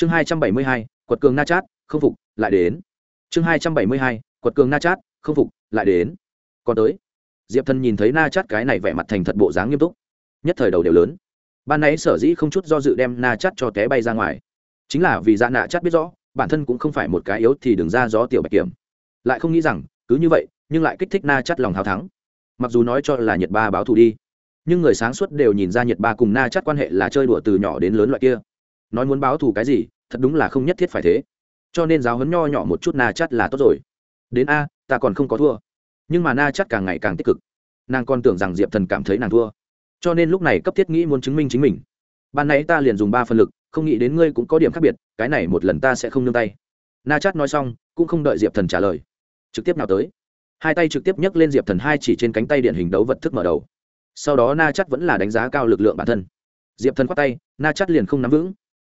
chương hai trăm bảy mươi hai, quật cường na chát, không phục, lại đến. Chương hai trăm bảy mươi hai, quật cường na chát, không phục, lại đến. Còn tới. Diệp thần nhìn thấy na chát cái này vẻ mặt thành thật bộ dáng nghiêm túc. Nhất thời đầu đều lớn. Ban nãy sở dĩ không chút do dự đem na chát cho té bay ra ngoài. Chính là vì dạ nạ chát biết rõ, bản thân cũng không phải một cái yếu thì đừng ra gió tiểu bạch kiểm. Lại không nghĩ rằng, cứ như vậy, nhưng lại kích thích na chát lòng hào thắng. Mặc dù nói cho là nhật ba báo thù đi, nhưng người sáng suốt đều nhìn ra nhật ba cùng na chát quan hệ là chơi đùa từ nhỏ đến lớn loại kia nói muốn báo thù cái gì, thật đúng là không nhất thiết phải thế. Cho nên giáo hấn nho nhỏ một chút na chắt là tốt rồi. Đến a, ta còn không có thua. Nhưng mà na chắt càng ngày càng tích cực. Nàng còn tưởng rằng diệp thần cảm thấy nàng thua. Cho nên lúc này cấp thiết nghĩ muốn chứng minh chính mình. Ban nãy ta liền dùng ba phần lực, không nghĩ đến ngươi cũng có điểm khác biệt, cái này một lần ta sẽ không nương tay. Na chát nói xong, cũng không đợi diệp thần trả lời. Trực tiếp nào tới. Hai tay trực tiếp nhấc lên diệp thần hai chỉ trên cánh tay điện hình đấu vật thức mở đầu. Sau đó na chắt vẫn là đánh giá cao lực lượng bản thân. Diệp thần khoát tay, na chắt liền không nắm vững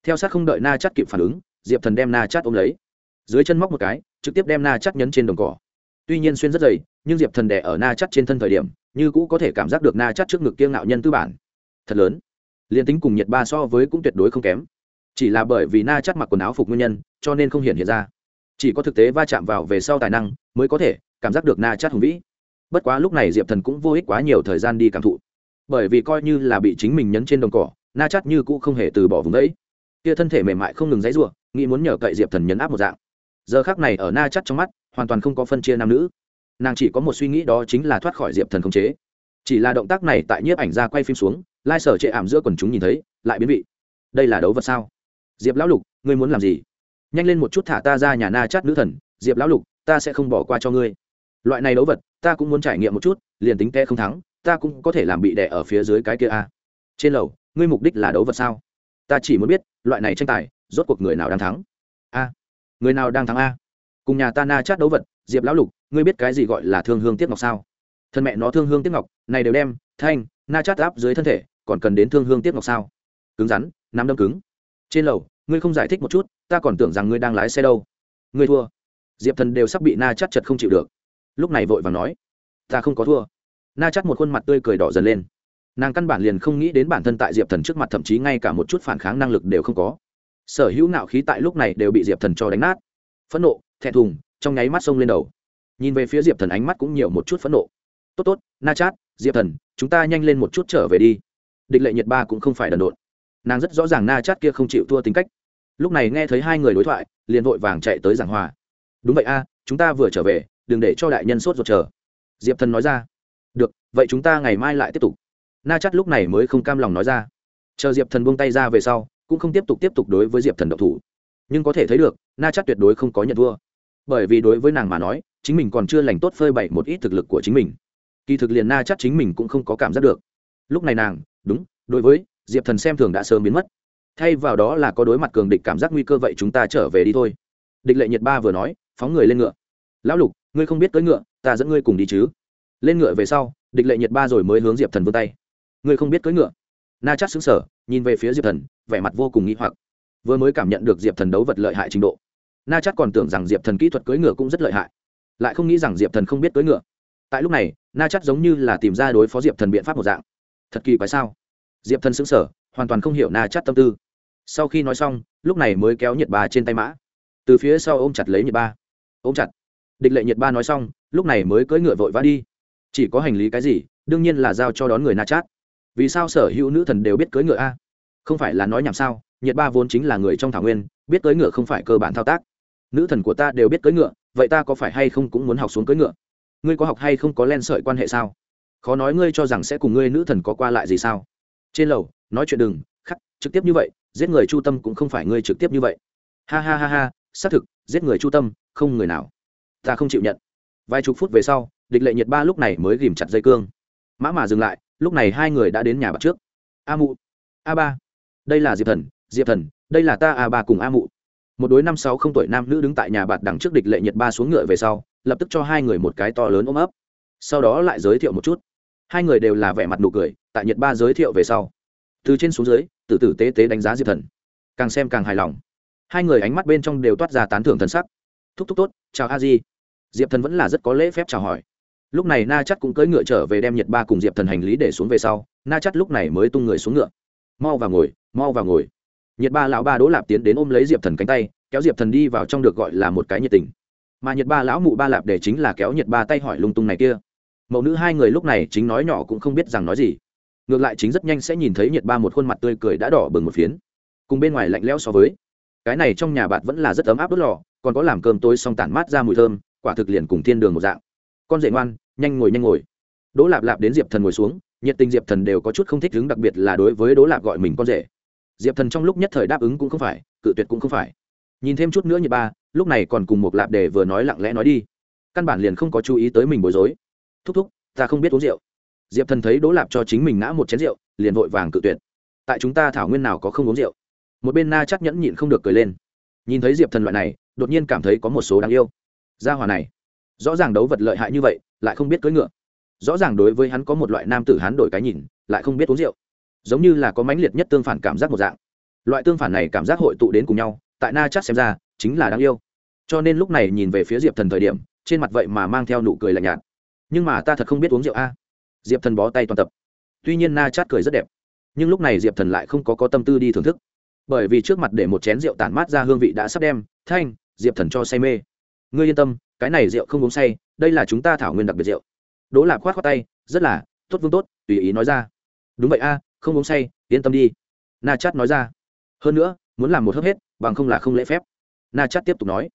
theo sát không đợi na chát kịp phản ứng, diệp thần đem na chát ôm lấy. Dưới chân móc một cái, trực tiếp đem na chát nhấn trên đồng cỏ. Tuy nhiên xuyên rất dày, nhưng diệp thần đẻ ở na chát trên thân thời điểm, như cũ có thể cảm giác được na chát trước ngực kiêng ngạo nhân tư bản. Thật lớn. Liền tính cùng nhiệt ba so với cũng tuyệt đối không kém. Chỉ là bởi vì na chát mặc quần áo phục nguyên nhân, cho nên không hiện hiện ra. Chỉ có thực tế va chạm vào về sau tài năng, mới có thể cảm giác được na chát hùng vĩ. Bất quá lúc này diệp thần cũng vô ích quá nhiều thời gian đi cảm thụ. Bởi vì coi như là bị chính mình nhấn trên đồng cỏ, na chát như cũ không hề từ bỏ vùng đấy kia thân thể mềm mại không ngừng dãy rủa, nghĩ muốn nhờ cậy diệp thần nhấn áp một dạng. Giờ khắc này ở na chắt trong mắt hoàn toàn không có phân chia nam nữ. Nàng chỉ có một suy nghĩ đó chính là thoát khỏi diệp thần khống chế. Chỉ là động tác này tại nhiếp ảnh ra quay phim xuống lai sở trệ ảm giữa quần chúng nhìn thấy lại biến vị. Đây là đấu vật sao? Diệp lão lục ngươi muốn làm gì? Nhanh lên một chút thả ta ra nhà na chát nữ thần diệp lão lục ta sẽ không bỏ qua cho ngươi. Loại này đấu vật ta cũng muốn trải nghiệm một chút liền tính té không thắng ta cũng có thể làm bị đè ở phía dưới cái kia a. Trên lầu ngươi mục đích là đấu vật sao? Ta chỉ muốn biết, loại này tranh tài, rốt cuộc người nào đang thắng? A. Người nào đang thắng a? Cùng nhà ta na chát đấu vật, diệp lão lục, ngươi biết cái gì gọi là thương hương tiết ngọc sao? Thân mẹ nó thương hương tiết ngọc, này đều đem, thanh, na chát áp dưới thân thể, còn cần đến thương hương tiết ngọc sao? Cứng rắn, nắm đâm cứng. Trên lầu, ngươi không giải thích một chút, ta còn tưởng rằng ngươi đang lái xe đâu. Ngươi thua. Diệp thần đều sắp bị na chát chật không chịu được. Lúc này vội vàng nói, ta không có thua. Na chát một khuôn mặt tươi cười đỏ dần lên nàng căn bản liền không nghĩ đến bản thân tại diệp thần trước mặt thậm chí ngay cả một chút phản kháng năng lực đều không có. Sở hữu nạo khí tại lúc này đều bị diệp thần cho đánh nát. Phẫn nộ, thẹn thùng, trong nháy mắt sông lên đầu. Nhìn về phía diệp thần ánh mắt cũng nhiều một chút phẫn nộ. Tốt tốt, na chát, diệp thần, chúng ta nhanh lên một chút trở về đi. Địch lệ nhiệt ba cũng không phải đần độn. Nàng rất rõ ràng na chát kia không chịu thua tính cách. Lúc này nghe thấy hai người đối thoại, liền vội vàng chạy tới giảng hòa. Đúng vậy a, chúng ta vừa trở về, đừng để cho đại nhân sốt ruột chờ. Diệp thần nói ra. Được, vậy chúng ta ngày mai lại tiếp tục na chắt lúc này mới không cam lòng nói ra. Chờ diệp thần buông tay ra về sau, cũng không tiếp tục tiếp tục đối với diệp thần độc thủ. Nhưng có thể thấy được, na chắt tuyệt đối không có nhận thua. Bởi vì đối với nàng mà nói, chính mình còn chưa lành tốt phơi bày một ít thực lực của chính mình. Kỳ thực liền na chắt chính mình cũng không có cảm giác được. Lúc này nàng, đúng, đối với diệp thần xem thường đã sớm biến mất. Thay vào đó là có đối mặt cường địch cảm giác nguy cơ vậy chúng ta trở về đi thôi. Địch lệ nhiệt ba vừa nói, phóng người lên ngựa. Lão lục, ngươi không biết cưỡi ngựa, ta dẫn ngươi cùng đi chứ. Lên ngựa về sau, địch lệ nhiệt ba rồi mới hướng diệp thần vươn tay ngươi không biết cưỡi ngựa. Na chắc xứng sở nhìn về phía diệp thần, vẻ mặt vô cùng nghĩ hoặc. Vừa mới cảm nhận được diệp thần đấu vật lợi hại trình độ, na chắc còn tưởng rằng diệp thần kỹ thuật cưỡi ngựa cũng rất lợi hại, lại không nghĩ rằng diệp thần không biết cưỡi ngựa. Tại lúc này, na chắc giống như là tìm ra đối phó diệp thần biện pháp một dạng. Thật kỳ quái sao? Diệp thần xứng sở hoàn toàn không hiểu na chắc tâm tư. Sau khi nói xong, lúc này mới kéo nhiệt ba trên tay mã. Từ phía sau ôm chặt lấy nhiệt ba. Ôm chặt. Địch lệ nhiệt ba nói xong, lúc này mới cưỡi ngựa vội vã đi. Chỉ có hành lý cái gì, đương nhiên là giao cho đón người na chát vì sao sở hữu nữ thần đều biết cưỡi ngựa a? Không phải là nói nhảm sao? Nhiệt ba vốn chính là người trong thảo nguyên, biết cưỡi ngựa không phải cơ bản thao tác. Nữ thần của ta đều biết cưỡi ngựa, vậy ta có phải hay không cũng muốn học xuống cưỡi ngựa? Ngươi có học hay không có len sợi quan hệ sao? Khó nói ngươi cho rằng sẽ cùng ngươi nữ thần có qua lại gì sao? Trên lầu, nói chuyện đừng, khắc, trực tiếp như vậy, giết người chu tâm cũng không phải ngươi trực tiếp như vậy. Ha ha ha ha, xác thực, giết người chu tâm, không người nào. Ta không chịu nhận. Vài chục phút về sau, địch lệ nhiệt ba lúc này mới ghìm chặt dây cương. Mã mà dừng lại lúc này hai người đã đến nhà bạc trước. A mụ, a ba. Đây là diệp thần diệp thần, đây là ta a ba cùng a mụ. Một đối năm sáu không tuổi nam nữ đứng tại nhà bạt đằng trước địch lệ nhiệt ba xuống ngựa về sau, lập tức cho hai người một cái to lớn ôm ấp. Sau đó lại giới thiệu một chút. Hai người đều là vẻ mặt nụ cười, tại nhiệt ba giới thiệu về sau. Từ trên xuống dưới, từ tử tế tế đánh giá diệp thần. Càng xem càng hài lòng. Hai người ánh mắt bên trong đều toát ra tán thưởng thần sắc. Thúc thúc tốt, chào a di. Diệp thần vẫn là rất có lễ phép chào hỏi lúc này na chắc cũng cưỡi ngựa trở về đem nhiệt ba cùng diệp thần hành lý để xuống về sau, na chắc lúc này mới tung người xuống ngựa. Mau vào ngồi, mau vào ngồi. Nhiệt ba lão ba đỗ lạp tiến đến ôm lấy diệp thần cánh tay, kéo diệp thần đi vào trong được gọi là một cái nhiệt tình. Mà nhiệt ba lão mụ ba lạp để chính là kéo nhiệt ba tay hỏi lung tung này kia. Mẫu nữ hai người lúc này chính nói nhỏ cũng không biết rằng nói gì. Ngược lại chính rất nhanh sẽ nhìn thấy nhiệt ba một khuôn mặt tươi cười đã đỏ bừng một phiến. Cùng bên ngoài lạnh lẽo so với, cái này trong nhà bạn vẫn là rất ấm áp đốt lò, còn có làm cơm tối xong tản mát ra mùi thơm, quả thực liền cùng thiên đường một dạng con dậy ngoan, nhanh ngồi nhanh ngồi. Đỗ lạp lạp đến diệp thần ngồi xuống, nhiệt tình diệp thần đều có chút không thích đứng đặc biệt là đối với đỗ lạp gọi mình con rể. Diệp thần trong lúc nhất thời đáp ứng cũng không phải, cự tuyệt cũng không phải. Nhìn thêm chút nữa như ba, lúc này còn cùng một lạp để vừa nói lặng lẽ nói đi. Căn bản liền không có chú ý tới mình bối rối. Thúc thúc, ta không biết uống rượu. Diệp thần thấy đỗ lạp cho chính mình ngã một chén rượu, liền vội vàng cự tuyệt. Tại chúng ta thảo nguyên nào có không uống rượu? Một bên na chắc nhẫn nhịn không được cười lên. Nhìn thấy diệp thần loại này, đột nhiên cảm thấy có một số đáng yêu. Gia hòa này rõ ràng đấu vật lợi hại như vậy, lại không biết cưỡi ngựa. Rõ ràng đối với hắn có một loại nam tử hắn đổi cái nhìn, lại không biết uống rượu. Giống như là có mãnh liệt nhất tương phản cảm giác một dạng. Loại tương phản này cảm giác hội tụ đến cùng nhau, tại na chắc xem ra, chính là đáng yêu. Cho nên lúc này nhìn về phía diệp thần thời điểm, trên mặt vậy mà mang theo nụ cười lạnh nhạt. Nhưng mà ta thật không biết uống rượu a. Diệp thần bó tay toàn tập. Tuy nhiên na chát cười rất đẹp. Nhưng lúc này diệp thần lại không có có tâm tư đi thưởng thức. Bởi vì trước mặt để một chén rượu tản mát ra hương vị đã sắp đem, thanh, diệp thần cho say mê. Ngươi yên tâm cái này rượu không uống say, đây là chúng ta thảo nguyên đặc biệt rượu. Đỗ lạp khoát khoát tay, rất là, tốt vương tốt, tùy ý nói ra. Đúng vậy a, không uống say, yên tâm đi. Na chát nói ra. Hơn nữa, muốn làm một hớp hết, bằng không là không lễ phép. Na chát tiếp tục nói.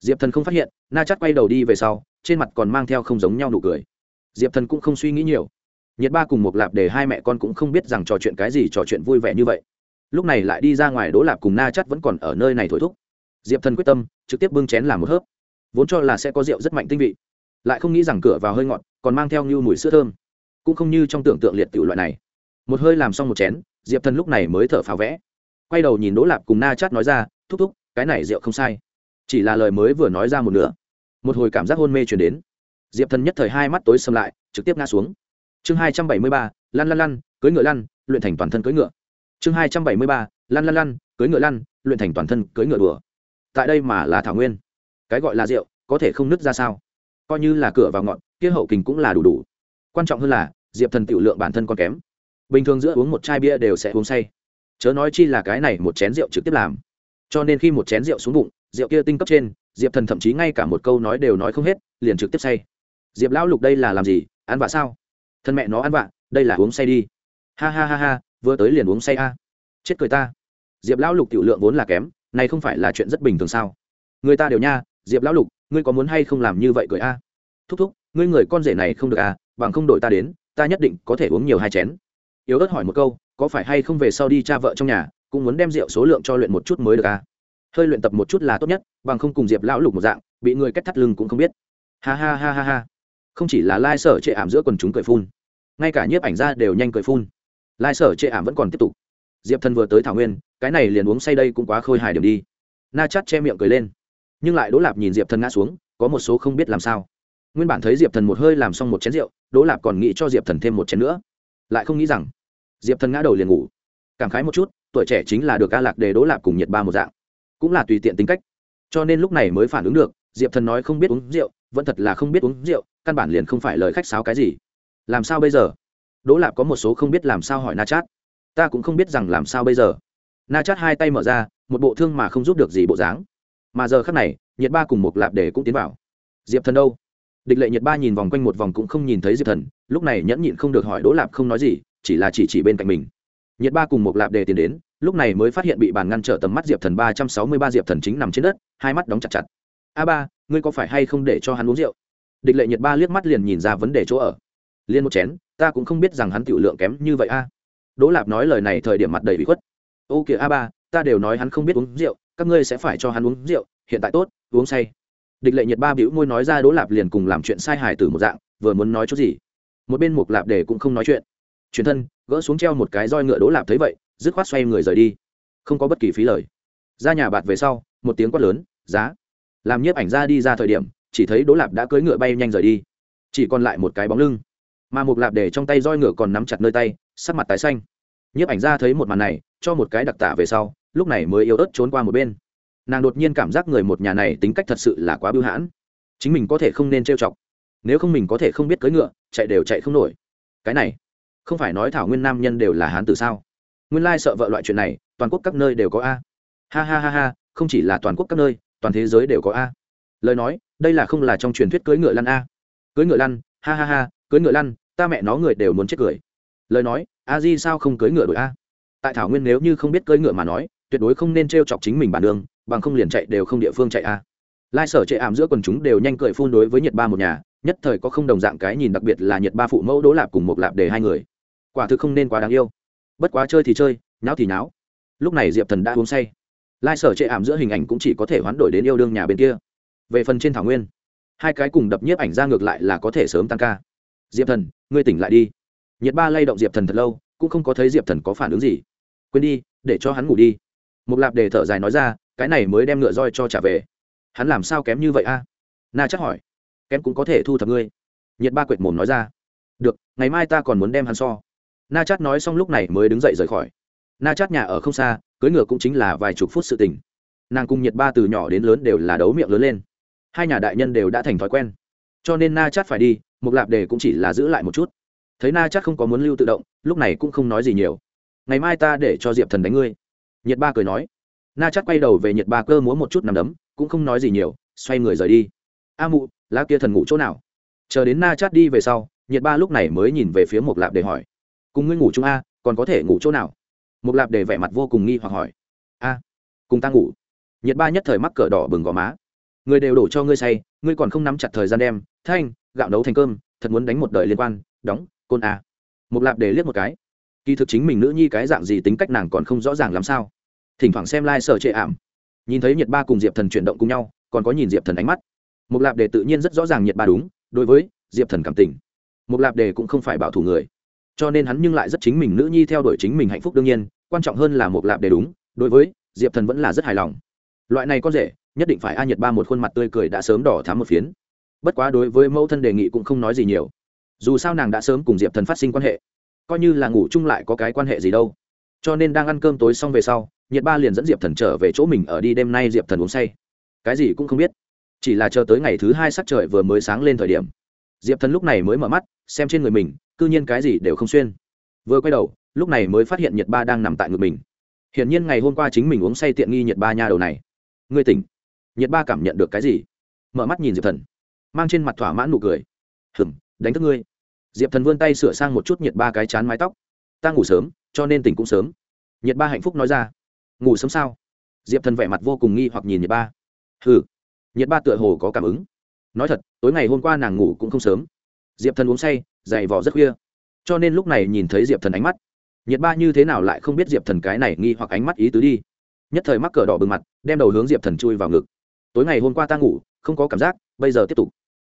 Diệp thần không phát hiện, na chát quay đầu đi về sau, trên mặt còn mang theo không giống nhau nụ cười. Diệp thần cũng không suy nghĩ nhiều. Nhiệt ba cùng một lạp để hai mẹ con cũng không biết rằng trò chuyện cái gì, trò chuyện vui vẻ như vậy. Lúc này lại đi ra ngoài, đỗ lạp cùng na chắt vẫn còn ở nơi này thổi thúc. Diệp thần quyết tâm, trực tiếp bưng chén làm một hớp vốn cho là sẽ có rượu rất mạnh tinh vị. Lại không nghĩ rằng cửa vào hơi ngọt, còn mang theo như mùi sữa thơm. Cũng không như trong tưởng tượng liệt tiểu loại này. Một hơi làm xong một chén, diệp thần lúc này mới thở phào vẽ. Quay đầu nhìn đỗ lạp cùng na chát nói ra, thúc thúc, cái này rượu không sai. Chỉ là lời mới vừa nói ra một nửa, một hồi cảm giác hôn mê chuyển đến. Diệp thần nhất thời hai mắt tối xâm lại, trực tiếp ngã xuống. Chương hai trăm bảy mươi ba, lăn lăn lăn cưới ngựa lăn, luyện thành toàn thân cưới ngựa. Chương hai trăm bảy mươi ba, lăn lăn lăn cưới ngựa lăn, luyện thành toàn thân cưới ngựa đùa. Tại đây mà là thảo nguyên cái gọi là rượu, có thể không nứt ra sao? Coi như là cửa vào ngọn, kia hậu kình cũng là đủ đủ. Quan trọng hơn là, diệp thần tiểu lượng bản thân còn kém. Bình thường giữa uống một chai bia đều sẽ uống say. Chớ nói chi là cái này một chén rượu trực tiếp làm. Cho nên khi một chén rượu xuống bụng, rượu kia tinh cấp trên, diệp thần thậm chí ngay cả một câu nói đều nói không hết, liền trực tiếp say. Diệp lão lục đây là làm gì? Ăn vạ sao? Thân mẹ nó ăn vạ, đây là uống say đi. Ha ha ha ha, vừa tới liền uống say a. Chết cười ta. Diệp lão lục tiểu lượng vốn là kém, này không phải là chuyện rất bình thường sao? Người ta đều nha diệp lão lục, ngươi có muốn hay không làm như vậy cười a? Thúc thúc, ngươi người con rể này không được à bằng không đổi ta đến, ta nhất định có thể uống nhiều hai chén. Yếu ớt hỏi một câu, có phải hay không về sau đi cha vợ trong nhà, cũng muốn đem rượu số lượng cho luyện một chút mới được à? Hơi luyện tập một chút là tốt nhất, bằng không cùng diệp lão lục một dạng, bị người cách thắt lưng cũng không biết. Ha ha ha ha ha. Không chỉ là lai sở chệ ảm giữa quần chúng cười phun, ngay cả nhiếp ảnh ra đều nhanh cười phun. Lai sở chệ ảm vẫn còn tiếp tục. Diệp thần vừa tới thảo nguyên, cái này liền uống say đây cũng quá khôi hài điểm đi. Na chát che miệng cười lên nhưng lại đỗ lạp nhìn diệp thần ngã xuống, có một số không biết làm sao. Nguyên bản thấy diệp thần một hơi làm xong một chén rượu, đỗ lạp còn nghĩ cho diệp thần thêm một chén nữa. Lại không nghĩ rằng, diệp thần ngã đầu liền ngủ. Cảm khái một chút, tuổi trẻ chính là được ca lạc để đỗ lạp cùng nhiệt ba một dạng. Cũng là tùy tiện tính cách. Cho nên lúc này mới phản ứng được, diệp thần nói không biết uống rượu, vẫn thật là không biết uống rượu, căn bản liền không phải lời khách sáo cái gì. Làm sao bây giờ? Đỗ lạp có một số không biết làm sao hỏi na chát. Ta cũng không biết rằng làm sao bây giờ. Na chát hai tay mở ra, một bộ thương mà không giúp được gì bộ dáng mà giờ khác này nhiệt ba cùng một lạp để cũng tiến vào. Diệp thần đâu? Địch lệ nhiệt ba nhìn vòng quanh một vòng cũng không nhìn thấy diệp thần, lúc này nhẫn nhịn không được hỏi đỗ lạp không nói gì, chỉ là chỉ chỉ bên cạnh mình. Nhiệt ba cùng một lạp đề tiến đến, lúc này mới phát hiện bị bàn ngăn trở tầm mắt diệp thần ba trăm sáu mươi ba diệp thần chính nằm trên đất, hai mắt đóng chặt chặt. A ba, ngươi có phải hay không để cho hắn uống rượu? Địch lệ nhiệt ba liếc mắt liền nhìn ra vấn đề chỗ ở. Liên một chén, ta cũng không biết rằng hắn tiểu lượng kém như vậy a. Đỗ lạp nói lời này thời điểm mặt đầy bị khuất. Ô kìa a ba, ta đều nói hắn không biết uống rượu các ngươi sẽ phải cho hắn uống rượu, hiện tại tốt, uống say. Địch lệ nhiệt ba bĩu môi nói ra đỗ lạp liền cùng làm chuyện sai hài từ một dạng, vừa muốn nói chút gì. Một bên mục lạp để cũng không nói chuyện. Chuyển thân, gỡ xuống treo một cái roi ngựa đỗ lạp thấy vậy, dứt khoát xoay người rời đi. Không có bất kỳ phí lời. Ra nhà bạt về sau, một tiếng quát lớn, giá. Làm nhiếp ảnh ra đi ra thời điểm, chỉ thấy đỗ lạp đã cưỡi ngựa bay nhanh rời đi. Chỉ còn lại một cái bóng lưng. Mà Mục lạp để trong tay roi ngựa còn nắm chặt nơi tay, sắc mặt tái xanh. Nhiếp ảnh ra thấy một màn này, cho một cái đặc tả về sau lúc này mới yếu ớt trốn qua một bên. Nàng đột nhiên cảm giác người một nhà này tính cách thật sự là quá bưu hãn. Chính mình có thể không nên trêu chọc. Nếu không mình có thể không biết cưỡi ngựa, chạy đều chạy không nổi. Cái này, không phải nói thảo nguyên nam nhân đều là hán tử sao? Nguyên lai sợ vợ loại chuyện này, toàn quốc các nơi đều có a. Ha ha ha ha, không chỉ là toàn quốc các nơi, toàn thế giới đều có a. Lời nói, đây là không là trong truyền thuyết cưỡi ngựa lăn a. Cưỡi ngựa lăn, ha ha ha, cưỡi ngựa lăn, ta mẹ nó người đều muốn chết cười. Lời nói, a di sao không cưỡi ngựa đổi a? Tại thảo nguyên nếu như không biết cưỡi ngựa mà nói tuyệt đối không nên t r e o chọc chính mình bản đường bằng không liền chạy đều không địa phương chạy a. Lai sở chệ ảm giữa quần chúng đều nhanh cười phun đối với nhiệt ba một nhà, nhất thời có không đồng dạng cái nhìn đặc biệt là nhiệt ba phụ mẫu đỗ lạp cùng một lạp để hai người. Quả thực không nên quá đáng yêu. Bất quá chơi thì chơi, nháo thì nháo. Lúc này diệp thần đã uống say. Lai sở chệ ảm giữa hình ảnh cũng chỉ có thể hoán đổi đến yêu đương nhà bên kia. Về phần trên thảo nguyên, hai cái cùng đập nhiếp ảnh ra ngược lại là có thể sớm tăng ca. Diệp thần, ngươi tỉnh lại đi. Nhiệt ba lay động diệp thần thật lâu, cũng không có thấy diệp thần có phản ứng gì. Quên đi, để cho hắn ngủ đi một lạp đề thở dài nói ra, cái này mới đem ngựa roi cho trả về. Hắn làm sao kém như vậy a? Na chắc hỏi. Kém cũng có thể thu thập ngươi. Nhiệt ba quệt mồm nói ra. Được, ngày mai ta còn muốn đem hắn so. Na chát nói xong lúc này mới đứng dậy rời khỏi. Na chát nhà ở không xa cưới ngựa cũng chính là vài chục phút sự tình. Nàng cùng nhiệt ba từ nhỏ đến lớn đều là đấu miệng lớn lên. Hai nhà đại nhân đều đã thành thói quen. Cho nên na chát phải đi một lạp đề cũng chỉ là giữ lại một chút. Thấy na chát không có muốn lưu tự động, lúc này cũng không nói gì nhiều. Ngày mai ta để cho diệp thần đánh ngươi nhiệt ba cười nói. Na chát quay đầu về nhiệt ba cơ múa một chút nằm đấm, cũng không nói gì nhiều, xoay người rời đi. A mụ, lá kia thần ngủ chỗ nào? Chờ đến na chát đi về sau nhiệt ba lúc này mới nhìn về phía một lạp để hỏi. Cùng ngươi ngủ chung a, còn có thể ngủ chỗ nào? Một lạp để vẻ mặt vô cùng nghi hoặc hỏi. A, cùng ta ngủ. Nhiệt ba nhất thời mắc cỡ đỏ bừng gò má. Người đều đổ cho ngươi say, ngươi còn không nắm chặt thời gian đem. Thanh, gạo nấu thành cơm, thật muốn đánh một đời liên quan. Đóng, côn a. Một lạp để liếc một cái kỳ thực chính mình nữ nhi cái dạng gì tính cách nàng còn không rõ ràng làm sao? Thỉnh thoảng xem lai、like、sở chệ ảm. Nhìn thấy nhiệt ba cùng diệp thần chuyển động cùng nhau, còn có nhìn diệp thần ánh mắt. Một lạp đề tự nhiên rất rõ ràng nhiệt ba đúng, đối với diệp thần cảm tình. Một lạp đề cũng không phải bảo thủ người. Cho nên hắn nhưng lại rất chính mình nữ nhi theo đuổi chính mình hạnh phúc đương nhiên, quan trọng hơn là một lạp đề đúng, đối với diệp thần vẫn là rất hài lòng. Loại này con rể, nhất định phải a nhiệt ba một khuôn mặt tươi cười đã sớm đỏ thám một phiến. Bất quá đối với mẫu thân đề nghị cũng không nói gì nhiều. Dù sao nàng đã sớm cùng diệp thần phát sinh quan hệ coi như là ngủ chung lại có cái quan hệ gì đâu. Cho nên đang ăn cơm tối xong về sau, nhiệt ba liền dẫn diệp thần trở về chỗ mình ở đi đêm nay diệp thần uống say. Cái gì cũng không biết. Chỉ là chờ tới ngày thứ hai sắc trời vừa mới sáng lên thời điểm, diệp thần lúc này mới mở mắt, xem trên người mình c ư nhiên cái gì đều không xuyên. Vừa quay đầu, lúc này mới phát hiện nhiệt ba đang nằm tại ngực mình. Hiển nhiên ngày hôm qua chính mình uống say tiện nghi nhiệt ba nha đầu này. Ngươi tỉnh. Nhiệt ba cảm nhận được cái gì? Mở mắt nhìn diệp thần. Mang trên mặt thỏa mãn nụ cười. Hừng đánh thức ngươi diệp thần vươn tay sửa sang một chút nhiệt ba cái chán mái tóc. Ta ngủ sớm, cho nên tỉnh cũng sớm. Nhiệt ba hạnh phúc nói ra. Ngủ sớm sao? Diệp thần vẻ mặt vô cùng nghi hoặc nhìn nhiệt ba. Hừ. Nhiệt ba tựa hồ có cảm ứng. Nói thật, tối ngày hôm qua nàng ngủ cũng không sớm. Diệp thần uống say dày vỏ rất khuya. Cho nên lúc này nhìn thấy diệp thần ánh mắt. Nhiệt ba như thế nào lại không biết diệp thần cái này nghi hoặc ánh mắt ý tứ đi. Nhất thời mắc cờ đỏ bừng mặt, đem đầu hướng diệp thần chui vào ngực. Tối ngày hôm qua ta ngủ, không có cảm giác, bây giờ tiếp tục.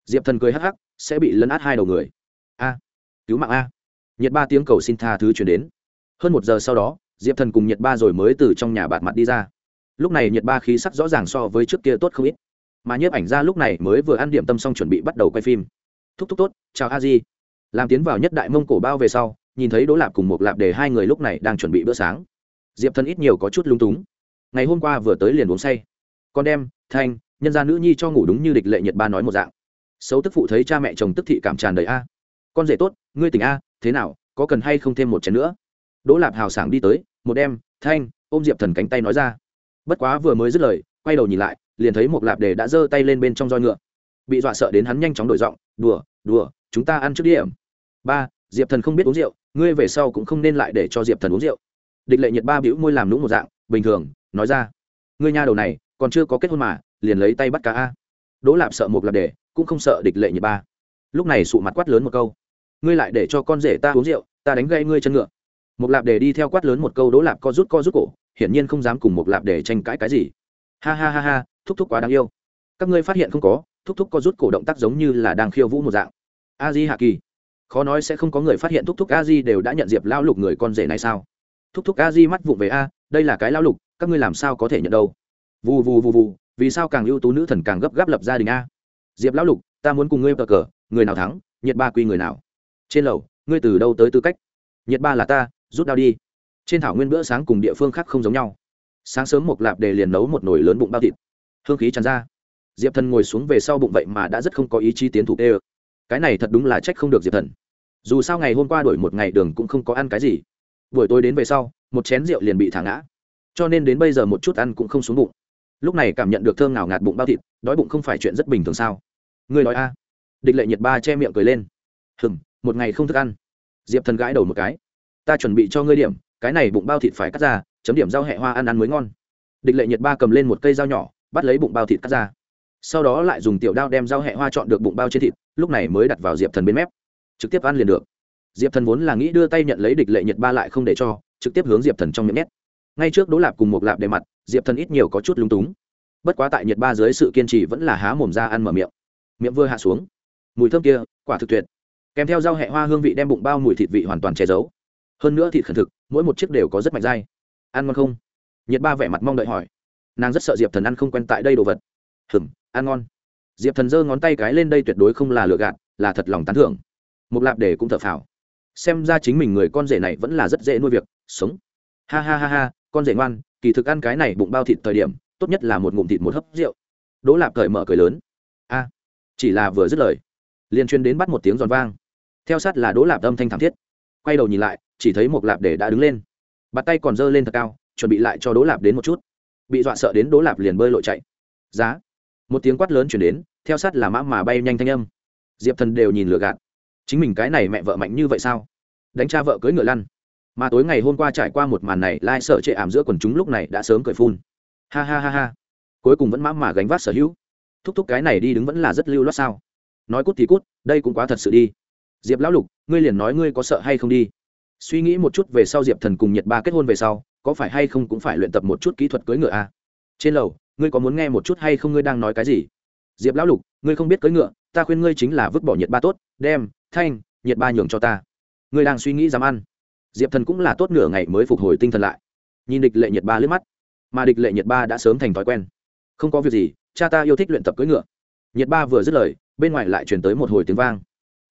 Diệp thần cười hắc hắc, sẽ bị lấn át hai đầu người a. Cứu mạng a. Nhiệt ba tiếng cầu xin tha thứ chuyển đến. Hơn một giờ sau đó, diệp thần cùng nhiệt ba rồi mới từ trong nhà bạt mặt đi ra. Lúc này nhiệt ba khí sắc rõ ràng so với trước kia tốt không ít. Mà nhiếp ảnh ra lúc này mới vừa ăn điểm tâm xong chuẩn bị bắt đầu quay phim. Thúc thúc tốt, chào a di. Làm tiến vào nhất đại mông cổ bao về sau, nhìn thấy đỗ lạp cùng một lạp để hai người lúc này đang chuẩn bị bữa sáng. Diệp thần ít nhiều có chút lung túng. Ngày hôm qua vừa tới liền uống say. Con đem, thanh, nhân gia nữ nhi cho ngủ đúng như địch lệ Nhật ba nói một dạng. Xấu tức phụ thấy cha mẹ chồng tức thị cảm tràn đầy a con rể tốt ngươi tỉnh a thế nào có cần hay không thêm một chén nữa? Đỗ lạp hào sảng đi tới một em, thanh ôm diệp thần cánh tay nói ra. Bất quá vừa mới dứt lời quay đầu nhìn lại liền thấy một lạp đề đã giơ tay lên bên trong roi ngựa. Bị dọa sợ đến hắn nhanh chóng đổi giọng đùa đùa chúng ta ăn trước điểm. Ba diệp thần không biết uống rượu ngươi về sau cũng không nên lại để cho diệp thần uống rượu. Địch lệ nhiệt ba bĩu môi làm lũng một dạng bình thường nói ra. Ngươi nha đầu này còn chưa có kết hôn mà liền lấy tay bắt cá a. Đỗ lạp sợ một lạp đề cũng không sợ địch lệ nhiệt ba. Lúc này sụ mặt quát lớn một câu ngươi lại để cho con rể ta uống rượu, ta đánh gây ngươi chân ngựa. Một lạp để đi theo quát lớn một câu đỗ lạp co rút co rút cổ, hiển nhiên không dám cùng một lạp để tranh cãi cái gì. Ha ha ha ha, thúc thúc quá đáng yêu. Các ngươi phát hiện không có, thúc thúc co rút cổ động tác giống như là đang khiêu vũ một dạng. A di hạ kỳ. Khó nói sẽ không có người phát hiện thúc thúc a di đều đã nhận diệp lao lục người con rể này sao? Thúc thúc a di mắt vụng về a, đây là cái lao lục, các ngươi làm sao có thể nhận đâu? Vù vù vù vù, vì sao càng ưu tú nữ thần càng gấp gáp lập gia đình a? Diệp lão lục, ta muốn cùng ngươi cờ cờ, người nào thắng nhiệt ba quy người nào? Trên lầu, ngươi từ đâu tới tư cách? Nhiệt ba là ta, rút đao đi. Trên thảo nguyên bữa sáng cùng địa phương khác không giống nhau. Sáng sớm một lạp đề liền nấu một nồi lớn bụng bao thịt. Hương khí tràn ra. Diệp thần ngồi xuống về sau bụng vậy mà đã rất không có ý chí tiến thủ tê cái này thật đúng là trách không được diệp thần. Dù sao ngày hôm qua đổi một ngày đường cũng không có ăn cái gì. Buổi tối đến về sau, một chén rượu liền bị thả ngã. Cho nên đến bây giờ một chút ăn cũng không xuống bụng. Lúc này cảm nhận được thơm nào ngạt bụng bao thịt, đói bụng không phải chuyện rất bình thường sao? Người nói a. Địch lệ nhiệt ba che miệng cười lên. Hừng một ngày không thức ăn. Diệp thần gãi đầu một cái. Ta chuẩn bị cho ngươi điểm, cái này bụng bao thịt phải cắt ra, chấm điểm rau hẹ hoa ăn ăn mới ngon. Địch lệ nhiệt ba cầm lên một cây dao nhỏ, bắt lấy bụng bao thịt cắt ra. Sau đó lại dùng tiểu đao đem rau hẹ hoa chọn được bụng bao trên thịt, lúc này mới đặt vào diệp thần bên mép. Trực tiếp ăn liền được. Diệp thần vốn là nghĩ đưa tay nhận lấy địch lệ nhiệt ba lại không để cho, trực tiếp hướng diệp thần trong miệng nhét. Ngay trước đỗ lạp cùng một lạp đề mặt, diệp thần ít nhiều có chút lung túng. Bất quá tại nhiệt ba dưới sự kiên trì vẫn là há mồm ra ăn mở miệng. Miệng vừa hạ xuống, mùi thơm kia, quả thực tuyệt kèm theo rau hẹ hoa hương vị đem bụng bao mùi thịt vị hoàn toàn che giấu. Hơn nữa thịt khẩn thực, mỗi một chiếc đều có rất mạnh dai. Ăn ngon không? Nhiệt ba vẻ mặt mong đợi hỏi. Nàng rất sợ diệp thần ăn không quen tại đây đồ vật. Hừng ăn ngon. Diệp thần giơ ngón tay cái lên đây tuyệt đối không là lựa gạt, là thật lòng tán thưởng. Mục lạp để cũng thở phào. Xem ra chính mình người con rể này vẫn là rất dễ nuôi việc, sống. Ha ha ha ha, con rể ngoan, kỳ thực ăn cái này bụng bao thịt thời điểm, tốt nhất là một ngụm thịt một hấp rượu. Đỗ lạp cởi mở cười lớn. A, chỉ là vừa dứt lời, liền chuyên đến bắt một tiếng giòn vang theo sát là đỗ lạp âm thanh thảm thiết. Quay đầu nhìn lại, chỉ thấy một lạp để đã đứng lên. Bắt tay còn giơ lên thật cao, chuẩn bị lại cho đỗ lạp đến một chút. Bị dọa sợ đến đỗ lạp liền bơi lội chạy. Giá. Một tiếng quát lớn chuyển đến, theo sát là mã mà bay nhanh thanh âm. Diệp thần đều nhìn lừa gạt. Chính mình cái này mẹ vợ mạnh như vậy sao? Đánh cha vợ cưới ngựa lăn. Mà tối ngày hôm qua trải qua một màn này, lai sợ chệ ảm giữa quần chúng lúc này đã sớm cười phun. Ha ha ha ha. Cuối cùng vẫn mã mà gánh vác sở hữu. Thúc thúc cái này đi đứng vẫn là rất lưu loát sao? Nói cút thì cút, đây cũng quá thật sự đi diệp lão lục, ngươi liền nói ngươi có sợ hay không đi. Suy nghĩ một chút về sau diệp thần cùng nhiệt ba kết hôn về sau, có phải hay không cũng phải luyện tập một chút kỹ thuật cưỡi ngựa à? trên lầu, ngươi có muốn nghe một chút hay không ngươi đang nói cái gì? Diệp lão lục, ngươi không biết cưỡi ngựa, ta khuyên ngươi chính là vứt bỏ nhiệt ba tốt, đem, thanh nhiệt ba nhường cho ta. Ngươi đang suy nghĩ dám ăn. Diệp thần cũng là tốt nửa ngày mới phục hồi tinh thần lại. Nhìn địch lệ nhiệt ba lướt mắt, mà địch lệ nhiệt ba đã sớm thành thói quen. Không có việc gì, cha ta yêu thích luyện tập cưỡi ngựa. Nhiệt ba vừa dứt lời, bên ngoài lại chuyển tới một hồi tiếng vang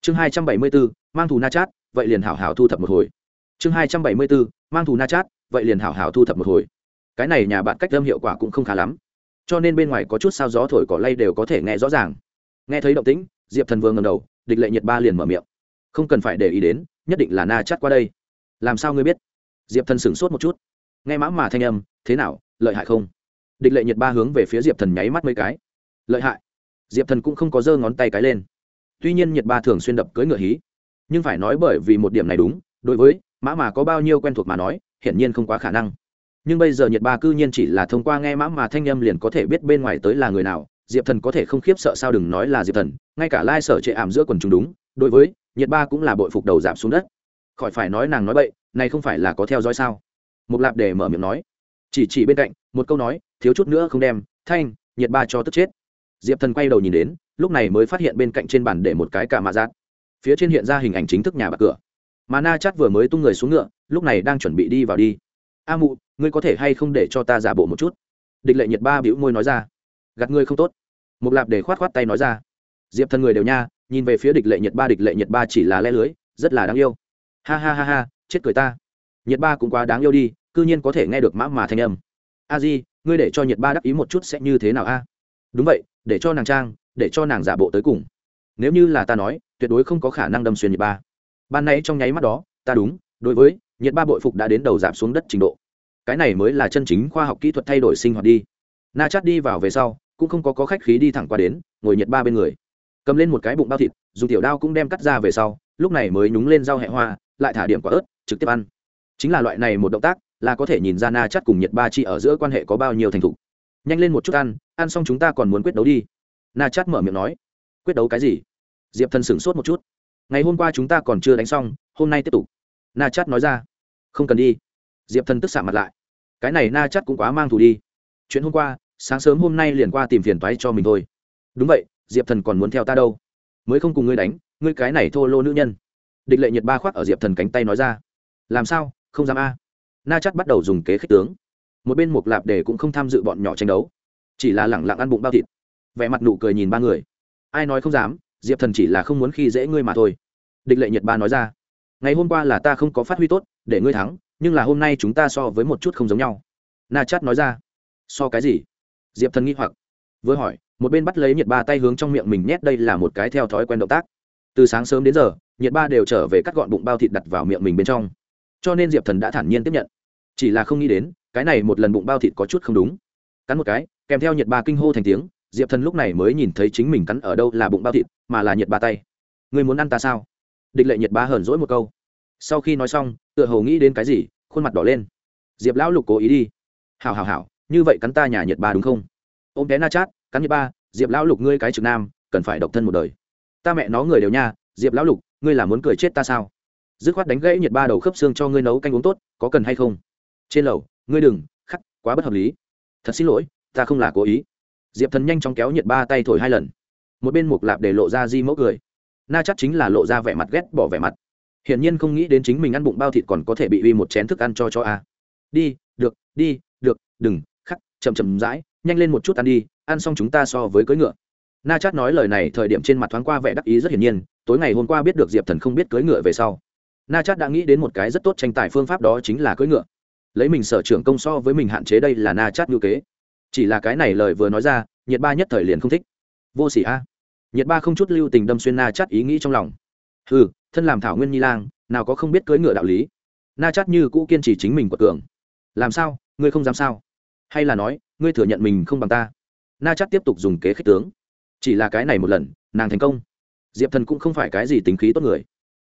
chương hai trăm bảy mươi bốn mang thù na chát, vậy liền hảo hảo thu thập một hồi. Chương hai trăm bảy mươi bốn mang thù na chát, vậy liền hảo hảo thu thập một hồi. Cái này nhà bạn cách âm hiệu quả cũng không khá lắm. Cho nên bên ngoài có chút sao gió thổi cỏ lay đều có thể nghe rõ ràng. Nghe thấy động tĩnh, diệp thần vương ngầm đầu, địch lệ nhiệt ba liền mở miệng. Không cần phải để ý đến, nhất định là na chát qua đây. Làm sao ngươi biết? Diệp thần sửng sốt một chút. Nghe mã mà thanh âm, thế nào, lợi hại không? Địch lệ nhiệt ba hướng về phía diệp thần nháy mắt mấy cái. Lợi hại. Diệp thần cũng không có giơ ngón tay cái lên tuy nhiên nhiệt ba thường xuyên đập cưỡi ngựa hí, nhưng phải nói bởi vì một điểm này đúng, đối với mã mà có bao nhiêu quen thuộc mà nói, hiển nhiên không quá khả năng. Nhưng bây giờ nhiệt ba cư nhiên chỉ là thông qua nghe mã mà thanh âm liền có thể biết bên ngoài tới là người nào, diệp thần có thể không khiếp sợ sao đừng nói là diệp thần, ngay cả lai sở trệ ảm giữa quần chúng đúng, đối với nhiệt ba cũng là bội phục đầu giảm xuống đất. Khỏi phải nói nàng nói bậy, này không phải là có theo dõi sao? Một lạp để mở miệng nói. Chỉ chỉ bên cạnh, một câu nói, thiếu chút nữa không đem, thanh nhiệt ba cho tức chết. Diệp thần quay đầu nhìn đến lúc này mới phát hiện bên cạnh trên bàn để một cái cả mạ giác phía trên hiện ra hình ảnh chính thức nhà bạc cửa. Mà na chắt vừa mới tung người xuống ngựa, lúc này đang chuẩn bị đi vào đi. A mụ, ngươi có thể hay không để cho ta giả bộ một chút? Địch lệ nhiệt ba bĩu môi nói ra. Gạt ngươi không tốt. Một lạp để khoát khoát tay nói ra. Diệp thần người đều nha, nhìn về phía địch lệ nhiệt ba, địch lệ nhiệt ba chỉ là le lưới, rất là đáng yêu. Ha ha ha ha, chết cười ta. Nhiệt ba cũng quá đáng yêu đi c ư nhiên có thể nghe được mã mà thanh âm. A di, ngươi để cho nhiệt ba đắc ý một chút sẽ như thế nào a? Đúng vậy, để cho nàng trang để cho nàng giả bộ tới cùng. Nếu như là ta nói tuyệt đối không có khả năng đâm xuyên nhiệt ba. Ban nay trong nháy mắt đó ta đúng đối với nhiệt ba bội phục đã đến đầu giảm xuống đất trình độ. Cái này mới là chân chính khoa học kỹ thuật thay đổi sinh hoạt đi. Na chát đi vào về sau cũng không có, có khách khí đi thẳng qua đến ngồi nhiệt ba bên người. Cầm lên một cái bụng bao thịt dùng tiểu đao cũng đem cắt ra về sau lúc này mới nhúng lên rau hẹ hoa lại thả điểm quả ớt trực tiếp ăn. Chính là loại này một động tác là có thể nhìn ra na chắt cùng nhiệt ba chi ở giữa quan hệ có bao nhiêu thành thục. Nhanh lên một chút ăn ăn xong chúng ta còn muốn quyết đấu đi na chát mở miệng nói, quyết đấu cái gì? Diệp thần sửng sốt một chút. Ngày hôm qua chúng ta còn chưa đánh xong, hôm nay tiếp tục. Na chát nói ra. Không cần đi. Diệp thần tức xạ mặt lại. Cái này na chát cũng quá mang thù đi. Chuyện hôm qua, sáng sớm hôm nay liền qua tìm phiền toái cho mình thôi. Đúng vậy, diệp thần còn muốn theo ta đâu. Mới không cùng ngươi đánh, ngươi cái này thô lô nữ nhân. Địch lệ nhiệt ba khoác ở diệp thần cánh tay nói ra. Làm sao, không dám a? Na chắt bắt đầu dùng kế khích tướng. Một bên mục lạp để cũng không tham dự bọn nhỏ tranh đấu. Chỉ là lẳng lặng ăn bụng bao thịt vẻ mặt nụ cười nhìn ba người. Ai nói không dám, diệp thần chỉ là không muốn khi dễ ngươi mà thôi. Địch lệ nhiệt ba nói ra. Ngày hôm qua là ta không có phát huy tốt, để ngươi thắng, nhưng là hôm nay chúng ta so với một chút không giống nhau. Na chát nói ra. So cái gì? Diệp thần nghĩ hoặc. Vừa hỏi, một bên bắt lấy nhiệt ba tay hướng trong miệng mình nhét đây là một cái theo thói quen động tác. Từ sáng sớm đến giờ nhiệt ba đều trở về cắt gọn bụng bao thịt đặt vào miệng mình bên trong. Cho nên diệp thần đã thản nhiên tiếp nhận. Chỉ là không nghĩ đến, cái này một lần bụng bao thịt có chút không đúng. Cắn một cái, kèm theo nhiệt ba kinh hô thành tiếng diệp thần lúc này mới nhìn thấy chính mình cắn ở đâu là bụng bao thịt, mà là nhiệt ba tay. Người muốn ăn ta sao? Địch lệ nhiệt ba hờn dỗi một câu. Sau khi nói xong, tựa hồ nghĩ đến cái gì, khuôn mặt đỏ lên. Diệp lão lục cố ý đi. Hảo hảo hảo, như vậy cắn ta nhà nhiệt ba đúng không? Ô m té na chát, cắn nhiệt ba diệp lão lục ngươi cái trực nam, cần phải độc thân một đời. Ta mẹ nó người đều nha, diệp lão lục, ngươi là muốn cười chết ta sao? Dứt khoát đánh gãy nhiệt ba đầu khớp xương cho ngươi nấu canh uống tốt, có cần hay không? Trên lầu, ngươi đừng, khắc, quá bất hợp lý. Thật xin lỗi, ta không là cố ý diệp thần nhanh chóng kéo nhiệt ba tay thổi hai lần. Một bên mục lạp để lộ ra di mẫu cười. Na chắc chính là lộ ra vẻ mặt ghét bỏ vẻ mặt. Hiển nhiên không nghĩ đến chính mình ăn bụng bao thịt còn có thể bị uy một chén thức ăn cho cho a. Đi, được đi, được, đừng, khắc, chậm chậm rãi, nhanh lên một chút ăn đi, ăn xong chúng ta so với cưỡi ngựa. Na chát nói lời này thời điểm trên mặt thoáng qua vẻ đắc ý rất hiển nhiên, tối ngày hôm qua biết được diệp thần không biết cưỡi ngựa về sau. Na chát đã nghĩ đến một cái rất tốt tranh tài phương pháp đó chính là cưỡi ngựa. Lấy mình sở trưởng công so với mình hạn chế đây là na chát ngữ kế chỉ là cái này lời vừa nói ra, nhiệt ba nhất thời liền không thích. Vô s ỉ a. Nhiệt ba không chút lưu tình đâm xuyên na chắt ý nghĩ trong lòng. Ừ thân làm thảo nguyên nhi lang, nào có không biết cưỡi ngựa đạo lý. Na chắt như cũ kiên trì chính mình của cường. Làm sao? Ngươi không dám sao? Hay là nói, ngươi thừa nhận mình không bằng ta? Na chắt tiếp tục dùng kế khích tướng. Chỉ là cái này một lần, nàng thành công. Diệp thần cũng không phải cái gì tính khí tốt người.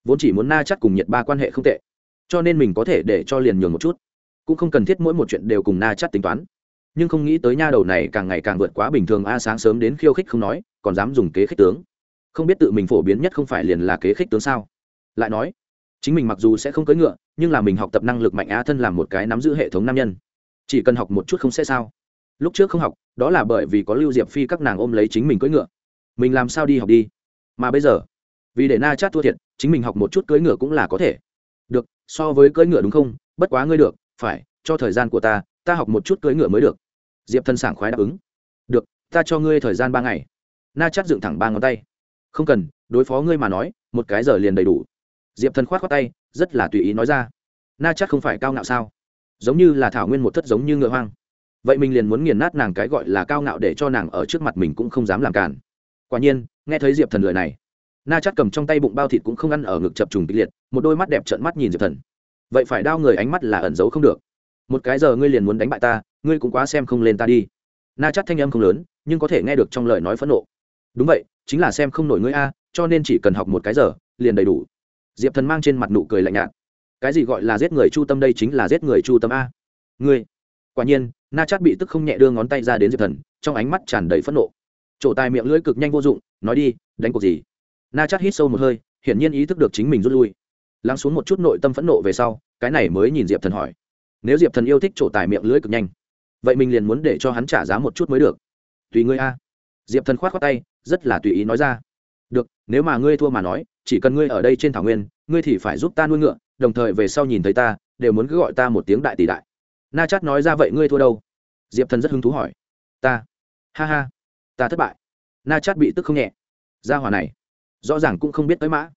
Vốn chỉ muốn na chắt cùng nhiệt ba quan hệ không tệ. Cho nên mình có thể để cho liền nhường một chút. Cũng không cần thiết mỗi một chuyện đều cùng na chắt tính toán nhưng không nghĩ tới nha đầu này càng ngày càng vượt quá bình thường, a, sáng sớm đến khiêu khích không nói, còn dám dùng kế khích tướng. Không biết tự mình phổ biến nhất không phải liền là kế khích tướng sao? Lại nói, chính mình mặc dù sẽ không cưỡi ngựa, nhưng là mình học tập năng lực mạnh á thân làm một cái nắm giữ hệ thống nam nhân. Chỉ cần học một chút không sẽ sao? Lúc trước không học, đó là bởi vì có lưu diệp phi các nàng ôm lấy chính mình cưỡi ngựa. Mình làm sao đi học đi? Mà bây giờ, vì để na chát thua thiệt, chính mình học một chút cưỡi ngựa cũng là có thể. Được, so với cưỡi ngựa đúng không? Bất quá ngươi được, phải, cho thời gian của ta ta học một chút cưỡi ngựa mới được diệp thân sảng khoái đáp ứng. Được, ta cho ngươi thời gian ba ngày. Na chắt dựng thẳng ba ngón tay. Không cần, đối phó ngươi mà nói, một cái giờ liền đầy đủ. Diệp thần khoát khoác tay, rất là tùy ý nói ra. Na chắt không phải cao ngạo sao? Giống như là thảo nguyên một thất giống như ngựa hoang. Vậy mình liền muốn nghiền nát nàng cái gọi là cao ngạo để cho nàng ở trước mặt mình cũng không dám làm cản quả nhiên, nghe thấy diệp thần lời này, na chắt cầm trong tay bụng bao thịt cũng không ăn ở ngực chập trùng kịch liệt, một đôi mắt đẹp trợn mắt nhìn diệp thần. Vậy phải đau người ánh mắt là ẩn giấu không được. Một cái giờ ngươi liền muốn đánh bại ta ngươi cũng quá xem không lên ta đi. Na chắt thanh âm không lớn, nhưng có thể nghe được trong lời nói phẫn nộ. Đúng vậy, chính là xem không nổi ngươi a, cho nên chỉ cần học một cái giờ, liền đầy đủ. Diệp thần mang trên mặt nụ cười lạnh nhạt. Cái gì gọi là giết người chu tâm đây chính là giết người chu tâm a? Ngươi. Quả nhiên, na chát bị tức không nhẹ đưa ngón tay ra đến diệp thần, trong ánh mắt tràn đầy phẫn nộ. Trổ tài miệng lưỡi cực nhanh vô dụng, nói đi, đánh cuộc gì? Na chát hít sâu một hơi, hiển nhiên ý thức được chính mình rút lui. Lắng xuống một chút nội tâm phẫn nộ về sau, cái này mới nhìn diệp thần hỏi. Nếu diệp thần yêu thích trổ tài miệng lưỡi cực nhanh vậy mình liền muốn để cho hắn trả giá một chút mới được. Tùy ngươi a. Diệp thần k h o á t khoác tay, rất là tùy ý nói ra. Được, nếu mà ngươi thua mà nói, chỉ cần ngươi ở đây trên thảo nguyên, ngươi thì phải giúp ta nuôi ngựa, đồng thời về sau nhìn thấy ta, đều muốn cứ gọi ta một tiếng đại tỷ đại. Na chát nói ra vậy ngươi thua đâu? Diệp thần rất hứng thú hỏi. Ta. Ha ha. Ta thất bại. Na chát bị tức không nhẹ. Gia hòa này, rõ ràng cũng không biết tới mã.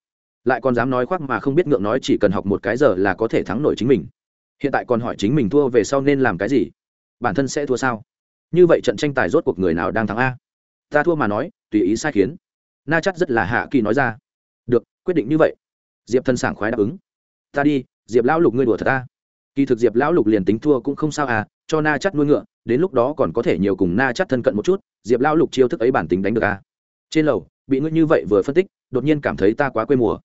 Lại còn dám nói khoác mà không biết ngượng nói chỉ cần học một cái giờ là có thể thắng nổi chính mình. Hiện tại còn hỏi chính mình thua về sau nên làm cái gì? Bản thân sẽ thua sao? Như vậy trận tranh tài rốt cuộc người nào đang thắng a? Ta thua mà nói, tùy ý sai khiến. Na chắc rất là hạ kỳ nói ra. Được, quyết định như vậy. Diệp thân sảng khoái đáp ứng. Ta đi, diệp lão lục ngươi đùa thật ta kỳ thực diệp lão lục liền tính thua cũng không sao à cho na chắc nuôi ngựa, đến lúc đó còn có thể nhiều cùng na chắc thân cận một chút, diệp lão lục chiêu thức ấy bản tính đánh được à trên lầu, bị ngươi như vậy vừa phân tích, đột nhiên cảm thấy ta quá quê mùa.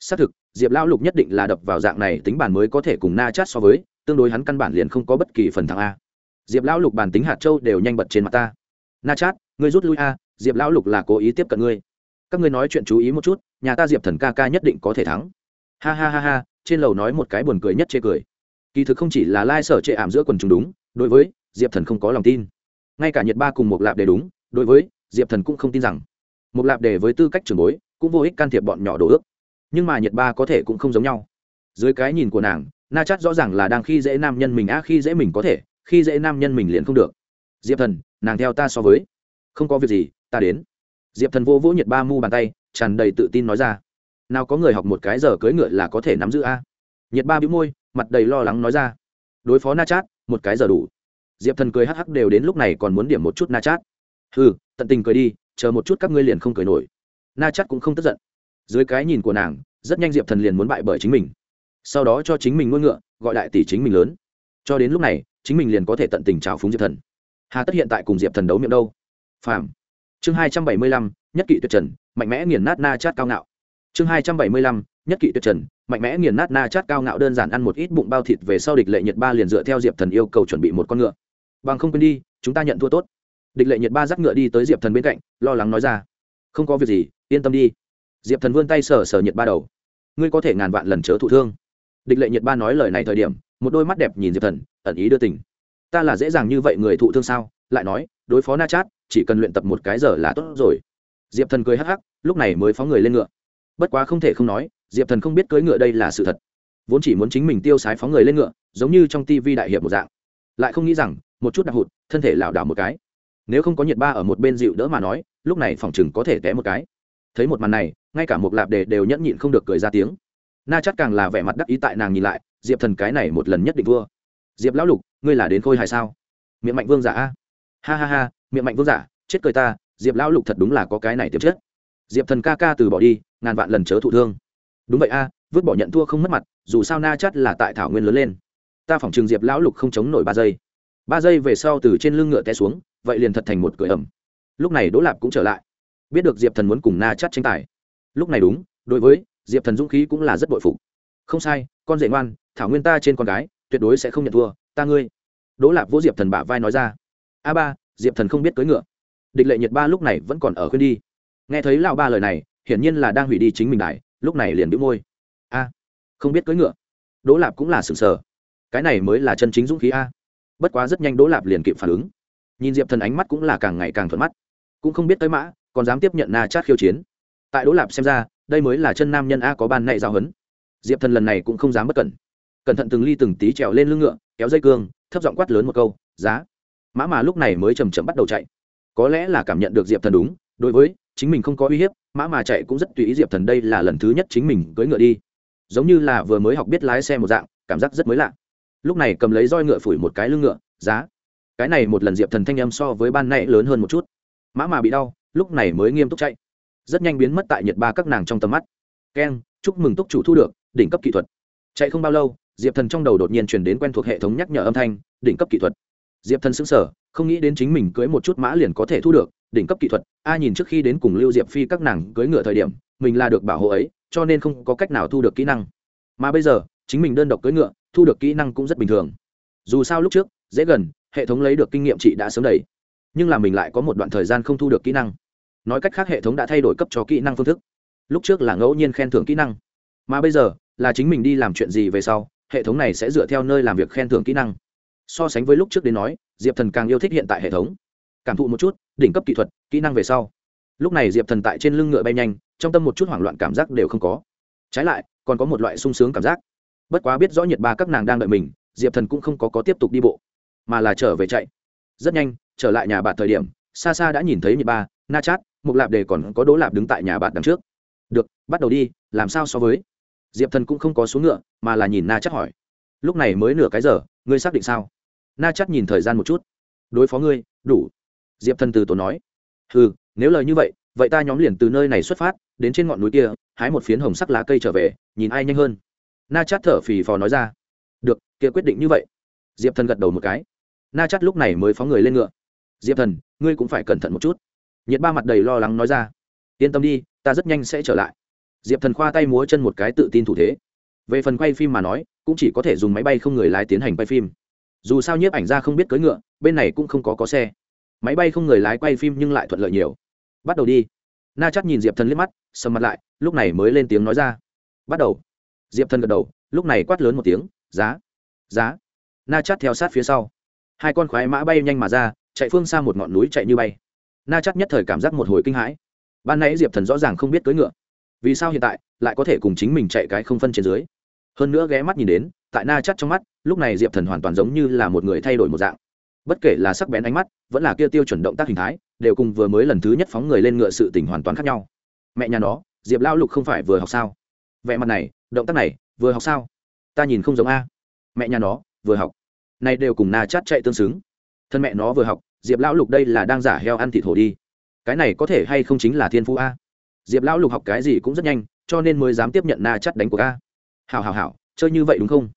Xác thực, diệp lão lục nhất định là đập vào dạng này, tính bản mới có thể cùng na chắc so với, tương đối hắn căn bản liền không có bất kỳ phần thắng a diệp lão lục bản tính hạt châu đều nhanh bật trên mặt ta. Na chát, ngươi rút lui a, diệp lão lục là cố ý tiếp cận ngươi. Các ngươi nói chuyện chú ý một chút, nhà ta diệp thần ca ca nhất định có thể thắng. Ha ha ha ha, trên lầu nói một cái buồn cười nhất chê cười. Kỳ thực không chỉ là lai sở chệ ảm giữa quần chúng đúng, đối với diệp thần không có lòng tin. Ngay cả nhiệt ba cùng một lạp đề đúng, đối với diệp thần cũng không tin rằng một lạp đề với tư cách trường bối cũng vô ích can thiệp bọn nhỏ đồ ước. Nhưng mà nhiệt ba có thể cũng không giống nhau. Dưới cái nhìn của nàng, na chát rõ ràng là đang khi dễ nam nhân mình á, khi dễ mình có thể khi dễ nam nhân mình liền không được. Diệp thần, nàng theo ta so với. Không có việc gì, ta đến. Diệp thần vô vỗ nhiệt ba mu bàn tay, tràn đầy tự tin nói ra. Nào có người học một cái giờ cưới ngựa là có thể nắm giữ a. Nhiệt ba bĩu môi, mặt đầy lo lắng nói ra. Đối phó na chát, một cái giờ đủ. Diệp thần cười hắc hắc đều đến lúc này còn muốn điểm một chút na chát. Ừ tận tình cười đi, chờ một chút các ngươi liền không cười nổi. Na chát cũng không tức giận. Dưới cái nhìn của nàng, rất nhanh diệp thần liền muốn bại bởi chính mình. Sau đó cho chính mình nuôi ngựa, gọi đại tỷ chính mình lớn. Cho đến lúc này chính mình liền có thể tận tình trào phúng diệp thần. Hà tất hiện tại cùng diệp thần đấu miệng đâu? Phàm. Chương hai trăm bảy mươi lăm, nhất kỵ tuyệt trần, mạnh mẽ nghiền nát na chát cao ngạo. Chương hai trăm bảy mươi lăm, nhất kỵ tuyệt trần, mạnh mẽ nghiền nát na chát cao ngạo đơn giản ăn một ít bụng bao thịt về sau địch lệ nhiệt ba liền dựa theo diệp thần yêu cầu chuẩn bị một con ngựa. Bằng không quên đi, chúng ta nhận thua tốt. Địch lệ nhiệt ba dắt ngựa đi tới diệp thần bên cạnh, lo lắng nói ra. Không có việc gì, yên tâm đi. Diệp thần vươn tay sờ sờ nhiệt ba đầu. Ngươi có thể ngàn vạn lần chớ thụ thương. Địch lệ nhiệt ba nói lời này thời điểm, một đôi mắt đẹp nhìn diệp thần ẩn ý đưa tình. Ta là dễ dàng như vậy người thụ thương sao? Lại nói, đối phó na chát, chỉ cần luyện tập một cái giờ là tốt rồi. Diệp thần cười hắc hắc, lúc này mới phóng người lên ngựa. Bất quá không thể không nói, diệp thần không biết cưỡi ngựa đây là sự thật. Vốn chỉ muốn chính mình tiêu sái phóng người lên ngựa, giống như trong tivi đại hiệp một dạng. Lại không nghĩ rằng, một chút đặc hụt, thân thể lảo đảo một cái. Nếu không có nhiệt ba ở một bên dịu đỡ mà nói, lúc này phòng chừng có thể té một cái. Thấy một màn này, ngay cả một lạp đề đều nhẫn nhịn không được cười ra tiếng. Na chắc càng là vẻ mặt đắc ý tại nàng nhìn lại, diệp thần cái này một lần nhất định vua diệp lão lục, ngươi là đến khôi hài sao? Miệng mạnh vương giả a. Ha ha ha, miệng mạnh vương giả, chết cười ta, diệp lão lục thật đúng là có cái này tiềm chất. Diệp thần ca ca từ bỏ đi, ngàn vạn lần chớ thụ thương. Đúng vậy a, vứt bỏ nhận thua không mất mặt, dù sao na chắt là tại thảo nguyên lớn lên. Ta phỏng chừng diệp lão lục không chống nổi ba giây. Ba giây về sau từ trên lưng ngựa té xuống, vậy liền thật thành một cười ẩm lúc này đỗ lạp cũng trở lại. Biết được diệp thần muốn cùng na chắt tranh tài. Lúc này đúng, đối với diệp thần dũng khí cũng là rất bội phục. Không sai, con dễ ngoan, thảo nguyên ta trên con gái tuyệt đối sẽ không nhận thua, ta ngươi. Đỗ lạp vỗ diệp thần bả vai nói ra. A ba, diệp thần không biết cưỡi ngựa. Địch lệ nhiệt ba lúc này vẫn còn ở khuyên đi. Nghe thấy lão ba lời này, hiển nhiên là đang hủy đi chính mình đại lúc này liền đĩu môi. A, không biết cưỡi ngựa. Đỗ lạp cũng là sừng sờ. Cái này mới là chân chính dũng khí a. Bất quá rất nhanh đỗ lạp liền kịp phản ứng. Nhìn diệp thần ánh mắt cũng là càng ngày càng thuận mắt. Cũng không biết tới mã, còn dám tiếp nhận na chát khiêu chiến. Tại đỗ lạp xem ra, đây mới là chân nam nhân a có ban nay giao hấn. Diệp thần lần này cũng không dám bất cẩn cẩn thận từng ly từng tí trèo lên lưng ngựa, kéo dây cương, thấp giọng quát lớn một câu, giá. Mã mà lúc này mới chầm chậm bắt đầu chạy. Có lẽ là cảm nhận được diệp thần đúng, đối với chính mình không có uy hiếp, mã mà chạy cũng rất tùy ý diệp thần đây là lần thứ nhất chính mình cưỡi ngựa đi. Giống như là vừa mới học biết lái xe một dạng, cảm giác rất mới lạ. Lúc này cầm lấy roi ngựa phủi một cái lưng ngựa, giá. Cái này một lần diệp thần thanh âm so với ban nãy lớn hơn một chút. Mã mà bị đau, lúc này mới nghiêm túc chạy. Rất nhanh biến mất tại nhiệt ba các nàng trong tầm mắt. Keng, chúc mừng túc chủ thu được đỉnh cấp kỹ thuật. Chạy không bao lâu diệp thần trong đầu đột nhiên chuyển đến quen thuộc hệ thống nhắc nhở âm thanh, đỉnh cấp kỹ thuật. Diệp thần xứng sở không nghĩ đến chính mình cưới một chút mã liền có thể thu được, đỉnh cấp kỹ thuật, a nhìn trước khi đến cùng lưu diệp phi các nàng cưới ngựa thời điểm, mình là được bảo hộ ấy, cho nên không có cách nào thu được kỹ năng. Mà bây giờ, chính mình đơn độc cưới ngựa, thu được kỹ năng cũng rất bình thường. Dù sao lúc trước, dễ gần, hệ thống lấy được kinh nghiệm chị đã sớm đầy. Nhưng là mình lại có một đoạn thời gian không thu được kỹ năng. Nói cách khác hệ thống đã thay đổi cấp cho kỹ năng phương thức. Lúc trước là ngẫu nhiên khen thưởng kỹ năng. Mà bây giờ, là chính mình đi làm chuyện gì về sau hệ thống này sẽ dựa theo nơi làm việc khen thưởng kỹ năng. So sánh với lúc trước đến nói, diệp thần càng yêu thích hiện tại hệ thống. Cảm thụ một chút, đỉnh cấp kỹ thuật, kỹ năng về sau. Lúc này diệp thần tại trên lưng ngựa bay nhanh, trong tâm một chút hoảng loạn cảm giác đều không có. Trái lại, còn có một loại sung sướng cảm giác. Bất quá biết rõ nhiệt ba các nàng đang đợi mình, diệp thần cũng không có có tiếp tục đi bộ, mà là trở về chạy. Rất nhanh, trở lại nhà bạn thời điểm xa xa đã nhìn thấy nhiệt ba, na chát, Mục lạp đề còn có đố lạp đứng tại nhà bạn đằng trước. Được, bắt đầu đi, làm sao so với? Diệp thần cũng không có xuống ngựa, mà là nhìn na chắc hỏi. Lúc này mới nửa cái giờ, ngươi xác định sao? Na chắc nhìn thời gian một chút. Đối phó ngươi, đủ. Diệp thần từ tổ nói. Ừ nếu lời như vậy vậy ta nhóm liền từ nơi này xuất phát, đến trên ngọn núi kia, hái một phiến hồng sắc lá cây trở về, nhìn ai nhanh hơn. Na chát thở phì phò nói ra. Được, kia quyết định như vậy. Diệp thần gật đầu một cái. Na chát lúc này mới phóng người lên ngựa. Diệp thần, ngươi cũng phải cẩn thận một chút. Nhiệt ba mặt đầy lo lắng nói ra. Yên tâm đi, ta rất nhanh sẽ trở lại diệp thần khoa tay múa chân một cái tự tin thủ thế. Về phần quay phim mà nói, cũng chỉ có thể dùng máy bay không người lái tiến hành quay phim. Dù sao nhiếp ảnh ra không biết cưỡi ngựa, bên này cũng không có có xe. Máy bay không người lái quay phim nhưng lại thuận lợi nhiều. Bắt đầu đi. Na chắc nhìn diệp thần liếc mắt, sầm mặt lại, lúc này mới lên tiếng nói ra. Bắt đầu. Diệp thần gật đầu, lúc này quát lớn một tiếng, giá giá. Na chắc theo sát phía sau. Hai con khoái mã bay nhanh mà ra, chạy phương xa một ngọn núi chạy như bay. Na chắc nhất thời cảm giác một hồi kinh hãi. Ban nãy diệp thần rõ ràng không biết cưỡi ngựa vì sao hiện tại lại có thể cùng chính mình chạy cái không phân trên dưới? Hơn nữa ghé mắt nhìn đến, tại na chắt trong mắt, lúc này diệp thần hoàn toàn giống như là một người thay đổi một dạng. Bất kể là sắc bén ánh mắt, vẫn là kia tiêu chuẩn động tác hình thái, đều cùng vừa mới lần thứ nhất phóng người lên ngựa sự tỉnh hoàn toàn khác nhau. Mẹ nhà nó, diệp lao lục không phải vừa học sao? Vẻ mặt này, động tác này, vừa học sao? Ta nhìn không giống a. Mẹ nhà nó, vừa học. Này đều cùng na chát chạy tương xứng. Thân mẹ nó vừa học, diệp lão lục đây là đang giả heo ăn thịt hổ đi. Cái này có thể hay không chính là thiên phú a? Diệp lão lục học cái gì cũng rất nhanh, cho nên mới dám tiếp nhận na chắt đánh của a. Hào hào hào chơi như vậy đúng không?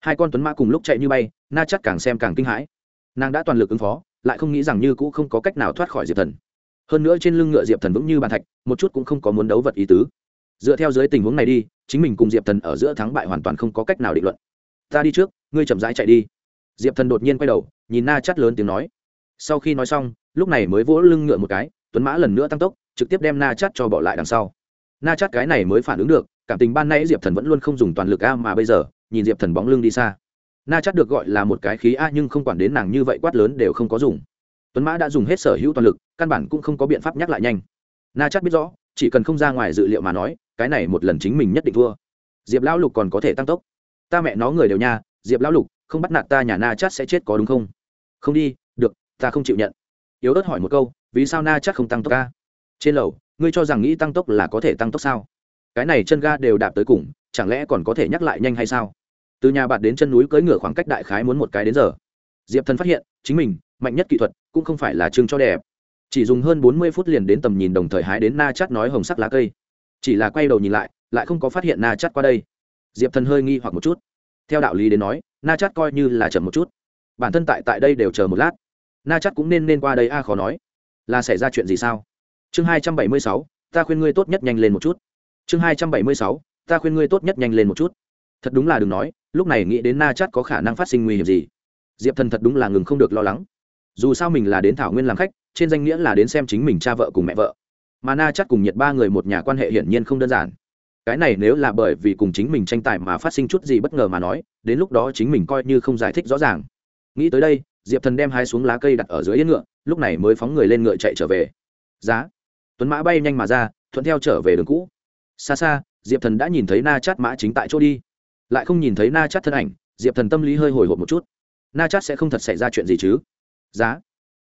Hai con tuấn mã cùng lúc chạy như bay, na chắt càng xem càng kinh hãi. Nàng đã toàn lực ứng phó, lại không nghĩ rằng như cũ không có cách nào thoát khỏi diệp thần. Hơn nữa trên lưng ngựa diệp thần vững như bàn thạch, một chút cũng không có muốn đấu vật ý tứ. Dựa theo dưới tình huống này đi, chính mình cùng diệp thần ở giữa thắng bại hoàn toàn không có cách nào định luận. Ta đi trước, ngươi chậm rãi chạy đi. Diệp thần đột nhiên quay đầu, nhìn na chắt lớn tiếng nói. Sau khi nói xong, lúc này mới vỗ lưng ngựa một cái, tuấn mã lần nữa tăng tốc trực tiếp đem na chát cho bỏ lại đằng sau. Na chát cái này mới phản ứng được, cảm tình ban nãy diệp thần vẫn luôn không dùng toàn lực a mà bây giờ, nhìn diệp thần bóng lưng đi xa. Na chát được gọi là một cái khí a nhưng không quản đến nàng như vậy quát lớn đều không có dùng. Tuấn mã đã dùng hết sở hữu toàn lực, căn bản cũng không có biện pháp nhắc lại nhanh. Na chát biết rõ, chỉ cần không ra ngoài dự liệu mà nói, cái này một lần chính mình nhất định thua. Diệp lão lục còn có thể tăng tốc. Ta mẹ nó người đều nha, diệp lão lục, không bắt nạt ta nhà na chát sẽ chết có đúng không? Không đi, được, ta không chịu nhận. Yếu ớt hỏi một câu, vì sao na chát không tăng tốc ca trên lầu, ngươi cho rằng nghĩ tăng tốc là có thể tăng tốc sao? Cái này chân ga đều đạp tới cùng, chẳng lẽ còn có thể nhắc lại nhanh hay sao? Từ nhà bạn đến chân núi cưỡi ngựa khoảng cách đại khái muốn một cái đến giờ. Diệp thần phát hiện, chính mình, mạnh nhất kỹ thuật, cũng không phải là chương cho đẹp. Chỉ dùng hơn bốn mươi phút liền đến tầm nhìn đồng thời hái đến na chắt nói hồng sắc lá cây. Chỉ là quay đầu nhìn lại lại không có phát hiện na chắt qua đây. Diệp thần hơi nghi hoặc một chút. Theo đạo lý đến nói, na chắt coi như là chậm một chút. Bản thân tại tại đây đều chờ một lát. Na chắt cũng nên nên qua đây a, khó nói. Là xảy ra chuyện gì sao? Chương hai trăm bảy mươi sáu, ta khuyên ngươi tốt nhất nhanh lên một chút. Chương hai trăm bảy mươi sáu, ta khuyên ngươi tốt nhất nhanh lên một chút. Thật đúng là đừng nói, lúc này nghĩ đến na chát có khả năng phát sinh nguy hiểm gì. Diệp thần thật đúng là ngừng không được lo lắng. Dù sao mình là đến thảo nguyên làm khách, trên danh nghĩa là đến xem chính mình cha vợ cùng mẹ vợ. Mà na chát cùng nhiệt ba người một nhà quan hệ hiển nhiên không đơn giản. Cái này nếu là bởi vì cùng chính mình tranh tài mà phát sinh chút gì bất ngờ mà nói, đến lúc đó chính mình coi như không giải thích rõ ràng. Nghĩ tới đây, diệp thần đem hai xuống lá cây đặt ở dưới yên ngựa, lúc này mới phóng người lên ngựa chạy trở về. Giá tuấn mã bay nhanh mà ra, thuận theo trở về đường cũ. Xa xa, diệp thần đã nhìn thấy na chát mã chính tại chỗ đi. Lại không nhìn thấy na chát thân ảnh, diệp thần tâm lý hơi hồi hộp một chút. Na chát sẽ không thật xảy ra chuyện gì chứ? Giá.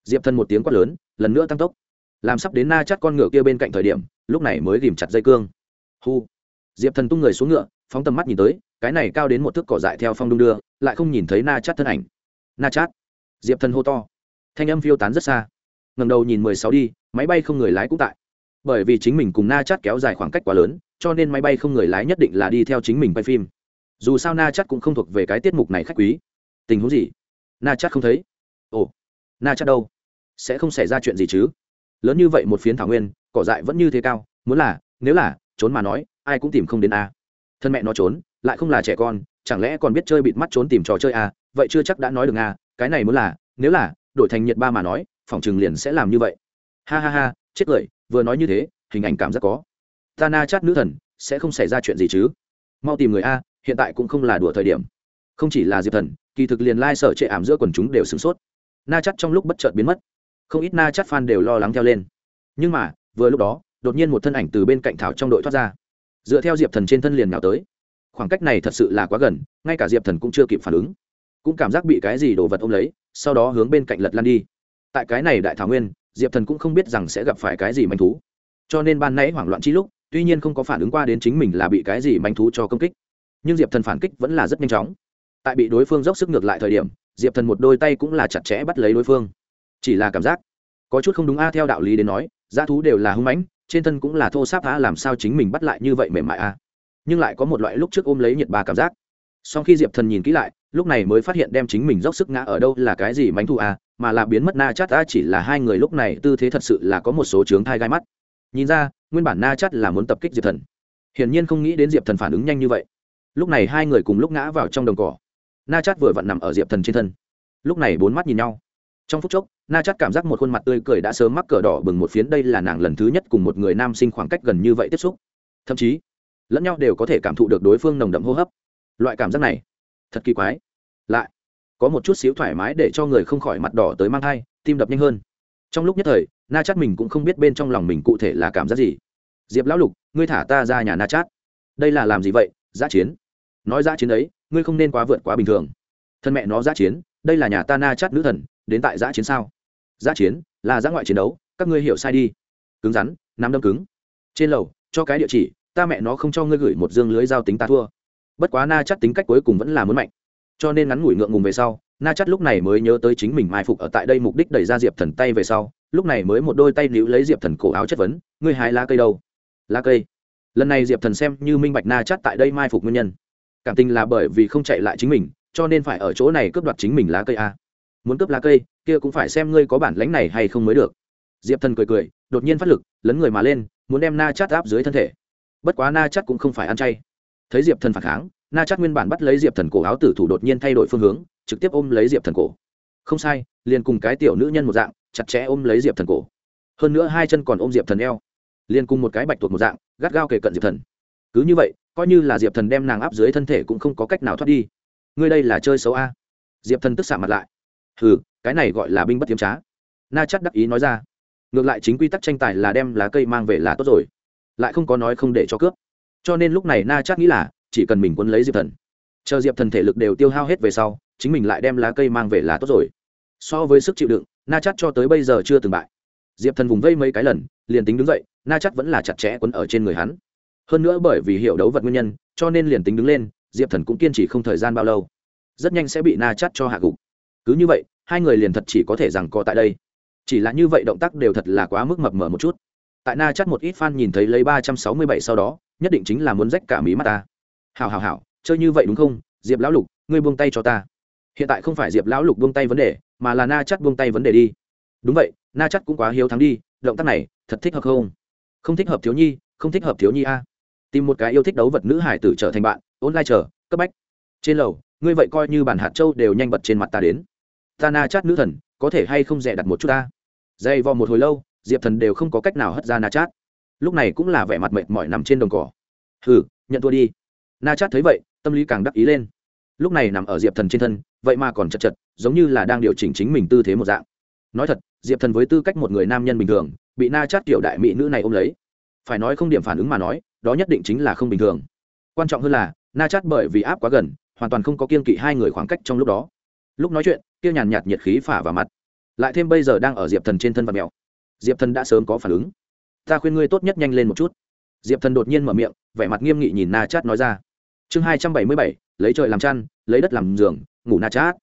Diệp thần một tiếng quát lớn, lần nữa tăng tốc. Làm sắp đến na chát con ngựa kia bên cạnh thời điểm, lúc này mới ghìm chặt dây cương. Hu diệp thần tung người xuống ngựa, phóng tầm mắt nhìn tới, cái này cao đến một thước cỏ dại theo phong đung đưa, lại không nhìn thấy na chát thân ảnh. Na chát. Diệp thần hô to. Thanh âm phiêu tán rất xa. Ngầm đầu nhìn mười sáu đi, máy bay không người lái cũng tại bởi vì chính mình cùng na chát kéo dài khoảng cách quá lớn, cho nên máy bay không người lái nhất định là đi theo chính mình quay phim. Dù sao na chát cũng không thuộc về cái tiết mục này khách quý. Tình huống gì? Na chát không thấy. Ồ, na chắc đâu? Sẽ không xảy ra chuyện gì chứ? Lớn như vậy một phiến thảo nguyên, cỏ dại vẫn như thế cao, muốn là, nếu là, trốn mà nói, ai cũng tìm không đến a. Thân mẹ nó trốn, lại không là trẻ con, chẳng lẽ còn biết chơi bịt mắt trốn tìm trò chơi a? Vậy chưa chắc đã nói được a, cái này muốn là, nếu là, đổi thành nhiệt ba mà nói, phòng trường liền sẽ làm như vậy ha ha ha, chết cười, vừa nói như thế, hình ảnh cảm giác có. Ta na chát nữ thần, sẽ không xảy ra chuyện gì chứ? Mau tìm người a, hiện tại cũng không là đùa thời điểm. Không chỉ là diệp thần, kỳ thực liền lai、like、sở trệ ảm giữa quần chúng đều sửng sốt. Na chắt trong lúc bất chợt biến mất. Không ít na chắt fan đều lo lắng theo lên. Nhưng mà, vừa lúc đó, đột nhiên một thân ảnh từ bên cạnh thảo trong đội thoát ra. Dựa theo diệp thần trên thân liền nào tới. Khoảng cách này thật sự là quá gần, ngay cả diệp thần cũng chưa kịp phản ứng. Cũng cảm giác bị cái gì đồ vật ôm lấy, sau đó hướng bên cạnh lật lan đi. Tại cái này đại thảo nguyên diệp thần cũng không biết rằng sẽ gặp phải cái gì manh thú cho nên ban nãy hoảng loạn chi lúc tuy nhiên không có phản ứng qua đến chính mình là bị cái gì manh thú cho công kích nhưng diệp thần phản kích vẫn là rất nhanh chóng tại bị đối phương dốc sức ngược lại thời điểm diệp thần một đôi tay cũng là chặt chẽ bắt lấy đối phương chỉ là cảm giác có chút không đúng a à, theo đạo lý đến nói g thú đều là hung mãnh trên thân cũng là thô sáp a làm sao chính mình bắt lại như vậy mềm mại a à? nhưng lại có một loại lúc trước ôm lấy nhiệt ba cảm giác sau khi diệp thần nhìn kỹ lại lúc này mới phát hiện đem chính mình dốc sức ngã ở đâu là cái gì mánh thu a à? Mà là biến mất na chát a chỉ là hai người lúc này, tư thế thật sự là có một số chướng thai gai mắt. Nhìn ra, nguyên bản na chát là muốn tập kích diệp thần. Hiển nhiên không nghĩ đến diệp thần phản ứng nhanh như vậy. Lúc này hai người cùng lúc ngã vào trong đồng cỏ. Na chát vừa vặn nằm ở diệp thần trên thân. Lúc này bốn mắt nhìn nhau. Trong phút chốc, na chát cảm giác một khuôn mặt tươi cười đã sớm mắc cờ đỏ bừng một phiến, đây là nàng lần thứ nhất cùng một người nam sinh khoảng cách gần như vậy tiếp xúc. Thậm chí, lẫn nhau đều có thể cảm thụ được đối phương nồng đậm hô hấp. Loại cảm giác này, thật kỳ quái. Lại có một chút xíu thoải mái để cho người không khỏi mặt đỏ tới mang thai, tim đập nhanh hơn. Trong lúc nhất thời, na chát mình cũng không biết bên trong lòng mình cụ thể là cảm giác gì. Diệp lão lục, ngươi thả ta ra nhà na chát. Đây là làm gì vậy? Giã chiến. Nói giã chiến ấy, ngươi không nên quá vượt quá bình thường. Thân mẹ nó giã chiến, đây là nhà ta na chát nữ thần, đến tại giã chiến sao? Giã chiến là giã ngoại chiến đấu, các ngươi hiểu sai đi. Cứng rắn nắm đâm cứng. Trên lầu, cho cái địa chỉ, ta mẹ nó không cho ngươi gửi một dương lưới giao tính ta thua. Bất quá na chát tính cách cuối cùng vẫn là muốn mạnh cho nên ngắn ngủi ngượng ngùng về sau, na chắt lúc này mới nhớ tới chính mình mai phục ở tại đây mục đích đẩy ra diệp thần tay về sau, lúc này mới một đôi tay níu lấy diệp thần cổ áo chất vấn, ngươi hái lá cây đâu? Lá cây. Lần này diệp thần xem như minh bạch na chắt tại đây mai phục nguyên nhân. Cảm tình là bởi vì không chạy lại chính mình, cho nên phải ở chỗ này cướp đoạt chính mình lá cây a. Muốn cướp lá cây, kia cũng phải xem ngươi có bản lánh này hay không mới được. Diệp thần cười cười, đột nhiên phát lực, lấn người mà lên, muốn đem na chắt áp dưới thân thể. Bất quá na chắt cũng không phải ăn chay thấy diệp thần phản kháng na chắc nguyên bản bắt lấy diệp thần cổ áo tử thủ đột nhiên thay đổi phương hướng trực tiếp ôm lấy diệp thần cổ không sai liền cùng cái tiểu nữ nhân một dạng chặt chẽ ôm lấy diệp thần cổ hơn nữa hai chân còn ôm diệp thần eo liền cùng một cái bạch tuột một dạng gắt gao kề cận diệp thần cứ như vậy coi như là diệp thần đem nàng áp dưới thân thể cũng không có cách nào thoát đi ngươi đây là chơi xấu a diệp thần tức xạ mặt lại hừ cái này gọi là binh bất tiếm trá na chắc đắc ý nói ra ngược lại chính quy tắc tranh tài là đem lá cây mang về là tốt rồi lại không có nói không để cho cướp cho nên lúc này na chắc nghĩ là, chỉ cần mình quân lấy diệp thần, chờ diệp thần thể lực đều tiêu hao hết về sau, chính mình lại đem lá cây mang về là tốt rồi. So với sức chịu đựng, na chắc cho tới bây giờ chưa từng bại. Diệp thần vùng vây mấy cái lần, liền tính đứng dậy, na chắc vẫn là chặt chẽ quấn ở trên người hắn. Hơn nữa bởi vì hiểu đấu vật nguyên nhân, cho nên liền tính đứng lên, diệp thần cũng kiên trì không thời gian bao lâu. Rất nhanh sẽ bị na chắt cho hạ gục. Cứ như vậy, hai người liền thật chỉ có thể rằng co tại đây. Chỉ là như vậy động tác đều thật là quá mức mập mờ một chút tại na chắt một ít fan nhìn thấy lấy ba trăm sáu mươi bảy sau đó, nhất định chính là muốn rách cả mí mắt ta. Hào hào hào chơi như vậy đúng không? Diệp lão lục, ngươi buông tay cho ta. Hiện tại không phải diệp lão lục buông tay vấn đề, mà là na chắt buông tay vấn đề đi. Đúng vậy, na chắt cũng quá hiếu thắng đi, động tác này, thật thích hợp không? Không thích hợp thiếu nhi, không thích hợp thiếu nhi a. Tìm một cái yêu thích đấu vật nữ hải tử trở thành bạn, online chờ, cấp bách. Trên lầu, ngươi vậy coi như bản hạt châu đều nhanh bật trên mặt ta đến. Ta na chát nữ thần, có thể hay không rẻ đặt một chút ta? Dây vò một hồi lâu diệp thần đều không có cách nào hất ra na chát lúc này cũng là vẻ mặt mệt mỏi nằm trên đồng cỏ. Hừ, nhận thua đi. Na chát thấy vậy, tâm lý càng đắc ý lên. Lúc này nằm ở diệp thần trên thân, vậy mà còn chật chật, giống như là đang điều chỉnh chính mình tư thế một dạng. Nói thật, diệp thần với tư cách một người nam nhân bình thường, bị na chát kiểu đại mỹ nữ này ôm lấy. Phải nói không điểm phản ứng mà nói, đó nhất định chính là không bình thường. Quan trọng hơn là, na chát bởi vì áp quá gần, hoàn toàn không có kiên kỵ hai người khoảng cách trong lúc đó. Lúc nói chuyện, kia nhàn nhạt nhiệt khí phả vào mặt. Lại thêm bây giờ đang ở diệp thần trên thân và mèo diệp thần đã sớm có phản ứng. Ta khuyên ngươi tốt nhất nhanh lên một chút. Diệp thần đột nhiên mở miệng, vẻ mặt nghiêm nghị nhìn na chát nói ra. Chương hai trăm bảy mươi bảy, lấy trời làm chăn, lấy đất làm giường, ngủ na chát.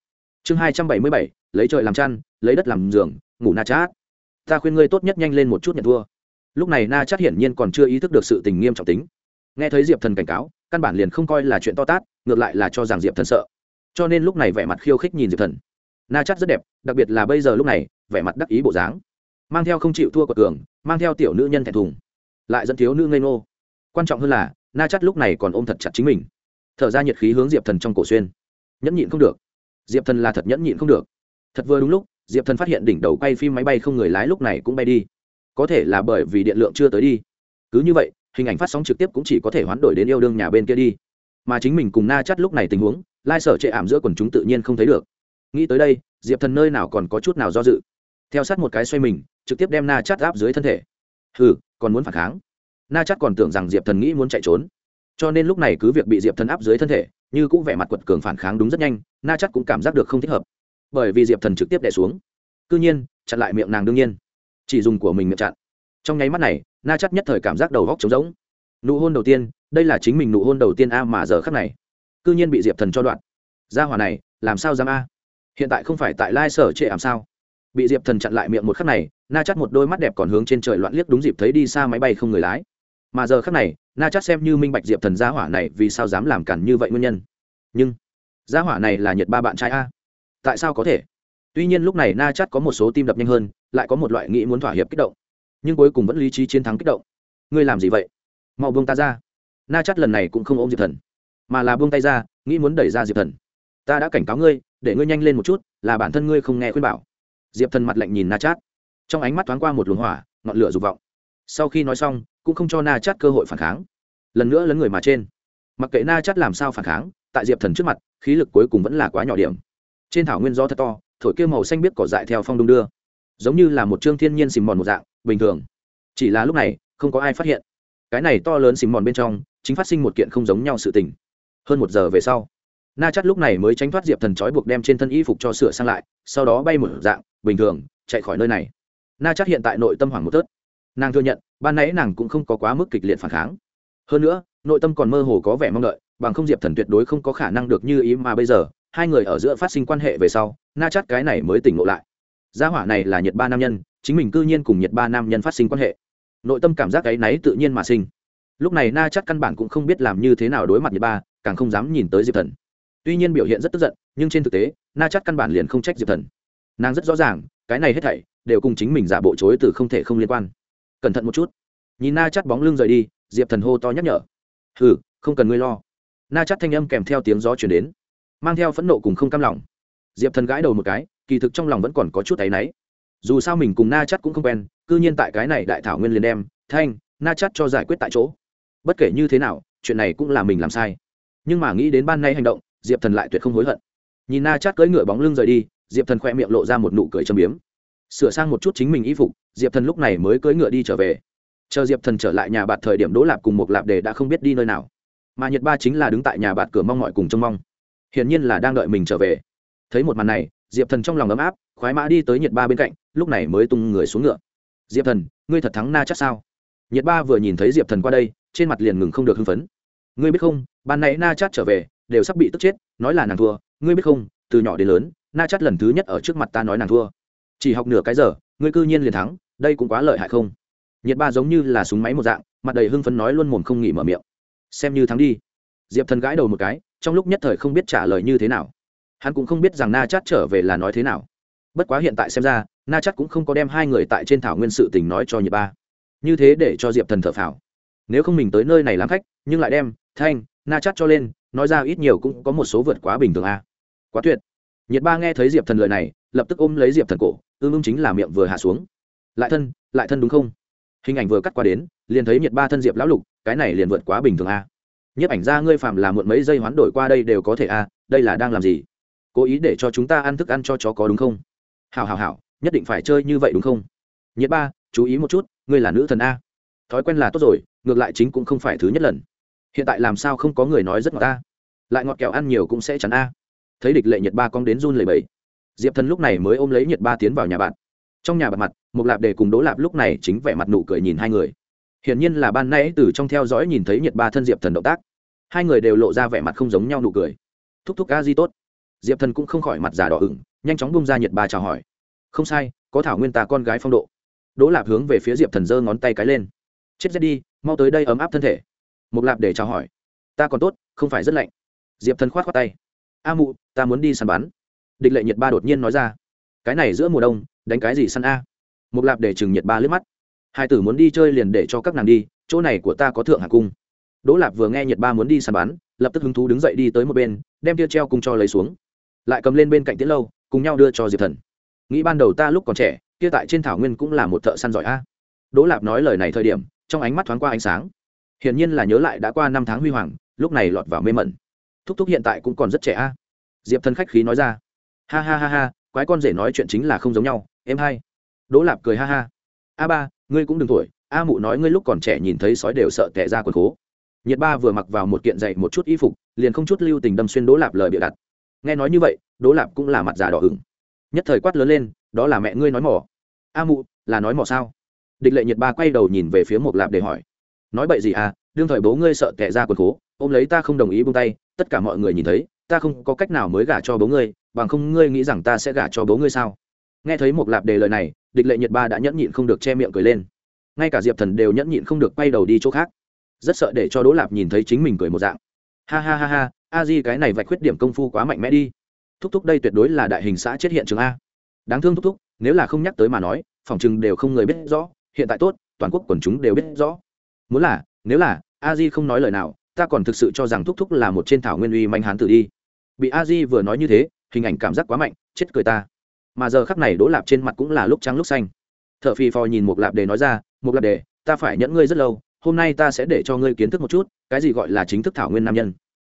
Chương hai trăm bảy mươi bảy, lấy trời làm chăn, lấy đất làm giường, ngủ na chát. Ta khuyên ngươi tốt nhất nhanh lên một chút nhận thua. Lúc này na chát hiển nhiên còn chưa ý thức được sự tình nghiêm trọng tính. Nghe thấy diệp thần cảnh cáo, căn bản liền không coi là chuyện to tát, ngược lại là cho rằng diệp thần sợ. Cho nên lúc này vẻ mặt khiêu khích nhìn diệp thần. Na chát rất đẹp, đặc biệt là bây giờ lúc này, vẻ mặt đắc ý bộ dáng mang theo không chịu thua của cường, mang theo tiểu nữ nhân thẹn thùng. Lại dẫn thiếu nữ ngây ngô. Quan trọng hơn là, na chắt lúc này còn ôm thật chặt chính mình. Thở ra nhiệt khí hướng diệp thần trong cổ xuyên. Nhẫn nhịn không được. Diệp thần là thật nhẫn nhịn không được. Thật vừa đúng lúc, diệp thần phát hiện đỉnh đầu quay phim máy bay không người lái lúc này cũng bay đi. Có thể là bởi vì điện lượng chưa tới đi. Cứ như vậy, hình ảnh phát sóng trực tiếp cũng chỉ có thể hoán đổi đến yêu đương nhà bên kia đi. Mà chính mình cùng na chắt lúc này tình huống, lai sở chệ ảm giữa quần chúng tự nhiên không thấy được. Nghĩ tới đây, diệp thần nơi nào còn có chút nào do dự theo sát một cái xoay mình, trực tiếp đem na chắt áp dưới thân thể. Hừ, còn muốn phản kháng. Na chắt còn tưởng rằng diệp thần nghĩ muốn chạy trốn. Cho nên lúc này cứ việc bị diệp thần áp dưới thân thể, như cũng vẻ mặt quật cường phản kháng đúng rất nhanh, na chắt cũng cảm giác được không thích hợp. Bởi vì diệp thần trực tiếp đẻ xuống. C ư nhiên, chặn lại miệng nàng đương nhiên. Chỉ dùng của mình miệng chặn. Trong nháy mắt này, na chắt nhất thời cảm giác đầu góc trống rỗng. Nụ hôn đầu tiên, đây là chính mình nụ hôn đầu tiên a mà giờ khắc này. C ư nhiên bị diệp thần cho đoạn. Gia hỏa này, làm sao dám a? Hiện tại không phải tại lai sở trệ ảm sao? Bị diệp thần chặn lại miệng một khắc này na chắt một đôi mắt đẹp còn hướng trên trời loạn liếc đúng dịp thấy đi xa máy bay không người lái mà giờ khắc này na chắt xem như minh bạch diệp thần gia hỏa này vì sao dám làm cản như vậy nguyên nhân nhưng gia hỏa này là nhật ba bạn trai a tại sao có thể tuy nhiên lúc này na chắt có một số tim đập nhanh hơn lại có một loại nghĩ muốn thỏa hiệp kích động nhưng cuối cùng vẫn lý trí chiến thắng kích động ngươi làm gì vậy mau buông ta ra na chắt lần này cũng không ôm diệp thần mà là buông tay ra nghĩ muốn đẩy ra diệp thần ta đã cảnh cáo ngươi để ngươi nhanh lên một chút là bản thân ngươi không nghe khuyên bảo diệp thần mặt lạnh nhìn na chát trong ánh mắt thoáng qua một luồng hỏa ngọn lửa dục vọng sau khi nói xong cũng không cho na chát cơ hội phản kháng lần nữa lấn người mà trên mặc kệ na chát làm sao phản kháng tại diệp thần trước mặt khí lực cuối cùng vẫn là quá nhỏ điểm trên thảo nguyên gió thật to thổi kia màu xanh biết cỏ dại theo phong đung đưa giống như là một chương thiên nhiên xìm mòn một dạng bình thường chỉ là lúc này không có ai phát hiện cái này to lớn xìm mòn bên trong chính phát sinh một kiện không giống nhau sự tình hơn một giờ về sau na chắt lúc này mới tránh thoát diệp thần trói buộc đem trên thân y phục cho sửa sang lại, sau đó bay một dạng, bình thường, chạy khỏi nơi này. Na chắt hiện tại nội tâm hoảng một tớt. Nàng thừa nhận, ban nãy nàng cũng không có quá mức kịch liệt phản kháng. Hơn nữa, nội tâm còn mơ hồ có vẻ mong đợi, bằng không diệp thần tuyệt đối không có khả năng được như ý mà bây giờ, hai người ở giữa phát sinh quan hệ về sau, na chắt cái này mới tỉnh ngộ lại. Gia hỏa này là nhiệt ba nam nhân, chính mình cư nhiên cùng nhiệt ba nam nhân phát sinh quan hệ. Nội tâm cảm giác cái náy tự nhiên mà sinh. Lúc này na chắt căn bản cũng không biết làm như thế nào đối mặt nhiệt ba, càng không dám nhìn tới diệp thần tuy nhiên biểu hiện rất tức giận, nhưng trên thực tế, na chắc căn bản liền không trách diệp thần. Nàng rất rõ ràng, cái này hết thảy đều cùng chính mình giả bộ chối từ không thể không liên quan. Cẩn thận một chút. Nhìn na chắc bóng lưng rời đi, diệp thần hô to nhắc nhở. Hừ, không cần ngươi lo. Na chắc thanh âm kèm theo tiếng gió chuyển đến, mang theo phẫn nộ cùng không cam lòng. Diệp thần gãi đầu một cái, kỳ thực trong lòng vẫn còn có chút áy náy. Dù sao mình cùng na chắt cũng không quen c ư nhiên tại cái này đại thảo nguyên liền đem, thanh, na chắt cho giải quyết tại chỗ. Bất kể như thế nào, chuyện này cũng là mình làm sai. Nhưng mà nghĩ đến ban nay hành động diệp thần lại tuyệt không hối hận nhìn na chát cưỡi ngựa bóng lưng rời đi diệp thần khoe miệng lộ ra một nụ cười châm biếm sửa sang một chút chính mình y phục diệp thần lúc này mới cưỡi ngựa đi trở về chờ diệp thần trở lại nhà bạt thời điểm đỗ lạp cùng một lạp đề đã không biết đi nơi nào mà nhật ba chính là đứng tại nhà bạt cửa mong mọi cùng trông mong hiển nhiên là đang đợi mình trở về thấy một màn này diệp thần trong lòng ấm áp khoái mã đi tới nhật ba bên cạnh lúc này mới tung người xuống ngựa diệp thần ngươi thật thắng na chắc sao nhật ba vừa nhìn thấy diệp thần qua đây trên mặt liền ngừng không được hưng phấn ngươi biết không ban nãy na chắc trở về đều sắp bị tức chết, nói là nàng thua, ngươi biết không, từ nhỏ đến lớn, na chắt lần thứ nhất ở trước mặt ta nói nàng thua. Chỉ học nửa cái giờ, ngươi cư nhiên liền thắng, đây cũng quá lợi hại không? Nhiệt ba giống như là súng máy một dạng, mặt đầy hưng phấn nói luôn mồm không nghỉ mở miệng. Xem như thắng đi. Diệp thần gãi đầu một cái, trong lúc nhất thời không biết trả lời như thế nào. Hắn cũng không biết rằng na chát trở về là nói thế nào. Bất quá hiện tại xem ra, na chát cũng không có đem hai người tại trên thảo nguyên sự tình nói cho nhiệt ba. Như thế để cho diệp thần thở phào. Nếu không mình tới nơi này làm khách, nhưng lại đem, thanh, na chát cho lên nói ra ít nhiều cũng có một số vượt quá bình thường a. À. quá tuyệt. Nhiệt ba nghe thấy diệp thần lời này, lập tức ôm lấy diệp thần cổ, ương ương chính là miệng vừa hạ xuống. Lại thân lại thân đúng không? Hình ảnh vừa cắt qua đến, liền thấy nhiệt ba thân diệp lão lục, cái này liền vượt quá bình thường a. Nhiếp ảnh ra ngươi phạm là muộn mấy giây hoán đổi qua đây đều có thể a, đây là đang làm gì? Cố ý để cho chúng ta ăn thức ăn cho chó có đúng không? Hào hào hào nhất định phải chơi như vậy đúng không? Nhiệt ba, chú ý một chút, ngươi là nữ thần a. Thói quen là tốt rồi, ngược lại chính cũng không phải thứ nhất lần hiện tại làm sao không có người nói rất ngọt ta, lại ngọt kẹo ăn nhiều cũng sẽ chắn a. Thấy địch lệ nhiệt ba cong đến run lầy bẫy diệp thần lúc này mới ôm lấy nhiệt ba tiến vào nhà bạn. Trong nhà bạc mặt một lạp đề cùng đỗ lạp lúc này chính vẻ mặt nụ cười nhìn hai người. Hiển nhiên là ban nãy từ trong theo dõi nhìn thấy nhiệt ba thân diệp thần động tác. Hai người đều lộ ra vẻ mặt không giống nhau nụ cười. Thúc thúc ca di tốt. Diệp thần cũng không khỏi mặt già đỏ ửng nhanh chóng bung ra nhiệt ba chào hỏi. Không sai có thảo nguyên ta con gái phong độ. Đỗ lạp hướng về phía diệp thần giơ ngón tay cái lên. Chết rét đi mau tới đây ấm áp thân thể. Mục lạp để chào hỏi. Ta còn tốt, không phải rất lạnh. Diệp thần khoát khoát tay. A mụ, ta muốn đi săn bắn. Địch lệ nhiệt ba đột nhiên nói ra. Cái này giữa mùa đông, đánh cái gì săn a? Mục lạp để chừng nhiệt ba lướt mắt. Hai tử muốn đi chơi liền để cho các nàng đi, chỗ này của ta có thượng hạ cung. Đỗ lạp vừa nghe nhiệt ba muốn đi săn bắn, lập tức hứng thú đứng dậy đi tới một bên, đem tia treo cung cho lấy xuống. Lại cầm lên bên cạnh tiễn lâu, cùng nhau đưa cho diệp thần. Nghĩ ban đầu ta lúc còn trẻ, kia tại trên thảo nguyên cũng là một thợ săn giỏi a. Đỗ lạp nói lời này thời điểm, trong ánh mắt thoáng qua ánh sáng hiển nhiên là nhớ lại đã qua năm tháng huy hoàng, lúc này lọt vào mê mẩn. Thúc thúc hiện tại cũng còn rất trẻ a. Diệp thần khách khí nói ra. Ha ha ha ha, quái con rể nói chuyện chính là không giống nhau, em hai. đỗ lạp cười ha ha. A ba, ngươi cũng đừng tuổi a mụ nói ngươi lúc còn trẻ nhìn thấy sói đều sợ tệ ra quần khố. Nhiệt ba vừa mặc vào một kiện dạy một chút y phục, liền không chút lưu tình đâm xuyên đỗ lạp lời bịa đặt. Nghe nói như vậy, đỗ lạp cũng là mặt già đỏ ửng. Nhất thời quát lớn lên, đó là mẹ ngươi nói mỏ. A mụ, là nói mỏ sao? Địch lệ nhiệt ba quay đầu nhìn về phía một lạp để hỏi nói bậy gì à đương thời bố ngươi sợ kẻ ra quần khố, ôm lấy ta không đồng ý buông tay, tất cả mọi người nhìn thấy, ta không có cách nào mới gả cho bố ngươi, bằng không ngươi nghĩ rằng ta sẽ gả cho bố ngươi sao? Nghe thấy một lạp đề lời này, địch lệ nhiệt ba đã nhẫn nhịn không được che miệng cười lên. Ngay cả diệp thần đều nhẫn nhịn không được quay đầu đi chỗ khác. Rất sợ để cho đỗ lạp nhìn thấy chính mình cười một dạng. Ha ha ha ha, a di cái này vạch khuyết điểm công phu quá mạnh mẽ đi. Thúc thúc đây tuyệt đối là đại hình xã chết hiện trường a. Đáng thương thúc thúc, nếu là không nhắc tới mà nói, phòng chừng đều không người biết rõ, hiện tại tốt, toàn quốc quần chúng đều biết rõ muốn là, nếu là, a di không nói lời nào, ta còn thực sự cho rằng thúc thúc là một trên thảo nguyên uy manh hán tử đi. Bị a di vừa nói như thế, hình ảnh cảm giác quá mạnh, chết cười ta. Mà giờ khắc này đỗ lạp trên mặt cũng là lúc trắng lúc xanh. T h ở phì phò nhìn một lạp đề nói ra một lạp đề, ta phải nhẫn ngươi rất lâu, hôm nay ta sẽ để cho ngươi kiến thức một chút, cái gì gọi là chính thức thảo nguyên nam nhân.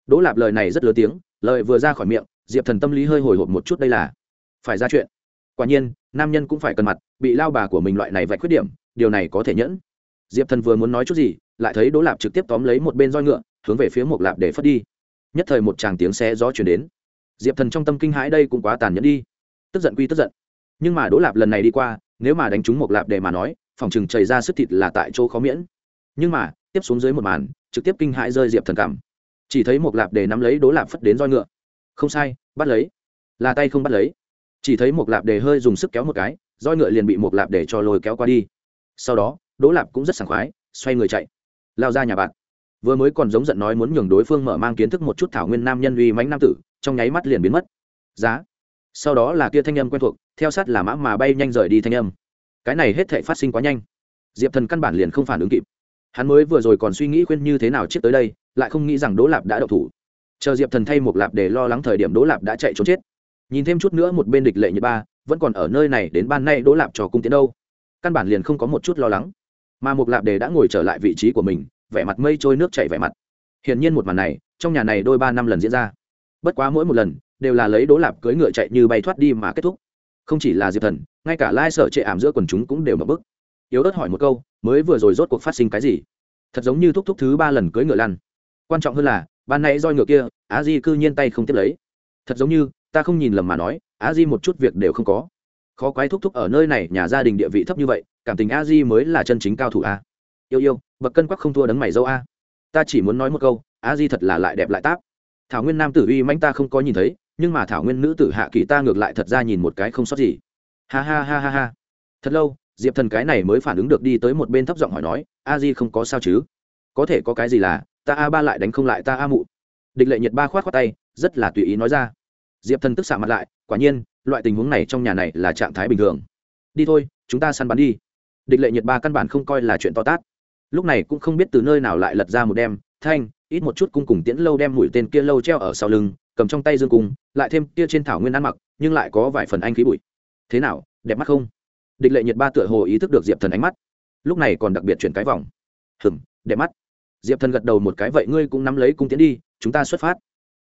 Đỗ lạp lời này rất lớn tiếng, lời vừa ra khỏi miệng, diệp thần tâm lý hơi hồi hộp một chút đây là. Phải ra chuyện. Quả nhiên, nam nhân cũng phải cần mặt, bị lao bà của mình loại này vạch khuyết điểm, điều này có thể nhẫn diệp thần vừa muốn nói chút gì, lại thấy đỗ lạp trực tiếp tóm lấy một bên roi ngựa, hướng về phía một lạp để phất đi. Nhất thời một tràng tiếng xe gió chuyển đến. Diệp thần trong tâm kinh hãi đây cũng quá tàn nhẫn đi. Tức giận quy tức giận. Nhưng mà đỗ lạp lần này đi qua, nếu mà đánh trúng một lạp để mà nói, phòng chừng chảy ra sức thịt là tại chỗ khó miễn. Nhưng mà, tiếp xuống dưới một màn, trực tiếp kinh hãi rơi diệp thần cảm. Chỉ thấy một lạp để nắm lấy đỗ lạp phất đến roi ngựa. Không sai, bắt lấy. Là tay không bắt lấy. Chỉ thấy một lạp để hơi dùng sức kéo một cái, roi ngựa liền bị một lạp để cho lôi kéo qua đi. Sau đó đỗ lạp cũng rất sảng khoái, xoay người chạy. Lao ra nhà bạn. Vừa mới còn giống giận nói muốn nhường đối phương mở mang kiến thức một chút thảo nguyên nam nhân uy mãnh nam tử, trong nháy mắt liền biến mất. Giá. Sau đó là kia thanh âm quen thuộc, theo sát là mã mà bay nhanh rời đi thanh âm. Cái này hết thể phát sinh quá nhanh. Diệp thần căn bản liền không phản ứng kịp. Hắn mới vừa rồi còn suy nghĩ khuyên như thế nào chết tới đây, lại không nghĩ rằng đỗ lạp đã đậu thủ. Chờ diệp thần thay một lạp để lo lắng thời điểm đỗ lạp đã chạy trốn chết. Nhìn thêm chút nữa một bên địch lệ như ba, vẫn còn ở nơi này, đến ban nay đỗ lạp trò cung tiến đâu. Căn bản liền không có một chút lo lắng mà một lạp đề đã ngồi trở lại vị trí của mình, vẻ mặt mây trôi nước chảy vẻ mặt. Hiển nhiên một màn này, trong nhà này đôi ba năm lần diễn ra. Bất quá mỗi một lần, đều là lấy đố lạp cưỡi ngựa chạy như bay thoát đi mà kết thúc. Không chỉ là diệp thần, ngay cả lai sở trệ ảm giữa quần chúng cũng đều mập bức yếu ớt hỏi một câu, mới vừa rồi rốt cuộc phát sinh cái gì? Thật giống như thúc thúc thứ ba lần cưỡi ngựa lăn. Quan trọng hơn là, ban nãy roi ngựa kia, á di cư nhiên tay không tiếp lấy. Thật giống như, ta không nhìn lầm mà nói, á di một chút việc đều không có. Khó quái thúc thúc ở nơi này, nhà gia đình địa vị thấp như vậy cảm tình a di mới là chân chính cao thủ a. Yêu yêu, bậc cân quắc không thua đấng mày dâu a. Ta chỉ muốn nói một câu, a di thật là lại đẹp lại táp. Thảo nguyên nam tử uy mãnh ta không có nhìn thấy, nhưng mà thảo nguyên nữ tử hạ kỳ ta ngược lại thật ra nhìn một cái không sót gì. Ha ha ha ha ha. Thật lâu, diệp thần cái này mới phản ứng được đi tới một bên thấp giọng hỏi nói, a di không có sao chứ? Có thể có cái gì là, ta a ba lại đánh không lại ta a mụ. Địch lệ nhiệt ba khoát khoát tay, rất là tùy ý nói ra. Diệp thần tức xạ mặt lại, quả nhiên, loại tình huống này trong nhà này là trạng thái bình thường. Đi thôi, chúng ta săn bắn đi địch lệ nhiệt ba căn bản không coi là chuyện to tát. Lúc này cũng không biết từ nơi nào lại lật ra một đem, thanh, ít một chút cung cùng tiễn lâu đem mũi tên kia lâu treo ở sau lưng, cầm trong tay dương cung, lại thêm kia trên thảo nguyên ăn mặc, nhưng lại có vài phần anh khí bụi. Thế nào, đẹp mắt không? Địch lệ nhiệt ba tựa hồ ý thức được diệp thần ánh mắt. Lúc này còn đặc biệt chuyển cái vòng. Hừm, đẹp mắt. Diệp thần gật đầu một cái, vậy ngươi cũng nắm lấy cung tiễn đi, chúng ta xuất phát.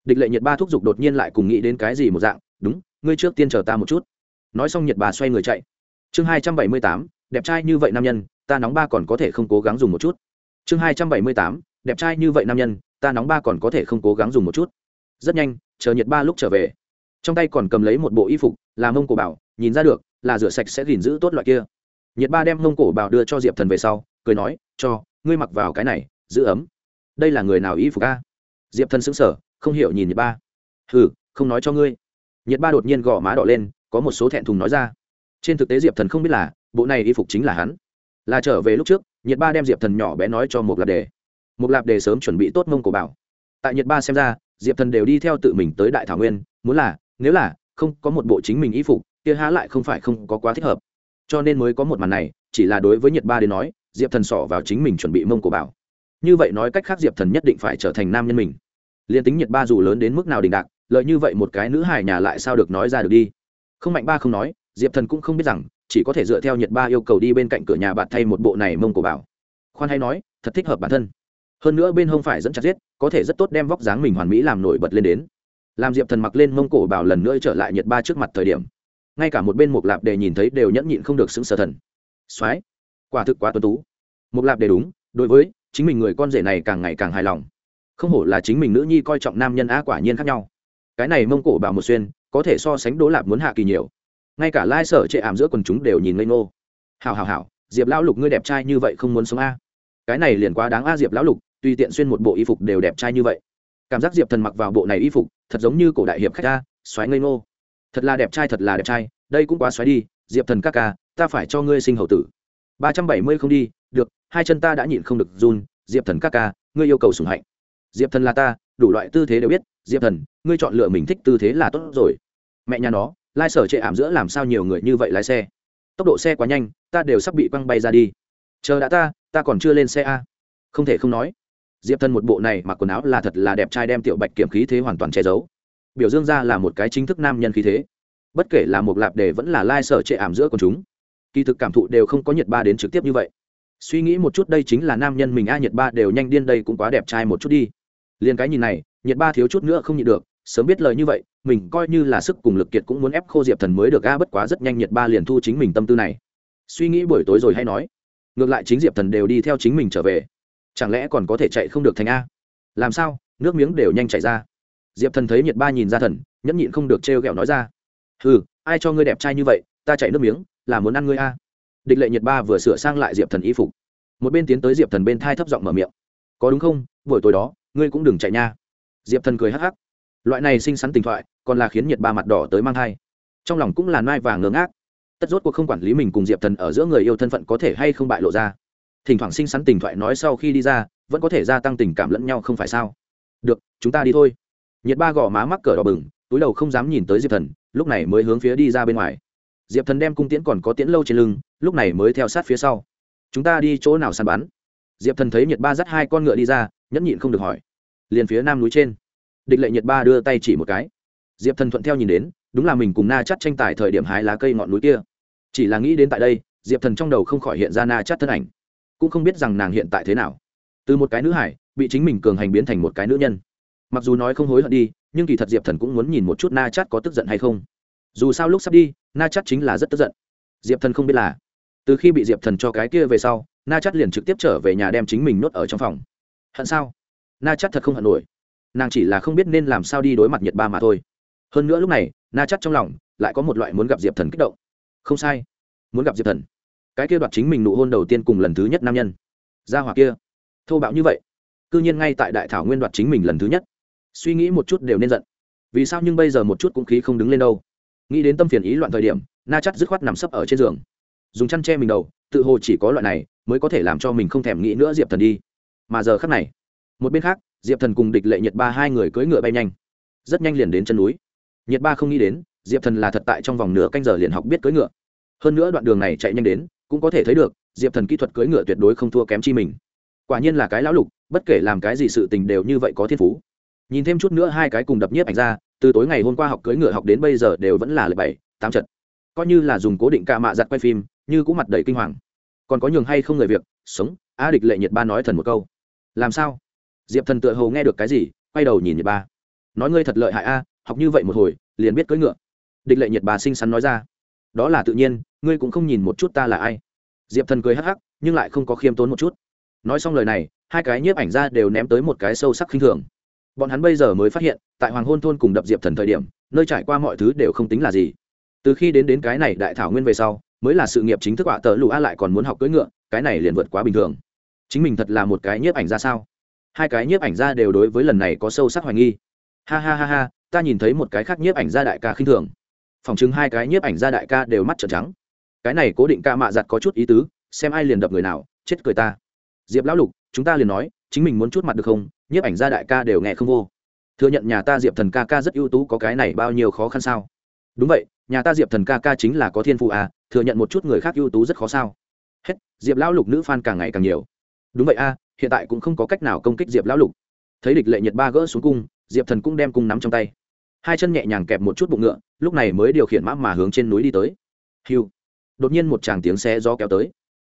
Địch lệ nhiệt ba thúc giục đột nhiên lại cùng nghĩ đến cái gì một dạng, đúng, ngươi trước tiên chờ ta một chút. Nói xong nhiệt bà xoay người chạy. Chương hai trăm bảy mươi tám đẹp trai như vậy nam nhân, ta nóng ba còn có thể không cố gắng dùng một chút. Chương hai trăm bảy mươi tám, đẹp trai như vậy nam nhân, ta nóng ba còn có thể không cố gắng dùng một chút. Rất nhanh, chờ nhiệt ba lúc trở về. Trong tay còn cầm lấy một bộ y phục, là mông cổ bảo, nhìn ra được, là rửa sạch sẽ gìn giữ tốt loại kia. Nhiệt ba đem mông cổ bảo đưa cho diệp thần về sau, cười nói, cho, ngươi mặc vào cái này, giữ ấm. Đây là người nào y phục a? Diệp thần xứng sở không hiểu nhìn nhiệt ba. Hừ, không nói cho ngươi. Nhiệt ba đột nhiên gõ má đỏ lên, có một số thẹn thùng nói ra. Trên thực tế diệp thần không biết là bộ này y phục chính là hắn. Là trở về lúc trước nhiệt ba đem diệp thần nhỏ bé nói cho một lạp đề. Một lạp đề sớm chuẩn bị tốt mông cổ bảo. Tại nhiệt ba xem ra, diệp thần đều đi theo tự mình tới đại thảo nguyên, muốn là, nếu là, không có một bộ chính mình y phục, kia há lại không phải không có quá thích hợp. Cho nên mới có một màn này, chỉ là đối với nhiệt ba đến nói, diệp thần sỏ vào chính mình chuẩn bị mông cổ bảo. Như vậy nói cách khác diệp thần nhất định phải trở thành nam nhân mình. Liền tính nhiệt ba dù lớn đến mức nào đình đạc, lợi như vậy một cái nữ hài nhà lại sao được nói ra được đi. Không mạnh ba không nói, diệp thần cũng không biết rằng chỉ có thể dựa theo nhiệt ba yêu cầu đi bên cạnh cửa nhà bạn thay một bộ này mông cổ bảo. Khoan hay nói, thật thích hợp bản thân. Hơn nữa bên hông phải dẫn chặt giết, có thể rất tốt đem vóc dáng mình hoàn mỹ làm nổi bật lên đến. Làm diệp thần mặc lên mông cổ bảo lần nữa trở lại nhiệt ba trước mặt thời điểm, ngay cả một bên mục lạp đề nhìn thấy đều nhẫn nhịn không được xứng sở thần. Soái, quả thực quá tuân tú. Mục lạp đề đúng, đối với chính mình người con rể này càng ngày càng hài lòng. Không hổ là chính mình nữ nhi coi trọng nam nhân á quả nhiên khác nhau. Cái này mông cổ bảo một xuyên, có thể so sánh đỗ lạp muốn hạ kỳ nhiều ngay cả lai sở chệ ảm giữa quần chúng đều nhìn ngây ngô. Hào hào hào diệp lão lục ngươi đẹp trai như vậy không muốn sống a. Cái này liền quá đáng a diệp lão lục, tùy tiện xuyên một bộ y phục đều đẹp trai như vậy. Cảm giác diệp thần mặc vào bộ này y phục, thật giống như cổ đại hiệp khách a, xoáy ngây ngô. Thật là đẹp trai, thật là đẹp trai, đây cũng quá xoáy đi, diệp thần ca ca, ta phải cho ngươi sinh hậu tử. Ba trăm bảy mươi không đi, được, hai chân ta đã nhịn không được run, diệp thần ca ca, ngươi yêu cầu sủng hạnh. Diệp thần là ta, đủ loại tư thế đều biết, diệp thần, ngươi chọn lựa mình thích tư thế là tốt rồi. Mẹ nhà nó lai sở chệ ảm giữa làm sao nhiều người như vậy lái xe? Tốc độ xe quá nhanh, ta đều sắp bị quăng bay ra đi. Chờ đã ta ta còn chưa lên xe a. Không thể không nói, diệp thân một bộ này mặc quần áo là thật là đẹp trai đem tiểu bạch kiểm khí thế hoàn toàn che giấu. Biểu dương ra là một cái chính thức nam nhân khí thế. Bất kể là một lạp đề vẫn là lai sở chệ ảm giữa con chúng, kỳ thực cảm thụ đều không có nhiệt ba đến trực tiếp như vậy. Suy nghĩ một chút đây chính là nam nhân mình a nhiệt ba đều nhanh điên đây cũng quá đẹp trai một chút đi. Liền cái nhìn này nhiệt ba thiếu chút nữa không nhịn được sớm biết lời như vậy, mình coi như là sức cùng lực kiệt cũng muốn ép khô diệp thần mới được, a, bất quá rất nhanh nhiệt ba liền thu chính mình tâm tư này. Suy nghĩ buổi tối rồi hay nói, ngược lại chính diệp thần đều đi theo chính mình trở về. Chẳng lẽ còn có thể chạy không được thành a? Làm sao, nước miếng đều nhanh chảy ra. Diệp thần thấy nhiệt ba nhìn ra thần, nhẫn nhịn không được trêu ghẹo nói ra ừ ai cho ngươi đẹp trai như vậy, ta chạy nước miếng, là muốn ăn ngươi a. Địch lệ nhiệt ba vừa sửa sang lại diệp thần y phục. Một bên tiến tới diệp thần bên thai thấp giọng mở miệng, có đúng không? Buổi tối đó, ngươi cũng đừng chạy nha. Diệp thần cười hắc hắc loại này xinh xắn tình thoại, còn là khiến nhiệt ba mặt đỏ tới mang thai. Trong lòng cũng là nai vàng ngớ ngác. Tất rốt cuộc không quản lý mình cùng diệp thần ở giữa người yêu thân phận có thể hay không bại lộ ra. Thỉnh thoảng xinh xắn tình thoại nói sau khi đi ra, vẫn có thể gia tăng tình cảm lẫn nhau không phải sao? Được, chúng ta đi thôi. Nhiệt ba gò má mắc cỡ đỏ bừng, túi đầu không dám nhìn tới diệp thần, lúc này mới hướng phía đi ra bên ngoài. Diệp thần đem cung tiễn còn có tiễn lâu trên lưng, lúc này mới theo sát phía sau. Chúng ta đi chỗ nào săn bắn? Diệp thần thấy nhiệt ba dắt hai con ngựa đi ra, nhẫn nhịn không được hỏi. Liền phía nam núi trên địch lệ nhiệt ba đưa tay chỉ một cái. Diệp thần thuận theo nhìn đến, đúng là mình cùng na chắt tranh tài thời điểm hái lá cây ngọn núi kia. Chỉ là nghĩ đến tại đây, diệp thần trong đầu không khỏi hiện ra na chắt thân ảnh. Cũng không biết rằng nàng hiện tại thế nào. Từ một cái nữ hải, bị chính mình cường hành biến thành một cái nữ nhân. Mặc dù nói không hối hận đi, nhưng kỳ thật diệp thần cũng muốn nhìn một chút na chắt có tức giận hay không. Dù sao lúc sắp đi, na chắt chính là rất tức giận. Diệp thần không biết là, từ khi bị diệp thần cho cái kia về sau, na chắt liền trực tiếp trở về nhà đem chính mình nuốt ở trong phòng. Hận sao? Na chắt thật không hận nổi nàng chỉ là không biết nên làm sao đi đối mặt nhiệt ba mà thôi. Hơn nữa lúc này, na chắc trong lòng lại có một loại muốn gặp diệp thần kích động. Không sai, muốn gặp diệp thần. Cái kia đoạt chính mình nụ hôn đầu tiên cùng lần thứ nhất nam nhân. Ra hoặc kia, thô bạo như vậy. C ư nhiên ngay tại đại thảo nguyên đoạt chính mình lần thứ nhất. Suy nghĩ một chút đều nên giận. Vì sao nhưng bây giờ một chút cũng khí không đứng lên đâu? Nghĩ đến tâm phiền ý loạn thời điểm, na chắt dứt khoát nằm sấp ở trên giường. Dùng chăn che mình đầu, tự hồ chỉ có loại này mới có thể làm cho mình không thèm nghĩ nữa diệp thần đi. Mà giờ khắc này, một bên khác diệp thần cùng địch lệ nhật ba hai người cưỡi ngựa bay nhanh. Rất nhanh liền đến chân núi. Nhật ba không nghĩ đến, diệp thần là thật tại trong vòng nửa canh giờ liền học biết cưỡi ngựa. Hơn nữa đoạn đường này chạy nhanh đến, cũng có thể thấy được, diệp thần kỹ thuật cưỡi ngựa tuyệt đối không thua kém chi mình. Quả nhiên là cái lão lục, bất kể làm cái gì sự tình đều như vậy có thiên phú. Nhìn thêm chút nữa hai cái cùng đập nhiếp ảnh ra, từ tối ngày hôm qua học cưỡi ngựa học đến bây giờ đều vẫn là lệ bảy, tám trận. Coi như là dùng cố định ca mạ giặt quay phim, như cũng mặt đầy kinh hoàng. Còn có nhường hay không người việc, sống a địch lệ nhiệt ba nói thần một câu. Làm sao? Diệp thần tựa hồ nghe được cái gì, quay đầu nhìn Nhật ba. Nói ngươi thật lợi hại a, học như vậy một hồi, liền biết cưỡi ngựa. Địch lệ Nhật ba xinh xắn nói ra. Đó là tự nhiên, ngươi cũng không nhìn một chút ta là ai. Diệp thần cười hắc hắc, nhưng lại không có khiêm tốn một chút. Nói xong lời này, hai cái nhiếp ảnh ra đều ném tới một cái sâu sắc khinh thường. Bọn hắn bây giờ mới phát hiện, tại hoàng hôn thôn cùng đập diệp thần thời điểm, nơi trải qua mọi thứ đều không tính là gì. Từ khi đến đến cái này đại thảo nguyên về sau, mới là sự nghiệp chính thức họa tờ lụ a lại còn muốn học cưỡi ngựa, cái này liền vượt quá bình thường. Chính mình thật là một cái nhiếp ảnh ra sao? Hai cái nhiếp ảnh ra đều đối với lần này có sâu sắc hoài nghi. Ha ha ha ha, ta nhìn thấy một cái khác nhiếp ảnh ra đại ca khinh thường. Phòng chứng hai cái nhiếp ảnh ra đại ca đều mắt trợn trắng. Cái này cố định ca mạ giặt có chút ý tứ, xem ai liền đập người nào, chết cười ta. Diệp lão lục, chúng ta liền nói, chính mình muốn chút mặt được không? Nhiếp ảnh ra đại ca đều nghe không vô. Thừa nhận nhà ta diệp thần ca ca rất ưu tú, có cái này bao nhiêu khó khăn sao? Đúng vậy, nhà ta diệp thần ca ca chính là có thiên phụ à thừa nhận một chút người khác ưu tú rất khó sao. Hết, diệp lão lục nữ f a n càng ngày càng nhiều. Đúng vậy a hiện tại cũng không có cách nào công kích diệp lão lục. Thấy địch lệ nhiệt ba gỡ xuống cung, diệp thần cũng đem cung nắm trong tay. Hai chân nhẹ nhàng kẹp một chút bụng ngựa, lúc này mới điều khiển mã mà hướng trên núi đi tới. Hiu! Đột nhiên một tràng tiếng xe gió kéo tới.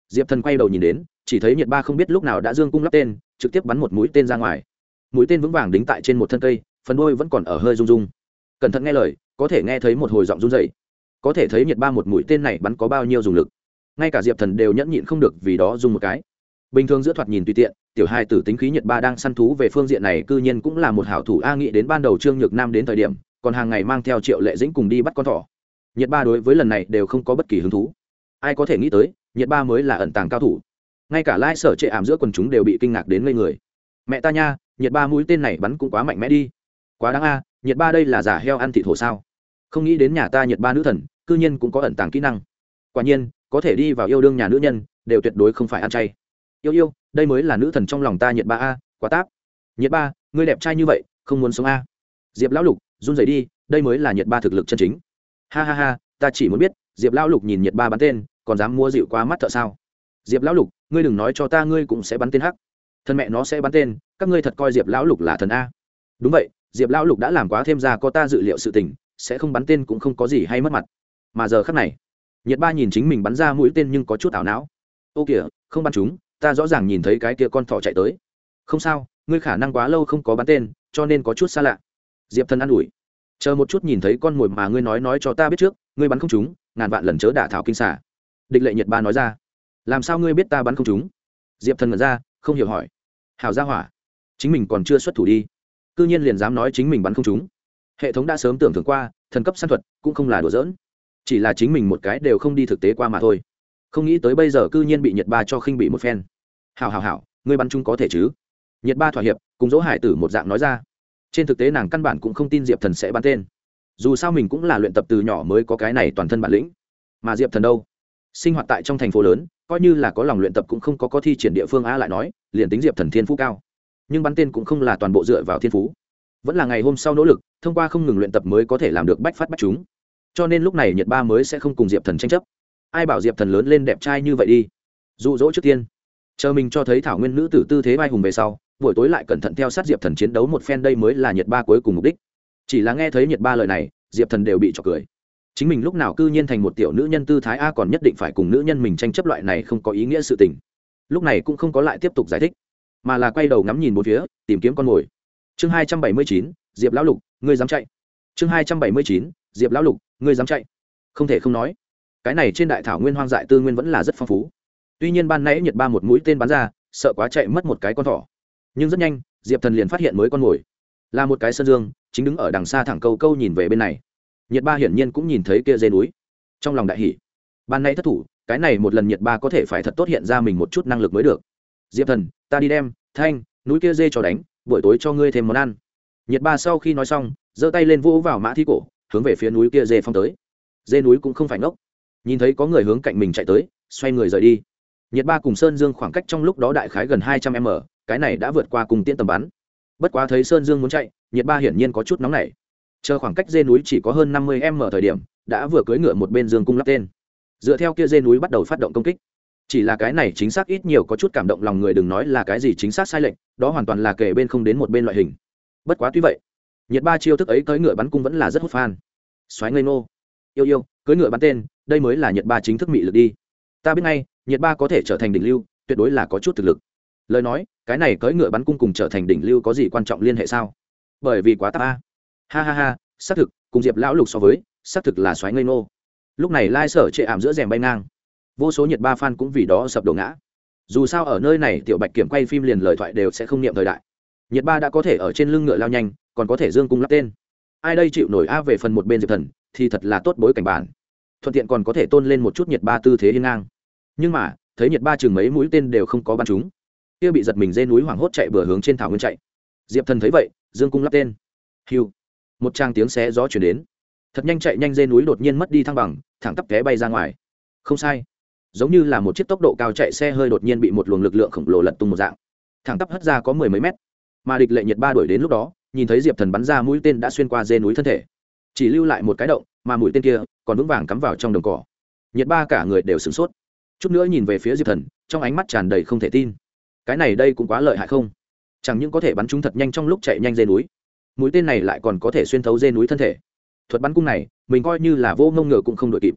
Diệp thần quay đầu nhìn đến, chỉ thấy nhiệt ba không biết lúc nào đã dương cung lắp tên, trực tiếp bắn một mũi tên ra ngoài. Mũi tên vững vàng đính tại trên một thân cây, phần đôi vẫn còn ở hơi rung rung. Cẩn thận nghe lời, có thể nghe thấy một hồi giọng run dậy có thể thấy nhiệt ba một mũi tên này bắn có bao nhiêu dùng lực. Ngay cả diệp thần đều nhẫn nhịn không được vì đó dùng một cái bình thường giữa thoạt nhìn tùy tiện, tiểu hai tử tính khí nhật ba đang săn thú về phương diện này cư nhiên cũng là một hảo thủ a nghĩ đến ban đầu trương nhược nam đến thời điểm, còn hàng ngày mang theo triệu lệ dĩnh cùng đi bắt con thỏ. Nhật ba đối với lần này đều không có bất kỳ hứng thú. Ai có thể nghĩ tới, nhật ba mới là ẩn tàng cao thủ. Ngay cả lai sở trệ ảm giữa quần chúng đều bị kinh ngạc đến ngây người. Mẹ ta nha, nhật ba mũi tên này bắn cũng quá mạnh mẽ đi. Quá đáng a, nhật ba đây là giả heo ăn thịt hổ sao? Không nghĩ đến nhà ta nhật ba nữ thần, cư nhiên cũng có ẩn tàng kỹ năng. Quả nhiên, có thể đi vào yêu đương nhà nữ nhân, đều tuyệt đối không phải ăn chay yêu yêu, đây mới là nữ thần trong lòng ta nhiệt ba a quá táp. Nhiệt ba, ngươi đẹp trai như vậy, không muốn sống a. Diệp lão lục, run rẩy đi, đây mới là nhiệt ba thực lực chân chính. Ha ha ha, ta chỉ muốn biết, diệp lão lục nhìn nhiệt ba bắn tên, còn dám mua dịu qua mắt thợ sao? Diệp lão lục, ngươi đừng nói cho ta ngươi cũng sẽ bắn tên hắc. Thân mẹ nó sẽ bắn tên, các ngươi thật coi diệp lão lục là thần a. Đúng vậy, diệp lão lục đã làm quá thêm ra có ta dự liệu sự tình, sẽ không bắn tên cũng không có gì hay mất mặt. Mà giờ khắc này, nhiệt ba nhìn chính mình bắn ra mũi tên nhưng có chút ảo não. Ô kìa, không bắn chúng ta rõ ràng nhìn thấy cái kia con thỏ chạy tới. Không sao, ngươi khả năng quá lâu không có bắn tên, cho nên có chút xa lạ. Diệp thần an ủi. Chờ một chút nhìn thấy con mồi mà ngươi nói nói cho ta biết trước, ngươi bắn không chúng ngàn vạn lần chớ đả thảo kinh xả địch lệ nhiệt ba nói ra. Làm sao ngươi biết ta bắn không chúng diệp thần ngẩn ra, không hiểu hỏi. Hào ra hỏa, chính mình còn chưa xuất thủ đi. C ư nhiên liền dám nói chính mình bắn không chúng hệ thống đã sớm tưởng thưởng qua, thần cấp săn thuật cũng không là đùa giỡn. Chỉ là chính mình một cái đều không đi thực tế qua mà thôi. Không nghĩ tới bây giờ cư nhiên bị nhiệt ba cho khinh bị một phen hào hào hào ngươi bắn chúng có thể chứ? Nhiệt ba thỏa hiệp, cùng dỗ hải tử một dạng nói ra. Trên thực tế nàng căn bản cũng không tin diệp thần sẽ bắn tên. Dù sao mình cũng là luyện tập từ nhỏ mới có cái này toàn thân bản lĩnh. Mà diệp thần đâu? Sinh hoạt tại trong thành phố lớn, coi như là có lòng luyện tập cũng không có có thi triển địa phương a lại nói, liền tính diệp thần thiên phú cao. Nhưng bắn tên cũng không là toàn bộ dựa vào thiên phú. Vẫn là ngày hôm sau nỗ lực, thông qua không ngừng luyện tập mới có thể làm được bách phát bách chúng. Cho nên lúc này nhật ba mới sẽ không cùng diệp thần tranh chấp. Ai bảo diệp thần lớn lên đẹp trai như vậy đi? Dụ dỗ trước tiên chờ mình cho thấy thảo nguyên nữ tử tư thế vai hùng về sau, buổi tối lại cẩn thận theo sát diệp thần chiến đấu một phen đây mới là nhiệt ba cuối cùng mục đích. Chỉ là nghe thấy nhiệt ba lời này, diệp thần đều bị trọc cười. Chính mình lúc nào cư nhiên thành một tiểu nữ nhân tư thái a còn nhất định phải cùng nữ nhân mình tranh chấp loại này không có ý nghĩa sự tình. Lúc này cũng không có lại tiếp tục giải thích, mà là quay đầu ngắm nhìn một phía, tìm kiếm con mồi. Chương hai trăm bảy mươi chín, diệp lão lục, ngươi dám chạy. Chương hai trăm bảy mươi chín, diệp lão lục, ngươi dám chạy. Không thể không nói, cái này trên đại thảo nguyên hoang dại tư nguyên vẫn là rất phong phú tuy nhiên ban nãy nhiệt ba một mũi tên bắn ra, sợ quá chạy mất một cái con thỏ. Nhưng rất nhanh, diệp thần liền phát hiện mới con mồi. Là một cái sơn dương, chính đứng ở đằng xa thẳng câu câu nhìn về bên này. Nhiệt ba hiển nhiên cũng nhìn thấy kia dê núi. Trong lòng đại hỷ ban nay thất thủ, cái này một lần nhiệt ba có thể phải thật tốt hiện ra mình một chút năng lực mới được. Diệp thần, ta đi đem, thanh, núi kia dê cho đánh, buổi tối cho ngươi thêm món ăn. Nhiệt ba sau khi nói xong, giơ tay lên vỗ vào mã thi cổ, hướng về phía núi kia dê phong tới. Dê núi cũng không phải ngốc. Nhìn thấy có người hướng cạnh mình chạy tới, xoay người rời đi nhiệt ba cùng sơn dương khoảng cách trong lúc đó đại khái gần hai trăm m, cái này đã vượt qua cùng tiễn tầm bắn. Bất quá thấy sơn dương muốn chạy, nhiệt ba hiển nhiên có chút nóng nảy. Chờ khoảng cách dê núi chỉ có hơn năm mươi m thời điểm, đã vừa cưỡi ngựa một bên dương cung lắp tên. Dựa theo kia dê núi bắt đầu phát động công kích. Chỉ là cái này chính xác ít nhiều có chút cảm động lòng người đừng nói là cái gì chính xác sai lệch, đó hoàn toàn là kể bên không đến một bên loại hình. Bất quá tuy vậy, nhiệt ba chiêu thức ấy cưỡi ngựa bắn cung vẫn là rất hút fan xoáy ngây ngô. Yêu yêu, cưỡi ngựa bắn tên, đây mới là nhiệt ba chính thức mị lực đi. Ta biết ngay nhiệt ba có thể trở thành đỉnh lưu, tuyệt đối là có chút thực lực. Lời nói, cái này cưỡi ngựa bắn cung cùng trở thành đỉnh lưu có gì quan trọng liên hệ sao? Bởi vì quá tạp a. Ha ha ha, xác thực, cùng diệp lão lục so với, xác thực là xoáy ngây ngô. Lúc này lai sở chệ ảm giữa rèm bay ngang. Vô số nhiệt ba fan cũng vì đó sập đổ ngã. Dù sao ở nơi này, tiểu bạch kiểm quay phim liền lời thoại đều sẽ không niệm thời đại. Nhiệt ba đã có thể ở trên lưng ngựa lao nhanh, còn có thể dương cung lắp tên. Ai đây chịu nổi a về phần một bên diệp thần, thì thật là tốt bối cảnh bản. Thuận tiện còn có thể tôn lên một chút nhiệt ba tư thế hiên ngang nhưng mà, thấy nhiệt ba chừng mấy mũi tên đều không có bắn chúng. Kia bị giật mình dê núi hoảng hốt chạy bừa hướng trên thảo nguyên chạy. Diệp thần thấy vậy, dương cung lắp tên. Hiu. Một trang tiếng xé gió chuyển đến. Thật nhanh chạy nhanh dê núi đột nhiên mất đi thăng bằng, thẳng tắp té bay ra ngoài. Không sai. Giống như là một chiếc tốc độ cao chạy xe hơi đột nhiên bị một luồng lực lượng khổng lồ lật tung một dạng. Thẳng tắp hất ra có mười mấy mét. Mà địch lệ nhiệt ba đuổi đến lúc đó, nhìn thấy diệp thần bắn ra mũi tên đã xuyên qua dê núi thân thể. Chỉ lưu lại một cái động, mà mũi tên kia còn vững vàng cắm vào trong đồng cỏ. Nhiệt ba cả người đều sửng sốt chút nữa nhìn về phía diệp thần, trong ánh mắt tràn đầy không thể tin. Cái này đây cũng quá lợi hại không? Chẳng những có thể bắn chúng thật nhanh trong lúc chạy nhanh dê núi, mũi tên này lại còn có thể xuyên thấu dê núi thân thể. Thuật bắn cung này, mình coi như là vô ngông ngựa cũng không đội kịp.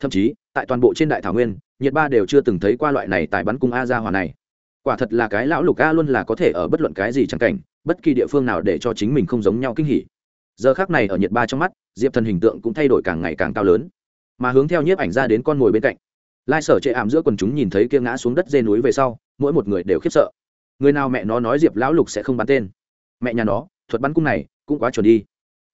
Thậm chí, tại toàn bộ trên đại thảo nguyên, nhiệt ba đều chưa từng thấy qua loại này tại bắn cung a ra hòa này. Quả thật là cái lão lục a luôn là có thể ở bất luận cái gì chẳng cảnh, bất kỳ địa phương nào để cho chính mình không giống nhau kinh hỉ. Giờ khác này ở nhiệt ba trong mắt, diệp thần hình tượng cũng thay đổi càng ngày càng cao lớn. Mà hướng theo nhiếp ảnh ra đến con mồi bên cạnh lai sở chệ ảm giữa quần chúng nhìn thấy kia ngã xuống đất dê núi về sau, mỗi một người đều khiếp sợ. Người nào mẹ nó nói diệp lão lục sẽ không bắn tên? Mẹ nhà nó, thuật bắn cung này cũng quá chuẩn đi.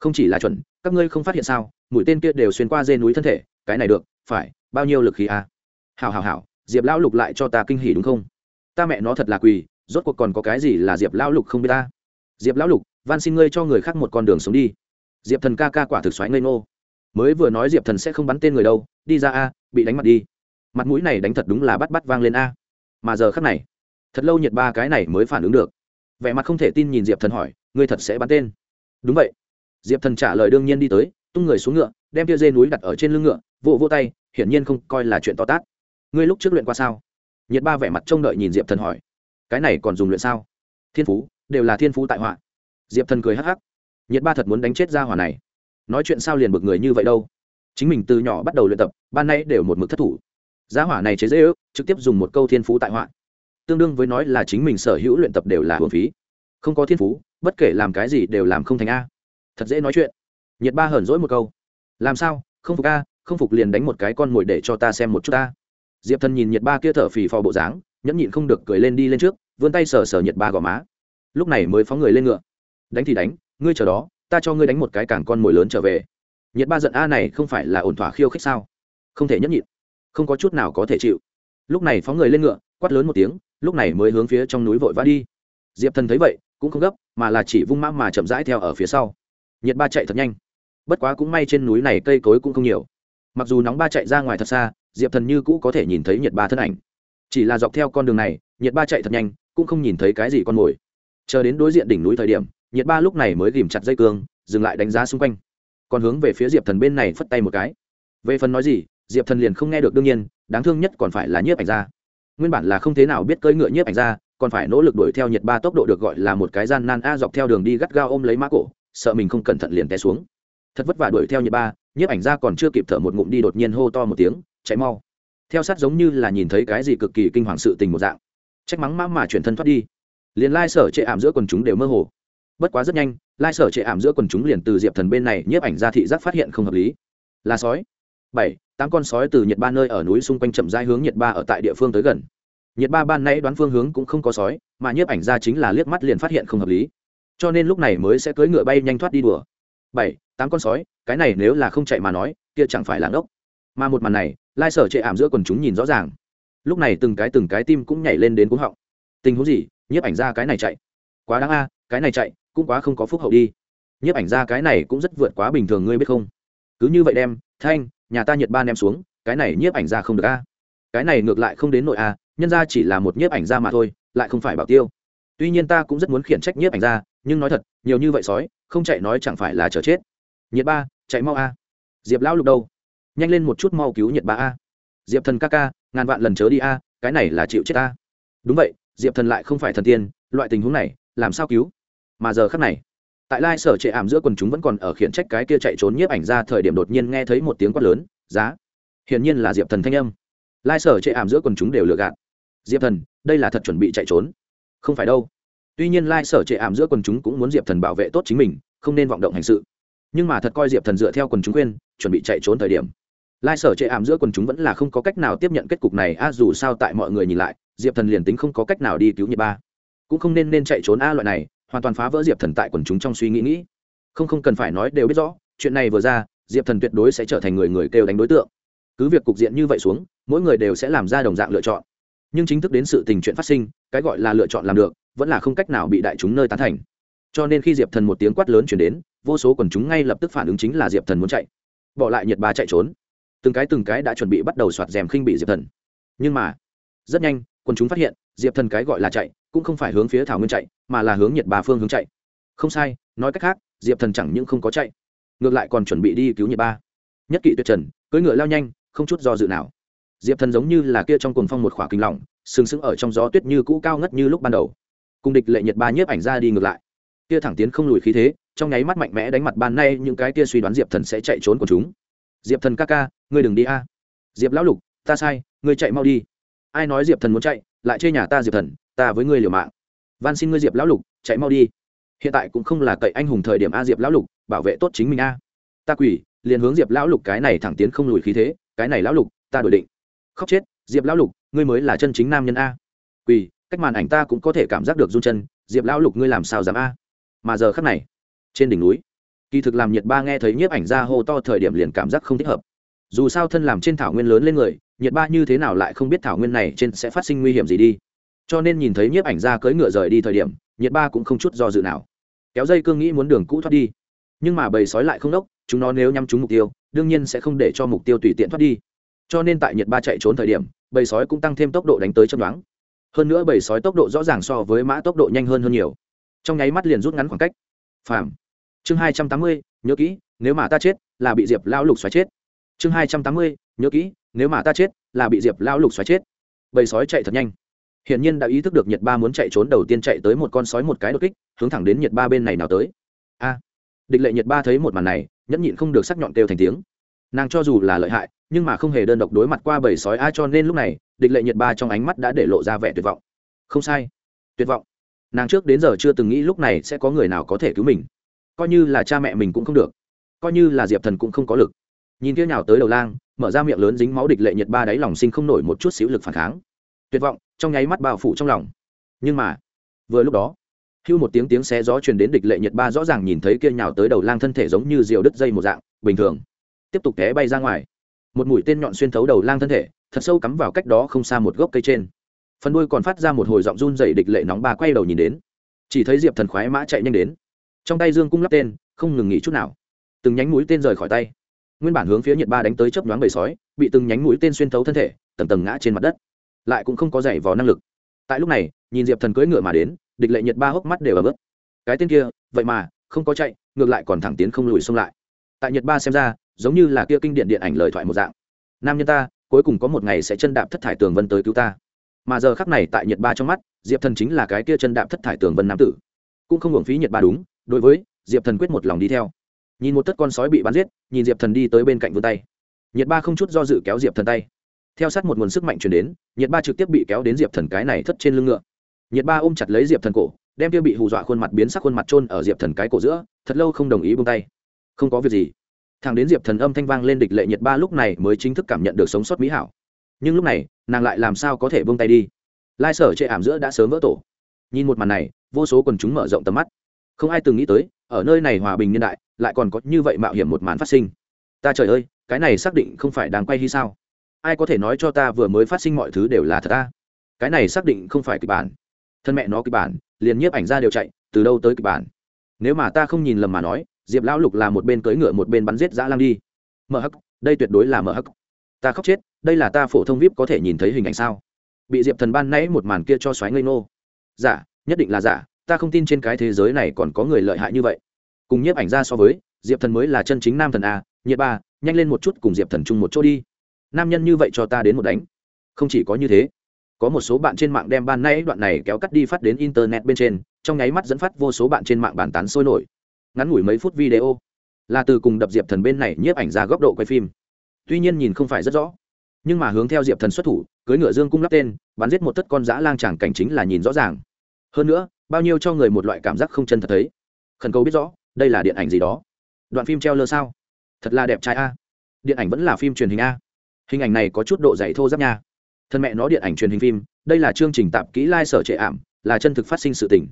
Không chỉ là chuẩn, các ngươi không phát hiện sao, mũi tên kia đều xuyên qua dê núi thân thể, cái này được, phải, bao nhiêu lực khí à? hào hào hào diệp lão lục lại cho ta kinh hỉ đúng không? Ta mẹ nó thật là quỳ, rốt cuộc còn có cái gì là diệp lão lục không biết ta? Diệp lão lục, van xin ngươi cho người khác một con đường sống đi. Diệp thần ca ca quả thực xoáy ngây ngô. Mới vừa nói diệp thần sẽ không bắn tên người đâu, đi ra a, bị đánh mặt đi mặt mũi này đánh thật đúng là bắt bắt vang lên a. Mà giờ khắc này, thật lâu nhiệt ba cái này mới phản ứng được. Vẻ mặt không thể tin nhìn diệp thần hỏi, ngươi thật sẽ bắn tên? Đúng vậy. Diệp thần trả lời đương nhiên đi tới, tung người xuống ngựa, đem tia dê núi đặt ở trên lưng ngựa, vỗ vỗ tay, hiển nhiên không coi là chuyện to tát. Ngươi lúc trước luyện qua sao? Nhiệt ba vẻ mặt trông đợi nhìn diệp thần hỏi. Cái này còn dùng luyện sao? Thiên phú, đều là thiên phú tại họa. Diệp thần cười hắc hắc. Nhiệt ba thật muốn đánh chết ra hỏa này. Nói chuyện sao liền bực người như vậy đâu. Chính mình từ nhỏ bắt đầu luyện tập, ban nay đều một mực thất thủ giá hỏa này chế dễ ước, trực tiếp dùng một câu thiên phú tại họa. Tương đương với nói là chính mình sở hữu luyện tập đều là hưởng phí. Không có thiên phú, bất kể làm cái gì đều làm không thành a. Thật dễ nói chuyện. Nhiệt ba hờn dỗi một câu. Làm sao? Không phục a, không phục liền đánh một cái con mồi để cho ta xem một chút ta diệp thần nhìn nhiệt ba kia thở phì phò bộ dáng, nhẫn nhịn không được cười lên đi lên trước, vươn tay sờ sờ nhiệt ba gò má. Lúc này mới phóng người lên ngựa. Đánh thì đánh, ngươi chờ đó, ta cho ngươi đánh một cái càng con mồi lớn trở về. Nhiệt ba giận a này không phải là ổn thỏa khiêu khích sao? Không thể nhẫn nhịn không có chút nào có thể chịu. Lúc này phóng người lên ngựa, quát lớn một tiếng, lúc này mới hướng phía trong núi vội vã đi. Diệp thần thấy vậy, cũng không gấp, mà là chỉ vung mã mà chậm rãi theo ở phía sau. Nhiệt ba chạy thật nhanh. Bất quá cũng may trên núi này cây cối cũng không nhiều. Mặc dù nóng ba chạy ra ngoài thật xa, diệp thần như cũ có thể nhìn thấy nhiệt ba thân ảnh. Chỉ là dọc theo con đường này, nhiệt ba chạy thật nhanh, cũng không nhìn thấy cái gì con mồi. Chờ đến đối diện đỉnh núi thời điểm, nhiệt ba lúc này mới ghìm chặt dây cương, dừng lại đánh giá xung quanh. Còn hướng về phía diệp thần bên này phất tay một cái. Về phần nói gì diệp thần liền không nghe được đương nhiên đáng thương nhất còn phải là nhiếp ảnh gia nguyên bản là không thế nào biết cưỡi ngựa nhiếp ảnh gia còn phải nỗ lực đuổi theo nhiệt ba tốc độ được gọi là một cái gian nan a dọc theo đường đi gắt gao ôm lấy mã cổ sợ mình không cẩn thận liền té xuống thật vất vả đuổi theo nhiệt ba nhiếp ảnh gia còn chưa kịp thở một ngụm đi đột nhiên hô to một tiếng chạy mau theo sát giống như là nhìn thấy cái gì cực kỳ kinh hoàng sự tình một dạng trách mắng mã mà chuyển thân thoát đi liền lai sở chệ ảm giữa quần chúng đều mơ hồ bất quá rất nhanh lai sở chệ ảm giữa quần chúng liền từ diệp thần bên này nhiếp ảnh gia thị giác phát hiện không hợp lý là sói bảy tám con sói từ nhiệt ba nơi ở núi xung quanh chậm rãi hướng nhiệt ba ở tại địa phương tới gần. Nhiệt ba ban nãy đoán phương hướng cũng không có sói, mà nhiếp ảnh ra chính là liếc mắt liền phát hiện không hợp lý. Cho nên lúc này mới sẽ cưỡi ngựa bay nhanh thoát đi đùa. Bảy, tám con sói, cái này nếu là không chạy mà nói, kia chẳng phải là ngốc. Mà một màn này, lai sở chệ ảm giữa quần chúng nhìn rõ ràng. Lúc này từng cái từng cái tim cũng nhảy lên đến cuống họng. Tình huống gì? Nhiếp ảnh ra cái này chạy. Quá đáng a, cái này chạy, cũng quá không có phúc hậu đi. Nhiếp ảnh ra cái này cũng rất vượt quá bình thường, ngươi biết không? Cứ như vậy đem, thanh nhà ta nhiệt ba ném xuống, cái này nhiếp ảnh ra không được a. Cái này ngược lại không đến nội a, nhân ra chỉ là một nhiếp ảnh ra mà thôi, lại không phải bảo tiêu. Tuy nhiên ta cũng rất muốn khiển trách nhiếp ảnh ra, nhưng nói thật, nhiều như vậy sói, không chạy nói chẳng phải là chờ chết. Nhiệt ba, chạy mau a. Diệp lão lục đâu? Nhanh lên một chút mau cứu nhiệt ba a. Diệp thần ca ca, ngàn vạn lần chớ đi a, cái này là chịu chết a đúng vậy, diệp thần lại không phải thần tiên, loại tình huống này, làm sao cứu? Mà giờ khắc này tại lai sở trệ ảm giữa quần chúng vẫn còn ở khiển trách cái kia chạy trốn nhiếp ảnh ra thời điểm đột nhiên nghe thấy một tiếng quát lớn, giá! Hiển nhiên là diệp thần thanh âm. Lai sở trệ ảm giữa quần chúng đều lừa gạt. Diệp thần, đây là thật chuẩn bị chạy trốn? Không phải đâu. Tuy nhiên lai sở trệ ảm giữa quần chúng cũng muốn diệp thần bảo vệ tốt chính mình, không nên vọng động hành sự. Nhưng mà thật coi diệp thần dựa theo quần chúng khuyên, chuẩn bị chạy trốn thời điểm. Lai sở trệ ảm giữa quần chúng vẫn là không có cách nào tiếp nhận kết cục này, a, dù sao tại mọi người nhìn lại, diệp thần liền tính không có cách nào đi cứu nhiệt ba. Cũng không nên nên chạy trốn a loại này hoàn toàn phá vỡ diệp thần tại quần chúng trong suy nghĩ nghĩ. Không không cần phải nói, đều biết rõ, chuyện này vừa ra, diệp thần tuyệt đối sẽ trở thành người người kêu đánh đối tượng. Cứ việc cục diện như vậy xuống, mỗi người đều sẽ làm ra đồng dạng lựa chọn. Nhưng chính thức đến sự tình chuyện phát sinh, cái gọi là lựa chọn làm được, vẫn là không cách nào bị đại chúng nơi tán thành. Cho nên khi diệp thần một tiếng quát lớn chuyển đến, vô số quần chúng ngay lập tức phản ứng chính là diệp thần muốn chạy. Bỏ lại nhiệt ba chạy trốn. Từng cái từng cái đã chuẩn bị bắt đầu soạt rèm khinh bị diệp thần. Nhưng mà, rất nhanh, quần chúng phát hiện diệp thần cái gọi là chạy, cũng không phải hướng phía thảo nguyên chạy, mà là hướng nhiệt bà phương hướng chạy. Không sai, nói cách khác, diệp thần chẳng những không có chạy, ngược lại còn chuẩn bị đi cứu nhiệt ba nhất kỵ tuyệt trần, cưỡi ngựa lao nhanh, không chút do dự nào. Diệp thần giống như là kia trong cuồng phong một khỏa kinh lỏng, sừng sững ở trong gió tuyết như cũ cao ngất như lúc ban đầu. Cùng địch lệ nhiệt ba nhiếp ảnh ra đi ngược lại. Kia thẳng tiến không lùi khí thế, trong nháy mắt mạnh mẽ đánh mặt ban nay những cái kia suy đoán diệp thần sẽ chạy trốn của chúng. Diệp thần ca ca, ngươi đừng đi a. Diệp lão lục, ta sai, ngươi chạy mau đi. Ai nói diệp thần muốn chạy lại chê nhà ta diệp thần, ta với ngươi liều mạng. Van xin ngươi diệp lão lục, chạy mau đi. Hiện tại cũng không là cậy anh hùng thời điểm a diệp lão lục, bảo vệ tốt chính mình a. Ta quỷ liền hướng diệp lão lục cái này thẳng tiến không lùi khí thế, cái này lão lục, ta đổi định. Khóc chết, diệp lão lục, ngươi mới là chân chính nam nhân a. Quỳ, cách màn ảnh ta cũng có thể cảm giác được run chân, diệp lão lục ngươi làm sao dám a? Mà giờ khắc này, trên đỉnh núi, kỳ thực làm nhiệt ba nghe thấy nhiếp ảnh ra hô to thời điểm liền cảm giác không thích hợp. Dù sao thân làm trên thảo nguyên lớn lên người nhiệt ba như thế nào lại không biết thảo nguyên này trên sẽ phát sinh nguy hiểm gì đi. Cho nên nhìn thấy nhiếp ảnh ra cưỡi ngựa rời đi thời điểm, nhiệt ba cũng không chút do dự nào. Kéo dây cương nghĩ muốn đường cũ thoát đi. Nhưng mà bầy sói lại không đốc, chúng nó nếu nhắm trúng mục tiêu, đương nhiên sẽ không để cho mục tiêu tùy tiện thoát đi. Cho nên tại nhiệt ba chạy trốn thời điểm, bầy sói cũng tăng thêm tốc độ đánh tới chấm đoán hơn nữa bầy sói tốc độ rõ ràng so với mã tốc độ nhanh hơn hơn nhiều. Trong nháy mắt liền rút ngắn khoảng cách. Phàm. Chương hai trăm tám mươi, nhớ kỹ, nếu mà ta chết, là bị diệp lão lục xoáy chết. Chương hai trăm tám mươi, nhớ kỹ nếu mà ta chết, là bị diệp lão lục xoáy chết. Bầy sói chạy thật nhanh. Hiển nhiên đã ý thức được nhiệt ba muốn chạy trốn đầu tiên chạy tới một con sói một cái đột kích, hướng thẳng đến nhiệt ba bên này nào tới. A! Địch lệ nhiệt ba thấy một màn này, nhẫn nhịn không được sắc nhọn kêu thành tiếng. Nàng cho dù là lợi hại, nhưng mà không hề đơn độc đối mặt qua bầy sói a cho nên lúc này, địch lệ nhiệt ba trong ánh mắt đã để lộ ra vẻ tuyệt vọng. Không sai. Tuyệt vọng. Nàng trước đến giờ chưa từng nghĩ lúc này sẽ có người nào có thể cứu mình. Coi như là cha mẹ mình cũng không được. Coi như là diệp thần cũng không có lực nhìn kia nhào tới đầu lang, mở ra miệng lớn dính máu địch lệ nhiệt ba đáy lòng sinh không nổi một chút xíu lực phản kháng. Tuyệt vọng, trong nháy mắt bao phủ trong lòng. Nhưng mà, vừa lúc đó, hưu một tiếng tiếng xé gió truyền đến địch lệ nhiệt ba rõ ràng nhìn thấy kia nhào tới đầu lang thân thể giống như diều đứt dây một dạng, bình thường. Tiếp tục té bay ra ngoài. Một mũi tên nhọn xuyên thấu đầu lang thân thể, thật sâu cắm vào cách đó không xa một gốc cây trên. Phần đuôi còn phát ra một hồi giọng run dày địch lệ nóng ba quay đầu nhìn đến. Chỉ thấy diệp thần khoái mã chạy nhanh đến. Trong tay dương cung lắp tên, không ngừng nghỉ chút nào. Từng nhánh mũi tên rời khỏi tay nguyên bản hướng phía nhiệt ba đánh tới chớp nhoáng bầy sói, bị từng nhánh mũi tên xuyên thấu thân thể, tầng tầng ngã trên mặt đất. Lại cũng không có dày vò năng lực. Tại lúc này, nhìn diệp thần cưỡi ngựa mà đến, địch lệ nhiệt ba hốc mắt đều ấm bước cái tên kia, vậy mà, không có chạy, ngược lại còn thẳng tiến không lùi xông lại. Tại nhiệt ba xem ra, giống như là kia kinh điện điện ảnh lời thoại một dạng. Nam nhân ta, cuối cùng có một ngày sẽ chân đạp thất thải tường vân tới cứu ta. Mà giờ khắc này tại nhiệt ba trong mắt, diệp thần chính là cái kia chân đạp thất thải tường vân nam tử. Cũng không hưởng phí nhiệt ba đúng, đối với diệp thần quyết một lòng đi theo nhìn một tất con sói bị bắn giết, nhìn diệp thần đi tới bên cạnh vươn tay. Nhiệt ba không chút do dự kéo diệp thần tay. Theo sát một nguồn sức mạnh chuyển đến, Nhiệt ba trực tiếp bị kéo đến diệp thần cái này thất trên lưng ngựa. Nhiệt ba ôm chặt lấy diệp thần cổ, đem kia bị hù dọa khuôn mặt biến sắc khuôn mặt trôn ở diệp thần cái cổ giữa, thật lâu không đồng ý buông tay. Không có việc gì. Thằng đến diệp thần âm thanh vang lên địch lệ Nhiệt ba lúc này mới chính thức cảm nhận được sống sót mỹ hảo. Nhưng lúc này, nàng lại làm sao có thể buông tay đi? Lai sở chệ ảm giữa đã sớm vỡ tổ. Nhìn một màn này, vô số quần chúng mở rộng tầm mắt. Không ai từng nghĩ tới, ở nơi này hòa bình niên đại lại còn có như vậy mạo hiểm một màn phát sinh. Ta trời ơi, cái này xác định không phải đang quay hy sao? Ai có thể nói cho ta vừa mới phát sinh mọi thứ đều là thật ta? Cái này xác định không phải kịch bản. Thân mẹ nó kịch bản, liền nhiếp ảnh ra đều chạy, từ đâu tới kịch bản? Nếu mà ta không nhìn lầm mà nói, diệp lão lục là một bên cưỡi ngựa một bên bắn giết dã lang đi. Mờ hắc, đây tuyệt đối là mờ hắc. Ta khóc chết, đây là ta phổ thông vip có thể nhìn thấy hình ảnh sao? Bị diệp thần ban nãy một màn kia cho xoáy ngây nô giả, nhất định là giả, ta không tin trên cái thế giới này còn có người lợi hại như vậy cùng nhiếp ảnh ra so với, diệp thần mới là chân chính nam thần a, nhiệt ba, nhanh lên một chút cùng diệp thần chung một chỗ đi. Nam nhân như vậy cho ta đến một đánh. Không chỉ có như thế, có một số bạn trên mạng đem ban nay đoạn này kéo cắt đi phát đến internet bên trên, trong nháy mắt dẫn phát vô số bạn trên mạng bàn tán sôi nổi. Ngắn ngủi mấy phút video, là từ cùng đập diệp thần bên này nhiếp ảnh ra góc độ quay phim. Tuy nhiên nhìn không phải rất rõ, nhưng mà hướng theo diệp thần xuất thủ, cưới ngựa dương cung lắp tên, bắn giết một tất con dã lang tràng cảnh chính là nhìn rõ ràng. Hơn nữa, bao nhiêu cho người một loại cảm giác không chân thật thấy. Khẩn cầu biết rõ đây là điện ảnh gì đó? Đoạn phim treo lơ sao? Thật là đẹp trai a. Điện ảnh vẫn là phim truyền hình a. Hình ảnh này có chút độ dày thô giáp nha. Thân mẹ nó điện ảnh truyền hình phim, đây là chương trình tạp kỹ lai、like、sở trệ ảm, là chân thực phát sinh sự tình.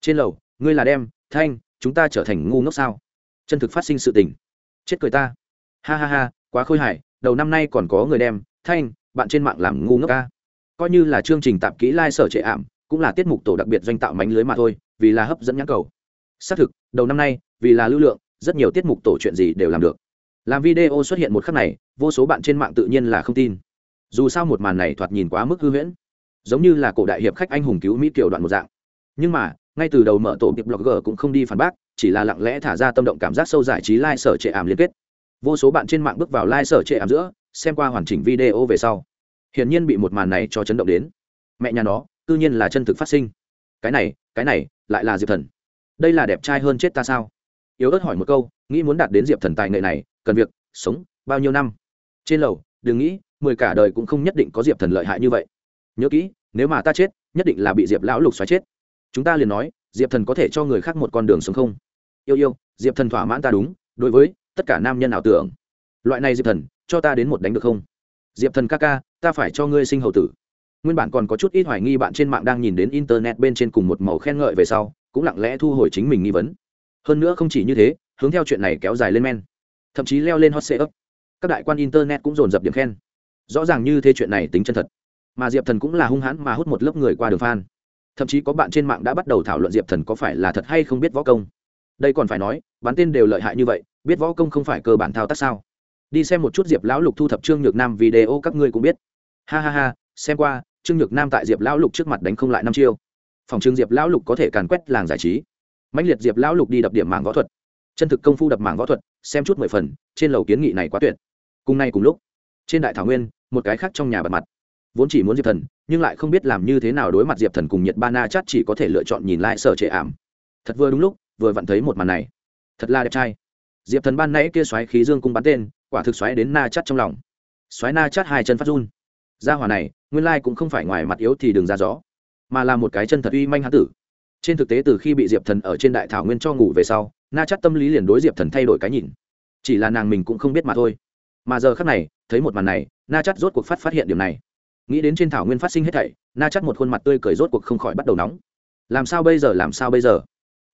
Trên lầu, ngươi là đem, thanh, chúng ta trở thành ngu ngốc sao? Chân thực phát sinh sự tình. Chết cười ta. Ha ha ha, quá khôi hài, đầu năm nay còn có người đem, thanh, bạn trên mạng làm ngu ngốc ca coi như là chương trình tạp kỹ lai、like、sở trệ ảm, cũng là tiết mục tổ đặc biệt doanh tạo mánh lưới mà thôi, vì là hấp dẫn nhãn cầu xác thực, đầu năm nay, vì là lưu lượng, rất nhiều tiết mục tổ chuyện gì đều làm được. Làm video xuất hiện một khắc này, vô số bạn trên mạng tự nhiên là không tin. Dù sao một màn này thoạt nhìn quá mức hư huyễn. Giống như là cổ đại hiệp khách anh hùng cứu mỹ kiểu đoạn một dạng. Nhưng mà, ngay từ đầu mở tổ tiệp blogger cũng không đi phản bác, chỉ là lặng lẽ thả ra tâm động cảm giác sâu giải trí lai、like、sở trệ ảm liên kết. Vô số bạn trên mạng bước vào lai、like、sở trệ ảm giữa, xem qua hoàn chỉnh video về sau. Hiển nhiên bị một màn này cho chấn động đến. Mẹ nhà nó tự nhiên là chân thực phát sinh. Cái này cái này, lại là diệp thần đây là đẹp trai hơn chết ta sao? Yếu ớt hỏi một câu, nghĩ muốn đạt đến diệp thần tài nghệ này, cần việc, sống, bao nhiêu năm? Trên lầu, đừng nghĩ, mười cả đời cũng không nhất định có diệp thần lợi hại như vậy. Nhớ kỹ, nếu mà ta chết, nhất định là bị diệp lão lục xoáy chết. Chúng ta liền nói, diệp thần có thể cho người khác một con đường sống không? Yêu yêu, diệp thần thỏa mãn ta đúng, đối với tất cả nam nhân ảo tưởng. Loại này diệp thần, cho ta đến một đánh được không? Diệp thần ca ca, ta phải cho ngươi sinh hậu tử. Nguyên bản còn có chút ít hoài nghi bạn trên mạng đang nhìn đến internet bên trên cùng một màu khen ngợi về sau cũng lặng lẽ thu hồi chính mình nghi vấn. Hơn nữa không chỉ như thế, hướng theo chuyện này kéo dài lên men. Thậm chí leo lên hot sale các đại quan internet cũng dồn dập điểm khen. Rõ ràng như thế chuyện này tính chân thật. Mà diệp thần cũng là hung hãn mà hút một lớp người qua đường fan. Thậm chí có bạn trên mạng đã bắt đầu thảo luận diệp thần có phải là thật hay không biết võ công. Đây còn phải nói, bắn tên đều lợi hại như vậy, biết võ công không phải cơ bản thao tác sao? Đi xem một chút diệp lão lục thu thập trương nhược nam video các ngươi cũng biết. Ha ha ha, xem qua, trương nhược nam tại diệp lão lục trước mặt đánh không lại năm chiêu phòng trường diệp lão lục có thể càn quét làng giải trí. Mãnh liệt diệp lão lục đi đập điểm mảng võ thuật. Chân thực công phu đập mảng võ thuật, xem chút mười phần, trên lầu kiến nghị này quá tuyệt. Cùng nay cùng lúc, trên đại thảo nguyên, một cái khác trong nhà bật mặt. Vốn chỉ muốn diệp thần, nhưng lại không biết làm như thế nào đối mặt diệp thần cùng nhiệt ba na chát chỉ có thể lựa chọn nhìn lại sở trệ ảm. Thật vừa đúng lúc, vừa vặn thấy một màn này. Thật là đẹp trai. Diệp thần ban nãy kia xoáy khí dương cung bắn tên, quả thực xoáy đến na chát trong lòng. Xoáy na chát hai chân phát run. Ra hỏa này, nguyên lai cũng không phải ngoài mặt yếu thì đừng ra gió mà là một cái chân thật uy manh hán tử. Trên thực tế, từ khi bị diệp thần ở trên đại thảo nguyên cho ngủ về sau, na chắc tâm lý liền đối diệp thần thay đổi cái nhìn. Chỉ là nàng mình cũng không biết mà thôi. Mà giờ khác này, thấy một màn này, na chắc rốt cuộc phát phát hiện điều này. Nghĩ đến trên thảo nguyên phát sinh hết thảy, na chắc một khuôn mặt tươi cười rốt cuộc không khỏi bắt đầu nóng. Làm sao bây giờ, làm sao bây giờ?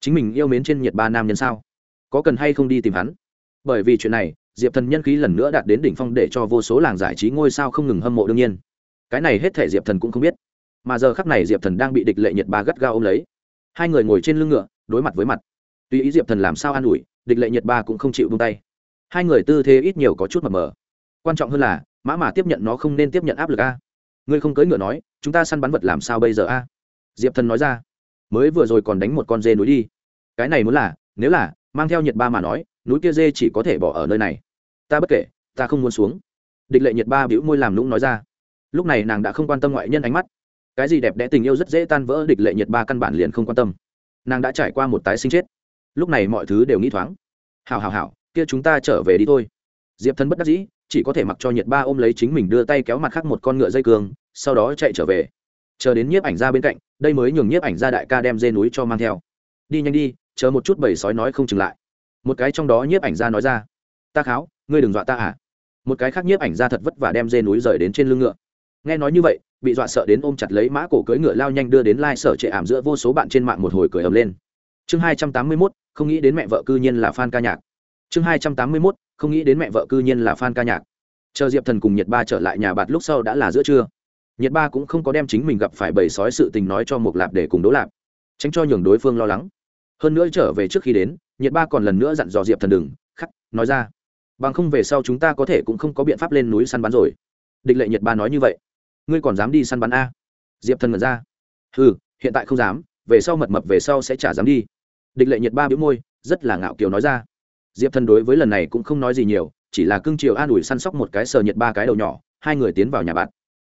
Chính mình yêu mến trên nhiệt ba nam nhân sao? Có cần hay không đi tìm hắn? Bởi vì chuyện này, diệp thần nhân khí lần nữa đạt đến đỉnh phong để cho vô số làng giải trí ngôi sao không ngừng hâm mộ đương nhiên. Cái này hết thể diệp thần cũng không biết mà giờ khắc này diệp thần đang bị địch lệ nhiệt ba gắt gao ôm lấy. Hai người ngồi trên lưng ngựa, đối mặt với mặt. Tuy ý diệp thần làm sao an ủi, địch lệ nhiệt ba cũng không chịu buông tay. Hai người tư thế ít nhiều có chút mập mờ. Quan trọng hơn là, mã mà tiếp nhận nó không nên tiếp nhận áp lực a. Ngươi không cưỡi ngựa nói, chúng ta săn bắn vật làm sao bây giờ a? Diệp thần nói ra. Mới vừa rồi còn đánh một con dê núi đi. Cái này muốn là, nếu là, mang theo nhiệt ba mà nói, núi kia dê chỉ có thể bỏ ở nơi này. Ta bất kể, ta không muốn xuống. Địch lệ nhiệt ba bĩu môi làm lũng nói ra. Lúc này nàng đã không quan tâm ngoại nhân ánh mắt cái gì đẹp đẽ tình yêu rất dễ tan vỡ, địch lệ nhiệt ba căn bản liền không quan tâm. Nàng đã trải qua một tái sinh chết. Lúc này mọi thứ đều nghĩ thoáng. Hào hào hào kia chúng ta trở về đi thôi. Diệp thân bất đắc dĩ, chỉ có thể mặc cho nhiệt ba ôm lấy chính mình đưa tay kéo mặt khác một con ngựa dây cường sau đó chạy trở về. Chờ đến nhiếp ảnh ra bên cạnh, đây mới nhường nhiếp ảnh ra đại ca đem dê núi cho mang theo. Đi nhanh đi, chờ một chút bầy sói nói không chừng lại. Một cái trong đó nhiếp ảnh ra nói ra. Ta kháo, ngươi đừng dọa ta à? Một cái khác nhiếp ảnh ra thật vất vả đem dê núi rời đến trên lưng ngựa. Nghe nói như vậy bị dọa sợ đến ôm chặt lấy mã cổ cưỡi ngựa lao nhanh đưa đến lai sở trệ ảm giữa vô số bạn trên mạng một hồi cười ầm lên. Chương hai trăm tám mươi mốt, không nghĩ đến mẹ vợ cư nhiên là fan ca nhạc. Chương hai trăm tám mươi mốt, không nghĩ đến mẹ vợ cư nhiên là fan ca nhạc. Chờ diệp thần cùng nhiệt ba trở lại nhà bạt lúc sau đã là giữa trưa. Nhiệt ba cũng không có đem chính mình gặp phải bầy sói sự tình nói cho một lạp để cùng đỗ lạp, tránh cho nhường đối phương lo lắng. Hơn nữa trở về trước khi đến nhiệt ba còn lần nữa dặn dò diệp thần đừng, khắc, nói ra. Bằng không về sau chúng ta có thể cũng không có biện pháp lên núi săn bắn rồi. Địch lệ nhiệt ba nói như vậy ngươi còn dám đi săn bắn a? Diệp thần ngẩn ra. Ừ hiện tại không dám, về sau mật mập về sau sẽ chả dám đi. Địch lệ nhiệt ba biếu môi, rất là ngạo kiều nói ra. Diệp thần đối với lần này cũng không nói gì nhiều, chỉ là cưng chiều an ủi săn sóc một cái sờ nhiệt ba cái đầu nhỏ, hai người tiến vào nhà bạn.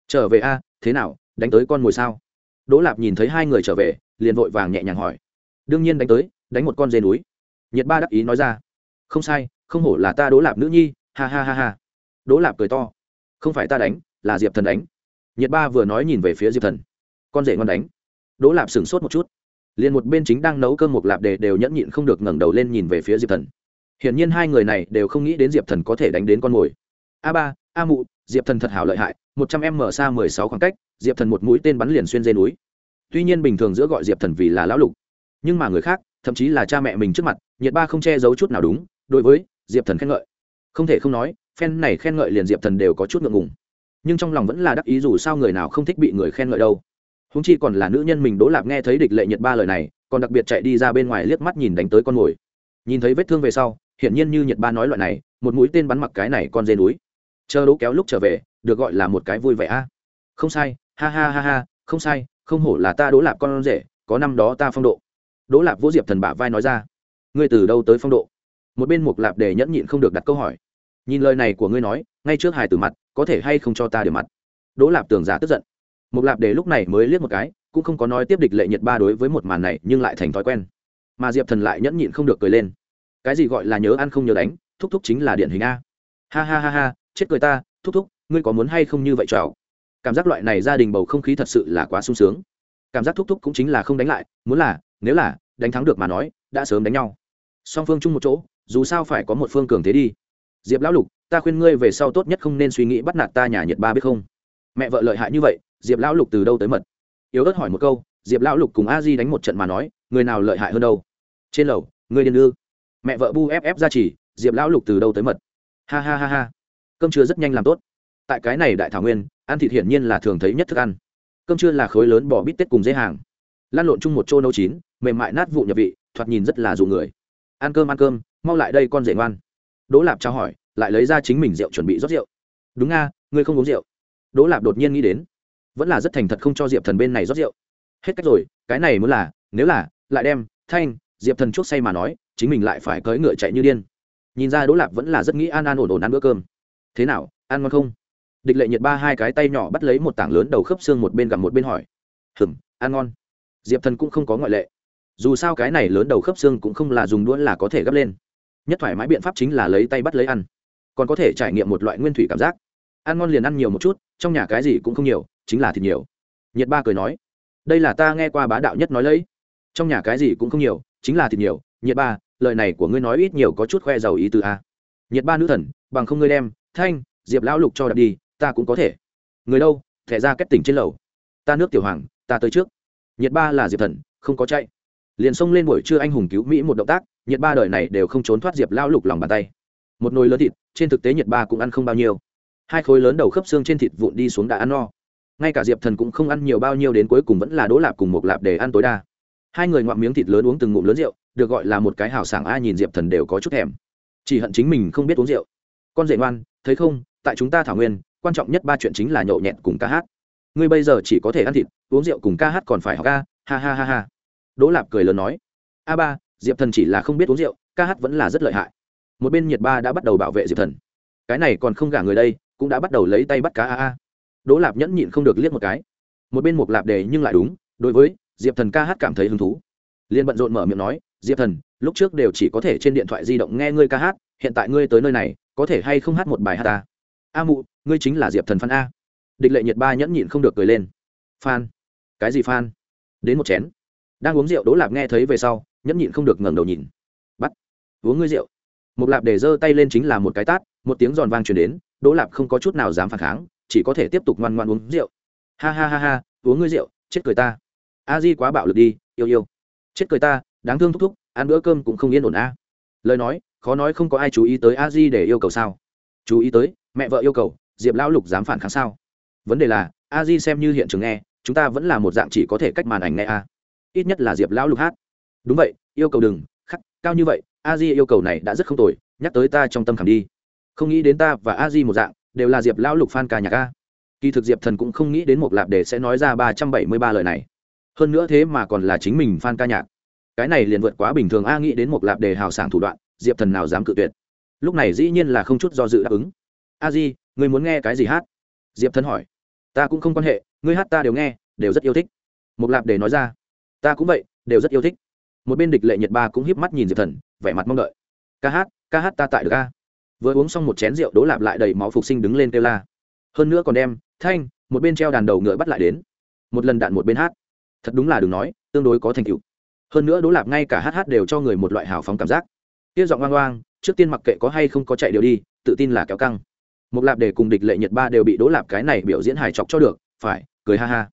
Trở về a, thế nào, đánh tới con mồi sao? Đỗ lạp nhìn thấy hai người trở về, liền vội vàng nhẹ nhàng hỏi. Đương nhiên đánh tới, đánh một con dê núi. Nhiệt ba đắc ý nói ra. Không sai, không hổ là ta đỗ lạp nữ nhi, ha ha ha ha. Đỗ lạp cười to. Không phải ta đánh, là diệp thần đánh nhiệt ba vừa nói nhìn về phía diệp thần. Con rể ngon đánh. Đỗ lạp sửng sốt một chút. Liền một bên chính đang nấu cơm một lạp đề đều nhẫn nhịn không được ngẩng đầu lên nhìn về phía diệp thần. Hiển nhiên hai người này đều không nghĩ đến diệp thần có thể đánh đến con mồi. A ba, a mụ, diệp thần thật hảo lợi hại, một trăm em mở xa mười sáu khoảng cách, diệp thần một mũi tên bắn liền xuyên dây núi. Tuy nhiên bình thường giữa gọi diệp thần vì là lão lục, nhưng mà người khác, thậm chí là cha mẹ mình trước mặt, nhiệt ba không che giấu chút nào đúng, đối với diệp thần khen ngợi. Không thể không nói, phen này khen ngợi liền diệp thần đều có chút ngượng ngùng nhưng trong lòng vẫn là đắc ý dù sao người nào không thích bị người khen ngợi đâu. Húng chi còn là nữ nhân mình đỗ lạp nghe thấy địch lệ nhiệt ba lời này, còn đặc biệt chạy đi ra bên ngoài liếc mắt nhìn đánh tới con mồi. Nhìn thấy vết thương về sau, hiển nhiên như nhiệt ba nói loại này, một mũi tên bắn mặc cái này con dê núi. Chờ đỗ kéo lúc trở về, được gọi là một cái vui vẻ a. Không sai, ha ha ha ha, không sai, không hổ là ta đỗ lạp con rể, có năm đó ta phong độ. Đỗ lạp vỗ diệp thần bả vai nói ra. Ngươi từ đâu tới phong độ? Một bên mục lạp để nhẫn nhịn không được đặt câu hỏi. Nhìn lời này của ngươi nói, ngay trước hài tử mặt có thể hay không cho ta điểm mặt. Đỗ lạp Tường giả tức giận. Mục lạp để lúc này mới liếc một cái, cũng không có nói tiếp địch lệ nhiệt ba đối với một màn này, nhưng lại thành thói quen. Mà diệp thần lại nhẫn nhịn không được cười lên. Cái gì gọi là nhớ ăn không nhớ đánh, thúc thúc chính là điển hình a. Ha ha ha ha, chết cười ta, thúc thúc, ngươi có muốn hay không như vậy chào? Cảm giác loại này gia đình bầu không khí thật sự là quá sung sướng. Cảm giác thúc thúc cũng chính là không đánh lại, muốn là, nếu là, đánh thắng được mà nói, đã sớm đánh nhau. Song phương chung một chỗ, dù sao phải có một phương cường thế đi. Diệp lão lục ta khuyên ngươi về sau tốt nhất không nên suy nghĩ bắt nạt ta nhà nhiệt ba biết không? Mẹ vợ lợi hại như vậy, diệp lão lục từ đâu tới mật? Yếu ớt hỏi một câu, diệp lão lục cùng a di đánh một trận mà nói, người nào lợi hại hơn đâu? Trên lầu người điên ư? Mẹ vợ bu ép ép ra chỉ, diệp lão lục từ đâu tới mật? Ha ha ha ha. Cơm trưa rất nhanh làm tốt. Tại cái này đại thảo nguyên, ăn thịt hiển nhiên là thường thấy nhất thức ăn. Cơm trưa là khối lớn bỏ bít tết cùng dễ hàng. Lan lộn chung một chỗ nấu chín, mềm mại nát vụ nhập vị, thoạt nhìn rất là dụ người. Ăn cơm ăn cơm, mau lại đây con rể ngoan. Đỗ lạp trao hỏi lại lấy ra chính mình rượu chuẩn bị rót rượu. Đúng nga ngươi không uống rượu. Đỗ lạp đột nhiên nghĩ đến, vẫn là rất thành thật không cho diệp thần bên này rót rượu. Hết cách rồi, cái này muốn là, nếu là, lại đem, thanh, diệp thần chuốc say mà nói, chính mình lại phải cưỡi ngựa chạy như điên. Nhìn ra đỗ lạp vẫn là rất nghĩ an an ổn ổn ăn bữa cơm. Thế nào, ăn ngon không? Địch lệ nhiệt ba hai cái tay nhỏ bắt lấy một tảng lớn đầu khớp xương một bên gặp một bên hỏi. Hừng ăn ngon. Diệp thần cũng không có ngoại lệ. Dù sao cái này lớn đầu khớp xương cũng không là dùng đũa là có thể gấp lên. Nhất thoải mái biện pháp chính là lấy tay bắt lấy ăn còn có thể trải nghiệm một loại nguyên thủy cảm giác. Ăn ngon liền ăn nhiều một chút, trong nhà cái gì cũng không nhiều, chính là thịt nhiều. Nhiệt ba cười nói, đây là ta nghe qua bá đạo nhất nói lấy. Trong nhà cái gì cũng không nhiều, chính là thịt nhiều. Nhiệt ba, lời này của ngươi nói ít nhiều có chút khoe giàu ý từ a à? nhiệt ba nữ thần, bằng không ngươi đem, thanh, diệp lão lục cho đặt đi, ta cũng có thể. Người đâu? Thẻ ra kết tỉnh trên lầu. Ta nước tiểu hoàng, ta tới trước. Nhiệt ba là diệp thần, không có chạy. Liền xông lên buổi trưa anh hùng cứu mỹ một động tác nhiệt ba đời này đều không trốn thoát diệp lão lục lòng bàn tay. Một nồi lớn thịt trên thực tế nhiệt ba cũng ăn không bao nhiêu. Hai khối lớn đầu khớp xương trên thịt vụn đi xuống đã ăn no. Ngay cả diệp thần cũng không ăn nhiều bao nhiêu đến cuối cùng vẫn là đỗ lạp cùng một lạp để ăn tối đa. Hai người ngoạm miếng thịt lớn uống từng ngụm lớn rượu, được gọi là một cái hào sảng a nhìn diệp thần đều có chút thèm. Chỉ hận chính mình không biết uống rượu. Con rể ngoan, thấy không, tại chúng ta thảo nguyên, quan trọng nhất ba chuyện chính là nhậu nhẹt cùng ca hát. Ngươi bây giờ chỉ có thể ăn thịt, uống rượu cùng ca hát còn phải học ca, ha ha ha ha. Đỗ lạp cười lớn nói, a ba, diệp thần chỉ là không biết uống rượu, ca hát vẫn là rất lợi hại một bên nhiệt ba đã bắt đầu bảo vệ diệp thần. Cái này còn không gả người đây, cũng đã bắt đầu lấy tay bắt cá a a. Đỗ lạp nhẫn nhịn không được liếc một cái. Một bên một lạp đề nhưng lại đúng, đối với diệp thần ca hát cảm thấy hứng thú. Liên bận rộn mở miệng nói, diệp thần, lúc trước đều chỉ có thể trên điện thoại di động nghe ngươi ca hát, hiện tại ngươi tới nơi này, có thể hay không hát một bài hát ta? A mụ, ngươi chính là diệp thần phan a. Địch lệ nhiệt ba nhẫn nhịn không được cười lên. Phan cái gì phan đến một chén. Đang uống rượu, đỗ lạp nghe thấy về sau, nhẫn nhịn không được ngẩng đầu nhìn. Bắt, uống ngươi rượu một lạp để giơ tay lên chính là một cái tát, một tiếng giòn vang truyền đến, đỗ lạp không có chút nào dám phản kháng, chỉ có thể tiếp tục ngoan ngoan uống rượu. Ha ha ha ha, uống ngươi rượu, chết cười ta. A di quá bạo lực đi, yêu yêu. Chết cười ta, đáng thương thúc thúc, ăn bữa cơm cũng không yên ổn a. Lời nói, khó nói không có ai chú ý tới a di để yêu cầu sao. Chú ý tới, mẹ vợ yêu cầu, diệp lão lục dám phản kháng sao? Vấn đề là, a di xem như hiện trường nghe, chúng ta vẫn là một dạng chỉ có thể cách màn ảnh nghe a. Ít nhất là diệp lão lục hát. Đúng vậy, yêu cầu đừng, khắc, cao như vậy a di yêu cầu này đã rất không tồi, nhắc tới ta trong tâm khảm đi. Không nghĩ đến ta và a di một dạng, đều là diệp lão lục phan ca nhạc a. Kỳ thực diệp thần cũng không nghĩ đến một lạp để sẽ nói ra ba trăm bảy mươi ba lời này. Hơn nữa thế mà còn là chính mình phan ca nhạc. Cái này liền vượt quá bình thường a nghĩ đến một lạp đề hào sảng thủ đoạn, diệp thần nào dám cự tuyệt. Lúc này dĩ nhiên là không chút do dự đáp ứng. A di, người muốn nghe cái gì hát? Diệp thần hỏi. Ta cũng không quan hệ, ngươi hát ta đều nghe, đều rất yêu thích. Một lạp đề nói ra. Ta cũng vậy, đều rất yêu thích một bên địch lệ nhật ba cũng hiếp mắt nhìn diệp thần, vẻ mặt mong đợi. Ca hát ca hát ta tại được ca vừa uống xong một chén rượu đố lạp lại đầy máu phục sinh đứng lên kêu la. Hơn nữa còn đem, thanh, một bên treo đàn đầu ngựa bắt lại đến. Một lần đạn một bên hát. Thật đúng là đừng nói, tương đối có thành tựu. Hơn nữa đố lạp ngay cả hát hát đều cho người một loại hào phóng cảm giác. Kia giọng oang oang, trước tiên mặc kệ có hay không có chạy đều đi, tự tin là kéo căng. Một lạp để cùng địch lệ nhật ba đều bị đố lạp cái này biểu diễn hài chọc cho được, phải, cười ha ha.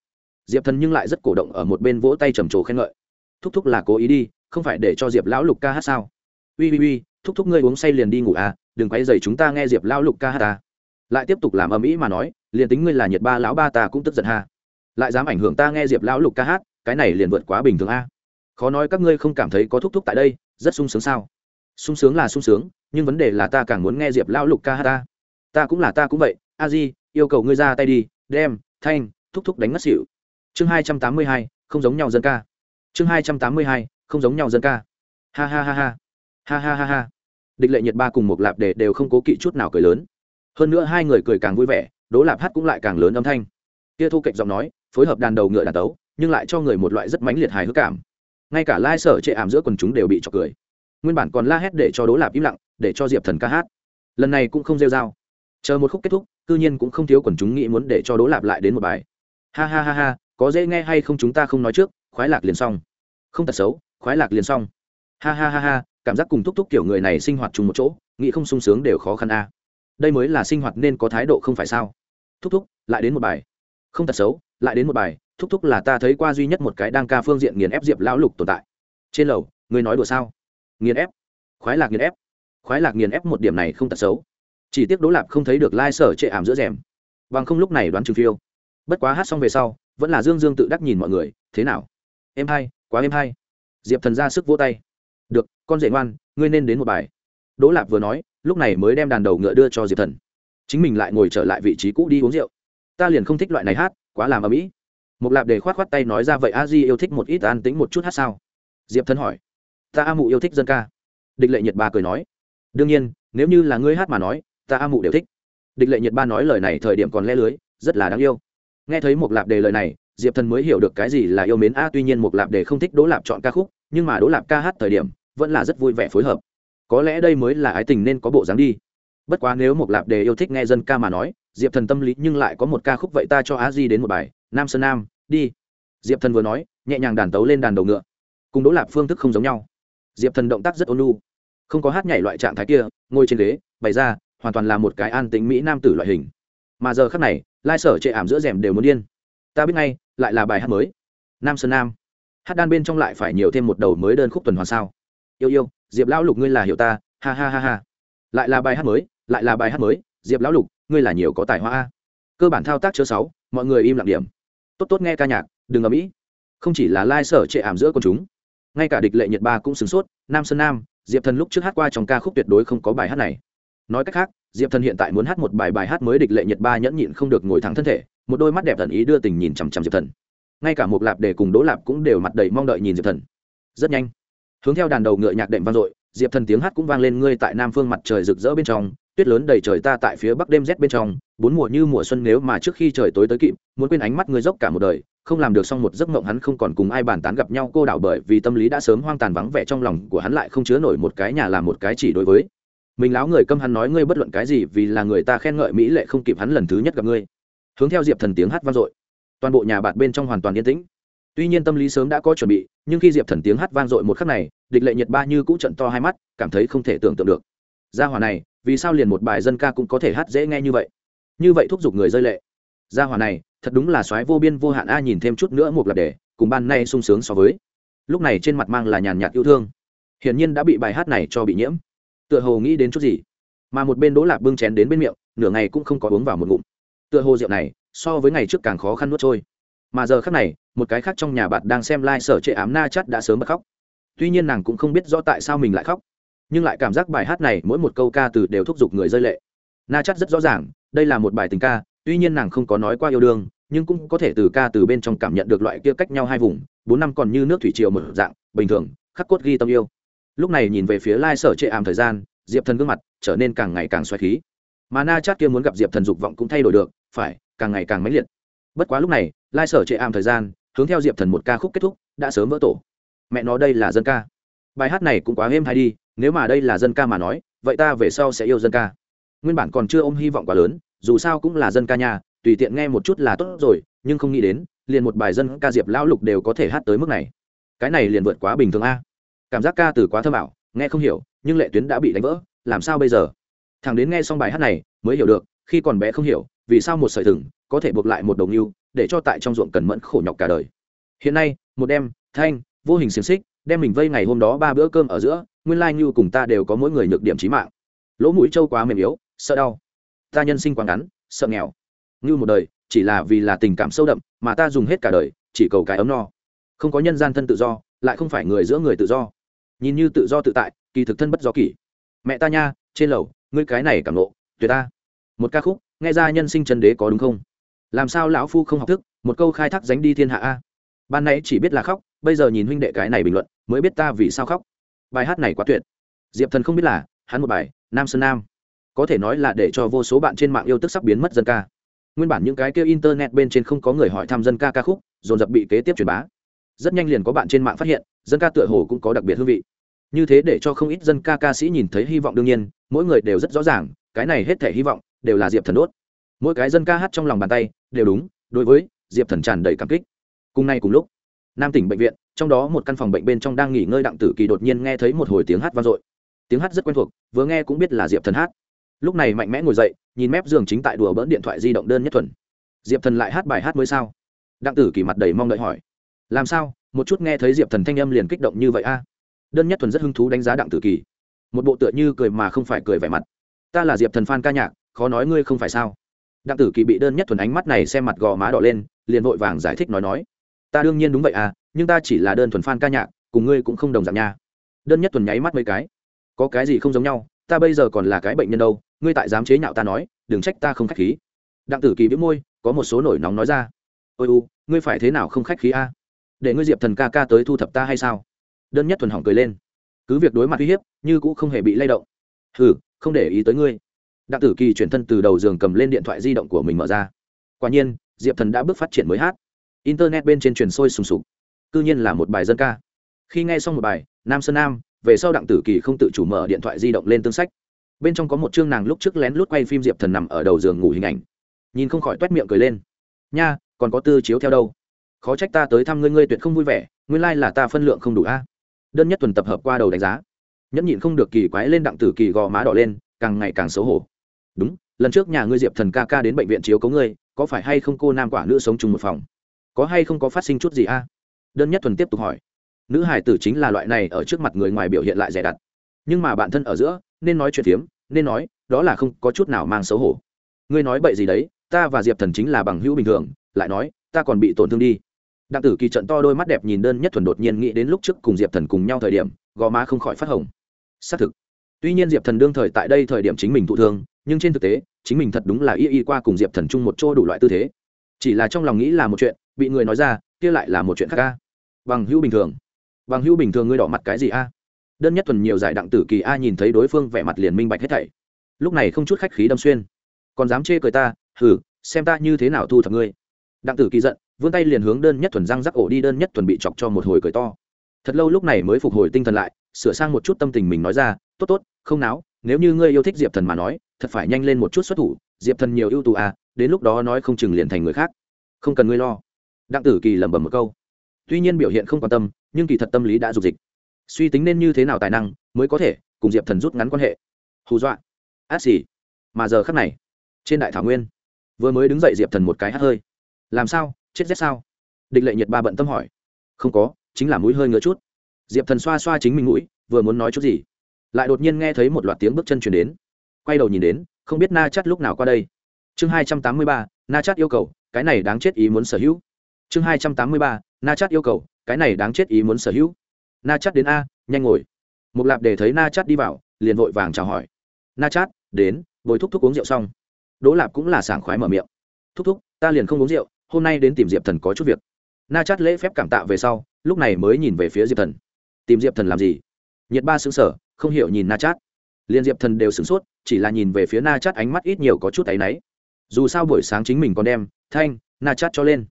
Diệp thần nhưng lại rất cổ động ở một bên vỗ tay trầm trồ khen ngợi thúc thúc là cố ý đi, không phải để cho diệp lão lục ca hát sao? Ui ui ui, thúc thúc ngươi uống say liền đi ngủ à đừng quay dày chúng ta nghe diệp lão lục ca hát ta lại tiếp tục làm âm ĩ mà nói, liền tính ngươi là nhiệt ba lão ba ta cũng tức giận ha. Lại dám ảnh hưởng ta nghe diệp lão lục ca hát, cái này liền vượt quá bình thường a. Khó nói các ngươi không cảm thấy có thúc thúc tại đây, rất sung sướng sao? Sung sướng là sung sướng, nhưng vấn đề là ta càng muốn nghe diệp lão lục ca hát ta. Ta cũng là ta cũng vậy, a di, yêu cầu ngươi ra tay đi, đem, thanh, thúc thúc đánh ngất xỉu. Chương hai trăm tám mươi hai, không giống nhau dân ca chương hai trăm tám mươi hai, không giống nhau dân ca. Ha ha ha ha. Ha ha ha ha. Địch lệ nhiệt ba cùng một lạp đề đều không cố kỵ chút nào cười lớn. Hơn nữa hai người cười càng vui vẻ, đỗ lạp hát cũng lại càng lớn âm thanh. Kia thu cạnh giọng nói, phối hợp đàn đầu ngựa đàn tấu, nhưng lại cho người một loại rất mãnh liệt hài hước cảm. Ngay cả lai sở chệ ảm giữa quần chúng đều bị trọc cười. Nguyên bản còn la hét để cho đỗ lạp im lặng, để cho diệp thần ca hát. Lần này cũng không rêu r a o chờ một khúc kết thúc, cư nhiên cũng không thiếu quần chúng nghĩ muốn để cho đỗ lạp lại đến một bài. Ha ha ha ha, có dễ nghe hay không chúng ta không nói trước, khoái lạc liền xong không tật xấu, khoái lạc liền xong. Ha ha ha ha, cảm giác cùng thúc thúc kiểu người này sinh hoạt chung một chỗ, nghĩ không sung sướng đều khó khăn a. Đây mới là sinh hoạt nên có thái độ không phải sao? Thúc thúc, lại đến một bài. Không tật xấu, lại đến một bài, thúc thúc là ta thấy qua duy nhất một cái đang ca phương diện nghiền ép diệp lão lục tồn tại. Trên lầu, người nói đùa sao? Nghiền ép? Khoái lạc nghiền ép? Khoái lạc nghiền ép một điểm này không tật xấu. Chỉ tiếc đỗ lạp không thấy được lai、like、sở sở trệ ảm giữa rèm. Bằng không lúc này đoán chừng phiêu. Bất quá hát xong về sau, vẫn là dương dương tự đắc nhìn mọi người, thế nào? Em hay quá êm hay. Diệp thần ra sức vỗ tay. Được, con dễ ngoan, ngươi nên đến một bài. Đỗ lạp vừa nói, lúc này mới đem đàn đầu ngựa đưa cho diệp thần. Chính mình lại ngồi trở lại vị trí cũ đi uống rượu. Ta liền không thích loại này hát, quá làm ở mỹ một lạp để khoát khoát tay nói ra vậy a di yêu thích một ít an tính một chút hát sao? Diệp thần hỏi. Ta a mụ yêu thích dân ca. Địch lệ nhiệt ba cười nói. Đương nhiên, nếu như là ngươi hát mà nói, ta a mụ đều thích. Địch lệ nhiệt ba nói lời này thời điểm còn le lưới, rất là đáng yêu. Nghe thấy một lạp đề lời này diệp thần mới hiểu được cái gì là yêu mến. A, tuy nhiên một lạp đề không thích đỗ lạp chọn ca khúc, nhưng mà đỗ lạp ca hát thời điểm vẫn là rất vui vẻ phối hợp. Có lẽ đây mới là ái tình nên có bộ dáng đi. Bất quá nếu một lạp đề yêu thích nghe dân ca mà nói, diệp thần tâm lý nhưng lại có một ca khúc vậy ta cho á di đến một bài, nam sơn nam, đi. Diệp thần vừa nói, nhẹ nhàng đàn tấu lên đàn đầu ngựa. Cùng đỗ lạp phương thức không giống nhau. Diệp thần động tác rất ôn lu không có hát nhảy loại trạng thái kia, ngồi trên ghế, bày ra, hoàn toàn là một cái an tính mỹ nam tử loại hình. Mà giờ khác này, lai sở chệ ảm giữa rèm đều muốn điên. Ta biết ngay lại là bài hát mới. Nam sơn nam. Hát đan bên trong lại phải nhiều thêm một đầu mới đơn khúc tuần hoàn sao. Yêu yêu, diệp lão lục ngươi là hiểu ta, ha ha ha ha. Lại là bài hát mới, lại là bài hát mới, diệp lão lục, ngươi là nhiều có tài hoa a. Cơ bản thao tác chớ sáu, mọi người im lặng điểm. Tốt tốt nghe ca nhạc, đừng ở mỹ không chỉ là lai sở trệ ảm giữa con chúng, ngay cả địch lệ nhật ba cũng sửng sốt, nam sơn nam, diệp thần lúc trước hát qua trong ca khúc tuyệt đối không có bài hát này nói cách khác, diệp thần hiện tại muốn hát một bài bài hát mới địch lệ nhật ba nhẫn nhịn không được ngồi thẳng thân thể, một đôi mắt đẹp thần ý đưa tình nhìn chằm chằm diệp thần. Ngay cả một lạp để cùng đỗ lạp cũng đều mặt đầy mong đợi nhìn diệp thần. Rất nhanh, hướng theo đàn đầu ngựa nhạc đệm vang dội, diệp thần tiếng hát cũng vang lên ngươi tại nam phương mặt trời rực rỡ bên trong, tuyết lớn đầy trời ta tại phía bắc đêm rét bên trong, bốn mùa như mùa xuân nếu mà trước khi trời tối tới kịp, muốn quên ánh mắt ngươi dốc cả một đời, không làm được xong một giấc mộng hắn không còn cùng ai bàn tán gặp nhau cô đảo bởi vì tâm lý đã sớm hoang tàn vắng vẻ trong lòng của hắn lại không chứa nổi một cái nhà làm một cái chỉ đối với mình láo người câm hắn nói ngươi bất luận cái gì vì là người ta khen ngợi mỹ lệ không kịp hắn lần thứ nhất gặp ngươi. Hướng theo diệp thần tiếng hát vang dội. Toàn bộ nhà bạn bên trong hoàn toàn yên tĩnh. Tuy nhiên tâm lý sớm đã có chuẩn bị, nhưng khi diệp thần tiếng hát vang dội một khắc này, địch lệ nhiệt ba như cũ trận to hai mắt, cảm thấy không thể tưởng tượng được. Gia hòa này, vì sao liền một bài dân ca cũng có thể hát dễ nghe như vậy? Như vậy thúc giục người rơi lệ. Gia hòa này, thật đúng là soái vô biên vô hạn a, nhìn thêm chút nữa một lạp đề, cùng ban nay sung sướng so với. Lúc này trên mặt mang là nhàn nhạt yêu thương. Hiển nhiên đã bị bài hát này cho bị nhiễm tựa hồ nghĩ đến chút gì. Mà một bên đỗ lạc bưng chén đến bên miệng, nửa ngày cũng không có uống vào một ngụm. Tựa hồ rượu này, so với ngày trước càng khó khăn nuốt trôi. Mà giờ khác này, một cái khác trong nhà bạn đang xem lai、like、sở trệ ám na chắt đã sớm bật khóc. Tuy nhiên nàng cũng không biết rõ tại sao mình lại khóc. Nhưng lại cảm giác bài hát này mỗi một câu ca từ đều thúc giục người rơi lệ. Na chắt rất rõ ràng, đây là một bài tình ca, tuy nhiên nàng không có nói qua yêu đương, nhưng cũng có thể từ ca từ bên trong cảm nhận được loại kia cách nhau hai vùng, bốn năm còn như nước thủy triều một dạng, bình thường, khắc cốt ghi tâm yêu lúc này nhìn về phía lai sở chệ ảm thời gian, diệp thần gương mặt trở nên càng ngày càng xoáy khí. Mà na chát kia muốn gặp diệp thần dục vọng cũng thay đổi được, phải, càng ngày càng mãnh liệt. Bất quá lúc này, lai sở chệ ảm thời gian, hướng theo diệp thần một ca khúc kết thúc, đã sớm vỡ tổ. Mẹ nó đây là dân ca. Bài hát này cũng quá êm hay đi, nếu mà đây là dân ca mà nói, vậy ta về sau sẽ yêu dân ca. Nguyên bản còn chưa ôm hy vọng quá lớn, dù sao cũng là dân ca nhà tùy tiện nghe một chút là tốt rồi, nhưng không nghĩ đến, liền một bài dân ca diệp lão lục đều có thể hát tới mức này. Cái này liền vượt quá bình thường a cảm giác ca từ quá thơ bảo nghe không hiểu, nhưng lệ tuyến đã bị đánh vỡ, làm sao bây giờ? Thằng đến nghe xong bài hát này, mới hiểu được, khi còn bé không hiểu, vì sao một sợi thừng có thể buộc lại một đồng yêu để cho tại trong ruộng cần mẫn khổ nhọc cả đời. Hiện nay, một đêm, thanh, vô hình xiềng xích, đem mình vây ngày hôm đó ba bữa cơm ở giữa, nguyên lai như cùng ta đều có mỗi người nhược điểm trí mạng. Lỗ mũi trâu quá mềm yếu, sợ đau. Ta nhân sinh quá ngắn, sợ nghèo. Như một đời, chỉ là vì là tình cảm sâu đậm, mà ta dùng hết cả đời, chỉ cầu cái ấm no. Không có nhân gian thân tự do, lại không phải người giữa người tự do nhìn như tự do tự tại, kỳ thực thân bất do kỷ. Mẹ ta nha, trên lầu, ngươi cái này cảm lộ tuyệt ta. Một ca khúc, nghe ra nhân sinh chân đế có đúng không? Làm sao lão phu không học thức, một câu khai thác dánh đi thiên hạ a? Ban nãy chỉ biết là khóc, bây giờ nhìn huynh đệ cái này bình luận, mới biết ta vì sao khóc. Bài hát này quá tuyệt. Diệp thần không biết là, hắn một bài, nam sơn nam. Có thể nói là để cho vô số bạn trên mạng yêu tức sắp biến mất dân ca. Nguyên bản những cái kêu internet bên trên không có người hỏi thăm dân ca ca khúc, dồn dập bị kế tiếp truyền bá rất nhanh liền có bạn trên mạng phát hiện, dân ca tựa hồ cũng có đặc biệt hương vị. Như thế để cho không ít dân ca ca sĩ nhìn thấy hy vọng đương nhiên, mỗi người đều rất rõ ràng, cái này hết thể hy vọng đều là diệp thần đốt. Mỗi cái dân ca hát trong lòng bàn tay đều đúng, đối với diệp thần tràn đầy cảm kích. Cùng nay cùng lúc, nam tỉnh bệnh viện, trong đó một căn phòng bệnh bên trong đang nghỉ ngơi đặng tử kỳ đột nhiên nghe thấy một hồi tiếng hát vang dội. Tiếng hát rất quen thuộc, vừa nghe cũng biết là diệp thần hát. Lúc này mạnh mẽ ngồi dậy, nhìn mép giường chính tại đùa bỡn điện thoại di động đơn nhất thuần. Diệp thần lại hát bài hát mới sao? Đặng tử kỳ mặt đầy mong đợi hỏi làm sao? Một chút nghe thấy diệp thần thanh âm liền kích động như vậy a. Đơn nhất thuần rất hứng thú đánh giá đặng tử kỳ. Một bộ tựa như cười mà không phải cười vẻ mặt. Ta là diệp thần phan ca nhạc, khó nói ngươi không phải sao? Đặng tử kỳ bị đơn nhất thuần ánh mắt này xem mặt gò má đỏ lên, liền vội vàng giải thích nói nói. Ta đương nhiên đúng vậy à nhưng ta chỉ là đơn thuần phan ca nhạc, cùng ngươi cũng không đồng dạng nha. Đơn nhất thuần nháy mắt mấy cái. Có cái gì không giống nhau, ta bây giờ còn là cái bệnh nhân đâu, ngươi tại dám chế nhạo ta nói, đừng trách ta không khách khí. Đặng tử kỳ biếu môi, có một số nổi nóng nói ra. Ôi u, ngươi phải thế nào không khách khí a? Để ngươi diệp thần ca ca tới thu thập ta hay sao? Đơn nhất thuần hỏng cười lên. Cứ việc đối mặt uy hiếp, như cũng không hề bị lay động. Hừ, không để ý tới ngươi. Đặng tử kỳ chuyển thân từ đầu giường cầm lên điện thoại di động của mình mở ra. Quả nhiên, diệp thần đã bước phát triển mới hát. Internet bên trên truyền sôi sùng sục. C nhiên là một bài dân ca. Khi nghe xong một bài, nam sơn nam, về sau đặng tử kỳ không tự chủ mở điện thoại di động lên tương sách. Bên trong có một chương nàng lúc trước lén lút quay phim diệp thần nằm ở đầu giường ngủ hình ảnh. Nhìn không khỏi t u é t miệng cười lên. Nha, còn có tư chiếu theo đâu? Khó trách ta tới thăm ngươi ngươi tuyệt không vui vẻ, nguyên lai là ta phân lượng không đủ a. Đơn nhất tuần tập hợp qua đầu đánh giá. Nhẫn nhịn không được kỳ quái lên đặng tử kỳ gò má đỏ lên, càng ngày càng xấu hổ. Đúng, lần trước nhà ngươi diệp thần ca ca đến bệnh viện chiếu cấu ngươi, có phải hay không cô nam quả nữ sống chung một phòng? Có hay không có phát sinh chút gì a? Đơn nhất thuần tiếp tục hỏi. Nữ hải tử chính là loại này ở trước mặt người ngoài biểu hiện lại dè đặt. Nhưng mà bản thân ở giữa, nên nói chuyện phiếm, nên nói, đó là không có chút nào mang xấu hổ. Ngươi nói bậy gì đấy, ta và diệp thần chính là bằng hữu bình thường, lại nói ta còn bị tổn thương đi. Đặng tử kỳ trận to đôi mắt đẹp nhìn đơn nhất thuần đột nhiên nghĩ đến lúc trước cùng diệp thần cùng nhau thời điểm, gò má không khỏi phát hồng. Xác thực. Tuy nhiên diệp thần đương thời tại đây thời điểm chính mình thụ thương, nhưng trên thực tế, chính mình thật đúng là y y qua cùng diệp thần chung một chỗ đủ loại tư thế. Chỉ là trong lòng nghĩ là một chuyện, bị người nói ra, kia lại là một chuyện khác ca bằng hữu bình thường. Bằng hữu bình thường ngươi đỏ mặt cái gì a? Đơn nhất thuần nhiều giải đặng tử kỳ a nhìn thấy đối phương vẻ mặt liền minh bạch hết thảy. Lúc này không chút khách khí đâm xuyên. Còn dám chê cười ta hử xem ta như thế nào thu thập ngươi đặng tử kỳ giận, vươn tay liền hướng đơn nhất thuần răng rắc ổ đi, đơn nhất thuần bị chọc cho một hồi cười to. Thật lâu lúc này mới phục hồi tinh thần lại, sửa sang một chút tâm tình mình nói ra, tốt tốt, không náo, nếu như ngươi yêu thích diệp thần mà nói, thật phải nhanh lên một chút xuất thủ, diệp thần nhiều ưu tú à đến lúc đó nói không chừng liền thành người khác. Không cần ngươi lo. Đặng tử kỳ lẩm bẩm một câu. Tuy nhiên biểu hiện không quan tâm, nhưng kỳ thật tâm lý đã dục dịch. Suy tính nên như thế nào tài năng mới có thể cùng diệp thần rút ngắn quan hệ. Hù dọa. Át xì mà giờ khắc này, trên đại thảo nguyên, vừa mới đứng dậy diệp thần một cái hát hơi làm sao? Chết rét sao? Địch lệ nhiệt ba bận tâm hỏi. Không có, chính là mũi hơi ngứa chút. Diệp thần xoa xoa chính mình mũi, vừa muốn nói chút gì, lại đột nhiên nghe thấy một loạt tiếng bước chân chuyển đến. Quay đầu nhìn đến, không biết na chắt lúc nào qua đây. Chương hai trăm tám mươi ba, na chắt yêu cầu, cái này đáng chết ý muốn sở hữu. Chương hai trăm tám mươi ba, na chắt yêu cầu, cái này đáng chết ý muốn sở hữu. Na chắt đến a, nhanh ngồi. Một lạp để thấy na chắt đi vào, liền vội vàng chào hỏi. Na chát, đến, bồi thúc thúc uống rượu xong. Đỗ lạp cũng là sảng khoái mở miệng. Thúc thúc, ta liền không uống rượu hôm nay đến tìm diệp thần có chút việc na chát lễ phép cảm tạ về sau lúc này mới nhìn về phía diệp thần tìm diệp thần làm gì nhiệt ba xứng sở không hiểu nhìn na chát liền diệp thần đều sửng sốt chỉ là nhìn về phía na chát ánh mắt ít nhiều có chút áy náy dù sao buổi sáng chính mình còn đem thanh na chát cho lên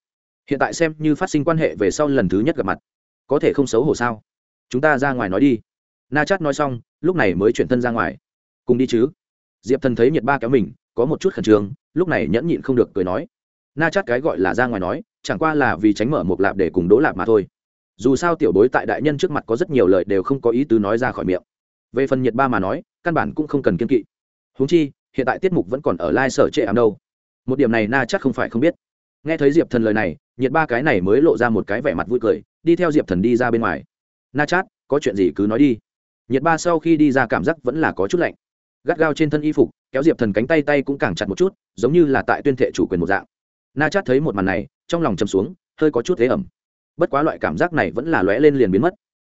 hiện tại xem như phát sinh quan hệ về sau lần thứ nhất gặp mặt có thể không xấu hổ sao chúng ta ra ngoài nói đi na chát nói xong lúc này mới chuyển thân ra ngoài cùng đi chứ diệp thần thấy nhiệt ba kéo mình có một chút khẩn trương lúc này nhẫn nhịn không được cười nói na chát cái gọi là ra ngoài nói, chẳng qua là vì tránh mở một lạp để cùng đỗ lạp mà thôi. Dù sao tiểu bối tại đại nhân trước mặt có rất nhiều lời đều không có ý tứ nói ra khỏi miệng. Về phần nhiệt ba mà nói, căn bản cũng không cần kiên kỵ. Húng chi, hiện tại tiết mục vẫn còn ở lai sở trệ ảm đâu. Một điểm này na chắc không phải không biết. Nghe thấy diệp thần lời này nhiệt ba cái này mới lộ ra một cái vẻ mặt vui cười, đi theo diệp thần đi ra bên ngoài. Na chát, có chuyện gì cứ nói đi. Nhiệt ba sau khi đi ra cảm giác vẫn là có chút lạnh. Gắt gao trên thân y phục, kéo diệp thần cánh tay tay cũng càng chặt một chút, giống như là tại tuyên thệ chủ quyền một dạng na chát thấy một màn này, trong lòng chầm xuống, hơi có chút thế ẩm. Bất quá loại cảm giác này vẫn là lóe lên liền biến mất.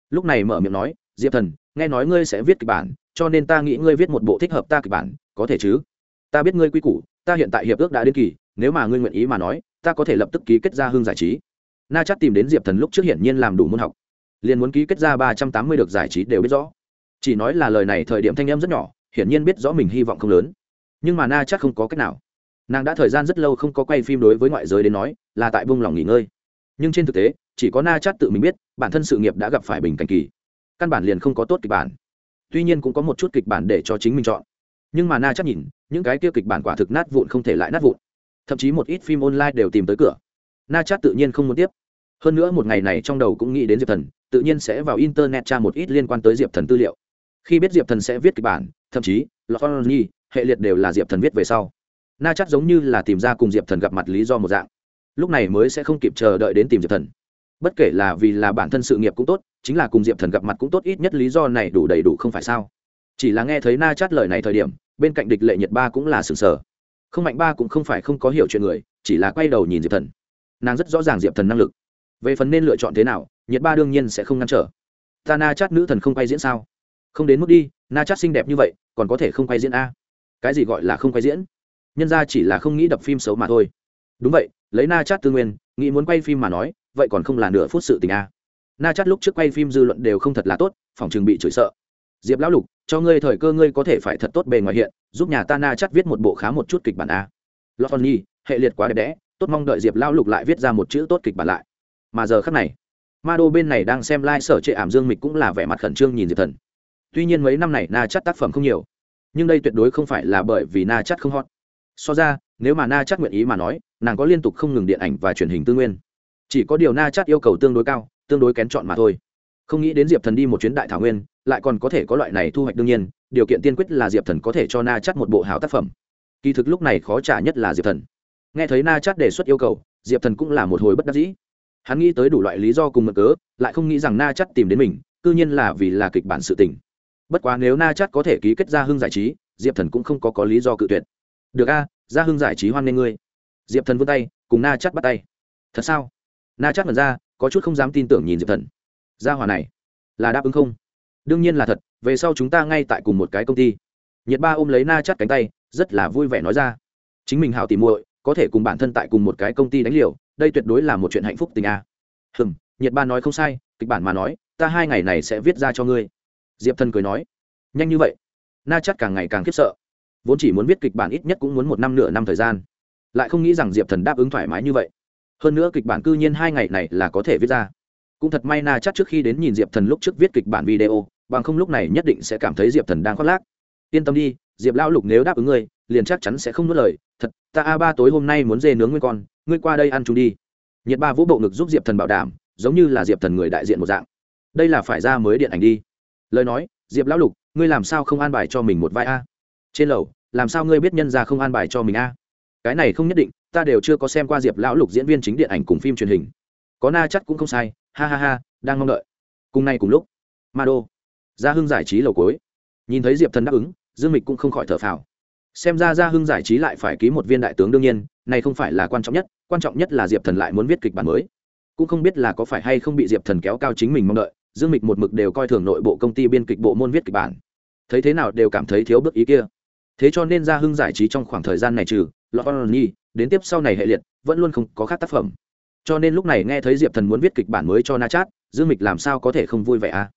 Lúc này mở miệng nói, diệp thần, nghe nói ngươi sẽ viết kịch bản, cho nên ta nghĩ ngươi viết một bộ thích hợp ta kịch bản, có thể chứ? Ta biết ngươi quy củ, ta hiện tại hiệp ước đã đến kỳ, nếu mà ngươi nguyện ý mà nói, ta có thể lập tức ký kết ra hương giải trí. Na chắc tìm đến diệp thần lúc trước hiển nhiên làm đủ môn học. Liền muốn ký kết ra ba trăm tám mươi được giải trí đều biết rõ. Chỉ nói là lời này thời điểm thanh em rất nhỏ, hiển nhiên biết rõ mình hy vọng không lớn. Nhưng mà na chắc không có cách nào nàng đã thời gian rất lâu không có quay phim đối với ngoại giới đến nói, là tại vung lòng nghỉ ngơi. Nhưng trên thực tế, chỉ có na chát tự mình biết, bản thân sự nghiệp đã gặp phải bình cảnh kỳ. Căn bản liền không có tốt kịch bản. Tuy nhiên cũng có một chút kịch bản để cho chính mình chọn. Nhưng mà na chát nhìn, những cái kia kịch bản quả thực nát vụn không thể lại nát vụn. Thậm chí một ít phim online đều tìm tới cửa. Na chát tự nhiên không muốn tiếp. Hơn nữa một ngày này trong đầu cũng nghĩ đến diệp thần, tự nhiên sẽ vào internet tra một ít liên quan tới diệp thần tư liệu. Khi biết diệp thần sẽ viết kịch bản, thậm chí, lọt nhi, hệ liệt đều là diệp thần viết về sau na chắc giống như là tìm ra cùng diệp thần gặp mặt lý do một dạng. Lúc này mới sẽ không kịp chờ đợi đến tìm diệp thần. Bất kể là vì là bản thân sự nghiệp cũng tốt, chính là cùng diệp thần gặp mặt cũng tốt, ít nhất lý do này đủ đầy đủ không phải sao? Chỉ là nghe thấy na chát lời này thời điểm, bên cạnh địch lệ nhiệt ba cũng là sừng sờ. Không mạnh ba cũng không phải không có hiểu chuyện người, chỉ là quay đầu nhìn diệp thần. Nàng rất rõ ràng diệp thần năng lực. Về phần nên lựa chọn thế nào, nhiệt ba đương nhiên sẽ không ngăn trở. Ta na chát nữ thần không quay diễn sao? Không đến mức đi, na chát xinh đẹp như vậy, còn có thể không quay diễn a? Cái gì gọi là không quay diễn? Nhân ra chỉ là không nghĩ đập phim xấu mà thôi. Đúng vậy, lấy na chát tư nguyên, nghĩ muốn quay phim mà nói, vậy còn không là nửa phút sự tình a. Na chát lúc trước quay phim dư luận đều không thật là tốt, phòng chừng bị chửi sợ. Diệp lão lục, cho ngươi thời cơ ngươi có thể phải thật tốt bề ngoài hiện, giúp nhà ta na chát viết một bộ khá một chút kịch bản a. Lọt nhi, hệ liệt quá đẹp đẽ, tốt mong đợi diệp lão lục lại viết ra một chữ tốt kịch bản lại. Mà giờ khắc này, ma đô bên này đang xem lai、like、sở trệ ảm dương mịch cũng là vẻ mặt khẩn trương nhìn diệp thần. Tuy nhiên mấy năm này na chát tác phẩm không nhiều, nhưng đây tuyệt đối không phải là bởi vì na chát không hot so ra, nếu mà na chắc nguyện ý mà nói, nàng có liên tục không ngừng điện ảnh và truyền hình tư nguyên. Chỉ có điều na chắc yêu cầu tương đối cao, tương đối kén chọn mà thôi. Không nghĩ đến diệp thần đi một chuyến đại thảo nguyên, lại còn có thể có loại này thu hoạch đương nhiên, điều kiện tiên quyết là diệp thần có thể cho na chắc một bộ hảo tác phẩm. Kỳ thực lúc này khó trả nhất là diệp thần. Nghe thấy na chắc đề xuất yêu cầu, diệp thần cũng là một hồi bất đắc dĩ. Hắn nghĩ tới đủ loại lý do cùng mực cớ, lại không nghĩ rằng na chắc tìm đến mình c ư nhiên là vì là kịch bản sự tình. Bất quá nếu na chắc có thể ký kết ra hưng giải trí, diệp thần cũng không có có lý do cự tuyệt được a ra hưng giải trí hoan nghê ngươi. Diệp thần vươn tay, cùng na chắt bắt tay. Thật sao? Na chắt mật ra, có chút không dám tin tưởng nhìn diệp thần. Gia hòa này, là đáp ứng không? Đương nhiên là thật, về sau chúng ta ngay tại cùng một cái công ty. Nhiệt ba ôm lấy na chắt cánh tay, rất là vui vẻ nói ra. Chính mình hảo tìm muội, có thể cùng bản thân tại cùng một cái công ty đánh liều, đây tuyệt đối là một chuyện hạnh phúc tình a. À. hừm nhiệt ba nói không sai, kịch bản mà nói, ta hai ngày này sẽ viết ra cho ngươi. Diệp thần cười nói. Nhanh như vậy. Na chắt càng ngày càng khiếp sợ vốn chỉ muốn viết kịch bản ít nhất cũng muốn một năm nửa năm thời gian. Lại không nghĩ rằng diệp thần đáp ứng thoải mái như vậy. Hơn nữa kịch bản cư nhiên hai ngày này là có thể viết ra. Cũng thật may na chắc trước khi đến nhìn diệp thần lúc trước viết kịch bản video, bằng không lúc này nhất định sẽ cảm thấy diệp thần đang khoác lác. Yên tâm đi, diệp lão lục nếu đáp ứng ngươi, liền chắc chắn sẽ không nuốt lời. Thật, ta a ba tối hôm nay muốn dê nướng nguyên con, ngươi qua đây ăn chúng đi. Nhiệt ba vũ bộ ngực giúp diệp thần bảo đảm, giống như là diệp thần người đại diện một dạng. Đây là phải ra mới điện ảnh đi. Lời nói, diệp lão lục, ngươi làm sao không an bài cho mình một vai a? Trên lầu, làm sao ngươi biết nhân ra không an bài cho mình a? Cái này không nhất định, ta đều chưa có xem qua diệp lão lục diễn viên chính điện ảnh cùng phim truyền hình. Có na chắc cũng không sai, ha ha ha, đang mong đợi. Cùng nay cùng lúc ma đô gia hưng giải trí lầu cối nhìn thấy diệp thần đáp ứng, dương mịch cũng không khỏi thở phào. Xem ra gia hưng giải trí lại phải ký một viên đại tướng đương nhiên, này không phải là quan trọng nhất, quan trọng nhất là diệp thần lại muốn viết kịch bản mới. Cũng không biết là có phải hay không bị diệp thần kéo cao chính mình mong đợi, dương mịch một mực đều coi thường nội bộ công ty biên kịch bộ môn viết kịch bản. Thấy thế nào đều cảm thấy thiếu bước ý kia thế cho nên gia hưng giải trí trong khoảng thời gian này trừ lọt con nhi, đến tiếp sau này hệ liệt, vẫn luôn không có khác tác phẩm. Cho nên lúc này nghe thấy diệp thần muốn viết kịch bản mới cho na chát, dương mịch làm sao có thể không vui vẻ à?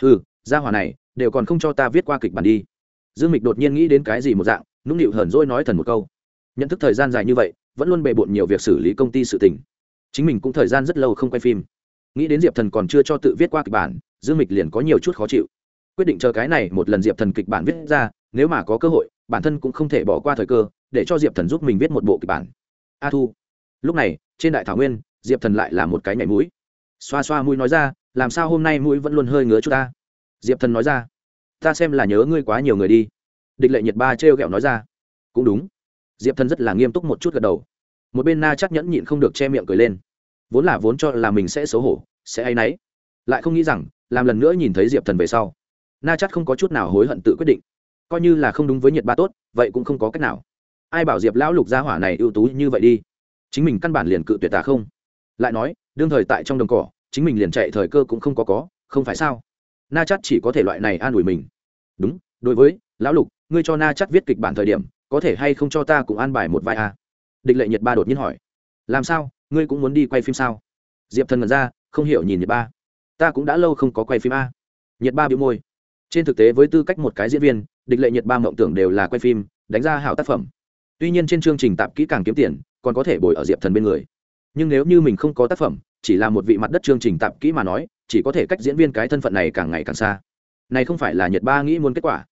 Ừ gia hòa này, đều còn không cho ta viết qua kịch bản đi. Dương mịch đột nhiên nghĩ đến cái gì một dạng, nũng nịu hờn dỗi nói thần một câu. Nhận thức thời gian dài như vậy, vẫn luôn bề bộn nhiều việc xử lý công ty sự tình. Chính mình cũng thời gian rất lâu không quay phim. Nghĩ đến diệp thần còn chưa cho tự viết qua kịch bản, dương mịch liền có nhiều chút khó chịu. Quyết định chờ cái này một lần diệp thần kịch bản viết ra, nếu mà có cơ hội bản thân cũng không thể bỏ qua thời cơ, để cho diệp thần giúp mình viết một bộ kịch bản. A thu. Lúc này, trên đại thảo nguyên, diệp thần lại là một cái nhảy mũi. Xoa xoa mũi nói ra, làm sao hôm nay mũi vẫn luôn hơi ngứa chút ta? Diệp thần nói ra, ta xem là nhớ ngươi quá nhiều người đi. Địch lệ nhiệt ba trêu ghẹo nói ra, cũng đúng. Diệp thần rất là nghiêm túc một chút gật đầu. Một bên na chắc nhẫn nhịn không được che miệng cười lên. Vốn là vốn cho là mình sẽ xấu hổ, sẽ hay náy. Lại không nghĩ rằng, làm lần nữa nhìn thấy diệp thần về sau, na chắc không có chút nào hối hận tự quyết định coi như là không đúng với nhiệt ba tốt, vậy cũng không có cách nào. Ai bảo diệp lão lục gia hỏa này ưu tú như vậy đi? Chính mình căn bản liền cự tuyệt tả không. Lại nói, đương thời tại trong đồng cỏ, chính mình liền chạy thời cơ cũng không có có, không phải sao? Na chắc chỉ có thể loại này an ủi mình. Đúng, đối với, lão lục, ngươi cho na chắc viết kịch bản thời điểm, có thể hay không cho ta cũng an bài một vai a à? địch lệ nhiệt ba đột nhiên hỏi. Làm sao, ngươi cũng muốn đi quay phim sao? Diệp thần ngẩn ra, không hiểu nhìn nhiệt ba. Ta cũng đã lâu không có quay phim a. Nhiệt ba bị môi. Trên thực tế với tư cách một cái diễn viên địch lệ nhiệt ba mộng tưởng đều là quay phim, đánh ra hảo tác phẩm. Tuy nhiên trên chương trình tạp kỹ càng kiếm tiền, còn có thể bồi ở diệp thần bên người. Nhưng nếu như mình không có tác phẩm, chỉ là một vị mặt đất chương trình tạp kỹ mà nói, chỉ có thể cách diễn viên cái thân phận này càng ngày càng xa. Này không phải là nhiệt ba nghĩ muốn kết quả.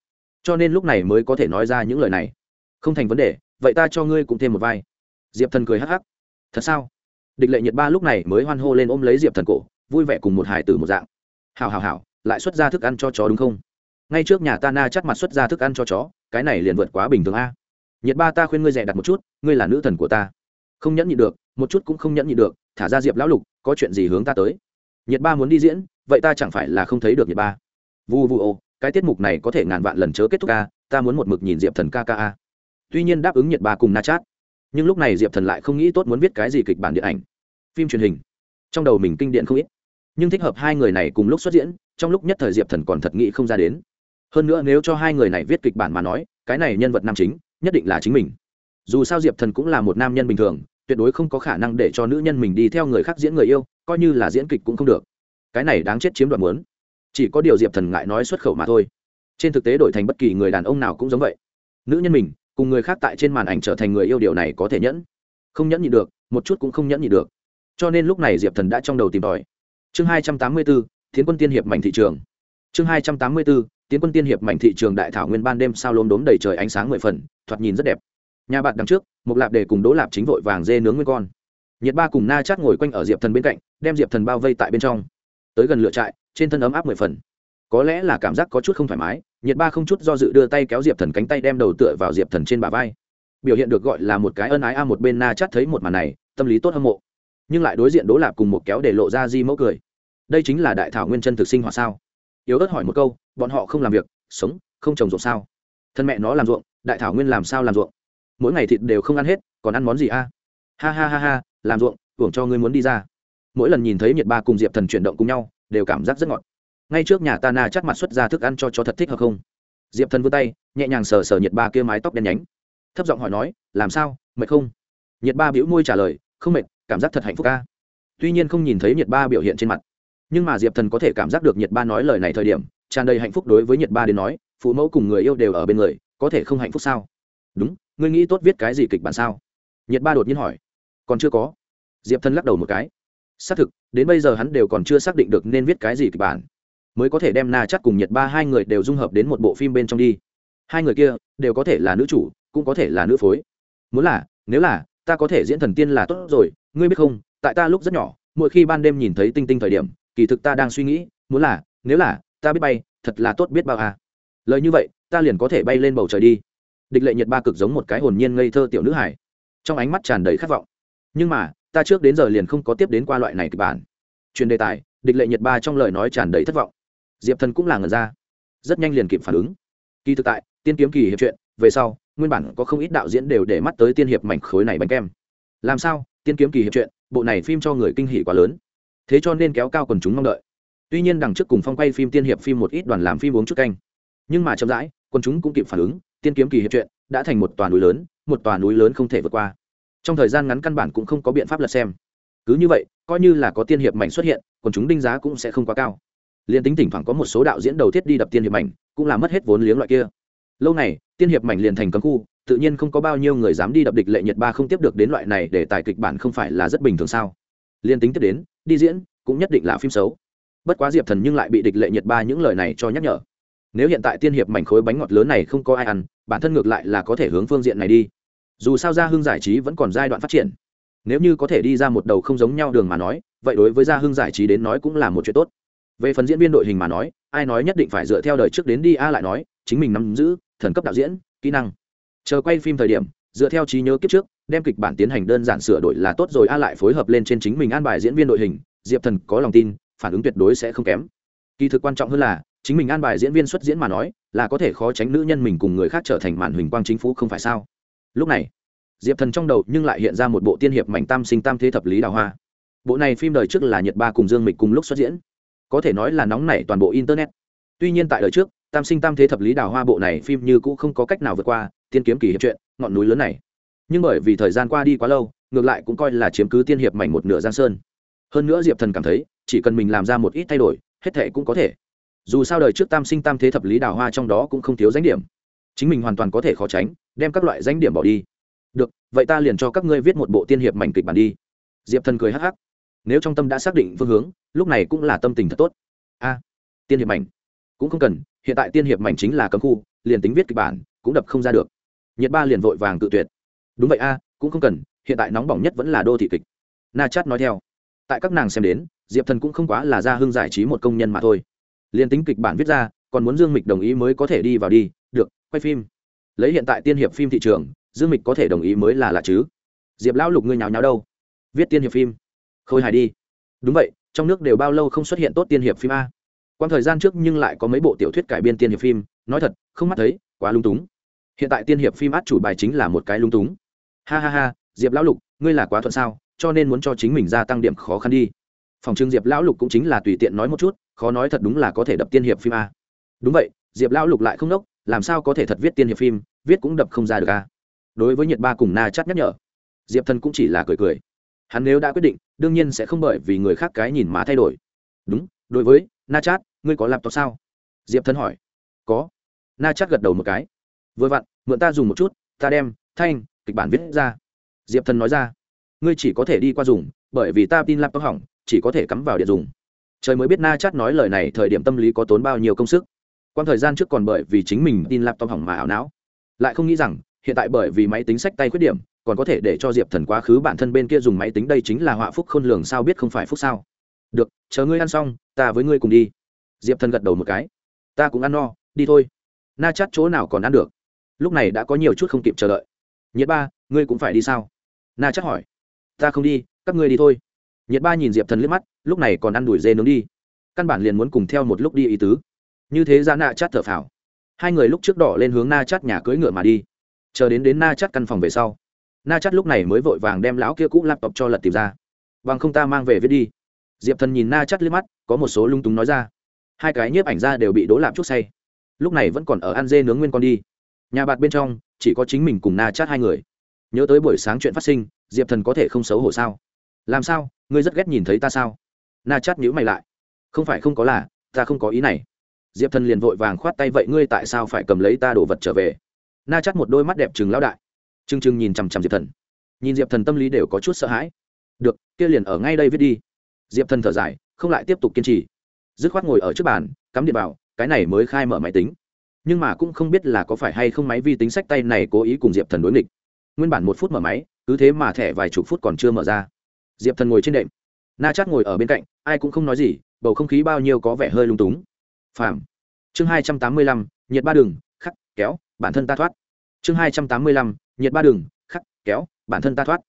Cho nên lúc này mới có thể nói ra những lời này. Không thành vấn đề, vậy ta cho ngươi cũng thêm một vai. Diệp thần cười hắc hắc. Thật sao? Địch lệ nhiệt ba lúc này mới hoan hô lên ôm lấy diệp thần cổ, vui vẻ cùng một hải tử một dạng. Hào hào hào lại xuất ra thức ăn cho chó đúng không? Ngay trước nhà ta na chắc mặt xuất ra thức ăn cho chó, cái này liền vượt quá bình thường a. Nhiệt ba ta khuyên ngươi rẻ đặt một chút, ngươi là nữ thần của ta. Không nhẫn nhịn được, một chút cũng không nhẫn nhịn được, thả ra diệp lão lục, có chuyện gì hướng ta tới. Nhiệt ba muốn đi diễn, vậy ta chẳng phải là không thấy được nhiệt ba. Vu vu ô, cái tiết mục này có thể ngàn vạn lần chớ kết thúc ca ta muốn một mực nhìn diệp thần ca ca a. Tuy nhiên đáp ứng nhiệt ba cùng na chát, nhưng lúc này diệp thần lại không nghĩ tốt muốn viết cái gì kịch bản điện ảnh. Phim truyền hình. Trong đầu mình kinh điện không ít. Nhưng thích hợp hai người này cùng lúc xuất diễn, trong lúc nhất thời diệp thần còn thật nghĩ không ra đến hơn nữa nếu cho hai người này viết kịch bản mà nói, cái này nhân vật nam chính, nhất định là chính mình. Dù sao diệp thần cũng là một nam nhân bình thường, tuyệt đối không có khả năng để cho nữ nhân mình đi theo người khác diễn người yêu, coi như là diễn kịch cũng không được. Cái này đáng chết chiếm đoạt muốn. Chỉ có điều diệp thần ngại nói xuất khẩu mà thôi. Trên thực tế đổi thành bất kỳ người đàn ông nào cũng giống vậy. Nữ nhân mình, cùng người khác tại trên màn ảnh trở thành người yêu điều này có thể nhẫn. Không nhẫn nhị được, một chút cũng không nhẫn nhị được. Cho nên lúc này diệp thần đã trong đầu tìm tòi. Chương hai trăm tám mươi bốn, thiến quân tiên hiệp mảnh thị trường chương hai trăm tám mươi bốn, tiến quân tiên hiệp mảnh thị trường đại thảo nguyên ban đêm sao lốm đốm đầy trời ánh sáng mười phần, thoạt nhìn rất đẹp. Nhà bạn đằng trước một lạp để cùng đỗ lạp chính vội vàng dê nướng nguyên con. Nhiệt ba cùng na chát ngồi quanh ở diệp thần bên cạnh, đem diệp thần bao vây tại bên trong. Tới gần lửa trại, trên thân ấm áp mười phần. Có lẽ là cảm giác có chút không thoải mái, nhiệt ba không chút do dự đưa tay kéo diệp thần cánh tay đem đầu tựa vào diệp thần trên bả vai. Biểu hiện được gọi là một cái ân ái a một bên na chát thấy một màn này, tâm lý tốt hâm mộ. Nhưng lại đối diện đỗ lạp cùng một kéo để lộ ra di mẫu cười. Đây chính là đại thảo nguyên chân thực sinh hoạt sao? Yếu ớt hỏi một câu, bọn họ không làm việc, sống, không trồng ruộng sao? Thân mẹ nó làm ruộng, đại thảo nguyên làm sao làm ruộng? Mỗi ngày thịt đều không ăn hết, còn ăn món gì a? Ha ha ha ha, làm ruộng hưởng cho ngươi muốn đi ra. Mỗi lần nhìn thấy nhiệt ba cùng diệp thần chuyển động cùng nhau, đều cảm giác rất ngọt. Ngay trước nhà ta na chắc mặt xuất ra thức ăn cho chó thật thích hợp không? Diệp thần vươn tay, nhẹ nhàng sờ sờ nhiệt ba kia mái tóc đen nhánh. Thấp giọng hỏi nói, làm sao, mệt không? Nhiệt ba bĩu môi trả lời, không mệt, cảm giác thật hạnh phúc ca tuy nhiên không nhìn thấy nhiệt ba biểu hiện trên mặt nhưng mà diệp thần có thể cảm giác được nhiệt ba nói lời này thời điểm, tràn đầy hạnh phúc đối với nhiệt ba đến nói, phụ mẫu cùng người yêu đều ở bên người, có thể không hạnh phúc sao? Đúng, ngươi nghĩ tốt viết cái gì kịch bản sao? Nhiệt ba đột nhiên hỏi. Còn chưa có. Diệp thần lắc đầu một cái. Xác thực, đến bây giờ hắn đều còn chưa xác định được nên viết cái gì kịch bản. Mới có thể đem na chắc cùng nhiệt ba hai người đều dung hợp đến một bộ phim bên trong đi. Hai người kia, đều có thể là nữ chủ, cũng có thể là nữ phối. Muốn là, nếu là, ta có thể diễn thần tiên là tốt rồi, ngươi biết không, tại ta lúc rất nhỏ, mỗi khi ban đêm nhìn thấy tinh tinh thời điểm kỳ thực ta đang suy nghĩ, muốn là, nếu là, ta biết bay, thật là tốt biết bao à. Lời như vậy, ta liền có thể bay lên bầu trời đi. Địch lệ nhiệt ba cực giống một cái hồn nhiên ngây thơ tiểu nữ hải trong ánh mắt tràn đầy khát vọng. Nhưng mà, ta trước đến giờ liền không có tiếp đến qua loại này kịch bản. Truyền đề tài, địch lệ nhiệt ba trong lời nói tràn đầy thất vọng. Diệp thần cũng là ngần ra. Rất nhanh liền kịp phản ứng. Kỳ thực tại, tiên kiếm kỳ hiệp chuyện, về sau, nguyên bản có không ít đạo diễn đều để mắt tới tiên hiệp mảnh khối này bánh kem. Làm sao, tiên kiếm kỳ hiệp chuyện, bộ này phim cho người kinh hỉ quá lớn thế cho nên kéo cao quần chúng mong đợi. Tuy nhiên đằng trước cùng phong quay phim tiên hiệp phim một ít đoàn làm phim uống chút canh. Nhưng mà chậm rãi, quần chúng cũng kịp phản ứng, tiên kiếm kỳ hiệp chuyện đã thành một tòa núi lớn, một tòa núi lớn không thể vượt qua. Trong thời gian ngắn căn bản cũng không có biện pháp lật xem. Cứ như vậy, coi như là có tiên hiệp mảnh xuất hiện, quần chúng đinh giá cũng sẽ không quá cao. Liền tính thỉnh thoảng có một số đạo diễn đầu thiết đi đập tiên hiệp mảnh, cũng là mất hết vốn liếng loại kia. Lâu này, tiên hiệp mảnh liền thành cấm khu, tự nhiên không có bao nhiêu người dám đi đập địch lệ nhiệt ba không tiếp được đến loại này để tài kịch bản không phải là rất bình thường sao? Liên tính tiếp đến, đi diễn cũng nhất định là phim xấu. Bất quá diệp thần nhưng lại bị địch lệ nhiệt ba những lời này cho nhắc nhở. Nếu hiện tại tiên hiệp mảnh khối bánh ngọt lớn này không có ai ăn, bản thân ngược lại là có thể hướng phương diện này đi. Dù sao gia hưng giải trí vẫn còn giai đoạn phát triển. Nếu như có thể đi ra một đầu không giống nhau đường mà nói, vậy đối với gia hưng giải trí đến nói cũng là một chuyện tốt. Về phần diễn viên đội hình mà nói, ai nói nhất định phải dựa theo đời trước đến đi, a lại nói, chính mình nắm giữ thần cấp đạo diễn, kỹ năng. Chờ quay phim thời điểm, dựa theo trí nhớ kiếp trước đem kịch bản tiến hành đơn giản sửa đổi là tốt rồi, a lại phối hợp lên trên chính mình an bài diễn viên đội hình, diệp thần có lòng tin, phản ứng tuyệt đối sẽ không kém. Kỳ thực quan trọng hơn là, chính mình an bài diễn viên xuất diễn mà nói, là có thể khó tránh nữ nhân mình cùng người khác trở thành màn huỳnh quang chính phủ không phải sao? Lúc này, diệp thần trong đầu nhưng lại hiện ra một bộ tiên hiệp mảnh tam sinh tam thế thập lý đào hoa. Bộ này phim đời trước là nhật ba cùng dương mịch cùng lúc xuất diễn. Có thể nói là nóng nảy toàn bộ internet. Tuy nhiên tại đời trước, tam sinh tam thế thập lý đào hoa bộ này phim như cũ không có cách nào vượt qua, tiên kiếm kỳ hiệp chuyện ngọn núi lớn này nhưng bởi vì thời gian qua đi quá lâu, ngược lại cũng coi là chiếm cứ tiên hiệp mảnh một nửa giang sơn. Hơn nữa diệp thần cảm thấy, chỉ cần mình làm ra một ít thay đổi, hết thệ cũng có thể. Dù sao đời trước tam sinh tam thế thập lý đào hoa trong đó cũng không thiếu danh điểm. Chính mình hoàn toàn có thể khó tránh, đem các loại danh điểm bỏ đi. Được, vậy ta liền cho các ngươi viết một bộ tiên hiệp mảnh kịch bản đi. Diệp thần cười hắc hắc. Nếu trong tâm đã xác định phương hướng, lúc này cũng là tâm tình thật tốt. A, tiên hiệp mảnh. Cũng không cần, hiện tại tiên hiệp mảnh chính là cấm khu, liền tính viết kịch bản, cũng đập không ra được. Nhiệt ba liền vội vàng tự tuyệt đúng vậy a, cũng không cần, hiện tại nóng bỏng nhất vẫn là đô thị kịch. Na chát nói theo. Tại các nàng xem đến, diệp thần cũng không quá là ra hưng giải trí một công nhân mà thôi. Liền tính kịch bản viết ra, còn muốn dương mịch đồng ý mới có thể đi vào đi, được, quay phim. Lấy hiện tại tiên hiệp phim thị trường, dương mịch có thể đồng ý mới là lạ chứ. Diệp lão lục ngươi nhào nhào đâu? Viết tiên hiệp phim. Khôi hài đi. Đúng vậy, trong nước đều bao lâu không xuất hiện tốt tiên hiệp phim a? Quan thời gian trước nhưng lại có mấy bộ tiểu thuyết cải biên tiên hiệp phim, nói thật, không mắt thấy, quá lung túng. Hiện tại tiên hiệp phim át chủ bài chính là một cái lung túng ha ha ha, diệp lão lục, ngươi là quá thuận sao, cho nên muốn cho chính mình gia tăng điểm khó khăn đi. Phòng trưng diệp lão lục cũng chính là tùy tiện nói một chút, khó nói thật đúng là có thể đập tiên hiệp phim a. Đúng vậy, diệp lão lục lại không đốc, làm sao có thể thật viết tiên hiệp phim, viết cũng đập không ra được a. Đối với nhiệt ba cùng na chắt nhắc nhở, diệp thần cũng chỉ là cười cười. Hắn nếu đã quyết định, đương nhiên sẽ không bởi vì người khác cái nhìn mà thay đổi. Đúng, đối với na chát, ngươi có laptop sao? Diệp thần hỏi. Có. Na chát gật đầu một cái. Vừa vặn, mượn ta dùng một chút, ta đem, thanh kịch bản viết ra. Diệp thần nói ra, ngươi chỉ có thể đi qua dùng, bởi vì ta tin laptop hỏng, chỉ có thể cắm vào điện dùng. Trời mới biết na chát nói lời này thời điểm tâm lý có tốn bao nhiêu công sức. Quan thời gian trước còn bởi vì chính mình tin laptop hỏng mà ảo não. Lại không nghĩ rằng, hiện tại bởi vì máy tính sách tay khuyết điểm, còn có thể để cho diệp thần quá khứ bản thân bên kia dùng máy tính đây chính là họa phúc khôn lường sao biết không phải phúc sao. Được, chờ ngươi ăn xong, ta với ngươi cùng đi. Diệp thần gật đầu một cái. Ta cũng ăn no, đi thôi. Na chát chỗ nào còn ăn được? Lúc này đã có nhiều chút không kịp chờ đợi nhiệt ba, ngươi cũng phải đi sao? Na chắc hỏi. Ta không đi, các ngươi đi thôi. Nhiệt ba nhìn diệp thần liếc mắt, lúc này còn ăn đuổi dê nướng đi. Căn bản liền muốn cùng theo một lúc đi ý tứ. Như thế ra na chát thở phào. Hai người lúc trước đỏ lên hướng na chát nhà cưỡi ngựa mà đi. Chờ đến đến na chát căn phòng về sau, na chát lúc này mới vội vàng đem lão kia cũ laptop cho lật tìm ra. Bằng không ta mang về viết đi. Diệp thần nhìn na chát liếc mắt, có một số lung túng nói ra. Hai cái nhiếp ảnh ra đều bị đố lạp chút say. Lúc này vẫn còn ở ăn dê nướng nguyên con đi nhà bạc bên trong, chỉ có chính mình cùng na chát hai người. Nhớ tới buổi sáng chuyện phát sinh, diệp thần có thể không xấu hổ sao? Làm sao? Ngươi rất ghét nhìn thấy ta sao? Na chát nhữ mày lại. Không phải không có là, ta không có ý này. Diệp thần liền vội vàng khoát tay, vậy ngươi tại sao phải cầm lấy ta đồ vật trở về? Na chát một đôi mắt đẹp chừng lão đại. T r ư n g t r ư n g nhìn chằm chằm diệp thần. Nhìn diệp thần tâm lý đều có chút sợ hãi. Được, kia liền ở ngay đây viết đi. Diệp thần thở dài, không lại tiếp tục kiên trì. Dứt khoát ngồi ở trước bàn, cắm điện vào, cái này mới khai mở máy tính nhưng mà cũng không biết là có phải hay không máy vi tính sách tay này cố ý cùng diệp thần đối nghịch. Nguyên bản một phút mở máy, cứ thế mà thẻ vài chục phút còn chưa mở ra. Diệp thần ngồi trên đệm. Na chát ngồi ở bên cạnh, ai cũng không nói gì, bầu không khí bao nhiêu có vẻ hơi lung túng. Phàm. Chương hai trăm tám mươi lăm, nhiệt ba đường, khắc, kéo, bản thân ta thoát. Chương hai trăm tám mươi lăm, nhiệt ba đường, khắc, kéo, bản thân ta thoát.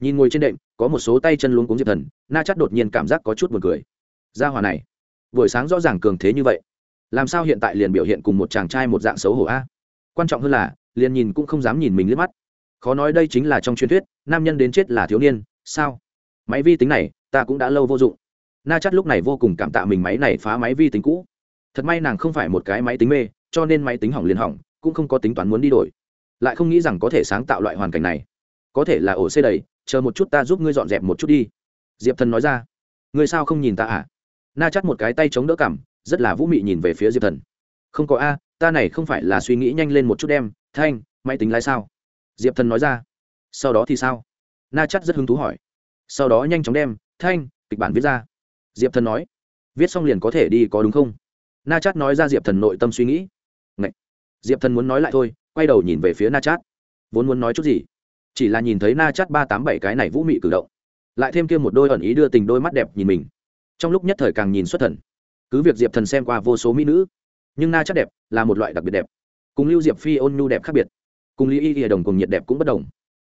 Nhìn ngồi trên đệm, có một số tay chân luống cuống diệp thần, na chát đột nhiên cảm giác có chút buồn cười. Ra hòa này, buổi sáng rõ ràng cường thế như vậy làm sao hiện tại liền biểu hiện cùng một chàng trai một dạng xấu hổ a? Quan trọng hơn là, liền nhìn cũng không dám nhìn mình liếc mắt. Khó nói đây chính là trong truyền thuyết, nam nhân đến chết là thiếu niên, sao? Máy vi tính này, ta cũng đã lâu vô dụng. Na chắc lúc này vô cùng cảm tạ mình máy này phá máy vi tính cũ. Thật may nàng không phải một cái máy tính mê, cho nên máy tính hỏng liền hỏng, cũng không có tính toán muốn đi đổi. Lại không nghĩ rằng có thể sáng tạo loại hoàn cảnh này. Có thể là ổ xê đầy, chờ một chút ta giúp ngươi dọn dẹp một chút đi. Diệp thần nói ra. Ngươi sao không nhìn ta à? Na chắc một cái tay chống đỡ cảm rất là vũ mị nhìn về phía diệp thần. Không có a, ta này không phải là suy nghĩ nhanh lên một chút đem, thanh, máy tính lái sao? Diệp thần nói ra. Sau đó thì sao? Na chắc rất hứng thú hỏi. Sau đó nhanh chóng đem, thanh, kịch bản viết ra. Diệp thần nói. Viết xong liền có thể đi có đúng không? Na chát nói ra diệp thần nội tâm suy nghĩ. Ngậy! diệp thần muốn nói lại thôi, quay đầu nhìn về phía na chát. Vốn muốn nói chút gì? Chỉ là nhìn thấy na chát ba tám bảy cái này vũ mị cử động. Lại thêm kia một đôi ẩn ý đưa tình đôi mắt đẹp nhìn mình. Trong lúc nhất thời càng nhìn xuất thần cứ việc diệp thần xem qua vô số mỹ nữ nhưng na chắc đẹp là một loại đặc biệt đẹp cùng lưu diệp phi ôn nhu đẹp khác biệt cùng lý y y đồng cùng nhiệt đẹp cũng bất đồng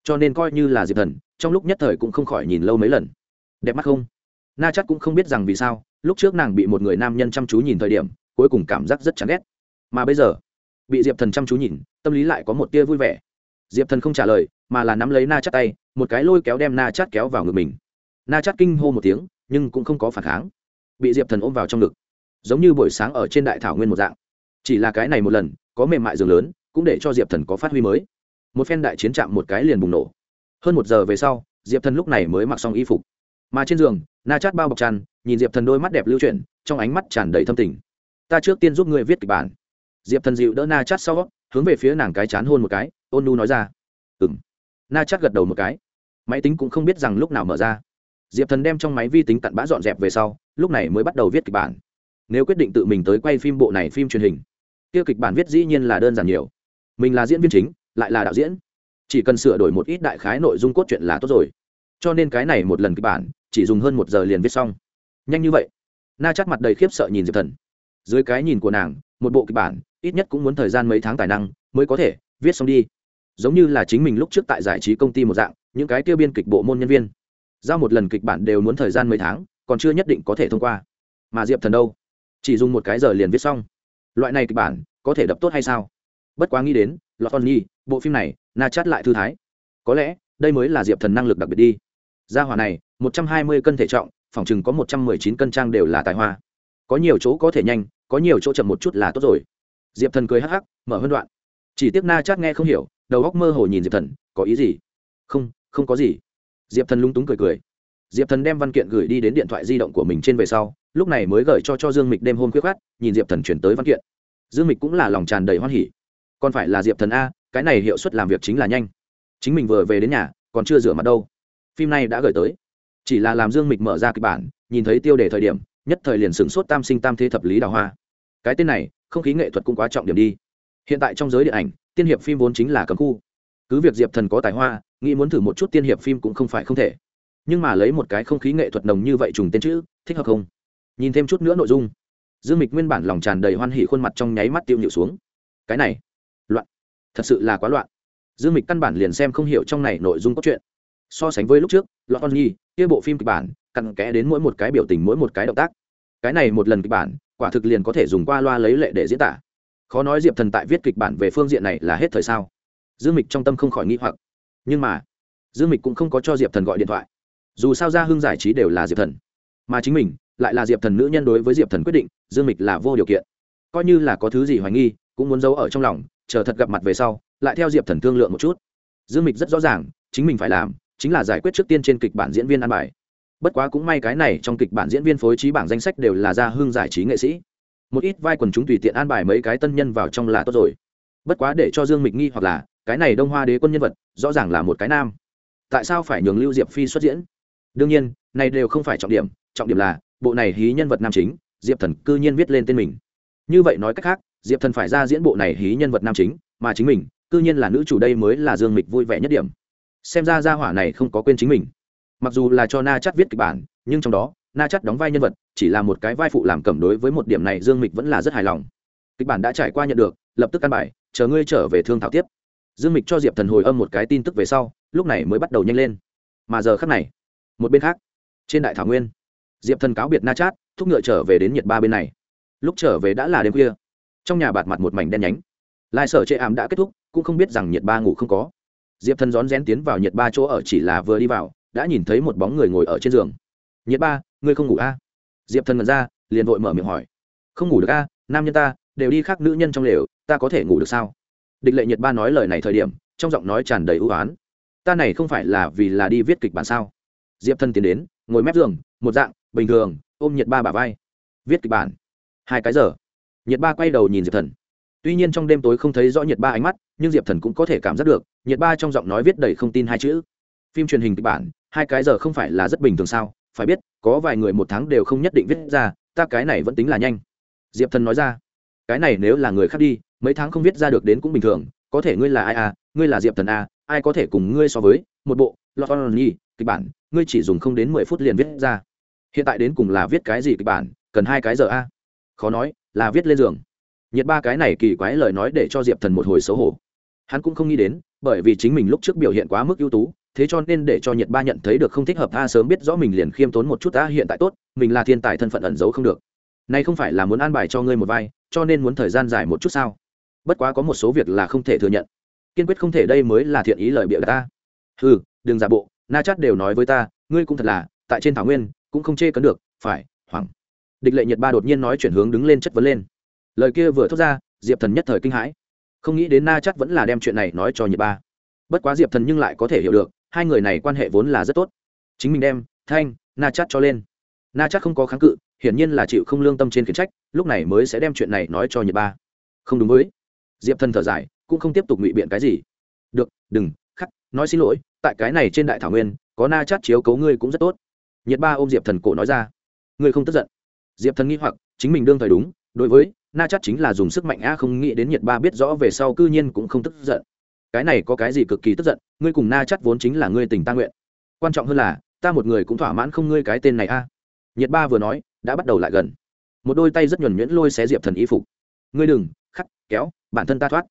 cho nên coi như là diệp thần trong lúc nhất thời cũng không khỏi nhìn lâu mấy lần đẹp mắt không na chắc cũng không biết rằng vì sao lúc trước nàng bị một người nam nhân chăm chú nhìn thời điểm cuối cùng cảm giác rất chán ghét mà bây giờ bị diệp thần chăm chú nhìn tâm lý lại có một tia vui vẻ diệp thần không trả lời mà là nắm lấy na chắt tay một cái lôi kéo đem na chắt kéo vào ngực mình na chắt kinh hô một tiếng nhưng cũng không có phản kháng bị diệp thần ôm vào trong ngực giống như buổi sáng ở trên đại thảo nguyên một dạng. Chỉ là cái này một lần, có mềm mại giường lớn, cũng để cho diệp thần có phát huy mới. Một phen đại chiến chạm một cái liền bùng nổ. Hơn một giờ về sau, diệp thần lúc này mới mặc xong y phục. Mà trên giường, na chát bao bọc tràn, nhìn diệp thần đôi mắt đẹp lưu chuyển, trong ánh mắt tràn đầy thâm tình. Ta trước tiên giúp ngươi viết kịch bản. Diệp thần dịu đỡ na chát sau, hướng về phía nàng cái chán hôn một cái, ôn nu nói ra. Ừ m na chát gật đầu một cái. Máy tính cũng không biết rằng lúc nào mở ra. Diệp thần đem trong máy vi tính cặn bã dọn dẹp về sau, lúc này mới bắt đầu viết kịch bản nếu quyết định tự mình tới quay phim bộ này phim truyền hình. Kia kịch bản viết dĩ nhiên là đơn giản nhiều. Mình là diễn viên chính, lại là đạo diễn. Chỉ cần sửa đổi một ít đại khái nội dung cốt truyện là tốt rồi. Cho nên cái này một lần kịch bản, chỉ dùng hơn một giờ liền viết xong. Nhanh như vậy. Na chắc mặt đầy khiếp sợ nhìn diệp thần. Dưới cái nhìn của nàng, một bộ kịch bản, ít nhất cũng muốn thời gian mấy tháng tài năng, mới có thể viết xong đi. Giống như là chính mình lúc trước tại giải trí công ty một dạng, những cái tiêu biên kịch bộ môn nhân viên. Giao một lần kịch bản đều muốn thời gian mấy tháng, còn chưa nhất định có thể thông qua. Mà diệp thần đâu? Chỉ dùng một cái giờ liền viết xong. Loại này kịch bản có thể đập tốt hay sao? Bất quá nghĩ đến, lọt on nhi, bộ phim này, na chát lại thư thái. Có lẽ, đây mới là diệp thần năng lực đặc biệt đi. Gia hỏa này, một trăm hai mươi cân thể trọng, phòng chừng có một trăm mười chín cân trang đều là tài hoa. Có nhiều chỗ có thể nhanh, có nhiều chỗ chậm một chút là tốt rồi. Diệp thần cười hắc hắc, mở hơn đoạn. Chỉ tiếc na chát nghe không hiểu, đầu góc mơ hồ nhìn diệp thần, có ý gì? Không không có gì. Diệp thần lung túng cười cười diệp thần đem văn kiện gửi đi đến điện thoại di động của mình trên về sau, lúc này mới gửi cho cho dương mịch đêm hôm khuyết khát nhìn diệp thần chuyển tới văn kiện. Dương mịch cũng là lòng tràn đầy hoan hỉ. Còn phải là diệp thần a, cái này hiệu suất làm việc chính là nhanh. Chính mình vừa về đến nhà, còn chưa rửa mặt đâu. Phim này đã gửi tới. Chỉ là làm dương mịch mở ra kịch bản, nhìn thấy tiêu đề thời điểm, nhất thời liền sửng sốt tam sinh tam thế thập lý đào hoa. Cái tên này, không khí nghệ thuật cũng quá trọng điểm đi. Hiện tại trong giới điện ảnh, tiên hiệp phim vốn chính là cấm khu. Cứ việc diệp thần có tài hoa, nghĩ muốn thử một chút tiên hiệp phim cũng không phải không thể nhưng mà lấy một cái không khí nghệ thuật nồng như vậy trùng tên chữ, thích hợp không? Nhìn thêm chút nữa nội dung. Dương mịch nguyên bản lòng tràn đầy hoan hỉ khuôn mặt trong nháy mắt tiêu nhịu xuống. Cái này, loạn. Thật sự là quá loạn. Dương mịch căn bản liền xem không hiểu trong này nội dung cốt truyện. So sánh với lúc trước, loạn on nhi kia bộ phim kịch bản, cặn kẽ đến mỗi một cái biểu tình, mỗi một cái động tác. Cái này một lần kịch bản, quả thực liền có thể dùng qua loa lấy lệ để diễn tả. Khó nói diệp thần tại viết kịch bản về phương diện này là hết thời sao. Dương mịch trong tâm không khỏi nghĩ hoặc. Nhưng mà, dương mịch cũng không có cho diệp thần gọi điện thoại dù sao ra hưng giải trí đều là diệp thần, mà chính mình lại là diệp thần nữ nhân đối với diệp thần quyết định, dương mịch là vô điều kiện. Coi như là có thứ gì hoài nghi, cũng muốn giấu ở trong lòng, chờ thật gặp mặt về sau, lại theo diệp thần thương lượng một chút. Dương mịch rất rõ ràng, chính mình phải làm, chính là giải quyết trước tiên trên kịch bản diễn viên ăn bài. Bất quá cũng may cái này trong kịch bản diễn viên phối trí bảng danh sách đều là gia hưng giải trí nghệ sĩ. Một ít vai quần chúng tùy tiện an bài mấy cái tân nhân vào trong là tốt rồi. Bất quá để cho dương mịch nghi hoặc là, cái này đông hoa đế quân nhân vật, rõ ràng là một cái nam. Tại sao phải nhường lưu diệp phi xuất diễn? Đương nhiên, này đều không phải trọng điểm trọng điểm là, bộ này hí nhân vật nam chính, diệp thần cư nhiên viết lên tên mình. Như vậy nói cách khác, diệp thần phải ra diễn bộ này hí nhân vật nam chính, mà chính mình, cư nhiên là nữ chủ đây mới là dương mịch vui vẻ nhất điểm. Xem ra gia hỏa này không có quên chính mình. Mặc dù là cho na chắt viết kịch bản, nhưng trong đó, na chắt đóng vai nhân vật, chỉ là một cái vai phụ làm cẩm đối với một điểm này dương mịch vẫn là rất hài lòng. Kịch bản đã trải qua nhận được, lập tức căn bài, chờ ngươi trở về thương thảo tiếp. Dương mịch cho diệp thần hồi âm một cái tin tức về sau, lúc này mới bắt đầu nhanh lên. Mà giờ khắc này một bên khác, trên đại thảo nguyên, diệp thần cáo biệt na chát, thúc ngựa trở về đến nhiệt ba bên này. Lúc trở về đã là đêm khuya. Trong nhà bạt mặt một mảnh đen nhánh. Lai sở chệ ảm đã kết thúc, cũng không biết rằng nhiệt ba ngủ không có. Diệp thần rón rén tiến vào nhiệt ba chỗ ở chỉ là vừa đi vào, đã nhìn thấy một bóng người ngồi ở trên giường. Nhiệt ba, ngươi không ngủ a à? diệp thần ngẩn ra, liền vội mở miệng hỏi. Không ngủ được a nam nhân ta, đều đi khác nữ nhân trong lều, ta có thể ngủ được sao? Địch lệ nhiệt ba nói lời này thời điểm, trong giọng nói tràn đầy ưu oán. Ta này không phải là vì là đi viết kịch bản sao? Diệp thân tiến đến, ngồi mép giường, một dạng, bình thường, ôm nhiệt ba bà vai. Viết kịch bản. Hai cái giờ. Nhiệt ba quay đầu nhìn diệp thần. Tuy nhiên trong đêm tối không thấy rõ nhiệt ba ánh mắt, nhưng diệp thần cũng có thể cảm giác được nhiệt ba trong giọng nói viết đầy không tin hai chữ. Phim truyền hình kịch bản, hai cái giờ không phải là rất bình thường sao? Phải biết, có vài người một tháng đều không nhất định viết ra, ta cái này vẫn tính là nhanh. Diệp thần nói ra. Cái này nếu là người khác đi, mấy tháng không viết ra được đến cũng bình thường, có thể ngươi là ai à? Ngươi là diệp thần à? Ai có thể cùng ngươi so với, một bộ, lọt on nhi kịch bản, ngươi chỉ dùng không đến mười phút liền viết ra. Hiện tại đến cùng là viết cái gì kịch bản, cần hai cái giờ a? À? khó nói, là viết lên giường. Nhiệt ba cái này kỳ quái lời nói để cho diệp thần một hồi xấu hổ. Hắn cũng không nghĩ đến, bởi vì chính mình lúc trước biểu hiện quá mức ưu tú, thế cho nên để cho nhiệt ba nhận thấy được không thích hợp a sớm biết rõ mình liền khiêm tốn một chút a, hiện tại tốt, mình là thiên tài thân phận ẩn giấu không được. Nay không phải là muốn an bài cho ngươi một vai, cho nên muốn thời gian dài một chút sao? Bất quá có một số việc là không thể thừa nhận kiên quyết không thể đây mới là thiện ý lời bịa ta. Ừ đừng giả bộ, na chát đều nói với ta, ngươi cũng thật là, tại trên thảo nguyên, cũng không chê cấn được, phải, hoảng. Địch lệ nhiệt ba đột nhiên nói chuyển hướng đứng lên chất vấn lên. Lời kia vừa thốt ra, diệp thần nhất thời kinh hãi. Không nghĩ đến na chát vẫn là đem chuyện này nói cho nhiệt ba. Bất quá diệp thần nhưng lại có thể hiểu được, hai người này quan hệ vốn là rất tốt. Chính mình đem, thanh, na chát cho lên. Na chát không có kháng cự, hiển nhiên là chịu không lương tâm trên khiển trách, lúc này mới sẽ đem chuyện này nói cho nhiệt ba. Không đúng với. Diệp thần thở dài cũng không tiếp tục ngụy biện cái gì. Được, đừng, khắc, nói xin lỗi, tại cái này trên đại thảo nguyên, có na chát chiếu cấu ngươi cũng rất tốt. Nhiệt ba ôm diệp thần cổ nói ra. Ngươi không tức giận. Diệp thần nghĩ hoặc, chính mình đương thời đúng, đối với, na chát chính là dùng sức mạnh a không nghĩ đến nhiệt ba biết rõ về sau cư nhiên cũng không tức giận. Cái này có cái gì cực kỳ tức giận, ngươi cùng na chát vốn chính là ngươi tình ta nguyện. Quan trọng hơn là, ta một người cũng thỏa mãn không ngươi cái tên này a. Nhiệt ba vừa nói, đã bắt đầu lại gần. Một đôi tay rất nhuẩn nhuyễn lôi xé diệp thần y phục. Ngươi đừng, khắc, kéo, bản thân ta thoát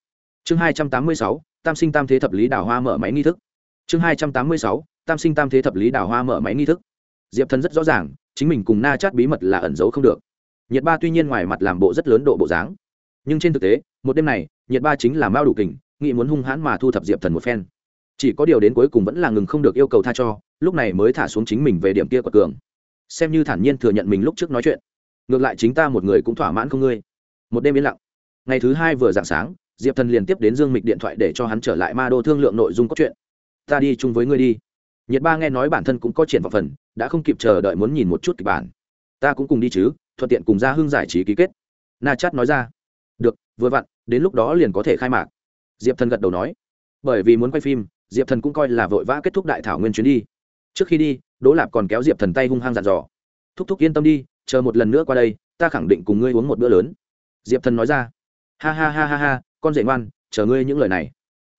chương hai trăm tám mươi sáu, tam sinh tam thế thập lý đào hoa mở máy nghi thức. Chương hai trăm tám mươi sáu, tam sinh tam thế thập lý đào hoa mở máy nghi thức. Diệp thần rất rõ ràng, chính mình cùng na chát bí mật là ẩn giấu không được. Nhiệt ba tuy nhiên ngoài mặt làm bộ rất lớn độ bộ dáng, nhưng trên thực tế, một đêm này nhiệt ba chính là mao đủ kình, nghĩ muốn hung hãn mà thu thập diệp thần một phen. Chỉ có điều đến cuối cùng vẫn là ngừng không được yêu cầu tha cho, lúc này mới thả xuống chính mình về điểm kia quật cường. Xem như thản nhiên thừa nhận mình lúc trước nói chuyện. Ngược lại chính ta một người cũng thỏa mãn không ngươi. Một đêm yên lặng. Ngày thứ hai vừa dạng sáng diệp thần liền tiếp đến dương mịch điện thoại để cho hắn trở lại ma đô thương lượng nội dung cốt truyện. Ta đi chung với ngươi đi. Nhiệt ba nghe nói bản thân cũng có triển vào phần, đã không kịp chờ đợi muốn nhìn một chút kịch bản. Ta cũng cùng đi chứ, thuận tiện cùng ra hưng giải trí ký kết. Na chát nói ra. Được, vừa vặn, đến lúc đó liền có thể khai mạc. Diệp thần gật đầu nói. Bởi vì muốn quay phim, diệp thần cũng coi là vội vã kết thúc đại thảo nguyên chuyến đi. Trước khi đi, đỗ lạp còn kéo diệp thần tay hung hăng dặn dò. Thúc thúc yên tâm đi, chờ một lần nữa qua đây, ta khẳng định cùng ngươi uống một bữa lớn. Diệp thần nói ra. Ha ha ha ha ha con rể ngoan, chờ ngươi những lời này.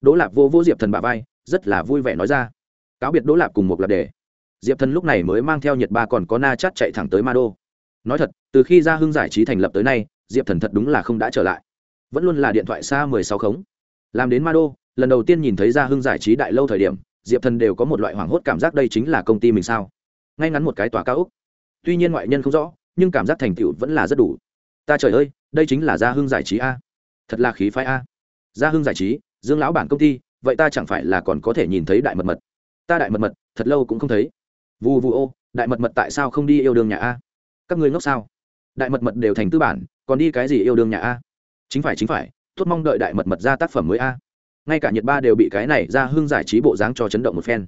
Đỗ lạp vô vô diệp thần bà vai, rất là vui vẻ nói ra. Cáo biệt đỗ lạp cùng một lạp đề. Diệp thần lúc này mới mang theo nhiệt ba còn có na chát chạy thẳng tới ma đô. Nói thật, từ khi ra hưng giải trí thành lập tới nay, diệp thần thật đúng là không đã trở lại. Vẫn luôn là điện thoại xa mười sáu khống. Làm đến ma đô, lần đầu tiên nhìn thấy ra hưng giải trí đại lâu thời điểm, diệp thần đều có một loại hoảng hốt cảm giác đây chính là công ty mình sao? Ngay ngắn một cái tòa cao úc. Tuy nhiên ngoại nhân không rõ, nhưng cảm giác thành tựu vẫn là rất đủ. Ta trời ơi, đây chính là gia hưng giải trí a thật là khí phái a. Gia hưng giải trí, dương lão bản công ty, vậy ta chẳng phải là còn có thể nhìn thấy đại mật mật? Ta đại mật mật, thật lâu cũng không thấy. Vù vu ô, đại mật mật tại sao không đi yêu đương nhà a? Các ngươi ngốc sao? Đại mật mật đều thành tư bản, còn đi cái gì yêu đương nhà a? Chính phải chính phải, tốt mong đợi đại mật mật ra tác phẩm mới a. Ngay cả nhật ba đều bị cái này ra hưng giải trí bộ dáng cho chấn động một phen.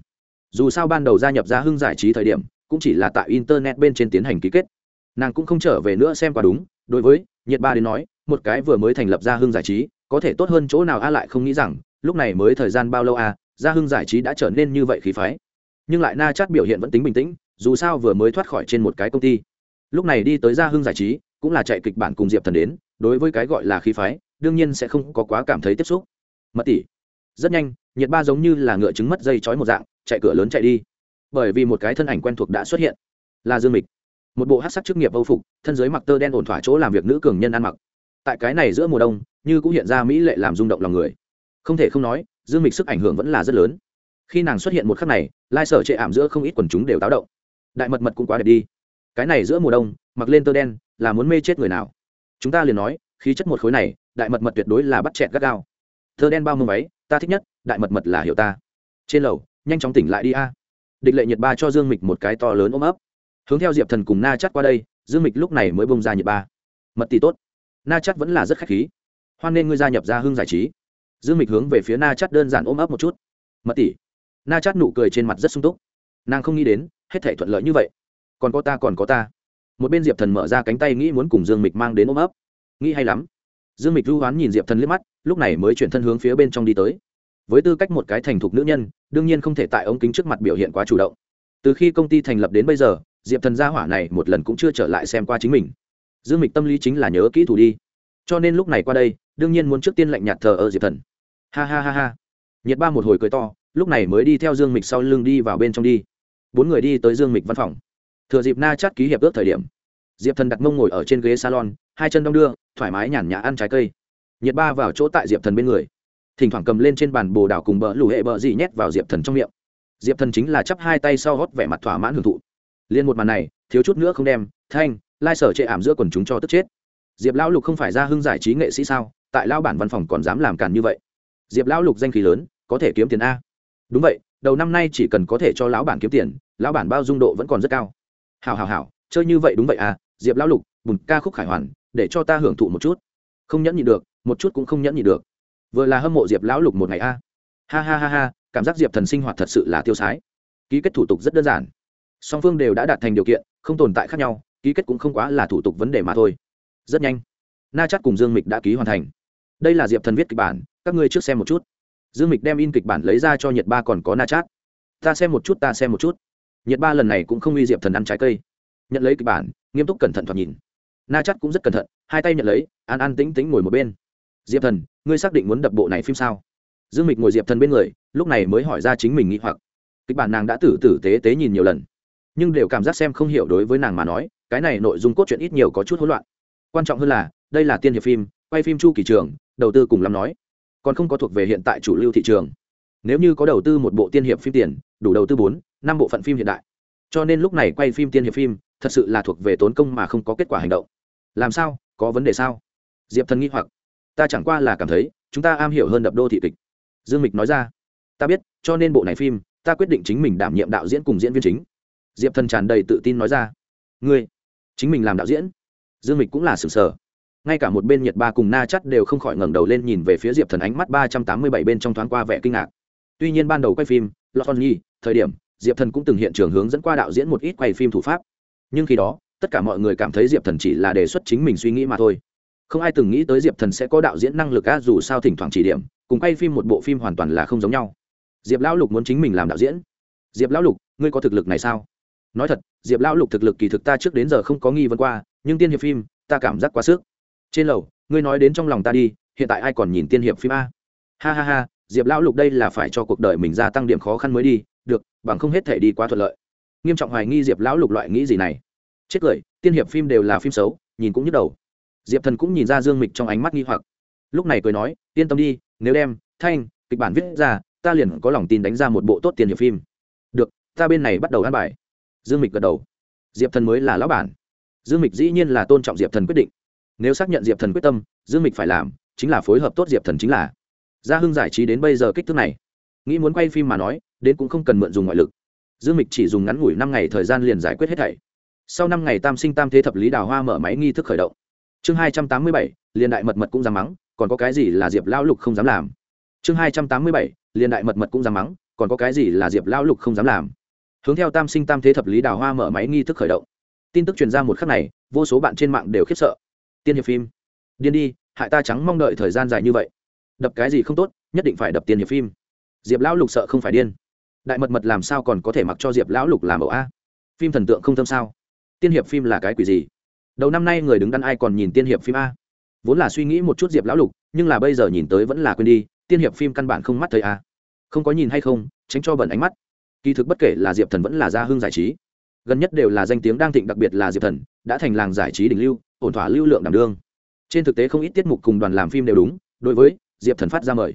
Dù sao ban đầu gia nhập ra hưng giải trí thời điểm, cũng chỉ là tại internet bên trên tiến hành ký kết. Nàng cũng không trở về nữa xem qua đúng, đối với nhiệt ba đến nói một cái vừa mới thành lập ra hưng giải trí, có thể tốt hơn chỗ nào a lại không nghĩ rằng, lúc này mới thời gian bao lâu a, gia hưng giải trí đã trở nên như vậy khí phái. Nhưng lại na chát biểu hiện vẫn tính bình tĩnh, dù sao vừa mới thoát khỏi trên một cái công ty. Lúc này đi tới gia hưng giải trí, cũng là chạy kịch bản cùng diệp thần đến, đối với cái gọi là khí phái, đương nhiên sẽ không có quá cảm thấy tiếp xúc. Mật tỷ. Rất nhanh, nhiệt ba giống như là ngựa trứng mất dây chói một dạng, chạy cửa lớn chạy đi. Bởi vì một cái thân ảnh quen thuộc đã xuất hiện. Là dương mịch. Một bộ hát sắc chức nghiệp âu phục, thân giới mặc tơ đen ổn thỏa chỗ làm việc nữ cường nhân ăn mặc tại cái này giữa mùa đông, như cũng hiện ra mỹ lệ làm rung động lòng người. Không thể không nói, dương mịch sức ảnh hưởng vẫn là rất lớn. Khi nàng xuất hiện một khắc này, lai sở chệ ảm giữa không ít quần chúng đều táo động. Đại mật mật cũng quá đẹp đi. Cái này giữa mùa đông, mặc lên tơ đen, là muốn mê chết người nào? Chúng ta liền nói, khí chất một khối này, đại mật mật tuyệt đối là bắt chẹt gắt gao. Thơ đen bao mông váy, ta thích nhất, đại mật mật là hiểu ta. Trên lầu, nhanh chóng tỉnh lại đi a. Địch lệ nhiệt ba cho dương mịch một cái to lớn ôm ấp. Hướng theo diệp thần cùng na chắt qua đây, dương mịch lúc này mới bông ra nhiệt ba. Mật tỷ tốt na chắt vẫn là rất khách khí. Hoan nên ngươi gia nhập ra hưng giải trí. Dương mịch hướng về phía na chắt đơn giản ôm ấp một chút. Mật tỷ. Na chắt nụ cười trên mặt rất sung túc. Nàng không nghĩ đến, hết thể thuận lợi như vậy. Còn có ta, còn có ta. Một bên diệp thần mở ra cánh tay nghĩ muốn cùng dương mịch mang đến ôm ấp. Nghĩ hay lắm. Dương mịch lưu hoán nhìn diệp thần liếc mắt, lúc này mới chuyển thân hướng phía bên trong đi tới. Với tư cách một cái thành thục nữ nhân, đương nhiên không thể tại ống kính trước mặt biểu hiện quá chủ động. Từ khi công ty thành lập đến bây giờ, diệp thần gia hỏa này một lần cũng chưa trở lại xem qua chính mình dương mịch tâm lý chính là nhớ kỹ thủ đi. Cho nên lúc này qua đây, đương nhiên muốn trước tiên lạnh nhạt thờ ở diệp thần. Ha ha ha ha. Nhiệt ba một hồi cười to, lúc này mới đi theo dương mịch sau lưng đi vào bên trong đi. Bốn người đi tới dương mịch văn phòng. Thừa dịp na chát ký hiệp ước thời điểm, diệp thần đặt mông ngồi ở trên ghế salon, hai chân đong đưa, thoải mái nhàn nhã ăn trái cây. Nhiệt ba vào chỗ tại diệp thần bên người. Thỉnh thoảng cầm lên trên bàn bồ đào cùng bờ lù hệ bờ dị nhét vào diệp thần trong miệng. Diệp thần chính là chắp hai tay sau gót vẻ mặt thỏa mãn hưởng thụ. Liên một màn này, thiếu chút nữa không đem, thanh lai sở chệ ảm giữa quần chúng cho tức chết. Diệp lão lục không phải ra hưng giải trí nghệ sĩ sao? Tại lao bản văn phòng còn dám làm càn như vậy? Diệp lão lục danh khí lớn, có thể kiếm tiền a? Đúng vậy, đầu năm nay chỉ cần có thể cho lão bản kiếm tiền, lão bản bao dung độ vẫn còn rất cao. Hào hào hào chơi như vậy đúng vậy à diệp lão lục, bùn ca khúc khải hoàn, để cho ta hưởng thụ một chút. Không nhẫn nhị được, một chút cũng không nhẫn nhị được. Vừa là hâm mộ diệp lão lục một ngày a. Ha ha ha ha, cảm giác diệp thần sinh hoạt thật sự là tiêu sái. Ký kết thủ tục rất đơn giản. Song phương đều đã đạt thành điều kiện, không tồn tại khác nhau ký kết cũng không quá là thủ tục vấn đề mà thôi. Rất nhanh, na chắc cùng dương mịch đã ký hoàn thành. Đây là diệp thần viết kịch bản, các ngươi trước xem một chút. Dương mịch đem in kịch bản lấy ra cho nhật ba còn có na chát. Ta xem một chút, ta xem một chút. Nhật ba lần này cũng không uy diệp thần ăn trái cây. Nhận lấy kịch bản, nghiêm túc cẩn thận thoạt nhìn. Na chát cũng rất cẩn thận, hai tay nhận lấy, an an tĩnh tĩnh ngồi một bên. Diệp thần, ngươi xác định muốn đập bộ này phim sao? Dương mịch ngồi diệp thần bên người, lúc này mới hỏi ra chính mình nghĩ hoặc. Kịch bản nàng đã tử tử tế tế nhìn nhiều lần, nhưng đều cảm giác xem không hiểu đối với nàng mà nói cái này nội dung cốt truyện ít nhiều có chút hỗn loạn. Quan trọng hơn là, đây là tiên hiệp phim, quay phim chu kỳ trường, đầu tư cùng lắm nói. Còn không có thuộc về hiện tại chủ lưu thị trường. Nếu như có đầu tư một bộ tiên hiệp phim tiền, đủ đầu tư bốn, năm bộ phận phim hiện đại. Cho nên lúc này quay phim tiên hiệp phim, thật sự là thuộc về tốn công mà không có kết quả hành động. Làm sao? Có vấn đề sao? Diệp thần nghĩ hoặc. Ta chẳng qua là cảm thấy, chúng ta am hiểu hơn đập đô thị kịch. Dương mịch nói ra. Ta biết, cho nên bộ này phim, ta quyết định chính mình đảm nhiệm đạo diễn cùng diễn viên chính. Diệp thần tràn đầy tự tin nói ra. Ngươi chính mình làm đạo diễn. Dương mịch cũng là sừng sờ. Ngay cả một bên nhiệt ba cùng na chắt đều không khỏi ngẩng đầu lên nhìn về phía diệp thần ánh mắt ba trăm tám mươi bảy bên trong thoáng qua vẻ kinh ngạc. Tuy nhiên ban đầu quay phim, lọt nhi, thời điểm, diệp thần cũng từng hiện trường hướng dẫn qua đạo diễn một ít quay phim thủ pháp. Nhưng khi đó, tất cả mọi người cảm thấy diệp thần chỉ là đề xuất chính mình suy nghĩ mà thôi. Không ai từng nghĩ tới diệp thần sẽ có đạo diễn năng lực á, dù sao thỉnh thoảng chỉ điểm, cùng quay phim một bộ phim hoàn toàn là không giống nhau. Diệp lão lục muốn chính mình làm đạo diễn. Diệp lão lục, ngươi có thực lực này sao? Nói thật, diệp lão lục thực lực kỳ thực ta trước đến giờ không có nghi vấn qua, nhưng tiên hiệp phim, ta cảm giác quá sức. Trên lầu, ngươi nói đến trong lòng ta đi, hiện tại ai còn nhìn tiên hiệp phim a? Ha ha ha, diệp lão lục đây là phải cho cuộc đời mình gia tăng điểm khó khăn mới đi, được, bằng không hết thể đi quá thuận lợi. Nghiêm trọng hoài nghi diệp lão lục loại nghĩ gì này. Chết cười, tiên hiệp phim đều là phim xấu, nhìn cũng nhức đầu. Diệp thần cũng nhìn ra dương mịch trong ánh mắt nghi hoặc. Lúc này cười nói, yên tâm đi, nếu đem, thanh, kịch bản viết ra, ta liền có lòng tin đánh ra một bộ tốt tiền hiệp phim. Được, ta bên này bắt đầu ăn bài dương mịch gật đầu. Diệp thần mới là lão bản. Dương mịch dĩ nhiên là tôn trọng diệp thần quyết định. Nếu xác nhận diệp thần quyết tâm, dương mịch phải làm, chính là phối hợp tốt diệp thần chính là. Gia hưng giải trí đến bây giờ kích thước này, nghĩ muốn quay phim mà nói, đến cũng không cần mượn dùng ngoại lực. Dương mịch chỉ dùng ngắn ngủi năm ngày thời gian liền giải quyết hết thảy. Sau năm ngày tam sinh tam thế thập lý đào hoa mở máy nghi thức khởi động. Chương hai trăm tám mươi bảy, liền đại mật mật cũng dám mắng, còn có cái gì là diệp lão lục không dám làm? Chương hai trăm tám mươi bảy, liền đại mật mật cũng dám mắng, còn có cái gì là diệp lão lục không dám làm? Hướng theo tam sinh tam thế thập lý đào hoa mở máy nghi thức khởi động. Tin tức truyền ra một khắc này, vô số bạn trên mạng đều khiếp sợ. Tiên hiệp phim. Điên đi, hại ta trắng mong đợi thời gian dài như vậy. Đập cái gì không tốt, nhất định phải đập tiên hiệp phim. Diệp lão lục sợ không phải điên. Đại mật mật làm sao còn có thể mặc cho diệp lão lục làm ẩu a? Phim thần tượng không thâm sao? Tiên hiệp phim là cái quỷ gì? Đầu năm nay người đứng đắn ai còn nhìn tiên hiệp phim a? Vốn là suy nghĩ một chút diệp lão lục, nhưng là bây giờ nhìn tới vẫn là quên đi, tiên hiệp phim căn bản không mắt thấy a. Không có nhìn hay không, tránh cho bẩn ánh mắt kỳ thực bất kể là diệp thần vẫn là gia hương giải trí, gần nhất đều là danh tiếng đang thịnh đặc biệt là diệp thần, đã thành làng giải trí đỉnh lưu, ổn thỏa lưu lượng đảm đương. Trên thực tế không ít tiết mục cùng đoàn làm phim đều đúng, đối với diệp thần phát ra mời.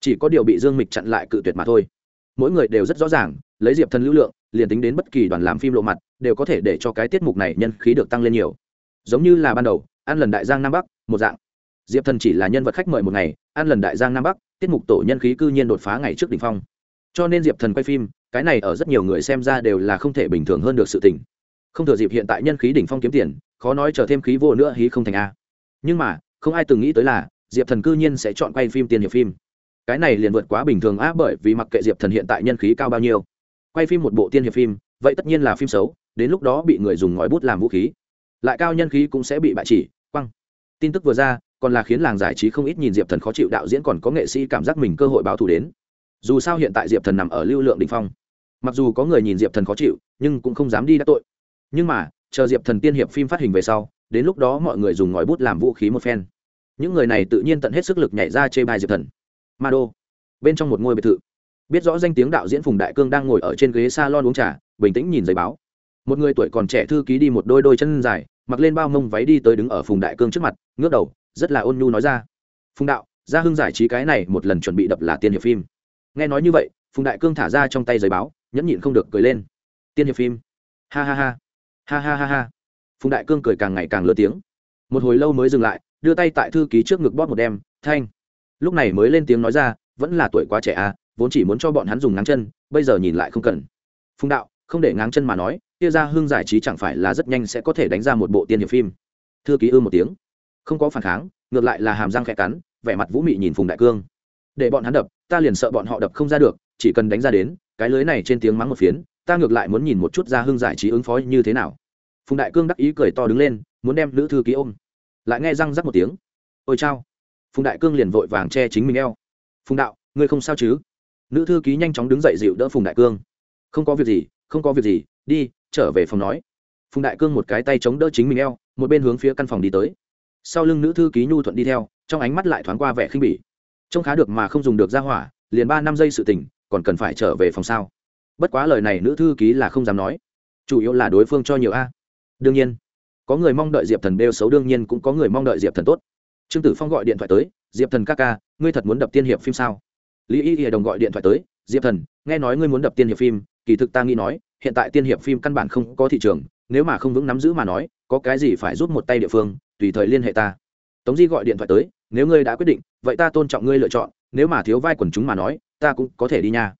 Chỉ có điều bị dương mịch chặn lại cự tuyệt mà thôi. Mỗi người đều rất rõ ràng, lấy diệp thần lưu lượng, liền tính đến bất kỳ đoàn làm phim lộ mặt, đều có thể để cho cái tiết mục này nhân khí được tăng lên nhiều. Giống như là ban đầu ăn lần đại giang nam bắc, một dạng. Diệp thần chỉ là nhân vật khách mời một ngày ăn lần đại giang nam bắc, tiết mục tổ nhân khí cư nhiên đột phá ngày trước đ ỉ n h phong. Cho nên diệp thần quay phim cái này ở rất nhiều người xem ra đều là không thể bình thường hơn được sự tình. Không thừa dịp hiện tại nhân khí đỉnh phong kiếm tiền, khó nói chờ thêm khí vô nữa hí không thành a. Nhưng mà, không ai từng nghĩ tới là, diệp thần cư nhiên sẽ chọn quay phim tiền hiệp phim. Cái này liền vượt quá bình thường á, bởi vì mặc kệ diệp thần hiện tại nhân khí cao bao nhiêu, quay phim một bộ tiên hiệp phim, vậy tất nhiên là phim xấu, đến lúc đó bị người dùng ngòi bút làm vũ khí. Lại cao nhân khí cũng sẽ bị bại chỉ, quăng. Tin tức vừa ra, còn là khiến làng giải trí không ít nhìn diệp thần khó chịu đạo diễn còn có nghệ sĩ cảm giác mình cơ hội báo thù đến. Dù sao hiện tại diệp thần nằm ở lưu lượng đỉnh phong mặc dù có người nhìn diệp thần khó chịu, nhưng cũng không dám đi đắc tội. Nhưng mà, chờ diệp thần tiên hiệp phim phát hình về sau, đến lúc đó mọi người dùng ngòi bút làm vũ khí một phen. Những người này tự nhiên tận hết sức lực nhảy ra chê bai diệp thần. Ma đô, bên trong một ngôi biệt thự. Biết rõ danh tiếng đạo diễn phùng đại cương đang ngồi ở trên ghế s a lon uống trà, bình tĩnh nhìn giấy báo. Một người tuổi còn trẻ thư ký đi một đôi đôi chân dài, mặc lên bao mông váy đi tới đứng ở phùng đại cương trước mặt, ngước đầu, rất là ôn nhu nói ra. Phùng đạo gia hưng giải trí cái này một lần chuẩn bị đập là tiên hiệp phim. Nghe nói như vậy, phùng đại cương thả ra trong tay giấy báo nhẫn nhịn không được cười lên. Tiên hiệp phim. Ha ha ha. Ha ha ha ha. Phùng đại cương cười càng ngày càng lớn tiếng. Một hồi lâu mới dừng lại, đưa tay tại thư ký trước ngực bóp một đem thanh. Lúc này mới lên tiếng nói ra, vẫn là tuổi quá trẻ à vốn chỉ muốn cho bọn hắn dùng ngáng chân, bây giờ nhìn lại không cần. Phùng đạo, không để ngáng chân mà nói, kia ra hương giải trí chẳng phải là rất nhanh sẽ có thể đánh ra một bộ tiên hiệp phim. Thư ký ư một tiếng. Không có phản kháng, ngược lại là hàm răng khẽ cắn, vẻ mặt vũ mị nhìn phùng đại cương. Để bọn hắn đập, ta liền sợ bọn họ đập không ra được chỉ cần đánh ra đến, cái lưới này trên tiếng mắng một phiến, ta ngược lại muốn nhìn một chút ra hưng giải trí ứng phó như thế nào. Phùng đại cương đắc ý cười to đứng lên, muốn đem nữ thư ký ôm. Lại nghe răng rắc một tiếng. Ôi chao. Phùng đại cương liền vội vàng che chính mình eo. Phùng đạo, ngươi không sao chứ? Nữ thư ký nhanh chóng đứng dậy dịu đỡ phùng đại cương. Không có việc gì, không có việc gì, đi, trở về phòng nói. Phùng đại cương một cái tay chống đỡ chính mình eo, một bên hướng phía căn phòng đi tới. Sau lưng nữ thư ký nhu thuận đi theo, trong ánh mắt lại thoáng qua vẻ khinh bỉ. Trông khá được mà không dùng được ra hỏa, liền ba năm giây sự tình còn cần phải trở về phòng sao? Bất quá lời này nữ thư ký là không dám nói. Chủ yếu là đối phương cho nhiều a. Đương nhiên, có người mong đợi diệp thần đeo xấu, đương nhiên cũng có người mong đợi diệp thần tốt. Trương tử phong gọi điện thoại tới, diệp thần ca ca, ngươi thật muốn đập tiên hiệp phim sao? Lý y hiệp đồng gọi điện thoại tới, diệp thần, nghe nói ngươi muốn đập tiên hiệp phim, kỳ thực ta nghĩ nói, hiện tại tiên hiệp phim căn bản không có thị trường, nếu mà không vững nắm giữ mà nói, có cái gì phải rút một tay địa phương, tùy thời liên hệ ta. Tống di gọi điện thoại tới, nếu ngươi đã quyết định, vậy ta tôn trọng ngươi lựa chọn nếu mà thiếu vai quần chúng mà nói ta cũng có thể đi nha.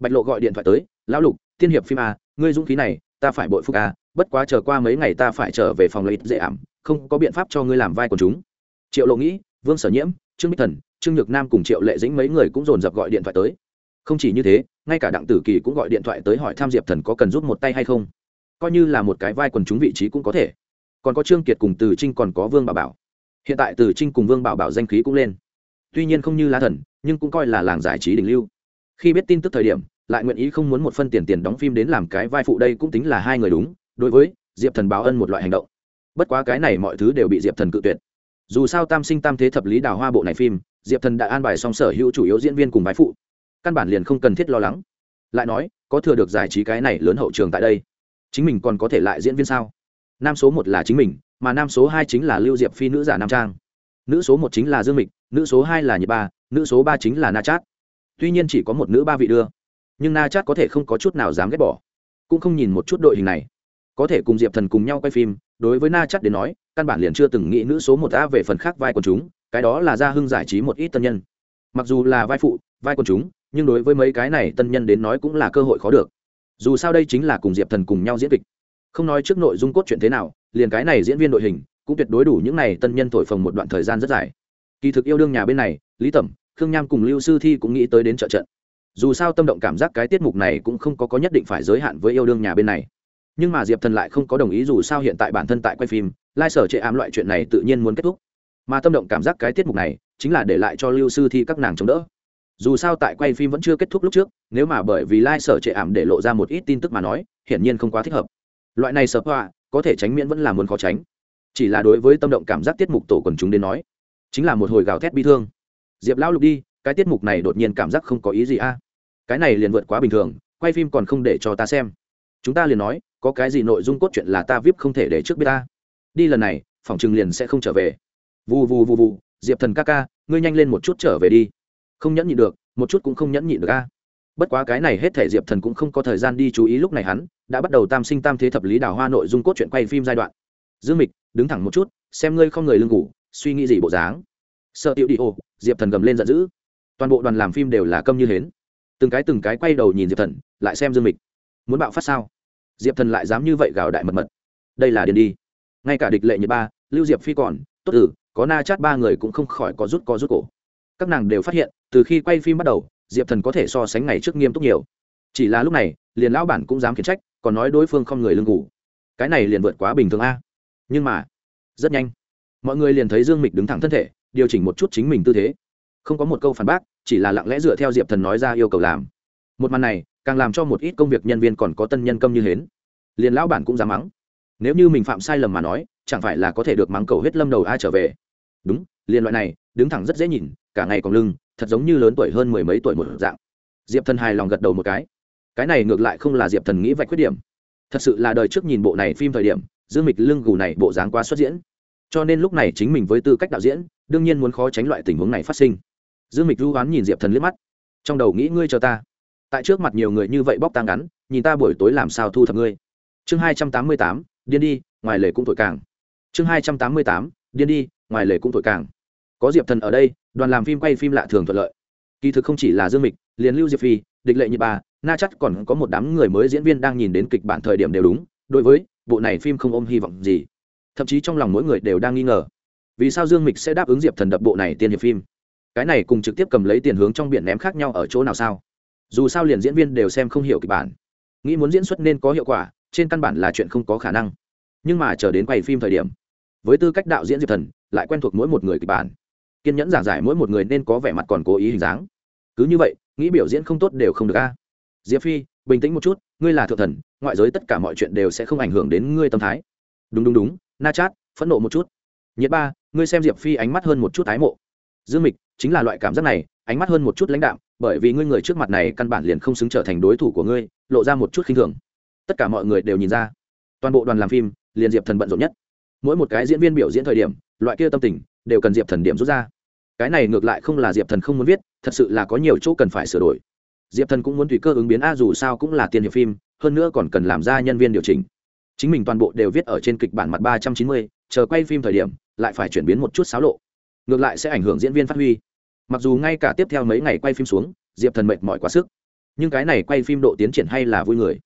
Bạch lộ gọi điện thoại tới lão lục tiên hiệp phim à, ngươi dũng khí này ta phải bội phúc à, bất quá chờ qua mấy ngày ta phải trở về phòng lợi dễ ảm không có biện pháp cho ngươi làm vai quần chúng. Triệu lộ nghĩ vương sở nhiễm trương bích thần trương nhược nam cùng triệu lệ dĩnh mấy người cũng dồn dập gọi điện thoại tới. Không chỉ như thế ngay cả đặng tử kỳ cũng gọi điện thoại tới hỏi tham diệp thần có cần giúp một tay hay không. Coi như là một cái vai quần chúng vị trí cũng có thể. Còn có trương kiệt cùng từ trinh còn có vương bảo bảo. Hiện tại từ trinh cùng vương bảo bảo danh khí cũng lên tuy nhiên không như lá thần, nhưng cũng coi là làng giải trí đỉnh lưu. Khi biết tin tức thời điểm, lại nguyện ý không muốn một phân tiền tiền đóng phim đến làm cái vai phụ đây cũng tính là hai người đúng, đối với diệp thần báo ân một loại hành động. Bất quá cái này mọi thứ đều bị diệp thần cự tuyệt. Dù sao tam sinh tam thế thập lý đào hoa bộ này phim, diệp thần đã an bài song sở hữu chủ yếu diễn viên cùng vai phụ. Căn bản liền không cần thiết lo lắng. Lại nói, có thừa được giải trí cái này lớn hậu trường tại đây. Chính mình còn có thể lại diễn viên sao? Nam số một là chính mình, mà nam số hai chính là lưu diệp phi nữ giả nam trang. Nữ số một chính là dương mịch nữ số hai là Nhị ba, nữ số ba chính là na chát. Tuy nhiên chỉ có một nữ ba vị đưa, nhưng na chát có thể không có chút nào dám ghét bỏ, cũng không nhìn một chút đội hình này. Có thể cùng diệp thần cùng nhau quay phim, đối với na chát đến nói, căn bản liền chưa từng nghĩ nữ số một a về phần khác vai quần chúng, cái đó là Ra hưng giải trí một ít tân nhân. Mặc dù là vai phụ, vai quần chúng, nhưng đối với mấy cái này tân nhân đến nói cũng là cơ hội khó được. Dù sao đây chính là cùng diệp thần cùng nhau diễn kịch. Không nói trước nội dung cốt truyện thế nào, liền cái này diễn viên đội hình cũng tuyệt đối đủ những này tân nhân thổi phồng một đoạn thời gian rất dài kỳ thực yêu đương nhà bên này, lý tẩm, khương nham cùng lưu sư thi cũng nghĩ tới đến trợ trận. Dù sao tâm động cảm giác cái tiết mục này cũng không có có nhất định phải giới hạn với yêu đương nhà bên này. Nhưng mà diệp thần lại không có đồng ý dù sao hiện tại bản thân tại quay phim, lai sở chệ ám loại chuyện này tự nhiên muốn kết thúc. Mà tâm động cảm giác cái tiết mục này chính là để lại cho lưu sư thi các nàng chống đỡ. Dù sao tại quay phim vẫn chưa kết thúc lúc trước, nếu mà bởi vì lai sở trệ ảm để lộ ra một ít tin tức mà nói, hiển nhiên không quá thích hợp. Loại này sợ họa, có thể tránh miễn vẫn là muốn khó tránh. Chỉ là đối với tâm động cảm giác tiết mục tổ quần chúng đến nói chính là một hồi gào thét bi thương. Diệp lão lục đi, cái tiết mục này đột nhiên cảm giác không có ý gì a. Cái này liền vượt quá bình thường, quay phim còn không để cho ta xem. Chúng ta liền nói, có cái gì nội dung cốt truyện là ta vip không thể để trước biết ta. Đi lần này, phòng trừng liền sẽ không trở về. Vù vù vù vù, diệp thần ca ca, ngươi nhanh lên một chút trở về đi. Không nhẫn nhịn được, một chút cũng không nhẫn nhịn được a. Bất quá cái này hết thể diệp thần cũng không có thời gian đi chú ý lúc này hắn, đã bắt đầu tam sinh tam thế thập lý đào hoa nội dung cốt truyện quay phim giai đoạn. Dương mịch, đứng thẳng một chút, xem ngươi không người lưng ngủ suy nghĩ gì bộ dáng. Sợ tiểu đi ô, diệp thần gầm lên giận dữ. Toàn bộ đoàn làm phim đều là câm như hến. Từng cái từng cái quay đầu nhìn diệp thần, lại xem dương mịch. Muốn bạo phát sao? Diệp thần lại dám như vậy gào đại mật mật. Đây là điền đi. Ngay cả địch lệ nhật ba, lưu diệp phi còn, tốt tử có na chát ba người cũng không khỏi có rút có rút cổ. Các nàng đều phát hiện, từ khi quay phim bắt đầu, diệp thần có thể so sánh ngày trước nghiêm túc nhiều. Chỉ là lúc này, liền lão bản cũng dám khiển trách, còn nói đối phương không người lưng ngủ. Cái này liền vượt quá bình thường a. Nhưng mà, rất nhanh mọi người liền thấy dương mịch đứng thẳng thân thể, điều chỉnh một chút chính mình tư thế. Không có một câu phản bác, chỉ là lặng lẽ dựa theo diệp thần nói ra yêu cầu làm. Một màn này, càng làm cho một ít công việc nhân viên còn có tân nhân công như hến. Liền lão bản cũng dám mắng. Nếu như mình phạm sai lầm mà nói, chẳng phải là có thể được mắng cầu huyết lâm đầu ai trở về. Đúng, liền loại này, đứng thẳng rất dễ nhìn, cả ngày còn lưng, thật giống như lớn tuổi hơn mười mấy tuổi một dạng. Diệp thần hài lòng gật đầu một cái. Cái này ngược lại không là diệp thần nghĩ vạch khuyết điểm. Thật sự là đời trước nhìn bộ này phim thời điểm, dương mịch lưng gù này bộ dáng quá xuất diễn cho nên lúc này chính mình với tư cách đạo diễn đương nhiên muốn khó tránh loại tình huống này phát sinh. Dương mịch lưu oán nhìn diệp thần liếc mắt. Trong đầu nghĩ ngươi cho ta. Tại trước mặt nhiều người như vậy bóc tang ngắn nhìn ta buổi tối làm sao thu thập ngươi. Chương hai trăm tám mươi tám điên đi ngoài lề cũng thổi càng. Chương hai trăm tám mươi tám điên đi ngoài lề cũng thổi càng. Có diệp thần ở đây đoàn làm phim quay phim lạ thường thuận lợi. Kỳ thực không chỉ là dương mịch liền lưu diệp phi địch lệ nhị bà, na chắc còn có một đám người mới diễn viên đang nhìn đến kịch bản thời điểm đều đúng. Đối với bộ này phim không ôm hy vọng gì thậm chí trong lòng mỗi người đều đang nghi ngờ. Vì sao dương mịch sẽ đáp ứng diệp thần đập bộ này tiên hiệp phim? Cái này cùng trực tiếp cầm lấy tiền hướng trong biển ném khác nhau ở chỗ nào sao? Dù sao liền diễn viên đều xem không hiểu kịch bản. Nghĩ muốn diễn xuất nên có hiệu quả, trên căn bản là chuyện không có khả năng. Nhưng mà chờ đến quay phim thời điểm, với tư cách đạo diễn diệp thần, lại quen thuộc mỗi một người kịch bản. Kiên nhẫn giảng giải mỗi một người nên có vẻ mặt còn cố ý hình dáng. Cứ như vậy, nghĩ biểu diễn không tốt đều không được a. Diệp phi, bình tĩnh một chút, ngươi là thượng thần, ngoại giới tất cả mọi chuyện đều sẽ không ảnh hưởng đến ngươi tâm thái. Đúng đúng đúng na chát, phẫn nộ một chút. Nhiệt ba, ngươi xem diệp phi ánh mắt hơn một chút ái mộ. Dương mịch, chính là loại cảm giác này, ánh mắt hơn một chút lãnh đạm, bởi vì ngươi người trước mặt này căn bản liền không xứng trở thành đối thủ của ngươi, lộ ra một chút khinh thường. Tất cả mọi người đều nhìn ra. Toàn bộ đoàn làm phim, liền diệp thần bận rộn nhất. Mỗi một cái diễn viên biểu diễn thời điểm, loại kia tâm tình, đều cần diệp thần điểm rút ra. Cái này ngược lại không là diệp thần không muốn viết, thật sự là có nhiều chỗ cần phải sửa đổi. Diệp thần cũng muốn tùy cơ ứng biến a dù sao cũng là tiên hiệp phim, hơn nữa còn cần làm ra nhân viên điều chỉnh chính mình toàn bộ đều viết ở trên kịch bản mặt ba trăm chín mươi, chờ quay phim thời điểm, lại phải chuyển biến một chút xáo lộ. Ngược lại sẽ ảnh hưởng diễn viên phát huy. Mặc dù ngay cả tiếp theo mấy ngày quay phim xuống, diệp thần mệt mỏi quá sức, nhưng cái này quay phim độ tiến triển hay là vui người.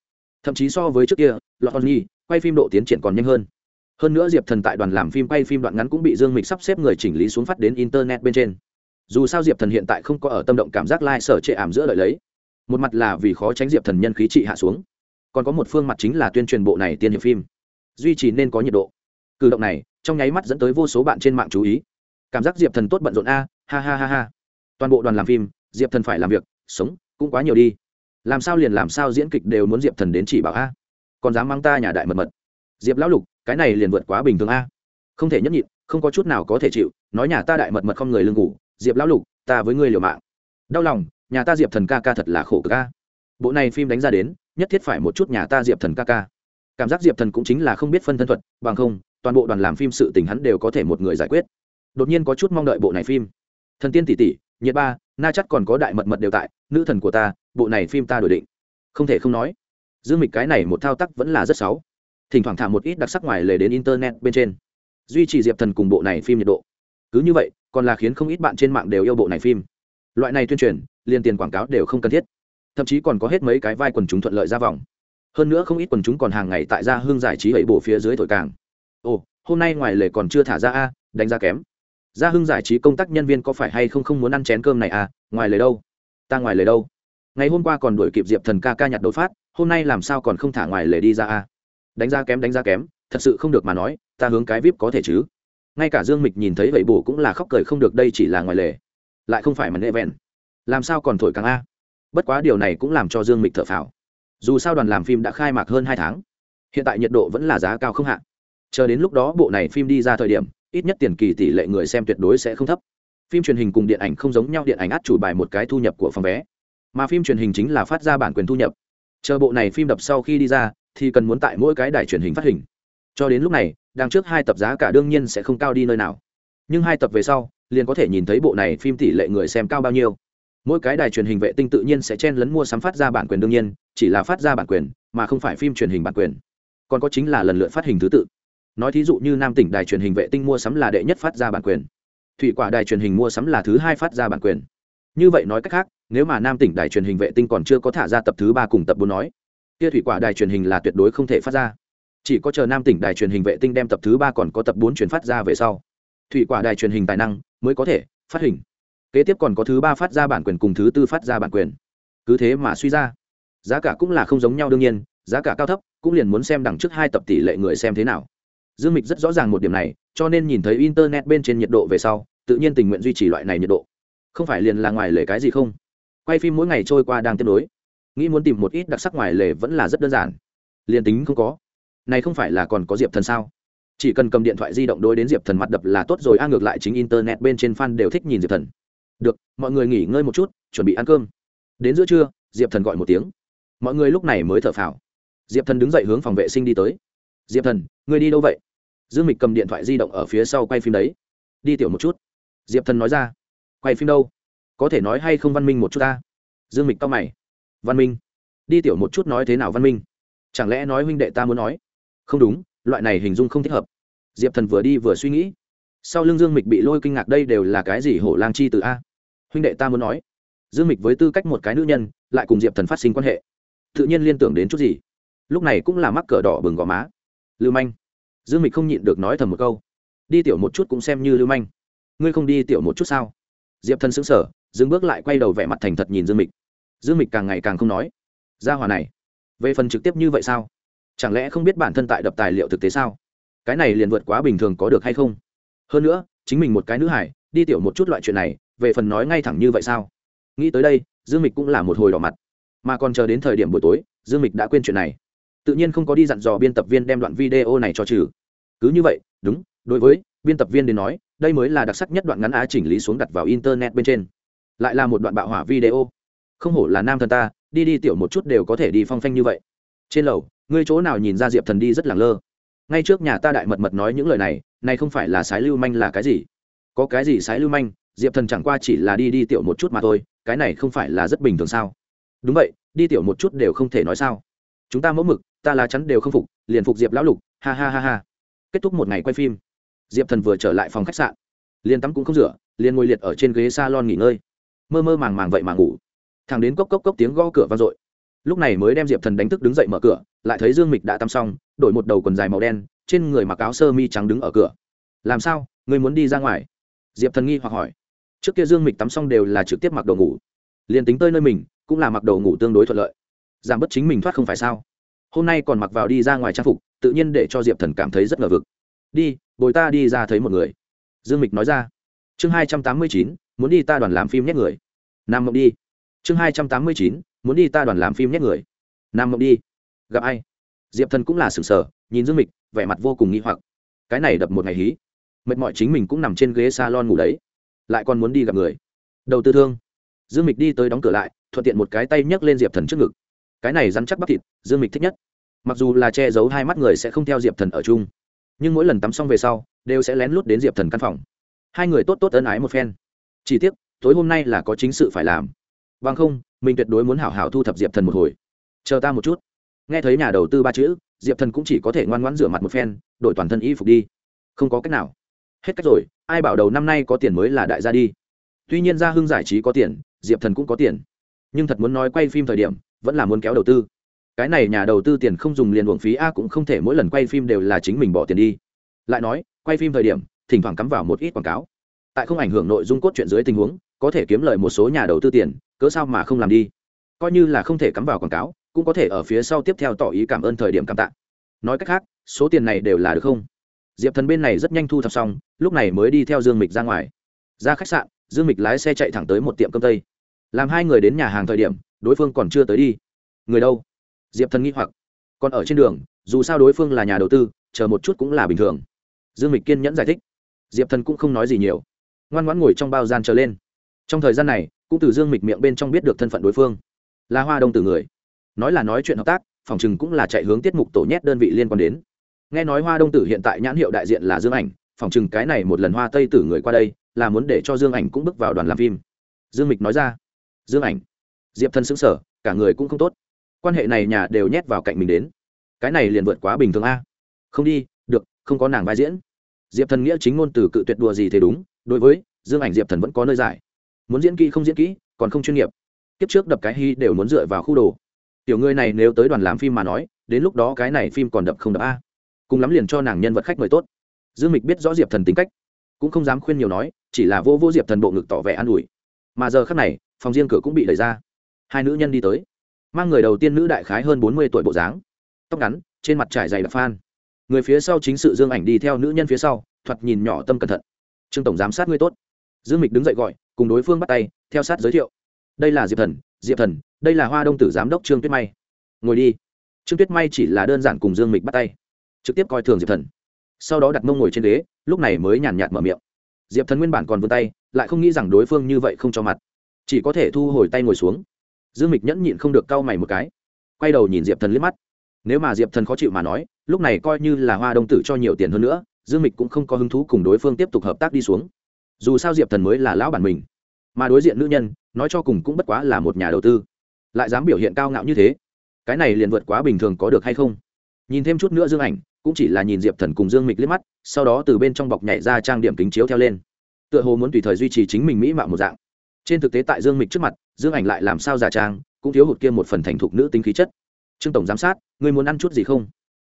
Thậm chí so với trước kia, lọt nhi, quay phim độ tiến triển còn nhanh hơn. Hơn nữa diệp thần tại đoàn làm phim quay phim đoạn ngắn cũng bị dương mịch sắp xếp người chỉnh lý xuống phát đến internet bên trên. Dù sao diệp thần hiện tại không có ở tâm động cảm giác lai、like、sở trệ ảm giữa lợi lấy. Một mặt là vì khó tránh diệp thần nhân khí trị hạ xuống còn có một phương mặt chính là tuyên truyền bộ này tiên hiệp phim. Duy trì nên có nhiệt độ. Cử động này, trong nháy mắt dẫn tới vô số bạn trên mạng chú ý. Cảm giác diệp thần tốt bận rộn a, ha ha ha ha. Toàn bộ đoàn làm phim, diệp thần phải làm việc, sống, cũng quá nhiều đi. Làm sao liền làm sao diễn kịch đều muốn diệp thần đến chỉ bảo a. Còn dám mang ta nhà đại mật mật. Diệp lão lục, cái này liền vượt quá bình thường a. Không thể nhấp nhịn, không có chút nào có thể chịu, nói nhà ta đại mật mật không người lương ngủ, diệp lão lục, ta với ngươi liều mạng. Đau lòng, nhà ta diệp thần ca ca thật là khổ cực ca bộ này phim đánh ra đến nhất thiết phải một chút nhà ta diệp thần ca ca. Cảm giác diệp thần cũng chính là không biết phân thân thuật, bằng không, toàn bộ đoàn làm phim sự tình hắn đều có thể một người giải quyết. Đột nhiên có chút mong đợi bộ này phim. Thần tiên tỷ tỷ, nhiệt ba, na chắc còn có đại mật mật đều tại, nữ thần của ta, bộ này phim ta đổi định. Không thể không nói, dương mịch cái này một thao tác vẫn là rất xấu. Thỉnh thoảng thả một ít đặc sắc ngoài lề đến internet bên trên. Duy trì diệp thần cùng bộ này phim nhiệt độ. Cứ như vậy, còn là khiến không ít bạn trên mạng đều yêu bộ này phim. Loại này tuyên truyền, liền tiền quảng cáo đều không cần thiết thậm chí còn có hết mấy cái vai quần chúng thuận lợi ra vòng. Hơn nữa không ít quần chúng còn hàng ngày tại gia hương giải trí ấy bổ phía dưới thổi càng. Ồ, hôm nay ngoài lề còn chưa thả ra a, đánh giá kém. Gia hưng giải trí công tác nhân viên có phải hay không không muốn ăn chén cơm này à ngoài lề đâu? Ta ngoài lề đâu? Ngày hôm qua còn đuổi kịp diệp thần ca ca nhặt đấu phát, hôm nay làm sao còn không thả ngoài lề đi ra a? Đánh giá kém, đánh giá kém, thật sự không được mà nói, ta hướng cái vip có thể chứ? Ngay cả dương mịch nhìn thấy vậy bổ cũng là khóc cười không được, đây chỉ là ngoài lề. Lại không phải mà nệ vẹn. Làm sao còn thổi càng a? Bất quá điều này cũng làm cho dương mịch thở phào. Dù sao đoàn làm phim đã khai mạc hơn hai tháng, hiện tại nhiệt độ vẫn là giá cao không hạn chờ đến lúc đó bộ này phim đi ra thời điểm, ít nhất tiền kỳ tỷ lệ người xem tuyệt đối sẽ không thấp. Phim truyền hình cùng điện ảnh không giống nhau, điện ảnh át chủ bài một cái thu nhập của phòng vé. Mà phim truyền hình chính là phát ra bản quyền thu nhập. Chờ bộ này phim đập sau khi đi ra, thì cần muốn tại mỗi cái đài truyền hình phát hình. Cho đến lúc này, đằng trước hai tập giá cả đương nhiên sẽ không cao đi nơi nào. Nhưng hai tập về sau, liền có thể nhìn thấy bộ này phim tỷ lệ người xem cao bao nhiêu mỗi cái đài truyền hình vệ tinh tự nhiên sẽ chen lấn mua sắm phát ra bản quyền đương nhiên, chỉ là phát ra bản quyền, mà không phải phim truyền hình bản quyền. Còn có chính là lần lượt phát hình thứ tự. Nói thí dụ như nam tỉnh đài truyền hình vệ tinh mua sắm là đệ nhất phát ra bản quyền. Thủy quả đài truyền hình mua sắm là thứ hai phát ra bản quyền. Như vậy nói cách khác, nếu mà nam tỉnh đài truyền hình vệ tinh còn chưa có thả ra tập thứ ba cùng tập bốn nói, kia thủy quả đài truyền hình là tuyệt đối không thể phát ra. Chỉ có chờ nam tỉnh đài truyền hình vệ tinh đem tập thứ ba còn có tập bốn truyền phát ra về sau, thủy quả đài truyền hình tài năng mới có thể phát hình kế tiếp còn có thứ ba phát ra bản quyền cùng thứ tư phát ra bản quyền. Cứ thế mà suy ra. Giá cả cũng là không giống nhau đương nhiên, giá cả cao thấp, cũng liền muốn xem đằng trước hai tập tỷ lệ người xem thế nào. Dương mịch rất rõ ràng một điểm này, cho nên nhìn thấy internet bên trên nhiệt độ về sau, tự nhiên tình nguyện duy trì loại này nhiệt độ. Không phải liền là ngoài lề cái gì không? Quay phim mỗi ngày trôi qua đang tiếp nối. Nghĩ muốn tìm một ít đặc sắc ngoài lề vẫn là rất đơn giản. Liền tính không có. Này không phải là còn có diệp thần sao? Chỉ cần cầm điện thoại di động đối đến diệp thần mặt đập là tốt rồi, a ngược lại chính internet bên trên fan đều thích nhìn diệp thần được, mọi người nghỉ ngơi một chút, chuẩn bị ăn cơm. Đến giữa trưa, diệp thần gọi một tiếng. Mọi người lúc này mới thở phào. Diệp thần đứng dậy hướng phòng vệ sinh đi tới. Diệp thần người đi đâu vậy? Dương mịch cầm điện thoại di động ở phía sau quay phim đấy. Đi tiểu một chút. Diệp thần nói ra. Quay phim đâu? Có thể nói hay không văn minh một chút ta? Dương mịch cao mày. Văn minh? Đi tiểu một chút nói thế nào văn minh? Chẳng lẽ nói huynh đệ ta muốn nói? Không đúng, loại này hình dung không thích hợp. Diệp thần vừa đi vừa suy nghĩ sau lưng dương mịch bị lôi kinh ngạc đây đều là cái gì hổ lang chi từ a? Huynh đệ ta muốn nói. Dương mịch với tư cách một cái nữ nhân, lại cùng diệp thần phát sinh quan hệ. Tự nhiên liên tưởng đến chút gì? Lúc này cũng là mắc cờ đỏ bừng gò má. Lưu manh. Dương mịch không nhịn được nói thầm một câu. Đi tiểu một chút cũng xem như lưu manh. Ngươi không đi tiểu một chút sao? Diệp thần xứng sở dừng bước lại quay đầu vẻ mặt thành thật nhìn dương mịch. Dương mịch càng ngày càng không nói. Ra hòa này, về phần trực tiếp như vậy sao? Chẳng lẽ không biết bản thân tại đập tài liệu thực tế sao? Cái này liền vượt quá bình thường có được hay không? Hơn nữa, chính mình một cái nữ hải đi tiểu một chút loại chuyện này, về phần nói ngay thẳng như vậy sao? Nghĩ tới đây, dương mịch cũng là một hồi đỏ mặt. Mà còn chờ đến thời điểm buổi tối, dương mịch đã quên chuyện này. Tự nhiên không có đi dặn dò biên tập viên đem đoạn video này cho trừ. Cứ như vậy, đúng, đối với biên tập viên đến nói, đây mới là đặc sắc nhất đoạn ngắn á chỉnh lý xuống đặt vào internet bên trên. Lại là một đoạn bạo hỏa video. Không hổ là nam thần ta, đi đi tiểu một chút đều có thể đi phong phanh như vậy. Trên lầu, ngươi chỗ nào nhìn ra diệp thần đi rất làng lơ? Ngay trước nhà ta đại mật mật nói những lời này này không phải là sái lưu manh là cái gì? Có cái gì sái lưu manh? Diệp thần chẳng qua chỉ là đi đi tiểu một chút mà thôi, cái này không phải là rất bình thường sao? Đúng vậy, đi tiểu một chút đều không thể nói sao. Chúng ta mẫu mực, ta lá chắn đều không phục, liền phục diệp lão lục, ha ha ha ha. Kết thúc một ngày quay phim, diệp thần vừa trở lại phòng khách sạn. Liền tắm cũng không rửa, liền ngồi liệt ở trên ghế s a lon nghỉ ngơi. Mơ mơ màng màng vậy mà ngủ. Thằng đến cốc cốc cốc tiếng gõ cửa vang dội. Lúc này mới đem diệp thần đánh thức đứng dậy mở cửa, lại thấy dương mịch đã tắm xong đổi một đầu quần dài màu đen, trên người mặc áo sơ mi trắng đứng ở cửa. Làm sao? Người muốn đi ra ngoài? Diệp thần nghi hoặc hỏi. Trước kia dương mịch tắm xong đều là trực tiếp mặc đồ ngủ. Liền tính tới nơi mình, cũng là mặc đồ ngủ tương đối thuận lợi. Giảm bớt chính mình thoát không phải sao? Hôm nay còn mặc vào đi ra ngoài trang phục, tự nhiên để cho diệp thần cảm thấy rất ngờ vực. Đi, bồi ta đi ra thấy một người. Dương mịch nói ra. Chương hai trăm tám mươi chín, muốn đi ta đoàn làm phim nhét người. Nam mộng đi. Chương hai trăm tám mươi chín, muốn đi ta đoàn làm phim nhét người. Nam mộng đi. Gặp ai? Diệp thần cũng là sừng sờ, nhìn dương mịch, vẻ mặt vô cùng nghi hoặc. Cái này đập một ngày hí. Mệt mỏi chính mình cũng nằm trên ghế s a lon ngủ đấy. Lại còn muốn đi gặp người. Đầu tư thương. Dương mịch đi tới đóng cửa lại, thuận tiện một cái tay nhấc lên diệp thần trước ngực. Cái này rắn chắc bắp thịt, dương mịch thích nhất. Mặc dù là che giấu hai mắt người sẽ không theo diệp thần ở chung, nhưng mỗi lần tắm xong về sau, đều sẽ lén lút đến diệp thần căn phòng. Hai người tốt tốt ân ái một phen. Chỉ tiếc, tối hôm nay là có chính sự phải làm. Vâng không, mình tuyệt đối muốn hảo hảo thu thập diệp thần một hồi. Chờ ta một chút nghe thấy nhà đầu tư ba chữ, diệp thần cũng chỉ có thể ngoan ngoãn rửa mặt một phen, đổi toàn thân y phục đi. Không có cách nào. Hết cách rồi, ai bảo đầu năm nay có tiền mới là đại gia đi. Tuy nhiên gia hưng giải trí có tiền, diệp thần cũng có tiền. Nhưng thật muốn nói quay phim thời điểm, vẫn là muốn kéo đầu tư. Cái này nhà đầu tư tiền không dùng liền uổng phí a cũng không thể mỗi lần quay phim đều là chính mình bỏ tiền đi. Lại nói, quay phim thời điểm, thỉnh thoảng cắm vào một ít quảng cáo. Tại không ảnh hưởng nội dung cốt truyện dưới tình huống, có thể kiếm lời một số nhà đầu tư tiền, cớ sao mà không làm đi? Coi như là không thể cắm vào quảng cáo cũng có thể ở phía sau tiếp theo tỏ ý cảm ơn thời điểm cảm tạ. Nói cách khác, số tiền này đều là được không? Diệp thần bên này rất nhanh thu thập xong, lúc này mới đi theo dương mịch ra ngoài. Ra khách sạn, dương mịch lái xe chạy thẳng tới một tiệm cơm tây. Làm hai người đến nhà hàng thời điểm, đối phương còn chưa tới đi. Người đâu? Diệp thần nghĩ hoặc. Còn ở trên đường, dù sao đối phương là nhà đầu tư, chờ một chút cũng là bình thường. Dương mịch kiên nhẫn giải thích. Diệp thần cũng không nói gì nhiều. Ngoan ngoãn ngồi trong bao gian chờ lên. Trong thời gian này, cũng từ dương mịch miệng bên trong biết được thân phận đối phương. Là hoa đông từ người nói là nói chuyện hợp tác, phòng chừng cũng là chạy hướng tiết mục tổ nhét đơn vị liên quan đến. Nghe nói hoa đông tử hiện tại nhãn hiệu đại diện là dương ảnh, phòng chừng cái này một lần hoa tây tử người qua đây, là muốn để cho dương ảnh cũng bước vào đoàn làm phim. Dương mịch nói ra. Dương ảnh. Diệp thân xứng sở cả người cũng không tốt. Quan hệ này nhà đều nhét vào cạnh mình đến. Cái này liền vượt quá bình thường a. Không đi, được, không có nàng vai diễn. Diệp thần nghĩa chính ngôn từ cự tuyệt đùa gì thế đúng, đối với dương ảnh diệp thần vẫn có nơi giải. Muốn diễn kỹ không diễn kỹ, còn không chuyên nghiệp. Kiếp trước đập cái hy đều muốn dựa vào khu đồ tiểu người này nếu tới đoàn làm phim mà nói, đến lúc đó cái này phim còn đập không đập a? Cùng lắm liền cho nàng nhân vật khách mời tốt. Dương mịch biết rõ diệp thần tính cách, cũng không dám khuyên nhiều nói, chỉ là vô vô diệp thần bộ ngực tỏ vẻ an ủi. Mà giờ khắc này, phòng riêng cửa cũng bị đẩy ra. Hai nữ nhân đi tới, mang người đầu tiên nữ đại khái hơn bốn mươi tuổi bộ dáng, tóc ngắn, trên mặt trải dày đặc phan. Người phía sau chính sự dương ảnh đi theo nữ nhân phía sau, thoạt nhìn nhỏ tâm cẩn thận. Trương tổng giám sát ngươi tốt. Dương mịch đứng dậy gọi, cùng đối phương bắt tay, theo sát giới thiệu. Đây là diệp thần diệp thần đây là hoa đông tử giám đốc trương tuyết may ngồi đi trương tuyết may chỉ là đơn giản cùng dương mịch bắt tay trực tiếp coi thường diệp thần sau đó đặt mông ngồi trên ghế lúc này mới nhàn nhạt mở miệng diệp thần nguyên bản còn vươn tay lại không nghĩ rằng đối phương như vậy không cho mặt chỉ có thể thu hồi tay ngồi xuống dương mịch nhẫn nhịn không được cau mày một cái quay đầu nhìn diệp thần liếc mắt nếu mà diệp thần khó chịu mà nói lúc này coi như là hoa đông tử cho nhiều tiền hơn nữa dương mịch cũng không có hứng thú cùng đối phương tiếp tục hợp tác đi xuống dù sao diệp thần mới là lão bản mình mà đối diện nữ nhân nói cho cùng cũng bất quá là một nhà đầu tư lại dám biểu hiện cao ngạo như thế. Cái này liền vượt quá bình thường có được hay không? Nhìn thêm chút nữa dương ảnh, cũng chỉ là nhìn diệp thần cùng dương mịch liếc mắt, sau đó từ bên trong bọc nhảy ra trang điểm kính chiếu theo lên. Tựa hồ muốn tùy thời duy trì chính mình mỹ mạo một dạng. Trên thực tế tại dương mịch trước mặt, dương ảnh lại làm sao giả trang, cũng thiếu hụt kia một phần thành thục nữ tính khí chất. Trương tổng giám sát người muốn ăn chút gì không?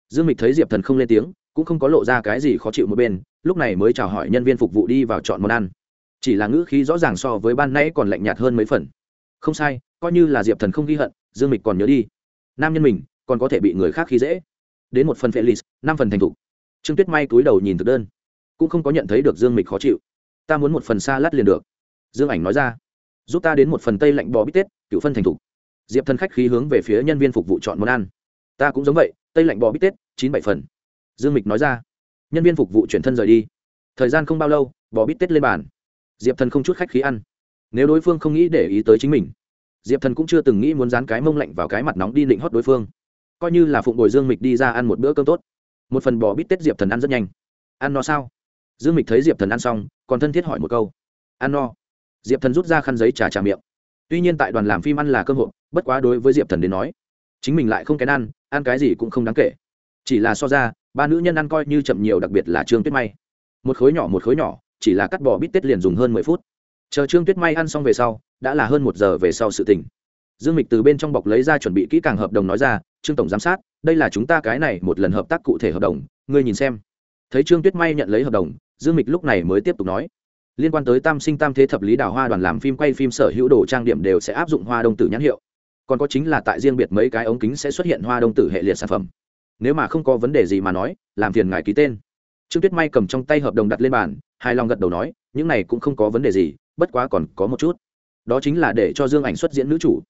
Dương mịch thấy diệp thần không lên tiếng, cũng không có lộ ra cái gì khó chịu một bên, lúc này mới chào hỏi nhân viên phục vụ đi vào chọn món ăn. Chỉ là ngữ khí rõ ràng so với ban nãy còn lạnh nhạt hơn mấy phần. Không sai coi như là diệp thần không ghi hận dương mịch còn nhớ đi nam nhân mình còn có thể bị người khác khi dễ đến một phần felix năm phần thành thục trương tuyết may cúi đầu nhìn thực đơn cũng không có nhận thấy được dương mịch khó chịu ta muốn một phần xa lát liền được dương ảnh nói ra giúp ta đến một phần tây lạnh bò bít tết, cựu phân thành thục diệp thần khách khí hướng về phía nhân viên phục vụ chọn món ăn ta cũng giống vậy, tây lạnh bò bít tết, chín bảy phần dương mịch nói ra nhân viên phục vụ chuyển thân rời đi thời gian không bao lâu, bò bít tết lên bàn diệp thần không chút khách khí ăn nếu đối phương không nghĩ để ý tới chính mình diệp thần cũng chưa từng nghĩ muốn dán cái mông lạnh vào cái mặt nóng đi định hót đối phương coi như là phụng bồi dương mịch đi ra ăn một bữa cơm tốt một phần bò bít tết diệp thần ăn rất nhanh ăn no sao dương mịch thấy diệp thần ăn xong còn thân thiết hỏi một câu ăn no diệp thần rút ra khăn giấy trà trà miệng tuy nhiên tại đoàn làm phim ăn là cơ hội, bất quá đối với diệp thần đến nói chính mình lại không kén ăn ăn cái gì cũng không đáng kể chỉ là so ra ba nữ nhân ăn coi như chậm nhiều đặc biệt là trương tuyết may một khối nhỏ một khối nhỏ chỉ là cắt bò bít tết liền dùng hơn mười phút chờ trương tuyết may ăn xong về sau, đã là hơn một giờ về sau sự tình. Dương mịch từ bên trong bọc lấy ra chuẩn bị kỹ càng hợp đồng nói ra, trương tổng giám sát, đây là chúng ta cái này một lần hợp tác cụ thể hợp đồng, ngươi nhìn xem. Thấy trương tuyết may nhận lấy hợp đồng, dương mịch lúc này mới tiếp tục nói, liên quan tới tam sinh tam thế thập lý đào hoa đoàn làm phim quay phim sở hữu đồ trang điểm đều sẽ áp dụng hoa đông tử nhãn hiệu. Còn có chính là tại riêng biệt mấy cái ống kính sẽ xuất hiện hoa đông tử hệ liệt sản phẩm. Nếu mà không có vấn đề gì mà nói, làm phiền ngài ký tên. Trương tuyết may cầm trong tay hợp đồng đặt lên bàn, hài lòng gật đầu nói, những này cũng không có vấn đề gì bất quá còn có một chút. Đó chính là để cho dương ảnh xuất diễn nữ chủ.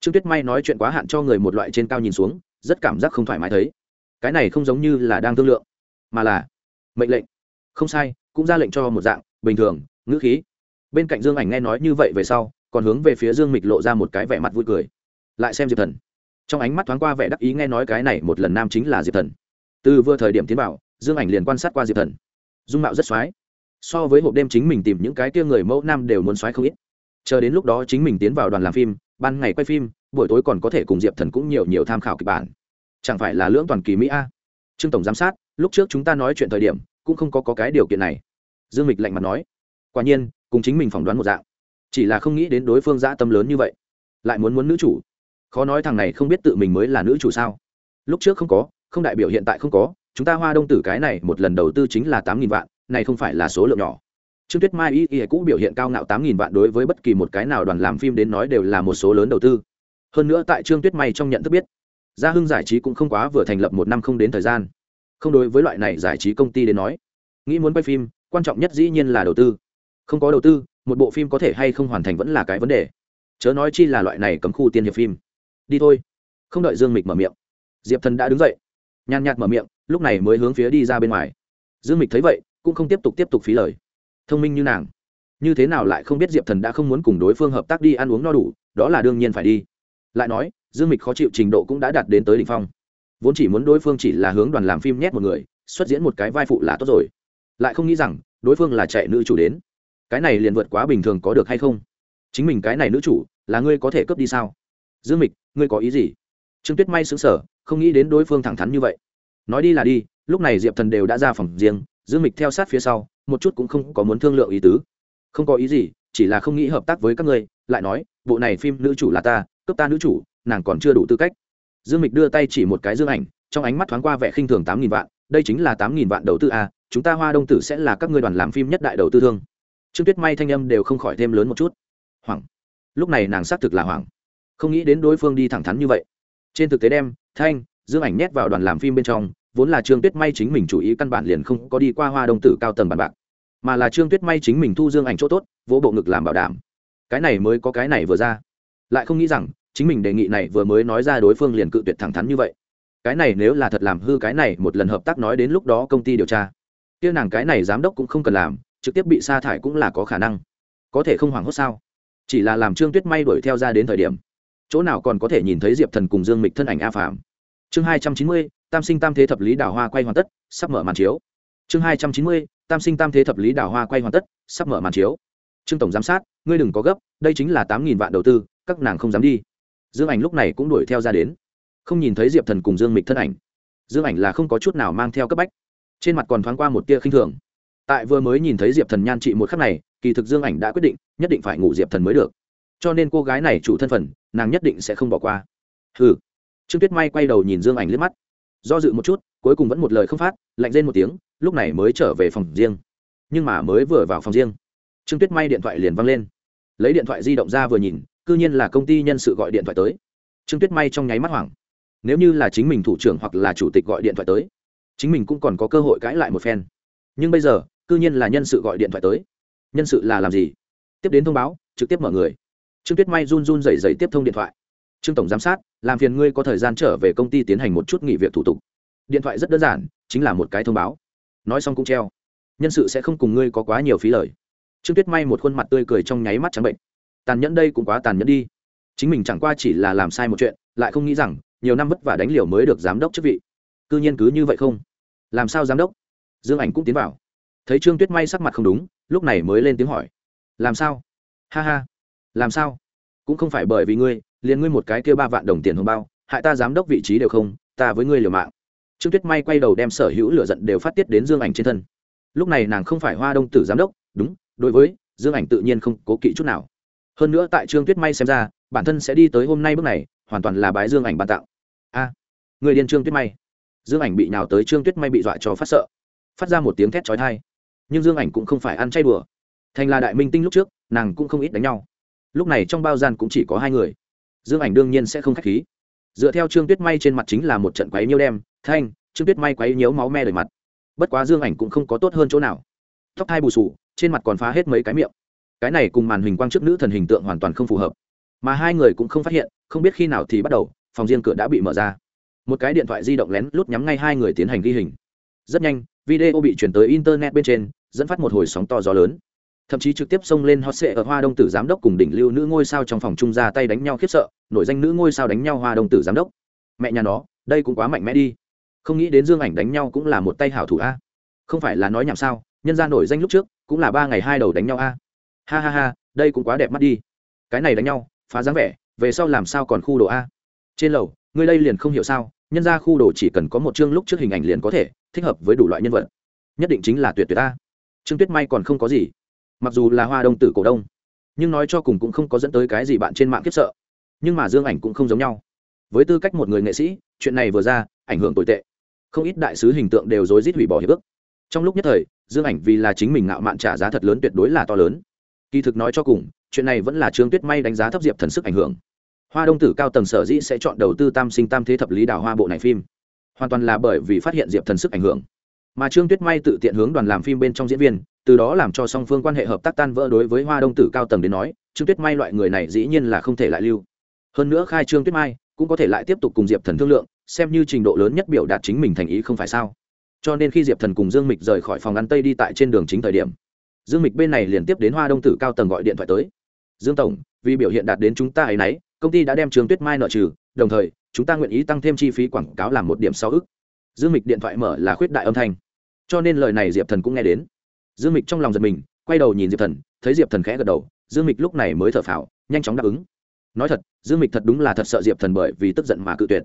Trương tuyết may nói chuyện quá hạn cho người một loại trên cao nhìn xuống, rất cảm giác không thoải mái thấy. Cái này không giống như là đang thương lượng, mà là mệnh lệnh. Không sai, cũng ra lệnh cho một dạng, bình thường, ngữ khí. Bên cạnh dương ảnh nghe nói như vậy về sau, còn hướng về phía dương mịch lộ ra một cái vẻ mặt vui cười. Lại xem diệp thần. Trong ánh mắt thoáng qua vẻ đắc ý nghe nói cái này một lần nam chính là diệp thần. Từ vừa thời điểm tiến bảo dương ảnh liền quan sát qua diệp thần. Dung mạo rất x so với hộp đêm chính mình tìm những cái kia người mẫu nam đều muốn xoáy không ít. Chờ đến lúc đó chính mình tiến vào đoàn làm phim ban ngày quay phim buổi tối còn có thể cùng diệp thần cũng nhiều nhiều tham khảo kịch bản. Chẳng phải là lưỡng toàn kỳ mỹ a? Trương tổng giám sát lúc trước chúng ta nói chuyện thời điểm cũng không có, có cái điều kiện này. Dương mịch lạnh mặt nói. Quả nhiên cùng chính mình phỏng đoán một dạng. Chỉ là không nghĩ đến đối phương dã tâm lớn như vậy. Lại muốn muốn nữ chủ. Khó nói thằng này không biết tự mình mới là nữ chủ sao. Lúc trước không có không đại biểu hiện tại không có chúng ta hoa đông tử cái này một lần đầu tư chính là tám nghìn vạn này không phải là số lượng nhỏ. Trương tuyết mai y y cũ biểu hiện cao ngạo tám nghìn vạn đối với bất kỳ một cái nào đoàn làm phim đến nói đều là một số lớn đầu tư. Hơn nữa tại trương tuyết may trong nhận thức biết, gia hưng giải trí cũng không quá vừa thành lập một năm không đến thời gian. Không đối với loại này giải trí công ty đến nói, nghĩ muốn quay phim, quan trọng nhất dĩ nhiên là đầu tư. Không có đầu tư, một bộ phim có thể hay không hoàn thành vẫn là cái vấn đề. Chớ nói chi là loại này cấm khu tiên hiệp phim. Đi thôi. Không đợi dương mịch mở miệng, diệp thần đã đứng dậy. Nhàn nhạt mở miệng, lúc này mới hướng phía đi ra bên ngoài. Dương mịch thấy vậy cũng không tiếp tục tiếp tục phí lời. Thông minh như nàng, như thế nào lại không biết diệp thần đã không muốn cùng đối phương hợp tác đi ăn uống no đủ, đó là đương nhiên phải đi. Lại nói, dương mịch khó chịu trình độ cũng đã đạt đến tới đ ỉ n h phong. Vốn chỉ muốn đối phương chỉ là hướng đoàn làm phim nhét một người, xuất diễn một cái vai phụ là tốt rồi. Lại không nghĩ rằng, đối phương là chạy nữ chủ đến. Cái này liền vượt quá bình thường có được hay không? Chính mình cái này nữ chủ, là ngươi có thể cướp đi sao? Dương mịch, ngươi có ý gì? Trương tuyết may xứng sở không nghĩ đến đối phương thẳng thắn như vậy. Nói đi là đi, lúc này diệp thần đều đã ra phòng riêng dương mịch theo sát phía sau, một chút cũng không có muốn thương lượng ý tứ. Không có ý gì, chỉ là không nghĩ hợp tác với các ngươi, lại nói, bộ này phim nữ chủ là ta, cấp ta nữ chủ, nàng còn chưa đủ tư cách. Dương mịch đưa tay chỉ một cái dương ảnh, trong ánh mắt thoáng qua vẻ khinh thường tám nghìn vạn, đây chính là tám nghìn vạn đầu tư a chúng ta hoa đông tử sẽ là các ngươi đoàn làm phim nhất đại đầu tư thương. Trương tuyết may thanh âm đều không khỏi thêm lớn một chút. Hoảng. Lúc này nàng xác thực là hoảng. Không nghĩ đến đối phương đi thẳng thắn như vậy. Trên thực tế đem, thanh, dương ảnh nhét vào đoàn làm phim bên trong vốn là trương tuyết may chính mình chủ ý căn bản liền không có đi qua hoa đông tử cao tầng bàn bạc, mà là trương tuyết may chính mình thu dương ảnh chỗ tốt, vỗ bộ ngực làm bảo đảm. Cái này mới có cái này vừa ra. Lại không nghĩ rằng, chính mình đề nghị này vừa mới nói ra đối phương liền cự tuyệt thẳng thắn như vậy. Cái này nếu là thật làm hư cái này, một lần hợp tác nói đến lúc đó công ty điều tra. Kia nàng cái này giám đốc cũng không cần làm, trực tiếp bị sa thải cũng là có khả năng. Có thể không hoảng hốt sao? Chỉ là làm trương tuyết may đuổi theo ra đến thời điểm, chỗ nào còn có thể nhìn thấy diệp thần cùng dương mịch thân ảnh a phạm. Chương hai trăm chín mươi tam sinh tam thế thập lý đào hoa quay hoàn tất, sắp mở màn chiếu. Chương hai trăm chín mươi, tam sinh tam thế thập lý đào hoa quay hoàn tất, sắp mở màn chiếu. Trương tổng giám sát, ngươi đừng có gấp, đây chính là tám nghìn vạn đầu tư, các nàng không dám đi. Dương ảnh lúc này cũng đuổi theo ra đến. Không nhìn thấy diệp thần cùng dương mịch thân ảnh. Dương ảnh là không có chút nào mang theo cấp bách. Trên mặt còn thoáng qua một tia khinh thường. Tại vừa mới nhìn thấy diệp thần nhan trị một khắc này, kỳ thực dương ảnh đã quyết định, nhất định phải ngủ diệp thần mới được. Cho nên cô gái này chủ thân phận, nàng nhất định sẽ không bỏ qua. Hừ. Trương tuyết may quay đầu nhìn dương ảnh liếc mắt do dự một chút, cuối cùng vẫn một lời không phát, lạnh lên một tiếng, lúc này mới trở về phòng riêng. Nhưng mà mới vừa vào phòng riêng, trương tuyết may điện thoại liền văng lên. Lấy điện thoại di động ra vừa nhìn c ư nhiên là công ty nhân sự gọi điện thoại tới. Trương tuyết may trong nháy mắt hoảng. Nếu như là chính mình thủ trưởng hoặc là chủ tịch gọi điện thoại tới, chính mình cũng còn có cơ hội cãi lại một phen. Nhưng bây giờ c ư nhiên là nhân sự gọi điện thoại tới. Nhân sự là làm gì? Tiếp đến thông báo, trực tiếp mở người. Trương tuyết may run run rẩy rẩy tiếp thông điện thoại trương tổng giám sát, làm phiền ngươi có thời gian trở về công ty tiến hành một chút nghỉ việc thủ tục. Điện thoại rất đơn giản, chính là một cái thông báo. Nói xong cũng treo. Nhân sự sẽ không cùng ngươi có quá nhiều phí lời. Trương tuyết may một khuôn mặt tươi cười trong nháy mắt trắng bệnh. Tàn nhẫn đây cũng quá tàn nhẫn đi. Chính mình chẳng qua chỉ là làm sai một chuyện, lại không nghĩ rằng, nhiều năm vất vả đánh liều mới được giám đốc chức vị. Cứ nhiên cứ như vậy không? Làm sao giám đốc? Dương ảnh cũng tiến vào. Thấy trương tuyết may sắc mặt không đúng, lúc này mới lên tiếng hỏi. Làm sao? Ha ha. Làm sao? Cũng không phải bởi vì ngươi liền ngươi một cái kia ba vạn đồng tiền hồng bao, hại ta giám đốc vị trí đều không, ta với ngươi liều mạng. Trương tuyết may quay đầu đem sở hữu lửa giận đều phát tiết đến dương ảnh trên thân. Lúc này nàng không phải hoa đông tử giám đốc, đúng, đối với dương ảnh tự nhiên không cố kỵ chút nào. Hơn nữa tại trương tuyết may xem ra, bản thân sẽ đi tới hôm nay bước này, hoàn toàn là bái dương ảnh ban tặng. A, người điên trương tuyết may dương ảnh bị nào tới trương tuyết may bị dọa cho phát sợ. Phát ra một tiếng thét trói thai nhưng dương ảnh cũng không phải ăn chay đùa. Thành là đại minh tinh lúc trước, nàng cũng không ít đánh nhau. Lúc này trong bao gian cũng chỉ có hai người dương ảnh đương nhiên sẽ không k h á c h khí. Dựa theo trương tuyết may trên mặt chính là một trận quấy nhiêu đem, thanh, trương tuyết may quấy nhiễu máu me đời mặt. Bất quá dương ảnh cũng không có tốt hơn chỗ nào. Tóc hai bù sù, trên mặt còn phá hết mấy cái miệng. Cái này cùng màn hình quang trước nữ thần hình tượng hoàn toàn không phù hợp. Mà hai người cũng không phát hiện, không biết khi nào thì bắt đầu, phòng riêng cửa đã bị mở ra. Một cái điện thoại di động lén lút nhắm ngay hai người tiến hành ghi hình. Rất nhanh, video bị chuyển tới internet bên trên, dẫn phát một hồi sóng to gió lớn thậm chí trực tiếp xông lên hot sệ ở hoa đông tử giám đốc cùng đỉnh lưu nữ ngôi sao trong phòng trung ra tay đánh nhau khiếp sợ, nổi danh nữ ngôi sao đánh nhau hoa đông tử giám đốc. Mẹ nhà nó, đây cũng quá mạnh mẽ đi. Không nghĩ đến dương ảnh đánh nhau cũng là một tay hảo thủ a. Không phải là nói nhảm sao, nhân gia nổi danh lúc trước, cũng là ba ngày hai đầu đánh nhau a. Ha ha ha, đây cũng quá đẹp mắt đi. Cái này đánh nhau, phá dáng vẻ, về sau làm sao còn khu đồ a? Trên lầu người đây liền không hiểu sao, nhân ra khu đồ chỉ cần có một chương lúc trước hình ảnh liền có thể thích hợp với đủ loại nhân vật. Nhất định chính là tuyệt tuyệt a. Trương tuyết may còn không có gì mặc dù là hoa đông tử cổ đông, nhưng nói cho cùng cũng không có dẫn tới cái gì bạn trên mạng khiếp sợ. Nhưng mà dương ảnh cũng không giống nhau. Với tư cách một người nghệ sĩ, chuyện này vừa ra, ảnh hưởng tồi tệ. Không ít đại sứ hình tượng đều rối rít hủy bỏ hiệp ước. Trong lúc nhất thời, dương ảnh vì là chính mình ngạo mạn trả giá thật lớn tuyệt đối là to lớn. Kỳ thực nói cho cùng, chuyện này vẫn là trương tuyết may đánh giá thấp diệp thần sức ảnh hưởng. Hoa đông tử cao tầng sở dĩ sẽ chọn đầu tư tam sinh tam thế thập lý đào hoa bộ này phim, hoàn toàn là bởi vì phát hiện diệp thần sức ảnh hưởng. Mà trương tuyết may tự tiện hướng đoàn làm phim bên trong diễn viên từ đó làm cho song phương quan hệ hợp tác tan vỡ đối với hoa đông tử cao tầng đến nói, trương tuyết mai loại người này dĩ nhiên là không thể lại lưu. Hơn nữa khai trương tuyết mai cũng có thể lại tiếp tục cùng diệp thần thương lượng, xem như trình độ lớn nhất biểu đạt chính mình thành ý không phải sao. Cho nên khi diệp thần cùng dương mịch rời khỏi phòng ăn tây đi tại trên đường chính thời điểm, dương mịch bên này liền tiếp đến hoa đông tử cao tầng gọi điện thoại tới. Dương tổng, vì biểu hiện đạt đến chúng ta ấ y n ấ y công ty đã đem trường tuyết mai nợ trừ, đồng thời, chúng ta nguyện ý tăng thêm chi phí quảng cáo làm một điểm sáu ức. Dương mịch điện thoại mở là khuyết đại âm thanh. Cho nên lời này diệp thần cũng nghe đến dương mịch trong lòng giật mình quay đầu nhìn diệp thần thấy diệp thần khẽ gật đầu dương mịch lúc này mới thở phào nhanh chóng đáp ứng. Nói thật dương mịch thật đúng là thật sợ diệp thần bởi vì tức giận mà cự tuyệt.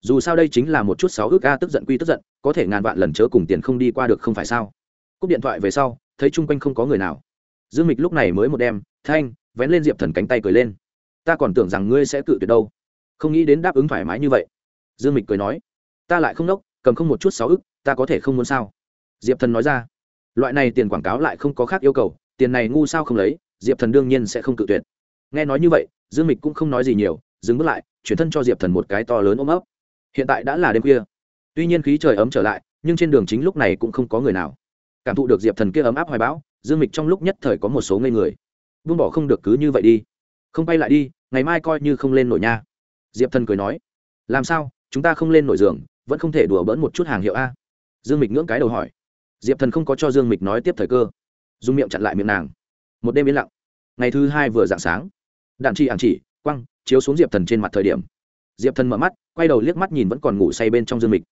Dù sao đây chính là một chút sáu ước ca tức giận quy tức giận có thể ngàn vạn lần chớ cùng tiền không đi qua được không phải sao? Cúp điện thoại về sau thấy chung quanh không có người nào. Dương mịch lúc này mới một đêm, thanh vén lên diệp thần cánh tay cười lên. Ta còn tưởng rằng ngươi sẽ cự tuyệt đâu. Không nghĩ đến đáp ứng thoải mái như vậy. Dương mịch cười nói. Ta lại không đốc cầm không một chút sáu ức ta có thể không muốn sao? Diệp thần nói ra loại này tiền quảng cáo lại không có khác yêu cầu, tiền này ngu sao không lấy, diệp thần đương nhiên sẽ không cự tuyệt. Nghe nói như vậy, dương mịch cũng không nói gì nhiều, dừng bước lại, chuyển thân cho diệp thần một cái to lớn ôm ấp. Hiện tại đã là đêm khuya. Tuy nhiên khí trời ấm trở lại, nhưng trên đường chính lúc này cũng không có người nào. Cảm thụ được diệp thần kia ấm áp hoài bão, dương mịch trong lúc nhất thời có một số ngây người. Buông bỏ không được cứ như vậy đi. Không bay lại đi, ngày mai coi như không lên nổi nha. Diệp thần cười nói. Làm sao, chúng ta không lên nổi giường, vẫn không thể đùa bỡn một chút hàng hiệu a. Dương mịch ngưỡng cái đầu hỏi diệp thần không có cho dương mịch nói tiếp thời cơ dùng miệng chặn lại miệng nàng một đêm yên lặng ngày thứ hai vừa dạng sáng đạn chỉ ảng chỉ quăng chiếu xuống diệp thần trên mặt thời điểm diệp thần mở mắt quay đầu liếc mắt nhìn vẫn còn ngủ say bên trong dương mịch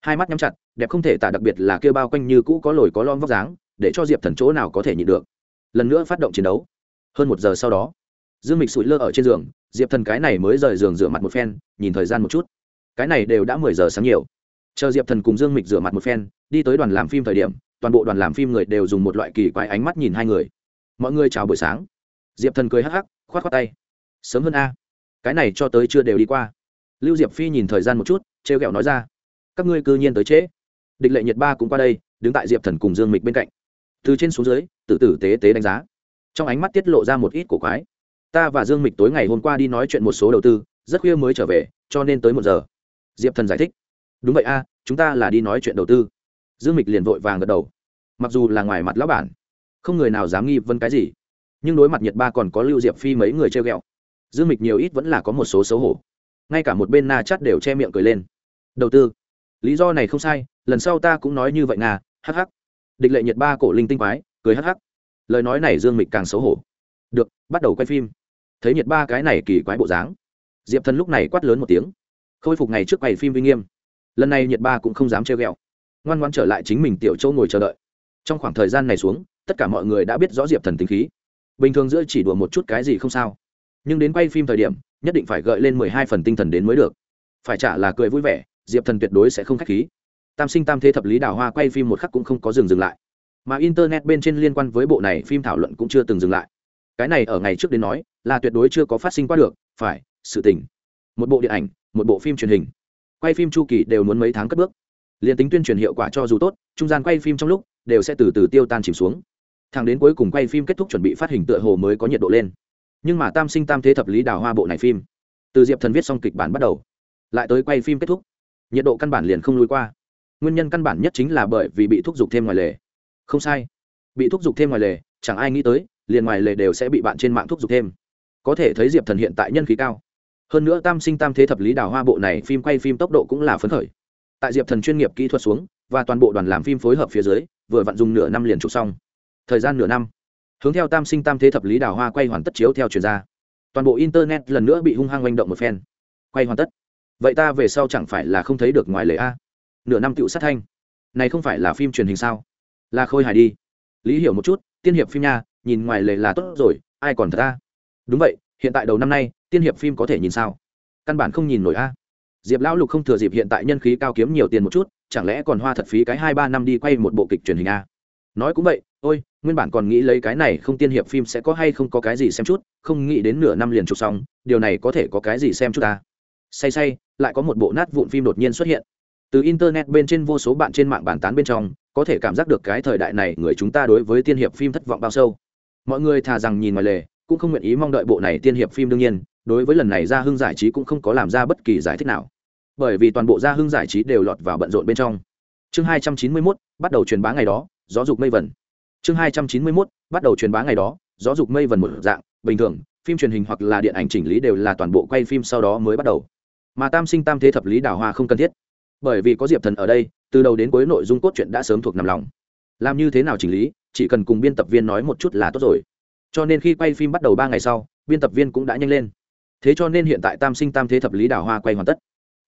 hai mắt nhắm chặt đẹp không thể tả đặc biệt là kêu bao quanh như cũ có lồi có lon vóc dáng để cho diệp thần chỗ nào có thể nhịn được lần nữa phát động chiến đấu hơn một giờ sau đó dương mịch sụi lơ ở trên giường diệp thần cái này mới rời giường rửa mặt một phen nhìn thời gian một chút cái này đều đã mười giờ sáng nhiều chờ diệp thần cùng dương mịch rửa mặt một phen đi tới đoàn làm phim thời điểm, toàn bộ đoàn làm phim người đều dùng một loại kỳ quái ánh mắt nhìn hai người. Mọi người chào buổi sáng. Diệp thần cười hắc hắc k h o á t k h o á t tay. Sớm hơn a. Cái này cho tới chưa đều đi qua. Lưu diệp phi nhìn thời gian một chút t r e o g ẹ o nói ra. Các ngươi cư nhiên tới trễ. Địch lệ nhiệt ba cũng qua đây, đứng tại diệp thần cùng dương mịch bên cạnh. Từ trên xuống dưới tự tử tế tế đánh giá. Trong ánh mắt tiết lộ ra một ít cổ quái. Ta và dương mịch tối ngày hôm qua đi nói chuyện một số đầu tư, rất khuya mới trở về, cho nên tới một giờ. Diệp thần giải thích. Đúng vậy a, chúng ta là đi nói chuyện đầu tư dương mịch liền vội vàng gật đầu. Mặc dù là ngoài mặt lão bản, không người nào dám nghi vấn cái gì, nhưng đối mặt nhiệt ba còn có lưu diệp phi mấy người treo g ẹ o dương mịch nhiều ít vẫn là có một số xấu hổ. Ngay cả một bên na chắt đều che miệng cười lên. Đầu tư, lý do này không sai, lần sau ta cũng nói như vậy nga, hắc. địch lệ nhiệt ba cổ linh tinh quái, cười hh lời nói này dương mịch càng xấu hổ. Được, bắt đầu quay phim. Thấy nhiệt ba cái này kỳ quái bộ dáng, diệp thần lúc này quát lớn một tiếng. Khôi phục ngày trước quay phim vi nghiêm. Lần này nhiệt ba cũng không dám treo g ẹ o ngoan ngoan trở lại chính mình tiểu châu ngồi chờ đợi. Trong khoảng thời gian này xuống, tất cả mọi người đã biết rõ diệp thần tính khí. Bình thường giữa chỉ đùa một chút cái gì không sao. Nhưng đến quay phim thời điểm, nhất định phải gợi lên mười hai phần tinh thần đến mới được. Phải trả là cười vui vẻ, diệp thần tuyệt đối sẽ không k h á c h khí. Tam sinh tam thế thập lý đào hoa quay phim một khắc cũng không có dừng dừng lại. Mà internet bên trên liên quan với bộ này phim thảo luận cũng chưa từng dừng lại. Cái này ở ngày trước đến nói, là tuyệt đối chưa có phát sinh qua được, phải, sự tình. Một bộ điện ảnh, một bộ phim truyền hình. Quay phim chu kỳ đều muốn mấy tháng cất bước liền tính tuyên truyền hiệu quả cho dù tốt, trung gian quay phim trong lúc đều sẽ từ từ tiêu tan chìm xuống. Thằng đến cuối cùng quay phim kết thúc chuẩn bị phát hình tựa hồ mới có nhiệt độ lên. Nhưng mà tam sinh tam thế thập lý đào hoa bộ này phim, từ diệp thần viết xong kịch bản bắt đầu, lại tới quay phim kết thúc. Nhiệt độ căn bản liền không lùi qua. Nguyên nhân căn bản nhất chính là bởi vì bị thúc giục thêm ngoài lề. Không sai, bị thúc giục thêm ngoài lề, chẳng ai nghĩ tới, liền ngoài lề đều sẽ bị bạn trên mạng thúc giục thêm. Có thể thấy diệp thần hiện tại nhân khí cao. Hơn nữa tam sinh tam thế thập lý đào hoa bộ này phim quay phim tốc độ cũng là phấn khởi tại diệp thần chuyên nghiệp kỹ thuật xuống và toàn bộ đoàn làm phim phối hợp phía dưới vừa vặn dùng nửa năm liền chụp xong thời gian nửa năm hướng theo tam sinh tam thế thập lý đào hoa quay hoàn tất chiếu theo chuyên gia toàn bộ internet lần nữa bị hung hăng manh động một phen quay hoàn tất vậy ta về sau chẳng phải là không thấy được ngoài lệ a nửa năm tựu sát thanh này không phải là phim truyền hình sao là khôi hài đi lý hiểu một chút tiên hiệp phim nha nhìn ngoài lệ là tốt rồi ai còn thật ta đúng vậy hiện tại đầu năm nay tiên hiệp phim có thể nhìn sao căn bản không nhìn nổi a diệp lão lục không thừa dịp hiện tại nhân khí cao kiếm nhiều tiền một chút, chẳng lẽ còn hoa thật phí cái hai ba năm đi quay một bộ kịch truyền hình a nói cũng vậy, ôi, nguyên bản còn nghĩ lấy cái này không tiên hiệp phim sẽ có hay không có cái gì xem chút, không nghĩ đến nửa năm liền chụp xong, điều này có thể có cái gì xem chút ta say say, lại có một bộ nát vụn phim đột nhiên xuất hiện. Từ internet bên trên vô số bạn trên mạng bàn tán bên trong, có thể cảm giác được cái thời đại này người chúng ta đối với tiên hiệp phim thất vọng bao sâu. Mọi người thà rằng nhìn ngoài lề, cũng không nguyện ý mong đợi bộ này tiên hiệp phim đương nhiên đối với lần này gia hưng giải trí cũng không có làm ra bất kỳ giải thích nào. Bởi vì toàn bộ gia hưng giải trí đều lọt vào bận rộn bên trong. Chương hai trăm chín mươi mốt, bắt đầu truyền bá ngày đó giáo dục mây vẩn chương hai trăm chín mươi mốt, bắt đầu truyền bá ngày đó giáo dục mây vần một dạng, bình thường, phim truyền hình hoặc là điện ảnh chỉnh lý đều là toàn bộ quay phim sau đó mới bắt đầu. Mà tam sinh tam thế thập lý đào hoa không cần thiết. Bởi vì có diệp thần ở đây, từ đầu đến cuối nội dung cốt truyện đã sớm thuộc nằm lòng. Làm như thế nào chỉnh lý, chỉ cần cùng biên tập viên nói một chút là tốt rồi. Cho nên khi quay phim bắt đầu ba ngày sau, biên tập viên cũng đã nhanh lên thế cho nên hiện tại tam sinh tam thế thập lý đào hoa quay hoàn tất.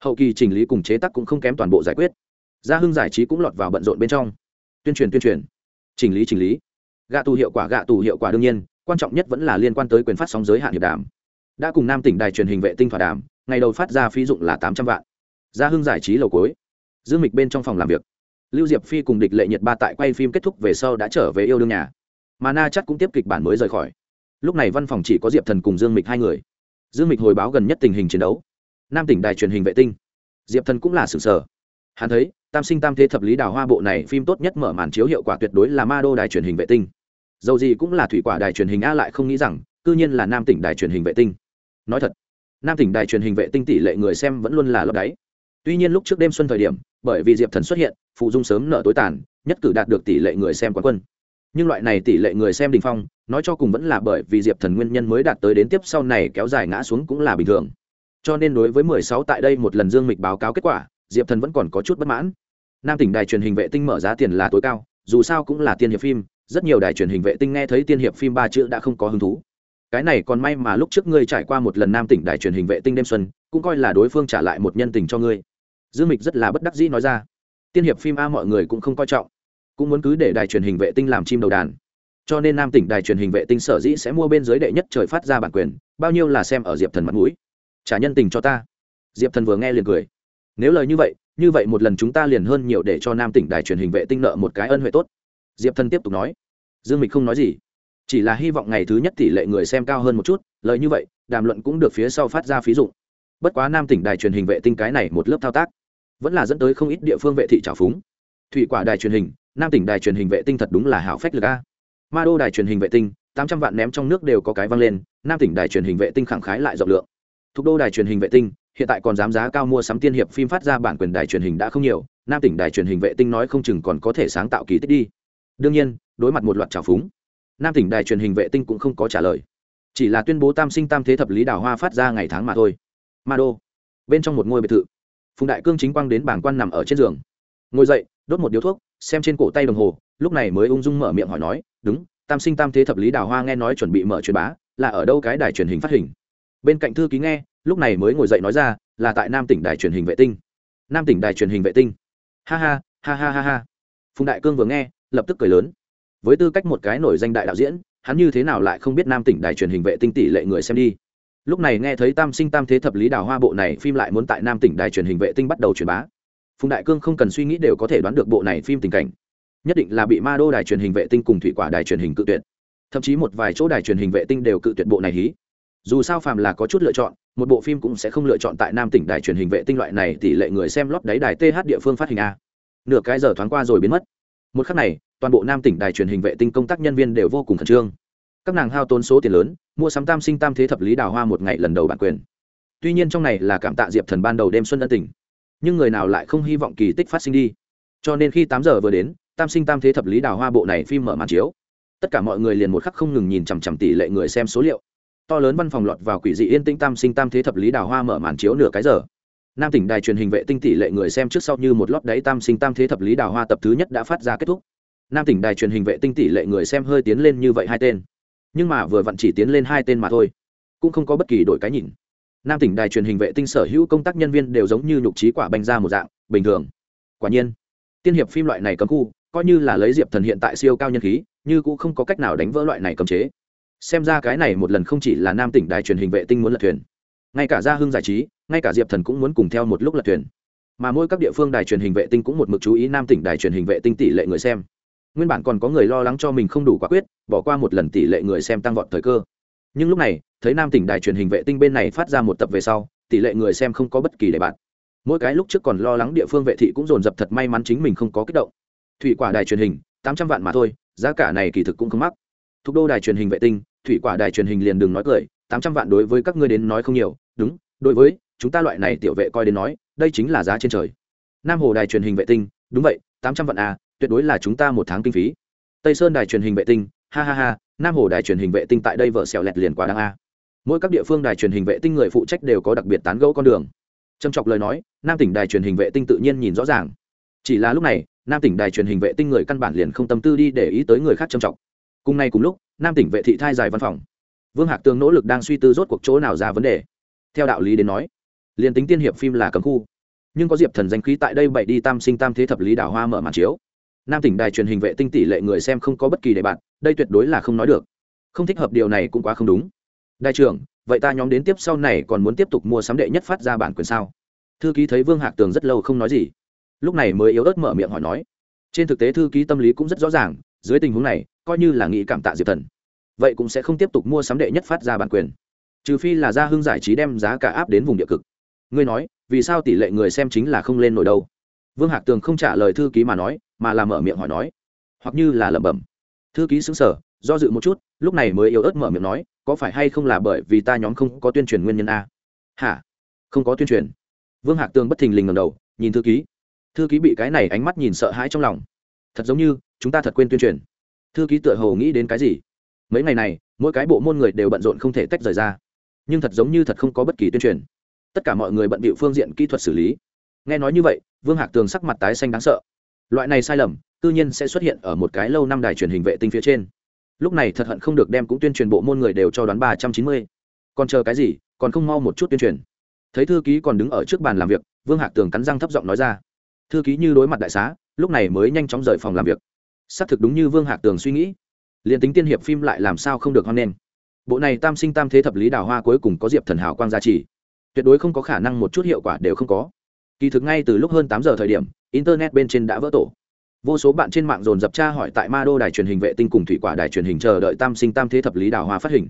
Hậu kỳ chỉnh lý cùng chế tác cũng không kém toàn bộ giải quyết. Gia hưng giải trí cũng lọt vào bận rộn bên trong. Tuyên truyền tuyên truyền. Chỉnh lý chỉnh lý. Gạ tù hiệu quả, gạ tù hiệu quả đương nhiên, quan trọng nhất vẫn là liên quan tới quyền phát sóng giới hạn hiệp đàm. Đã cùng nam tỉnh đài truyền hình vệ tinh thỏa đàm, ngày đầu phát ra phí dụng là tám trăm vạn. Gia hưng giải trí lầu cối dương mịch bên trong phòng làm việc. Lưu diệp phi cùng địch lệ nhiệt ba tại quay phim kết thúc về sau đã trở về yêu đương nhà. Mà na chắc cũng tiếp kịch bản mới rời khỏi. Lúc này văn phòng chỉ có diệp thần cùng dương mịch hai người dương mịch hồi báo gần nhất tình hình chiến đấu. Nam tỉnh đài truyền hình vệ tinh. Diệp thần cũng là sự sở hắn thấy, tam sinh tam thế thập lý đào hoa bộ này phim tốt nhất mở màn chiếu hiệu quả tuyệt đối là ma đô đài truyền hình vệ tinh. Dầu gì cũng là thủy quả đài truyền hình a lại không nghĩ rằng, cư nhiên là nam tỉnh đài truyền hình vệ tinh. Nói thật, nam tỉnh đài truyền hình vệ tinh tỷ lệ người xem vẫn luôn là lấp đáy. Tuy nhiên lúc trước đêm xuân thời điểm, bởi vì diệp thần xuất hiện, phụ dung sớm nợ tối tàn, nhất cử đạt được tỷ lệ người xem quán quân. Nhưng loại này tỷ lệ người xem đình phong nói cho cùng vẫn là bởi vì diệp thần nguyên nhân mới đạt tới đến tiếp sau này kéo dài ngã xuống cũng là bình thường. Cho nên đối với mười sáu tại đây một lần dương mịch báo cáo kết quả, diệp thần vẫn còn có chút bất mãn. Nam tỉnh đài truyền hình vệ tinh mở giá tiền là tối cao, dù sao cũng là tiên hiệp phim, rất nhiều đài truyền hình vệ tinh nghe thấy tiên hiệp phim ba chữ đã không có hứng thú. Cái này còn may mà lúc trước ngươi trải qua một lần nam tỉnh đài truyền hình vệ tinh đêm xuân, cũng coi là đối phương trả lại một nhân tình cho ngươi. Dương mịch rất là bất đắc dĩ nói ra. Tiên hiệp phim a mọi người cũng không coi trọng. Cũng muốn cứ để đài truyền hình vệ tinh làm chim đầu đàn cho nên nam tỉnh đài truyền hình vệ tinh sở dĩ sẽ mua bên dưới đệ nhất trời phát ra bản quyền, bao nhiêu là xem ở diệp thần mặt mũi. Trả nhân tình cho ta. Diệp thần vừa nghe liền cười. Nếu lời như vậy như vậy một lần chúng ta liền hơn nhiều để cho nam tỉnh đài truyền hình vệ tinh nợ một cái ân huệ tốt. Diệp thần tiếp tục nói. Dương mịch không nói gì. Chỉ là hy vọng ngày thứ nhất tỷ lệ người xem cao hơn một chút, lời như vậy, đàm luận cũng được phía sau phát ra phí dụng. Bất quá nam tỉnh đài truyền hình vệ tinh cái này một lớp thao tác, vẫn là dẫn tới không ít địa phương vệ thị trào phúng. Thủy quả đài truyền hình, nam tỉnh đài truyền hình vệ tinh thật đúng là hảo phách lực a ma đô đài truyền hình vệ tinh, tám trăm vạn ném trong nước đều có cái văng lên, nam tỉnh đài truyền hình vệ tinh khẳng khái lại rộng lượng. Thuộc đô đài truyền hình vệ tinh, hiện tại còn dám giá cao mua sắm tiên hiệp phim phát ra bản quyền đài truyền hình đã không nhiều, nam tỉnh đài truyền hình vệ tinh nói không chừng còn có thể sáng tạo kỳ tích đi. Đương nhiên, đối mặt một loạt trào phúng, nam tỉnh đài truyền hình vệ tinh cũng không có trả lời. Chỉ là tuyên bố tam sinh tam thế thập lý đào hoa phát ra ngày tháng mà thôi. Ma đô, bên trong một ngôi biệt thự, phùng đại cương chính quang đến bảng quan nằm ở trên giường. Ngồi dậy, đốt một điếu thuốc, xem trên cổ tay đồng hồ lúc này mới ung dung mở miệng hỏi nói, đúng, tam sinh tam thế thập lý đào hoa nghe nói chuẩn bị mở truyền bá, là ở đâu cái đài truyền hình phát hình? Bên cạnh thư ký nghe, lúc này mới ngồi dậy nói ra, là tại nam tỉnh đài truyền hình vệ tinh. Nam tỉnh đài truyền hình vệ tinh. Ha ha ha ha ha ha. Phùng đại cương vừa nghe, lập tức cười lớn. Với tư cách một cái nổi danh đại đạo diễn, hắn như thế nào lại không biết nam tỉnh đài truyền hình vệ tinh tỷ lệ người xem đi? Lúc này nghe thấy tam sinh tam thế thập lý đào hoa bộ này phim lại muốn tại nam tỉnh đài truyền hình vệ tinh bắt đầu truyền bá. Phùng đại cương không cần suy nghĩ đều có thể đoán được bộ này phim tình cảnh nhất định là bị ma đô đài truyền hình vệ tinh cùng thủy quả đài truyền hình cự tuyệt. Thậm chí một vài chỗ đài truyền hình vệ tinh đều cự tuyệt bộ này hí. Dù sao phàm là có chút lựa chọn, một bộ phim cũng sẽ không lựa chọn tại nam tỉnh đài truyền hình vệ tinh loại này tỷ lệ người xem lót đáy đài th địa phương phát hình a. Nửa cái giờ thoáng qua rồi biến mất. Một khắc này, toàn bộ nam tỉnh đài truyền hình vệ tinh công tác nhân viên đều vô cùng khẩn trương. Các nàng hao tốn số tiền lớn, mua sắm tam sinh tam thế thập lý đào hoa một ngày lần đầu bản quyền. Tuy nhiên trong này là cảm tạ diệp thần ban đầu đêm xuân ân tỉnh nhưng người nào lại không hy vọng kỳ tích phát sinh đi. Cho nên khi tám giờ vừa đến tam sinh tam thế thập lý đào hoa bộ này phim mở màn chiếu. Tất cả mọi người liền một khắc không ngừng nhìn chằm chằm tỷ lệ người xem số liệu. To lớn văn phòng lọt vào quỷ dị yên tĩnh tam sinh tam thế thập lý đào hoa mở màn chiếu nửa cái giờ. Nam tỉnh đài truyền hình vệ tinh tỷ lệ người xem trước sau như một lót đáy tam sinh tam thế thập lý đào hoa tập thứ nhất đã phát ra kết thúc. Nam tỉnh đài truyền hình vệ tinh tỷ lệ người xem hơi tiến lên như vậy hai tên. Nhưng mà vừa vặn chỉ tiến lên hai tên mà thôi. Cũng không có bất kỳ đổi cái nhìn. Nam tỉnh đài truyền hình vệ tinh sở hữu công tác nhân viên đều giống như nhục trí quả banh ra một dạng, bình thường. Quả nhiên, tiên hiệp phim loại này cấm khu coi như là lấy diệp thần hiện tại siêu cao nhân khí, như cũng không có cách nào đánh vỡ loại này cấm chế. Xem ra cái này một lần không chỉ là nam tỉnh đài truyền hình vệ tinh muốn lật thuyền, ngay cả gia hưng giải trí, ngay cả diệp thần cũng muốn cùng theo một lúc lật thuyền. Mà mỗi các địa phương đài truyền hình vệ tinh cũng một mực chú ý nam tỉnh đài truyền hình vệ tinh tỷ lệ người xem. Nguyên bản còn có người lo lắng cho mình không đủ quả quyết, bỏ qua một lần tỷ lệ người xem tăng vọt thời cơ. Nhưng lúc này, thấy nam tỉnh đài truyền hình vệ tinh bên này phát ra một tập về sau, tỷ lệ người xem không có bất kỳ đề bạn mỗi cái lúc trước còn lo lắng địa phương vệ thị cũng dồn dập thật may mắn chính mình không có kích động thủy quả đài truyền hình, tám trăm vạn mà thôi, giá cả này kỳ thực cũng không mắc. Thuộc đô đài truyền hình vệ tinh, thủy quả đài truyền hình liền đừng nói cười, tám trăm vạn đối với các ngươi đến nói không nhiều, đúng, đối với chúng ta loại này tiểu vệ coi đến nói, đây chính là giá trên trời. Nam hồ đài truyền hình vệ tinh, đúng vậy, tám trăm vạn à tuyệt đối là chúng ta một tháng kinh phí. Tây sơn đài truyền hình vệ tinh, ha ha ha, nam hồ đài truyền hình vệ tinh tại đây vợ xẻo lẹt liền quá đáng a mỗi các địa phương đài truyền hình vệ tinh người phụ trách đều có đặc biệt tán gẫu con đường. Trầm trọc lời nói, nam tỉnh đài truyền hình vệ tinh tự nhiên nhìn rõ ràng. Chỉ là lúc này nam tỉnh đài truyền hình vệ tinh người căn bản liền không tâm tư đi để ý tới người khác trầm trọng. Cùng nay cùng lúc, nam tỉnh vệ thị thai dài văn phòng. Vương hạc tường nỗ lực đang suy tư rốt cuộc chỗ nào ra vấn đề. Theo đạo lý đến nói, liền tính tiên hiệp phim là cấm khu, nhưng có diệp thần danh khí tại đây bậy đi tam sinh tam thế thập lý đảo hoa mở màn chiếu. Nam tỉnh đài truyền hình vệ tinh tỷ lệ người xem không có bất kỳ đề bạn đây tuyệt đối là không nói được. Không thích hợp điều này cũng quá không đúng. Đại trưởng, vậy ta nhóm đến tiếp sau này còn muốn tiếp tục mua sắm đệ nhất phát ra bản quyền sao? Thư ký thấy vương hạc tường rất lâu không nói gì lúc này mới yếu ớt mở miệng hỏi nói, trên thực tế thư ký tâm lý cũng rất rõ ràng, dưới tình huống này, coi như là nghị cảm tạ diệp thần, vậy cũng sẽ không tiếp tục mua sắm đệ nhất phát ra bản quyền. Trừ phi là gia hưng giải trí đem giá cả áp đến vùng địa cực. Ngươi nói, vì sao tỷ lệ người xem chính là không lên nổi đâu? Vương hạc tường không trả lời thư ký mà nói, mà là mở miệng hỏi nói, hoặc như là lẩm bẩm. Thư ký xứng sở do dự một chút, lúc này mới yếu ớt mở miệng nói, có phải hay không là bởi vì ta nhóm không có tuyên truyền nguyên nhân a? Hả? Không có tuyên truyền? Vương hạc tường bất thình lình ngầm đầu, nhìn thư ký thư ký bị cái này ánh mắt nhìn sợ hãi trong lòng thật giống như chúng ta thật quên tuyên truyền thư ký tựa hồ nghĩ đến cái gì mấy ngày này mỗi cái bộ môn người đều bận rộn không thể tách rời ra nhưng thật giống như thật không có bất kỳ tuyên truyền tất cả mọi người bận bịu phương diện kỹ thuật xử lý nghe nói như vậy vương hạc tường sắc mặt tái xanh đáng sợ loại này sai lầm tự nhiên sẽ xuất hiện ở một cái lâu năm đài truyền hình vệ tinh phía trên lúc này thật hận không được đem cũng tuyên truyền bộ môn người đều cho đoán ba trăm chín mươi còn chờ cái gì còn không mau một chút tuyên truyền thấy thư ký còn đứng ở trước bàn làm việc vương hạc tường cắn răng thấp giọng nói ra thư ký như đối mặt đại xá, lúc này mới nhanh chóng rời phòng làm việc. Xác thực đúng như vương hạc tường suy nghĩ. Liền tính tiên hiệp phim lại làm sao không được hoan nghênh. Bộ này tam sinh tam thế thập lý đào hoa cuối cùng có diệp thần hảo quang gia trì. Tuyệt đối không có khả năng một chút hiệu quả đều không có. Kỳ thực ngay từ lúc hơn tám giờ thời điểm, internet bên trên đã vỡ tổ. Vô số bạn trên mạng dồn dập tra hỏi tại ma đô đài truyền hình vệ tinh cùng thủy quả đài truyền hình chờ đợi tam sinh tam thế thập lý đào hoa phát hình.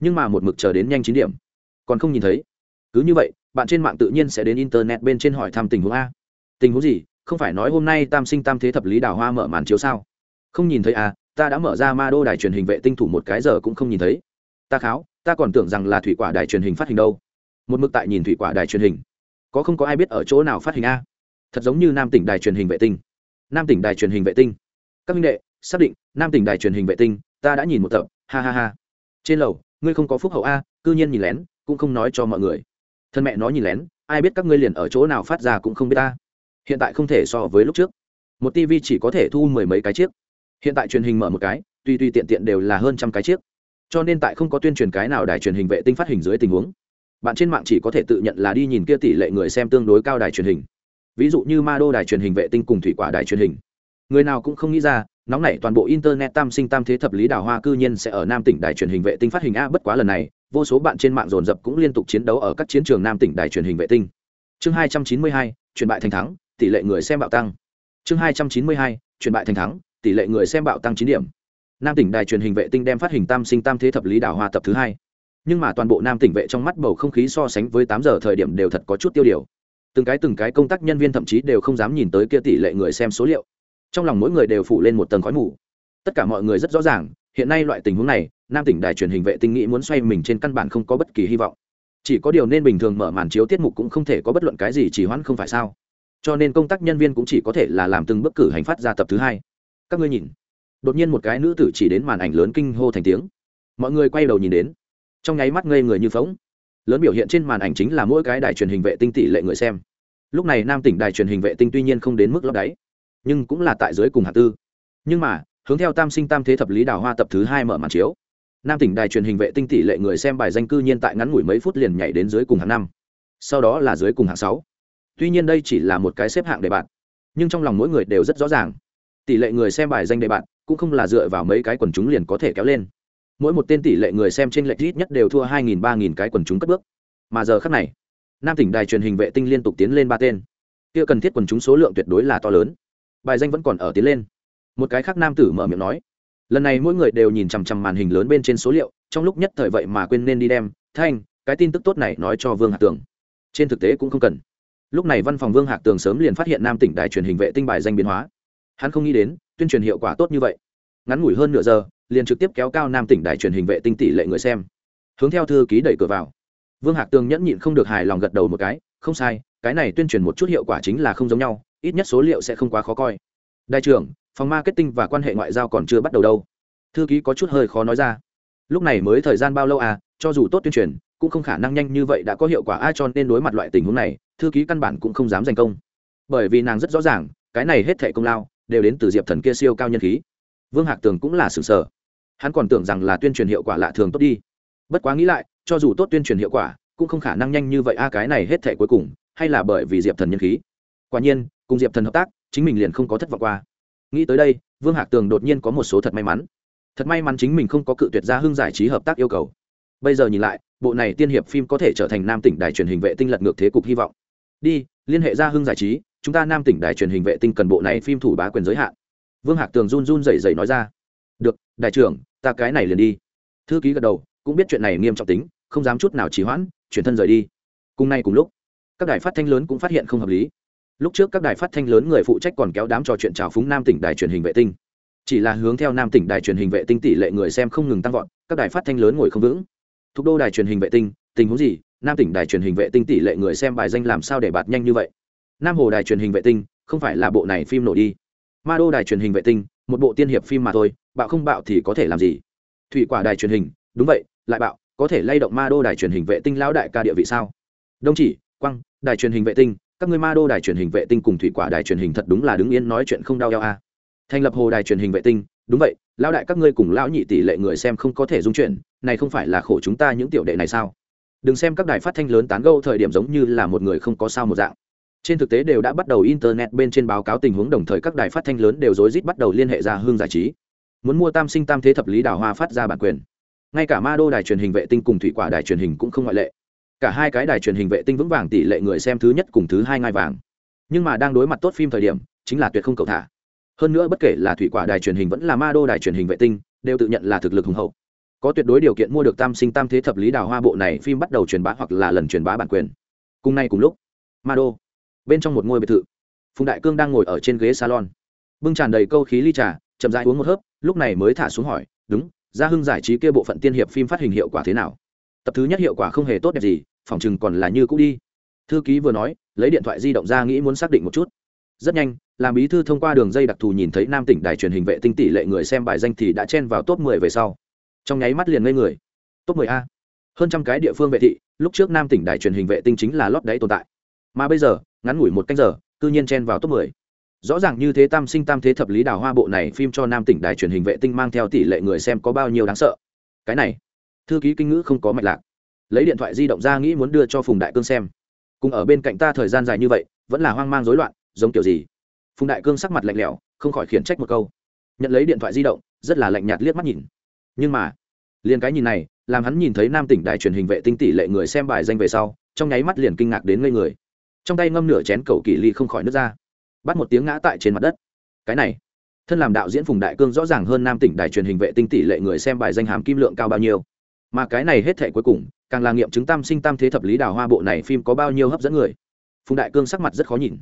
Nhưng mà một mực chờ đến nhanh chín điểm. Còn không nhìn thấy. Cứ như vậy, bạn trên mạng tự nhiên sẽ đến internet bên trên hỏi thăm tình huống a tình huống gì? Không phải nói hôm nay tam sinh tam thế thập lý đào hoa mở màn chiếu sao? Không nhìn thấy à ta đã mở ra ma đô đài truyền hình vệ tinh thủ một cái giờ cũng không nhìn thấy. Ta kháo, ta còn tưởng rằng là thủy quả đài truyền hình phát hình đâu. Một mực tại nhìn thủy quả đài truyền hình. Có không có ai biết ở chỗ nào phát hình a? Thật giống như nam tỉnh đài truyền hình vệ tinh. Nam tỉnh đài truyền hình vệ tinh. Các minh đệ, xác định, nam tỉnh đài truyền hình vệ tinh, ta đã nhìn một tập, ha ha ha. Trên lầu, ngươi không có phúc hậu a, cư nhiên nhìn lén, cũng không nói cho mọi người. Thân mẹ nó nhìn lén, ai biết các ngươi liền ở chỗ nào phát ra cũng không biết ta hiện tại không thể so với lúc trước. Một tv chỉ có thể thu mười mấy cái chiếc. Hiện tại truyền hình mở một cái, tuy tuy tiện tiện đều là hơn trăm cái chiếc. Cho nên tại không có tuyên truyền cái nào đài truyền hình vệ tinh phát hình dưới tình huống, bạn trên mạng chỉ có thể tự nhận là đi nhìn kia tỷ lệ người xem tương đối cao đài truyền hình. Ví dụ như ma đô đài truyền hình vệ tinh cùng thủy quả đài truyền hình. Người nào cũng không nghĩ ra, nóng nảy toàn bộ internet tam sinh tam thế thập lý đào hoa cư nhiên sẽ ở nam tỉnh đài truyền hình vệ tinh phát hình a bất quá lần này, vô số bạn trên mạng dồn dập cũng liên tục chiến đấu ở các chiến trường nam tỉnh đài truyền hình vệ tinh. Chương hai trăm chín mươi hai truyền bại thành thắng tỷ lệ người xem bạo tăng. Chương hai trăm chín mươi hai truyền bại thành thắng, tỷ lệ người xem bạo tăng chín điểm. Nam tỉnh đài truyền hình vệ tinh đem phát hình tam sinh tam thế thập lý đảo hoa tập thứ hai. Nhưng mà toàn bộ nam tỉnh vệ trong mắt bầu không khí so sánh với tám giờ thời điểm đều thật có chút tiêu điều. Từng cái từng cái công tác nhân viên thậm chí đều không dám nhìn tới kia tỷ lệ người xem số liệu. Trong lòng mỗi người đều phủ lên một tầng khói mù. Tất cả mọi người rất rõ ràng, hiện nay loại tình huống này, nam tỉnh đài truyền hình vệ tinh nghĩ muốn xoay mình trên căn bản không có bất kỳ hy vọng. Chỉ có điều nên bình thường mở màn chiếu tiết mục cũng không thể có bất luận cái gì chỉ hoãn không phải sao? Cho nên công tác nhân viên cũng chỉ có thể là làm từng bước cử hành phát ra tập thứ hai. Các ngươi nhìn. Đột nhiên một cái nữ tử chỉ đến màn ảnh lớn kinh hô thành tiếng. Mọi người quay đầu nhìn đến. Trong nháy mắt ngây người như phóng lớn biểu hiện trên màn ảnh chính là mỗi cái đài truyền hình vệ tinh tỷ lệ người xem. Lúc này nam tỉnh đài truyền hình vệ tinh tuy nhiên không đến mức lấp đáy, nhưng cũng là tại dưới cùng hạt tư. Nhưng mà, hướng theo tam sinh tam thế thập lý đào hoa tập thứ hai mở màn chiếu. Nam tỉnh đài truyền hình vệ tinh tỷ lệ người xem bài danh cư nhiên tại ngắn ngủi mấy phút liền nhảy đến dưới cùng hạng năm. Sau đó là dưới cùng hạng sáu tuy nhiên đây chỉ là một cái xếp hạng đề bạn nhưng trong lòng mỗi người đều rất rõ ràng. Tỷ lệ người xem bài danh đề bạn cũng không là dựa vào mấy cái quần chúng liền có thể kéo lên. Mỗi một tên tỷ lệ người xem trên lệch ít nhất đều thua hai nghìn, ba nghìn cái quần chúng cất bước. Mà giờ khắc này, nam tỉnh đài truyền hình vệ tinh liên tục tiến lên ba tên. Kia cần thiết quần chúng số lượng tuyệt đối là to lớn. Bài danh vẫn còn ở tiến lên. Một cái khác nam tử mở miệng nói, lần này mỗi người đều nhìn chằm chằm màn hình lớn bên trên số liệu, trong lúc nhất thời vậy mà quên nên đi đem. Thanh, cái tin tức tốt này nói cho vương hạc tường. Trên thực tế cũng không cần lúc này văn phòng vương hạc tường sớm liền phát hiện nam tỉnh đài truyền hình vệ tinh bài danh biến hóa. Hắn không nghĩ đến, tuyên truyền hiệu quả tốt như vậy. Ngắn ngủi hơn nửa giờ, liền trực tiếp kéo cao nam tỉnh đài truyền hình vệ tinh tỷ lệ người xem. Hướng theo thư ký đẩy cửa vào. Vương hạc tường nhẫn nhịn không được hài lòng gật đầu một cái, không sai, cái này tuyên truyền một chút hiệu quả chính là không giống nhau, ít nhất số liệu sẽ không quá khó coi. Đại trưởng, phòng marketing và quan hệ ngoại giao còn chưa bắt đầu đâu. Thư ký có chút hơi khó nói ra. Lúc này mới thời gian bao lâu à cho dù tốt tuyên truyền, cũng không khả năng nhanh như vậy đã có hiệu quả ai cho nên đối mặt loại tình huống này thư ký căn bản cũng không dám giành công. Bởi vì nàng rất rõ ràng, cái này hết thệ công lao đều đến từ diệp thần kia siêu cao nhân khí. Vương hạc tường cũng là sự sở hắn còn tưởng rằng là tuyên truyền hiệu quả lạ thường tốt đi. Bất quá nghĩ lại, cho dù tốt tuyên truyền hiệu quả, cũng không khả năng nhanh như vậy, a, cái này hết thệ cuối cùng, hay là bởi vì diệp thần nhân khí. Quả nhiên, cùng diệp thần hợp tác, chính mình liền không có thất vọng qua. Nghĩ tới đây, vương hạc tường đột nhiên có một số thật may mắn. Thật may mắn chính mình không có cự tuyệt ra hưng giải trí hợp tác yêu cầu. Bây giờ nhìn lại, bộ này tiên hiệp phim có thể trở thành nam tỉnh đài truyền hình vệ tinh lật ngược thế cục hy vọng đi, liên hệ ra hưng giải trí, chúng ta nam tỉnh đài truyền hình vệ tinh cần bộ này phim thủ bá quyền giới hạn. Vương hạc tường run run rẩy rẩy nói ra. Được, đại trưởng, ta cái này liền đi. Thư ký gật đầu, cũng biết chuyện này nghiêm trọng tính, không dám chút nào trì hoãn, chuyển thân rời đi. Cùng nay cùng lúc, các đài phát thanh lớn cũng phát hiện không hợp lý. Lúc trước các đài phát thanh lớn người phụ trách còn kéo đám trò chuyện trào phúng nam tỉnh đài truyền hình vệ tinh. Chỉ là hướng theo nam tỉnh đài truyền hình vệ tinh tỷ lệ người xem không ngừng tăng vọt, các đài phát thanh lớn ngồi không vững. Thuộc đô đài truyền hình vệ tinh, tình huống gì? Nam tỉnh đài truyền hình vệ tinh tỷ lệ người xem bài danh làm sao để bạt nhanh như vậy? Nam hồ đài truyền hình vệ tinh, không phải là bộ này phim nổi đi. Ma đô đài truyền hình vệ tinh, một bộ tiên hiệp phim mà thôi, bạo không bạo thì có thể làm gì? Thủy quả đài truyền hình, đúng vậy, lại bạo, có thể lay động ma đô đài truyền hình vệ tinh lão đại ca địa vị sao? Đông chỉ quăng đài truyền hình vệ tinh, các người ma đô đài truyền hình vệ tinh cùng thủy quả đài truyền hình thật đúng là đứng yên nói chuyện không đau eo a à. thành lập hồ đài truyền hình vệ tinh, đúng vậy, lão đại các ngươi cùng lão nhị tỷ lệ người xem không có thể dung chuyện, này không phải là khổ chúng ta những tiểu đệ này sao? Đừng xem các đài phát thanh lớn tán gẫu thời điểm giống như là một người không có sao một dạng. Trên thực tế đều đã bắt đầu internet bên trên báo cáo tình huống đồng thời các đài phát thanh lớn đều rối rít bắt đầu liên hệ ra hương giải trí. Muốn mua tam sinh tam thế thập lý đào hoa phát ra bản quyền. Ngay cả ma đô đài truyền hình vệ tinh cùng thủy quả đài truyền hình cũng không ngoại lệ. Cả hai cái đài truyền hình vệ tinh vững vàng tỷ lệ người xem thứ nhất cùng thứ hai ngai vàng. Nhưng mà đang đối mặt tốt phim thời điểm, chính là tuyệt không cầu thả. Hơn nữa bất kể là thủy quả đài truyền hình vẫn là ma đô đài truyền hình vệ tinh, đều tự nhận là thực lực hùng hậu có tuyệt đối điều kiện mua được tam sinh tam thế thập lý đào hoa bộ này, phim bắt đầu truyền bá hoặc là lần truyền bá bản quyền. Cùng nay cùng lúc ma đô bên trong một ngôi biệt thự, phùng đại cương đang ngồi ở trên ghế salon. Bưng tràn đầy câu khí ly trà, chậm rãi uống một hớp, lúc này mới thả xuống hỏi, đúng, gia hưng giải trí kia bộ phận tiên hiệp phim phát hình hiệu quả thế nào? Tập thứ nhất hiệu quả không hề tốt đẹp gì, phòng chừng còn là như cũ đi. Thư ký vừa nói, lấy điện thoại di động ra nghĩ muốn xác định một chút. Rất nhanh, làm bí thư thông qua đường dây đặc thù nhìn thấy nam tỉnh đài truyền hình vệ tinh tỷ lệ người xem bài danh thì đã chen vào top 10 về sau trong nháy mắt liền ngây người. Top 10 a. Hơn trăm cái địa phương vệ thị, lúc trước nam tỉnh đài truyền hình vệ tinh chính là lót đáy tồn tại. Mà bây giờ, ngắn ngủi một canh giờ, cư nhiên chen vào top 10. rõ ràng như thế tam sinh tam thế thập lý đào hoa bộ này phim cho nam tỉnh đài truyền hình vệ tinh mang theo tỷ lệ người xem có bao nhiêu đáng sợ. Cái này, thư ký kinh ngữ không có mạch lạc. Lấy điện thoại di động ra nghĩ muốn đưa cho phùng đại cương xem. Cùng ở bên cạnh ta thời gian dài như vậy, vẫn là hoang mang rối loạn, giống kiểu gì? Phùng đại cương sắc mặt lạnh lẽo, không khỏi khiển trách một câu. Nhận lấy điện thoại di động, rất là lạnh nhạt liếc mắt nhìn. Nhưng mà liền cái nhìn này, làm hắn nhìn thấy nam tỉnh đài truyền hình vệ tinh tỷ lệ người xem bài danh về sau, trong nháy mắt liền kinh ngạc đến ngây người. Trong tay ngâm nửa chén cầu kỳ ly không khỏi nước ra. Bắt một tiếng ngã tại trên mặt đất. Cái này, thân làm đạo diễn phùng đại cương rõ ràng hơn nam tỉnh đài truyền hình vệ tinh tỷ lệ người xem bài danh hàm kim lượng cao bao nhiêu. Mà cái này hết thể cuối cùng, càng là nghiệm chứng tam sinh tam thế thập lý đào hoa bộ này phim có bao nhiêu hấp dẫn người. Phùng đại cương sắc mặt rất khó nhìn.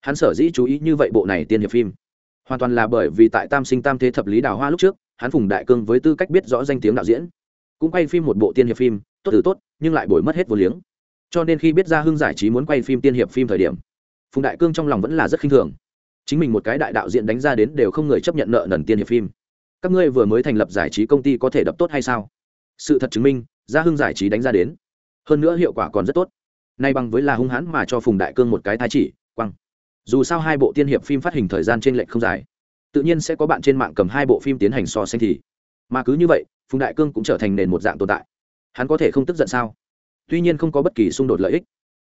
Hắn sở dĩ chú ý như vậy bộ này tiên hiệp phim. Hoàn toàn là bởi vì tại tam sinh tam thế thập lý đào hoa lúc trước hắn phùng đại cương với tư cách biết rõ danh tiếng đạo diễn. Cũng quay phim một bộ tiên hiệp phim, tốt từ tốt, nhưng lại bồi mất hết vô liếng. Cho nên khi biết ra hưng giải trí muốn quay phim tiên hiệp phim thời điểm, phùng đại cương trong lòng vẫn là rất khinh thường. Chính mình một cái đại đạo diễn đánh ra đến đều không người chấp nhận nợ nần tiên hiệp phim. Các ngươi vừa mới thành lập giải trí công ty có thể đập tốt hay sao? Sự thật chứng minh gia hưng giải trí đánh ra đến, hơn nữa hiệu quả còn rất tốt. Nay bằng với là hung hãn mà cho phùng đại cương một cái thái chỉ, quăng. Dù sao hai bộ tiên hiệp phim phát hình thời gian trên lệnh không dài tự nhiên sẽ có bạn trên mạng cầm hai bộ phim tiến hành so sánh thì. Mà cứ như vậy, phùng đại cương cũng trở thành nền một dạng tồn tại. Hắn có thể không tức giận sao? Tuy nhiên không có bất kỳ xung đột lợi ích.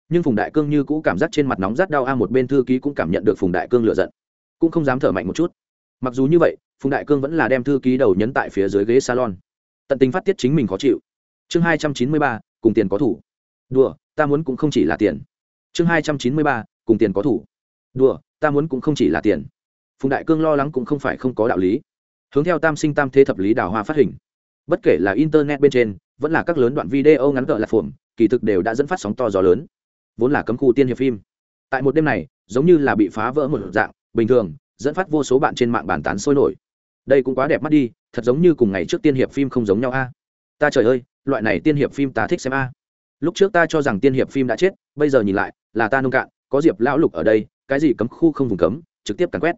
Nhưng phùng đại cương như cũ cảm giác trên mặt nóng rát đau a, một bên thư ký cũng cảm nhận được phùng đại cương lựa giận. Cũng không dám thở mạnh một chút. Mặc dù như vậy, phùng đại cương vẫn là đem thư ký đầu nhấn tại phía dưới ghế salon. Tận tình phát tiết chính mình khó chịu. Chương hai trăm chín mươi ba, cùng tiền có thủ. Đùa, ta muốn cũng không chỉ là tiền. Chương hai trăm chín mươi ba, cùng tiền có thủ. Đùa, ta muốn cũng không chỉ là tiền phùng đại cương lo lắng cũng không phải không có đạo lý. Hướng theo tam sinh tam thế thập lý đào hoa phát hình. Bất kể là internet bên trên, vẫn là các lớn đoạn video ngắn gỡ là phồm kỳ thực đều đã dẫn phát sóng to gió lớn. Vốn là cấm khu tiên hiệp phim. Tại một đêm này, giống như là bị phá vỡ một dạng, bình thường, dẫn phát vô số bạn trên mạng bàn tán sôi nổi. Đây cũng quá đẹp mắt đi, thật giống như cùng ngày trước tiên hiệp phim không giống nhau a. Ta trời ơi, loại này tiên hiệp phim ta thích xem a. Lúc trước ta cho rằng tiên hiệp phim đã chết, bây giờ nhìn lại, là ta nông cạn, có diệp lão lục ở đây, cái gì cấm khu không vùng cấm, trực tiếp càn quét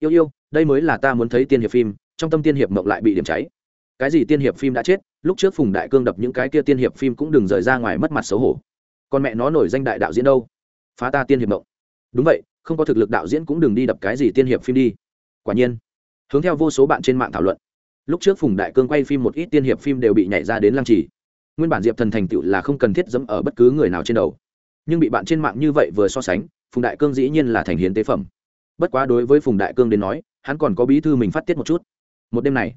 yêu yêu, đây mới là ta muốn thấy tiên hiệp phim, trong tâm tiên hiệp mộng lại bị điểm cháy. Cái gì tiên hiệp phim đã chết, lúc trước phùng đại cương đập những cái kia tiên hiệp phim cũng đừng rời ra ngoài mất mặt xấu hổ. Con mẹ nó nổi danh đại đạo diễn đâu? Phá ta tiên hiệp mộng. Đúng vậy, không có thực lực đạo diễn cũng đừng đi đập cái gì tiên hiệp phim đi. Quả nhiên, hướng theo vô số bạn trên mạng thảo luận, lúc trước phùng đại cương quay phim một ít tiên hiệp phim đều bị nhảy ra đến lăng trì. Nguyên bản diệp thần thành tựu là không cần thiết dẫm ở bất cứ người nào trên đầu. Nhưng bị bạn trên mạng như vậy vừa so sánh, phùng đại cương dĩ nhiên là thành hiến tế phẩm bất quá đối với phùng đại cương đến nói, hắn còn có bí thư mình phát tiết một chút. Một đêm này,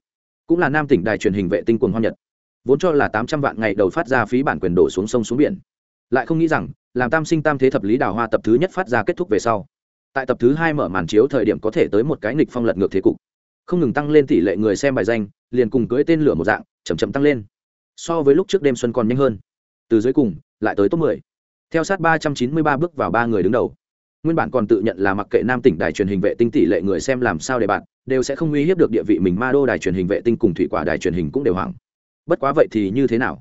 cũng là nam tỉnh đài truyền hình vệ tinh quần hoa nhật. Vốn cho là tám trăm vạn ngày đầu phát ra phí bản quyền đổ xuống sông xuống biển. Lại không nghĩ rằng, làm tam sinh tam thế thập lý đào hoa tập thứ nhất phát ra kết thúc về sau, tại tập thứ hai mở màn chiếu thời điểm có thể tới một cái nghịch phong lật ngược thế cục. Không ngừng tăng lên tỷ lệ người xem bài danh, liền cùng cưỡi tên lửa một dạng chầm chậm tăng lên. So với lúc trước đêm xuân còn nhanh hơn. Từ dưới cùng, lại tới top 10. theo sát 393 bước vào ba người đứng đầu nguyên bản còn tự nhận là mặc kệ nam tỉnh đài truyền hình vệ tinh tỷ lệ người xem làm sao để bạn, đều sẽ không uy hiếp được địa vị mình. Ma đô đài truyền hình vệ tinh cùng thủy quả đài truyền hình cũng đều hoảng. Bất quá vậy thì như thế nào?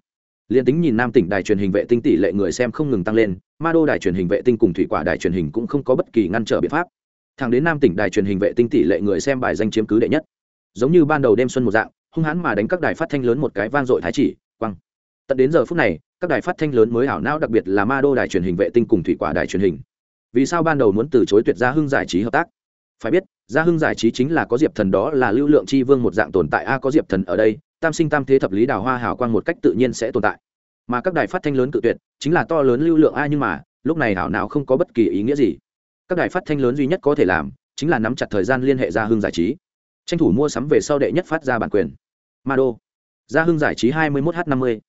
Liền tính nhìn nam tỉnh đài truyền hình vệ tinh tỷ lệ người xem không ngừng tăng lên ma đô đài truyền hình vệ tinh cùng thủy quả đài truyền hình cũng không có bất kỳ ngăn trở biện pháp. Thẳng đến nam tỉnh đài truyền hình vệ tinh tỷ lệ người xem bài danh chiếm cứ đệ nhất. Giống như ban đầu đêm xuân một dạng, hung hãn mà đánh các đài phát thanh lớn một cái vang dội thái chỉ, quăng. Tận đến giờ phút này, các đài phát thanh lớn mới ảo não, đặc biệt là ma đô đài truyền hình vệ tinh cùng thủy quả đài truyền hình vì sao ban đầu muốn từ chối tuyệt gia hưng giải trí hợp tác? Phải biết, gia hưng giải trí chính là có diệp thần đó là lưu lượng chi vương một dạng tồn tại. A, có diệp thần ở đây, tam sinh tam thế thập lý đào hoa hào quang một cách tự nhiên sẽ tồn tại. Mà các đài phát thanh lớn cự tuyệt, chính là to lớn lưu lượng a, nhưng mà, lúc này hảo não không có bất kỳ ý nghĩa gì. Các đài phát thanh lớn duy nhất có thể làm, chính là nắm chặt thời gian liên hệ gia hưng giải trí. Tranh thủ mua sắm về sau đệ nhất phát ra bản quyền. Ma đô. Gia hưng giải trí hai mươi một h năm mươi.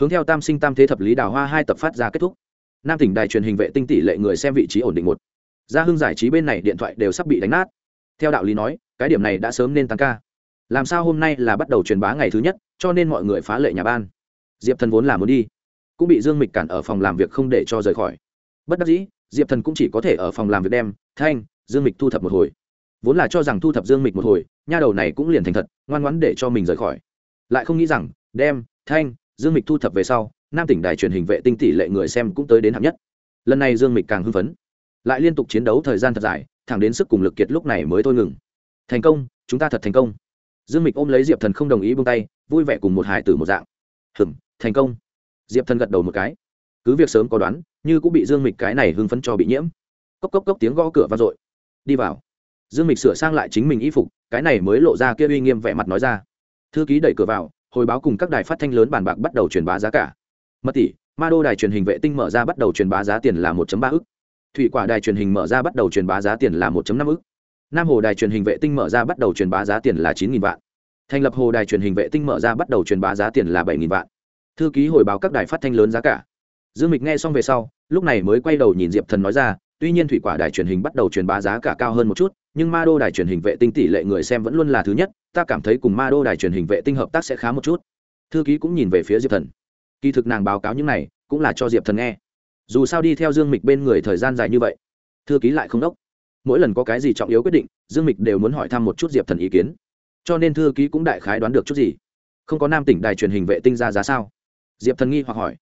Hướng theo tam sinh tam thế thập lý đào hoa hai tập phát ra kết thúc nam tỉnh đài truyền hình vệ tinh tỷ lệ người xem vị trí ổn định một. Gia hưng giải trí bên này điện thoại đều sắp bị đánh nát. Theo đạo lý nói, cái điểm này đã sớm nên tăng ca. Làm sao hôm nay là bắt đầu truyền bá ngày thứ nhất, cho nên mọi người phá lệ nhà ban. Diệp thần vốn là muốn đi, cũng bị dương mịch cản ở phòng làm việc không để cho rời khỏi. Bất đắc dĩ, diệp thần cũng chỉ có thể ở phòng làm việc đem, thanh, dương mịch thu thập một hồi. Vốn là cho rằng thu thập dương mịch một hồi, nha đầu này cũng liền thành thật, ngoan ngoãn để cho mình rời khỏi. Lại không nghĩ rằng, đem, thanh, dương mịch thu thập về sau nam tỉnh đài truyền hình vệ tinh tỷ lệ người xem cũng tới đến hạng nhất. Lần này dương mịch càng hưng phấn. Lại liên tục chiến đấu thời gian thật dài, thẳng đến sức cùng lực kiệt lúc này mới thôi ngừng. Thành công, chúng ta thật thành công. Dương mịch ôm lấy diệp thần không đồng ý buông tay, vui vẻ cùng một hải tử một dạng. Hừng thành công. Diệp thần gật đầu một cái. Cứ việc sớm có đoán, như cũng bị dương mịch cái này hưng phấn cho bị nhiễm. Cốc cốc cốc tiếng gõ cửa vang dội. Đi vào. Dương mịch sửa sang lại chính mình y phục, cái này mới lộ ra kia uy nghiêm vẻ mặt nói ra. Thư ký đẩy cửa vào, hồi báo cùng các đài phát thanh lớn bàn bạc bắt đầu truyền bá giá cả mật tỷ, ma đô đài truyền hình vệ tinh mở ra bắt đầu truyền bá giá tiền là một ba ức. Thủy quả đài truyền hình mở ra bắt đầu truyền bá giá tiền là một năm ức. Nam hồ đài truyền hình vệ tinh mở ra bắt đầu truyền bá giá tiền là chín vạn. Thành lập hồ đài truyền hình vệ tinh mở ra bắt đầu truyền bá giá tiền là bảy vạn. Thư ký hồi báo các đài phát thanh lớn giá cả. Dương mịch nghe xong về sau, lúc này mới quay đầu nhìn diệp thần nói ra, tuy nhiên thủy quả đài truyền hình bắt đầu truyền bá giá cả cao hơn một chút, nhưng ma đô đài truyền hình vệ tinh tỷ lệ người xem vẫn luôn là thứ nhất, ta cảm thấy cùng ma đô đài truyền hình vệ tinh hợp tác sẽ khá một chút. Thư ký cũng nhìn về phía diệp thần kỳ thực nàng báo cáo những này cũng là cho diệp thần nghe. Dù sao đi theo dương mịch bên người thời gian dài như vậy, thư ký lại không đốc. Mỗi lần có cái gì trọng yếu quyết định, dương mịch đều muốn hỏi thăm một chút diệp thần ý kiến. Cho nên thư ký cũng đại khái đoán được chút gì. Không có nam tỉnh đài truyền hình vệ tinh ra giá sao? Diệp thần nghi hoặc hỏi.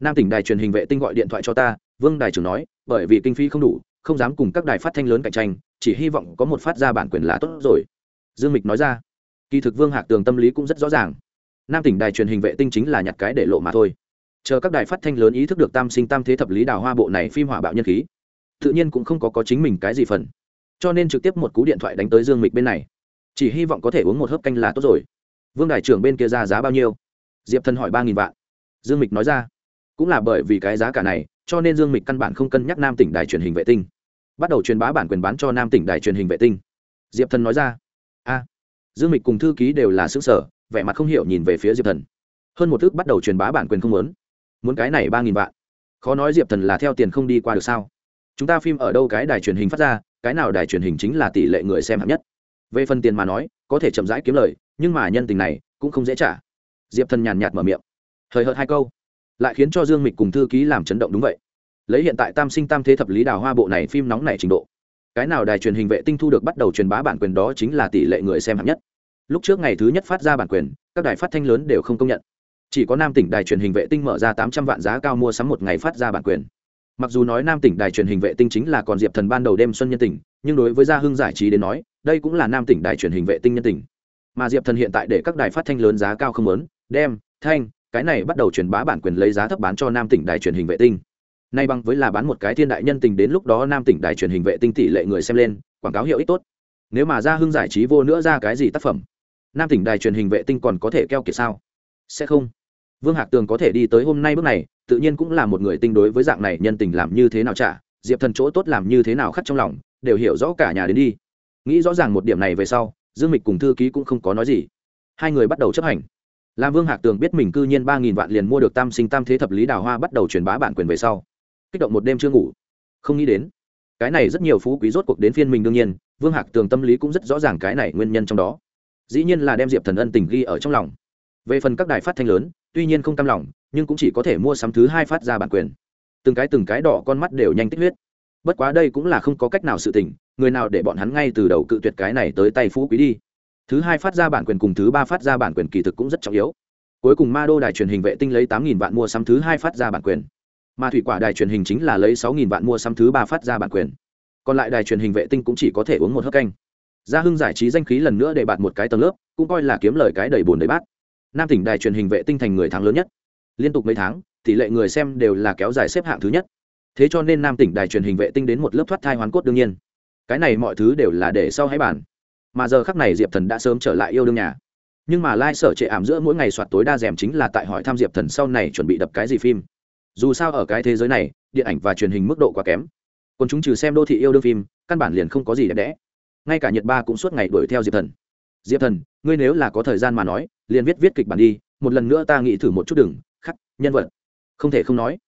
Nam tỉnh đài truyền hình vệ tinh gọi điện thoại cho ta, vương đài trưởng nói, bởi vì kinh phí không đủ, không dám cùng các đài phát thanh lớn cạnh tranh, chỉ hy vọng có một phát ra bản quyền là tốt rồi. Dương mịch nói ra. Kỳ thực vương hạc tường tâm lý cũng rất rõ ràng nam tỉnh đài truyền hình vệ tinh chính là nhặt cái để lộ mà thôi. Chờ các đài phát thanh lớn ý thức được tam sinh tam thế thập lý đào hoa bộ này phim hỏa bạo nhân khí, tự nhiên cũng không có có chính mình cái gì phần. Cho nên trực tiếp một cú điện thoại đánh tới dương mịch bên này. Chỉ hy vọng có thể uống một hớp canh là tốt rồi. Vương đại trưởng bên kia ra giá bao nhiêu? Diệp thần hỏi ba nghìn vạn. Dương mịch nói ra. Cũng là bởi vì cái giá cả này, cho nên dương mịch căn bản không cân nhắc nam tỉnh đài truyền hình vệ tinh. Bắt đầu truyền bá bản quyền bán cho nam tỉnh đài truyền hình vệ tinh. Diệp thần nói ra. A dương mịch cùng thư ký đều là xứ sở vẻ mặt không hiểu nhìn về phía diệp thần. Hơn một thước bắt đầu truyền bá bản quyền không muốn. Muốn cái này ba nghìn vạn. Khó nói diệp thần là theo tiền không đi qua được sao? Chúng ta phim ở đâu cái đài truyền hình phát ra, cái nào đài truyền hình chính là tỷ lệ người xem hạng nhất. Về phần tiền mà nói, có thể chậm rãi kiếm lời, nhưng mà nhân tình này cũng không dễ trả. Diệp thần nhàn nhạt mở miệng. Hời hợt hai câu. Lại khiến cho dương mịch cùng thư ký làm chấn động đúng vậy. Lấy hiện tại tam sinh tam thế thập lý đào hoa bộ này phim nóng này trình độ, cái nào đài truyền hình vệ tinh thu được bắt đầu truyền bá bản quyền đó chính là tỷ lệ người xem hạng nhất lúc trước ngày thứ nhất phát ra bản quyền, các đài phát thanh lớn đều không công nhận. Chỉ có nam tỉnh đài truyền hình vệ tinh mở ra tám trăm vạn giá cao mua sắm một ngày phát ra bản quyền. Mặc dù nói nam tỉnh đài truyền hình vệ tinh chính là còn diệp thần ban đầu đêm xuân nhân tỉnh nhưng đối với gia hưng giải trí đến nói, đây cũng là nam tỉnh đài truyền hình vệ tinh nhân tỉnh mà diệp thần hiện tại để các đài phát thanh lớn giá cao không lớn đem, thanh, cái này bắt đầu truyền bá bản quyền lấy giá thấp bán cho nam tỉnh đài truyền hình vệ tinh. Nay bằng với là bán một cái thiên đại nhân tình đến lúc đó nam tỉnh đài truyền hình vệ tinh tỷ lệ người xem lên, quảng cáo hiệu ích tốt. Nếu mà ra hưng giải trí vô nữa ra cái gì tác phẩm nam tỉnh đài truyền hình vệ tinh còn có thể keo kiệt sao? Sẽ không. Vương hạc tường có thể đi tới hôm nay bước này, tự nhiên cũng là một người tinh đối với dạng này nhân tình làm như thế nào trả diệp thần chỗ tốt làm như thế nào khắc trong lòng, đều hiểu rõ cả nhà đến đi. Nghĩ rõ ràng một điểm này về sau, dương mịch cùng thư ký cũng không có nói gì. Hai người bắt đầu chấp hành. Làm vương hạc tường biết mình cư nhiên ba nghìn vạn liền mua được tam sinh tam thế thập lý đào hoa bắt đầu truyền bá bản quyền về sau. Kích động một đêm chưa ngủ. Không nghĩ đến, cái này rất nhiều phú quý rốt cuộc đến phiên mình đương nhiên, vương hạc tường tâm lý cũng rất rõ ràng cái này nguyên nhân trong đó dĩ nhiên là đem diệp thần ân tình ghi ở trong lòng. Về phần các đài phát thanh lớn, tuy nhiên không cam lòng, nhưng cũng chỉ có thể mua sắm thứ hai phát ra bản quyền. Từng cái từng cái đỏ con mắt đều nhanh tích huyết. Bất quá đây cũng là không có cách nào sự tình, người nào để bọn hắn ngay từ đầu cự tuyệt cái này tới tay phú quý đi. Thứ hai phát ra bản quyền cùng thứ ba phát ra bản quyền kỳ thực cũng rất trọng yếu. Cuối cùng ma đô đài truyền hình vệ tinh lấy tám nghìn vạn mua sắm thứ hai phát ra bản quyền. Mà thủy quả đài truyền hình chính là lấy sáu nghìn vạn mua sắm thứ ba phát ra bản quyền. Còn lại đài truyền hình vệ tinh cũng chỉ có thể uống một hớp canh gia hưng giải trí danh khí lần nữa để bạt một cái tầng lớp, cũng coi là kiếm lời cái đầy bồn đầy bát. Nam tỉnh đài truyền hình vệ tinh thành người thắng lớn nhất. Liên tục mấy tháng, tỷ lệ người xem đều là kéo dài xếp hạng thứ nhất. Thế cho nên nam tỉnh đài truyền hình vệ tinh đến một lớp thoát thai hoàn cốt đương nhiên. Cái này mọi thứ đều là để sau hãy bàn. Mà giờ khắc này diệp thần đã sớm trở lại yêu đương nhà. Nhưng mà lai、like、sở trệ ảm giữa mỗi ngày soạt tối đa rèm chính là tại hỏi thăm diệp thần sau này chuẩn bị đập cái gì phim. Dù sao ở cái thế giới này, điện ảnh và truyền hình mức độ quá kém. Còn chúng trừ xem đô thị yêu đương phim, căn bản liền không có gì đẹp đẽ ngay cả nhật ba cũng suốt ngày đuổi theo diệp thần. Diệp thần, ngươi nếu là có thời gian mà nói, liền viết viết kịch bản đi, một lần nữa ta nghĩ thử một chút đừng, khắc, nhân vật. Không thể không nói.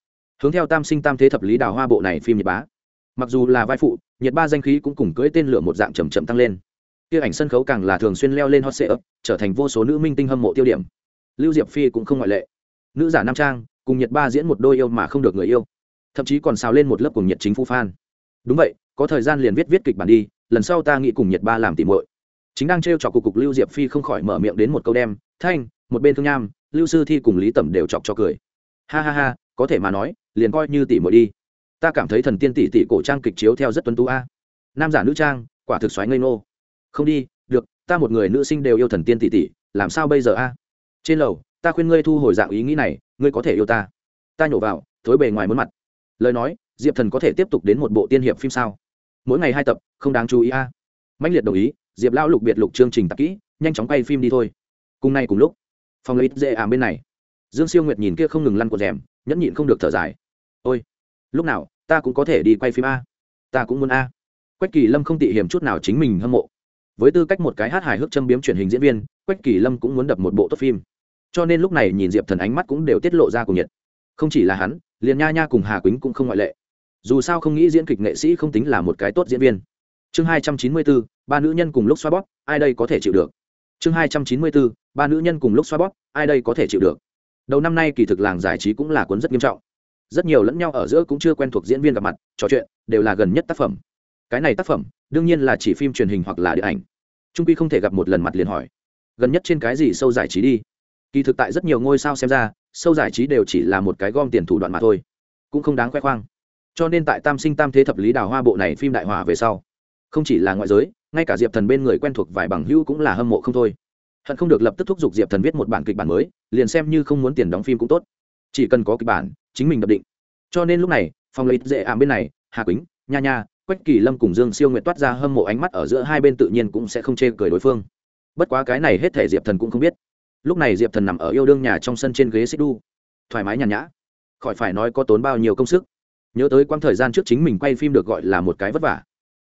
Hướng theo tam sinh tam thế thập lý đào hoa bộ này phim nhật bá. Mặc dù là vai phụ, nhật ba danh khí cũng cùng cưỡi tên lửa một dạng chầm chậm tăng lên. Kia ảnh sân khấu càng là thường xuyên leo lên hot sệ ấp trở thành vô số nữ minh tinh hâm mộ tiêu điểm. Lưu diệp phi cũng không ngoại lệ. Nữ giả nam trang, cùng nhật ba diễn một đôi yêu mà không được người yêu. Thậm chí còn xào lên một lớp cùng nhật chính phu phan đúng vậy, có thời gian liền viết viết kịch bản đi lần sau ta nghĩ cùng nhiệt ba làm tìm muội. Chính đang trêu chọc cục cục lưu diệp phi không khỏi mở miệng đến một câu đem, thanh, một bên thương nham, lưu sư thi cùng lý tẩm đều chọc cho cười. Ha ha ha, có thể mà nói, liền coi như tỷ muội đi. Ta cảm thấy thần tiên tỷ tỷ cổ trang kịch chiếu theo rất tuân tú a. Nam giả nữ trang, quả thực xoáy ngây ngô. Không đi, được, ta một người nữ sinh đều yêu thần tiên tỷ tỷ, làm sao bây giờ a? Trên lầu, ta khuyên ngươi thu hồi dạng ý nghĩ này, ngươi có thể yêu ta. Ta nhổ vào, thối bề ngoài muốn mặt. Lời nói, diệp thần có thể tiếp tục đến một bộ tiên hiệp phim sao? Mỗi ngày hai tập, không đáng chú ý a. À. mạnh liệt đồng ý, diệp lão lục biệt lục chương trình tạp kỹ, nhanh chóng quay phim đi thôi. Cùng nay cùng lúc, phòng lấy dễ ảm bên này. Dương siêu nguyệt nhìn kia không ngừng lăn cột rèm, nhẫn nhịn không được thở dài. Ôi, lúc nào, ta cũng có thể đi quay phim a. Ta cũng muốn a. Quách kỳ lâm không tị hiểm chút nào chính mình hâm mộ. Với tư cách một cái hát hài hước châm biếm truyền hình diễn viên, quách kỳ lâm cũng muốn đập một bộ tốt phim. Cho nên lúc này nhìn diệp thần ánh mắt cũng đều tiết lộ ra cùng nhiệt. Không chỉ là hắn, liền nha nha cùng hà quýnh cũng không ngoại lệ dù sao không nghĩ diễn kịch nghệ sĩ không tính là một cái tốt diễn viên. Chương hai trăm chín mươi bốn, ba nữ nhân cùng lúc xoa bóp, ai đây có thể chịu được? Chương hai trăm chín mươi bốn, ba nữ nhân cùng lúc xoa bóp, ai đây có thể chịu được? Đầu năm nay kỳ thực làng giải trí cũng là cuốn rất nghiêm trọng. Rất nhiều lẫn nhau ở giữa cũng chưa quen thuộc diễn viên gặp mặt, trò chuyện, đều là gần nhất tác phẩm. Cái này tác phẩm, đương nhiên là chỉ phim truyền hình hoặc là điện ảnh. Trung quy không thể gặp một lần mặt liền hỏi, gần nhất trên cái gì sâu giải trí đi? Kỳ thực tại rất nhiều ngôi sao xem ra, sâu giải trí đều chỉ là một cái gom tiền thủ đoạn mà thôi, cũng không đáng khoe khoang cho nên tại tam sinh tam thế thập lý đào hoa bộ này phim đại hòa về sau, không chỉ là ngoại giới, ngay cả diệp thần bên người quen thuộc vài bằng hữu cũng là hâm mộ không thôi. Hận không được lập tức thúc giục diệp thần viết một bản kịch bản mới, liền xem như không muốn tiền đóng phim cũng tốt. Chỉ cần có kịch bản, chính mình đập định. Cho nên lúc này, phòng lấy dễ ảm bên này, hà quýnh, nha nha, quách kỳ lâm cùng dương siêu nguyện toát ra hâm mộ ánh mắt ở giữa hai bên tự nhiên cũng sẽ không chê cười đối phương. Bất quá cái này hết thể diệp thần cũng không biết. Lúc này diệp thần nằm ở yêu đương nhà trong sân trên ghế xích đu, thoải mái nhàn nhã. Khỏi phải nói có tốn bao nhiêu công sức nhớ tới quãng thời gian trước chính mình quay phim được gọi là một cái vất vả.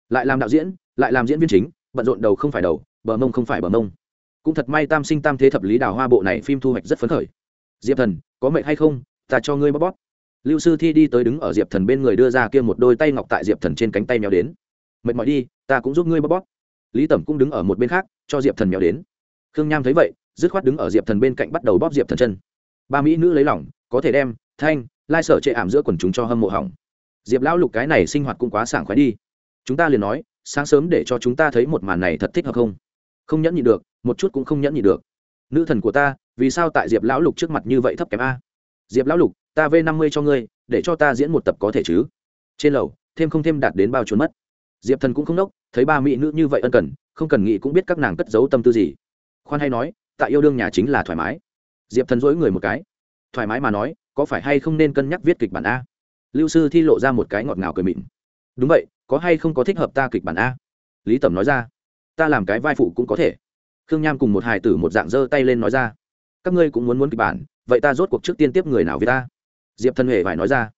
Lại làm đạo diễn, lại làm diễn viên chính, bận rộn đầu không phải đầu, bờ mông không phải bờ mông. Cũng thật may tam sinh tam thế thập lý đào hoa bộ này phim thu hoạch rất phấn khởi. Diệp thần, có mệnh hay không? Ta cho ngươi bóp bóp. Lưu sư thi đi tới đứng ở diệp thần bên người đưa ra kia một đôi tay ngọc tại diệp thần trên cánh tay mèo đến. Mệt mỏi đi, ta cũng giúp ngươi bóp bóp. Lý tẩm cũng đứng ở một bên khác, cho diệp thần mèo đến. Khương nham thấy vậy, dứt khoát đứng ở diệp thần bên cạnh bắt đầu bóp diệp thần chân. Ba mỹ nữ lấy lỏng, có thể đem, thanh, lai sở chệ ảm giữa quần chúng cho hâm mộ hỏng diệp lão lục cái này sinh hoạt cũng quá sảng khoái đi. Chúng ta liền nói, sáng sớm để cho chúng ta thấy một màn này thật thích hợp không? Không nhẫn nhị được, một chút cũng không nhẫn nhị được. Nữ thần của ta, vì sao tại diệp lão lục trước mặt như vậy thấp kém a? Diệp lão lục, ta v năm mươi cho ngươi, để cho ta diễn một tập có thể chứ? Trên lầu, thêm không thêm đạt đến bao trốn mất. Diệp thần cũng không đốc thấy ba mỹ nữ như vậy ân cần, không cần nghĩ cũng biết các nàng cất giấu tâm tư gì. Khoan hay nói, tại yêu đương nhà chính là thoải mái. Diệp thần dỗi người một cái. Thoải mái mà nói, có phải hay không nên cân nhắc viết kịch bản a? Lưu sư thi lộ ra một cái ngọt ngào cười mịn. Đúng vậy, có hay không có thích hợp ta kịch bản a? Lý tẩm nói ra. Ta làm cái vai phụ cũng có thể. Khương nham cùng một hài tử một dạng giơ tay lên nói ra. Các ngươi cũng muốn muốn kịch bản, vậy ta rốt cuộc trước tiên tiếp người nào với ta diệp thân huệ phải nói ra.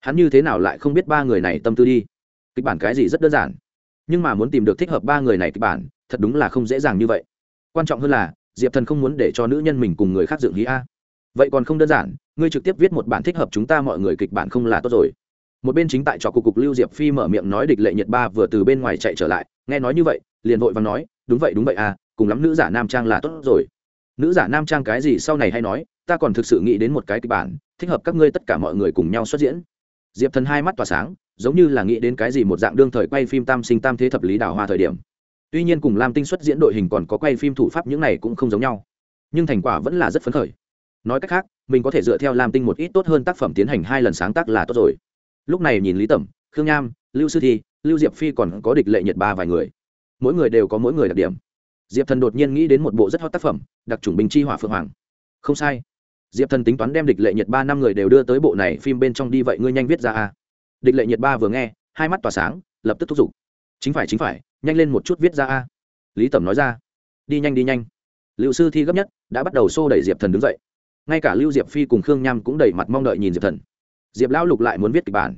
Hắn như thế nào lại không biết ba người này tâm tư đi? Kịch bản cái gì rất đơn giản. Nhưng mà muốn tìm được thích hợp ba người này kịch bản, thật đúng là không dễ dàng như vậy. Quan trọng hơn là, diệp thần không muốn để cho nữ nhân mình cùng người khác dựng hí a. Vậy còn không đơn giản ngươi trực tiếp viết một bản thích hợp chúng ta mọi người kịch bản không là tốt rồi. Một bên chính tại trò cục cục lưu diệp phi mở miệng nói địch lệ nhật ba vừa từ bên ngoài chạy trở lại, nghe nói như vậy, liền vội và nói, đúng vậy đúng vậy à cùng lắm nữ giả nam trang là tốt rồi. Nữ giả nam trang cái gì sau này hay nói, ta còn thực sự nghĩ đến một cái kịch bản, thích hợp các ngươi tất cả mọi người cùng nhau xuất diễn. Diệp thần hai mắt tỏa sáng, giống như là nghĩ đến cái gì một dạng đương thời quay phim tam sinh tam thế thập lý đào hoa thời điểm. Tuy nhiên cùng lam tinh xuất diễn đội hình còn có quay phim thủ pháp những này cũng không giống nhau, nhưng thành quả vẫn là rất phấn khởi nói cách khác, mình có thể dựa theo lam tinh một ít tốt hơn tác phẩm tiến hành hai lần sáng tác là tốt rồi. Lúc này nhìn lý tẩm, khương nham, lưu sư thi, lưu diệp phi còn có địch lệ nhật ba vài người. Mỗi người đều có mỗi người đặc điểm. Diệp thần đột nhiên nghĩ đến một bộ rất hot tác phẩm, đặc trùng bình chi hỏa phượng hoàng. Không sai. Diệp thần tính toán đem địch lệ nhật ba năm người đều đưa tới bộ này phim bên trong đi vậy ngươi nhanh viết ra a. Địch lệ nhật ba vừa nghe, hai mắt tỏa sáng, lập tức thúc giục. Chính phải chính phải, nhanh lên một chút viết ra a. Lý tẩm nói ra. Đi nhanh đi nhanh. Liệu sư thi gấp nhất, đã bắt đầu xô đẩy diệp thần đứng dậy ngay cả lưu diệp phi cùng khương nham cũng đẩy mặt mong đợi nhìn diệp thần. Diệp lão lục lại muốn viết kịch bản.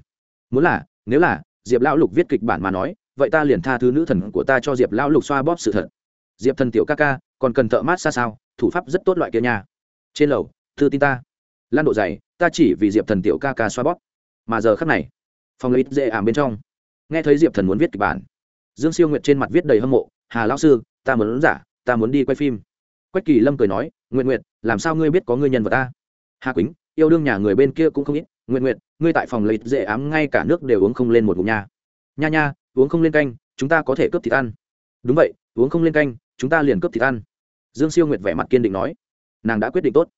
Muốn là, nếu là, diệp lão lục viết kịch bản mà nói, vậy ta liền tha thứ nữ thần của ta cho diệp lão lục xoa bóp sự thật. Diệp thần tiểu ca ca, còn cần thợ mát xa sao, thủ pháp rất tốt loại kia nha. Trên lầu, thư tin ta. Lan độ dày, ta chỉ vì diệp thần tiểu ca ca xoa bóp. Mà giờ khắc này, phòng lấy dễ ảm bên trong, nghe thấy diệp thần muốn viết kịch bản. Dương siêu nguyệt trên mặt viết đầy hâm mộ, hà lão sư, ta muốn giả, ta muốn đi quay phim quách kỳ lâm cười nói nguyện nguyện làm sao ngươi biết có ngươi nhân vật ta? Hà quýnh, yêu đương nhà người bên kia cũng không ít. Nguyện nguyện ngươi tại phòng lấy dễ ám ngay cả nước đều uống không lên một ngụm nha. Nha nha, uống không lên canh, chúng ta có thể cướp thịt ăn. Đúng vậy, uống không lên canh, chúng ta liền cướp thịt ăn. Dương siêu nguyệt vẻ mặt kiên định nói. Nàng đã quyết định tốt.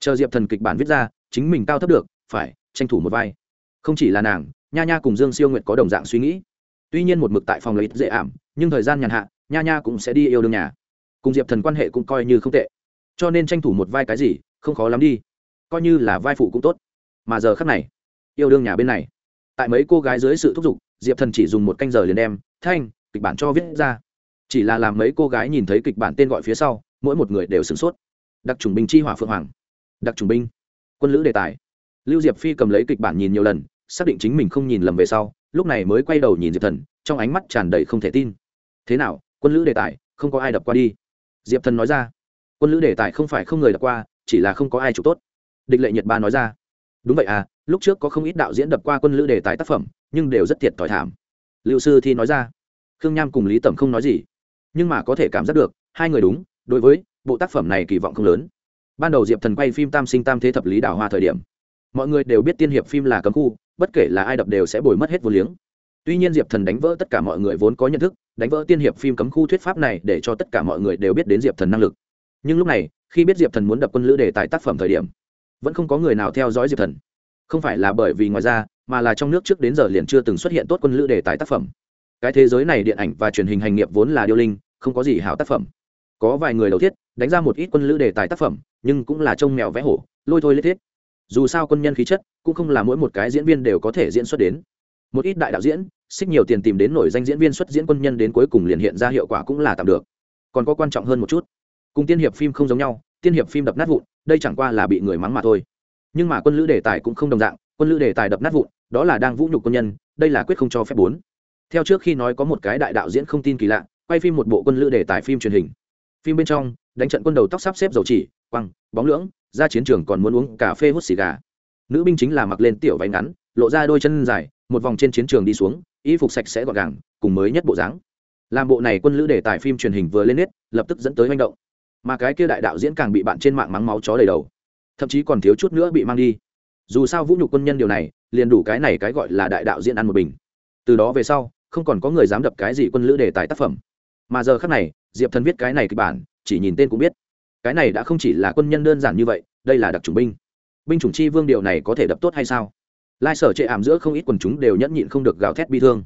Chờ diệp thần kịch bản viết ra, chính mình cao thấp được, phải tranh thủ một vai. Không chỉ là nàng, nha nha cùng dương siêu nguyệt có đồng dạng suy nghĩ. Tuy nhiên một mực tại phòng lấy dễ ảm, nhưng thời gian nhàn hạ, nha nha cũng sẽ đi yêu đương nhà cùng diệp thần quan hệ cũng coi như không tệ. Cho nên tranh thủ một vai cái gì, không khó lắm đi. Coi như là vai phụ cũng tốt. Mà giờ khắc này, yêu đương nhà bên này. Tại mấy cô gái dưới sự thúc giục, diệp thần chỉ dùng một canh giờ liền đem thanh, kịch bản cho viết ra. Chỉ là làm mấy cô gái nhìn thấy kịch bản tên gọi phía sau, mỗi một người đều sửng sốt. Đặc trùng binh chi hỏa phượng hoàng. Đặc trùng binh. Quân lữ đề tài. Lưu diệp phi cầm lấy kịch bản nhìn nhiều lần, xác định chính mình không nhìn lầm về sau, lúc này mới quay đầu nhìn diệp thần, trong ánh mắt tràn đầy không thể tin. Thế nào, quân lữ đề tài, không có ai đập qua đi diệp thần nói ra. Quân lữ đề tài không phải không người đập qua, chỉ là không có ai chụp tốt. Địch lệ nhật ba nói ra. Đúng vậy à lúc trước có không ít đạo diễn đập qua quân lữ đề tài tác phẩm, nhưng đều rất thiệt thòi thảm. Liệu sư thi nói ra. Khương nham cùng lý tẩm không nói gì. Nhưng mà có thể cảm giác được, hai người đúng, đối với bộ tác phẩm này kỳ vọng không lớn. Ban đầu diệp thần quay phim tam sinh tam thế thập lý đảo hoa thời điểm, mọi người đều biết tiên hiệp phim là cấm khu, bất kể là ai đập đều sẽ bồi mất hết vô liếng. Tuy nhiên diệp thần đánh vỡ tất cả mọi người vốn có nhận thức đánh vỡ tiên hiệp phim cấm khu thuyết pháp này để cho tất cả mọi người đều biết đến diệp thần năng lực. Nhưng lúc này, khi biết diệp thần muốn đập quân lữ đề tài tác phẩm thời điểm, vẫn không có người nào theo dõi diệp thần. Không phải là bởi vì ngoài ra, mà là trong nước trước đến giờ liền chưa từng xuất hiện tốt quân lữ đề tài tác phẩm. Cái thế giới này điện ảnh và truyền hình hành nghiệp vốn là điêu linh, không có gì hảo tác phẩm. Có vài người đầu thiết, đánh ra một ít quân lữ đề tài tác phẩm, nhưng cũng là trông mèo vẽ hổ, lôi thôi lết thiết. Dù sao quân nhân khí chất, cũng không là mỗi một cái diễn viên đều có thể diễn xuất đến. Một ít đại đạo diễn xích nhiều tiền tìm đến nổi danh diễn viên xuất diễn quân nhân đến cuối cùng liền hiện ra hiệu quả cũng là tạm được. Còn có quan trọng hơn một chút, cùng tiên hiệp phim không giống nhau, tiên hiệp phim đập nát vụn, đây chẳng qua là bị người mắng mà thôi. Nhưng mà quân lữ đề tài cũng không đồng dạng, quân lữ đề tài đập nát vụn, đó là đang vũ nhục quân nhân, đây là quyết không cho phép bốn. Theo trước khi nói có một cái đại đạo diễn không tin kỳ lạ, quay phim một bộ quân lữ đề tài phim truyền hình. Phim bên trong, đánh trận quân đầu tóc sắp xếp dầu chỉ, quăng, bóng lưỡng, ra chiến trường còn muốn uống cà phê hút xì gà. Nữ binh chính là mặc lên tiểu váy ngắn lộ ra đôi chân dài, một vòng trên chiến trường đi xuống, y phục sạch sẽ gọn gàng, cùng mới nhất bộ dáng. Làm bộ này quân lữ để tài phim truyền hình vừa lên nết lập tức dẫn tới manh động. Mà cái kia đại đạo diễn càng bị bạn trên mạng mắng máu chó đầy đầu. Thậm chí còn thiếu chút nữa bị mang đi. Dù sao vũ nhục quân nhân điều này, liền đủ cái này cái gọi là đại đạo diễn ăn một bình. Từ đó về sau, không còn có người dám đập cái gì quân lữ đề tài tác phẩm. Mà giờ khác này, diệp thần viết cái này kịch bản, chỉ nhìn tên cũng biết. Cái này đã không chỉ là quân nhân đơn giản như vậy, đây là đặc chủng binh. Binh chủng chi vương điều này có thể đập tốt hay sao? Lai sở chệ ảm giữa không ít quần chúng đều nhẫn nhịn không được gào thét bi thương.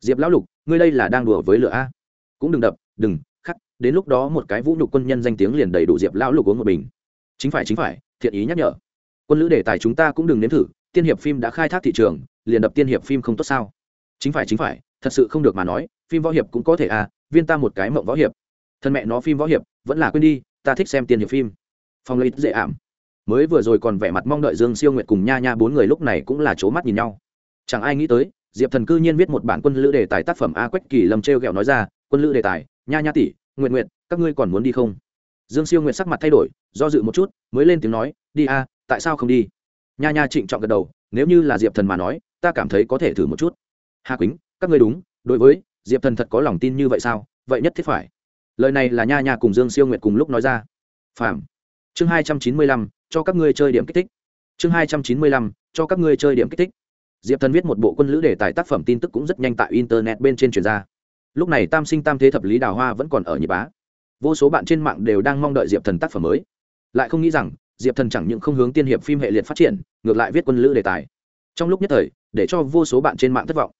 Diệp lão lục, ngươi đây là đang đùa với lửa a? Cũng đừng đập, đừng, khắc, đến lúc đó một cái vũ nhục quân nhân danh tiếng liền đầy đủ diệp lão lục uống một bình. Chính phải chính phải, thiện ý nhắc nhở. Quân lữ đề tài chúng ta cũng đừng nếm thử, tiên hiệp phim đã khai thác thị trường, liền đập tiên hiệp phim không tốt sao? Chính phải chính phải, thật sự không được mà nói, phim võ hiệp cũng có thể à viên ta một cái mộng võ hiệp. Thân mẹ nó phim võ hiệp, vẫn là quên đi, ta thích xem tiên hiệp phim. Phong lấy dễ ảm mới vừa rồi còn vẻ mặt mong đợi dương siêu nguyệt cùng nha nha bốn người lúc này cũng là c mắt nhìn nhau. Chẳng ai nghĩ tới, diệp thần cư nhiên viết một bản quân lữ đề tài tác phẩm a quách kỳ Lâm t r e o g ẹ o nói ra, quân lữ đề tài, nha nha tỷ nguyện nguyện các ngươi còn muốn đi không? Dương siêu nguyệt sắc mặt thay đổi, do dự một chút, mới lên tiếng nói, đi a, tại sao không đi? Nha nha trịnh trọng gật đầu, nếu như là diệp thần mà nói, ta cảm thấy có thể thử một chút. Hà quýnh, các ngươi đúng, đối với diệp thần thật có lòng tin như vậy sao? Vậy nhất thiết phải. Lời này là nha nha cùng dương siêu nguyệt cùng lúc nói ra. Phàm. Chương hai trăm chín mươi lăm cho các ngươi chơi điểm kích thích. Chương hai trăm chín mươi lăm, cho các ngươi chơi điểm kích thích. Diệp thần viết một bộ quân lữ đề tài tác phẩm tin tức cũng rất nhanh tại internet bên trên truyền ra. Lúc này tam sinh tam thế thập lý đào hoa vẫn còn ở nhật bá. Vô số bạn trên mạng đều đang mong đợi diệp thần tác phẩm mới. Lại không nghĩ rằng, diệp thần chẳng những không hướng tiên hiệp phim hệ liệt phát triển, ngược lại viết quân lữ đề tài. Trong lúc nhất thời, để cho vô số bạn trên mạng thất vọng.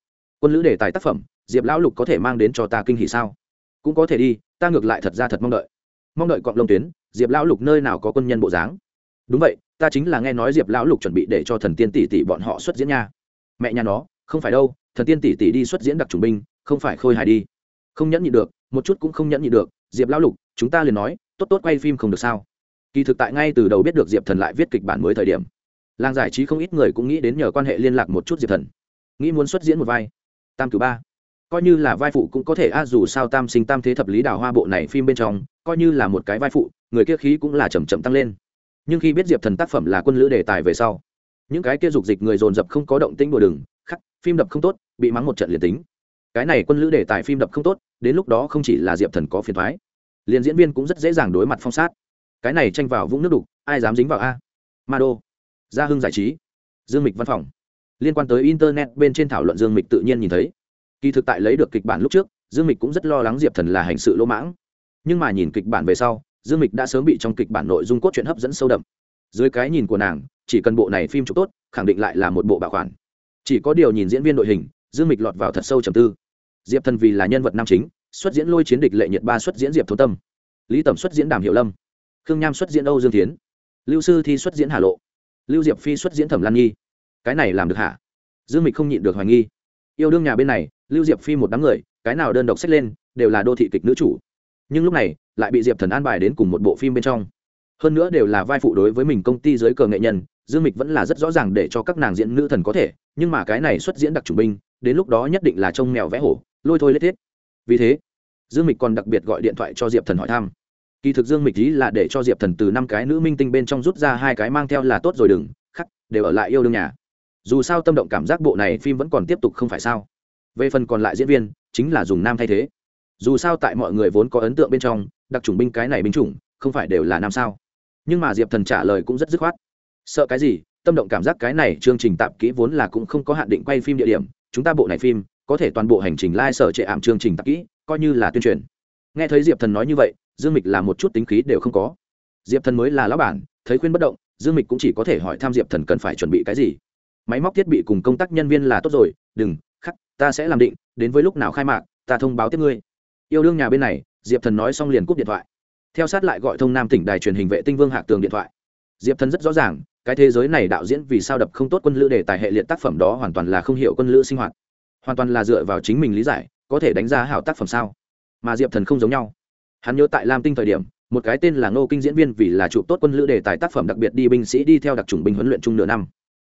Quân lữ đề tài tác phẩm, diệp lão lục có thể mang đến cho ta kinh hỷ sao? Cũng có thể đi, ta ngược lại thật ra thật mong đợi. Mong đợi cọng lông tuyến, diệp lão lục nơi nào có quân nhân bộ dáng? Đúng vậy, ta chính là nghe nói diệp lão lục chuẩn bị để cho thần tiên tỷ tỷ bọn họ xuất diễn nha. Mẹ nhà nó, không phải đâu, thần tiên tỷ tỷ đi xuất diễn đặc trùng binh, không phải khôi hài đi. Không nhẫn nhị được, một chút cũng không nhẫn nhị được, diệp lão lục, chúng ta liền nói, tốt tốt quay phim không được sao? Kỳ thực tại ngay từ đầu biết được diệp thần lại viết kịch bản mới thời điểm, làng giải trí không ít người cũng nghĩ đến nhờ quan hệ liên lạc một chút diệp thần. Nghĩ muốn xuất diễn một vai. Tam cử ba. Coi như là vai phụ cũng có thể, a, dù sao tam sinh tam thế thập lý đào hoa bộ này phim bên trong, coi như là một cái vai phụ, người kia khí cũng là chầm chậm tăng lên nhưng khi biết diệp thần tác phẩm là quân lữ đề tài về sau, những cái kia dục dịch người dồn dập không có động tĩnh đùa đừng, khắc, phim đập không tốt, bị mắng một trận liền tính. Cái này quân lữ đề tài phim đập không tốt, đến lúc đó không chỉ là diệp thần có phiền thoái liền diễn viên cũng rất dễ dàng đối mặt phong sát. Cái này tranh vào vũng nước đục, ai dám dính vào a? Ma đô gia hưng giải trí, dương mịch văn phòng. Liên quan tới internet, bên trên thảo luận dương mịch tự nhiên nhìn thấy. Kỳ thực tại lấy được kịch bản lúc trước, dương mịch cũng rất lo lắng diệp thần là hành sự lỗ mãng. Nhưng mà nhìn kịch bản về sau dương mịch đã sớm bị trong kịch bản nội dung cốt truyện hấp dẫn sâu đậm. Dưới cái nhìn của nàng, chỉ cần bộ này phim chụp tốt, khẳng định lại là một bộ bảo khoản. Chỉ có điều nhìn diễn viên đội hình, dương mịch lọt vào thật sâu trầm tư. Diệp thần vì là nhân vật nam chính, xuất diễn lôi chiến địch lệ nhiệt ba xuất diễn diệp thố tâm. Lý tẩm xuất diễn đàm hiệu lâm. Khương nham xuất diễn âu dương tiến lưu sư thi xuất diễn hà lộ. Lưu diệp phi xuất diễn thẩm lan nhi. Cái này làm được hả? Dương mịch không nhịn được hoài nghi. Yêu đương nhà bên này, lưu diệp phi một đám người, cái nào đơn độc sách lên, đều là đô thị kịch nữ chủ. Nhưng lúc này lại bị diệp thần an bài đến cùng một bộ phim bên trong. Hơn nữa đều là vai phụ đối với mình công ty dưới cờ nghệ nhân, dương mịch vẫn là rất rõ ràng để cho các nàng diễn nữ thần có thể, nhưng mà cái này xuất diễn đặc chủ binh, đến lúc đó nhất định là trông mèo vẽ hổ, lôi thôi lết thiết. Vì thế, dương mịch còn đặc biệt gọi điện thoại cho diệp thần hỏi thăm. Kỳ thực dương mịch ý là để cho diệp thần từ năm cái nữ minh tinh bên trong rút ra hai cái mang theo là tốt rồi đừng, khắc, đều ở lại yêu đương nhà. Dù sao tâm động cảm giác bộ này phim vẫn còn tiếp tục không phải sao. Về phần còn lại diễn viên, chính là dùng nam thay thế. Dù sao tại mọi người vốn có ấn tượng bên trong đặc trùng binh cái này binh chủng, không phải đều là nam sao? Nhưng mà diệp thần trả lời cũng rất dứt khoát. Sợ cái gì? Tâm động cảm giác cái này chương trình tạp kỹ vốn là cũng không có hạn định quay phim địa điểm, chúng ta bộ này phim, có thể toàn bộ hành trình lai、like、sở trệ ảm chương trình tạp kỹ, coi như là tuyên truyền. Nghe thấy diệp thần nói như vậy, dương mịch là một chút tính khí đều không có. Diệp thần mới là lão bản, thấy khuyên bất động, dương mịch cũng chỉ có thể hỏi tham diệp thần cần phải chuẩn bị cái gì. Máy móc thiết bị cùng công tác nhân viên là tốt rồi, đừng, khắc, ta sẽ làm định, đến với lúc nào khai mạc, ta thông báo tiếp ngươi. Yêu đương nhà bên này diệp thần nói xong liền cúp điện thoại. Theo sát lại gọi thông nam tỉnh đài truyền hình vệ tinh vương hạc tường điện thoại. Diệp thần rất rõ ràng, cái thế giới này đạo diễn vì sao đập không tốt quân lữ để tài hệ liệt tác phẩm đó hoàn toàn là không hiểu quân lữ sinh hoạt. Hoàn toàn là dựa vào chính mình lý giải, có thể đánh giá hảo tác phẩm sao? Mà diệp thần không giống nhau. Hắn nhớ tại lam tinh thời điểm, một cái tên là ngô kinh diễn viên vì là trụ tốt quân lữ đề tài tác phẩm đặc biệt đi binh sĩ đi theo đặc trùng binh huấn luyện chung nửa năm.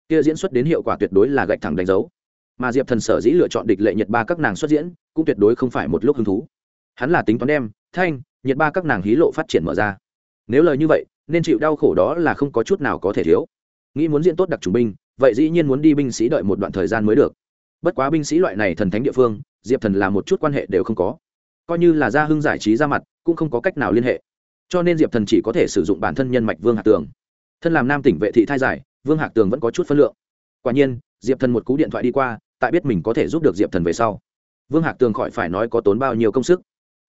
Kia diễn xuất đến hiệu quả tuyệt đối là gạch thẳng đánh dấu. Mà diệp thần sở dĩ lựa chọn địch lệ nhiệt ba các nàng xuất diễn, cũng tuyệt đối không phải một lúc hứng thú hắn là tính toán đem, thanh, nhiệt ba các nàng hí lộ phát triển mở ra. Nếu lời như vậy, nên chịu đau khổ đó là không có chút nào có thể thiếu. Nghĩ muốn diễn tốt đặc trùng binh, vậy dĩ nhiên muốn đi binh sĩ đợi một đoạn thời gian mới được. Bất quá binh sĩ loại này thần thánh địa phương, diệp thần là một chút quan hệ đều không có. Coi như là gia hưng giải trí ra mặt, cũng không có cách nào liên hệ. Cho nên diệp thần chỉ có thể sử dụng bản thân nhân mạch vương hạc tường. Thân làm nam tỉnh vệ thị thai giải, vương hạc tường vẫn có chút phân lượng. Quả nhiên, diệp thần một cú điện thoại đi qua, tại biết mình có thể giúp được diệp thần về sau. Vương hạc tường khỏi phải nói có tốn bao nhiêu công sức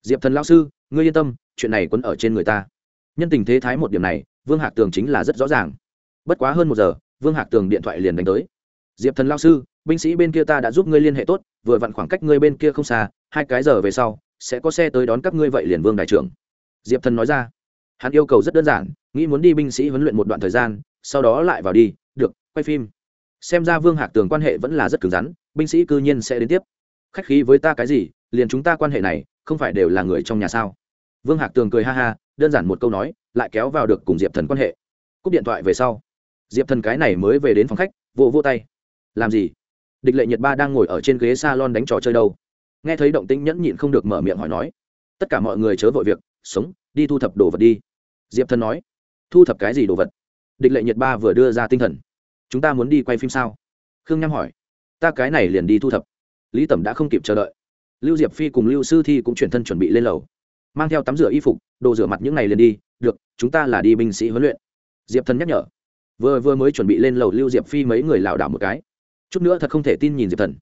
diệp thần lao sư, ngươi yên tâm, chuyện này quấn ở trên người ta. Nhân tình thế thái một điểm này, vương hạc tường chính là rất rõ ràng. Bất quá hơn một giờ, vương hạc tường điện thoại liền đánh tới. Diệp thần lao sư, binh sĩ bên kia ta đã giúp ngươi liên hệ tốt, vừa vặn khoảng cách ngươi bên kia không xa, hai cái giờ về sau, sẽ có xe tới đón các ngươi vậy liền vương đại trưởng. Diệp thần nói ra. Hắn yêu cầu rất đơn giản, nghĩ muốn đi binh sĩ huấn luyện một đoạn thời gian, sau đó lại vào đi, được, quay phim. Xem ra vương hạc tường quan hệ vẫn là rất cứng rắn, binh sĩ cư nhiên sẽ đến tiếp. Khách khí với ta cái gì, liền chúng ta quan hệ này không phải đều là người trong nhà sao? Vương hạc tường cười ha ha, đơn giản một câu nói, lại kéo vào được cùng diệp thần quan hệ. Cúp điện thoại về sau, diệp thần cái này mới về đến phòng khách, vỗ vỗ tay. Làm gì? Địch lệ nhiệt ba đang ngồi ở trên ghế s a lon đánh trò chơi đâu? Nghe thấy động tĩnh nhẫn nhịn không được mở miệng hỏi nói. Tất cả mọi người chớ vội việc, sống, đi thu thập đồ vật đi. Diệp thần nói. Thu thập cái gì đồ vật? Địch lệ nhiệt ba vừa đưa ra tinh thần. Chúng ta muốn đi quay phim sao? Khương nham hỏi. Ta cái này liền đi thu thập. Lý tẩm đã không kịp chờ đợi lưu diệp phi cùng lưu sư thi cũng chuyển thân chuẩn bị lên lầu. Mang theo tắm rửa y phục, đồ rửa mặt những ngày liền đi. Được, chúng ta là đi binh sĩ huấn luyện. Diệp thần nhắc nhở. Vừa vừa mới chuẩn bị lên lầu, lưu diệp phi mấy người lảo đảo một cái. Chút nữa thật không thể tin nhìn diệp thần.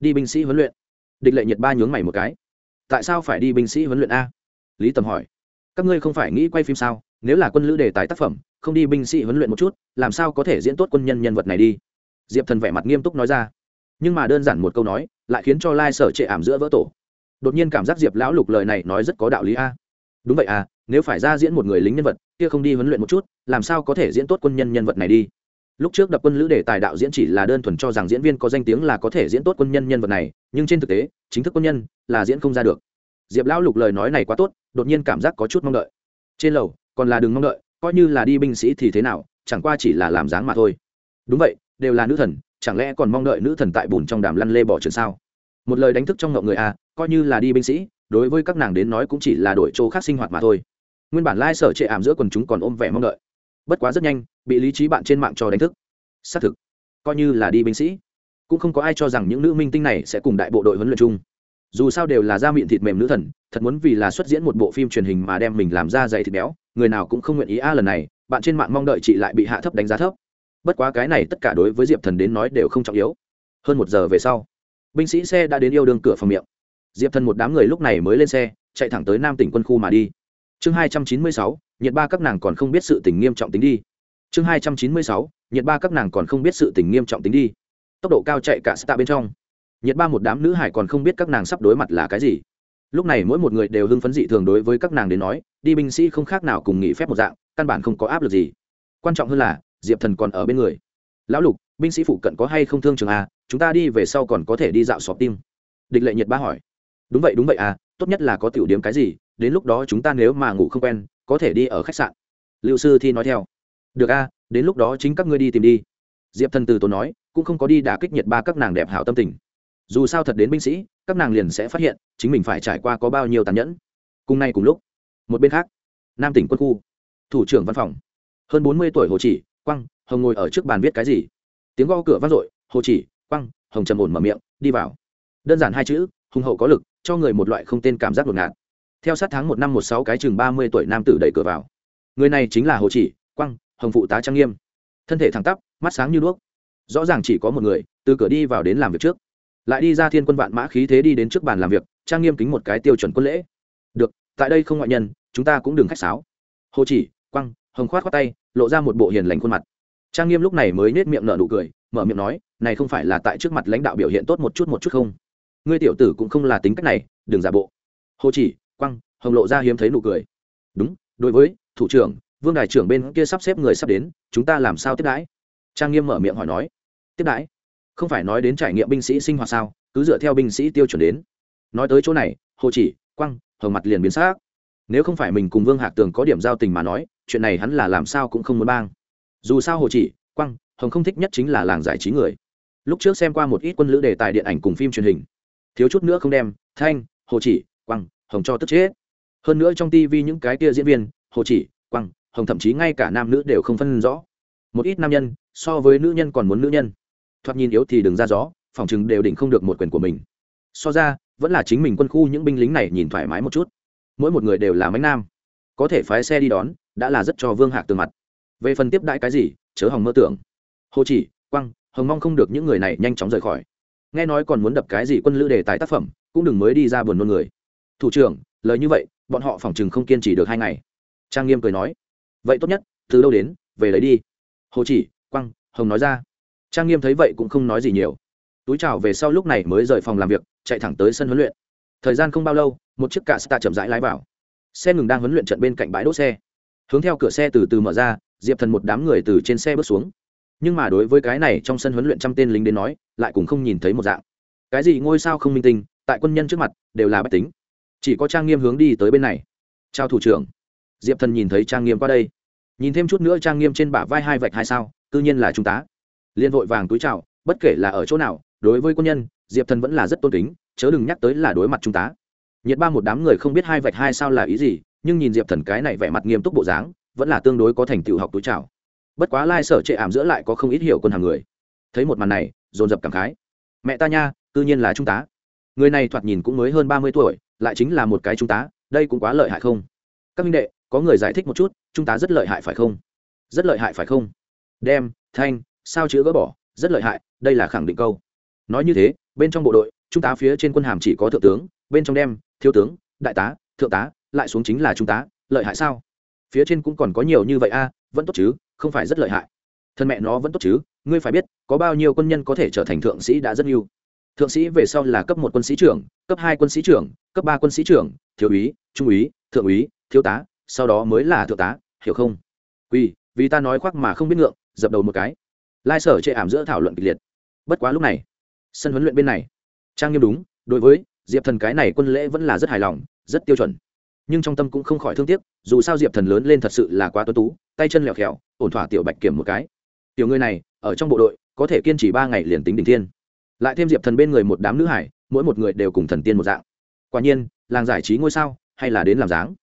Đi binh sĩ huấn luyện. Địch lệ nhiệt ba nhướng mày một cái. Tại sao phải đi binh sĩ huấn luyện a? Lý tầm hỏi. Các ngươi không phải nghĩ quay phim sao? Nếu là quân lữ đề tài tác phẩm, không đi binh sĩ huấn luyện một chút, làm sao có thể diễn tốt quân nhân nhân vật này đi? Diệp thần vẻ mặt nghiêm túc nói ra nhưng mà đơn giản một câu nói, lại khiến cho lai sở trệ ảm giữa vỡ tổ. Đột nhiên cảm giác diệp lão lục lời này nói rất có đạo lý a. Đúng vậy à nếu phải ra diễn một người lính nhân vật, kia không đi huấn luyện một chút, làm sao có thể diễn tốt quân nhân nhân vật này đi? Lúc trước đập quân lữ đề tài đạo diễn chỉ là đơn thuần cho rằng diễn viên có danh tiếng là có thể diễn tốt quân nhân nhân vật này, nhưng trên thực tế, chính thức quân nhân là diễn không ra được. Diệp lão lục lời nói này quá tốt, đột nhiên cảm giác có chút mong đợi. Trên lầu, còn là đừng mong đợi, coi như là đi binh sĩ thì thế nào, chẳng qua chỉ là làm dáng mà thôi. Đúng vậy, đều là nữ thần chẳng lẽ còn mong đợi nữ thần tại bùn trong đàm lăn lê bỏ trường sao? Một lời đánh thức trong ngộng người a coi như là đi binh sĩ, đối với các nàng đến nói cũng chỉ là đổi chỗ khác sinh hoạt mà thôi. Nguyên bản lai sở trệ ảm giữa quần chúng còn ôm vẻ mong đợi. Bất quá rất nhanh, bị lý trí bạn trên mạng cho đánh thức. Xác thực, coi như là đi binh sĩ, cũng không có ai cho rằng những nữ minh tinh này sẽ cùng đại bộ đội huấn luyện chung. Dù sao đều là da miệng thịt mềm nữ thần, thật muốn vì là xuất diễn một bộ phim truyền hình mà đem mình làm ra dày thịt béo, người nào cũng không nguyện ý. A lần này, bạn trên mạng mong đợi chị lại bị hạ thấp đánh giá thấp bất quá cái này tất cả đối với diệp thần đến nói đều không trọng yếu. Hơn một giờ về sau, binh sĩ xe đã đến yêu đương cửa phòng miệng. Diệp thần một đám người lúc này mới lên xe, chạy thẳng tới nam tỉnh quân khu mà đi. Chương hai trăm chín mươi sáu nhiệt ba các nàng còn không biết sự tình nghiêm trọng tính đi. Chương hai trăm chín mươi sáu nhiệt ba các nàng còn không biết sự tình nghiêm trọng tính đi. Tốc độ cao chạy cả tạ bên trong. Nhiệt ba một đám nữ hải còn không biết các nàng sắp đối mặt là cái gì. Lúc này mỗi một người đều hưng phấn dị thường đối với các nàng đến nói, đi binh sĩ không khác nào cùng nghỉ phép một dạng, căn bản không có áp lực gì. Quan trọng hơn là diệp thần còn ở bên người lão lục binh sĩ phụ cận có hay không thương trường à? chúng ta đi về sau còn có thể đi dạo xóm tim địch lệ nhiệt ba hỏi đúng vậy đúng vậy à tốt nhất là có tiểu điểm cái gì đến lúc đó chúng ta nếu mà ngủ không quen có thể đi ở khách sạn liệu sư thi nói theo được a đến lúc đó chính các ngươi đi tìm đi diệp thần từ tốn nói cũng không có đi đả kích nhiệt ba các nàng đẹp hảo tâm tình dù sao thật đến binh sĩ các nàng liền sẽ phát hiện chính mình phải trải qua có bao nhiêu tàn nhẫn cùng nay cùng lúc một bên khác nam tỉnh quân khu thủ trưởng văn phòng hơn bốn mươi tuổi hồ chỉ quăng, hồng ngồi ở trước bàn viết cái gì? Tiếng gõ cửa vang dội, hồ chỉ, quăng, hồng trầm ổn mở miệng, đi vào. Đơn giản hai chữ, hùng hậu có lực, cho người một loại không tên cảm giác ngột ngạt. Theo sát tháng một năm một sáu cái chừng ba mươi tuổi nam tử đẩy cửa vào. Người này chính là hồ chỉ, quăng, hồng phụ tá trang nghiêm. Thân thể thẳng tắp, mắt sáng như đuốc. Rõ ràng chỉ có một người, từ cửa đi vào đến làm việc trước. Lại đi ra thiên quân vạn mã khí thế đi đến trước bàn làm việc, trang nghiêm kính một cái tiêu chuẩn quân lễ. Được, tại đây không ngoại nhân, chúng ta cũng đừng khách sáo. Hồ chỉ, quăng hồng khoát khoát tay, lộ ra một bộ hiền lành khuôn mặt. Trang nghiêm lúc này mới nết miệng nở nụ cười, mở miệng nói, này không phải là tại trước mặt lãnh đạo biểu hiện tốt một chút một chút không? Ngươi tiểu tử cũng không là tính cách này, đừng giả bộ. Hồ chỉ quăng hồng lộ ra hiếm thấy nụ cười. Đúng, đối với, thủ trưởng, vương đại trưởng bên kia sắp xếp người sắp đến, chúng ta làm sao tiếp đãi? Trang nghiêm mở miệng hỏi nói. Tiếp đãi? Không phải nói đến trải nghiệm binh sĩ sinh hoạt sao, cứ dựa theo binh sĩ tiêu chuẩn đến. Nói tới chỗ này, hồ chỉ quăng hồng mặt liền biến xác nếu không phải mình cùng vương hạc tường có điểm giao tình mà nói, chuyện này hắn là làm sao cũng không muốn bang dù sao hồ chỉ quăng hồng không thích nhất chính là làng giải trí người. Lúc trước xem qua một ít quân lữ đề tài điện ảnh cùng phim truyền hình. Thiếu chút nữa không đem, thanh, hồ chỉ quăng hồng cho tức chết. Hơn nữa trong tivi những cái kia diễn viên, hồ chỉ quăng hồng thậm chí ngay cả nam nữ đều không phân rõ. Một ít nam nhân, so với nữ nhân còn muốn nữ nhân. Thoạt nhìn yếu thì đừng ra gió, phòng chừng đều định không được một quyền của mình. So ra, vẫn là chính mình quân khu những binh lính này nhìn thoải mái một chút mỗi một người đều là mấy nam. Có thể phái xe đi đón, đã là rất cho vương hạc từ mặt. Về phần tiếp đãi cái gì, chớ hòng mơ tưởng. Hồ chỉ quăng hồng mong không được những người này nhanh chóng rời khỏi. Nghe nói còn muốn đập cái gì quân lữ đề tài tác phẩm, cũng đừng mới đi ra buồn nôn người. Thủ trưởng, lời như vậy, bọn họ phỏng chừng không kiên trì được hai ngày. Trang nghiêm cười nói, vậy tốt nhất, từ đâu đến, về lấy đi. Hồ chỉ quăng hồng nói ra. Trang nghiêm thấy vậy cũng không nói gì nhiều. Túi chào về sau lúc này mới rời phòng làm việc, chạy thẳng tới sân huấn luyện. Thời gian không bao lâu một chiếc cạ stạ chậm rãi lái vào. Xe ngừng đang huấn luyện trận bên cạnh bãi đỗ xe. Hướng theo cửa xe từ từ mở ra, diệp thần một đám người từ trên xe bước xuống. Nhưng mà đối với cái này trong sân huấn luyện trăm tên lính đến nói, lại cũng không nhìn thấy một dạng. Cái gì ngôi sao không minh tinh, tại quân nhân trước mặt, đều là bách tính. Chỉ có trang nghiêm hướng đi tới bên này. Chào thủ trưởng. Diệp thần nhìn thấy trang nghiêm qua đây. Nhìn thêm chút nữa trang nghiêm trên bả vai hai vạch hai sao tự nhiên là trung tá. Liên vội vàng túi chào, bất kể là ở chỗ nào, đối với quân nhân, diệp thần vẫn là rất tôn kính, chớ đừng nhắc tới là đối mặt trung tá nhiệt ba một đám người không biết hai vạch hai sao là ý gì, nhưng nhìn diệp thần cái này vẻ mặt nghiêm túc bộ dáng, vẫn là tương đối có thành tựu học túi chào. Bất quá lai sở trệ ảm giữa lại có không ít hiểu quân hàng người. Thấy một màn này, dồn dập cảm khái. Mẹ ta nha tự nhiên là trung tá. Người này thoạt nhìn cũng mới hơn ba mươi tuổi, lại chính là một cái trung tá, đây cũng quá lợi hại không? Các minh đệ, có người giải thích một chút, trung tá rất lợi hại phải không? Rất lợi hại phải không? Đem, thanh, sao chữ gỡ bỏ, rất lợi hại, đây là khẳng định câu. Nói như thế, bên trong bộ đội, trung tá phía trên quân hàm chỉ có thượng tướng, bên trong đem thiếu tướng, đại tá, thượng tá, lại xuống chính là trung tá, lợi hại sao? Phía trên cũng còn có nhiều như vậy a, vẫn tốt chứ, không phải rất lợi hại. Thân mẹ nó vẫn tốt chứ, ngươi phải biết, có bao nhiêu quân nhân có thể trở thành thượng sĩ đã rất yêu thượng sĩ về sau là cấp một quân sĩ trưởng, cấp hai quân sĩ trưởng, cấp ba quân sĩ trưởng, thiếu úy, trung úy, thượng úy, thiếu tá, sau đó mới là thượng tá, hiểu không? Quy vì ta nói khoác mà không biết ngượng, dập đầu một cái. Lai sở chệ ảm giữa thảo luận kịch liệt. Bất quá lúc này, sân huấn luyện bên này. Trang nghiêm đúng, đối với diệp thần cái này quân lễ vẫn là rất hài lòng, rất tiêu chuẩn. Nhưng trong tâm cũng không khỏi thương tiếc, dù sao diệp thần lớn lên thật sự là quá tuấn tú, tay chân lẹo khẹo, ổn thỏa tiểu bạch kiểm một cái. Tiểu người này, ở trong bộ đội, có thể kiên trì ba ngày liền tính đỉnh thiên. Lại thêm diệp thần bên người một đám nữ hải, mỗi một người đều cùng thần tiên một dạng. Quả nhiên, làng giải trí ngôi sao, hay là đến làm dáng.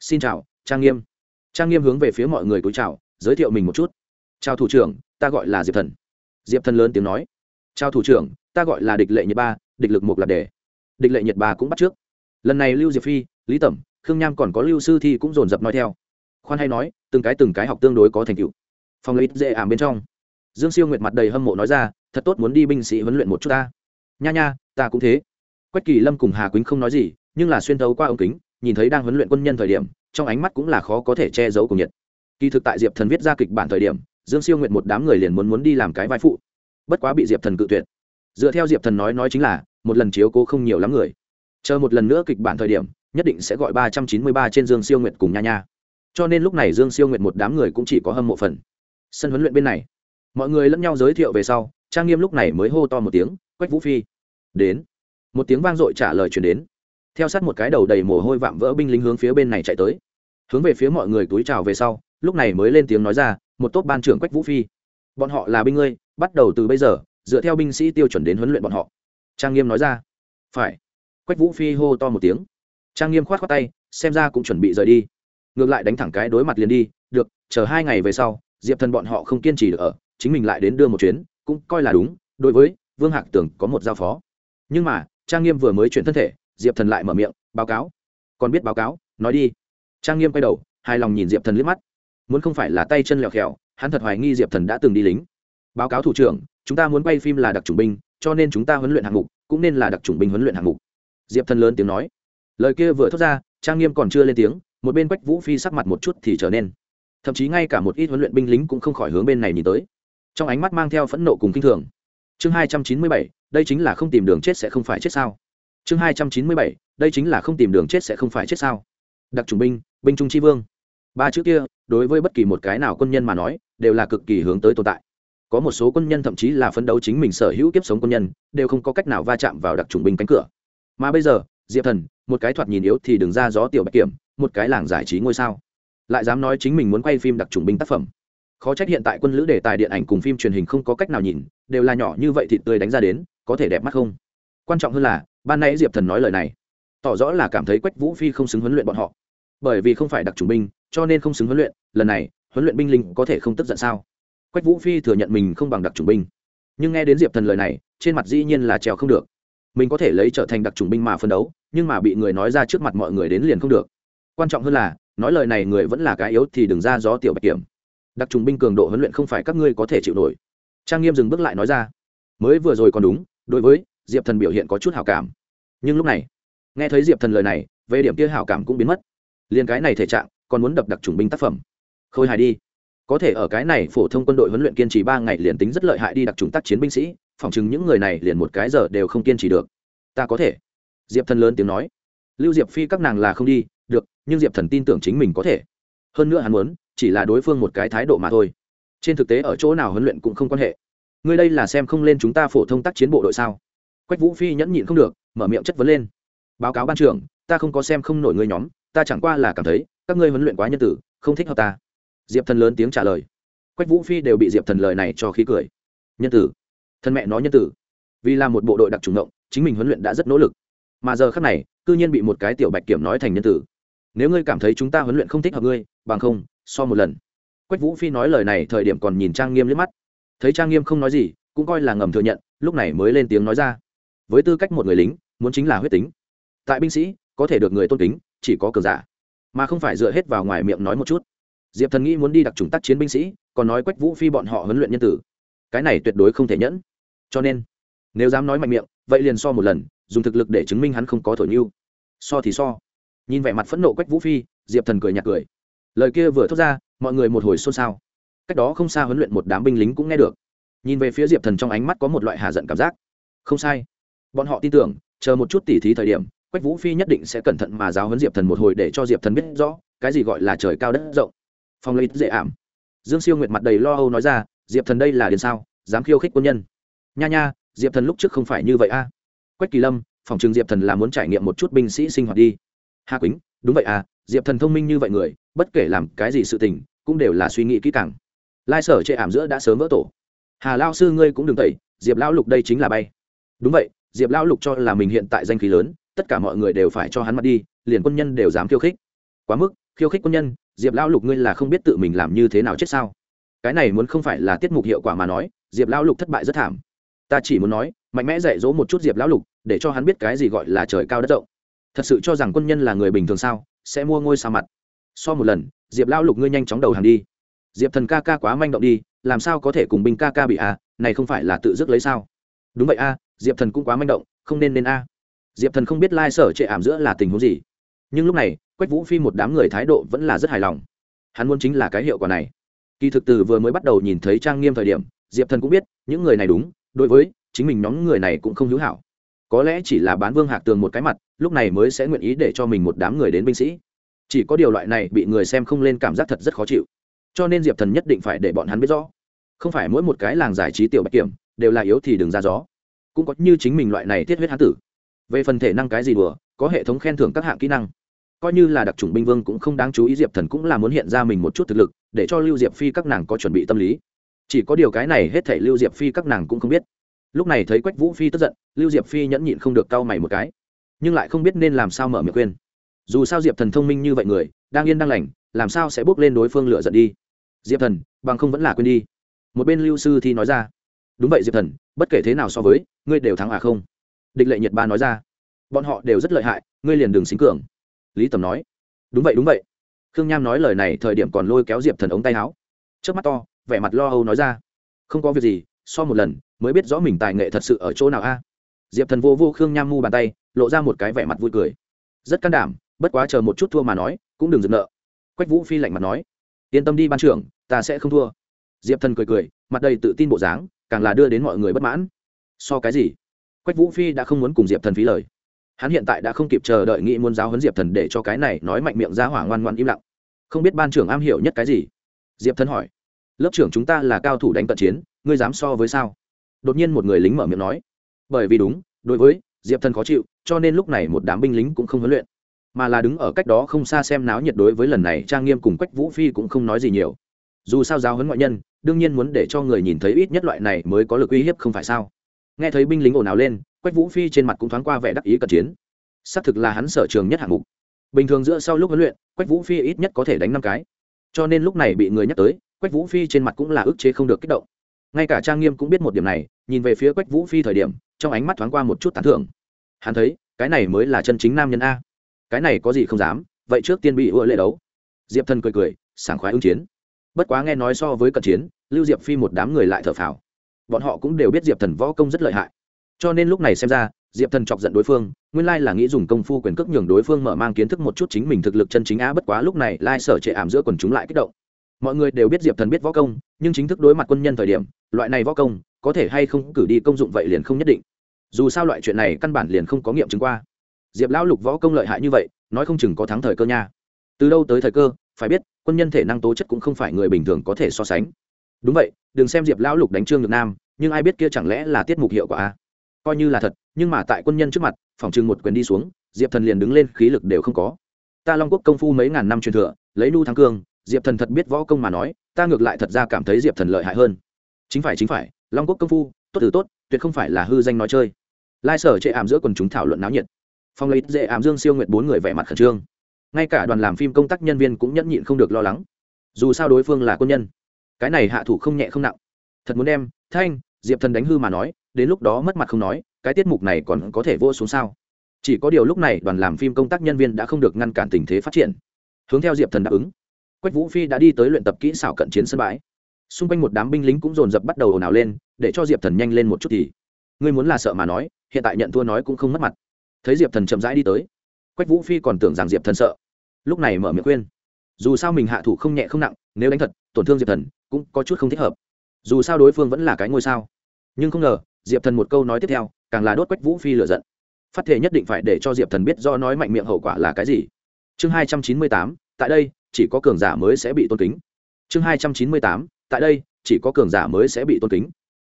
Xin chào, trang nghiêm. Trang nghiêm hướng về phía mọi người cúi chào, giới thiệu mình một chút. Chào thủ trưởng, ta gọi là diệp thần. Diệp thần lớn tiếng nói. Chào thủ trưởng, ta gọi là địch lệ nhật ba, địch lực Mục là đề địch lệ nhật bà cũng bắt trước. Lần này lưu diệp phi, lý tẩm, khương nham còn có lưu sư thi cũng dồn dập nói theo. Khoan hay nói, từng cái từng cái học tương đối có thành tựu. Phòng lấy dễ ảm bên trong. Dương siêu nguyệt mặt đầy hâm mộ nói ra, thật tốt muốn đi binh sĩ huấn luyện một chút ta. Nha nha, ta cũng thế. Quách kỳ lâm cùng hà quýnh không nói gì, nhưng là xuyên thấu qua ống kính, nhìn thấy đang huấn luyện quân nhân thời điểm, trong ánh mắt cũng là khó có thể che giấu cùng nhiệt. Kỳ thực tại diệp thần viết ra kịch bản thời điểm, dương siêu nguyện một đám người liền muốn muốn đi làm cái vai phụ. Bất quá bị diệp thần cự tuyệt dựa theo diệp thần nói nói chính là, một lần chiếu cố không nhiều lắm người. Chờ một lần nữa kịch bản thời điểm, nhất định sẽ gọi ba trăm chín mươi ba trên dương siêu nguyệt cùng nha nha. Cho nên lúc này dương siêu nguyệt một đám người cũng chỉ có hâm mộ phần. Sân huấn luyện bên này, mọi người lẫn nhau giới thiệu về sau, trang nghiêm lúc này mới hô to một tiếng, quách vũ phi, đến. Một tiếng vang dội trả lời chuyển đến. Theo sát một cái đầu đầy mồ hôi vạm vỡ binh lính hướng phía bên này chạy tới. Hướng về phía mọi người túi chào về sau, lúc này mới lên tiếng nói ra, một tốt ban trưởng quách vũ phi. Bọn họ là binh ngươi, bắt đầu từ bây giờ dựa theo binh sĩ tiêu chuẩn đến huấn luyện bọn họ. Trang nghiêm nói ra. Phải. Quách vũ phi hô to một tiếng. Trang nghiêm khoát khoát tay, xem ra cũng chuẩn bị rời đi. Ngược lại đánh thẳng cái đối mặt liền đi, được, chờ hai ngày về sau, diệp thần bọn họ không kiên trì được ở, chính mình lại đến đưa một chuyến, cũng coi là đúng, đối với vương hạc tưởng có một giao phó. Nhưng mà, trang nghiêm vừa mới chuyển thân thể, diệp thần lại mở miệng, báo cáo. Còn biết báo cáo, nói đi. Trang nghiêm quay đầu, hài lòng nhìn diệp thần liếc mắt. Muốn không phải là tay chân lèo khèo hắn thật hoài nghi diệp thần đã từng đi lính. Báo cáo thủ trưởng chúng ta muốn quay phim là đặc chủng binh, cho nên chúng ta huấn luyện hạng mục, cũng nên là đặc chủng binh huấn luyện hạng mục. Diệp thần lớn tiếng nói. Lời kia vừa thốt ra, trang nghiêm còn chưa lên tiếng, một bên quách vũ phi sắc mặt một chút thì trở nên. Thậm chí ngay cả một ít huấn luyện binh lính cũng không khỏi hướng bên này nhìn tới. Trong ánh mắt mang theo phẫn nộ cùng kinh thường. Chương hai trăm chín mươi bảy, đây chính là không tìm đường chết sẽ không phải chết sao? Chương hai trăm chín mươi bảy, đây chính là không tìm đường chết sẽ không phải chết sao? Đặc trùng binh binh trung tri vương. Ba chữ kia, đối với bất kỳ một cái nào quân nhân mà nói, đều là cực kỳ hướng tới tồn tại có một số quân nhân thậm chí là phấn đấu chính mình sở hữu kiếp sống quân nhân, đều không có cách nào va chạm vào đặc trùng binh cánh cửa. Mà bây giờ, diệp thần, một cái thoạt nhìn yếu thì đừng ra gió tiểu bạch kiểm, một cái làng giải trí ngôi sao. Lại dám nói chính mình muốn quay phim đặc trùng binh tác phẩm. Khó trách hiện tại quân lữ đề tài điện ảnh cùng phim truyền hình không có cách nào nhìn, đều là nhỏ như vậy thịt tươi đánh ra đến, có thể đẹp mắt không? Quan trọng hơn là, ban nãy diệp thần nói lời này, tỏ rõ là cảm thấy quách vũ phi không xứng huấn luyện bọn họ. Bởi vì không phải đặc trùng binh, cho nên không xứng huấn luyện, lần này, huấn luyện binh linh có thể không tức giận sao? Quách vũ phi thừa nhận mình không bằng đặc trùng binh. Nhưng nghe đến diệp thần lời này, trên mặt dĩ nhiên là trèo không được. Mình có thể lấy trở thành đặc trùng binh mà phân đấu, nhưng mà bị người nói ra trước mặt mọi người đến liền không được. Quan trọng hơn là, nói lời này người vẫn là cái yếu thì đừng ra gió tiểu bạch kiểm. Đặc trùng binh cường độ huấn luyện không phải các ngươi có thể chịu nổi. Trang nghiêm dừng bước lại nói ra. Mới vừa rồi còn đúng, đối với diệp thần biểu hiện có chút hào cảm. Nhưng lúc này, nghe thấy diệp thần lời này, về điểm kia hảo cảm cũng biến mất. Liền cái này thể trạng, còn muốn đập đặc trùng binh tác phẩm. Khôi hài đi có thể ở cái này phổ thông quân đội huấn luyện kiên trì ba ngày liền tính rất lợi hại đi đặc trùng tác chiến binh sĩ, phỏng chừng những người này liền một cái giờ đều không kiên trì được. Ta có thể. Diệp thần lớn tiếng nói. Lưu diệp phi các nàng là không đi, được, nhưng diệp thần tin tưởng chính mình có thể. Hơn nữa hắn muốn, chỉ là đối phương một cái thái độ mà thôi. Trên thực tế ở chỗ nào huấn luyện cũng không quan hệ. Ngươi đây là xem không lên chúng ta phổ thông tác chiến bộ đội sao? Quách vũ phi nhẫn nhịn không được, mở miệng chất vấn lên. Báo cáo ban trưởng, ta không có xem không nổi ngươi nhóm, ta chẳng qua là cảm thấy, các ngươi huấn luyện quá nhân tử, không thích hợp ta diệp thần lớn tiếng trả lời. Quách vũ phi đều bị diệp thần lời này cho khí cười. Nhân tử. Thân mẹ nó nhân tử. Vì là một bộ đội đặc trùng động, chính mình huấn luyện đã rất nỗ lực. Mà giờ khác này, cư nhiên bị một cái tiểu bạch kiểm nói thành nhân tử. Nếu ngươi cảm thấy chúng ta huấn luyện không thích hợp ngươi, bằng không, so một lần. Quách vũ phi nói lời này thời điểm còn nhìn trang nghiêm liếc mắt. Thấy trang nghiêm không nói gì, cũng coi là ngầm thừa nhận, lúc này mới lên tiếng nói ra. Với tư cách một người lính, muốn chính là huyết tính. Tại binh sĩ, có thể được người tôn kính, chỉ có cờ giả. Mà không phải dựa hết vào ngoài miệng nói một chút diệp thần nghĩ muốn đi đặc trùng tác chiến binh sĩ, còn nói quách vũ phi bọn họ huấn luyện nhân tử. Cái này tuyệt đối không thể nhẫn. Cho nên, nếu dám nói mạnh miệng, vậy liền so một lần, dùng thực lực để chứng minh hắn không có thổi mưu so thì so. Nhìn vẻ mặt phẫn nộ quách vũ phi, diệp thần cười nhạt cười. Lời kia vừa thốt ra, mọi người một hồi xôn xao. Cách đó không xa huấn luyện một đám binh lính cũng nghe được. Nhìn về phía diệp thần trong ánh mắt có một loại hà giận cảm giác. Không sai. Bọn họ tin tưởng, chờ một chút tỉ thí thời điểm, quách vũ phi nhất định sẽ cẩn thận mà giáo huấn diệp thần một hồi để cho diệp thần biết rõ, cái gì gọi là trời cao đất rộng phong lấy dễ ảm. Dương siêu nguyệt mặt đầy lo âu nói ra, diệp thần đây là điền sao? Dám khiêu khích quân nhân. Nha nha, diệp thần lúc trước không phải như vậy a. Quách kỳ lâm, phòng trường diệp thần là muốn trải nghiệm một chút binh sĩ sinh hoạt đi. Hà quýnh, đúng vậy à diệp thần thông minh như vậy người, bất kể làm cái gì sự tình, cũng đều là suy nghĩ kỹ càng. Lai sở chệ ảm giữa đã sớm vỡ tổ. Hà lao sư ngươi cũng đừng tẩy, diệp lão lục đây chính là bay. Đúng vậy, diệp lão lục cho là mình hiện tại danh khí lớn, tất cả mọi người đều phải cho hắn mặt đi, liền quân nhân đều dám khiêu khích. Quá mức khiêu khích quân nhân, diệp lão lục ngươi là không biết tự mình làm như thế nào chết sao? Cái này muốn không phải là tiết mục hiệu quả mà nói, diệp lão lục thất bại rất thảm. Ta chỉ muốn nói, mạnh mẽ dạy dỗ một chút diệp lão lục, để cho hắn biết cái gì gọi là trời cao đất rộng. Thật sự cho rằng quân nhân là người bình thường sao, sẽ mua ngôi sao mặt. So một lần, diệp lão lục ngươi nhanh chóng đầu hàng đi. Diệp thần ca ca quá manh động đi, làm sao có thể cùng binh ca ca bị a à? này không phải là tự dứt lấy sao? Đúng vậy a, diệp thần cũng quá manh động, không nên nên a. Diệp thần không biết lai sở trệ ảm giữa là tình huống gì. Nhưng lúc này quách vũ phi một đám người thái độ vẫn là rất hài lòng. Hắn muốn chính là cái hiệu quả này. Kỳ thực từ vừa mới bắt đầu nhìn thấy trang nghiêm thời điểm, diệp thần cũng biết, những người này đúng, đối với chính mình nhóm người này cũng không hữu hảo. Có lẽ chỉ là bán vương hạc tường một cái mặt, lúc này mới sẽ nguyện ý để cho mình một đám người đến binh sĩ. Chỉ có điều loại này bị người xem không lên cảm giác thật rất khó chịu. Cho nên diệp thần nhất định phải để bọn hắn biết rõ. Không phải mỗi một cái làng giải trí tiểu bạch kiểm đều là yếu thì đừng ra gió. Cũng có như chính mình loại này thiết huyết hán tử. Về phần thể năng cái gì đùa, có hệ thống khen thưởng các hạng kỹ năng coi như là đặc trùng binh vương cũng không đáng chú ý, diệp thần cũng là muốn hiện ra mình một chút thực lực, để cho lưu diệp phi các nàng có chuẩn bị tâm lý. Chỉ có điều cái này hết thể lưu diệp phi các nàng cũng không biết. Lúc này thấy quách vũ phi tức giận, lưu diệp phi nhẫn nhịn không được cau mày một cái. Nhưng lại không biết nên làm sao mở miệng khuyên. Dù sao diệp thần thông minh như vậy người, đang yên đang lành, làm sao sẽ bước lên đối phương lựa giận đi? Diệp thần, bằng không vẫn là quên đi. Một bên lưu sư thi nói ra. Đúng vậy diệp thần, bất kể thế nào so với, ngươi đều thắng à không? Địch lệ nhật ba nói ra. Bọn họ đều rất lợi hại, ngươi liền đường xính cường lý tầm nói. Đúng vậy đúng vậy. Khương nham nói lời này thời điểm còn lôi kéo diệp thần ống tay áo. Trước mắt to, vẻ mặt lo âu nói ra. Không có việc gì, so một lần, mới biết rõ mình tài nghệ thật sự ở chỗ nào a. Diệp thần vô vô khương nham mu bàn tay, lộ ra một cái vẻ mặt vui cười. Rất can đảm, bất quá chờ một chút thua mà nói, cũng đừng dừng nợ. Quách vũ phi lạnh mặt nói. Yên tâm đi ban trưởng, ta sẽ không thua. Diệp thần cười cười, mặt đầy tự tin bộ dáng, càng là đưa đến mọi người bất mãn. So cái gì? Quách vũ phi đã không muốn cùng diệp thần phí lời hắn hiện tại đã không kịp chờ đợi nghĩ muốn giáo huấn diệp thần để cho cái này nói mạnh miệng ra hỏa ngoan ngoan im lặng. Không biết ban trưởng am hiểu nhất cái gì? Diệp thần hỏi. Lớp trưởng chúng ta là cao thủ đánh cận chiến, ngươi dám so với sao? Đột nhiên một người lính mở miệng nói. Bởi vì đúng, đối với diệp thần khó chịu, cho nên lúc này một đám binh lính cũng không huấn luyện. Mà là đứng ở cách đó không xa xem náo nhiệt đối với lần này trang nghiêm cùng quách vũ phi cũng không nói gì nhiều. Dù sao giáo huấn ngoại nhân, đương nhiên muốn để cho người nhìn thấy ít nhất loại này mới có lực uy hiếp không phải sao? Nghe thấy binh lính ồn ào lên quách vũ phi trên mặt cũng thoáng qua vẻ đắc ý cận chiến. Xác thực là hắn sở trường nhất hạng mục. Bình thường giữa sau lúc huấn luyện, quách vũ phi ít nhất có thể đánh năm cái. Cho nên lúc này bị người nhắc tới, quách vũ phi trên mặt cũng là ức chế không được kích động. Ngay cả trang nghiêm cũng biết một điểm này, nhìn về phía quách vũ phi thời điểm, trong ánh mắt thoáng qua một chút tán thưởng. Hắn thấy, cái này mới là chân chính nam nhân a. Cái này có gì không dám, vậy trước tiên bị ưa lệ đấu. Diệp thần cười cười, sảng khoái ứng chiến. Bất quá nghe nói so với cận chiến, lưu diệp phi một đám người lại thở phào. Bọn họ cũng đều biết diệp thần võ công rất lợi hại cho nên lúc này xem ra, diệp thần chọc giận đối phương, nguyên lai là nghĩ dùng công phu quyền cước nhường đối phương mở mang kiến thức một chút chính mình thực lực chân chính á, bất quá lúc này lai sở trệ ảm giữa quần chúng lại kích động. Mọi người đều biết diệp thần biết võ công, nhưng chính thức đối mặt quân nhân thời điểm, loại này võ công, có thể hay không cử đi công dụng vậy liền không nhất định. Dù sao loại chuyện này căn bản liền không có nghiệm chứng qua. Diệp lão lục võ công lợi hại như vậy, nói không chừng có thắng thời cơ nha. Từ đâu tới thời cơ, phải biết, quân nhân thể năng tố chất cũng không phải người bình thường có thể so sánh. Đúng vậy, đừng xem diệp lão lục đánh trương nhược nam, nhưng ai biết kia chẳng lẽ là tiết mục hiệu quả a? Coi như là thật, nhưng mà tại quân nhân trước mặt phòng trừng một quyền đi xuống, diệp thần liền đứng lên, khí lực đều không có. Ta long quốc công phu mấy ngàn năm truyền thừa, lấy nu thắng cương, diệp thần thật biết võ công mà nói, ta ngược lại thật ra cảm thấy diệp thần lợi hại hơn. Chính phải chính phải, long quốc công phu, tốt từ tốt, tuyệt không phải là hư danh nói chơi. Lai sở chệ ảm giữa quần chúng thảo luận náo nhiệt. Phong lấy dễ ảm dương siêu nguyện bốn người vẻ mặt khẩn trương. Ngay cả đoàn làm phim công tác nhân viên cũng nhẫn nhịn không được lo lắng. Dù sao đối phương là quân nhân, cái này hạ thủ không nhẹ không nặng. Thật muốn đem, thanh, diệp thần đánh hư mà nói đến lúc đó mất mặt không nói, cái tiết mục này còn có thể vô xuống sao? Chỉ có điều lúc này đoàn làm phim công tác nhân viên đã không được ngăn cản tình thế phát triển. Hướng theo diệp thần đáp ứng. Quách vũ phi đã đi tới luyện tập kỹ xảo cận chiến sân bãi. Xung quanh một đám binh lính cũng dồn dập bắt đầu ồn ào lên, để cho diệp thần nhanh lên một chút thì. Ngươi muốn là sợ mà nói, hiện tại nhận thua nói cũng không mất mặt. Thấy diệp thần chậm rãi đi tới, quách vũ phi còn tưởng rằng diệp thần sợ. Lúc này mở miệng khuyên. Dù sao mình hạ thủ không nhẹ không nặng, nếu đánh thật, tổn thương diệp thần cũng có chút không thích hợp. Dù sao đối phương vẫn là cái ngôi sao. Nhưng không ngờ diệp thần một câu nói tiếp theo, càng là đốt quách vũ phi lựa giận. Phát thể nhất định phải để cho diệp thần biết do nói mạnh miệng hậu quả là cái gì. Chương hai trăm chín mươi tám, tại đây, chỉ có cường giả mới sẽ bị tôn kính. Chương hai trăm chín mươi tám, tại đây, chỉ có cường giả mới sẽ bị tôn kính.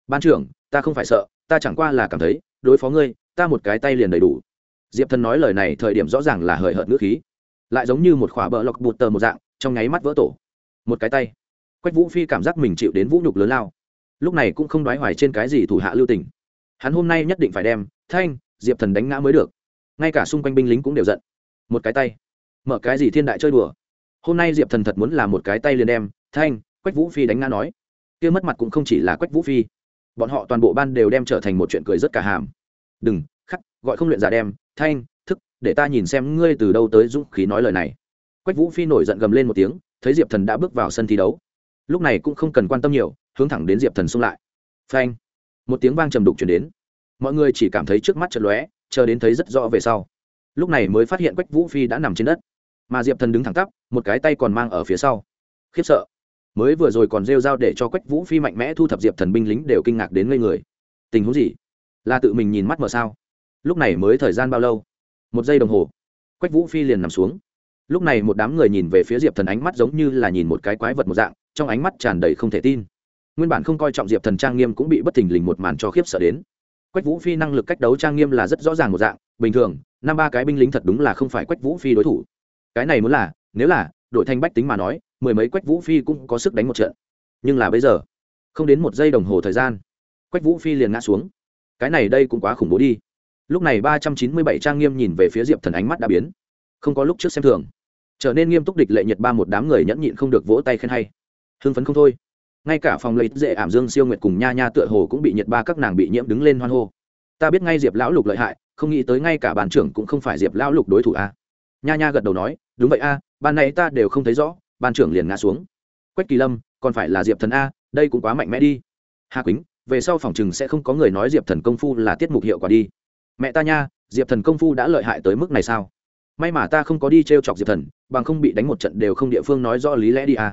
Ban trưởng, ta không phải sợ, ta chẳng qua là cảm thấy, đối phó ngươi, ta một cái tay liền đầy đủ. Diệp thần nói lời này thời điểm rõ ràng là hời hợt ngữ khí. Lại giống như một khỏa bờ lọc bụt tờ một dạng, trong nháy mắt vỡ tổ. Một cái tay. Quách vũ phi cảm giác mình chịu đến vũ nhục lớn lao lúc này cũng không đoái hoài trên cái gì thủ hạ lưu tình. Hắn hôm nay nhất định phải đem thanh, diệp thần đánh ngã mới được. Ngay cả xung quanh binh lính cũng đều giận. Một cái tay. Mở cái gì thiên đại chơi đùa? Hôm nay diệp thần thật muốn làm một cái tay liền đem thanh, quách vũ phi đánh ngã nói. Kia mất mặt cũng không chỉ là quách vũ phi. Bọn họ toàn bộ ban đều đem trở thành một chuyện cười rất cả hàm. Đừng, khắc, gọi không luyện giả đem. Thanh, thức, để ta nhìn xem ngươi từ đâu tới dũng khí nói lời này. Quách vũ phi nổi giận gầm lên một tiếng, thấy diệp thần đã bước vào sân thi đấu. Lúc này cũng không cần quan tâm nhiều hướng thẳng đến diệp thần xung lại. Phanh! Một tiếng vang trầm đục chuyển đến. Mọi người chỉ cảm thấy trước mắt chật lóe, chờ đến thấy rất rõ về sau. Lúc này mới phát hiện quách vũ phi đã nằm trên đất. Mà diệp thần đứng thẳng tắp, một cái tay còn mang ở phía sau. Khiếp sợ! Mới vừa rồi còn rêu r a o để cho quách vũ phi mạnh mẽ thu thập diệp thần binh lính đều kinh ngạc đến ngây người. Tình huống gì? Là tự mình nhìn mắt mở sao? Lúc này mới thời gian bao lâu? Một giây đồng hồ. Quách vũ phi liền nằm xuống. Lúc này một đám người nhìn về phía diệp thần ánh mắt giống như là nhìn một cái quái vật một dạng, trong ánh mắt tràn đầy không thể tin nguyên bản không coi trọng diệp thần trang nghiêm cũng bị bất thình lình một màn cho khiếp sợ đến. Quách vũ phi năng lực cách đấu trang nghiêm là rất rõ ràng một dạng, bình thường, năm ba cái binh lính thật đúng là không phải quách vũ phi đối thủ. Cái này muốn là, nếu là, đội thanh bách tính mà nói, mười mấy quách vũ phi cũng có sức đánh một trận. Nhưng là bây giờ, không đến một giây đồng hồ thời gian, quách vũ phi liền ngã xuống. Cái này đây cũng quá khủng bố đi. Lúc này ba trăm chín mươi bảy trang nghiêm nhìn về phía diệp thần ánh mắt đã biến. Không có lúc trước xem thường. Trở nên nghiêm túc địch lệ nhật ba một đám người nhẫn nhịn không được vỗ tay khen hay. Hưng phấn không thôi ngay cả phòng lấy dễ ảm dương siêu nguyệt cùng nha nha tựa hồ cũng bị nhiệt ba các nàng bị nhiễm đứng lên hoan hô. Ta biết ngay diệp lão lục lợi hại, không nghĩ tới ngay cả bàn trưởng cũng không phải diệp lão lục đối thủ a nha nha gật đầu nói, đúng vậy a ban này ta đều không thấy rõ, ban trưởng liền ngã xuống. Quách kỳ lâm, còn phải là diệp thần a, đây cũng quá mạnh mẽ đi. Hà quýnh, về sau phòng chừng sẽ không có người nói diệp thần công phu là tiết mục hiệu quả đi. Mẹ ta nha, diệp thần công phu đã lợi hại tới mức này sao? May mà ta không có đi t r e o chọc diệp thần, bằng không bị đánh một trận đều không địa phương nói rõ lý lẽ đi a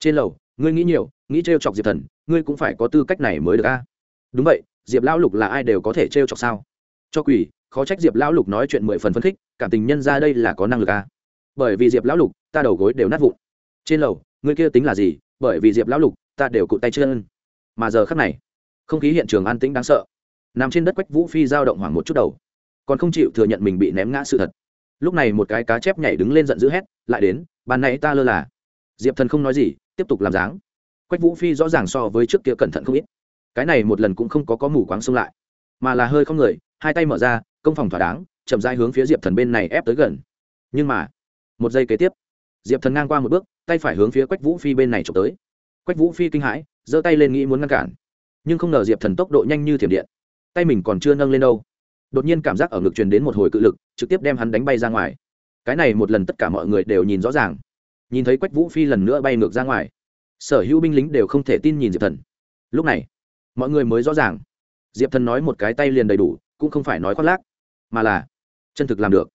trên lầu ngươi nghĩ nhiều, nghĩ t chọc diệp thần, ngươi cũng phải có tư cách này mới được a. Đúng vậy, diệp lão lục là ai đều có thể t chọc sao? Cho quỷ, khó trách diệp lão lục nói chuyện mười phần phân khích, cảm tình nhân ra đây là có năng lực a. Bởi vì diệp lão lục, ta đầu gối đều nát vụn. Trên lầu, ngươi kia tính là gì? Bởi vì diệp lão lục, ta đều cụt tay chân. Mà giờ khắc này, không khí hiện trường an tĩnh đáng sợ. Nằm trên đất quách vũ phi giao động hoảng một chút đầu. Còn không chịu thừa nhận mình bị ném ngã sự thật. Lúc này một cái cá chép nhảy đứng lên giận dữ hét, lại đến, ban nãy ta lơ là. Diệp thần không nói gì tiếp tục làm dáng. Quách vũ phi rõ ràng so với trước kia cẩn thận không ít. Cái này một lần cũng không có có mù quáng xông lại, mà là hơi không người, hai tay mở ra, công phòng thỏa đáng, chậm dai hướng phía diệp thần bên này ép tới gần. Nhưng mà, một giây kế tiếp, diệp thần ngang qua một bước, tay phải hướng phía quách vũ phi bên này trộm tới. Quách vũ phi kinh hãi, giơ tay lên nghĩ muốn ngăn cản. Nhưng không ngờ diệp thần tốc độ nhanh như thiểm điện. Tay mình còn chưa nâng lên đâu. Đột nhiên cảm giác ở ngực truyền đến một hồi cự lực, trực tiếp đem hắn đánh bay ra ngoài. Cái này một lần tất cả mọi người đều nhìn rõ ràng nhìn thấy quách vũ phi lần nữa bay ngược ra ngoài sở hữu binh lính đều không thể tin nhìn diệp thần lúc này mọi người mới rõ ràng diệp thần nói một cái tay liền đầy đủ cũng không phải nói khoác lác mà là chân thực làm được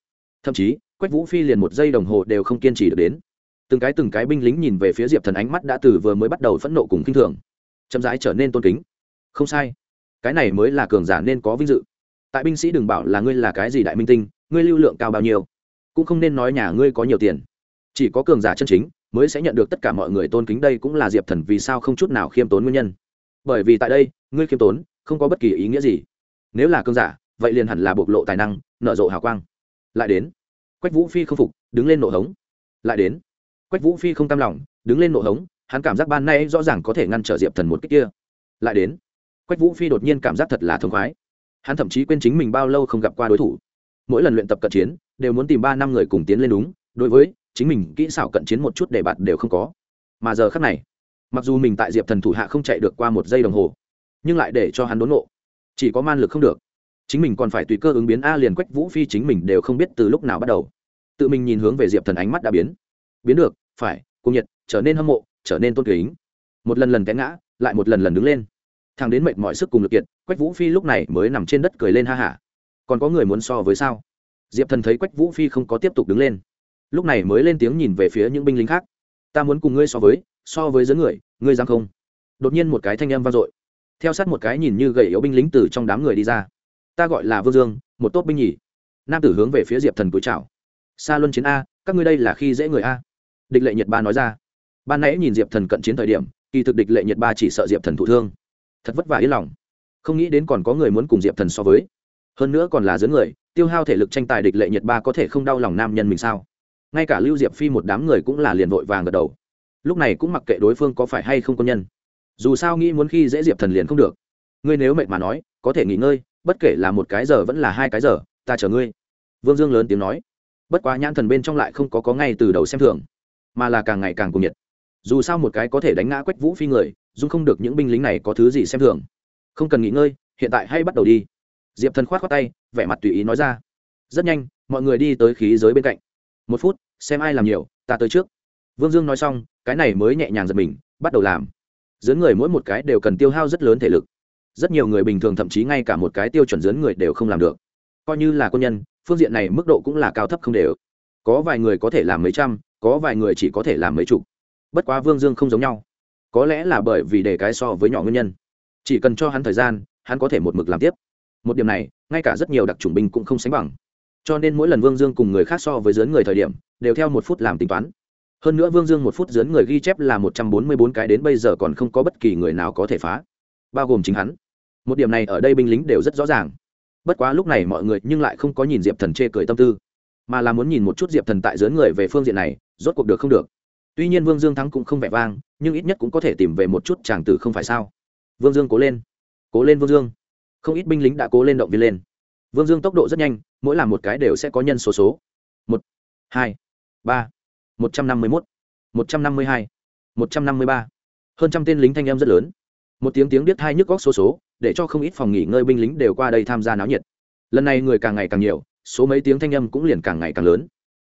thậm chí quách vũ phi liền một giây đồng hồ đều không kiên trì được đến từng cái từng cái binh lính nhìn về phía diệp thần ánh mắt đã từ vừa mới bắt đầu phẫn nộ cùng k i n h thường chậm rãi trở nên tôn kính không sai cái này mới là cường giả nên có vinh dự tại binh sĩ đừng bảo là ngươi là cái gì đại minh tinh ngươi lưu lượng cao bao nhiêu cũng không nên nói nhà ngươi có nhiều tiền chỉ có cường giả chân chính mới sẽ nhận được tất cả mọi người tôn kính đây cũng là diệp thần vì sao không chút nào khiêm tốn nguyên nhân. Bởi vì tại đây, ngươi khiêm tốn, không có bất kỳ ý nghĩa gì. Nếu là cường giả, vậy liền hẳn là bộc lộ tài năng, nở rộ hào quang. Lại đến. Quách vũ phi không phục, đứng lên nổ hống. Lại đến. Quách vũ phi không tam lòng, đứng lên nổ hống, hắn cảm giác ban nay rõ ràng có thể ngăn trở diệp thần một cách kia. Lại đến. Quách vũ phi đột nhiên cảm giác thật là thông khoái. Hắn thậm chí quên chính mình bao lâu không gặp qua đối thủ. Mỗi lần luyện tập cận chiến, đều muốn tìm ba năm người cùng tiến lên đúng, đối với chính mình kỹ xảo cận chiến một chút để bạt đều không có. Mà giờ khác này, mặc dù mình tại diệp thần thủ hạ không chạy được qua một giây đồng hồ, nhưng lại để cho hắn đốn nộ chỉ có man lực không được. Chính mình còn phải tùy cơ ứng biến a liền quách vũ phi chính mình đều không biết từ lúc nào bắt đầu. Tự mình nhìn hướng về diệp thần ánh mắt đã biến. Biến được, phải cung nhiệt, trở nên hâm mộ, trở nên tôn kính. Một lần lần té ngã, lại một lần lần đứng lên. Thằng đến mệnh mọi sức cùng lực kiệt, quách vũ phi lúc này mới nằm trên đất cười lên ha hả. Còn có người muốn so với sao? Diệp thần thấy quách vũ phi không có tiếp tục đứng lên lúc này mới lên tiếng nhìn về phía những binh lính khác. Ta muốn cùng ngươi so với so với giữa người, ngươi dám không? Đột nhiên một cái thanh âm vang dội. Theo sát một cái nhìn như gầy yếu binh lính từ trong đám người đi ra. Ta gọi là vương dương, một tốt binh nhỉ? nam tử hướng về phía diệp thần cúi chào. Xa luân chiến a, các ngươi đây là khi dễ người a. Địch lệ nhật ba nói ra. Ban nãy nhìn diệp thần cận chiến thời điểm, kỳ thực địch lệ nhật ba chỉ sợ diệp thần thụ thương. Thật vất vả yên lòng. Không nghĩ đến còn có người muốn cùng diệp thần so với. Hơn nữa còn là giữa người, tiêu hao thể lực tranh tài địch lệ nhật ba có thể không đau lòng nam nhân mình sao? Ngay cả lưu diệp phi một đám người cũng là liền vội vàng gật đầu. Lúc này cũng mặc kệ đối phương có phải hay không công nhân. Dù sao nghĩ muốn khi dễ diệp thần liền không được. Ngươi nếu mệt mà nói, có thể nghỉ ngơi, bất kể là một cái giờ vẫn là hai cái giờ, ta chờ ngươi. Vương dương lớn tiếng nói. Bất quá nhãn thần bên trong lại không có có ngay từ đầu xem thường, mà là càng ngày càng cuồng nhiệt. Dù sao một cái có thể đánh ngã quách vũ phi người dung không được những binh lính này có thứ gì xem thường. Không cần nghỉ ngơi, hiện tại hay bắt đầu đi. Diệp thần k h o á t khoác tay, vẻ mặt tùy ý nói ra. Rất nhanh, mọi người đi tới khí giới bên cạnh một phút, xem ai làm nhiều, ta tới trước. Vương dương nói xong, cái này mới nhẹ nhàng giật mình, bắt đầu làm. Giữa người mỗi một cái đều cần tiêu hao rất lớn thể lực. Rất nhiều người bình thường thậm chí ngay cả một cái tiêu chuẩn dướn người đều không làm được. Coi như là quân nhân, phương diện này mức độ cũng là cao thấp không đều. Có vài người có thể làm mấy trăm, có vài người chỉ có thể làm mấy chục. Bất quá vương dương không giống nhau. Có lẽ là bởi vì để cái so với nhỏ nguyên nhân. Chỉ cần cho hắn thời gian, hắn có thể một mực làm tiếp. Một điểm này, ngay cả rất nhiều đặc chủng binh cũng không sánh bằng cho nên mỗi lần vương dương cùng người khác so với dướn người thời điểm, đều theo một phút làm tính toán. Hơn nữa vương dương một phút dướn người ghi chép là một trăm bốn mươi bốn cái đến bây giờ còn không có bất kỳ người nào có thể phá. Bao gồm chính hắn. Một điểm này ở đây binh lính đều rất rõ ràng. Bất quá lúc này mọi người nhưng lại không có nhìn diệp thần chê cười tâm tư, mà là muốn nhìn một chút diệp thần tại dưới người về phương diện này, rốt cuộc được không được. Tuy nhiên vương dương thắng cũng không vẻ vang, nhưng ít nhất cũng có thể tìm về một chút chàng tử không phải sao. Vương dương cố lên. Cố lên vương dương. Không ít binh lính đã cố lên động viên lên. Vương dương tốc độ rất nhanh mỗi làm một cái đều sẽ có nhân số số. Một, hai, ba, một trăm năm mươi mốt, một trăm năm mươi hai, một trăm năm mươi ba. Hơn trăm tên lính thanh em rất lớn. Một tiếng tiếng biết hai nhức góc số số, để cho không ít phòng nghỉ ngơi binh lính đều qua đây tham gia náo nhiệt. Lần này người càng ngày càng nhiều, số mấy tiếng thanh âm cũng liền càng ngày càng lớn.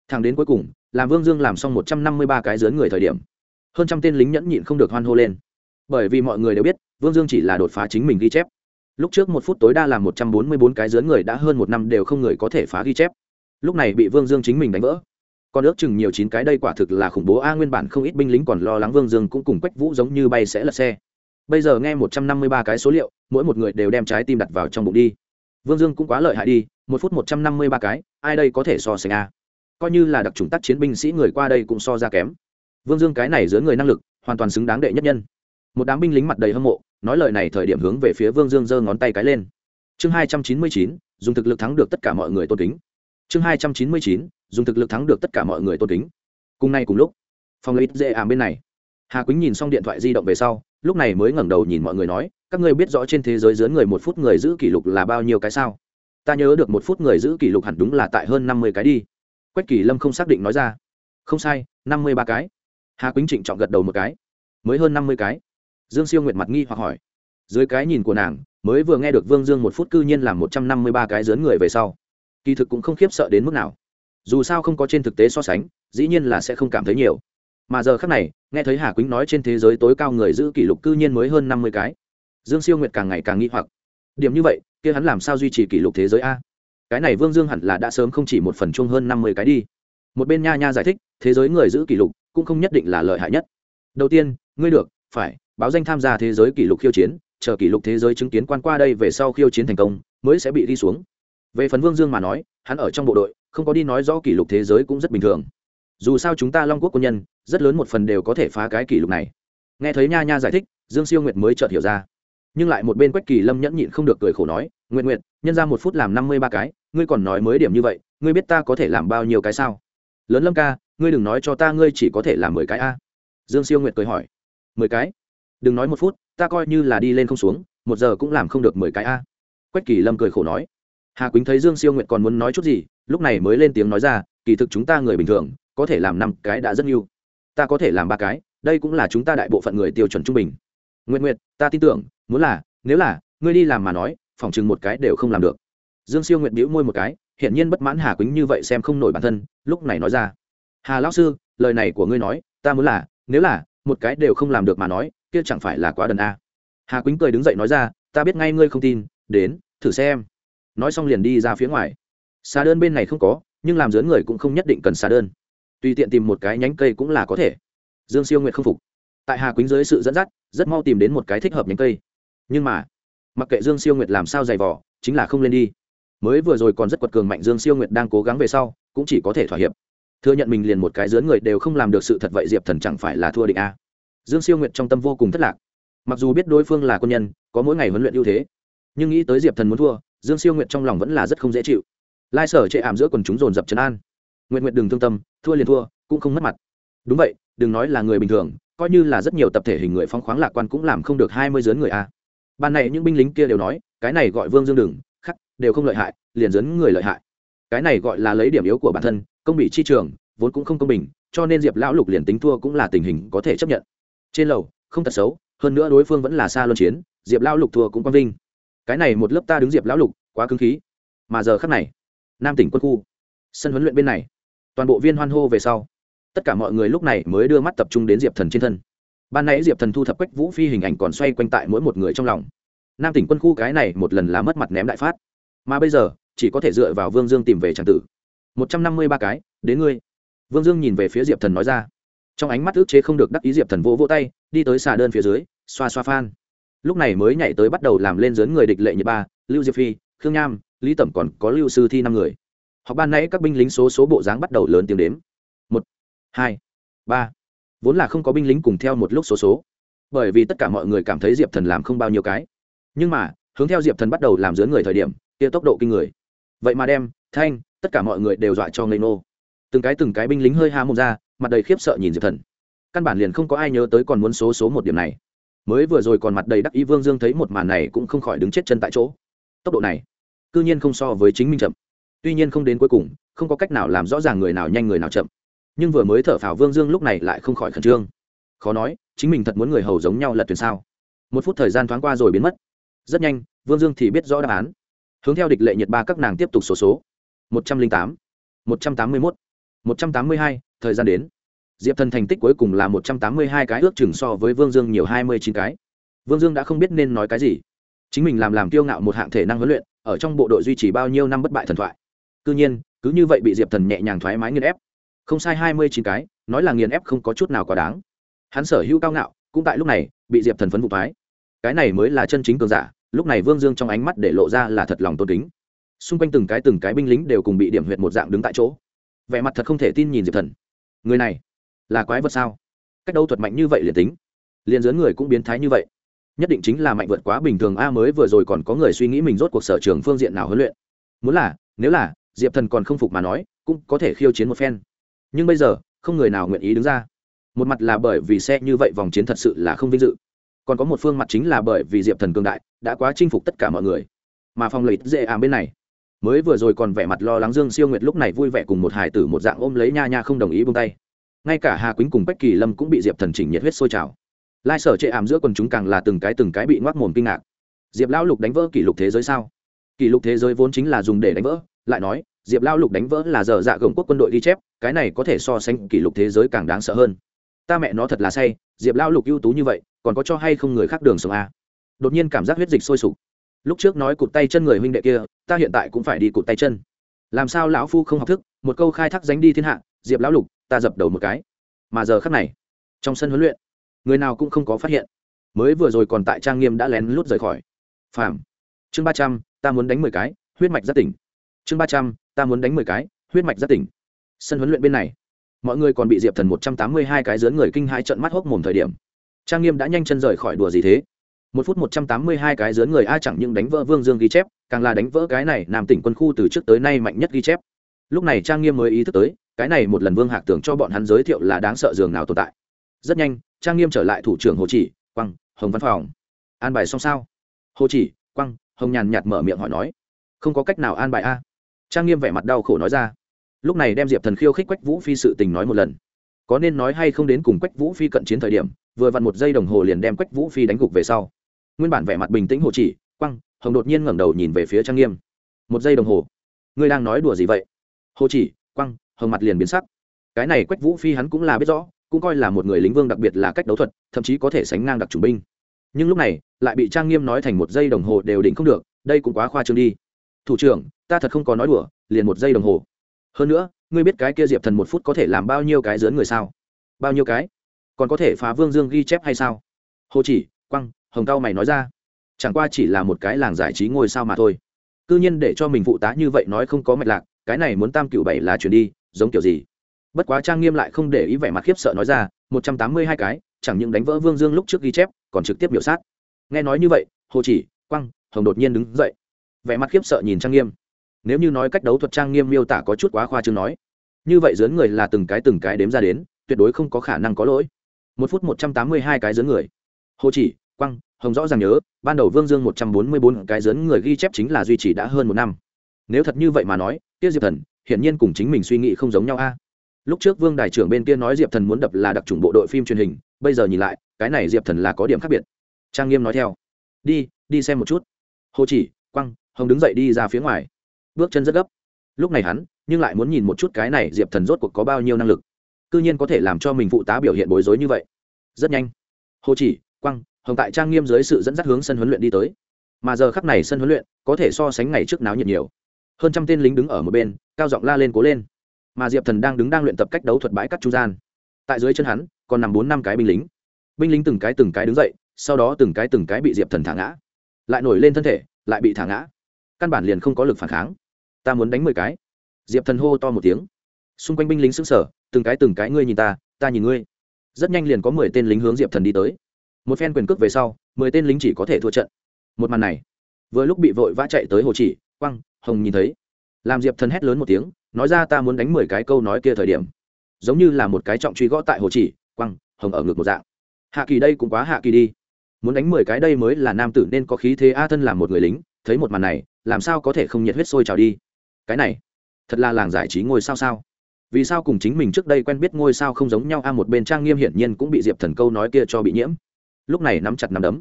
Thẳng đến cuối cùng, làm vương dương làm xong một trăm năm mươi ba cái dớn người thời điểm, hơn trăm tên lính nhẫn nhịn không được hoan hô lên. Bởi vì mọi người đều biết, vương dương chỉ là đột phá chính mình ghi chép lúc trước một phút tối đa là một trăm bốn mươi bốn cái dưới người đã hơn một năm đều không người có thể phá ghi chép. Lúc này bị vương dương chính mình đánh vỡ. Còn ước chừng nhiều chín cái đây quả thực là khủng bố. A, nguyên bản không ít binh lính còn lo lắng vương dương cũng cùng quách vũ giống như bay sẽ lật xe. Bây giờ nghe một trăm năm mươi ba cái số liệu, mỗi một người đều đem trái tim đặt vào trong bụng đi. Vương dương cũng quá lợi hại đi, một phút một trăm năm mươi ba cái, ai đây có thể so sánh a? Coi như là đặc trùng tác chiến binh sĩ người qua đây cũng so ra kém. Vương dương cái này dưới người năng lực, hoàn toàn xứng đáng đệ nhất nhân. Một đám binh lính mặt đầy hâm mộ nói lời này thời điểm hướng về phía vương dương giơ ngón tay cái lên. Chương hai trăm chín mươi chín, dùng thực lực thắng được tất cả mọi người tôn kính. Chương hai trăm chín mươi chín, dùng thực lực thắng được tất cả mọi người tôn kính. Cùng nay cùng lúc, phòng lấy dễ ảm bên này. Hà quýnh nhìn xong điện thoại di động về sau, lúc này mới ngẩng đầu nhìn mọi người nói, các ngươi biết rõ trên thế giới dưới người một phút người giữ kỷ lục là bao nhiêu cái sao? Ta nhớ được một phút người giữ kỷ lục hẳn đúng là tại hơn năm mươi cái đi. Quách kỳ lâm không xác định nói ra. Không sai, năm mươi ba cái. Hà quýnh trịnh trọng gật đầu một cái. Mới hơn năm mươi cái dương siêu nguyệt mặt nghi hoặc hỏi. Dưới cái nhìn của nàng, mới vừa nghe được vương dương một phút cư nhiên làm một trăm năm mươi ba cái dớn người về sau. Kỳ thực cũng không khiếp sợ đến mức nào. Dù sao không có trên thực tế so sánh, dĩ nhiên là sẽ không cảm thấy nhiều. Mà giờ khác này, nghe thấy hà quýnh nói trên thế giới tối cao người giữ kỷ lục cư nhiên mới hơn năm mươi cái. Dương siêu nguyệt càng ngày càng nghi hoặc. Điểm như vậy, kia hắn làm sao duy trì kỷ lục thế giới a? Cái này vương dương hẳn là đã sớm không chỉ một phần chung hơn năm mươi cái đi. Một bên nha nha giải thích, thế giới người giữ kỷ lục cũng không nhất định là lợi hại nhất. Đầu tiên, ngươi được, phải báo danh tham gia thế giới kỷ lục khiêu chiến, chờ kỷ lục thế giới chứng kiến quan qua đây về sau khiêu chiến thành công, mới sẽ bị đi xuống. Về phần vương dương mà nói, hắn ở trong bộ đội, không có đi nói rõ kỷ lục thế giới cũng rất bình thường. Dù sao chúng ta long quốc quân nhân, rất lớn một phần đều có thể phá cái kỷ lục này. Nghe thấy nha nha giải thích, dương siêu nguyệt mới chợt hiểu ra. Nhưng lại một bên quách kỳ lâm nhẫn nhịn không được cười khổ nói nguyện nguyện nhân ra một phút làm năm mươi ba cái, ngươi còn nói mới điểm như vậy, ngươi biết ta có thể làm bao nhiêu cái sao? Lớn lâm ca, ngươi đừng nói cho ta ngươi chỉ có thể làm mười cái a. Dương siêu nguyệt cười hỏi. Mười cái? Đừng nói một phút, ta coi như là đi lên không xuống, một giờ cũng làm không được mười cái a. Quách kỳ lâm cười khổ nói. Hà quýnh thấy dương siêu nguyệt còn muốn nói chút gì, lúc này mới lên tiếng nói ra, kỳ thực chúng ta người bình thường, có thể làm năm cái đã rất nhiều. Ta có thể làm ba cái, đây cũng là chúng ta đại bộ phận người tiêu chuẩn trung bình. Nguyện nguyện ta tin tưởng, muốn là, nếu là, ngươi đi làm mà nói, phòng chừng một cái đều không làm được. Dương siêu nguyện bĩu môi một cái hiện nhiên bất mãn hà quýnh như vậy xem không nổi bản thân, lúc này nói ra. Hà lão sư, lời này của ngươi nói, ta muốn là, nếu là, một cái đều không làm được mà nói kia chẳng phải là quá đần a. Hà quýnh cười đứng dậy nói ra, ta biết ngay ngươi không tin, đến, thử xem. Nói xong liền đi ra phía ngoài. Xà đơn bên này không có, nhưng làm dớn người cũng không nhất định cần xà đơn. Tùy tiện tìm một cái nhánh cây cũng là có thể. Dương siêu nguyện không phục. Tại hà quýnh dưới sự dẫn dắt, rất mau tìm đến một cái thích hợp nhánh cây. Nhưng mà, mặc kệ dương siêu nguyệt làm sao dày vỏ chính là không lên đi. Mới vừa rồi còn rất quật cường mạnh dương siêu nguyệt đang cố gắng về sau, cũng chỉ có thể thỏa hiệp. Thừa nhận mình liền một cái dướn người đều không làm được sự thật vậy, diệp thần chẳng phải là thua định a dương siêu nguyệt trong tâm vô cùng thất lạc. Mặc dù biết đối phương là quân nhân, có mỗi ngày huấn luyện ưu thế, nhưng nghĩ tới diệp thần muốn thua, dương siêu nguyệt trong lòng vẫn là rất không dễ chịu. Lai sở chệ ảm giữa quần chúng dồn dập trấn an. Nguyện nguyện đừng thương tâm, thua liền thua, cũng không mất mặt. Đúng vậy, đừng nói là người bình thường, coi như là rất nhiều tập thể hình người phong khoáng lạc quan cũng làm không được hai mươi dớn người a. Ban này những binh lính kia đều nói, cái này gọi vương dương đừng, khắc, đều không lợi hại, liền dấn người lợi hại. Cái này gọi là lấy điểm yếu của bản thân, công bị chi trường, vốn cũng không công bình, cho nên diệp lão lục liền tính thua cũng là tình hình có thể chấp nhận trên lầu, không tật xấu, hơn nữa đối phương vẫn là xa luân chiến, diệp lão lục thua cũng quang vinh. Cái này một lớp ta đứng diệp lão lục, quá cứng khí. Mà giờ khắc này, nam tỉnh quân khu, sân huấn luyện bên này, toàn bộ viên hoan hô về sau. Tất cả mọi người lúc này mới đưa mắt tập trung đến diệp thần trên thân. Ban nãy diệp thần thu thập quách vũ phi hình ảnh còn xoay quanh tại mỗi một người trong lòng. Nam tỉnh quân khu cái này một lần là mất mặt ném đại phát. Mà bây giờ, chỉ có thể dựa vào vương dương tìm về tràng tử. Một trăm năm mươi ba cái, đến ngươi. Vương dương nhìn về phía diệp thần nói ra trong ánh mắt ước chế không được đắc ý diệp thần vỗ vỗ tay, đi tới xà đơn phía dưới, xoa xoa phan. Lúc này mới nhảy tới bắt đầu làm lên dớn người địch lệ nhật ba, lưu diệp phi, khương nham, lý tẩm còn có lưu sư thi năm người. Học ban nãy các binh lính số số bộ dáng bắt đầu lớn tiếng đếm. Một, hai, ba. Vốn là không có binh lính cùng theo một lúc số số. Bởi vì tất cả mọi người cảm thấy diệp thần làm không bao nhiêu cái. Nhưng mà, hướng theo diệp thần bắt đầu làm dưới người thời điểm, kia tốc độ kinh người. Vậy mà đem, thanh, tất cả mọi người đều dọa cho ngây nô từng cái từng cái binh lính hơi há mồm ra mặt đầy khiếp sợ nhìn diệp thần. Căn bản liền không có ai nhớ tới còn muốn số số một điểm này. Mới vừa rồi còn mặt đầy đắc ý vương dương thấy một màn này cũng không khỏi đứng chết chân tại chỗ. Tốc độ này c ư nhiên không so với chính minh chậm. Tuy nhiên không đến cuối cùng, không có cách nào làm rõ ràng người nào nhanh người nào chậm. Nhưng vừa mới thở phào vương dương lúc này lại không khỏi khẩn trương. Khó nói, chính mình thật muốn người hầu giống nhau lật thuyền sao? Một phút thời gian thoáng qua rồi biến mất. Rất nhanh, vương dương thì biết rõ đáp án. Hướng theo địch lệ nhiệt ba các nàng tiếp tục số số. Một trăm linh tám, một trăm tám mươi mốt, một trăm tám mươi hai thời gian đến. Diệp thần thành tích cuối cùng là một trăm tám mươi hai cái, ước chừng so với vương dương nhiều hai mươi chín cái. Vương dương đã không biết nên nói cái gì. Chính mình làm làm kiêu ngạo một hạng thể năng huấn luyện, ở trong bộ đội duy trì bao nhiêu năm bất bại thần thoại. Cứ nhiên, cứ như vậy bị diệp thần nhẹ nhàng thoải mái nghiền ép. Không sai hai mươi chín cái, nói là nghiền ép không có chút nào quá đáng. Hắn sở hữu cao ngạo, cũng tại lúc này, bị diệp thần phấn vụ phái. Cái này mới là chân chính cường giả, lúc này vương dương trong ánh mắt để lộ ra là thật lòng tôn kính. Xung quanh từng cái từng cái binh lính đều cùng bị điểm huyệt một dạng đứng tại chỗ. Vẻ mặt thật không thể tin nhìn diệp thần người này là quái vật sao? Cách đâu thuật mạnh như vậy liền tính, liền dưới người cũng biến thái như vậy. Nhất định chính là mạnh vượt quá bình thường a mới vừa rồi còn có người suy nghĩ mình rốt cuộc sở trường phương diện nào huấn luyện. Muốn là, nếu là, diệp thần còn không phục mà nói, cũng có thể khiêu chiến một phen. Nhưng bây giờ, không người nào nguyện ý đứng ra. Một mặt là bởi vì xe như vậy vòng chiến thật sự là không vinh dự. Còn có một phương mặt chính là bởi vì diệp thần cường đại, đã quá chinh phục tất cả mọi người. Mà phong lợi dễ ảm bên này mới vừa rồi còn vẻ mặt lo lắng dương siêu nguyệt lúc này vui vẻ cùng một hải tử một dạng ôm lấy nha nha không đồng ý buông tay. Ngay cả hà quýnh cùng bách kỳ lâm cũng bị diệp thần chỉnh nhiệt huyết sôi trào. Lai sở chệ ảm giữa quần chúng càng là từng cái từng cái bị ngoác mồm kinh ngạc. Diệp lão lục đánh vỡ kỷ lục thế giới sao? Kỷ lục thế giới vốn chính là dùng để đánh vỡ, lại nói, diệp lao lục đánh vỡ là giờ dạ gồng quốc quân đội ghi chép, cái này có thể so sánh kỷ lục thế giới càng đáng sợ hơn. Ta mẹ nó thật là say, diệp lao lục ưu tú như vậy, còn có cho hay không người khác đường sống a đột nhiên cảm giác huyết dịch sôi sục lúc trước nói cụt tay chân người huynh đệ kia, ta hiện tại cũng phải đi cụt tay chân. Làm sao lão phu không học thức, một câu khai thác dánh đi thiên hạ, diệp lão lục, ta dập đầu một cái. Mà giờ khắc này, trong sân huấn luyện, người nào cũng không có phát hiện. Mới vừa rồi còn tại trang nghiêm đã lén lút rời khỏi. Phàm. Chương ba trăm, ta muốn đánh mười cái, huyết mạch rất tỉnh. Chương ba trăm, ta muốn đánh mười cái, huyết mạch rất tỉnh. Sân huấn luyện bên này, mọi người còn bị diệp thần một trăm tám mươi hai cái dớn người kinh hai trận mắt hốc mồm thời điểm. Trang nghiêm đã nhanh chân rời khỏi đùa gì thế? Một phút một trăm tám mươi hai cái dớn người a chẳng những đánh vỡ vương dương ghi chép, càng là đánh vỡ cái này nam tỉnh quân khu từ trước tới nay mạnh nhất ghi chép. Lúc này trang nghiêm mới ý thức tới, cái này một lần vương hạc tưởng cho bọn hắn giới thiệu là đáng sợ giường nào tồn tại. Rất nhanh, trang nghiêm trở lại thủ trưởng hồ chỉ quăng hồng văn phòng. An bài xong sao? Hồ chỉ quăng hồng nhàn nhạt mở miệng hỏi nói. Không có cách nào an bài a. Trang nghiêm vẻ mặt đau khổ nói ra. Lúc này đem diệp thần khiêu khích quách vũ phi sự tình nói một lần. Có nên nói hay không đến cùng quách vũ phi cận chiến thời điểm, vừa vặn một giây đồng hồ liền đem quách vũ phi đánh gục về sau nguyên bản vẻ mặt bình tĩnh hồ chỉ, quăng, hồng đột nhiên ngẩng đầu nhìn về phía trang nghiêm. Một giây đồng hồ. Ngươi đang nói đùa gì vậy? Hồ chỉ, quăng, hồng mặt liền biến sắc. Cái này quách vũ phi hắn cũng là biết rõ, cũng coi là một người lính vương đặc biệt là cách đấu thuật, thậm chí có thể sánh ngang đặc chủng binh. Nhưng lúc này, lại bị trang nghiêm nói thành một giây đồng hồ đều định không được, đây cũng quá khoa trương đi. Thủ trưởng, ta thật không có nói đùa, liền một giây đồng hồ. Hơn nữa, ngươi biết cái kia diệp thần một phút có thể làm bao nhiêu cái dớn người sao? Bao nhiêu cái? Còn có thể phá vương dương ghi chép hay sao? Hồ chỉ, quăng hồng cao mày nói ra, chẳng qua chỉ là một cái làng giải trí ngôi sao mà thôi. C ư nhiên để cho mình phụ tá như vậy nói không có mạch lạc, cái này muốn tam cựu bảy là chuyển đi, giống kiểu gì? Bất quá trang nghiêm lại không để ý vẻ mặt khiếp sợ nói ra, một trăm tám mươi hai cái, chẳng những đánh vỡ vương dương lúc trước ghi chép, còn trực tiếp biểu sát. Nghe nói như vậy, hồ chỉ quăng hồng đột nhiên đứng dậy. Vẻ mặt khiếp sợ nhìn trang nghiêm. Nếu như nói cách đấu thuật trang nghiêm miêu tả có chút quá khoa chương nói, như vậy dớn người là từng cái từng cái đếm ra đến, tuyệt đối không có khả năng có lỗi. Một phút một trăm tám mươi hai cái dớn người. Hồ chỉ quăng, hồng rõ ràng nhớ, ban đầu vương dương một trăm bốn mươi bốn cái dấn người ghi chép chính là duy trì đã hơn một năm. Nếu thật như vậy mà nói Tiết diệp thần, hiển nhiên cùng chính mình suy nghĩ không giống nhau a. Lúc trước vương đại trưởng bên kia nói diệp thần muốn đập là đặc trùng bộ đội phim truyền hình, bây giờ nhìn lại, cái này diệp thần là có điểm khác biệt. Trang nghiêm nói theo. Đi đi xem một chút. Hồ chỉ, quăng, hồng đứng dậy đi ra phía ngoài. Bước chân rất gấp. Lúc này hắn, nhưng lại muốn nhìn một chút cái này diệp thần rốt cuộc có bao nhiêu năng lực. C ư nhiên có thể làm cho mình phụ tá biểu hiện bối rối như vậy. Rất nhanh. Hồ chỉ, quăng hồng tại trang nghiêm dưới sự dẫn dắt hướng sân huấn luyện đi tới. Mà giờ khắc này sân huấn luyện có thể so sánh ngày trước náo nhiệt nhiều. Hơn trăm tên lính đứng ở một bên, cao giọng la lên cố lên. Mà diệp thần đang đứng đang luyện tập cách đấu thuật bãi cắt trung gian. Tại dưới chân hắn, còn nằm bốn năm cái binh lính. Binh lính từng cái từng cái đứng dậy, sau đó từng cái từng cái bị diệp thần thả ngã. Lại nổi lên thân thể, lại bị thả ngã. Căn bản liền không có lực phản kháng. Ta muốn đánh mười cái. Diệp thần hô to một tiếng. Xung quanh binh lính xứng sở từng cái từng cái, ngươi nhìn ta ta nhìn ngươi. Rất nhanh liền có mười tên lính hướng diệp thần đi tới một phen quyền cước về sau, mười tên lính chỉ có thể thua trận. Một màn này, vừa lúc bị vội vã chạy tới hồ chỉ quăng hồng nhìn thấy. Làm diệp thần hét lớn một tiếng, nói ra ta muốn đánh mười cái câu nói kia thời điểm. Giống như là một cái trọng truy gõ tại hồ chỉ quăng hồng ở ngực một dạng. Hạ kỳ đây cũng quá hạ kỳ đi. Muốn đánh mười cái đây mới là nam tử nên có khí thế a thân làm một người lính, thấy một màn này, làm sao có thể không nhiệt huyết sôi trào đi? Cái này, thật là làng giải trí ngôi sao sao? Vì sao cùng chính mình trước đây quen biết ngôi sao không giống nhau a một bên trang nghiêm hiển nhiên cũng bị diệp thần câu nói kia cho bị nhiễm lúc này nắm chặt nắm đấm.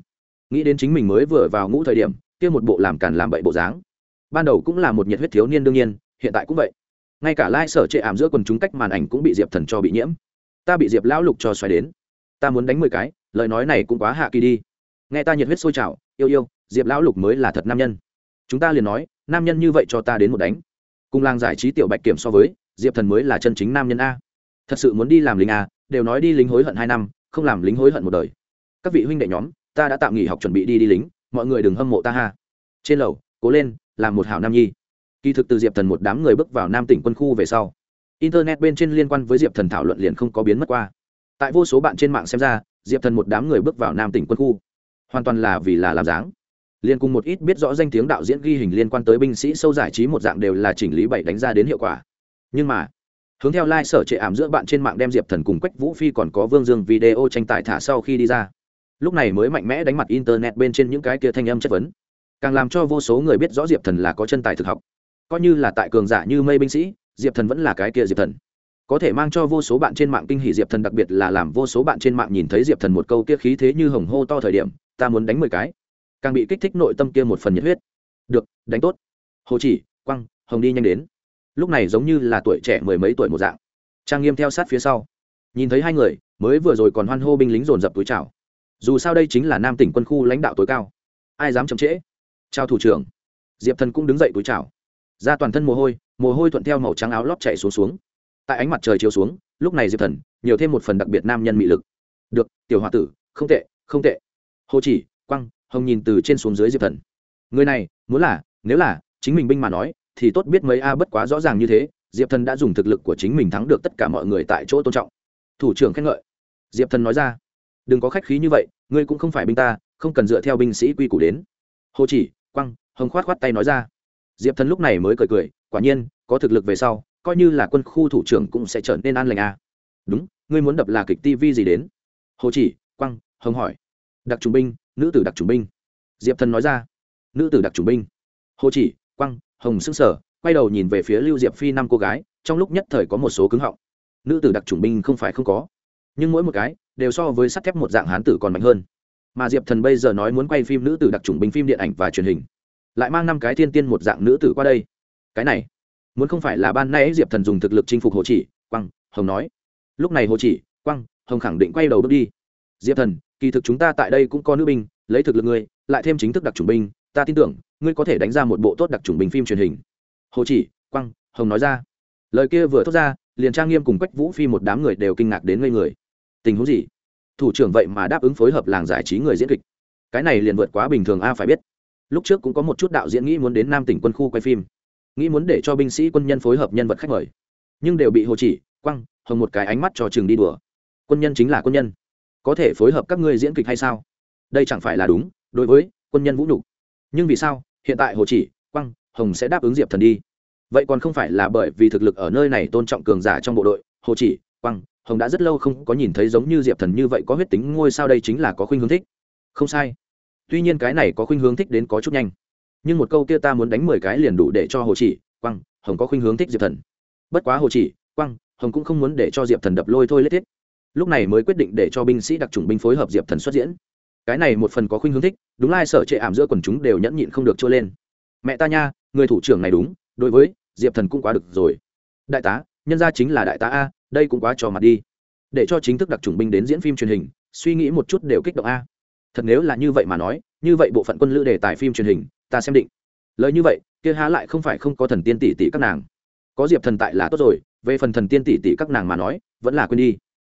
Nghĩ đến chính mình mới vừa vào ngũ thời điểm, kia một bộ làm càn làm bậy bộ dáng. Ban đầu cũng là một nhiệt huyết thiếu niên đương nhiên, hiện tại cũng vậy. Ngay cả lai sở trệ ảm giữa quần chúng cách màn ảnh cũng bị diệp thần cho bị nhiễm. Ta bị diệp lão lục cho xoáy đến. Ta muốn đánh mười cái, lời nói này cũng quá hạ kỳ đi. Nghe ta nhiệt huyết sôi trào, yêu yêu, diệp lão lục mới là thật nam nhân. Chúng ta liền nói, nam nhân như vậy cho ta đến một đánh. Cùng làng giải trí tiểu bạch kiểm so với, diệp thần mới là chân chính nam nhân a. Thật sự muốn đi làm lính a, đều nói đi lính hối hận hai năm, không làm lính hối hận một đời các vị huynh đệ nhóm, ta đã tạm nghỉ học chuẩn bị đi đi lính, mọi người đừng hâm mộ ta ha. Trên lầu, cố lên làm một hảo nam nhi. Kỳ thực từ diệp thần một đám người bước vào nam tỉnh quân khu về sau, internet bên trên liên quan với diệp thần thảo luận liền không có biến mất qua. Tại vô số bạn trên mạng xem ra, diệp thần một đám người bước vào nam tỉnh quân khu, hoàn toàn là vì là làm dáng. Liên cùng một ít biết rõ danh tiếng đạo diễn ghi hình liên quan tới binh sĩ sâu giải trí một dạng đều là chỉnh lý bảy đánh ra đến hiệu quả. Nhưng mà, hướng theo lai、like、sở trệ ảm giữa bạn trên mạng đem diệp thần cùng quách vũ phi còn có vương dương video tranh tài thả sau khi đi ra lúc này mới mạnh mẽ đánh mặt internet bên trên những cái kia thanh âm chất vấn. Càng làm cho vô số người biết rõ diệp thần là có chân tài thực học. Coi như là tại cường giả như mây binh sĩ, diệp thần vẫn là cái kia diệp thần. Có thể mang cho vô số bạn trên mạng kinh hỷ diệp thần đặc biệt là làm vô số bạn trên mạng nhìn thấy diệp thần một câu kia khí thế như hồng hô to thời điểm, ta muốn đánh mười cái. Càng bị kích thích nội tâm kia một phần nhiệt huyết. Được, đánh tốt. Hồ chỉ quăng hồng đi nhanh đến. Lúc này giống như là tuổi trẻ mười mấy tuổi một dạng. Trang nghiêm theo sát phía sau. Nhìn thấy hai người, mới vừa rồi còn hoan hô binh lính dồn dập túi chào dù sao đây chính là nam tỉnh quân khu lãnh đạo tối cao. Ai dám chậm trễ? Chào thủ trưởng. Diệp thần cũng đứng dậy túi chào. Ra toàn thân mồ hôi mồ hôi thuận theo màu trắng áo lót chạy xuống xuống. Tại ánh mặt trời chiếu xuống, lúc này diệp thần, nhiều thêm một phần đặc biệt nam nhân mị lực. Được, tiểu h o a tử, không tệ không tệ. Hồ chỉ quăng hồng nhìn từ trên xuống dưới diệp thần. Người này, muốn là, nếu là, chính mình binh mà nói, thì tốt biết mấy a bất quá rõ ràng như thế, diệp thần đã dùng thực lực của chính mình thắng được tất cả mọi người tại chỗ tôn trọng. Thủ trưởng khen ngợi. Diệp thần nói ra đừng có khách khí như vậy, ngươi cũng không phải binh ta, không cần dựa theo binh sĩ quy củ đến. Hồ chỉ quăng hồng khoát khoát tay nói ra. Diệp thần lúc này mới cười cười, quả nhiên, có thực lực về sau, coi như là quân khu thủ trưởng cũng sẽ trở nên an lành à? đúng, ngươi muốn đập là kịch Tivi gì đến? Hồ chỉ quăng hồng hỏi. Đặc trùng binh, nữ tử đặc trùng binh. Diệp thần nói ra. Nữ tử đặc trùng binh. Hồ chỉ quăng hồng s ư n g sở quay đầu nhìn về phía lưu diệp phi năm cô gái, trong lúc nhất thời có một số cứng họng. Nữ tử đặc trùng binh không phải không có nhưng mỗi một cái đều so với sắt thép một dạng hán tử còn mạnh hơn. Mà diệp thần bây giờ nói muốn quay phim nữ tử đặc trùng binh phim điện ảnh và truyền hình, lại mang năm cái thiên tiên một dạng nữ tử qua đây. Cái này, muốn không phải là ban nay diệp thần dùng thực lực chinh phục hồ chỉ quăng hồng nói. Lúc này hồ chỉ quăng hồng khẳng định quay đầu bước đi. Diệp thần, kỳ thực chúng ta tại đây cũng có nữ binh, lấy thực lực ngươi, lại thêm chính thức đặc trùng binh, ta tin tưởng, ngươi có thể đánh ra một bộ tốt đặc trùng binh phim truyền hình. Hồ chỉ quăng hồng nói ra. Lời kia vừa thốt ra, liền trang nghiêm cùng quách vũ phi một đám người đều kinh ngạc đến ngây người tình huống gì? Thủ trưởng vậy mà đáp ứng phối hợp làng giải trí người diễn kịch. Cái này liền vượt quá bình thường a, phải biết. Lúc trước cũng có một chút đạo diễn nghĩ muốn đến nam tỉnh quân khu quay phim. Nghĩ muốn để cho binh sĩ quân nhân phối hợp nhân vật khách mời. Nhưng đều bị hồ chỉ, quăng, hồng một cái ánh mắt cho trường đi đùa. Quân nhân chính là quân nhân. Có thể phối hợp các ngươi diễn kịch hay sao? Đây chẳng phải là đúng, đối với quân nhân vũ nhục. Nhưng vì sao, hiện tại hồ chỉ, quăng, hồng sẽ đáp ứng diệp thần đi? Vậy còn không phải là bởi vì thực lực ở nơi này tôn trọng cường giả trong bộ đội, hồ chỉ, quăng hồng đã rất lâu không có nhìn thấy giống như diệp thần như vậy có huyết tính ngôi sao đây chính là có khuynh hướng thích. Không sai. Tuy nhiên cái này có khuynh hướng thích đến có chút nhanh. Nhưng một câu kia ta muốn đánh mười cái liền đủ để cho hồ chỉ quăng hồng có khuynh hướng thích diệp thần. Bất quá hồ chỉ quăng hồng cũng không muốn để cho diệp thần đập lôi thôi lết thiết. Lúc này mới quyết định để cho binh sĩ đặc trùng binh phối hợp diệp thần xuất diễn. Cái này một phần có khuynh hướng thích, đúng lai sở trệ ảm giữa quần chúng đều nhẫn nhịn không được trôi lên. Mẹ ta nha, người thủ trưởng này đúng, đối với diệp thần cũng quá được rồi. Đại tá, nhân gia chính là đại tá a đây cũng quá trò mặt đi. Để cho chính thức đặc trùng binh đến diễn phim truyền hình, suy nghĩ một chút đều kích động a. Thật nếu là như vậy mà nói, như vậy bộ phận quân lữ đề tài phim truyền hình, ta xem định. Lời như vậy, kia há lại không phải không có thần tiên tỷ tỷ các nàng. Có diệp thần tại là tốt rồi, về phần thần tiên tỷ tỷ các nàng mà nói, vẫn là quên đi.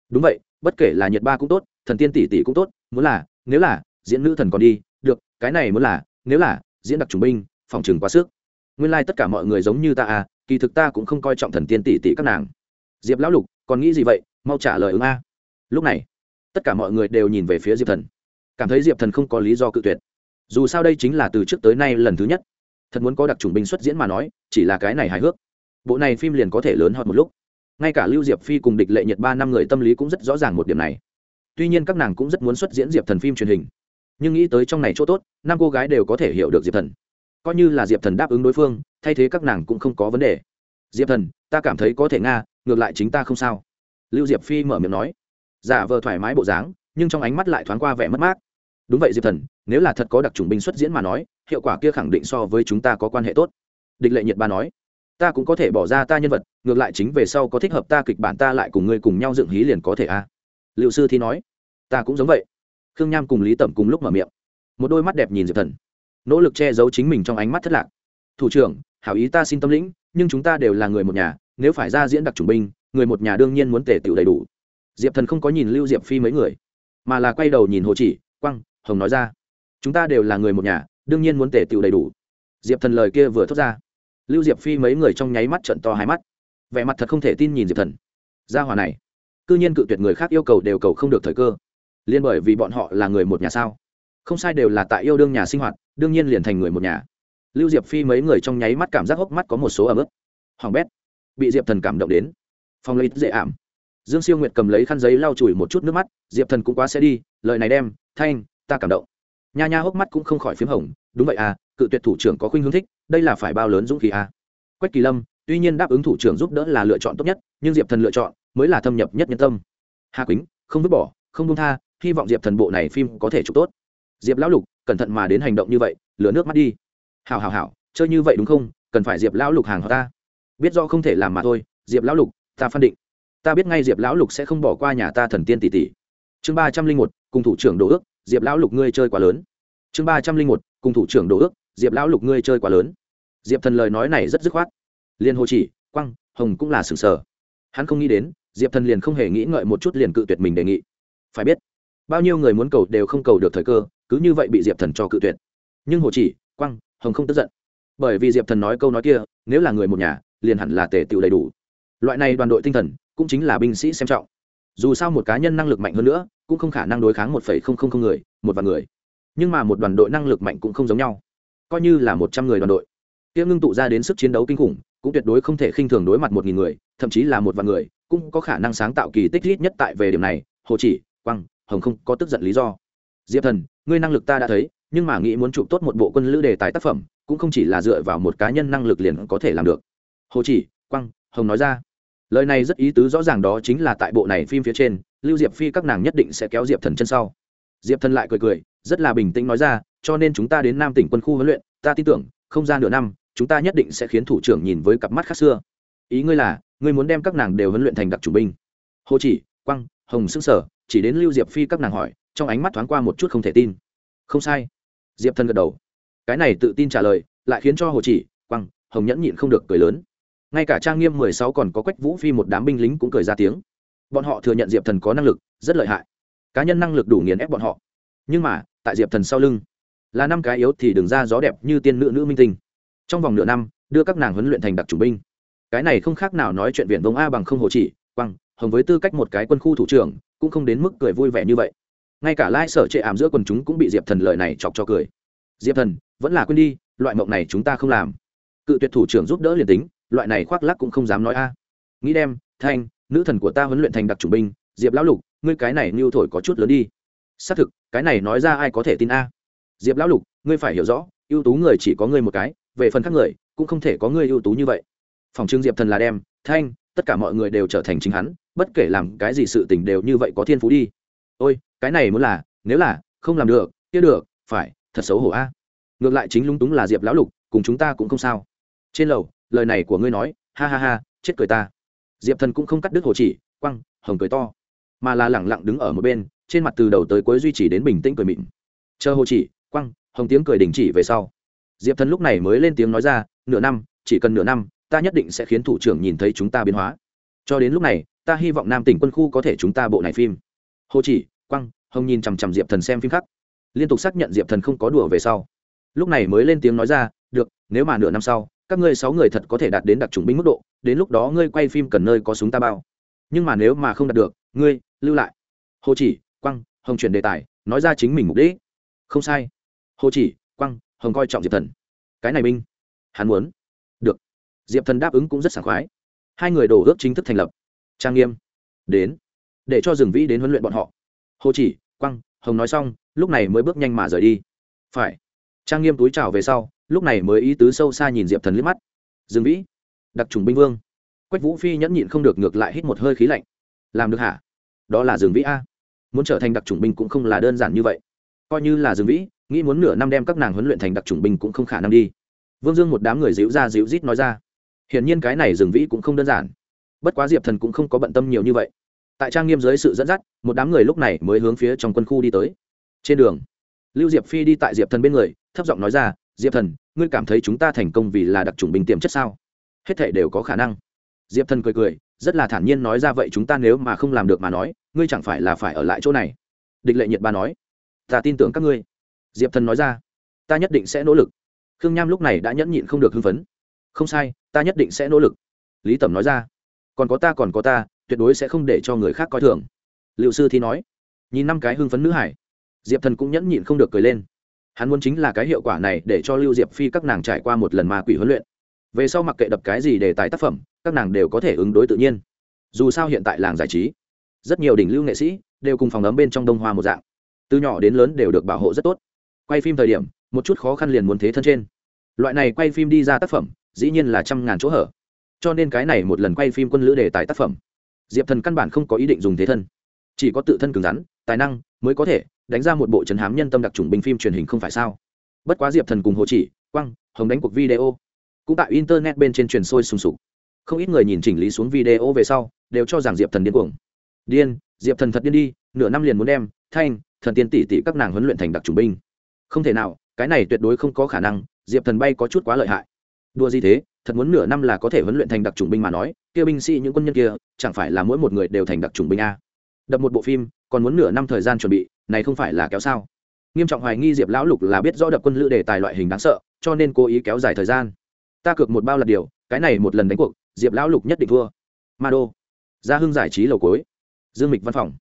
Đúng vậy, bất kể là nhiệt ba cũng tốt, thần tiên tỷ tỷ cũng tốt, muốn là, nếu là, diễn nữ thần còn đi, được, cái này muốn là, nếu là, diễn đặc trùng binh, phòng chừng quá sức. Nguyên lai、like、tất cả mọi người giống như ta à kỳ thực ta cũng không coi trọng thần tiên tỷ tỷ các nàng diệp lão lục, còn nghĩ gì vậy? Mau trả lời ứng a. Lúc này, tất cả mọi người đều nhìn về phía diệp thần. Cảm thấy diệp thần không có lý do cự tuyệt. Dù sao đây chính là từ trước tới nay lần thứ nhất. Thật muốn có đặc trùng binh xuất diễn mà nói, chỉ là cái này hài hước. Bộ này phim liền có thể lớn hơn một lúc. Ngay cả lưu diệp phi cùng địch lệ nhiệt ba năm người tâm lý cũng rất rõ ràng một điểm này. Tuy nhiên các nàng cũng rất muốn xuất diễn diệp thần phim truyền hình. Nhưng nghĩ tới trong này chỗ tốt, năm cô gái đều có thể hiểu được diệp thần. Coi như là diệp thần đáp ứng đối phương, thay thế các nàng cũng không có vấn đề. Diệp thần, ta cảm thấy có thể nga ngược lại chính ta không sao. Lưu diệp phi mở miệng nói. Giả vờ thoải mái bộ dáng, nhưng trong ánh mắt lại thoáng qua vẻ mất mát. Đúng vậy, diệp thần, nếu là thật có đặc trùng binh xuất diễn mà nói, hiệu quả kia khẳng định so với chúng ta có quan hệ tốt. Địch lệ nhiệt ba nói. Ta cũng có thể bỏ ra ta nhân vật, ngược lại chính về sau có thích hợp ta kịch bản ta lại cùng ngươi cùng nhau dựng hí liền có thể a. À. liệu sư thi nói. Ta cũng giống vậy. Khương nham cùng lý tẩm cùng lúc mở miệng. Một đôi mắt đẹp nhìn diệp thần. Nỗ lực che giấu chính mình trong ánh mắt thất lạc. Thủ trưởng, hảo ý ta xin tâm lĩnh, nhưng chúng ta đều là người một nhà nếu phải ra diễn đặc chủng binh, người một nhà đương nhiên muốn tề tựu đầy đủ. Diệp thần không có nhìn lưu diệp phi mấy người, mà là quay đầu nhìn hồ chỉ, quăng, hồng nói ra, chúng ta đều là người một nhà, đương nhiên muốn tề tựu đầy đủ. Diệp thần lời kia vừa thốt ra, lưu diệp phi mấy người trong nháy mắt trận to hai mắt. Vẻ mặt thật không thể tin nhìn diệp thần. Gia hòa này c ư nhiên cự tuyệt người khác yêu cầu đều cầu không được thời cơ. Liên bởi vì bọn họ là người một nhà sao? Không sai đều là tại yêu đương nhà sinh hoạt, đương nhiên liền thành người một nhà. Lưu diệp phi mấy người trong nháy mắt cảm giác hốc mắt có một số ấm ức hoàng bét bị diệp thần cảm động đến. Phong lấy dễ ảm. Dương siêu nguyệt cầm lấy khăn giấy lau chùi một chút nước mắt, diệp thần cũng quá sẽ đi, lời này đem, thanh, ta cảm động. Nha nha hốc mắt cũng không khỏi p h í m hồng, đúng vậy à cự tuyệt thủ trưởng có khuynh hướng thích, đây là phải bao lớn dũng khí à. quách kỳ lâm, tuy nhiên đáp ứng thủ trưởng giúp đỡ là lựa chọn tốt nhất, nhưng diệp thần lựa chọn mới là thâm nhập nhất nhân tâm. Hà quýnh, không vứt bỏ, không đông tha, hy vọng diệp thần bộ này phim có thể chụp tốt. Diệp lão lục, cẩn thận mà đến hành động như vậy, lửa nước mắt đi. Hào hào hào chơi như vậy đúng không? Cần phải diệp lão lục hàng họ ta biết do không thể làm mà thôi, diệp lão lục, ta phân định. Ta biết ngay diệp lão lục sẽ không bỏ qua nhà ta thần tiên tỷ tỷ. Chương ba trăm linh một, cùng thủ trưởng đồ ước, diệp lão lục ngươi chơi quá lớn. Chương ba trăm linh một, cùng thủ trưởng đồ ước, diệp lão lục ngươi chơi quá lớn. Diệp thần lời nói này rất dứt khoát. Liên hồ chỉ quăng hồng cũng là sừng sờ. Hắn không nghĩ đến, diệp thần liền không hề nghĩ ngợi một chút liền cự tuyệt mình đề nghị. Phải biết, bao nhiêu người muốn cầu đều không cầu được thời cơ, cứ như vậy bị diệp thần cho cự tuyệt. Nhưng hồ chỉ quăng hồng không tức giận. Bởi vì diệp thần nói câu nói kia, nếu là người một nhà liền hẳn là tề tựu đầy đủ. Loại này đoàn đội tinh thần, cũng chính là binh sĩ xem trọng. Dù sao một cá nhân năng lực mạnh hơn nữa, cũng không khả năng đối kháng một phẩy không không không người, một vạn người. Nhưng mà một đoàn đội năng lực mạnh cũng không giống nhau. Coi như là một trăm người đoàn đội. Kia ngưng tụ ra đến sức chiến đấu kinh khủng, cũng tuyệt đối không thể khinh thường đối mặt một nghìn người, thậm chí là một vạn người, cũng có khả năng sáng tạo kỳ tích ít nhất tại về điểm này. Hồ chỉ quăng hồng không có tức giận lý do. Diệp thần, ngươi năng lực ta đã thấy, nhưng mà nghĩ muốn chụp tốt một bộ quân lữ đề tài tác phẩm, cũng không chỉ là dựa vào một cá nhân năng lực liền có thể làm được hồ chỉ quăng hồng nói ra. Lời này rất ý tứ rõ ràng đó chính là tại bộ này phim phía trên, lưu diệp phi các nàng nhất định sẽ kéo diệp thần chân sau. Diệp thần lại cười cười, rất là bình tĩnh nói ra, cho nên chúng ta đến nam tỉnh quân khu huấn luyện, ta tin tưởng, không gian nửa năm, chúng ta nhất định sẽ khiến thủ trưởng nhìn với cặp mắt khác xưa. Ý ngươi là, ngươi muốn đem các nàng đều huấn luyện thành đặc chủ binh. Hồ chỉ quăng hồng xưng sở chỉ đến lưu diệp phi các nàng hỏi, trong ánh mắt thoáng qua một chút không thể tin. Không sai. Diệp thần gật đầu. Cái này tự tin trả lời, lại khiến cho hồ chỉ quăng hồng nhẫn nhịn không được cười lớn ngay cả trang nghiêm mười sáu còn có quách vũ phi một đám binh lính cũng cười ra tiếng. Bọn họ thừa nhận diệp thần có năng lực, rất lợi hại. Cá nhân năng lực đủ nghiền ép bọn họ. Nhưng mà, tại diệp thần sau lưng, là năm cái yếu thì đừng ra gió đẹp như tiên nữ nữ minh tinh. Trong vòng nửa năm, đưa các nàng huấn luyện thành đặc chủ binh. Cái này không khác nào nói chuyện viện vông a bằng không hồ chỉ, quăng, hồng với tư cách một cái quân khu thủ trưởng, cũng không đến mức cười vui vẻ như vậy. Ngay cả lai sở trệ ảm giữa quần chúng cũng bị diệp thần lợi này chọc cho cười. Diệp thần, vẫn là quên đi, loại mộng này chúng ta không làm. Cự tuyệt thủ trưởng giúp đỡ liền tính loại này khoác lắc cũng không dám nói a. Nghĩ đem, thanh, nữ thần của ta huấn luyện thành đặc chủ binh, diệp lão lục, ngươi cái này mưu thổi có chút lớn đi. Xác thực, cái này nói ra ai có thể tin a? Diệp lão lục, ngươi phải hiểu rõ, ưu tú người chỉ có ngươi một cái, về phần khác người, cũng không thể có ngươi ưu tú như vậy. Phòng trưng diệp thần là đem, thanh, tất cả mọi người đều trở thành chính hắn, bất kể làm cái gì sự tình đều như vậy có thiên phú đi. Ôi, cái này muốn là, nếu là, không làm được, kia được, phải, thật xấu hổ a. Ngược lại chính lúng túng là diệp lão lục, cùng chúng ta cũng không sao. Trên lầu lời này của ngươi nói, ha ha ha, chết cười ta. Diệp thần cũng không cắt đứt hồ chỉ, quăng, hồng cười to. Mà là lẳng lặng đứng ở một bên, trên mặt từ đầu tới cuối duy trì đến bình tĩnh cười mịn. Chờ hồ chỉ, quăng, hồng tiếng cười đình chỉ về sau. Diệp thần lúc này mới lên tiếng nói ra, nửa năm, chỉ cần nửa năm, ta nhất định sẽ khiến thủ trưởng nhìn thấy chúng ta biến hóa. Cho đến lúc này, ta hy vọng nam tỉnh quân khu có thể chúng ta bộ này phim. Hồ chỉ, quăng, hồng nhìn chằm chằm diệp thần xem phim khác. Liên tục xác nhận diệp thần không có đùa về sau. Lúc này mới lên tiếng nói ra, được, nếu mà nửa năm sau các ngươi sáu người thật có thể đạt đến đặc trùng binh mức độ, đến lúc đó ngươi quay phim cần nơi có súng ta bao. Nhưng mà nếu mà không đạt được, ngươi, lưu lại. Hồ chỉ quăng hồng chuyển đề tài, nói ra chính mình mục đích. Không sai. Hồ chỉ quăng hồng coi trọng diệp thần. Cái này binh, hắn muốn. Được. Diệp thần đáp ứng cũng rất sảng khoái. Hai người đổ ước chính thức thành lập. Trang nghiêm. Đến. Để cho rừng vĩ đến huấn luyện bọn họ. Hồ chỉ quăng hồng nói xong, lúc này mới bước nhanh mà rời đi. Phải. Trang nghiêm túi trào về sau lúc này mới ý tứ sâu xa nhìn diệp thần liếc mắt. Dương vĩ, đặc trùng binh vương. Quách vũ phi nhẫn nhịn không được ngược lại hít một hơi khí lạnh. Làm được hả? Đó là dương vĩ a. Muốn trở thành đặc trùng binh cũng không là đơn giản như vậy. Coi như là dương vĩ, nghĩ muốn nửa năm đem các nàng huấn luyện thành đặc trùng binh cũng không khả năng đi. Vương dương một đám người dịu ra dịu rít nói ra. Hiển nhiên cái này dương vĩ cũng không đơn giản. Bất quá diệp thần cũng không có bận tâm nhiều như vậy. Tại trang nghiêm dưới sự dẫn dắt, một đám người lúc này mới hướng phía trong quân khu đi tới. Trên đường, lưu diệp phi đi tại diệp thần bên người, thấp giọng nói ra diệp thần, ngươi cảm thấy chúng ta thành công vì là đặc trùng bình tiềm chất sao? Hết thể đều có khả năng. Diệp thần cười cười, rất là thản nhiên nói ra vậy chúng ta nếu mà không làm được mà nói, ngươi chẳng phải là phải ở lại chỗ này. Địch lệ nhiệt ba nói, ta tin tưởng các ngươi. Diệp thần nói ra, ta nhất định sẽ nỗ lực. Khương nham lúc này đã nhẫn nhịn không được hưng phấn. Không sai, ta nhất định sẽ nỗ lực. Lý tẩm nói ra, còn có ta còn có ta, tuyệt đối sẽ không để cho người khác coi thường. Liệu sư thì nói, nhìn năm cái hưng phấn nữ hải. Diệp thần cũng nhẫn nhịn không được cười lên hắn muốn chính là cái hiệu quả này để cho lưu diệp phi các nàng trải qua một lần ma quỷ huấn luyện. Về sau mặc kệ đập cái gì để tài tác phẩm, các nàng đều có thể ứng đối tự nhiên. Dù sao hiện tại làng giải trí, rất nhiều đỉnh lưu nghệ sĩ đều cùng phòng ấm bên trong đông hoa một dạng. Từ nhỏ đến lớn đều được bảo hộ rất tốt. Quay phim thời điểm, một chút khó khăn liền muốn thế thân trên. Loại này quay phim đi ra tác phẩm, dĩ nhiên là trăm ngàn chỗ hở. Cho nên cái này một lần quay phim quân lữ đề tài tác phẩm, diệp thần căn bản không có ý định dùng thế thân, chỉ có tự thân cứng rắn tài năng mới có thể đánh ra một bộ trấn hám nhân tâm đặc trùng binh phim truyền hình không phải sao? Bất quá diệp thần cùng hồ chỉ quăng hồng đánh cuộc video, cũng tại internet bên trên truyền sôi sùng sục. Không ít người nhìn chỉnh lý xuống video về sau, đều cho rằng diệp thần điên cuồng. Điên, diệp thần thật điên đi, nửa năm liền muốn đem thanh, thần tiên tỷ tỷ các nàng huấn luyện thành đặc trùng binh. Không thể nào, cái này tuyệt đối không có khả năng, diệp thần bay có chút quá lợi hại. Đua gì thế, thật muốn nửa năm là có thể huấn luyện thành đặc trùng binh mà nói, kia binh sĩ những quân nhân kia, chẳng phải là mỗi một người đều thành đặc trùng binh a? Đập một bộ phim, còn muốn nửa năm thời gian chuẩn bị, này không phải là kéo sao? Nghiêm trọng hoài nghi diệp lão lục là biết rõ đập quân lữ đề tài loại hình đáng sợ, cho nên cố ý kéo dài thời gian. Ta cược một bao là điều, cái này một lần đánh cuộc, diệp lão lục nhất định thua. Ma đô. Gia hưng giải trí lầu cối dương mịch văn phòng.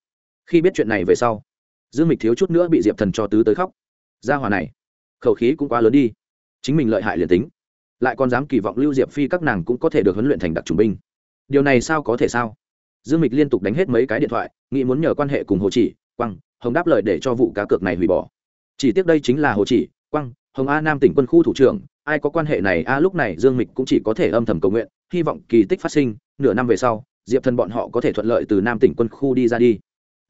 Khi biết chuyện này về sau, dương mịch thiếu chút nữa bị diệp thần cho tứ tới khóc. Gia hòa này, khẩu khí cũng quá lớn đi. Chính mình lợi hại liền tính. Lại còn dám kỳ vọng lưu diệp phi các nàng cũng có thể được huấn luyện thành đặc trùng binh. Điều này sao có thể sao? Dương mịch liên tục đánh hết mấy cái điện thoại, nghĩ muốn nhờ quan hệ cùng hồ chỉ quăng hồng đáp lời để cho vụ cá cược này hủy bỏ. Chỉ tiếc đây chính là hồ chỉ quăng hồng a nam tỉnh quân khu thủ trưởng, ai có quan hệ này? A, lúc này dương mịch cũng chỉ có thể âm thầm cầu nguyện, hy vọng kỳ tích phát sinh, nửa năm về sau, diệp thần bọn họ có thể thuận lợi từ nam tỉnh quân khu đi ra đi.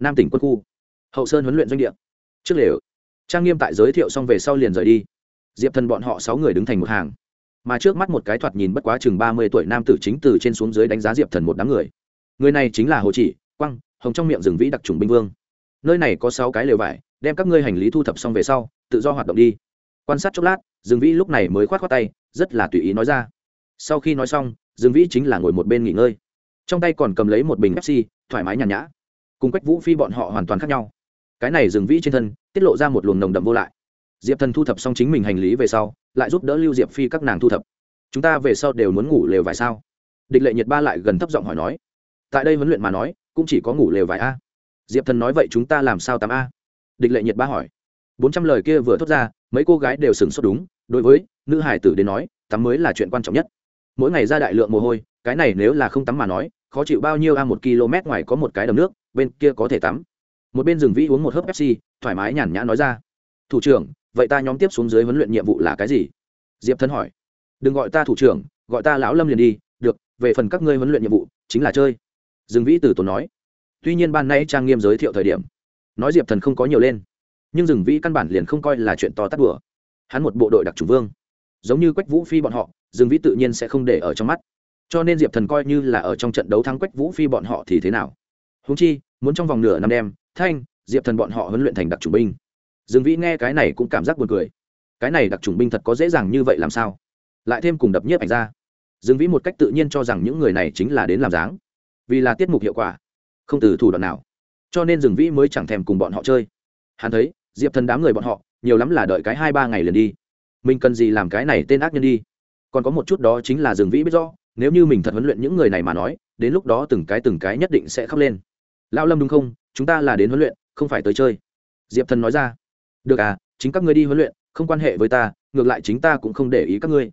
Nam tỉnh quân khu, hậu sơn huấn luyện doanh địa. Trước lều, trang nghiêm tại giới thiệu xong về sau liền rời đi. Diệp thần bọn họ sáu người đứng thành một hàng. Mà trước mắt một cái thoạt nhìn bất quá chừng ba mươi tuổi nam tử chính từ trên xuống dưới đánh giá diệp thần một đám người người này chính là hồ chỉ quăng hồng trong miệng rừng vĩ đặc trùng binh vương. Nơi này có sáu cái lều vải, đem các ngươi hành lý thu thập xong về sau, tự do hoạt động đi. Quan sát chốc lát, rừng vĩ lúc này mới k h o á t khoác tay, rất là tùy ý nói ra. Sau khi nói xong, rừng vĩ chính là ngồi một bên nghỉ ngơi. Trong tay còn cầm lấy một bình pepsi, thoải mái nhàn nhã. Cùng quách vũ phi bọn họ hoàn toàn khác nhau. Cái này rừng vĩ trên thân, tiết lộ ra một luồng nồng đậm vô lại. Diệp thần thu thập xong chính mình hành lý về sau, lại giúp đỡ lưu diệp phi các nàng thu thập. Chúng ta về sau đều muốn ngủ lều vải sao? Địch lệ nhiệt ba lại gần thấp giọng hỏi nói tại đây huấn luyện mà nói, cũng chỉ có ngủ lều vài a. Diệp thần nói vậy chúng ta làm sao tắm a? Địch lệ nhiệt ba hỏi. Bốn trăm lời kia vừa thốt ra, mấy cô gái đều sửng sốt đúng, đối với nữ hải tử đến nói tắm mới là chuyện quan trọng nhất. Mỗi ngày ra đại lượng mồ hôi, cái này nếu là không tắm mà nói, khó chịu bao nhiêu a một km ngoài có một cái đầm nước, bên kia có thể tắm một bên rừng vĩ uống một hớp pepsi, thoải mái nhàn nhã nói ra. Thủ trưởng, vậy ta nhóm tiếp xuống dưới huấn luyện nhiệm vụ là cái gì? Diệp thân hỏi. Đừng gọi ta thủ trưởng, gọi ta lão lâm liền đi, được, về phần các ngươi huấn luyện nhiệm vụ, chính là chơi dương vĩ từ tốn nói. Tuy nhiên ban nay trang nghiêm giới thiệu thời điểm, nói diệp thần không có nhiều lên, nhưng dương vĩ căn bản liền không coi là chuyện to tát bừa. hắn một bộ đội đặc chủng vương, giống như quách vũ phi bọn họ, dương vĩ tự nhiên sẽ không để ở trong mắt. Cho nên diệp thần coi như là ở trong trận đấu thắng quách vũ phi bọn họ thì thế nào? Húng chi, muốn trong vòng nửa năm đêm thanh, diệp thần bọn họ huấn luyện thành đặc chủng binh. Dương vĩ nghe cái này cũng cảm giác buồn cười. Cái này đặc chủng binh thật có dễ dàng như vậy làm sao? Lại thêm cùng đập nhiếp ảnh ra. Dương vĩ một cách tự nhiên cho rằng những người này chính là đến làm dáng vì là tiết mục hiệu quả, không từ thủ đoạn nào. Cho nên rừng vĩ mới chẳng thèm cùng bọn họ chơi. Hắn thấy, diệp thần đám người bọn họ, nhiều lắm là đợi cái hai ba ngày liền đi. Mình cần gì làm cái này tên ác nhân đi? Còn có một chút đó chính là rừng vĩ biết rõ, nếu như mình thật huấn luyện những người này mà nói, đến lúc đó từng cái từng cái nhất định sẽ khóc lên. Lão lâm đúng không? Chúng ta là đến huấn luyện, không phải tới chơi. Diệp thần nói ra. Được à chính các ngươi đi huấn luyện, không quan hệ với ta, ngược lại chính ta cũng không để ý các ngươi.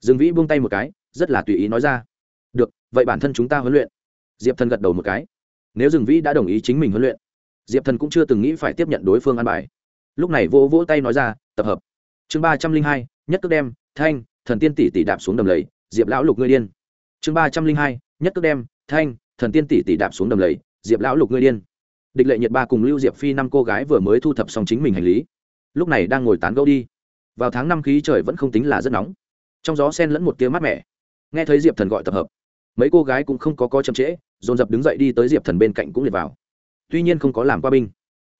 Dừng vĩ buông tay một cái, rất là tùy ý nói ra. Được, vậy bản thân chúng ta huấn luyện diệp thần gật đầu một cái. Nếu rừng vĩ đã đồng ý chính mình huấn luyện, diệp thần cũng chưa từng nghĩ phải tiếp nhận đối phương ăn bài. Lúc này vỗ vỗ tay nói ra, tập hợp. Chương ba trăm linh hai, nhất cước đem, thanh, thần tiên tỷ tỷ đạp xuống đầm lầy, diệp lão lục ngươi điên. Chương ba trăm linh hai, nhất cước đem, thanh, thần tiên tỷ tỷ đạp xuống đầm lầy, diệp lão lục ngươi điên. Địch lệ nhiệt ba cùng lưu diệp phi năm cô gái vừa mới thu thập xong chính mình hành lý. Lúc này đang ngồi tán gẫu đi. Vào tháng năm khí trời vẫn không tính là rất nóng. Trong gió sen lẫn một tia mát mẻ. Nghe thấy diệp thần gọi tập hợp mấy cô gái cũng không có coi chậm trễ, dồn dập đứng dậy đi tới diệp thần bên cạnh cũng liệt vào. Tuy nhiên không có làm qua binh,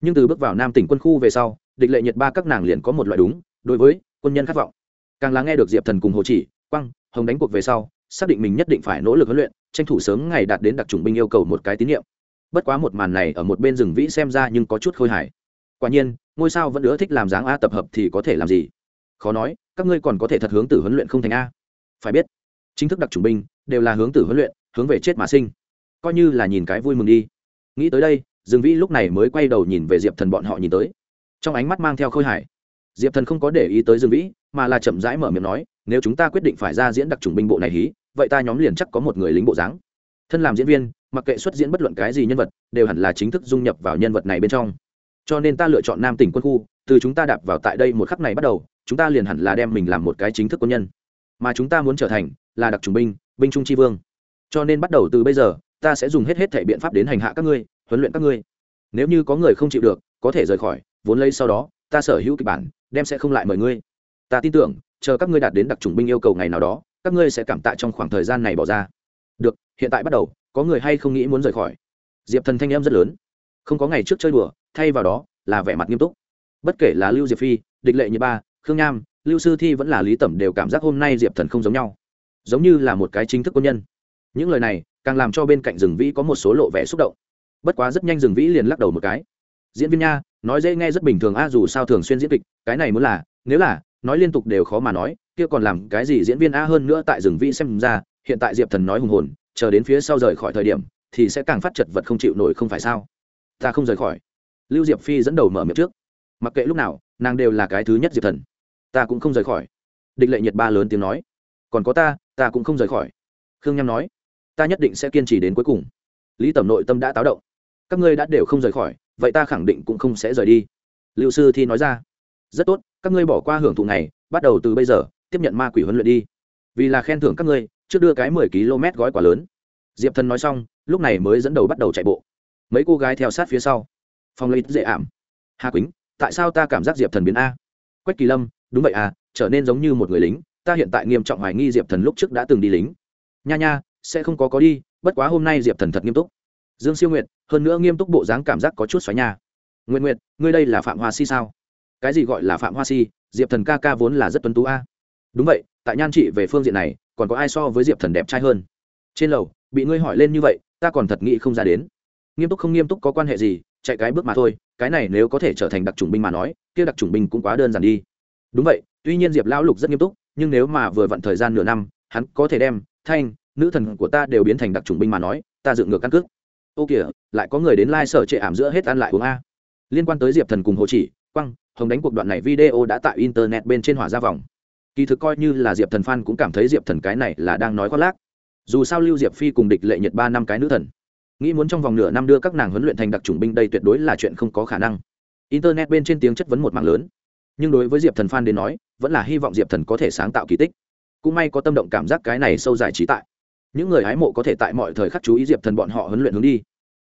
nhưng từ bước vào nam tỉnh quân khu về sau, địch lệ nhiệt ba các nàng liền có một loại đúng, đối với quân nhân khát vọng. Càng lắng nghe được diệp thần cùng hồ chỉ quăng hồng đánh cuộc về sau, xác định mình nhất định phải nỗ lực huấn luyện, tranh thủ sớm ngày đạt đến đặc trùng binh yêu cầu một cái tín nhiệm. Bất quá một màn này ở một bên rừng vĩ xem ra nhưng có chút khôi hài. Quả nhiên, ngôi sao vẫn ưa thích làm dáng a tập hợp thì có thể làm gì? Khó nói, các ngươi còn có thể thật hướng tử huấn luyện không thành a. Phải biết, chính thức đặc trùng binh đều là hướng tử huấn luyện, hướng về chết mà sinh. Coi như là nhìn cái vui mừng đi. Nghĩ tới đây, dương vĩ lúc này mới quay đầu nhìn về diệp thần bọn họ nhìn tới. Trong ánh mắt mang theo khôi hải diệp thần không có để ý tới dương vĩ, mà là chậm rãi mở miệng nói, nếu chúng ta quyết định phải ra diễn đặc trùng binh bộ này hí, vậy ta nhóm liền chắc có một người lính bộ dáng. Thân làm diễn viên, mặc kệ xuất diễn bất luận cái gì nhân vật, đều hẳn là chính thức dung nhập vào nhân vật này bên trong. Cho nên ta lựa chọn nam tỉnh quân khu, từ chúng ta đạp vào tại đây một khắc này bắt đầu, chúng ta liền hẳn là đem mình làm một cái chính thức quân nhân. Mà chúng ta muốn trở thành là đặc trùng binh binh trung tri vương. Cho nên bắt đầu từ bây giờ, ta sẽ dùng hết hết thể biện pháp đến hành hạ các ngươi, huấn luyện các ngươi. Nếu như có người không chịu được, có thể rời khỏi, vốn lấy sau đó, ta sở hữu kịch bản, đem sẽ không lại mời ngươi. Ta tin tưởng, chờ các ngươi đạt đến đặc trùng binh yêu cầu ngày nào đó, các ngươi sẽ cảm tạ trong khoảng thời gian này bỏ ra. Được, hiện tại bắt đầu, có người hay không nghĩ muốn rời khỏi? Diệp thần thanh em rất lớn. Không có ngày trước chơi đùa, thay vào đó, là vẻ mặt nghiêm túc. Bất kể là lưu diệp phi, địch lệ như ba, khương nham, lưu sư thi vẫn là lý tẩm đều cảm giác hôm nay diệp thần không giống nhau giống như là một cái chính thức quân nhân. Những lời này càng làm cho bên cạnh rừng vĩ có một số lộ vẻ xúc động. Bất quá rất nhanh rừng vĩ liền lắc đầu một cái. Diễn viên nha, nói dễ nghe rất bình thường a, dù sao thường xuyên diễn kịch, cái này muốn là, nếu là, nói liên tục đều khó mà nói, kia còn làm cái gì diễn viên a hơn nữa tại rừng vĩ xem ra, hiện tại diệp thần nói hùng hồn, chờ đến phía sau rời khỏi thời điểm, thì sẽ càng phát chật vật không chịu nổi không phải sao? Ta không rời khỏi. Lưu diệp phi dẫn đầu mở miệng trước. Mặc kệ lúc nào, nàng đều là cái thứ nhất diệp thần. Ta cũng không rời khỏi. Địch lệ nhiệt ba lớn tiếng nói. Còn có ta ta cũng không rời khỏi. Khương nham nói, ta nhất định sẽ kiên trì đến cuối cùng. Lý tẩm nội tâm đã táo động. Các ngươi đã đều không rời khỏi, vậy ta khẳng định cũng không sẽ rời đi. Liệu sư thi nói ra, rất tốt, các ngươi bỏ qua hưởng thụ này, bắt đầu từ bây giờ, tiếp nhận ma quỷ huấn luyện đi. Vì là khen thưởng các ngươi, trước đưa cái mười km gói quả lớn. Diệp thần nói xong, lúc này mới dẫn đầu bắt đầu chạy bộ. Mấy cô gái theo sát phía sau. Phong lấy dễ ảm. Hà quýnh, tại sao ta cảm giác diệp thần biến a? Quách kỳ lâm, đúng vậy à trở nên giống như một người lính ta hiện tại nghiêm trọng hoài nghi diệp thần lúc trước đã từng đi lính. Nha nha sẽ không có có đi bất quá hôm nay diệp thần thật nghiêm túc. Dương siêu nguyệt hơn nữa nghiêm túc bộ dáng cảm giác có chút xoáy nha. Nguyện Nguyệt, ngươi đây là phạm hoa si sao? Cái gì gọi là phạm hoa si? Diệp thần ca ca vốn là rất tuấn tú a. Đúng vậy tại nhan trị về phương diện này còn có ai so với diệp thần đẹp trai hơn? Trên lầu bị ngươi hỏi lên như vậy ta còn thật nghĩ không ra đến. Nghiêm túc không nghiêm túc có quan hệ gì chạy cái bước mà thôi cái này nếu có thể trở thành đặc chủng binh mà nói kia đặc chủng binh cũng quá đơn giản đi. Đúng vậy tuy nhiên diệp lão lục rất nghiêm túc nhưng nếu mà vừa vặn thời gian nửa năm, hắn có thể đem, thanh, nữ thần của ta đều biến thành đặc chủng binh mà nói, ta dựng ngược căn cước. Ô kìa, lại có người đến lai、like、sở trệ ảm giữa hết ăn lại uống a. Liên quan tới diệp thần cùng hồ chỉ quăng hồng đánh cuộc đoạn này video đã tại internet bên trên hỏa ra vòng. Kỳ thực coi như là diệp thần f a n cũng cảm thấy diệp thần cái này là đang nói khoác lác. Dù sao lưu diệp phi cùng địch lệ nhật ba năm cái nữ thần. Nghĩ muốn trong vòng nửa năm đưa các nàng huấn luyện thành đặc chủng binh đây tuyệt đối là chuyện không có khả năng. Internet bên trên tiếng chất vấn một mạng lớn. Nhưng đối với diệp thần fan đến nói vẫn là hy vọng diệp thần có thể sáng tạo kỳ tích. Cũng may có tâm động cảm giác cái này sâu dài trí tại. Những người hái mộ có thể tại mọi thời khắc chú ý diệp thần bọn họ huấn luyện hướng đi.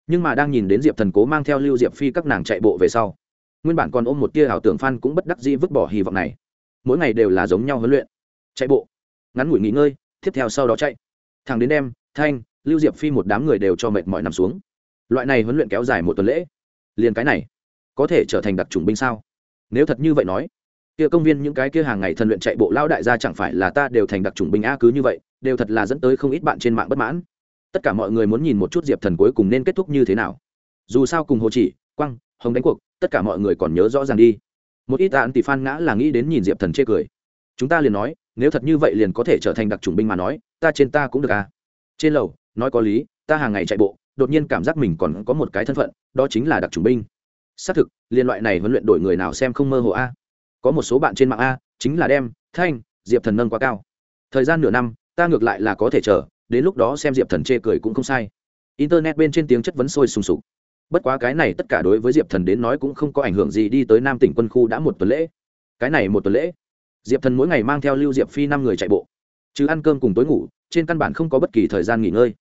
Nhưng mà đang nhìn đến diệp thần cố mang theo lưu diệp phi các nàng chạy bộ về sau, nguyên bản còn ôm một tia ảo tưởng phan cũng bất đắc dĩ vứt bỏ hy vọng này. Mỗi ngày đều là giống nhau huấn luyện. Chạy bộ, ngắn ngủi nghỉ ngơi, tiếp theo sau đó chạy. Thằng đến đêm, thanh, lưu diệp phi một đám người đều cho mệt mỏi nằm xuống. Loại này huấn luyện kéo dài một tuần lễ. Liền cái này, có thể trở thành đặc trùng binh sao? Nếu thật như vậy nói kia công viên những cái kia hàng ngày thần luyện chạy bộ lao đại gia chẳng phải là ta đều thành đặc trùng binh a cứ như vậy, đều thật là dẫn tới không ít bạn trên mạng bất mãn. Tất cả mọi người muốn nhìn một chút diệp thần cuối cùng nên kết thúc như thế nào. Dù sao cùng hồ chỉ quăng hồng đánh cuộc, tất cả mọi người còn nhớ rõ ràng đi. Một ít tạn tỷ phan ngã là nghĩ đến nhìn diệp thần chê cười. Chúng ta liền nói, nếu thật như vậy liền có thể trở thành đặc trùng binh mà nói, ta trên ta cũng được à. Trên lầu, nói có lý, ta hàng ngày chạy bộ, đột nhiên cảm giác mình còn có một cái thân phận, đó chính là đặc trùng binh. Xác thực, liên loại này huấn luyện đổi người nào xem không mơ hồ a có một số bạn trên mạng a, chính là đem, thanh, diệp thần nâng quá cao. Thời gian nửa năm, ta ngược lại là có thể chờ, đến lúc đó xem diệp thần chê cười cũng không sai. Internet bên trên tiếng chất vấn sôi sùng sục. Bất quá cái này tất cả đối với diệp thần đến nói cũng không có ảnh hưởng gì đi tới nam tỉnh quân khu đã một tuần lễ. Cái này một tuần lễ, diệp thần mỗi ngày mang theo lưu diệp phi năm người chạy bộ. Chứ ăn cơm cùng tối ngủ, trên căn bản không có bất kỳ thời gian nghỉ ngơi.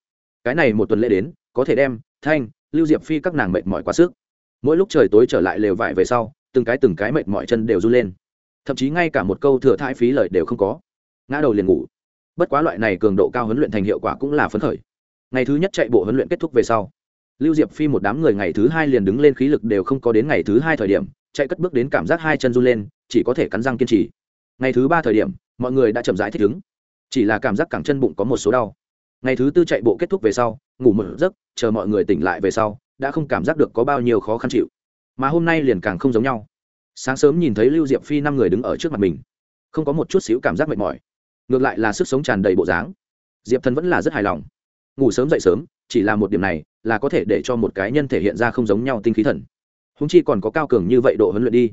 Cái này một tuần lễ đến, có thể đem, thanh, lưu diệp phi các nàng mệt mỏi quá sức. Mỗi lúc trời tối trở lại lều vải về sau từng cái từng cái mệt mỏi chân đều run lên. Thậm chí ngay cả một câu thừa thãi phí lời đều không có. Ngã đầu liền ngủ. Bất quá loại này cường độ cao huấn luyện thành hiệu quả cũng là phấn khởi. Ngày thứ nhất chạy bộ huấn luyện kết thúc về sau, lưu diệp phi một đám người ngày thứ hai liền đứng lên khí lực đều không có đến ngày thứ hai thời điểm, chạy cất bước đến cảm giác hai chân run lên, chỉ có thể cắn răng kiên trì. Ngày thứ ba thời điểm, mọi người đã chậm rãi thích ứng. Chỉ là cảm giác cẳng chân bụng có một số đau. Ngày thứ tư chạy bộ kết thúc về sau, ngủ một giấc, chờ mọi người tỉnh lại về sau, đã không cảm giác được có bao nhiêu khó khăn chịu mà hôm nay liền càng không giống nhau. Sáng sớm nhìn thấy lưu diệp phi năm người đứng ở trước mặt mình, không có một chút xíu cảm giác mệt mỏi, ngược lại là sức sống tràn đầy bộ dáng. Diệp thần vẫn là rất hài lòng. Ngủ sớm dậy sớm, chỉ là một điểm này là có thể để cho một cái nhân thể hiện ra không giống nhau tinh khí thần. Húng chi còn có cao cường như vậy độ huấn luyện đi,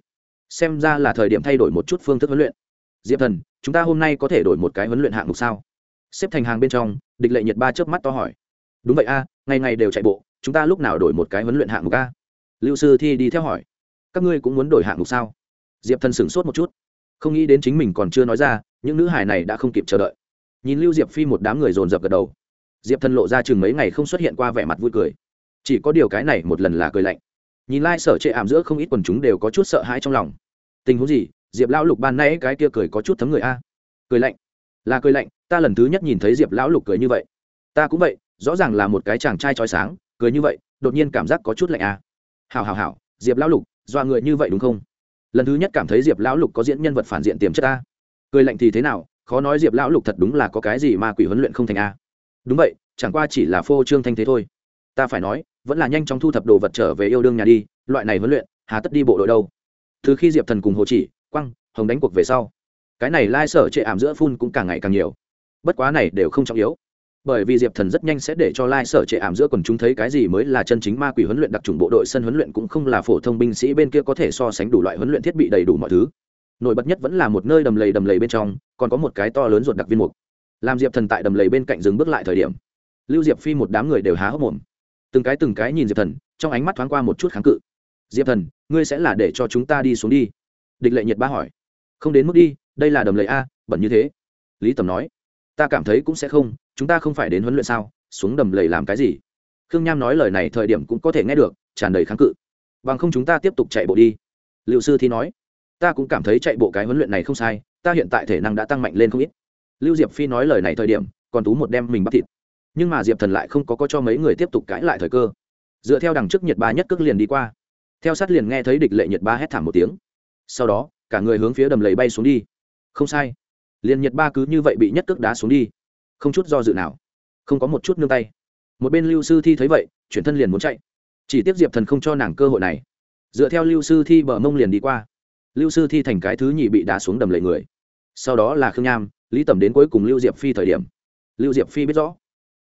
xem ra là thời điểm thay đổi một chút phương thức huấn luyện. Diệp thần, chúng ta hôm nay có thể đổi một cái huấn luyện hạng mục sao? Xếp thành hàng bên trong, địch lệ nhiệt ba chớp mắt to hỏi. Đúng vậy a à, ngày ngày đều chạy bộ, chúng ta lúc nào đổi một cái huấn luyện hạng mục a? Lưu sư thi đi theo hỏi, các ngươi cũng muốn đổi hạng mục sao? Diệp thần sửng sốt một chút, không nghĩ đến chính mình còn chưa nói ra, những nữ hải này đã không kịp chờ đợi. Nhìn lưu diệp phi một đám người dồn dập gật đầu. Diệp thần lộ ra chừng mấy ngày không xuất hiện qua vẻ mặt vui cười. Chỉ có điều cái này một lần là cười lạnh. Nhìn lai、like、sở trệ ảm giữa không ít quần chúng đều có chút sợ hãi trong lòng. Tình huống gì? Diệp lão lục ban nay cái kia cười có chút thấm người a. Cười lạnh? Là cười lạnh, ta lần thứ nhất nhìn thấy diệp lão lục cười như vậy. Ta cũng vậy, rõ ràng là một cái chàng trai trói sáng, cười như vậy, đột nhiên cảm giác có chút lạnh a hào hào hào diệp lão lục dọa người như vậy đúng không? Lần thứ nhất cảm thấy diệp lão lục có diễn nhân vật phản diện tiềm chất ta. Cười lạnh thì thế nào, khó nói diệp lão lục thật đúng là có cái gì mà quỷ huấn luyện không thành a. Đúng vậy, chẳng qua chỉ là phô trương thanh thế thôi. Ta phải nói, vẫn là nhanh chóng thu thập đồ vật trở về yêu đương nhà đi, loại này huấn luyện, hà tất đi bộ đội đâu. Từ khi diệp thần cùng hồ chỉ quăng hồng đánh cuộc về sau, cái này lai sở trệ ảm giữa phun cũng càng ngày càng nhiều. Bất quá này đều không trọng yếu bởi vì diệp thần rất nhanh sẽ để cho lai sở trệ ảm giữa quần chúng thấy cái gì mới là chân chính ma quỷ huấn luyện đặc trùng bộ đội sân huấn luyện cũng không là phổ thông binh sĩ bên kia có thể so sánh đủ loại huấn luyện thiết bị đầy đủ mọi thứ. Nổi bật nhất vẫn là một nơi đầm lầy đầm lầy bên trong, còn có một cái to lớn ruột đặc viên mục. Làm diệp thần tại đầm lầy bên cạnh dừng bước lại thời điểm, lưu diệp phi một đám người đều há hốc mồm. Từng cái từng cái nhìn diệp thần, trong ánh mắt thoáng qua một chút kháng cự. Diệp thần, ngươi sẽ là để cho chúng ta đi xuống đi. Địch lệ nhiệt ba hỏi. Không đến mức đi, đây là đầm lầy a, bẩn như thế. Lý tầm nói. Ta cảm thấy cũng sẽ không chúng ta không phải đến huấn luyện sao? Xuống đầm lầy làm cái gì? Khương nham nói lời này thời điểm cũng có thể nghe được, tràn đầy kháng cự. Bằng không chúng ta tiếp tục chạy bộ đi. Liệu sư thi nói. Ta cũng cảm thấy chạy bộ cái huấn luyện này không sai, ta hiện tại thể năng đã tăng mạnh lên không ít. Lưu diệp phi nói lời này thời điểm, còn tú một đem mình bắt thịt. Nhưng mà diệp thần lại không có có cho mấy người tiếp tục cãi lại thời cơ. Dựa theo đằng trước nhiệt ba nhất cước liền đi qua. Theo sát liền nghe thấy địch lệ nhiệt ba hét thảm một tiếng. Sau đó, cả người hướng phía đầm lầy bay xuống đi. Không sai. Liền nhiệt ba cứ như vậy bị nhất cước đá xuống đi không chút do dự nào. Không có một chút nương tay. Một bên lưu sư thi thấy vậy, chuyển thân liền muốn chạy. Chỉ tiếp diệp thần không cho nàng cơ hội này. Dựa theo lưu sư thi bờ mông liền đi qua. Lưu sư thi thành cái thứ nhì bị đá xuống đầm lầy người. Sau đó là khương nham, lý tẩm đến cuối cùng lưu diệp phi thời điểm. Lưu diệp phi biết rõ,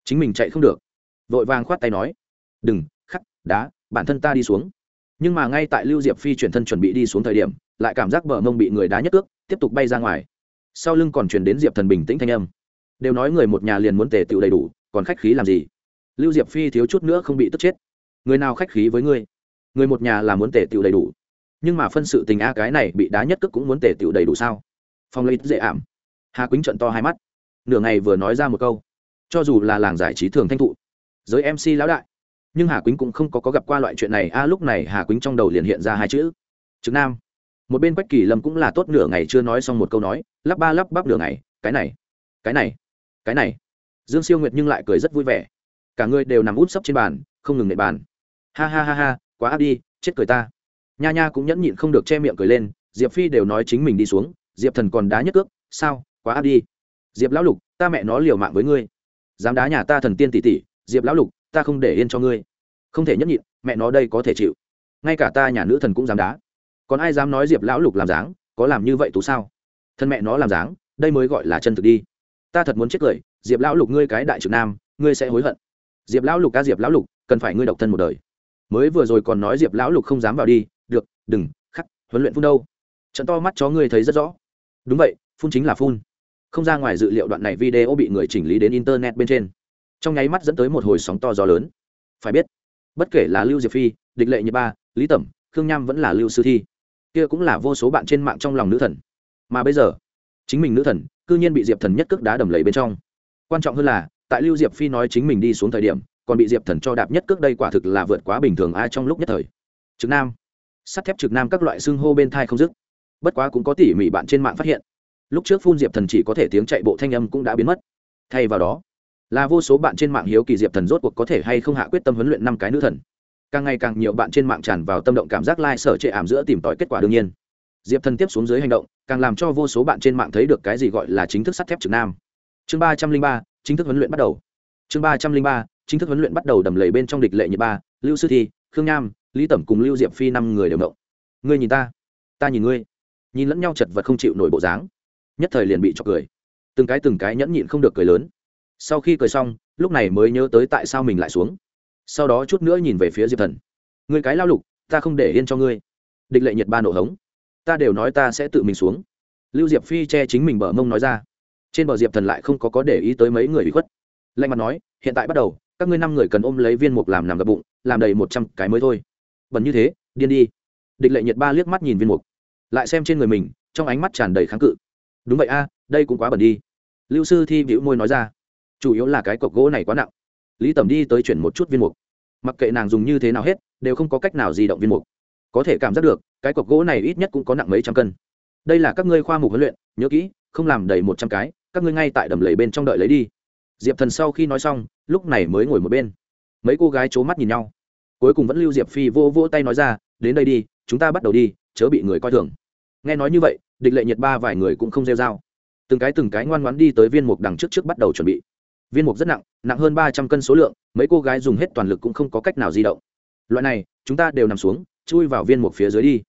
chính mình chạy không được. Vội vàng khoát tay nói, đừng, khắc, đá, bản thân ta đi xuống. Nhưng mà ngay tại lưu diệp phi chuyển thân chuẩn bị đi xuống thời điểm, lại cảm giác bờ mông bị người đá nhất ước tiếp tục bay ra ngoài. Sau lưng còn chuyển đến diệp thần bình tĩnh thanh âm đều nói người một nhà liền muốn tề tựu đầy đủ còn khách khí làm gì? Lưu diệp phi thiếu chút nữa không bị tức chết. Người nào khách khí với ngươi? Người một nhà là muốn tề tựu đầy đủ. Nhưng mà phân sự tình a cái này bị đá nhất cước cũng muốn tề tựu đầy đủ sao? Phong lấy dễ ảm. Hà quýnh trận to hai mắt. Nửa ngày vừa nói ra một câu cho dù là làng giải trí thường thanh thụ giới mc lão đại nhưng hà quýnh cũng không có, có gặp qua loại chuyện này. A lúc này hà quýnh trong đầu liền hiện ra hai chữ trực nam. Một bên quách kỳ lâm cũng là tốt nửa ngày chưa nói xong một câu nói lắp ba lắp bắp nửa ngày cái này cái này cái này dương siêu nguyệt nhưng lại cười rất vui vẻ cả người đều nằm út sấp trên bàn, không ngừng nệ bàn. Ha ha ha ha, quá áp đi, chết cười ta. Nha nha cũng nhẫn nhịn không được che miệng cười lên, diệp phi đều nói chính mình đi xuống, diệp thần còn đá nhất cước, sao, quá áp đi. Diệp lão lục, ta mẹ nó liều mạng với ngươi. Dám đá nhà ta thần tiên tỷ tỷ, diệp lão lục, ta không để yên cho ngươi. Không thể nhẫn nhịn, mẹ nó đây có thể chịu. Ngay cả ta nhà nữ thần cũng dám đá. Còn ai dám nói diệp lão lục làm dáng, có làm như vậy tú sao? Thân mẹ nó làm dáng, đây mới gọi là chân thực đi ta thật muốn chết cười, diệp lão lục ngươi cái đại trực nam, ngươi sẽ hối hận. Diệp lão lục ca, diệp lão lục, cần phải ngươi độc thân một đời. Mới vừa rồi còn nói diệp lão lục không dám vào đi, được, đừng, khắc, huấn luyện phun đâu. Trận to mắt chó ngươi thấy rất rõ. Đúng vậy, phun chính là phun. Không ra ngoài dự liệu đoạn này video bị người chỉnh lý đến internet bên trên. Trong nháy mắt dẫn tới một hồi sóng to gió lớn. Phải biết, bất kể là lưu diệp phi, địch lệ như ba, lý tẩm, khương nham vẫn là lưu sư thi. Kia cũng là vô số bạn trên mạng trong lòng nữ thần. Mà bây giờ chính mình nữ thần, cư nhiên bị diệp thần nhất cước đá đầm lầy bên trong. Quan trọng hơn là, tại lưu diệp phi nói chính mình đi xuống thời điểm, còn bị diệp thần cho đạp nhất cước đây quả thực là vượt quá bình thường ai trong lúc nhất thời. Trực nam. Sắt thép trực nam các loại xương hô bên thai không dứt. Bất quá cũng có tỉ mỉ bạn trên mạng phát hiện. Lúc trước phun diệp thần chỉ có thể tiếng chạy bộ thanh âm cũng đã biến mất. Thay vào đó, là vô số bạn trên mạng hiếu kỳ diệp thần rốt cuộc có thể hay không hạ quyết tâm huấn luyện năm cái nữ thần. Càng ngày càng nhiều bạn trên mạng tràn vào tâm động cảm giác lai、like、sở trệ ảm giữa tìm tòi kết quả đương nhiên diệp thần tiếp xuống dưới hành động, càng làm cho vô số bạn trên mạng thấy được cái gì gọi là chính thức sắt thép trực nam. Chương ba trăm linh ba, chính thức huấn luyện bắt đầu. Chương ba trăm linh ba, chính thức huấn luyện bắt đầu đầm lầy bên trong địch lệ nhật ba, lưu sư thi, khương nham, lý tẩm cùng lưu diệp phi năm người đều động. Ngươi nhìn ta ta nhìn ngươi. Nhìn lẫn nhau chật vật không chịu nổi bộ dáng. Nhất thời liền bị chọc cười. Từng cái từng cái nhẫn nhịn không được cười lớn. Sau khi cười xong, lúc này mới nhớ tới tại sao mình lại xuống. Sau đó chút nữa nhìn về phía diệp thần. Người cái lao lục, ta không để yên cho ngươi. Địch lệ nhiệt ba nổ hống ta đều nói ta sẽ tự mình xuống. Lưu diệp phi che chính mình bờ mông nói ra. Trên bờ diệp thần lại không có có để ý tới mấy người bị khuất. Lạnh mặt nói, hiện tại bắt đầu, các ngươi năm người cần ôm lấy viên mục làm nằm gập bụng, làm đầy một trăm cái mới thôi. Bẩn như thế, điên đi. Địch lệ nhiệt ba liếc mắt nhìn viên mục. Lại xem trên người mình, trong ánh mắt tràn đầy kháng cự. Đúng vậy a, đây cũng quá bẩn đi. Lưu sư thi vĩu môi nói ra. Chủ yếu là cái cọc gỗ này quá nặng. Lý tẩm đi tới chuyển một chút viên mục. Mặc kệ nàng dùng như thế nào hết, đều không có cách nào di động viên mục. Có thể cảm giác được cái cọc gỗ này ít nhất cũng có nặng mấy trăm cân. Đây là các ngươi khoa mục huấn luyện, nhớ kỹ, không làm đầy một trăm cái, các ngươi ngay tại đầm lầy bên trong đợi lấy đi. Diệp thần sau khi nói xong, lúc này mới ngồi một bên. Mấy cô gái c h ố mắt nhìn nhau. Cuối cùng vẫn lưu diệp phi vô vô tay nói ra, đến đây đi, chúng ta bắt đầu đi, chớ bị người coi thường. Nghe nói như vậy, địch lệ nhiệt ba vài người cũng không rêu r a o từng cái từng cái ngoan ngoãn đi tới viên mục đằng trước trước bắt đầu chuẩn bị. Viên mục rất nặng nặng hơn ba trăm cân số lượng, mấy cô gái dùng hết toàn lực cũng không có cách nào di động. Loại này, chúng ta đều nằm xuống, chui vào viên mục phía dưới đi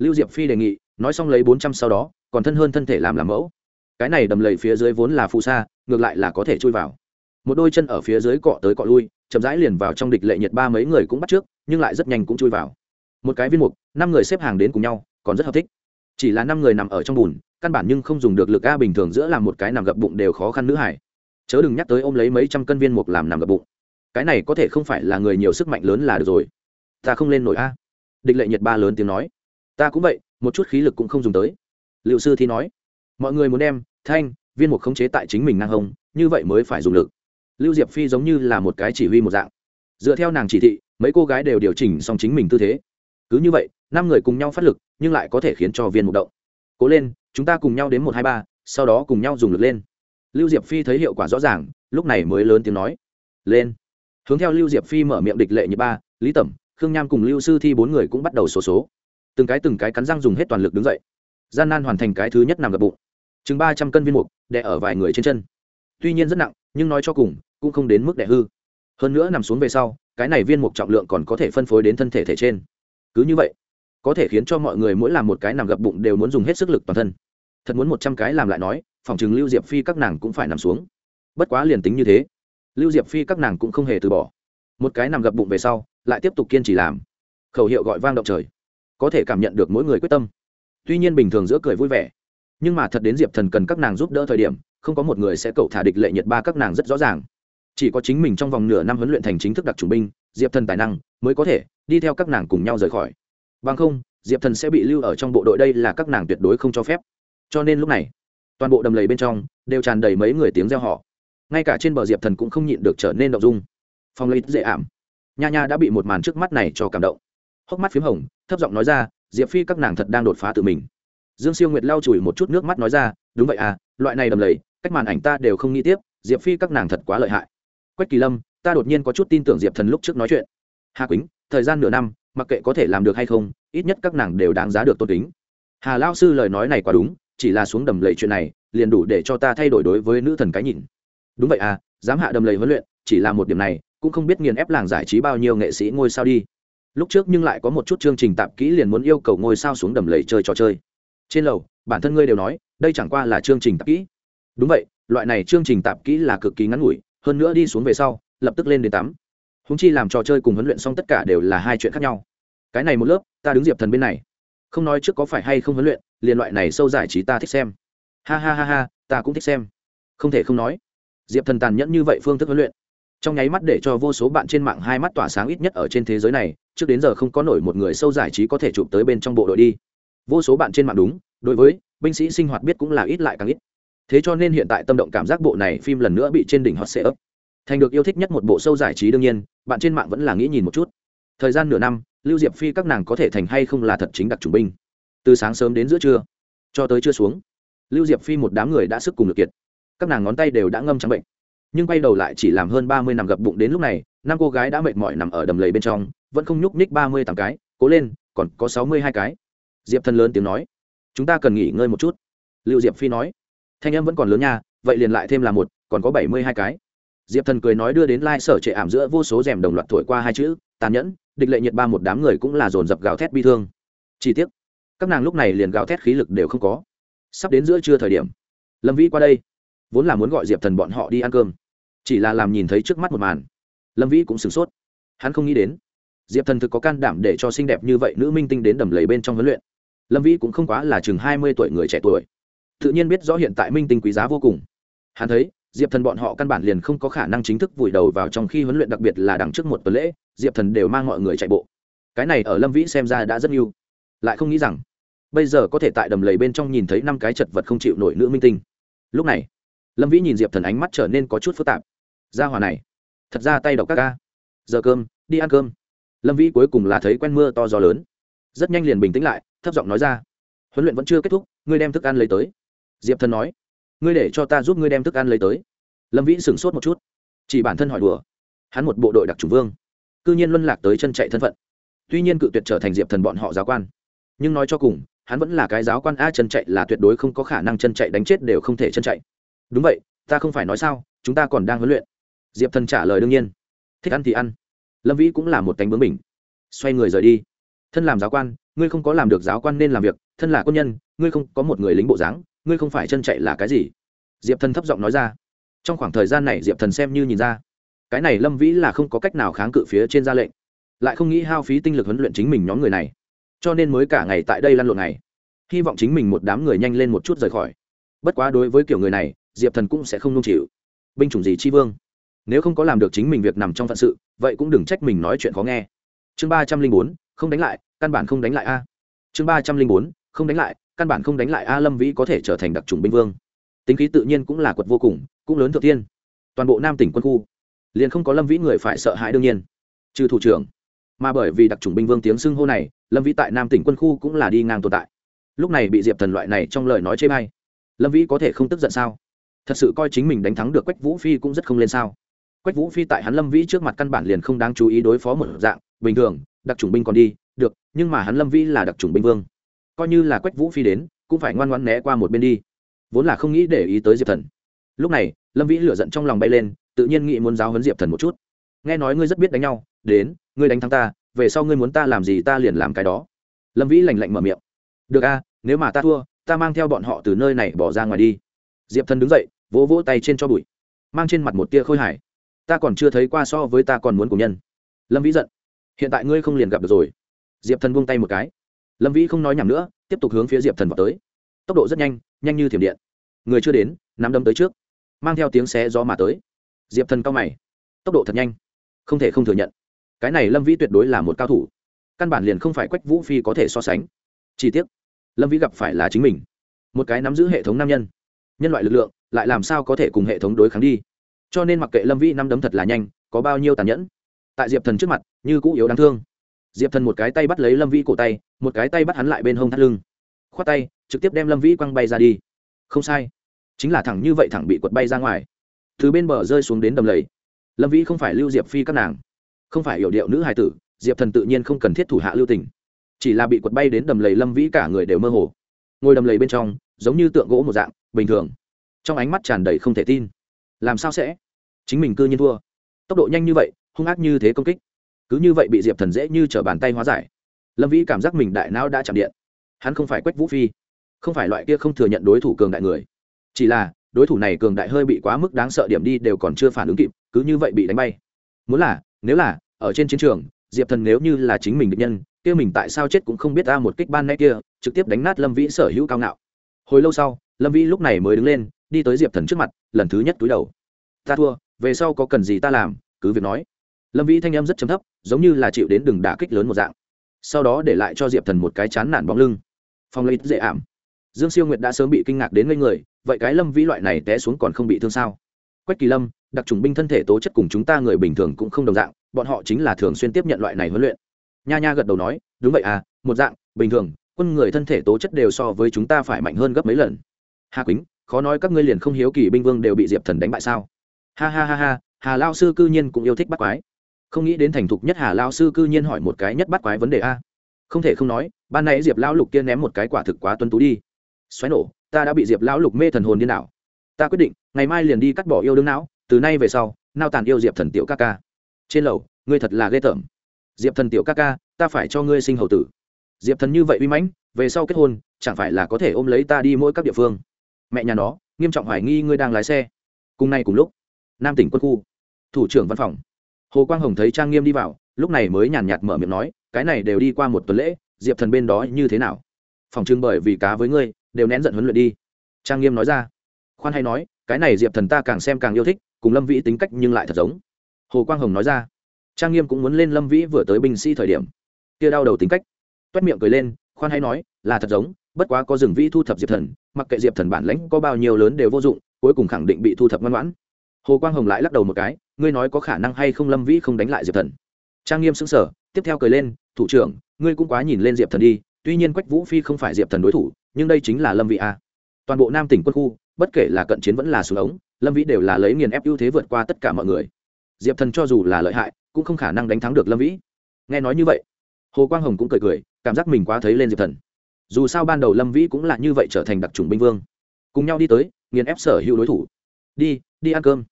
lưu diệp phi đề nghị, nói xong lấy bốn trăm sau đó, còn thân hơn thân thể làm làm mẫu. Cái này đầm lầy phía dưới vốn là phù sa, ngược lại là có thể chui vào. Một đôi chân ở phía dưới cọ tới cọ lui, chậm rãi liền vào trong địch lệ nhiệt ba mấy người cũng bắt trước, nhưng lại rất nhanh cũng chui vào. Một cái viên mục, năm người xếp hàng đến cùng nhau, còn rất hợp thích. Chỉ là năm người nằm ở trong bùn, căn bản nhưng không dùng được lực a bình thường giữa làm một cái nằm gập bụng đều khó khăn nữ hải. Chớ đừng nhắc tới ôm lấy mấy trăm cân viên mục làm nằm gập bụng. Cái này có thể không phải là người nhiều sức mạnh lớn là được rồi. Ta không lên nổi a. Địch lệ nhiệt ba lớn tiếng nói ta cũng vậy, một chút khí lực cũng không dùng tới. Liệu sư thì nói. Mọi người muốn đem thanh, viên mục khống chế tại chính mình ngang hông, như vậy mới phải dùng lực. Lưu diệp phi giống như là một cái chỉ huy một dạng. Dựa theo nàng chỉ thị, mấy cô gái đều điều chỉnh xong chính mình tư thế. Cứ như vậy, năm người cùng nhau phát lực, nhưng lại có thể khiến cho viên mục động. Cố lên, chúng ta cùng nhau đến một hai ba, sau đó cùng nhau dùng lực lên. Lưu diệp phi thấy hiệu quả rõ ràng, lúc này mới lớn tiếng nói. Lên. Hướng theo lưu diệp phi mở miệng địch lệ như ba, lý tẩm, khương nham cùng lưu sư thi bốn người cũng bắt đầu số số từng cái từng cái cắn răng dùng hết toàn lực đứng dậy. Gian nan hoàn thành cái thứ nhất nằm gập bụng. Chừng ba trăm cân viên mục, đè ở vài người trên chân. Tuy nhiên rất nặng, nhưng nói cho cùng, cũng không đến mức đè hư. Hơn nữa nằm xuống về sau, cái này viên mục trọng lượng còn có thể phân phối đến thân thể thể trên. Cứ như vậy, có thể khiến cho mọi người mỗi làm một cái nằm gập bụng đều muốn dùng hết sức lực toàn thân. Thật muốn một trăm cái làm lại nói, phòng chừng lưu diệp phi các nàng cũng phải nằm xuống. Bất quá liền tính như thế, lưu diệp phi các nàng cũng không hề từ bỏ. Một cái nằm gập bụng về sau, lại tiếp tục kiên trì làm. Khẩu hiệu gọi vang động trời có thể cảm nhận được mỗi người quyết tâm. Tuy nhiên bình thường giữa cười vui vẻ, nhưng mà thật đến diệp thần cần các nàng giúp đỡ thời điểm, không có một người sẽ cậu thả địch lệ nhiệt ba các nàng rất rõ ràng. Chỉ có chính mình trong vòng nửa năm huấn luyện thành chính thức đặc trùng binh, diệp thần tài năng mới có thể đi theo các nàng cùng nhau rời khỏi. Bằng không, diệp thần sẽ bị lưu ở trong bộ đội đây là các nàng tuyệt đối không cho phép. Cho nên lúc này, toàn bộ đầm lầy bên trong đều tràn đầy mấy người tiếng reo họ ngay cả trên bờ diệp thần cũng không nhịn được trở nên động dung. Phong lấy dễ ảm, nha nha đã bị một màn trước mắt này cho cảm động hốc mắt p h í m hồng, thấp giọng nói ra, diệp phi, các nàng thật đang đột phá tự mình. Dương siêu nguyệt lau chùi một chút nước mắt nói ra, đúng vậy à loại này đầm lầy, cách màn ảnh ta đều không nghĩ tiếp, diệp phi, các nàng thật quá lợi hại. Quách kỳ lâm, ta đột nhiên có chút tin tưởng diệp thần lúc trước nói chuyện. Hà quýnh, thời gian nửa năm, mặc kệ có thể làm được hay không, ít nhất các nàng đều đáng giá được tôn kính. Hà lao sư lời nói này quá đúng, chỉ là xuống đầm lầy chuyện này, liền đủ để cho ta thay đổi đối với nữ thần cái nhìn. Đúng vậy à dám hạ đầm lầy huấn luyện, chỉ là một điểm này, cũng không biết nghiền ép làng giải trí bao nhiêu nghệ sĩ ngôi sao đi lúc trước nhưng lại có một chút chương trình tạp kỹ liền muốn yêu cầu ngôi sao xuống đầm lầy chơi trò chơi. Trên lầu, bản thân ngươi đều nói, đây chẳng qua là chương trình tạp kỹ. Đúng vậy, loại này chương trình tạp kỹ là cực kỳ ngắn ngủi, hơn nữa đi xuống về sau, lập tức lên đến tắm húng chi làm trò chơi cùng huấn luyện xong tất cả đều là hai chuyện khác nhau. Cái này một lớp, ta đứng diệp thần bên này. Không nói trước có phải hay không huấn luyện, liền loại này sâu giải trí ta thích xem. Ha ha ha ha, ta cũng thích xem. Không thể không nói. Diệp thần tàn nhẫn như vậy phương thức huấn luyện trong nháy mắt để cho vô số bạn trên mạng hai mắt tỏa sáng ít nhất ở trên thế giới này, trước đến giờ không có nổi một người sâu giải trí có thể chụp tới bên trong bộ đội đi. Vô số bạn trên mạng đúng, đối với binh sĩ sinh hoạt biết cũng là ít lại càng ít. Thế cho nên hiện tại tâm động cảm giác bộ này phim lần nữa bị trên đỉnh hot sẽ ấp thành được yêu thích nhất một bộ sâu giải trí đương nhiên, bạn trên mạng vẫn là nghĩ nhìn một chút. Thời gian nửa năm, lưu diệp phi các nàng có thể thành hay không là thật chính đặc chủng binh. Từ sáng sớm đến giữa trưa, cho tới trưa xuống, lưu diệp phi một đám người đã sức cùng lực kiệt. Các nàng ngón tay đều đã ngâm trắng bệnh nhưng quay đầu lại chỉ làm hơn ba mươi năm gập bụng đến lúc này, năm cô gái đã mệt mỏi nằm ở đầm lầy bên trong, vẫn không nhúc nhích ba mươi tám cái, cố lên, còn có sáu mươi hai cái. Diệp Thần lớn tiếng nói, chúng ta cần nghỉ ngơi một chút. Lưu diệp phi nói, thanh em vẫn còn lớn nha, vậy liền lại thêm là một, còn có bảy mươi hai cái. Diệp thần cười nói đưa đến lai、like、sở trệ ảm giữa vô số rèm đồng loạt thổi qua hai chữ, tàn nhẫn, địch lệ nhiệt ba một đám người cũng là dồn dập gào thét bi thương. Chi tiết các nàng lúc này liền gào thét khí lực đều không có. Sắp đến giữa trưa thời điểm, lâm vĩ qua đây, vốn là muốn gọi diệp thần bọn họ đi ăn cơm chỉ là làm nhìn thấy trước mắt một màn. Lâm vĩ cũng sửng sốt. Hắn không nghĩ đến diệp thần thực có can đảm để cho xinh đẹp như vậy nữ minh tinh đến đầm lầy bên trong huấn luyện. Lâm vĩ cũng không quá là chừng hai mươi tuổi người trẻ tuổi. Tự nhiên biết rõ hiện tại minh tinh quý giá vô cùng. Hắn thấy diệp thần bọn họ căn bản liền không có khả năng chính thức vùi đầu vào trong khi huấn luyện đặc biệt là đằng trước một tuần lễ diệp thần đều mang mọi người chạy bộ. Cái này ở lâm vĩ xem ra đã rất yêu, lại không nghĩ rằng bây giờ có thể tại đầm lầy bên trong nhìn thấy năm cái chật vật không chịu nổi nữ minh tinh. Lúc này lâm vĩ nhìn diệp thần ánh mắt trở nên có chút phức tạp ra hòa này, thật ra tay đọc các ca. Giờ cơm, đi ăn cơm. Lâm vĩ cuối cùng là thấy quen mưa to gió lớn. Rất nhanh liền bình tĩnh lại, thấp giọng nói ra. Huấn luyện vẫn chưa kết thúc, ngươi đem thức ăn lấy tới. Diệp thần nói. Ngươi để cho ta giúp ngươi đem thức ăn lấy tới. Lâm vĩ sửng sốt một chút. Chỉ bản thân hỏi đùa. Hắn một bộ đội đặc trùng vương. C ư nhiên luân lạc tới chân chạy thân phận. Tuy nhiên cự tuyệt trở thành diệp thần bọn họ giáo quan. Nhưng nói cho cùng, hắn vẫn là cái giáo quan a chân chạy là tuyệt đối không có khả năng chân chạy đánh chết đều không thể chân chạy. Đúng vậy, ta không phải nói sao, chúng ta còn đang huấn luyện diệp thần trả lời đương nhiên. Thích ăn thì ăn. Lâm vĩ cũng là một cánh bướng mình xoay người rời đi. Thân làm giáo quan, ngươi không có làm được giáo quan nên làm việc, thân là quân nhân, ngươi không có một người lính bộ dáng, ngươi không phải chân chạy là cái gì? Diệp thần thấp giọng nói ra. Trong khoảng thời gian này diệp thần xem như nhìn ra, cái này lâm vĩ là không có cách nào kháng cự phía trên ra lệnh, lại không nghĩ hao phí tinh lực huấn luyện chính mình nhóm người này. Cho nên mới cả ngày tại đây lăn lộn này hy vọng chính mình một đám người nhanh lên một chút rời khỏi. Bất quá đối với kiểu người này, diệp thần cũng sẽ không nung chịu. Binh chủng gì chi vương? Nếu không có làm được chính mình việc nằm trong phận sự, vậy cũng đừng trách mình nói chuyện khó nghe. Chương ba trăm linh bốn, không đánh lại, căn bản không đánh lại a. Chương ba trăm linh bốn, không đánh lại, căn bản không đánh lại a lâm vĩ có thể trở thành đặc trùng binh vương. Tính khí tự nhiên cũng là quật vô cùng, cũng lớn thượng tiên. Toàn bộ nam tỉnh quân khu, liền không có lâm vĩ người phải sợ hãi đương nhiên. Trừ thủ trưởng, mà bởi vì đặc trùng binh vương tiếng xưng hô này, lâm vĩ tại nam tỉnh quân khu cũng là đi ngang tồn tại. Lúc này bị diệp thần loại này trong lời nói chê bay lâm vĩ có thể không tức giận sao? Thật sự coi chính mình đánh thắng được quách vũ phi cũng rất không lên sao quách vũ phi tại hắn lâm vĩ trước mặt căn bản liền không đáng chú ý đối phó một dạng, bình thường, đặc trùng binh còn đi, được, nhưng mà hắn lâm vĩ là đặc trùng binh vương. Coi như là quách vũ phi đến, cũng phải ngoan ngoan né qua một bên đi. Vốn là không nghĩ để ý tới diệp thần. Lúc này, lâm vĩ lửa giận trong lòng bay lên, tự nhiên nghĩ muốn giáo hấn diệp thần một chút. Nghe nói ngươi rất biết đánh nhau, đến, ngươi đánh thắng ta, về sau ngươi muốn ta làm gì ta liền làm cái đó. Lâm vĩ lành lạnh mở miệng. Được a, nếu mà ta thua, ta mang theo bọn họ từ nơi này bỏ ra ngoài đi. Diệp thần đứng dậy, vỗ vỗ tay trên cho bụi, mang trên mặt một tia khôi hài ta còn chưa thấy qua so với ta còn muốn cùng nhân. Lâm vĩ giận. Hiện tại ngươi không liền gặp được rồi. Diệp thần buông tay một cái. Lâm vĩ không nói nhầm nữa, tiếp tục hướng phía diệp thần vào tới. Tốc độ rất nhanh nhanh như thiểm điện. Người chưa đến, nắm đâm tới trước. Mang theo tiếng xé gió mà tới. Diệp thần cao mày. Tốc độ thật nhanh. Không thể không thừa nhận. Cái này lâm vĩ tuyệt đối là một cao thủ. Căn bản liền không phải quách vũ phi có thể so sánh. Chi tiết lâm vĩ gặp phải là chính mình. Một cái nắm giữ hệ thống nam nhân. Nhân loại lực lượng, lại làm sao có thể cùng hệ thống đối kháng đi? Cho nên mặc kệ lâm vĩ năm đấm thật là nhanh, có bao nhiêu tàn nhẫn, tại diệp thần trước mặt, như cũ yếu đáng thương. Diệp thần một cái tay bắt lấy lâm vĩ cổ tay, một cái tay bắt hắn lại bên hông thắt lưng. Khoát tay, trực tiếp đem lâm vĩ quăng bay ra đi. Không sai, chính là thẳng như vậy thẳng bị quật bay ra ngoài. Từ bên bờ rơi xuống đến đầm lầy. Lâm vĩ không phải lưu diệp phi các nàng, không phải hiểu điệu nữ hài tử, diệp thần tự nhiên không cần thiết thủ hạ lưu tình. Chỉ là bị quật bay đến đầm lầy lâm vĩ cả người đều mơ hồ. Ngồi đầm lầy bên trong, giống như tượng gỗ một dạng, bình thường. Trong ánh mắt tràn đầy không thể tin làm sao sẽ? Chính mình cư nhiên thua. Tốc độ nhanh như vậy, hung ác như thế công kích. Cứ như vậy bị diệp thần dễ như t r ở bàn tay hóa giải. Lâm vĩ cảm giác mình đại não đã chạm điện. Hắn không phải quách vũ phi, không phải loại kia không thừa nhận đối thủ cường đại người. Chỉ là, đối thủ này cường đại hơi bị quá mức đáng sợ điểm đi đều còn chưa phản ứng kịp, cứ như vậy bị đánh bay. Muốn là, nếu là, ở trên chiến trường, diệp thần nếu như là chính mình định nhân, kia mình tại sao chết cũng không biết ra một kích ban nay kia, trực tiếp đánh nát lâm vĩ sở hữu cao ngạo. Hồi lâu sau, lâm vĩ lúc này mới đứng lên đi tới diệp thần trước mặt, lần thứ nhất túi đầu. Ta thua, về sau có cần gì ta làm? cứ việc nói. Lâm vĩ thanh em rất chấm thấp, giống như là chịu đến đừng đả kích lớn một dạng. Sau đó để lại cho diệp thần một cái chán nản bóng lưng. Phong lấy dễ ảm. Dương siêu nguyệt đã sớm bị kinh ngạc đến ngây người, vậy cái lâm vĩ loại này té xuống còn không bị thương sao? Quách kỳ lâm, đặc trùng binh thân thể tố chất cùng chúng ta người bình thường cũng không đồng dạng, bọn họ chính là thường xuyên tiếp nhận loại này huấn luyện. Nha nha gật đầu nói, đúng vậy à một dạng, bình thường, quân người thân thể tố chất đều so với chúng ta phải mạnh hơn gấp mấy lần. Hà quýnh khó nói các ngươi liền không hiếu kỳ binh vương đều bị diệp thần đánh bại sao? Ha ha ha ha, hà lao sư cư nhiên cũng yêu thích bắt quái. Không nghĩ đến thành thục nhất hà lao sư cư nhiên hỏi một cái nhất bắt quái vấn đề a. Không thể không nói, ban nãy diệp lão lục kia ném một cái quả thực quá tuân tú đi. Xoáy nổ, ta đã bị diệp lão lục mê thần hồn điên đảo. Ta quyết định, ngày mai liền đi cắt bỏ yêu đương não, từ nay về sau, nao tàn yêu diệp thần tiểu ca ca. Trên lầu, ngươi thật là ghê tởm. Diệp thần tiểu ca ca, ta phải cho ngươi sinh hậu tử. Diệp thần như vậy uy mãnh, về sau kết hôn, chẳng phải là có thể ôm lấy ta đi mỗi các địa phương mẹ nhà nó, nghiêm trọng hoài nghi ngươi đang lái xe. Cùng nay cùng lúc, nam tỉnh quân khu, thủ trưởng văn phòng. Hồ quang hồng thấy trang nghiêm đi vào, lúc này mới nhàn nhạt mở miệng nói, cái này đều đi qua một tuần lễ, diệp thần bên đó như thế nào? Phòng trưng bởi vì cá với ngươi, đều nén giận huấn luyện đi. Trang nghiêm nói ra. Khoan hay nói, cái này diệp thần ta càng xem càng yêu thích, cùng lâm vĩ tính cách nhưng lại thật giống. Hồ quang hồng nói ra. Trang nghiêm cũng muốn lên lâm vĩ vừa tới binh sĩ thời điểm. Kia đau đầu tính cách. Toét miệng cười lên, khoan hay nói, là thật giống bất quá có rừng vĩ thu thập diệp thần, mặc kệ diệp thần bản lãnh có bao nhiêu lớn đều vô dụng, cuối cùng khẳng định bị thu thập ngoan ngoãn. Hồ quang hồng lại lắc đầu một cái, ngươi nói có khả năng hay không lâm vĩ không đánh lại diệp thần? Trang nghiêm xứng sở tiếp theo cười lên, thủ trưởng, ngươi cũng quá nhìn lên diệp thần đi, tuy nhiên quách vũ phi không phải diệp thần đối thủ, nhưng đây chính là lâm vĩ a. Toàn bộ nam tỉnh quân khu, bất kể là cận chiến vẫn là xuống ống, lâm vĩ đều là lấy nghiền ép ưu thế vượt qua tất cả mọi người. Diệp thần cho dù là lợi hại, cũng không khả năng đánh thắng được lâm vĩ. Nghe nói như vậy, hồ quang hồng cũng cười cười, cảm giác mình quá thấy lên diệp thần dù sao ban đầu lâm vĩ cũng là như vậy trở thành đặc trùng binh vương cùng nhau đi tới nghiền ép sở hữu đối thủ đi đi ăn cơm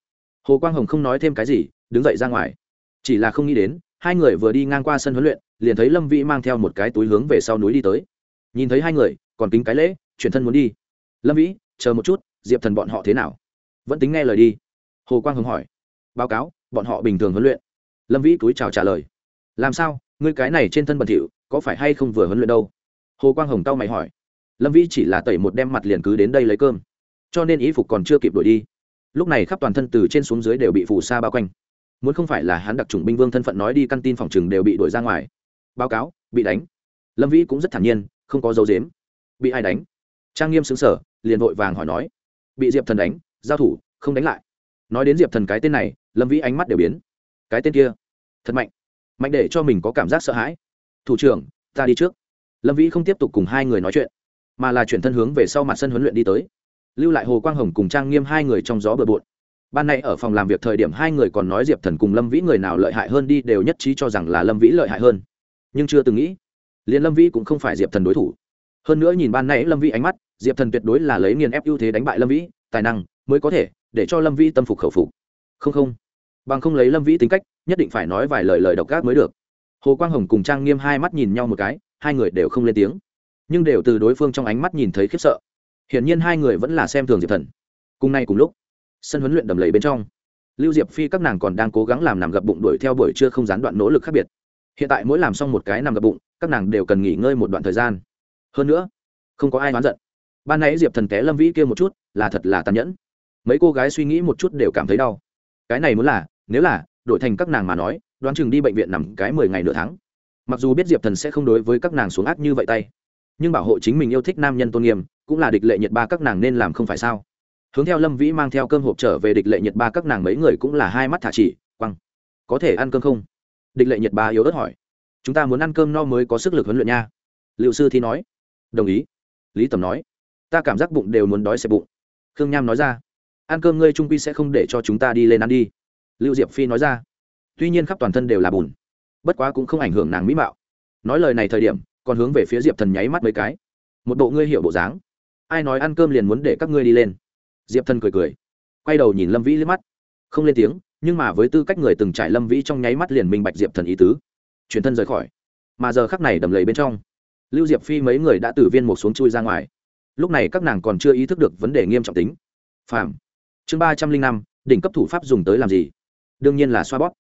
hồ quang hồng không nói thêm cái gì đứng dậy ra ngoài chỉ là không nghĩ đến hai người vừa đi ngang qua sân huấn luyện liền thấy lâm vĩ mang theo một cái túi hướng về sau núi đi tới nhìn thấy hai người còn kính cái lễ chuyển thân muốn đi lâm vĩ chờ một chút diệp thần bọn họ thế nào vẫn tính nghe lời đi hồ quang hồng hỏi báo cáo bọn họ bình thường huấn luyện lâm vĩ túi chào trả lời làm sao ngươi cái này trên thân bẩn thỉu có phải hay không vừa huấn luyện đâu hồ quang hồng tao mày hỏi. Lâm vĩ chỉ là tẩy một đem mặt liền cứ đến đây lấy cơm. Cho nên ý phục còn chưa kịp đổi đi. Lúc này khắp toàn thân từ trên xuống dưới đều bị phù sa bao quanh. Muốn không phải là hắn đặc trùng binh vương thân phận nói đi căn tin phòng chừng đều bị đuổi ra ngoài. Báo cáo, bị đánh. Lâm vĩ cũng rất thản nhiên, không có dấu dếm bị ai đánh? Trang nghiêm xứng sở liền vội vàng hỏi nói. Bị diệp thần đánh, giao thủ, không đánh lại. Nói đến diệp thần cái tên này, lâm vĩ ánh mắt đều biến. Cái tên kia, thật mạnh. Mạnh để cho mình có cảm giác sợ hãi. Thủ trưởng, ta đi trước lâm vĩ không tiếp tục cùng hai người nói chuyện, mà là chuyển thân hướng về sau mặt sân huấn luyện đi tới. Lưu lại hồ quang hồng cùng trang nghiêm hai người trong gió bừa bộn. Ban nay ở phòng làm việc thời điểm hai người còn nói diệp thần cùng lâm vĩ người nào lợi hại hơn đi đều nhất trí cho rằng là lâm vĩ lợi hại hơn. Nhưng chưa từng nghĩ, liền lâm vĩ cũng không phải diệp thần đối thủ. Hơn nữa nhìn ban nay lâm vĩ ánh mắt, diệp thần tuyệt đối là lấy nghiền ép ưu thế đánh bại lâm vĩ, tài năng mới có thể để cho lâm vĩ tâm phục khẩu phục. Không không. Bằng không lấy lâm vĩ tính cách, nhất định phải nói vài lời lời độc ác mới được. Hồ quang hồng cùng trang nghiêm hai mắt nhìn nhau một cái hai người đều không lên tiếng. Nhưng đều từ đối phương trong ánh mắt nhìn thấy khiếp sợ. Hiển nhiên hai người vẫn là xem thường diệp thần. Cùng nay cùng lúc, sân huấn luyện đầm lầy bên trong, lưu diệp phi các nàng còn đang cố gắng làm nằm gập bụng đuổi theo buổi trưa không gián đoạn nỗ lực khác biệt. Hiện tại mỗi làm xong một cái nằm gập bụng, các nàng đều cần nghỉ ngơi một đoạn thời gian. Hơn nữa, không có ai oán giận. Ban nãy diệp thần té lâm vĩ kia một chút, là thật là tàn nhẫn. Mấy cô gái suy nghĩ một chút đều cảm thấy đau. Cái này muốn là, nếu là đổi thành các nàng mà nói, đoán chừng đi bệnh viện nằm cái mười ngày nửa tháng mặc dù biết diệp thần sẽ không đối với các nàng xuống ác như vậy tay, nhưng bảo hộ chính mình yêu thích nam nhân tôn nghiêm cũng là địch lệ nhiệt ba các nàng nên làm không phải sao? Hướng theo lâm vĩ mang theo cơm hộp trở về địch lệ nhiệt ba các nàng mấy người cũng là hai mắt thả chỉ, quăng. Có thể ăn cơm không? Địch lệ nhiệt ba yếu ớt hỏi. Chúng ta muốn ăn cơm no mới có sức lực huấn luyện nha. Liệu sư thi nói. Đồng ý. Lý tầm nói. Ta cảm giác bụng đều muốn đói xẹp bụng. Khương nham nói ra. Ăn cơm ngươi trung quy sẽ không để cho chúng ta đi lên ăn đi. Lưu diệp phi nói ra. Tuy nhiên khắp toàn thân đều là bùn bất quá cũng không ảnh hưởng nàng mỹ mạo. Nói lời này thời điểm, còn hướng về phía diệp thần nháy mắt mấy cái. Một bộ ngươi hiểu bộ dáng. Ai nói ăn cơm liền muốn để các ngươi đi lên? Diệp thần cười cười, quay đầu nhìn lâm vĩ liếc mắt. Không lên tiếng, nhưng mà với tư cách người từng trải lâm vĩ trong nháy mắt liền minh bạch diệp thần ý tứ. Chuyển thân rời khỏi. Mà giờ khắc này đầm lầy bên trong, lưu diệp phi mấy người đã từ viên một xuống chui ra ngoài. Lúc này các nàng còn chưa ý thức được vấn đề nghiêm trọng tính. Phạm chương ba trăm linh năm, đỉnh cấp thủ pháp dùng tới làm gì? Đương nhiên là xoa bóp.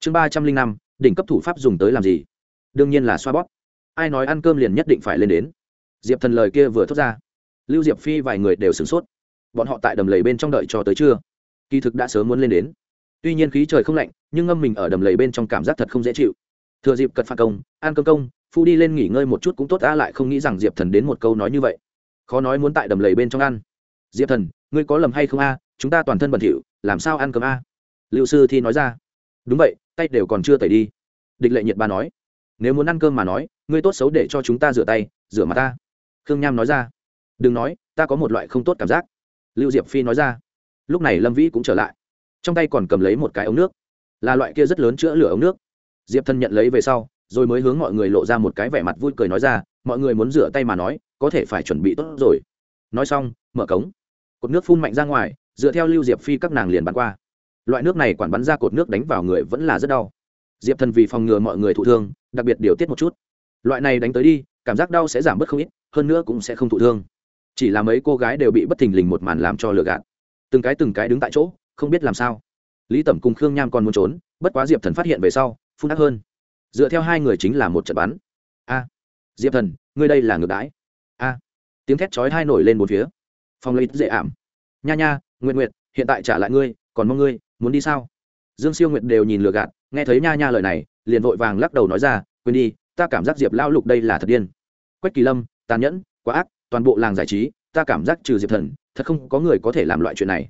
Chương ba trăm linh năm đỉnh cấp thủ pháp dùng tới làm gì? Đương nhiên là xoa bóp. Ai nói ăn cơm liền nhất định phải lên đến? Diệp thần lời kia vừa thốt ra, lưu diệp phi vài người đều sửng sốt. Bọn họ tại đầm lầy bên trong đợi cho tới trưa. Kỳ thực đã sớm muốn lên đến. Tuy nhiên khí trời không lạnh, nhưng ngâm mình ở đầm lầy bên trong cảm giác thật không dễ chịu. Thừa dịp cật phạt công, ăn cơm công, phu đi lên nghỉ ngơi một chút cũng tốt ta lại không nghĩ rằng diệp thần đến một câu nói như vậy. Khó nói muốn tại đầm lầy bên trong ăn. Diệp thần, ngươi có lầm hay không a? Chúng ta toàn thân bẩn thỉu, làm sao ăn cơm a? Liệu sư thi nói ra đúng vậy, tay đều còn chưa tẩy đi. Địch lệ nhiệt ba nói. Nếu muốn ăn cơm mà nói, ngươi tốt xấu để cho chúng ta rửa tay, rửa mặt ta. Khương nham nói ra. Đừng nói, ta có một loại không tốt cảm giác. Lưu diệp phi nói ra. Lúc này lâm vĩ cũng trở lại. Trong tay còn cầm lấy một cái ống nước. Là loại kia rất lớn chữa lửa ống nước. Diệp thân nhận lấy về sau, rồi mới hướng mọi người lộ ra một cái vẻ mặt vui cười nói ra, mọi người muốn rửa tay mà nói, có thể phải chuẩn bị tốt rồi. Nói xong, mở cống. Cột nước phun mạnh ra ngoài, dựa theo lưu diệp phi các nàng liền bắn qua loại nước này quản bắn ra cột nước đánh vào người vẫn là rất đau. Diệp thần vì phòng ngừa mọi người thụ thương, đặc biệt điều tiết một chút. Loại này đánh tới đi, cảm giác đau sẽ giảm bớt không ít, hơn nữa cũng sẽ không thụ thương. Chỉ là mấy cô gái đều bị bất thình lình một màn làm cho lừa gạt. Từng cái từng cái đứng tại chỗ, không biết làm sao. Lý tẩm cùng khương nham còn muốn trốn, bất quá diệp thần phát hiện về sau, phun ác hơn. Dựa theo hai người chính là một trận bắn. A. Diệp thần, ngươi đây là ngược đãi. A. Tiếng thét chói hai nổi lên một phía. Phong lấy dễ ảm. Nha nha nguyện nguyện hiện tại trả lại ngươi còn mong ngươi, muốn đi sao? Dương siêu nguyện đều nhìn lừa gạt, nghe thấy nha nha lời này, liền vội vàng lắc đầu nói ra, quên đi, ta cảm giác diệp lão lục đây là thật điên. Quách kỳ lâm, tàn nhẫn, quá ác, toàn bộ làng giải trí, ta cảm giác trừ diệp thần, thật không có người có thể làm loại chuyện này.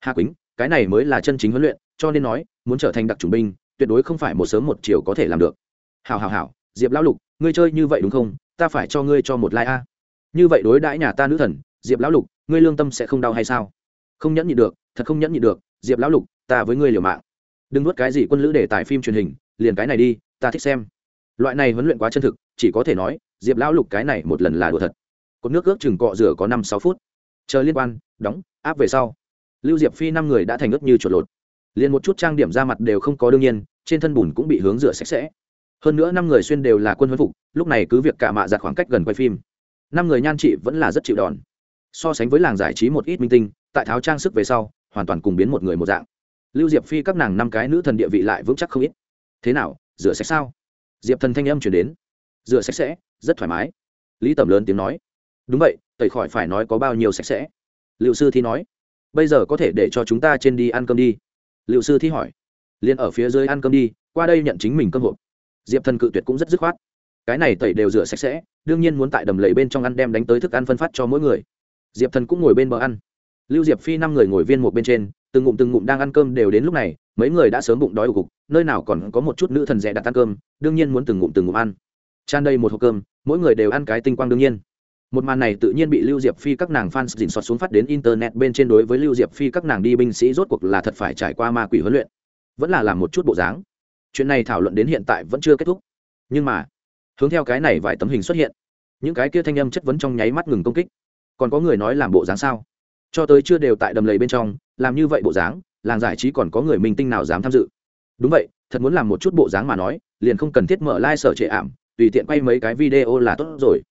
Hà quýnh, cái này mới là chân chính huấn luyện, cho nên nói, muốn trở thành đặc chủng binh, tuyệt đối không phải một sớm một chiều có thể làm được. Hào hào hào diệp lão lục, ngươi chơi như vậy đúng không? Ta phải cho ngươi cho một like a. Như vậy đối đãi nhà ta nữ thần, diệp lão lục, ngươi lương tâm sẽ không đau hay sao? Không nhẫn nhịn được, thật không nhẫn nhịn được diệp lão lục, ta với ngươi liều mạng. Đừng nuốt cái gì quân lữ để tài phim truyền hình, liền cái này đi, ta thích xem. Loại này huấn luyện quá chân thực, chỉ có thể nói, diệp lão lục cái này một lần là đùa thật. Cột nước ước chừng cọ rửa có năm sáu phút. Chờ liên quan, đóng, áp về sau. Lưu diệp phi năm người đã thành ướt như chuột lột. Liền một chút trang điểm ra mặt đều không có đương nhiên, trên thân bùn cũng bị hướng rửa sạch sẽ. Hơn nữa năm người xuyên đều là quân huấn phục, lúc này cứ việc cả mạ giặt khoảng cách gần quay phim. Năm người nhan chị vẫn là rất chịu đòn. So sánh với làng giải trí một ít minh tinh, tại tháo trang sức về sau hoàn toàn cùng biến một người một dạng. Lưu diệp phi các nàng năm cái nữ thần địa vị lại vững chắc không ít. Thế nào, rửa sạch sao? Diệp thần thanh âm chuyển đến. Rửa sạch sẽ, rất thoải mái. Lý tẩm lớn tiếng nói. Đúng vậy, tẩy khỏi phải nói có bao nhiêu sạch sẽ? Liệu sư thi nói. Bây giờ có thể để cho chúng ta trên đi ăn cơm đi. Liệu sư thi hỏi. Liền ở phía dưới ăn cơm đi, qua đây nhận chính mình cơm hộp. Diệp thần cự tuyệt cũng rất dứt khoát. Cái này tẩy đều rửa sạch sẽ, đương nhiên muốn tại đầm lầy bên trong ăn đem đánh tới thức ăn phân phát cho mỗi người. Diệp thần cũng ngồi bên bờ ăn lưu diệp phi năm người ngồi viên một bên trên, từng ngụm từng ngụm đang ăn cơm đều đến lúc này, mấy người đã sớm bụng đói ủ cục, nơi nào còn có một chút nữ thần rẻ đặt ăn cơm, đương nhiên muốn từng ngụm từng ngụm ăn. Tràn đầy một hộp cơm, mỗi người đều ăn cái tinh quang đương nhiên. Một màn này tự nhiên bị lưu diệp phi các nàng fans dình xọt xuống phát đến internet bên trên đối với lưu diệp phi các nàng đi binh sĩ rốt cuộc là thật phải trải qua ma quỷ huấn luyện. Vẫn là làm một chút bộ dáng. Chuyện này thảo luận đến hiện tại vẫn chưa kết thúc. Nhưng mà, hướng theo cái này vài tấm hình xuất hiện, những cái kia thanh âm chất vấn trong nháy mắt ngừng công kích. Còn có người nói làm bộ dáng sao? Cho tới chưa đều tại đầm lầy bên trong, làm như vậy bộ dáng, làng giải trí còn có người minh tinh nào dám tham dự? Đúng vậy, thật muốn làm một chút bộ dáng mà nói, liền không cần thiết mở lai、like、sở trệ ảm, tùy tiện quay mấy cái video là tốt rồi.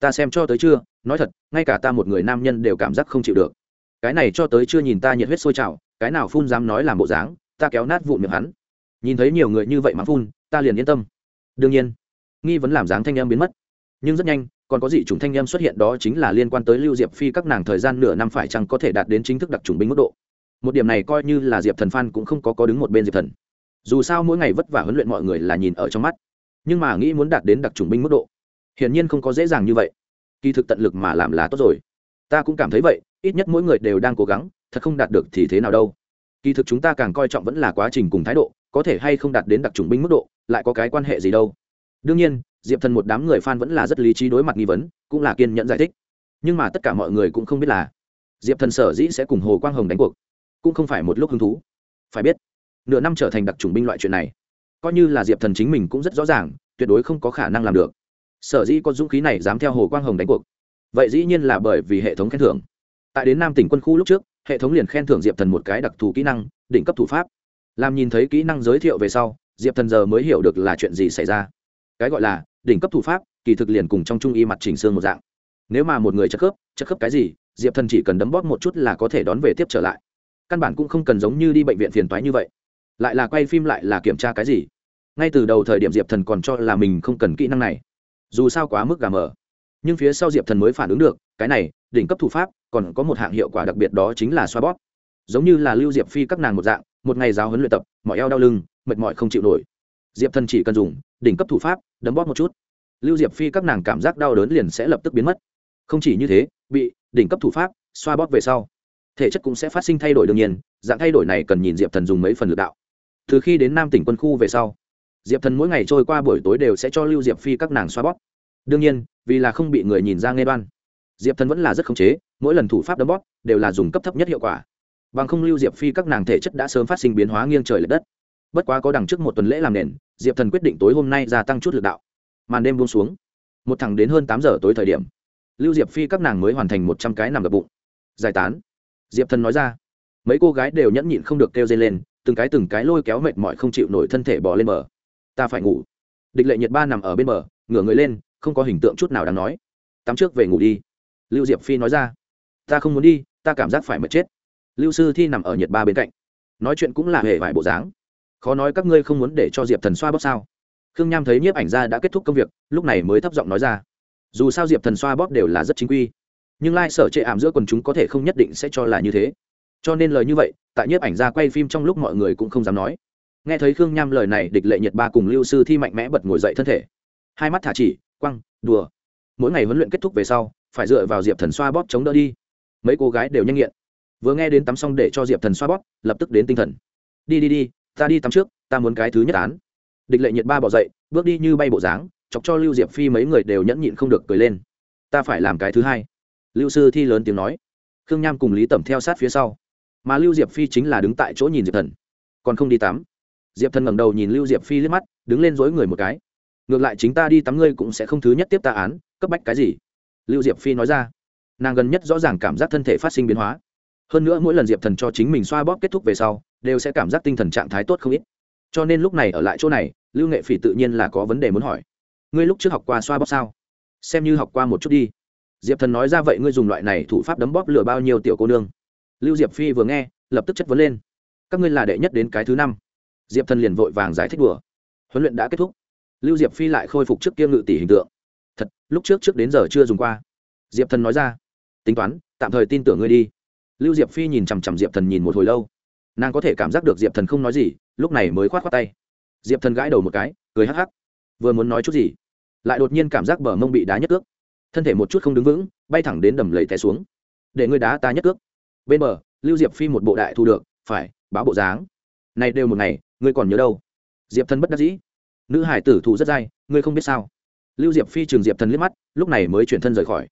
Ta xem cho tới chưa nói thật, ngay cả ta một người nam nhân đều cảm giác không chịu được. Cái này cho tới chưa nhìn ta nhiệt huyết sôi trào, cái nào phun dám nói làm bộ dáng, ta kéo nát vụn miệng hắn. Nhìn thấy nhiều người như vậy mắng phun, ta liền yên tâm. Đương nhiên, nghi vấn làm dáng thanh em biến mất. Nhưng rất nhanh còn có dị chủng thanh em xuất hiện đó chính là liên quan tới lưu diệp phi các nàng thời gian nửa năm phải chăng có thể đạt đến chính thức đặc trùng binh mức độ. Một điểm này coi như là diệp thần phan cũng không có có đứng một bên diệp thần. Dù sao mỗi ngày vất vả huấn luyện mọi người là nhìn ở trong mắt, nhưng mà nghĩ muốn đạt đến đặc trùng binh mức độ, hiển nhiên không có dễ dàng như vậy. Kỳ thực tận lực mà làm là tốt rồi. Ta cũng cảm thấy vậy, ít nhất mỗi người đều đang cố gắng, thật không đạt được thì thế nào đâu. Kỳ thực chúng ta càng coi trọng vẫn là quá trình cùng thái độ, có thể hay không đạt đến đặc trùng binh mức độ, lại có cái quan hệ gì đâu. Đương nhiên diệp thần một đám người f a n vẫn là rất lý trí đối mặt nghi vấn, cũng là kiên nhẫn giải thích. Nhưng mà tất cả mọi người cũng không biết là diệp thần sở dĩ sẽ cùng hồ quang hồng đánh cuộc, cũng không phải một lúc hứng thú. Phải biết, nửa năm trở thành đặc trùng binh loại chuyện này, coi như là diệp thần chính mình cũng rất rõ ràng, tuyệt đối không có khả năng làm được. Sở dĩ có dũng khí này dám theo hồ quang hồng đánh cuộc, vậy dĩ nhiên là bởi vì hệ thống khen thưởng. Tại đến nam tỉnh quân khu lúc trước, hệ thống liền khen thưởng diệp thần một cái đặc thù kỹ năng, đỉnh cấp thủ pháp. Làm nhìn thấy kỹ năng giới thiệu về sau, diệp thần giờ mới hiểu được là chuyện gì xảy ra cái gọi là đỉnh cấp thủ pháp, kỳ thực liền cùng trong trung y mặt chỉnh xương một dạng. Nếu mà một người chất khớp chất khớp cái gì, diệp thần chỉ cần đấm bóp một chút là có thể đón về tiếp trở lại. Căn bản cũng không cần giống như đi bệnh viện phiền toái như vậy. Lại là quay phim lại là kiểm tra cái gì? Ngay từ đầu thời điểm diệp thần còn cho là mình không cần kỹ năng này. Dù sao quá mức gà mờ. Nhưng phía sau diệp thần mới phản ứng được, cái này, đỉnh cấp thủ pháp, còn có một hạng hiệu quả đặc biệt đó chính là xoa bóp. Giống như là lưu diệp phi các nàng một dạng, một ngày giáo huấn luyện tập mọi eo đau lưng, mệt mỏi không chịu nổi. Diệp thần chỉ cần dùng đỉnh cấp thủ pháp đấm bóp một chút. Lưu diệp phi các nàng cảm giác đau đớn liền sẽ lập tức biến mất. Không chỉ như thế, bị đỉnh cấp thủ pháp xoa bóp về sau, thể chất cũng sẽ phát sinh thay đổi đương nhiên, dạng thay đổi này cần nhìn diệp thần dùng mấy phần l ự c đạo. Từ khi đến nam tỉnh quân khu về sau, diệp thần mỗi ngày trôi qua buổi tối đều sẽ cho lưu diệp phi các nàng xoa bóp. Đương nhiên, vì là không bị người nhìn ra nghe đoan, diệp thần vẫn là rất khống chế, mỗi lần thủ pháp đấm bóp đều là dùng cấp thấp nhất hiệu quả. Bằng không lưu diệp phi các nàng thể chất đã sớm phát sinh biến hóa nghiêng trời l ệ đất bất quá có đằng trước một tuần lễ làm nền, diệp thần quyết định tối hôm nay gia tăng chút l ự c đạo. Màn đêm buông xuống. Một thằng đến hơn tám giờ tối thời điểm, lưu diệp phi các nàng mới hoàn thành một trăm cái nằm gập bụng. Giải tán. Diệp thần nói ra. Mấy cô gái đều nhẫn nhịn không được kêu dây lên, từng cái từng cái lôi kéo mệt mỏi không chịu nổi thân thể bỏ lên bờ. Ta phải ngủ. Địch lệ nhiệt ba nằm ở bên bờ, ngửa người lên, không có hình tượng chút nào đáng nói. Tắm trước về ngủ đi. Lưu diệp phi nói ra. Ta không muốn đi, ta cảm giác phải mệt chết. Lưu sư thi nằm ở nhiệt ba bên cạnh. Nói chuyện cũng là hề vải bộ dáng khó nói các ngươi không muốn để cho diệp thần xoa bóp sao? Khương nham thấy nhiếp ảnh gia đã kết thúc công việc, lúc này mới thấp giọng nói ra. Dù sao diệp thần xoa bóp đều là rất chính quy. Nhưng lai、like、sở trệ ảm giữa quần chúng có thể không nhất định sẽ cho là như thế. Cho nên lời như vậy, tại nhiếp ảnh gia quay phim trong lúc mọi người cũng không dám nói. Nghe thấy khương nham lời này, địch lệ nhật ba cùng lưu sư thi mạnh mẽ bật ngồi dậy thân thể. Hai mắt thả chỉ, quăng, đùa. Mỗi ngày huấn luyện kết thúc về sau, phải dựa vào diệp thần xoa bóp chống đỡ đi. Mấy cô gái đều nhanh nghiện. Vừa nghe đến tắm xong để cho diệp thần xoa bóp, lập tức đến tinh thần. Đi đi đi ta đi tắm trước, ta muốn cái thứ nhất án. Địch lệ nhiệt ba bỏ dậy, bước đi như bay bộ dáng, chọc cho lưu diệp phi mấy người đều nhẫn nhịn không được cười lên. Ta phải làm cái thứ hai. Lưu sư thi lớn tiếng nói. Khương nham cùng lý tẩm theo sát phía sau. Mà lưu diệp phi chính là đứng tại chỗ nhìn diệp thần. Còn không đi tắm. Diệp thần ngẩng đầu nhìn lưu diệp phi liếc mắt, đứng lên dối người một cái. Ngược lại chính ta đi tắm ngươi cũng sẽ không thứ nhất tiếp ta án, cấp bách cái gì? Lưu diệp phi nói ra. Nàng gần nhất rõ ràng cảm giác thân thể phát sinh biến hóa hơn nữa mỗi lần diệp thần cho chính mình xoa bóp kết thúc về sau, đều sẽ cảm giác tinh thần trạng thái tốt không ít. Cho nên lúc này ở lại chỗ này, lưu nghệ phỉ tự nhiên là có vấn đề muốn hỏi. Ngươi lúc trước học qua xoa bóp sao? Xem như học qua một chút đi. Diệp thần nói ra vậy ngươi dùng loại này thủ pháp đấm bóp lửa bao nhiêu tiểu cô nương? Lưu diệp phi vừa nghe, lập tức chất vấn lên. Các ngươi là đệ nhất đến cái thứ năm. Diệp thần liền vội vàng giải thích đùa. Huấn luyện đã kết thúc. Lưu diệp phi lại khôi phục trước kia ngự tỷ hình tượng. Thật, lúc trước trước đến giờ chưa dùng qua. Diệp thần nói ra. Tính toán, tạm thời tin tưởng ngươi đi lưu diệp phi nhìn chằm chằm diệp thần nhìn một hồi lâu. Nàng có thể cảm giác được diệp thần không nói gì, lúc này mới k h o á t khoác tay. Diệp thần gãi đầu một cái, cười hắc hắc. Vừa muốn nói chút gì, lại đột nhiên cảm giác bờ mông bị đá nhất ước thân thể một chút không đứng vững, bay thẳng đến đầm lầy té xuống. Để ngươi đá ta nhất ước bên bờ, lưu diệp phi một bộ đại thu được, phải, báo bộ dáng. Này đều một ngày, ngươi còn nhớ đâu? Diệp thần bất đắc dĩ. Nữ hải tử thù rất dai, ngươi không biết sao? Lưu diệp phi trường diệp thần liếc mắt, lúc này mới chuyển thân rời khỏi.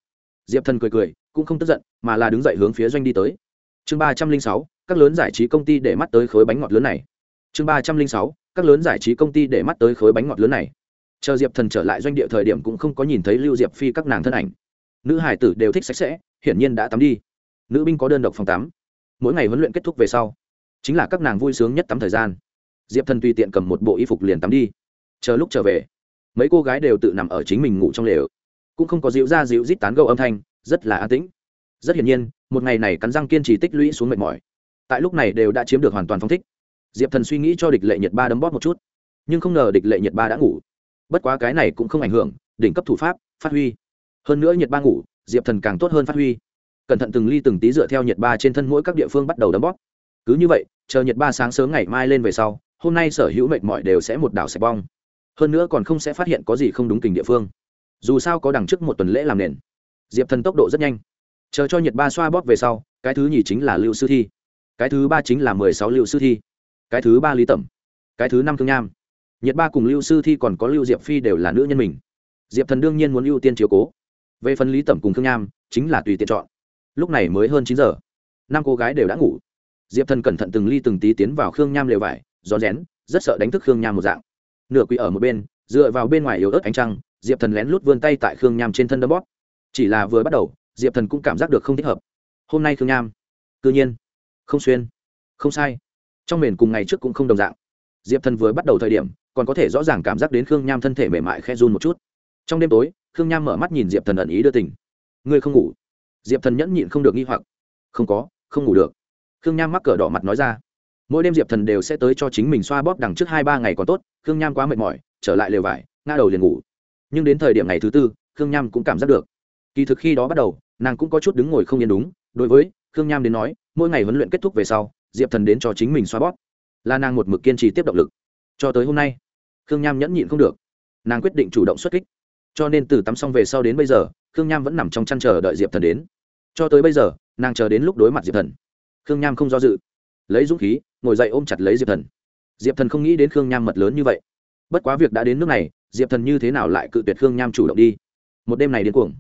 Diệp thần cười cười cũng không tức giận, mà là đứng dậy hướng phía doanh đi tới. Chương ba trăm linh sáu, các lớn giải trí công ty để mắt tới khối bánh ngọt lớn này. Chương ba trăm linh sáu, các lớn giải trí công ty để mắt tới khối bánh ngọt lớn này. Chờ diệp thần trở lại doanh địa thời điểm cũng không có nhìn thấy lưu diệp phi các nàng thân ảnh. Nữ hải tử đều thích sạch sẽ, hiển nhiên đã tắm đi. Nữ binh có đơn độc phòng tắm. Mỗi ngày huấn luyện kết thúc về sau, chính là các nàng vui sướng nhất tắm thời gian. Diệp thần tùy tiện cầm một bộ y phục liền tắm đi. Chờ lúc trở về, mấy cô gái đều tự nằm ở chính mình ngủ trong lều. Cũng không có dịu ra dịu rít tán gâu âm thanh rất là an tĩnh. Rất hiển nhiên, một ngày này cắn răng kiên trì tích lũy xuống mệt mỏi. Tại lúc này đều đã chiếm được hoàn toàn phong thích. Diệp thần suy nghĩ cho địch lệ nhiệt ba đấm bóp một chút, nhưng không ngờ địch lệ nhiệt ba đã ngủ. Bất quá cái này cũng không ảnh hưởng, đỉnh cấp thủ pháp, phát huy. Hơn nữa nhiệt ba ngủ, diệp thần càng tốt hơn phát huy. Cẩn thận từng ly từng tí dựa theo nhiệt ba trên thân mỗi các địa phương bắt đầu đấm bóp. Cứ như vậy, chờ nhiệt ba sáng sớm ngày mai lên về sau, hôm nay sở hữu mệt mỏi đều sẽ một đảo sạch bong. Hơn nữa còn không sẽ phát hiện có gì không đúng tình địa phương. Dù sao có đằng trước một tuần lễ làm nền diệp thần tốc độ rất nhanh chờ cho nhiệt ba xoa bóp về sau cái thứ nhì chính là lưu sư thi cái thứ ba chính là mười sáu lưu sư thi cái thứ ba lý tẩm cái thứ năm thương nham nhiệt ba cùng lưu sư thi còn có lưu diệp phi đều là nữ nhân mình diệp thần đương nhiên muốn ưu tiên chiếu cố về phần lý tẩm cùng thương nham chính là tùy tiện chọn lúc này mới hơn chín giờ năm cô gái đều đã ngủ diệp thần cẩn thận từng ly từng tí tiến vào khương nham lều vải rón rén rất sợ đánh thức khương nham một dạng nửa quỳ ở một bên dựa vào bên ngoài yếu ớt ánh trăng diệp thần lén lút vươn tay tại khương nham trên thân đấm bóp chỉ là vừa bắt đầu, diệp thần cũng cảm giác được không thích hợp. Hôm nay khương nham, cư nhiên, không xuyên, không sai. Trong mền cùng ngày trước cũng không đồng dạng. Diệp thần vừa bắt đầu thời điểm, còn có thể rõ ràng cảm giác đến khương nham thân thể mềm mại khe run một chút. Trong đêm tối, khương nham mở mắt nhìn diệp thần ẩn ý đưa tình. Ngươi không ngủ? Diệp thần nhẫn nhịn không được nghi hoặc. Không có, không ngủ được. Khương nham mắc cỡ đỏ mặt nói ra. Mỗi đêm diệp thần đều sẽ tới cho chính mình xoa bóp đằng trước hai ba ngày còn tốt, khương nham quá mệt mỏi, trở lại lều vải, ngã đầu liền ngủ. Nhưng đến thời điểm ngày thứ tư, khương nham cũng cảm giác được kỳ thực khi đó bắt đầu, nàng cũng có chút đứng ngồi không yên đúng, đối với khương nham đến nói, mỗi ngày huấn luyện kết thúc về sau, diệp thần đến cho chính mình xoa bóp. Là nàng một mực kiên trì tiếp động lực. Cho tới hôm nay, khương nham nhẫn nhịn không được. Nàng quyết định chủ động xuất kích. Cho nên từ tắm xong về sau đến bây giờ, khương nham vẫn nằm trong chăn chờ đợi diệp thần đến. Cho tới bây giờ, nàng chờ đến lúc đối mặt diệp thần. Khương nham không do dự. Lấy dũng khí, ngồi dậy ôm chặt lấy diệp thần. Diệp thần không nghĩ đến khương nham mật lớn như vậy. Bất quá việc đã đến nước này, diệp thần như thế nào lại cự tuyệt khương nham chủ động đi? Một đêm này đến cuồng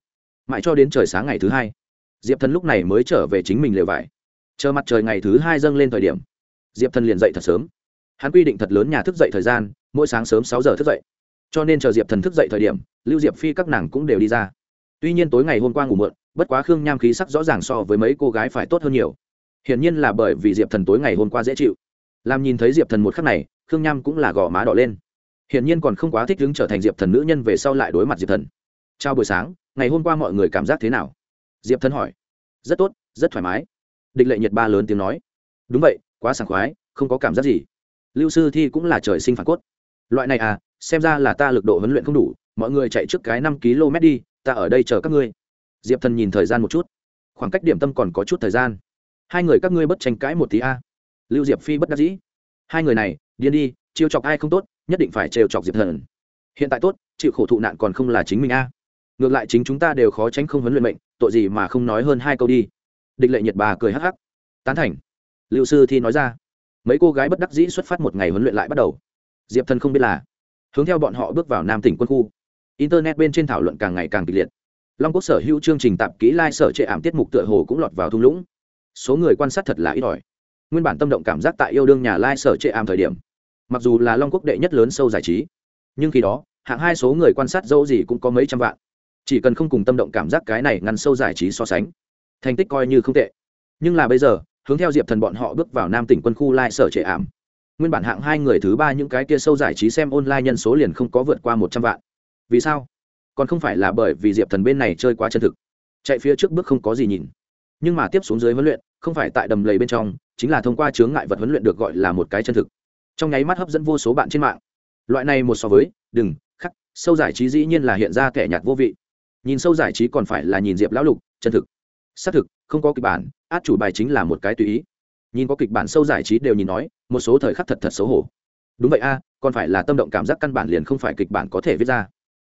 mãi cho đến trời sáng ngày thứ hai, diệp thần lúc này mới trở về chính mình lều vải. Chờ mặt trời ngày thứ hai dâng lên thời điểm, diệp thần liền dậy thật sớm. Hắn quy định thật lớn nhà thức dậy thời gian, mỗi sáng sớm sáu giờ thức dậy. Cho nên chờ diệp thần thức dậy thời điểm, lưu diệp phi các nàng cũng đều đi ra. Tuy nhiên tối ngày hôm qua ngủ mượn bất quá khương nham khí sắc rõ ràng so với mấy cô gái phải tốt hơn nhiều. Hiển nhiên là bởi vì diệp thần tối ngày hôm qua dễ chịu. Làm nhìn thấy diệp thần một khắc này, khương nham cũng là gò má đỏ lên. Hiển nhiên còn không quá thích đứng trở thành diệp thần nữ nhân về sau lại đối mặt diệp thần. Chào buổi sáng ngày hôm qua mọi người cảm giác thế nào? Diệp thần hỏi. Rất tốt, rất thoải mái. Địch lệ nhiệt ba lớn tiếng nói. Đúng vậy, quá sảng khoái, không có cảm giác gì. Lưu sư thi cũng là trời sinh phản cốt. Loại này à xem ra là ta lực độ huấn luyện không đủ, mọi người chạy trước cái năm km đi, ta ở đây chờ các ngươi. Diệp thần nhìn thời gian một chút. Khoảng cách điểm tâm còn có chút thời gian. Hai người các ngươi bất tranh cãi một tí a. Lưu diệp phi bất đắc dĩ. Hai người này, điên đi, chiêu chọc ai không tốt, nhất định phải trêu chọc diệp thần. Hiện tại tốt, chịu khổ thụ nạn còn không là chính mình a ngược lại chính chúng ta đều khó tránh không huấn luyện mệnh, tội gì mà không nói hơn hai câu đi. Địch lệ nhiệt bà cười hắc hắc. Tán thành. Liệu sư thi nói ra. Mấy cô gái bất đắc dĩ xuất phát một ngày huấn luyện lại bắt đầu. Diệp thần không biết là hướng theo bọn họ bước vào nam tỉnh quân khu. Internet bên trên thảo luận càng ngày càng kịch liệt. Long quốc sở hữu chương trình tạp kỹ lai、like、sở trệ ảm tiết mục tựa hồ cũng lọt vào thung lũng. Số người quan sát thật là ít ỏi. Nguyên bản tâm động cảm giác tại yêu đương nhà lai、like、sở trệ ảm thời điểm, mặc dù là long quốc đệ nhất lớn sâu giải trí, nhưng khi đó, hạng hai số người quan sát dẫu gì cũng có mấy trăm vạn chỉ cần không cùng tâm động cảm giác cái này ngăn sâu giải trí so sánh, thành tích coi như không tệ. Nhưng là bây giờ, hướng theo diệp thần bọn họ bước vào nam tỉnh quân khu lai sở trệ ảm. Nguyên bản hạng hai người thứ ba những cái kia sâu giải trí xem online nhân số liền không có vượt qua một trăm vạn. Vì sao? Còn không phải là bởi vì diệp thần bên này chơi quá chân thực. Chạy phía trước bước không có gì nhìn. Nhưng mà tiếp xuống dưới huấn luyện, không phải tại đầm lầy bên trong, chính là thông qua chướng ngại vật huấn luyện được gọi là một cái chân thực. Trong nháy mắt hấp dẫn vô số bạn trên mạng. Loại này một so với, đừng, khắc, sâu giải trí dĩ nhiên là hiện ra kẻ nhạt vô vị nhìn sâu giải trí còn phải là nhìn diệp lão lục, chân thực. Xác thực, không có kịch bản, át chủ bài chính là một cái tùy ý. Nhìn có kịch bản sâu giải trí đều nhìn nói, một số thời khắc thật thật xấu hổ. Đúng vậy a, còn phải là tâm động cảm giác căn bản liền không phải kịch bản có thể viết ra.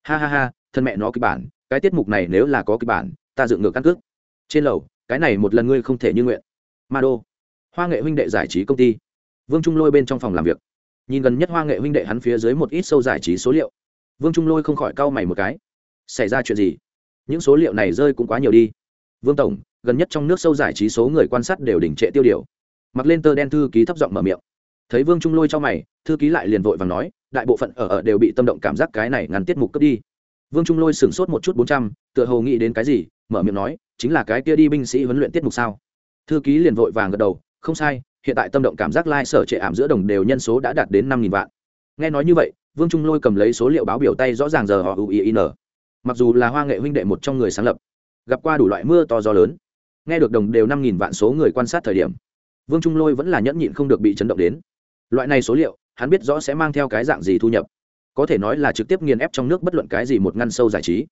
Ha ha ha, thân mẹ nó kịch bản, cái tiết mục này nếu là có kịch bản, ta dựng ngược căn cước. Trên lầu, cái này một lần ngươi không thể như nguyện. Ma đô. Hoa nghệ huynh đệ giải trí công ty. Vương trung lôi bên trong phòng làm việc. Nhìn gần nhất hoa nghệ huynh đệ hắn phía dưới một ít sâu giải trí số liệu. Vương trung lôi không khỏi cau mày một cái xảy ra chuyện gì? Những số liệu này rơi cũng quá nhiều đi. Vương tổng, gần nhất trong nước sâu giải trí số người quan sát đều đỉnh trệ tiêu điều. Mặc lên tơ đen thư ký thấp giọng mở miệng. Thấy vương trung lôi cho mày, thư ký lại liền vội và nói, đại bộ phận ở ở đều bị tâm động cảm giác cái này ngắn tiết mục cướp đi. Vương trung lôi sửng sốt một chút bốn trăm, tựa hồ nghĩ đến cái gì, mở miệng nói, chính là cái kia đi binh sĩ huấn luyện tiết mục sao? Thư ký liền vội vàng gật đầu, không sai, hiện tại tâm động cảm giác lai、like、sở trệ ảm giữa đồng đều nhân số đã đạt đến năm nghìn vạn. Nghe nói như vậy, vương trung lôi cầm lấy số liệu báo biểu tay rõ ràng giờ họ uin mặc dù là hoa nghệ huynh đệ một trong người sáng lập, gặp qua đủ loại mưa to gió lớn, nghe được đồng đều năm nghìn vạn số người quan sát thời điểm, vương trung lôi vẫn là nhẫn nhịn không được bị chấn động đến. Loại này số liệu, hắn biết rõ sẽ mang theo cái dạng gì thu nhập, có thể nói là trực tiếp nghiền ép trong nước bất luận cái gì một ngăn sâu giải trí.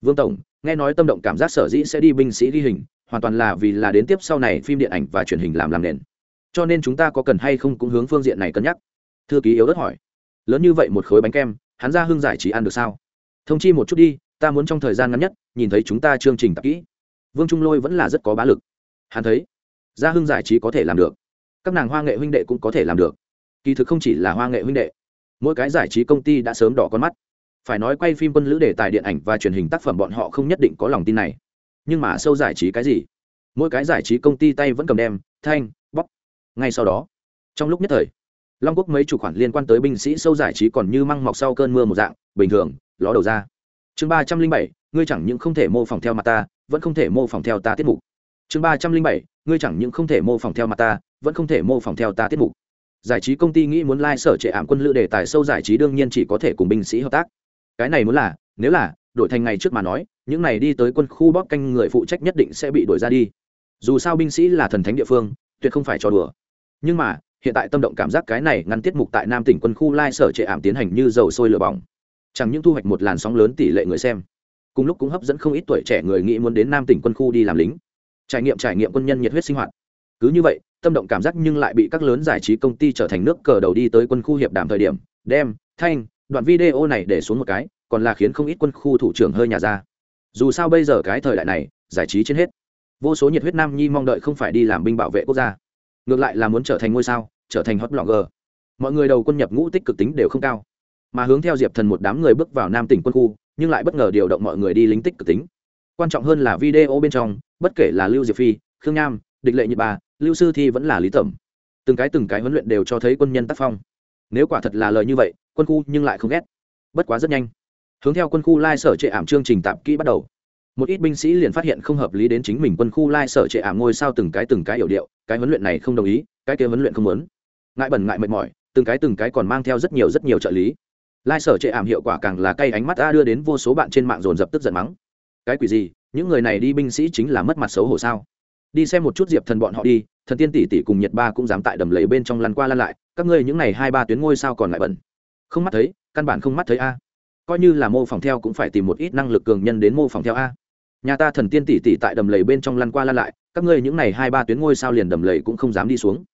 Vương tổng, nghe nói tâm động cảm giác sở dĩ sẽ đi binh sĩ ghi hình, hoàn toàn là vì là đến tiếp sau này phim điện ảnh và truyền hình làm làm nền. Cho nên chúng ta có cần hay không cũng hướng phương diện này cân nhắc. Thư ký yếu đất hỏi. Lớn như vậy một khối bánh kem, hắn ra hương giải trí ăn được sao? Thông chi một chút đi ta muốn trong thời gian ngắn nhất nhìn thấy chúng ta chương trình tập kỹ. Vương trung lôi vẫn là rất có bá lực. Hắn thấy, gia hưng giải trí có thể làm được. Các nàng hoa nghệ huynh đệ cũng có thể làm được. Kỳ thực không chỉ là hoa nghệ huynh đệ, mỗi cái giải trí công ty đã sớm đỏ con mắt. Phải nói quay phim quân lữ đề tài điện ảnh và truyền hình tác phẩm bọn họ không nhất định có lòng tin này. Nhưng mà sâu giải trí cái gì? Mỗi cái giải trí công ty tay vẫn cầm đem, thanh bóc ngay sau đó, trong lúc nhất thời, long quốc mấy chủ khoản liên quan tới binh sĩ sâu giải trí còn như măng mọc sau cơn mưa một dạng, bình thường, ló đầu ra chương ba trăm linh bảy, ngươi chẳng những không thể mô phỏng theo mặt ta, vẫn không thể mô phỏng theo ta tiết mục. Chương ba trăm linh bảy, ngươi chẳng những không thể mô phỏng theo mặt ta, vẫn không thể mô phỏng theo ta tiết mục. Giải trí công ty nghĩ muốn lai、like、sở trệ ảm quân lữ đề tài sâu giải trí đương nhiên chỉ có thể cùng binh sĩ hợp tác. Cái này muốn là, nếu là, đổi thành ngày trước mà nói, những này đi tới quân khu bóp canh người phụ trách nhất định sẽ bị đổi ra đi. Dù sao binh sĩ là thần thánh địa phương, tuyệt không phải trò đùa. Nhưng mà, hiện tại tâm động cảm giác cái này ngăn tiết mục tại nam tỉnh quân khu lai sở trệ ảm tiến hành như dầu sôi lửa bỏng chẳng những thu hoạch một làn sóng lớn tỷ lệ người xem, cùng lúc cũng hấp dẫn không ít tuổi trẻ người nghĩ muốn đến nam tỉnh quân khu đi làm lính. Trải nghiệm trải nghiệm quân nhân nhiệt huyết sinh hoạt. Cứ như vậy, tâm động cảm giác nhưng lại bị các lớn giải trí công ty trở thành nước cờ đầu đi tới quân khu hiệp đàm thời điểm. Đem, thanh, đoạn video này để xuống một cái, còn là khiến không ít quân khu thủ trưởng hơi nhà ra. Dù sao bây giờ cái thời đại này, giải trí trên hết. Vô số nhiệt huyết nam nhi mong đợi không phải đi làm binh bảo vệ quốc gia, ngược lại là muốn trở thành ngôi sao, trở thành hot blogger. Mọi người đầu quân nhập ngũ tích cực tính đều không cao mà hướng theo diệp thần một đám người bước vào nam tỉnh quân khu, nhưng lại bất ngờ điều động mọi người đi lính tích cực tính. Quan trọng hơn là video bên trong, bất kể là lưu diệp phi, khương nham, địch lệ nhật bà, lưu sư thi vẫn là lý tẩm. Từng cái từng cái huấn luyện đều cho thấy quân nhân tác phong. Nếu quả thật là lời như vậy, quân khu nhưng lại không ghét. Bất quá rất nhanh. Hướng theo quân khu lai sở trệ ảm chương trình tạp kỹ bắt đầu. Một ít binh sĩ liền phát hiện không hợp lý đến chính mình quân khu lai sở trệ ảm ngôi sao từng cái từng cái hiểu điệu, cái huấn luyện này không đồng ý, cái kia huấn luyện không muốn. Ngại bẩn ngại mệt mỏi, từng cái từng cái còn mang theo rất nhiều rất nhiều trợ lý lai sở chệ ảm hiệu quả càng là cay ánh mắt a đưa đến vô số bạn trên mạng dồn dập tức giận mắng. Cái quỷ gì? Những người này đi binh sĩ chính là mất mặt xấu hổ sao? Đi xem một chút diệp thần bọn họ đi, thần tiên tỷ tỷ cùng nhật ba cũng dám tại đầm lầy bên trong lăn qua lăn lại, các ngươi những n à y hai ba tuyến ngôi sao còn lại bẩn. Không mắt thấy, căn bản không mắt thấy a. Coi như là mô phỏng theo cũng phải tìm một ít năng lực cường nhân đến mô phỏng theo a. Nhà ta thần tiên tỷ tỷ tại đầm lầy bên trong lăn qua lăn lại, các ngươi những n à y hai ba tuyến ngôi sao liền đầm lầy cũng không dám đi xuống.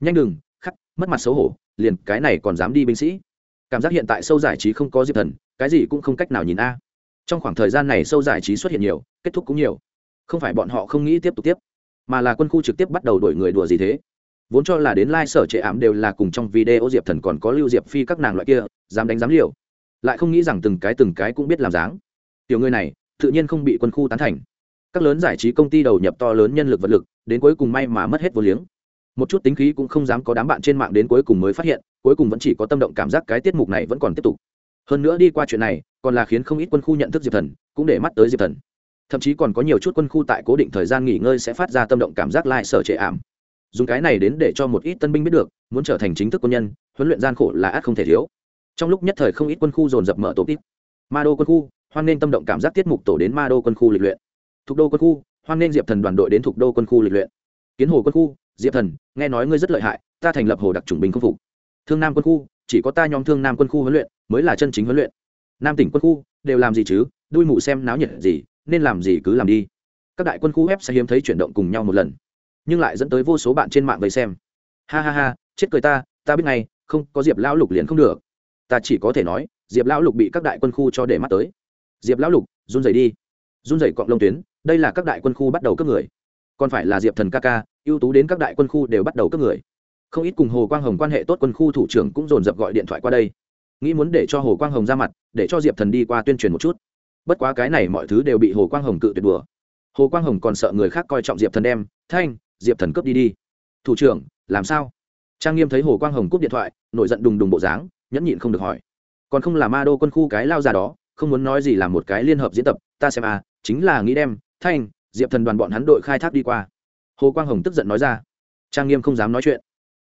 Nhanh đừng, khắc, mất mặt xấu hổ, liền cái này còn dám đi binh sĩ cảm giác hiện tại sâu giải trí không có diệp thần, cái gì cũng không cách nào nhìn a. Trong khoảng thời gian này sâu giải trí xuất hiện nhiều, kết thúc cũng nhiều. Không phải bọn họ không nghĩ tiếp tục tiếp, mà là quân khu trực tiếp bắt đầu đổi người đùa gì thế. Vốn cho là đến lai、like、sở trệ ảm đều là cùng trong video diệp thần còn có lưu diệp phi các nàng loại kia, dám đánh dám liều. Lại không nghĩ rằng từng cái từng cái cũng biết làm dáng. Tiểu người này, tự nhiên không bị quân khu tán thành. Các lớn giải trí công ty đầu nhập to lớn nhân lực vật lực, đến cuối cùng may mà mất hết vô liếng một chút tính khí cũng không dám có đám bạn trên mạng đến cuối cùng mới phát hiện, cuối cùng vẫn chỉ có tâm động cảm giác cái tiết mục này vẫn còn tiếp tục. Hơn nữa đi qua chuyện này, còn là khiến không ít quân khu nhận thức diệp thần, cũng để mắt tới diệp thần. Thậm chí còn có nhiều chút quân khu tại cố định thời gian nghỉ ngơi sẽ phát ra tâm động cảm giác lai sở trệ ảm. Dùng cái này đến để cho một ít tân binh biết được, muốn trở thành chính thức quân nhân, huấn luyện gian khổ là ác không thể thiếu. Trong lúc nhất thời không ít quân khu dồn dập mở tổ tít. Ma đô quân khu, hoan nên tâm động cảm giác tiết mục tổ đến ma đô quân khu lịch luyện. Thuộc đô quân khu, hoan nên diệp thần đoàn đội đến thuộc đô quân khu lịch luyện. Kiến hồ quân khu diệp thần, nghe nói ngươi rất lợi hại, ta thành lập hồ đặc chủng binh công phục. Thương nam quân khu, chỉ có ta nhóm thương nam quân khu huấn luyện mới là chân chính huấn luyện. Nam tỉnh quân khu, đều làm gì chứ, đuôi mụ xem náo nhiệt gì, nên làm gì cứ làm đi. Các đại quân khu web sẽ hiếm thấy chuyển động cùng nhau một lần, nhưng lại dẫn tới vô số bạn trên mạng vây xem. Ha ha ha, chết cười ta ta biết ngay, không có diệp lão lục liền không được. Ta chỉ có thể nói, diệp lão lục bị các đại quân khu cho để mắt tới. Diệp lão lục, run rẩy đi. Run rẩy cọng lông tuyến, đây là các đại quân khu bắt đầu cướp người còn phải là diệp thần ca ca, ưu tú đến các đại quân khu đều bắt đầu cấp người. Không ít cùng hồ quang hồng quan hệ tốt quân khu thủ trưởng cũng dồn dập gọi điện thoại qua đây. Nghĩ muốn để cho hồ quang hồng ra mặt, để cho diệp thần đi qua tuyên truyền một chút. Bất quá cái này mọi thứ đều bị hồ quang hồng cự tuyệt đùa. Hồ quang hồng còn sợ người khác coi trọng diệp thần đem, thanh, diệp thần cướp đi đi. Thủ trưởng, làm sao? Trang nghiêm thấy hồ quang hồng cúp điện thoại, nổi giận đùng đùng bộ dáng, nhẫn nhịn không được hỏi. Còn không là ma đô quân khu cái lao già đó, không muốn nói gì là một cái liên hợp diễn tập, ta xem à chính là nghĩ đem, thanh diệp thần đoàn bọn hắn đội khai thác đi qua. Hồ quang hồng tức giận nói ra, trang nghiêm không dám nói chuyện.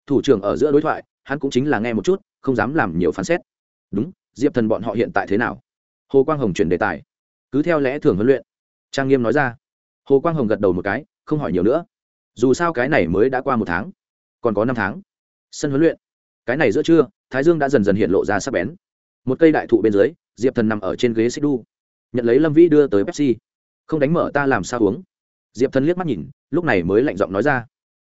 Thủ trưởng ở giữa đối thoại, hắn cũng chính là nghe một chút, không dám làm nhiều phán xét. Đúng, diệp thần bọn họ hiện tại thế nào? Hồ quang hồng chuyển đề tài. Cứ theo lẽ thường huấn luyện. Trang nghiêm nói ra. Hồ quang hồng gật đầu một cái, không hỏi nhiều nữa. Dù sao cái này mới đã qua một tháng, còn có năm tháng. Sân huấn luyện. Cái này giữa trưa, thái dương đã dần dần hiện lộ ra sắc bén. Một cây đại thụ bên dưới, diệp thần nằm ở trên ghế xích đu nhận lấy lâm vĩ đưa tới pepsi không đánh mở ta làm sao uống? Diệp thần liếc mắt nhìn, lúc này mới lạnh giọng nói ra.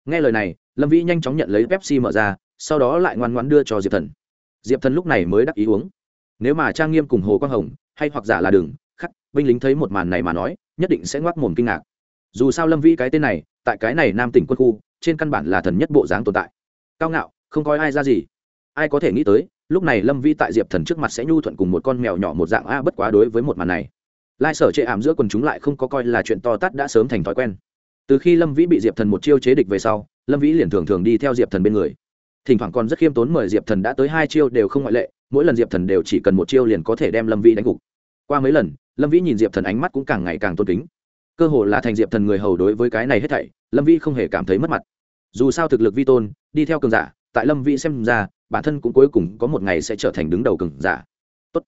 Nghe lời này, lâm vĩ nhanh chóng nhận lấy pepsi mở ra, sau đó lại ngoan ngoãn đưa cho diệp thần. Diệp thần lúc này mới đắc ý uống. Nếu mà trang nghiêm cùng hồ quang hồng, hay hoặc giả là đường, khắc, binh lính thấy một màn này mà nói, nhất định sẽ ngoác mồm kinh ngạc. Dù sao lâm vĩ cái tên này, tại cái này nam tỉnh quân khu, trên căn bản là thần nhất bộ dáng tồn tại. Cao ngạo, không coi ai ra gì. Ai có thể nghĩ tới, lúc này lâm vĩ tại diệp thần trước mặt sẽ nhu thuận cùng một con mèo nhỏ một dạng a, bất quá đối với một màn này lai sở chệ ảm giữa quần chúng lại không có coi là chuyện to tát đã sớm thành thói quen. Từ khi lâm vĩ bị diệp thần một chiêu chế địch về sau, lâm vĩ liền thường thường đi theo diệp thần bên người. Thỉnh thoảng còn rất khiêm tốn mời diệp thần đã tới hai chiêu đều không ngoại lệ, mỗi lần diệp thần đều chỉ cần một chiêu liền có thể đem lâm vĩ đánh gục. Qua mấy lần, lâm vĩ nhìn diệp thần ánh mắt cũng càng ngày càng tôn kính. Cơ hồ là thành diệp thần người hầu đối với cái này hết thảy, lâm vĩ không hề cảm thấy mất mặt. Dù sao thực lực vi tôn, đi theo cường giả, tại lâm vĩ xem ra, bản thân cũng cuối cùng có một ngày sẽ trở thành đứng đầu cường giả. Tốt.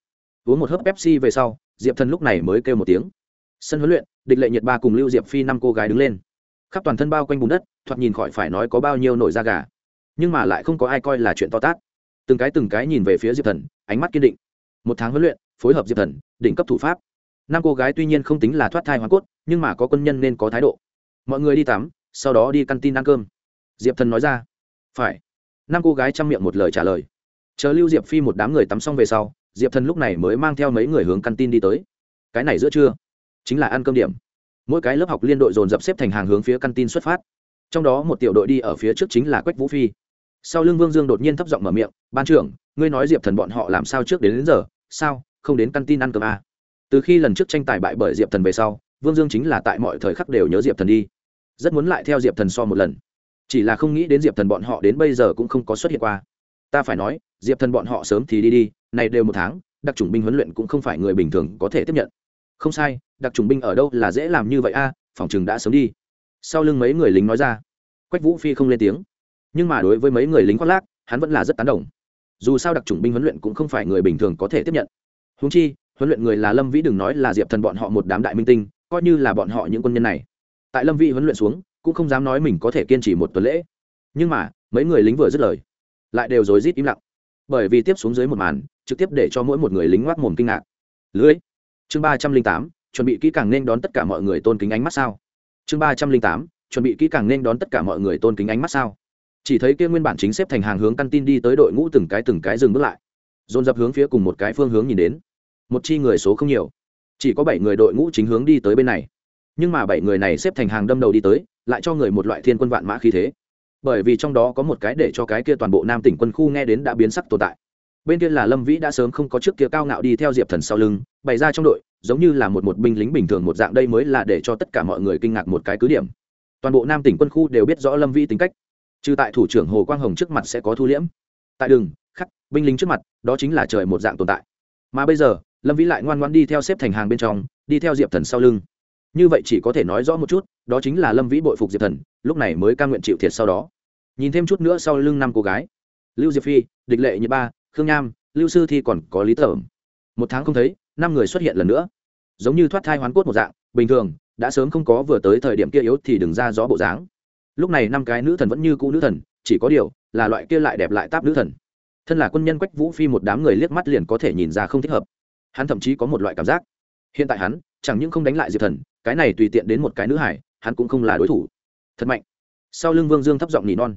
uống một hớp pepsi về sau diệp thần lúc này mới kêu một tiếng. Sân huấn luyện, địch lệ nhiệt ba cùng lưu diệp phi năm cô gái đứng lên. Khắp toàn thân bao quanh bùn đất, thoạt nhìn khỏi phải nói có bao nhiêu nổi da gà. Nhưng mà lại không có ai coi là chuyện to tát. Từng cái từng cái nhìn về phía diệp thần, ánh mắt kiên định. Một tháng huấn luyện, phối hợp diệp thần, đỉnh cấp thủ pháp. Năm cô gái tuy nhiên không tính là thoát thai hoa cốt, nhưng mà có quân nhân nên có thái độ. Mọi người đi tắm, sau đó đi căn tin ăn cơm. Diệp thần nói ra. Phải. Năm cô gái chăm miệng một lời trả lời. Chờ lưu diệp phi một đám người tắm xong về sau diệp thần lúc này mới mang theo mấy người hướng căn tin đi tới. Cái này giữa trưa chính là ăn cơm điểm. Mỗi cái lớp học liên đội dồn dập xếp thành hàng hướng phía căn tin xuất phát. Trong đó một tiểu đội đi ở phía trước chính là quách vũ phi. Sau lưng vương dương đột nhiên thấp giọng mở miệng ban trưởng ngươi nói diệp thần bọn họ làm sao trước đến, đến giờ? Sao? Không đến căn tin ăn cơm à? từ khi lần trước tranh tài bại bởi diệp thần về sau vương dương chính là tại mọi thời khắc đều nhớ diệp thần đi. Rất muốn lại theo diệp thần so một lần. Chỉ là không nghĩ đến diệp thần bọn họ đến bây giờ cũng không có xuất hiện qua. Ta phải nói diệp thần bọn họ sớm thì đi đi, này đều một tháng, đặc chủng binh huấn luyện cũng không phải người bình thường có thể tiếp nhận. Không sai, đặc chủng binh ở đâu là dễ làm như vậy a, phòng chừng đã sớm đi. Sau lưng mấy người lính nói ra. Quách vũ phi không lên tiếng. Nhưng mà đối với mấy người lính khoác lác, hắn vẫn là rất tán đồng. Dù sao đặc chủng binh huấn luyện cũng không phải người bình thường có thể tiếp nhận. Húng chi, huấn luyện người là lâm vĩ đừng nói là diệp thần bọn họ một đám đại minh tinh, coi như là bọn họ những quân nhân này. Tại lâm vĩ huấn luyện xuống, cũng không dám nói mình có thể kiên trì một tuần lễ. Nhưng mà, mấy người lính vừa dứt lời, lại đều rối rít im lặng bởi vì tiếp xuống dưới một màn, trực tiếp để cho mỗi một người lính ngoác mồm kinh ngạc. Lưới. Chương ba trăm linh tám, chuẩn bị kỹ càng nên đón tất cả mọi người tôn kính ánh mắt sao. Chương ba trăm linh tám, chuẩn bị kỹ càng nên đón tất cả mọi người tôn kính ánh mắt sao. Chỉ thấy kia nguyên bản chính xếp thành hàng hướng căn tin đi tới đội ngũ từng cái từng cái dừng bước lại. Dồn dập hướng phía cùng một cái phương hướng nhìn đến. Một chi người số không nhiều. Chỉ có bảy người đội ngũ chính hướng đi tới bên này. Nhưng mà bảy người này xếp thành hàng đâm đầu đi tới, lại cho người một loại thiên quân vạn mã khí thế bởi vì trong đó có một cái để cho cái kia toàn bộ nam tỉnh quân khu nghe đến đã biến sắc tồn tại. Bên kia là lâm vĩ đã sớm không có trước kia cao ngạo đi theo diệp thần sau lưng, bày ra trong đội, giống như là một một binh lính bình thường một dạng đây mới là để cho tất cả mọi người kinh ngạc một cái cứ điểm. Toàn bộ nam tỉnh quân khu đều biết rõ lâm vĩ tính cách, trừ tại thủ trưởng hồ quang hồng trước mặt sẽ có thu liễm. Tại đường, khắc, binh lính trước mặt, đó chính là trời một dạng tồn tại. Mà bây giờ, lâm vĩ lại ngoan ngoan đi theo xếp thành hàng bên trong, đi theo diệp thần sau lưng. Như vậy chỉ có thể nói rõ một chút, đó chính là lâm vĩ bội phục diệp thần lúc này mới ca nguyện chịu thiệt sau đó. Nhìn thêm chút nữa sau lưng năm cô gái. Lưu diệp phi, địch lệ Như ba, khương nham, lưu sư thi còn có lý tởm. Một tháng không thấy, năm người xuất hiện lần nữa. Giống như thoát thai hoán cốt một dạng, bình thường, đã sớm không có vừa tới thời điểm kia yếu thì đừng ra gió bộ dáng. Lúc này năm cái nữ thần vẫn như cũ nữ thần, chỉ có điều là loại kia lại đẹp lại táp nữ thần. Thân là quân nhân quách vũ phi một đám người liếc mắt liền có thể nhìn ra không thích hợp. Hắn thậm chí có một loại cảm giác. Hiện tại hắn chẳng những không đánh lại diệp thần, cái này tùy tiện đến một cái nữ hải, hắn cũng không là đối thủ thật mạnh. Sau lưng vương dương thấp giọng nỉ non.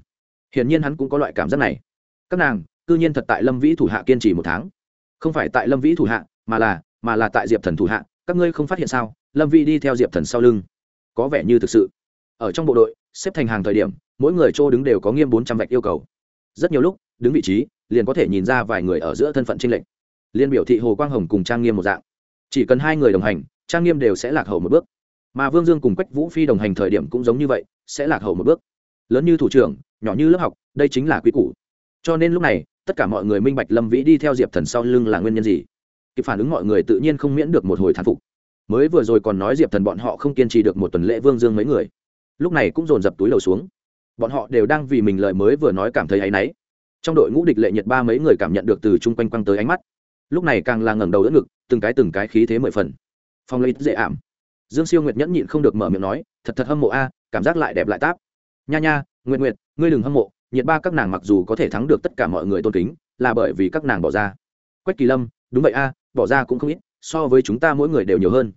Hiển nhiên hắn cũng có loại cảm giác này. Các nàng, cư nhiên thật tại lâm vĩ thủ hạ kiên trì một tháng. Không phải tại lâm vĩ thủ hạ, mà là mà là tại diệp thần thủ hạ, các ngươi không phát hiện sao? Lâm vĩ đi theo diệp thần sau lưng. Có vẻ như thực sự. Ở trong bộ đội, xếp thành hàng thời điểm, mỗi người chỗ đứng đều có nghiêm bốn trăm vạch yêu cầu. Rất nhiều lúc, đứng vị trí, liền có thể nhìn ra vài người ở giữa thân phận tranh lệch. Liên biểu thị hồ quang hồng cùng trang nghiêm một dạng. Chỉ cần hai người đồng hành, trang nghiêm đều sẽ lạc hậu một bước mà vương dương cùng quách vũ phi đồng hành thời điểm cũng giống như vậy, sẽ lạc hậu một bước. Lớn như thủ trưởng, nhỏ như lớp học, đây chính là quy củ. Cho nên lúc này, tất cả mọi người minh bạch lâm vĩ đi theo diệp thần sau lưng là nguyên nhân gì. Kịp phản ứng mọi người tự nhiên không miễn được một hồi thán phục. Mới vừa rồi còn nói diệp thần bọn họ không kiên trì được một tuần lễ vương dương mấy người. Lúc này cũng dồn dập túi đầu xuống. Bọn họ đều đang vì mình lời mới vừa nói cảm thấy áy náy. Trong đội ngũ địch lệ nhiệt ba mấy người cảm nhận được từ chung quanh quăng tới ánh mắt. Lúc này càng là ngẩng đầu đỡ ngực, từng cái từng cái khí thế mười phần. Phong lấy dễ ảm dương siêu nguyệt nhẫn nhịn không được mở miệng nói, thật thật hâm mộ a, cảm giác lại đẹp lại táp. Nha nha, nguyệt nguyệt, ngươi đừng hâm mộ, nhiệt ba các nàng mặc dù có thể thắng được tất cả mọi người tôn kính, là bởi vì các nàng bỏ ra. Quách kỳ lâm, đúng vậy a, bỏ ra cũng không ít, so với chúng ta mỗi người đều nhiều hơn.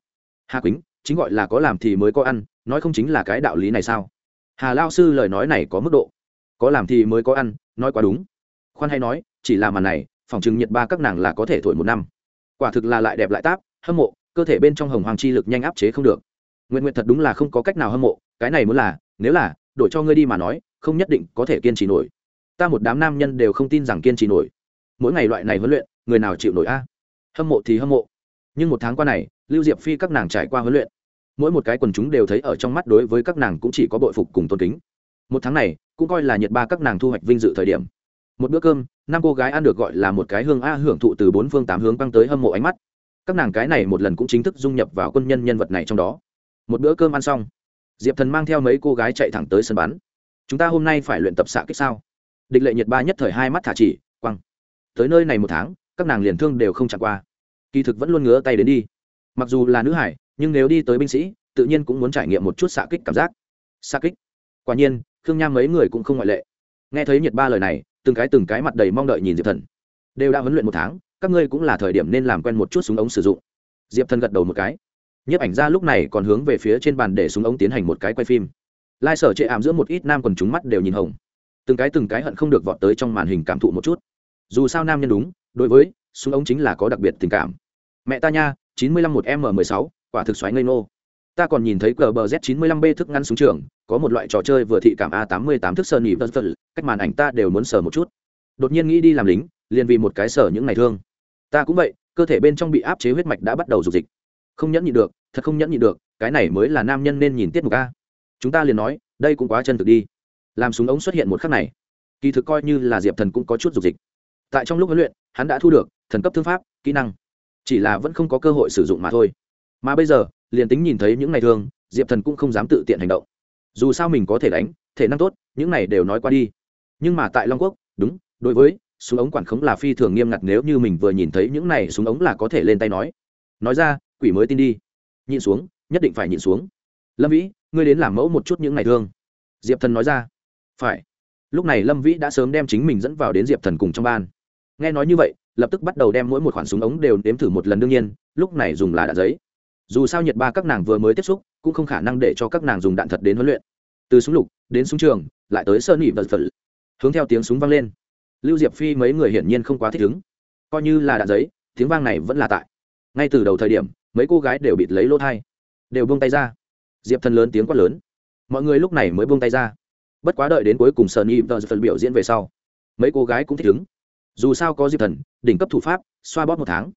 Hà quýnh, chính gọi là có làm thì mới có ăn, nói không chính là cái đạo lý này sao? Hà lao sư lời nói này có mức độ. Có làm thì mới có ăn, nói quá đúng. Khoan hay nói, chỉ là màn này, phòng chừng nhiệt ba các nàng là có thể thổi một năm. Quả thực là lại đẹp lại táp, hâm mộ cơ thể bên trong hồng hoàng chi lực nhanh áp chế không được. Nguyện nguyện thật đúng là không có cách nào hâm mộ, cái này muốn là, nếu là, đổi cho ngươi đi mà nói, không nhất định có thể kiên trì nổi. Ta một đám nam nhân đều không tin rằng kiên trì nổi. Mỗi ngày loại này huấn luyện, người nào chịu nổi a? Hâm mộ thì hâm mộ. Nhưng một tháng qua này, lưu diệp phi các nàng trải qua huấn luyện. Mỗi một cái quần chúng đều thấy ở trong mắt đối với các nàng cũng chỉ có bội phục cùng tôn kính. Một tháng này, cũng coi là nhiệt ba các nàng thu hoạch vinh dự thời điểm. Một bữa cơm, năm cô gái ăn được gọi là một cái hương a hưởng thụ từ bốn phương tám hướng băng tới hâm mộ ánh mắt các nàng cái này một lần cũng chính thức dung nhập vào quân nhân nhân vật này trong đó. Một bữa cơm ăn xong, diệp thần mang theo mấy cô gái chạy thẳng tới sân bắn. Chúng ta hôm nay phải luyện tập xạ kích sao? Địch lệ nhiệt ba nhất thời hai mắt thả chỉ, quăng. Tới nơi này một tháng, các nàng liền thương đều không chạm qua. Kỳ thực vẫn luôn ngứa tay đến đi. Mặc dù là nữ hải, nhưng nếu đi tới binh sĩ, tự nhiên cũng muốn trải nghiệm một chút xạ kích cảm giác. Xạ kích? Quả nhiên, khương nham mấy người cũng không ngoại lệ. Nghe thấy nhiệt ba lời này, từng cái từng cái mặt đầy mong đợi nhìn diệp thần. Đều đã huấn luyện một tháng các ngươi cũng là thời điểm nên làm quen một chút súng ống sử dụng. Diệp thần gật đầu một cái. Nhiếp ảnh ra lúc này còn hướng về phía trên bàn để súng ống tiến hành một cái quay phim. Lai sở chệ ảm giữa một ít nam quần chúng mắt đều nhìn hồng. Từng cái từng cái hận không được vọt tới trong màn hình cảm thụ một chút. Dù sao nam nhân đúng, đối với súng ống chính là có đặc biệt tình cảm. Mẹ ta nha, chín mươi lăm một m mười sáu, quả thực xoáy ngây ngô. Ta còn nhìn thấy qbz chín mươi lăm b thức ngăn súng trường, có một loại trò chơi vừa thị cảm a 88 thức sơn nhị vân cách màn ảnh ta đều muốn sờ một chút. Đột nhiên nghĩ đi làm lính, liền vì một cái sở những ngày thương ta cũng vậy, cơ thể bên trong bị áp chế huyết mạch đã bắt đầu dục dịch. Không nhẫn nhịn được, thật không nhẫn nhịn được, cái này mới là nam nhân nên nhìn tiết mục a. Chúng ta liền nói, đây cũng quá chân thực đi. Làm súng ống xuất hiện một khắc này, kỳ thực coi như là diệp thần cũng có chút dục dịch. Tại trong lúc huấn luyện, hắn đã thu được thần cấp thương pháp, kỹ năng. Chỉ là vẫn không có cơ hội sử dụng mà thôi. Mà bây giờ, liền tính nhìn thấy những ngày thương, diệp thần cũng không dám tự tiện hành động. Dù sao mình có thể đánh, thể năng tốt, những này đều nói qua đi. Nhưng mà tại long quốc, đúng, đối với súng ống quản khống là phi thường nghiêm ngặt nếu như mình vừa nhìn thấy những này súng ống là có thể lên tay nói. Nói ra, quỷ mới tin đi. Nhìn xuống, nhất định phải nhìn xuống. Lâm vĩ, ngươi đến làm mẫu một chút những ngày thương diệp thần nói ra. Phải. Lúc này lâm vĩ đã sớm đem chính mình dẫn vào đến diệp thần cùng trong ban. Nghe nói như vậy, lập tức bắt đầu đem mỗi một khoản súng ống đều đếm thử một lần đương nhiên, lúc này dùng là đạn giấy. Dù sao nhiệt ba các nàng vừa mới tiếp xúc, cũng không khả năng để cho các nàng dùng đạn thật đến huấn luyện. Từ súng lục đến súng trường, lại tới sơn nhị vật phật hướng theo tiếng súng vang lên lưu diệp phi mấy người hiển nhiên không quá thích ứng. Coi như là đạn giấy, tiếng vang này vẫn là tại. Ngay từ đầu thời điểm, mấy cô gái đều bịt lấy lỗ thai, đều buông tay ra. Diệp thần lớn tiếng quát lớn. Mọi người lúc này mới buông tay ra. Bất quá đợi đến cuối cùng sơn nỉ vợ phần biểu diễn về sau, mấy cô gái cũng thích ứng. Dù sao có diệp thần, đỉnh cấp thủ pháp, xoa bóp một tháng.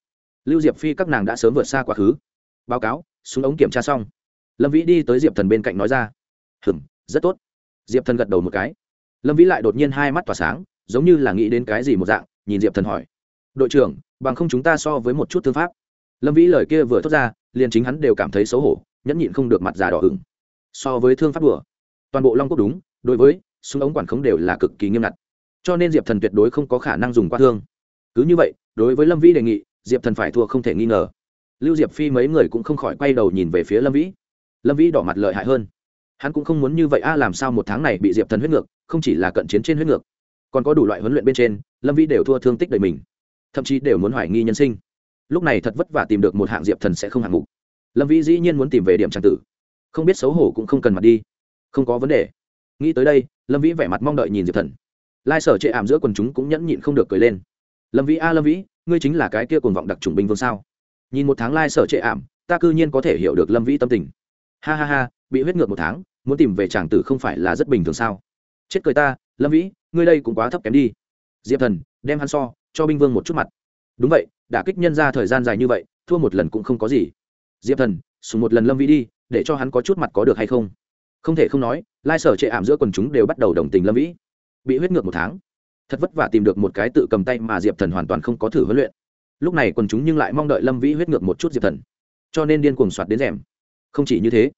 Lưu diệp phi các nàng đã sớm vượt xa quá khứ. Báo cáo, súng ống kiểm tra xong. Lâm vĩ đi tới diệp thần bên cạnh nói ra. Hừm, rất tốt. Diệp thần gật đầu một cái. Lâm vĩ lại đột nhiên hai mắt tỏa sáng giống như là nghĩ đến cái gì một dạng, nhìn diệp thần hỏi. Đội trưởng, bằng không chúng ta so với một chút thương pháp. Lâm vĩ lời kia vừa thốt ra, liền chính hắn đều cảm thấy xấu hổ, nhẫn nhịn không được mặt già đỏ ửng. So với thương pháp đùa. Toàn bộ long quốc đúng, đối với súng ống quản khống đều là cực kỳ nghiêm ngặt. Cho nên diệp thần tuyệt đối không có khả năng dùng qua thương. Cứ như vậy, đối với lâm vĩ đề nghị, diệp thần phải thua không thể nghi ngờ. Lưu diệp phi mấy người cũng không khỏi quay đầu nhìn về phía lâm vĩ. Lâm vĩ đỏ mặt lợi hại hơn. Hắn cũng không muốn như vậy, a, làm sao một tháng này bị diệp thần huyết ngược, không chỉ là cận chiến trên huyết ngược còn có đủ loại huấn luyện bên trên, lâm vĩ đều thua thương tích đời mình. Thậm chí đều muốn hoài nghi nhân sinh. Lúc này thật vất vả tìm được một hạng diệp thần sẽ không hạng mục. Lâm vĩ dĩ nhiên muốn tìm về điểm trang tử. Không biết xấu hổ cũng không cần mặt đi. Không có vấn đề. Nghĩ tới đây, lâm vĩ vẻ mặt mong đợi nhìn diệp thần. Lai sở chệ ảm giữa quần chúng cũng nhẫn nhịn không được cười lên. Lâm vĩ, a lâm vĩ, ngươi chính là cái kia cuồng vọng đặc trùng binh vương sao? Nhìn một tháng lai sở chệ ảm, ta cư nhiên có thể hiểu được lâm vĩ tâm tình. Ha ha ha, bị huyết ngược một tháng, muốn tìm về tràng tử không phải là rất bình thường sao? Chết cười ta, lâm vĩ ngươi đây cũng quá thấp kém đi. Diệp thần, đem hắn so, cho binh vương một chút mặt. Đúng vậy đã kích nhân ra thời gian dài như vậy, thua một lần cũng không có gì. Diệp thần, sùng một lần lâm vĩ đi, để cho hắn có chút mặt có được hay không? Không thể không nói, lai sở trệ ảm giữa quần chúng đều bắt đầu đồng tình lâm vĩ. Bị huyết ngược một tháng, thật vất vả tìm được một cái tự cầm tay mà diệp thần hoàn toàn không có thử huấn luyện. Lúc này quần chúng nhưng lại mong đợi lâm vĩ huyết ngược một chút diệp thần. Cho nên điên cuồng soạt đến rèm. Không chỉ như thế,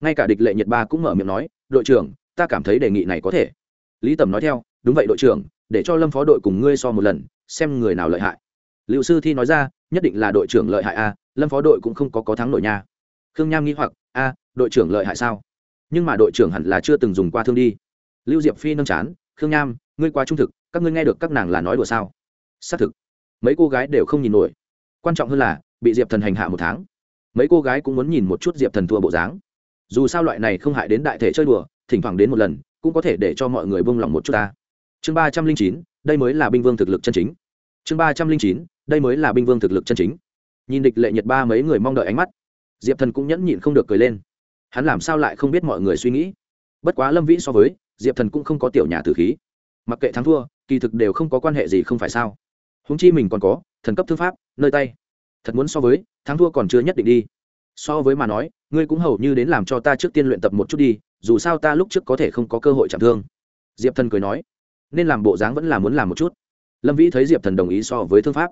ngay cả địch lệ nhật ba cũng mở miệng nói, đội trưởng, ta cảm thấy đề nghị này có thể lý tầm nói theo, đúng vậy đội trưởng, để cho lâm phó đội cùng ngươi so một lần, xem người nào lợi hại. Liệu sư thi nói ra, nhất định là đội trưởng lợi hại a, lâm phó đội cũng không có có thắng nổi nha. Khương nham nghĩ hoặc, a, đội trưởng lợi hại sao? Nhưng mà đội trưởng hẳn là chưa từng dùng qua thương đi. Lưu diệp phi nâng chán, khương nham, ngươi quá trung thực, các ngươi nghe được các nàng là nói đùa sao? Xác thực. Mấy cô gái đều không nhìn nổi. Quan trọng hơn là, bị diệp thần hành hạ một tháng. Mấy cô gái cũng muốn nhìn một chút diệp thần thua bộ dáng. Dù sao loại này không hại đến đại thể chơi đùa, thỉnh thoảng đến một lần cũng có thể để cho mọi người buông lòng một chút ta. Chương ba trăm linh chín, đây mới là binh vương thực lực chân chính. Chương ba trăm linh chín, đây mới là binh vương thực lực chân chính. Nhìn địch lệ nhật ba mấy người mong đợi ánh mắt, diệp thần cũng nhẫn nhịn không được cười lên. Hắn làm sao lại không biết mọi người suy nghĩ? Bất quá lâm vĩ so với, diệp thần cũng không có tiểu nhà tử khí. Mặc kệ thắng thua, kỳ thực đều không có quan hệ gì không phải sao. Húng chi mình còn có, thần cấp thương pháp, nơi tay. Thật muốn so với, thắng thua còn chưa nhất định đi. So với mà nói, ngươi cũng hầu như đến làm cho ta trước tiên luyện tập một chút đi dù sao ta lúc trước có thể không có cơ hội chạm thương. Diệp thần cười nói, nên làm bộ dáng vẫn là muốn làm một chút. Lâm vĩ thấy diệp thần đồng ý so với thương pháp,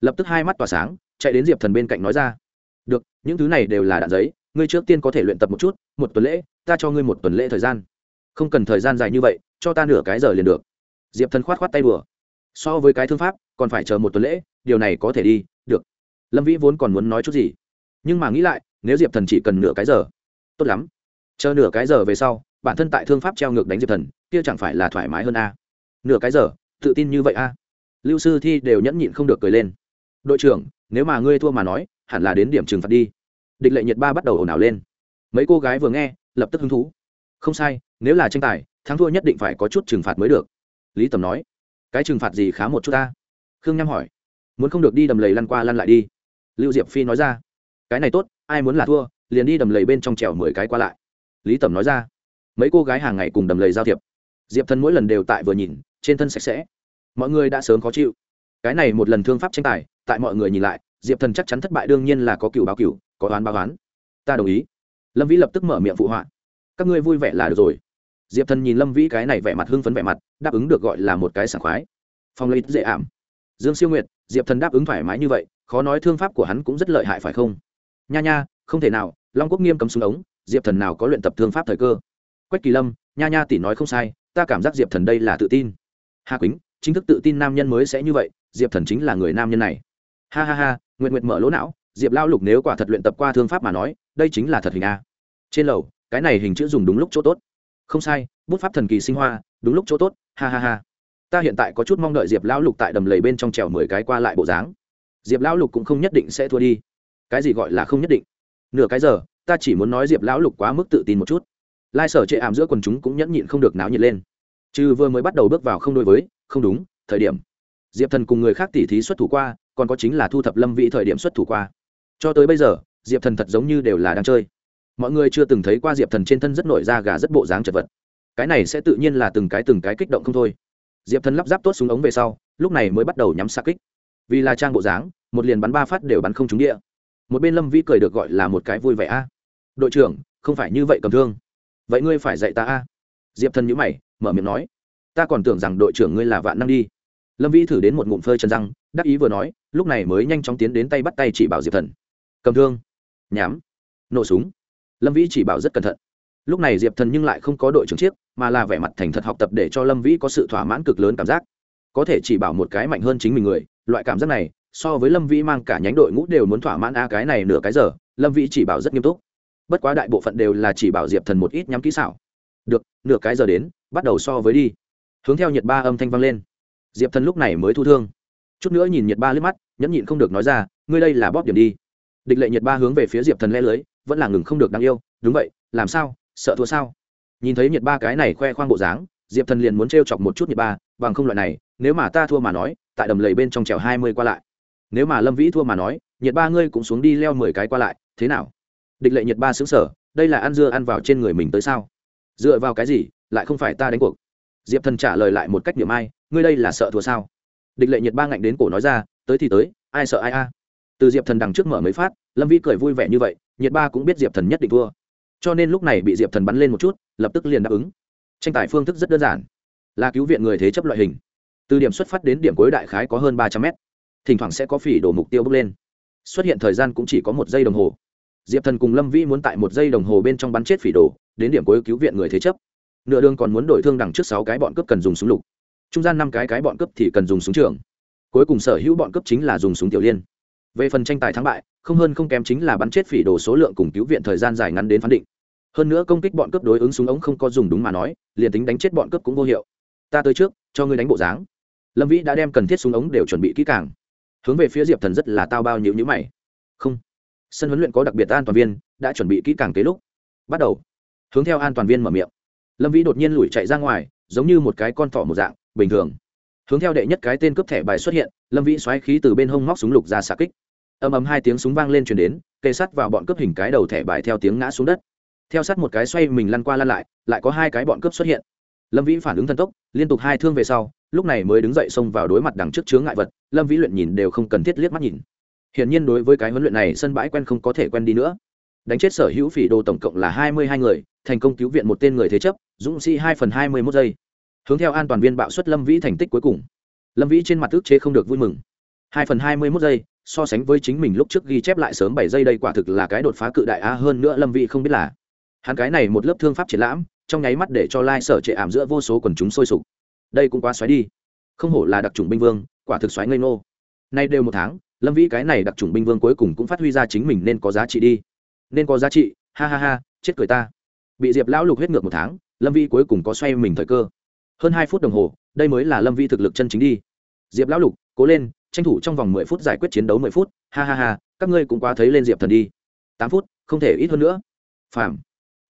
lập tức hai mắt tỏa sáng, chạy đến diệp thần bên cạnh nói ra, được, những thứ này đều là đạn giấy, ngươi trước tiên có thể luyện tập một chút, một tuần lễ, ta cho ngươi một tuần lễ thời gian. Không cần thời gian dài như vậy, cho ta nửa cái giờ liền được. Diệp thần khoát khoát tay đùa, so với cái thương pháp, còn phải chờ một tuần lễ, điều này có thể đi, được. Lâm vĩ vốn còn muốn nói chút gì, nhưng mà nghĩ lại, nếu diệp thần chỉ cần nửa cái giờ, tốt lắm chờ nửa cái giờ về sau, bản thân tại thương pháp treo ngược đánh diệp thần, kia chẳng phải là thoải mái hơn a? Nửa cái giờ, tự tin như vậy a? Lưu sư thi đều nhẫn nhịn không được cười lên. Đội trưởng, nếu mà ngươi thua mà nói, hẳn là đến điểm trừng phạt đi. Địch lệ nhiệt ba bắt đầu ồn ào lên. Mấy cô gái vừa nghe, lập tức hứng thú. Không sai, nếu là tranh tài, thắng thua nhất định phải có chút trừng phạt mới được. Lý tầm nói. Cái trừng phạt gì khá một chút ta? Khương nham hỏi. Muốn không được đi đầm lầy lăn qua lăn lại đi. Lưu diệp phi nói ra. Cái này tốt, ai muốn là thua, liền đi đầm lầy bên trong trèo mười cái qua lại lý tầm nói ra. Mấy cô gái hàng ngày cùng đầm lầy giao thiệp. Diệp thần mỗi lần đều tại vừa nhìn, trên thân sạch sẽ. Mọi người đã sớm khó chịu. Cái này một lần thương pháp tranh tài, tại mọi người nhìn lại, diệp thần chắc chắn thất bại đương nhiên là có cựu báo cựu, có oán báo oán. Ta đồng ý. Lâm vĩ lập tức mở miệng phụ họa. Các ngươi vui vẻ là được rồi. Diệp thần nhìn lâm vĩ cái này vẻ mặt hưng phấn vẻ mặt, đáp ứng được gọi là một cái sảng khoái. Phong lấy dễ ảm. Dương siêu nguyệt, diệp thần đáp ứng thoải mái như vậy, khó nói thương pháp của hắn cũng rất lợi hại phải không? Nha nha, không thể nào, long quốc nghiêm cấm súng ống diệp thần nào có luyện tập thương pháp thời cơ? Quách kỳ lâm, nha nha tỷ nói không sai, ta cảm giác diệp thần đây là tự tin. Hà quýnh, chính thức tự tin nam nhân mới sẽ như vậy, diệp thần chính là người nam nhân này. Ha ha ha nguyện nguyện mở lỗ não, diệp lao lục nếu quả thật luyện tập qua thương pháp mà nói, đây chính là thật hình a. Trên lầu, cái này hình chữ dùng đúng lúc chỗ tốt. Không sai, bút pháp thần kỳ sinh hoa, đúng lúc chỗ tốt, ha ha ha. Ta hiện tại có chút mong đợi diệp lão lục tại đầm lầy bên trong trèo mười cái qua lại bộ dáng. Diệp lão lục cũng không nhất định sẽ thua đi. Cái gì gọi là không nhất định? Nửa cái giờ ta chỉ muốn nói diệp lão lục quá mức tự tin một chút. Lai sở chệ ảm giữa quần chúng cũng nhẫn nhịn không được náo nhiệt lên. Chứ vừa mới bắt đầu bước vào không đối với, không đúng, thời điểm. Diệp thần cùng người khác tỉ thí xuất thủ qua, còn có chính là thu thập lâm vị thời điểm xuất thủ qua. Cho tới bây giờ, diệp thần thật giống như đều là đang chơi. Mọi người chưa từng thấy qua diệp thần trên thân rất nổi da gà rất bộ dáng chật vật. Cái này sẽ tự nhiên là từng cái từng cái kích động không thôi. Diệp thần lắp ráp tốt súng ống về sau, lúc này mới bắt đầu nhắm xa kích. Vì là trang bộ dáng, một liền bắn ba phát đều bắn không trúng địa. Một bên lâm vĩ cười được gọi là một cái vui vẻ a đội trưởng, không phải như vậy cầm thương. Vậy ngươi phải dạy ta a. Diệp thần nhữ mày, mở miệng nói. Ta còn tưởng rằng đội trưởng ngươi là vạn năng đi. Lâm vĩ thử đến một ngụm phơi chân răng, đắc ý vừa nói, lúc này mới nhanh chóng tiến đến tay bắt tay chỉ bảo diệp thần. Cầm thương. Nhám. Nổ súng. Lâm vĩ chỉ bảo rất cẩn thận. Lúc này diệp thần nhưng lại không có đội trưởng chiếc, mà là vẻ mặt thành thật học tập để cho lâm vĩ có sự thỏa mãn cực lớn cảm giác. Có thể chỉ bảo một cái mạnh hơn chính mình người, loại cảm giác này, so với lâm vĩ mang cả nhánh đội ngũ đều muốn thỏa mãn a cái này nửa cái giờ, lâm vĩ chỉ bảo rất nghiêm túc bất quá đại bộ phận đều là chỉ bảo diệp thần một ít nhắm kỹ xảo. Được, nửa cái giờ đến, bắt đầu so với đi. Hướng theo nhiệt ba âm thanh vang lên. Diệp thần lúc này mới thu thương. Chút nữa nhìn nhiệt ba liếc mắt, nhẫn nhịn không được nói ra, ngươi đây là bóp điểm đi. Địch lệ nhiệt ba hướng về phía diệp thần le lưới, vẫn là ngừng không được đáng yêu, đúng vậy, làm sao, sợ thua sao? Nhìn thấy nhiệt ba cái này khoe khoang bộ dáng, diệp thần liền muốn t chọc một chút nhiệt ba, bằng không loại này, nếu mà ta thua mà nói, tại đầm lầy bên trong trèo hai mươi qua lại. Nếu mà lâm vĩ thua mà nói, nhiệt ba ngươi cũng xuống đi leo mười cái qua lại, thế nào? Địch lệ nhiệt ba xứng sở, đây là ăn dưa ăn vào trên người mình tới sao? Dựa vào cái gì, lại không phải ta đánh cuộc? Diệp thần trả lời lại một cách niệm ai, ngươi đây là sợ thua sao? Địch lệ nhiệt ba ngạnh đến cổ nói ra, tới thì tới, ai sợ ai a? Từ diệp thần đằng trước mở mới phát, lâm Vi cười vui vẻ như vậy, nhiệt ba cũng biết diệp thần nhất định thua. Cho nên lúc này bị diệp thần bắn lên một chút, lập tức liền đáp ứng. Tranh tài phương thức rất đơn giản. Là cứu viện người thế chấp loại hình. Từ điểm xuất phát đến điểm cuối đại khái có hơn ba trăm mét. Thỉnh thoảng sẽ có phỉ đổ mục tiêu bước lên. Xuất hiện thời gian cũng chỉ có một giây đồng hồ diệp thần cùng lâm vĩ muốn tại một giây đồng hồ bên trong bắn chết phỉ đồ, đến điểm cuối cứu viện người thế chấp. Nửa đường còn muốn đổi thương đằng trước sáu cái bọn cướp cần dùng súng lục. Trung gian năm cái cái bọn cướp thì cần dùng súng trường. Cuối cùng sở hữu bọn cướp chính là dùng súng tiểu liên. Về phần tranh tài thắng bại, không hơn không kém chính là bắn chết phỉ đồ số lượng cùng cứu viện thời gian dài ngắn đến phán định. Hơn nữa công kích bọn cướp đối ứng súng ống không có dùng đúng mà nói, liền tính đánh chết bọn cướp cũng vô hiệu. Ta tới trước, cho ngươi đánh bộ dáng. Lâm vĩ đã đem cần thiết súng ống đều chuẩn bị kỹ càng. Hướng về phía diệp thần rất là tao bao nhiêu nhữ mày. Không sân huấn luyện có đặc biệt an toàn viên, đã chuẩn bị kỹ càng kế lúc. Bắt đầu. Hướng theo an toàn viên mở miệng. Lâm vĩ đột nhiên lùi chạy ra ngoài, giống như một cái con thỏ một dạng, bình thường. Hướng theo đệ nhất cái tên cướp thẻ bài xuất hiện, lâm vĩ xoáy khí từ bên hông móc súng lục ra xạ kích. Ầm ầm hai tiếng súng vang lên chuyển đến cây sắt vào bọn cướp hình cái đầu thẻ bài theo tiếng ngã xuống đất. Theo sát một cái xoay mình lăn qua lăn lại lại có hai cái bọn cướp xuất hiện. Lâm vĩ phản ứng thần tốc, liên tục hai thương về sau, lúc này mới đứng dậy xông vào đối mặt đằng trước chướng ngại vật, lâm vĩ luyện nhìn đều không cần thiết liếc mắt nhìn hiển nhiên đối với cái huấn luyện này sân bãi quen không có thể quen đi nữa. Đánh chết sở hữu phỉ đồ tổng cộng là hai mươi hai người, thành công cứu viện một tên người thế chấp, dũng sĩ hai phần hai mươi mốt giây. Hướng theo an toàn viên bạo suất lâm vĩ thành tích cuối cùng. Lâm vĩ trên mặt tức chế không được vui mừng. Hai phần hai mươi mốt giây, so sánh với chính mình lúc trước ghi chép lại sớm bảy giây đây quả thực là cái đột phá cự đại a, hơn nữa lâm vĩ không biết là. Hắn cái này một lớp thương pháp triển lãm, trong nháy mắt để cho lai sở trệ ảm giữa vô số quần chúng sôi sục. Đây cũng quá xoáy đi. Không hổ là đặc chủng binh vương, quả thực xoáy ngây ngô. Nay đều một tháng lâm vĩ cái này đặc trùng binh vương cuối cùng cũng phát huy ra chính mình nên có giá trị đi. Nên có giá trị, ha ha ha, chết cười ta. Bị diệp lão lục huyết ngược một tháng, lâm vĩ cuối cùng có xoay mình thời cơ. Hơn hai phút đồng hồ, đây mới là lâm vĩ thực lực chân chính đi. Diệp lão lục, cố lên, tranh thủ trong vòng mười phút giải quyết chiến đấu mười phút, ha ha ha, các ngươi cũng quá thấy lên diệp thần đi. Tám phút, không thể ít hơn nữa. Phạm.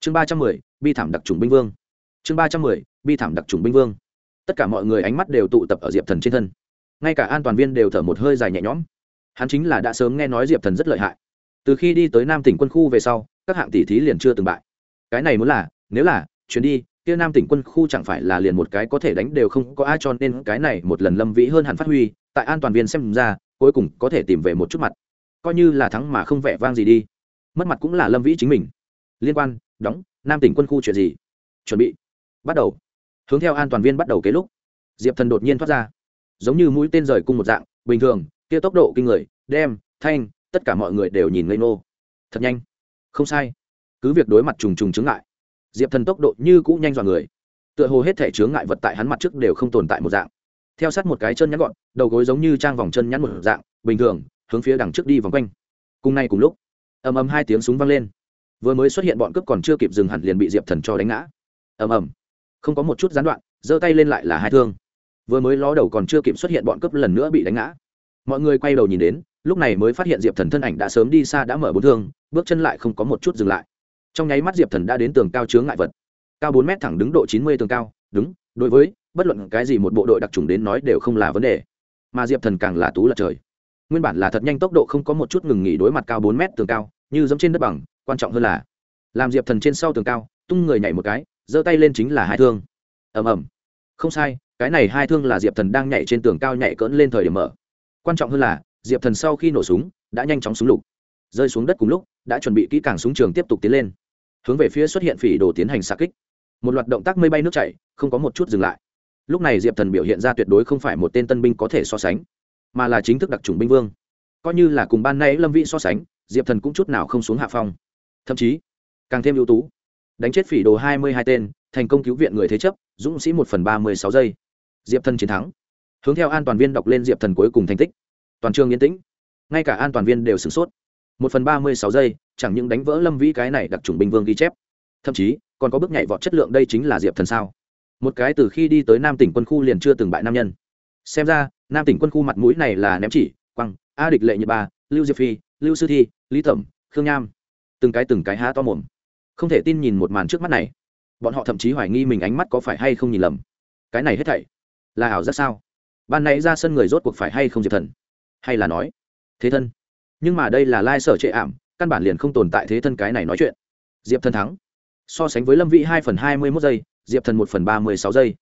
Chương ba trăm mười, bi thảm đặc trùng binh vương. Chương ba trăm mười, bi thảm đặc trùng binh vương. Tất cả mọi người ánh mắt đều tụ tập ở diệp thần trên thân. Ngay cả an toàn viên đều thở một hơi dài nhẹ nhõm hắn chính là đã sớm nghe nói diệp thần rất lợi hại. Từ khi đi tới nam tỉnh quân khu về sau, các hạng tỷ thí liền chưa từng bại. Cái này muốn là, nếu là chuyến đi, kia nam tỉnh quân khu chẳng phải là liền một cái có thể đánh đều không có ai cho nên cái này một lần lâm vĩ hơn hẳn phát huy, tại an toàn viên xem ra, cuối cùng có thể tìm về một chút mặt. Coi như là thắng mà không vẻ vang gì đi. Mất mặt cũng là lâm vĩ chính mình. Liên quan, đóng, nam tỉnh quân khu chuyện gì? Chuẩn bị. Bắt đầu. Hướng theo an toàn viên bắt đầu kế lúc. Diệp thần đột nhiên thoát ra. Giống như mũi tên rời cung một dạng, bình thường kia tốc độ kinh người, đem, thanh, tất cả mọi người đều nhìn ngây ngô. Thật nhanh. Không sai. Cứ việc đối mặt trùng trùng chướng ngại, diệp thần tốc độ như cũ nhanh dọn người. Tựa hồ hết thể chướng ngại vật tại hắn mặt trước đều không tồn tại một dạng. Theo sát một cái chân nhắn gọn, đầu gối giống như trang vòng chân nhắn một dạng, bình thường, hướng phía đằng trước đi vòng quanh. Cùng nay cùng lúc, ầm ầm hai tiếng súng vang lên. Vừa mới xuất hiện bọn cướp còn chưa kịp dừng hẳn liền bị diệp thần cho đánh ngã. Ầm ầm. Không có một chút gián đoạn, giơ tay lên lại là hai thương. Vừa mới ló đầu còn chưa kịp xuất hiện bọn cướp lần nữa bị đánh ngã mọi người quay đầu nhìn đến, lúc này mới phát hiện diệp thần thân ảnh đã sớm đi xa đã mở bốn thương, bước chân lại không có một chút dừng lại. Trong nháy mắt diệp thần đã đến tường cao chướng ngại vật. Cao bốn mét thẳng đứng độ chín mươi tường cao đứng đối với, bất luận cái gì một bộ đội đặc trùng đến nói đều không là vấn đề. Mà diệp thần càng là tú lật trời. Nguyên bản là thật nhanh tốc độ không có một chút ngừng nghỉ đối mặt cao bốn mét tường cao, như giống trên đất bằng, quan trọng hơn là, làm diệp thần trên sau tường cao, tung người nhảy một cái, giơ tay lên chính là hai thương. Ầm ầm. Không sai, cái này hai thương là diệp thần đang nhảy trên tường cao nhảy cỡn lên thời điểm mở quan trọng hơn là, diệp thần sau khi nổ súng, đã nhanh chóng súng lục. Rơi xuống đất cùng lúc, đã chuẩn bị kỹ càng súng trường tiếp tục tiến lên. Hướng về phía xuất hiện phỉ đồ tiến hành xa kích. Một loạt động tác mây bay nước chảy, không có một chút dừng lại. Lúc này diệp thần biểu hiện ra tuyệt đối không phải một tên tân binh có thể so sánh, mà là chính thức đặc trùng binh vương. Coi như là cùng ban nay lâm vĩ so sánh, diệp thần cũng chút nào không xuống hạ phong. Thậm chí, càng thêm ưu tú. Đánh chết phỉ đồ hai mươi hai tên, thành công cứu viện người thế chấp, dũng sĩ một phần ba mươi sáu giây. Diệp thần chiến thắng hướng theo an toàn viên đọc lên diệp thần cuối cùng thành tích. Toàn trường yên tĩnh, ngay cả an toàn viên đều sửng sốt. Một phần ba mươi sáu giây, chẳng những đánh vỡ lâm vĩ cái này đặc trùng bình vương ghi chép, thậm chí còn có bước nhảy vọt chất lượng đây chính là diệp thần sao? Một cái từ khi đi tới nam tỉnh quân khu liền chưa từng bại nam nhân. Xem ra, nam tỉnh quân khu mặt mũi này là ném chỉ, quăng, a địch lệ nhật ba, lưu diệp phi, lưu sư thi, lý thẩm, khương nham. Từng cái từng cái há to mồm. Không thể tin nhìn một màn trước mắt này. Bọn họ thậm chí hoài nghi mình ánh mắt có phải hay không nhìn lầm. Cái này hết thảy là ảo ra sao? Ban nãy ra sân người rốt cuộc phải hay không diệp thần? Hay là nói, thế thân. Nhưng mà đây là lai sở trệ ảm, căn bản liền không tồn tại thế thân cái này nói chuyện. Diệp thần thắng. So sánh với lâm vĩ hai phần hai mươi mốt giây, diệp thần một phần ba mươi sáu giây.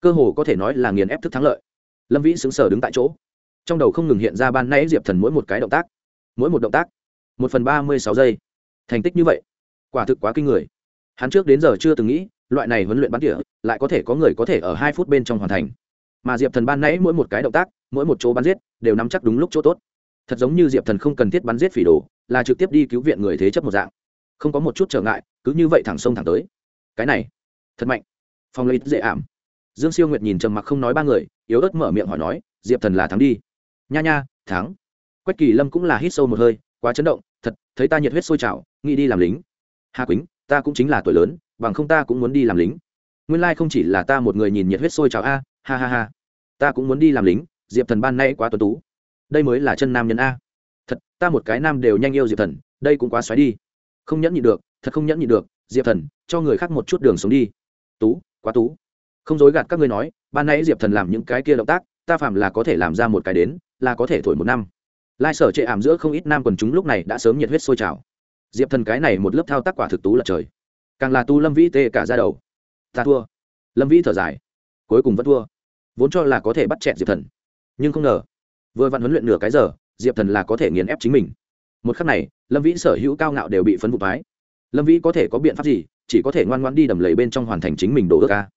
Cơ hồ có thể nói là nghiền ép thức thắng lợi. Lâm vĩ xứng sở đứng tại chỗ. Trong đầu không ngừng hiện ra ban nãy diệp thần mỗi một cái động tác. Mỗi một động tác. Một phần ba mươi sáu giây. Thành tích như vậy. Quả thực quá kinh người. Hắn trước đến giờ chưa từng nghĩ, loại này huấn luyện bắn tỉa lại có thể có người có thể ở hai phút bên trong hoàn thành mà diệp thần ban nãy mỗi một cái động tác, mỗi một chỗ bắn giết, đều nắm chắc đúng lúc chỗ tốt. Thật giống như diệp thần không cần thiết bắn giết phỉ đồ, là trực tiếp đi cứu viện người thế chấp một dạng. Không có một chút trở ngại, cứ như vậy thẳng sông thẳng tới. Cái này, thật mạnh. Phong lấy dễ ảm. Dương siêu nguyệt nhìn trầm mặc không nói ba người, yếu ớt mở miệng hỏi nói, diệp thần là thắng đi. Nha nha, thắng. Quách kỳ lâm cũng là hít sâu một hơi, quá chấn động, thật, thấy ta nhiệt huyết sôi trào, nghĩ đi làm lính. Hà quýnh, ta cũng chính là tuổi lớn, bằng không ta cũng muốn đi làm lính. Nguyên lai không chỉ là ta một người nhìn nhiệt huyết sôi trào a ha ha ha. Ta cũng muốn đi làm lính, diệp thần ban nay quá tuấn tú. Đây mới là chân nam nhân a. Thật, ta một cái nam đều nhanh yêu diệp thần, đây cũng quá xoáy đi. Không nhẫn nhị được, thật không nhẫn nhị được, diệp thần, cho người khác một chút đường sống đi. Tú, quá tú. Không dối gạt các ngươi nói, ban nãy diệp thần làm những cái kia động tác, ta phạm là có thể làm ra một cái đến, là có thể thổi một năm. Lai sở chệ ảm giữa không ít nam quần chúng lúc này đã sớm nhiệt huyết sôi trào. Diệp thần cái này một lớp thao tác quả thực tú là trời. Càng là tu lâm vĩ tê cả ra đầu. Ta thua. Lâm vĩ thở dài. Cuối cùng vẫn thua vốn cho là có thể bắt chẹn diệp thần. Nhưng không ngờ, vừa vặn huấn luyện nửa cái giờ, diệp thần là có thể nghiền ép chính mình. Một khắc này, lâm vĩ sở hữu cao ngạo đều bị phấn vụ phái. Lâm vĩ có thể có biện pháp gì, chỉ có thể ngoan ngoan đi đầm lầy bên trong hoàn thành chính mình đổ ước ca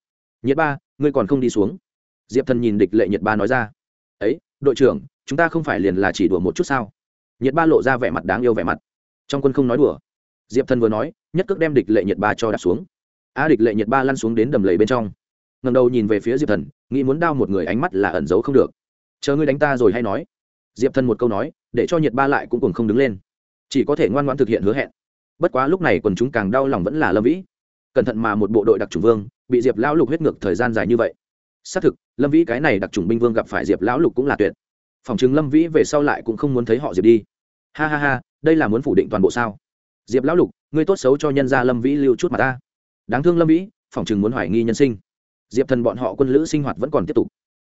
nhiệt ba, ngươi còn không đi xuống. Diệp thần nhìn địch lệ nhiệt ba nói ra. Ấy, đội trưởng, chúng ta không phải liền là chỉ đùa một chút sao? Nhiệt ba lộ ra vẻ mặt đáng yêu vẻ mặt. Trong quân không nói đùa. Diệp thần vừa nói, nhất cước đem địch lệ nhiệt ba cho đạp xuống. A, địch lệ nhiệt ba lăn xuống đến đầm lầy bên trong ngầm đầu nhìn về phía diệp thần, nghĩ muốn đao một người ánh mắt là ẩn giấu không được. Chờ ngươi đánh ta rồi hay nói. Diệp thần một câu nói, để cho nhiệt ba lại cũng cùng không đứng lên. Chỉ có thể ngoan ngoãn thực hiện hứa hẹn. Bất quá lúc này quần chúng càng đau lòng vẫn là lâm vĩ. Cẩn thận mà một bộ đội đặc trùng vương, bị diệp lão lục huyết ngược thời gian dài như vậy. Xác thực, lâm vĩ cái này đặc trùng binh vương gặp phải diệp lão lục cũng là tuyệt. Phòng chứng lâm vĩ về sau lại cũng không muốn thấy họ diệp đi. Ha ha ha, đây là muốn phủ định toàn bộ sao? Diệp lão lục, ngươi tốt xấu cho nhân gia lâm vĩ lưu chút mà ta. Đáng thương lâm vĩ, phòng chừng muốn hoài nghi nhân sinh diệp thần bọn họ quân lữ sinh hoạt vẫn còn tiếp tục.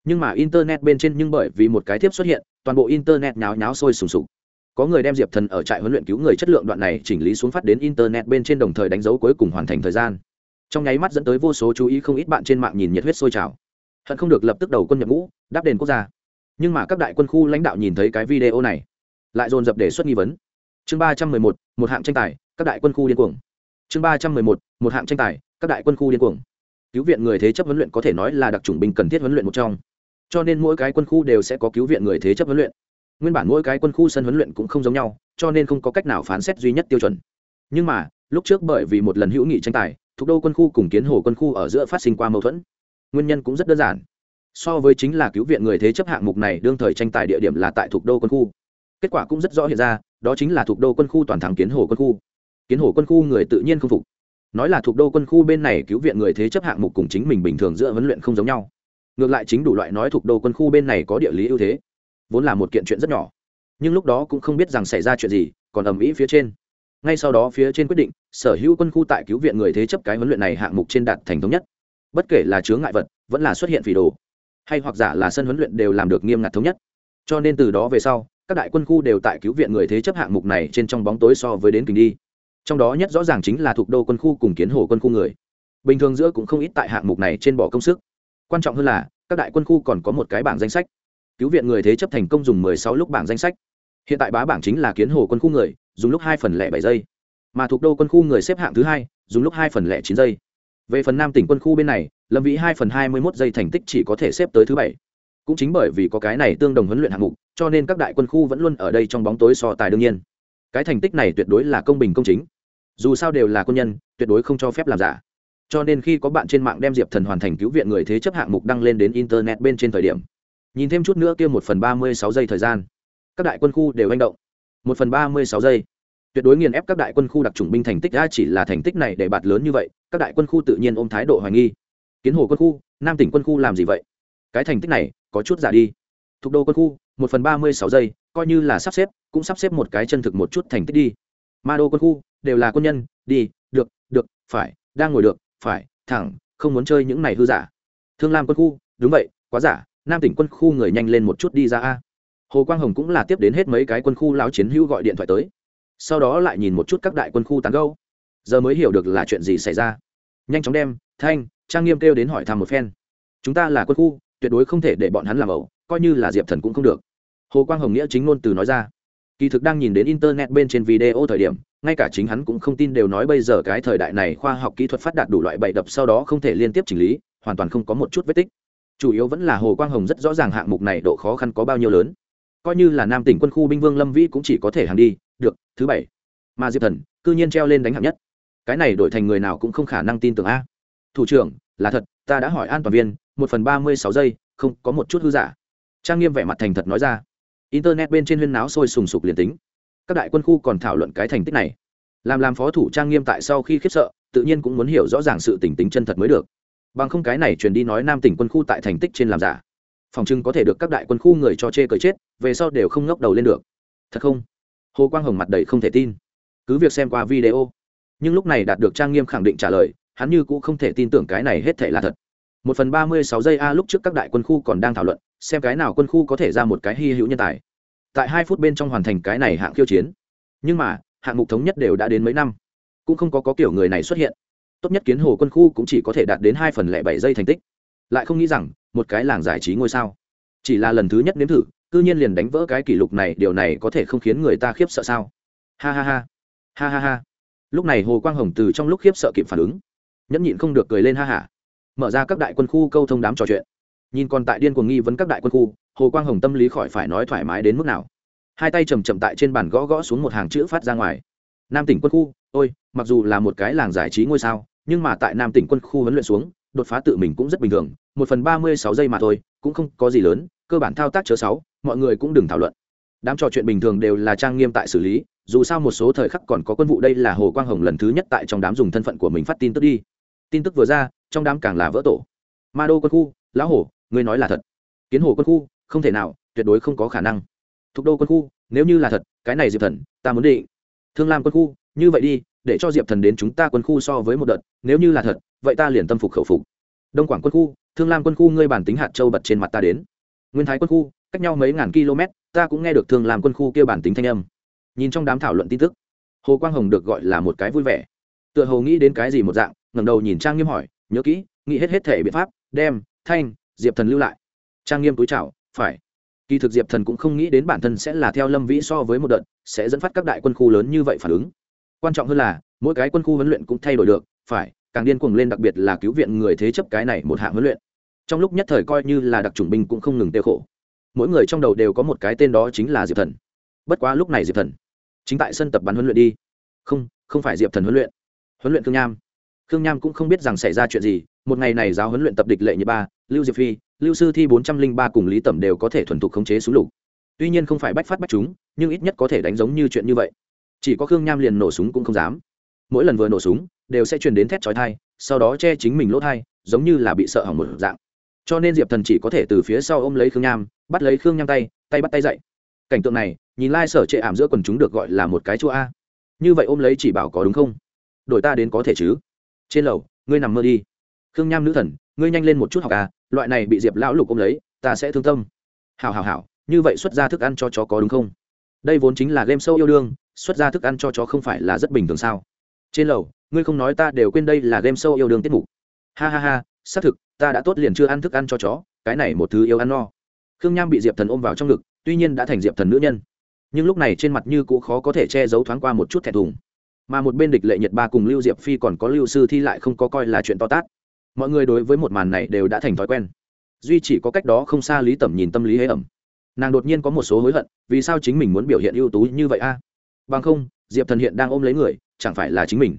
Nhưng mà internet bên trên nhưng bởi vì một cái tiếp xuất hiện, toàn bộ internet nháo nháo sôi sùng sục. Có người đem diệp thần ở trại huấn luyện cứu người chất lượng đoạn này chỉnh lý xuống phát đến internet bên trên đồng thời đánh dấu cuối cùng hoàn thành thời gian. Trong nháy mắt dẫn tới vô số chú ý không ít bạn trên mạng nhìn nhiệt huyết sôi trào. Hận không được lập tức đầu quân nhập ngũ, đáp đền quốc gia. Nhưng mà các đại quân khu lãnh đạo nhìn thấy cái video này, lại dồn dập đề xuất nghi vấn. Chương ba trăm mười một một hạng tranh tài, các đại quân khu điên cuồng. Chương ba trăm mười một một hạng tranh tài, các đại quân khu điên cuồng cứu viện người thế chấp huấn luyện có thể nói là đặc chủng binh cần thiết huấn luyện một trong. Cho nên mỗi cái quân khu đều sẽ có cứu viện người thế chấp huấn luyện. Nguyên bản mỗi cái quân khu sân huấn luyện cũng không giống nhau, cho nên không có cách nào phán xét duy nhất tiêu chuẩn. Nhưng mà, lúc trước bởi vì một lần hữu nghị tranh tài thuộc đô quân khu cùng kiến hồ quân khu ở giữa phát sinh qua mâu thuẫn. Nguyên nhân cũng rất đơn giản. So với chính là cứu viện người thế chấp hạng mục này, đương thời tranh tài địa điểm là tại thuộc đô quân khu. Kết quả cũng rất rõ hiện ra, đó chính là thuộc đô quân khu toàn thắng kiến hồ quân khu. Kiến hồ quân khu người tự nhiên không phục nói là thuộc đô quân khu bên này cứu viện người thế chấp hạng mục cùng chính mình bình thường giữa huấn luyện không giống nhau. Ngược lại chính đủ loại nói thuộc đô quân khu bên này có địa lý ưu thế, vốn là một kiện chuyện rất nhỏ. Nhưng lúc đó cũng không biết rằng xảy ra chuyện gì, còn ầm ĩ phía trên. Ngay sau đó phía trên quyết định, sở hữu quân khu tại cứu viện người thế chấp cái huấn luyện này hạng mục trên đạt thành thống nhất. Bất kể là chướng ngại vật, vẫn là xuất hiện phỉ đồ, hay hoặc giả là sân huấn luyện đều làm được nghiêm ngặt thống nhất. Cho nên từ đó về sau, các đại quân khu đều tại cứu viện người thế chấp hạng mục này trên trong bóng tối so với đến kình đi trong đó nhất rõ ràng chính là thuộc đô quân khu cùng kiến hồ quân khu người. Bình thường giữa cũng không ít tại hạng mục này trên bỏ công sức. Quan trọng hơn là, các đại quân khu còn có một cái bảng danh sách. Cứu viện người thế chấp thành công dùng mười sáu lúc bảng danh sách. Hiện tại bá bảng chính là kiến hồ quân khu người, dùng lúc hai phần lẻ bảy giây. Mà thuộc đô quân khu người xếp hạng thứ hai, dùng lúc hai phần lẻ chín giây. Về phần nam tỉnh quân khu bên này, lâm vĩ hai phần hai mươi mốt giây thành tích chỉ có thể xếp tới thứ bảy. Cũng chính bởi vì có cái này tương đồng huấn luyện hạng mục, cho nên các đại quân khu vẫn luôn ở đây trong bóng tối so tài đương nhiên. Cái thành tích này tuyệt đối là công bình công chính dù sao đều là quân nhân, tuyệt đối không cho phép làm giả. Cho nên khi có bạn trên mạng đem diệp thần hoàn thành cứu viện người thế chấp hạng mục đăng lên đến internet bên trên thời điểm, nhìn thêm chút nữa kia một phần ba mươi sáu giây thời gian, các đại quân khu đều manh động. Một phần ba mươi sáu giây. Tuyệt đối nghiền ép các đại quân khu đặc trùng binh thành tích đã chỉ là thành tích này để bạt lớn như vậy, các đại quân khu tự nhiên ôm thái độ hoài nghi. Kiến hồ quân khu, nam tỉnh quân khu làm gì vậy? Cái thành tích này, có chút giả đi. Thuộc đô quân khu, một phần ba mươi sáu giây, coi như là sắp xếp, cũng sắp xếp một cái chân thực một chút thành tích đi ma đô quân khu, đều là quân nhân, đi, được được, phải, đang ngồi được, phải, thẳng, không muốn chơi những này hư giả. Thương lam quân khu, đúng vậy, quá giả, nam tỉnh quân khu người nhanh lên một chút đi ra a. Hồ quang hồng cũng là tiếp đến hết mấy cái quân khu lao chiến hữu gọi điện thoại tới. Sau đó lại nhìn một chút các đại quân khu tán gâu giờ mới hiểu được là chuyện gì xảy ra. Nhanh chóng đem, thanh, trang nghiêm kêu đến hỏi thăm một phen. Chúng ta là quân khu, tuyệt đối không thể để bọn hắn làm ẩu, coi như là diệp thần cũng không được. Hồ quang hồng nghĩa chính ngôn từ nói ra kỳ thực đang nhìn đến internet bên trên video thời điểm, ngay cả chính hắn cũng không tin đều nói bây giờ cái thời đại này khoa học kỹ thuật phát đạt đủ loại bậy đập sau đó không thể liên tiếp chỉnh lý, hoàn toàn không có một chút vết tích. Chủ yếu vẫn là hồ quang hồng rất rõ ràng hạng mục này độ khó khăn có bao nhiêu lớn. Coi như là nam tỉnh quân khu binh vương lâm vĩ cũng chỉ có thể hàng đi, được, thứ bảy. Mà diệp thần, cư nhiên treo lên đánh hạng nhất. Cái này đổi thành người nào cũng không khả năng tin tưởng a. Thủ trưởng, là thật, ta đã hỏi an toàn viên, một phần ba mươi sáu giây, không, có một chút hư giả. Trang nghiêm vẻ mặt thành thật nói ra internet bên trên huyên náo sôi sùng sục liền tính. Các đại quân khu còn thảo luận cái thành tích này. Làm làm phó thủ trang nghiêm tại sau khi khiếp sợ, tự nhiên cũng muốn hiểu rõ ràng sự tỉnh tính chân thật mới được. Bằng không cái này truyền đi nói nam tỉnh quân khu tại thành tích trên làm giả. Phòng trưng có thể được các đại quân khu người cho chê cờ chết, về sau đều không ngóc đầu lên được. Thật không? Hồ quang hồng mặt đầy không thể tin. Cứ việc xem qua video, nhưng lúc này đạt được trang nghiêm khẳng định trả lời, hắn như cũng không thể tin tưởng cái này hết thể là thật. Một phần ba mươi sáu giây a lúc trước các đại quân khu còn đang thảo luận xem cái nào quân khu có thể ra một cái hy hữu nhân tài. Tại hai phút bên trong hoàn thành cái này hạng khiêu chiến. Nhưng mà hạng mục thống nhất đều đã đến mấy năm. Cũng không có, có kiểu người này xuất hiện. Tốt nhất kiến hồ quân khu cũng chỉ có thể đạt đến hai phần lẻ bảy giây thành tích. Lại không nghĩ rằng một cái làng giải trí ngôi sao. Chỉ là lần thứ nhất nếm thử cư nhiên liền đánh vỡ cái kỷ lục này điều này có thể không khiến người ta khiếp sợ sao? Ha ha ha. Ha ha ha. Lúc này hồ quang hồng từ trong lúc khiếp sợ kịp phản ứng. Nhẫn nhịn không được cười lên ha hả mở ra các đại quân khu câu thông đám trò chuyện nhìn còn tại điên cuồng nghi vấn các đại quân khu, hồ quang hồng tâm lý khỏi phải nói thoải mái đến mức nào. Hai tay chầm chậm tại trên bàn gõ gõ xuống một hàng chữ phát ra ngoài. Nam tỉnh quân khu, ôi, mặc dù là một cái làng giải trí ngôi sao, nhưng mà tại nam tỉnh quân khu huấn luyện xuống, đột phá tự mình cũng rất bình thường, một phần ba mươi sáu giây mà thôi, cũng không có gì lớn, cơ bản thao tác chớ sáu, mọi người cũng đừng thảo luận. Đám trò chuyện bình thường đều là trang nghiêm tại xử lý, dù sao một số thời khắc còn có quân vụ đây là hồ quang hồng lần thứ nhất tại trong đám dùng thân phận của mình phát tin tức đi. Tin tức vừa ra, trong đám càng là vỡ tổ. Ma đô quân khu, lão hổ ngươi nói là thật. Kiến hồ quân khu, không thể nào, tuyệt đối không có khả năng. Thục đô quân khu, nếu như là thật, cái này diệp thần, ta muốn định. Thương lam quân khu, như vậy đi, để cho diệp thần đến chúng ta quân khu so với một đợt, nếu như là thật, vậy ta liền tâm phục khẩu phục. Đông quảng quân khu, thương lam quân khu ngươi bản tính hạt châu bật trên mặt ta đến. Nguyên thái quân khu, cách nhau mấy ngàn km, ta cũng nghe được thương lam quân khu kêu bản tính thanh âm. Nhìn trong đám thảo luận tin tức, hồ quang hồng được gọi là một cái vui vẻ. Tựa hồ nghĩ đến cái gì một dạng, ngẩng đầu nhìn trang nghiêm hỏi, nhớ kỹ, nghĩ hết hết thể biện pháp, đem, thanh diệp thần lưu lại. Trang nghiêm túi chào phải. Kỳ thực diệp thần cũng không nghĩ đến bản thân sẽ là theo lâm vĩ so với một đợt, sẽ dẫn phát các đại quân khu lớn như vậy phản ứng. Quan trọng hơn là, mỗi cái quân khu huấn luyện cũng thay đổi được, phải. Càng điên cuồng lên đặc biệt là cứu viện người thế chấp cái này một hạng huấn luyện. Trong lúc nhất thời coi như là đặc chủng binh cũng không ngừng tiêu khổ. Mỗi người trong đầu đều có một cái tên đó chính là diệp thần. Bất quá lúc này diệp thần chính tại sân tập bắn huấn luyện đi. Không không phải diệp thần huấn luyện. Huấn luyện khương nham. Khương nham cũng không biết rằng xảy ra chuyện gì một ngày này giáo huấn luyện tập địch lệ như ba, lưu diệp phi, lưu sư thi bốn trăm linh ba cùng lý tẩm đều có thể thuần thục khống chế súng lục. Tuy nhiên không phải bách phát bách chúng, nhưng ít nhất có thể đánh giống như chuyện như vậy. Chỉ có khương nham liền nổ súng cũng không dám. Mỗi lần vừa nổ súng, đều sẽ truyền đến thét trói thai sau đó che chính mình lỗ thai giống như là bị sợ hỏng một dạng. Cho nên diệp thần chỉ có thể từ phía sau ôm lấy khương nham, bắt lấy khương nham tay tay bắt tay dậy. Cảnh tượng này, nhìn lai、like、sở trệ ảm giữa quần chúng được gọi là một cái chua a. Như vậy ôm lấy chỉ bảo có đúng không? Đổi ta đến có thể chứ? Trên lầu, ngươi nằm mơ đi khương nham nữ thần, ngươi nhanh lên một chút học à loại này bị diệp lão lục ôm lấy, ta sẽ thương tâm. Hào hào hào như vậy xuất ra thức ăn cho chó có đúng không? Đây vốn chính là game sâu yêu đương, xuất ra thức ăn cho chó không phải là rất bình thường sao? Trên lầu, ngươi không nói ta đều quên đây là game sâu yêu đương tiết mục. Ha ha ha, xác thực, ta đã tốt liền chưa ăn thức ăn cho chó, cái này một thứ yêu ăn no. Khương nham bị diệp thần ôm vào trong ngực, tuy nhiên đã thành diệp thần nữ nhân. Nhưng lúc này trên mặt như cũ khó có thể che giấu thoáng qua một chút thẹn thùng. Mà một bên địch lệ nhật ba cùng lưu diệp phi còn có lưu sư thi lại không có coi là chuyện to tát mọi người đối với một màn này đều đã thành thói quen. Duy chỉ có cách đó không xa lý tẩm nhìn tâm lý hế ẩm. Nàng đột nhiên có một số hối hận, vì sao chính mình muốn biểu hiện ưu tú như vậy a? Bằng không, diệp thần hiện đang ôm lấy người, chẳng phải là chính mình.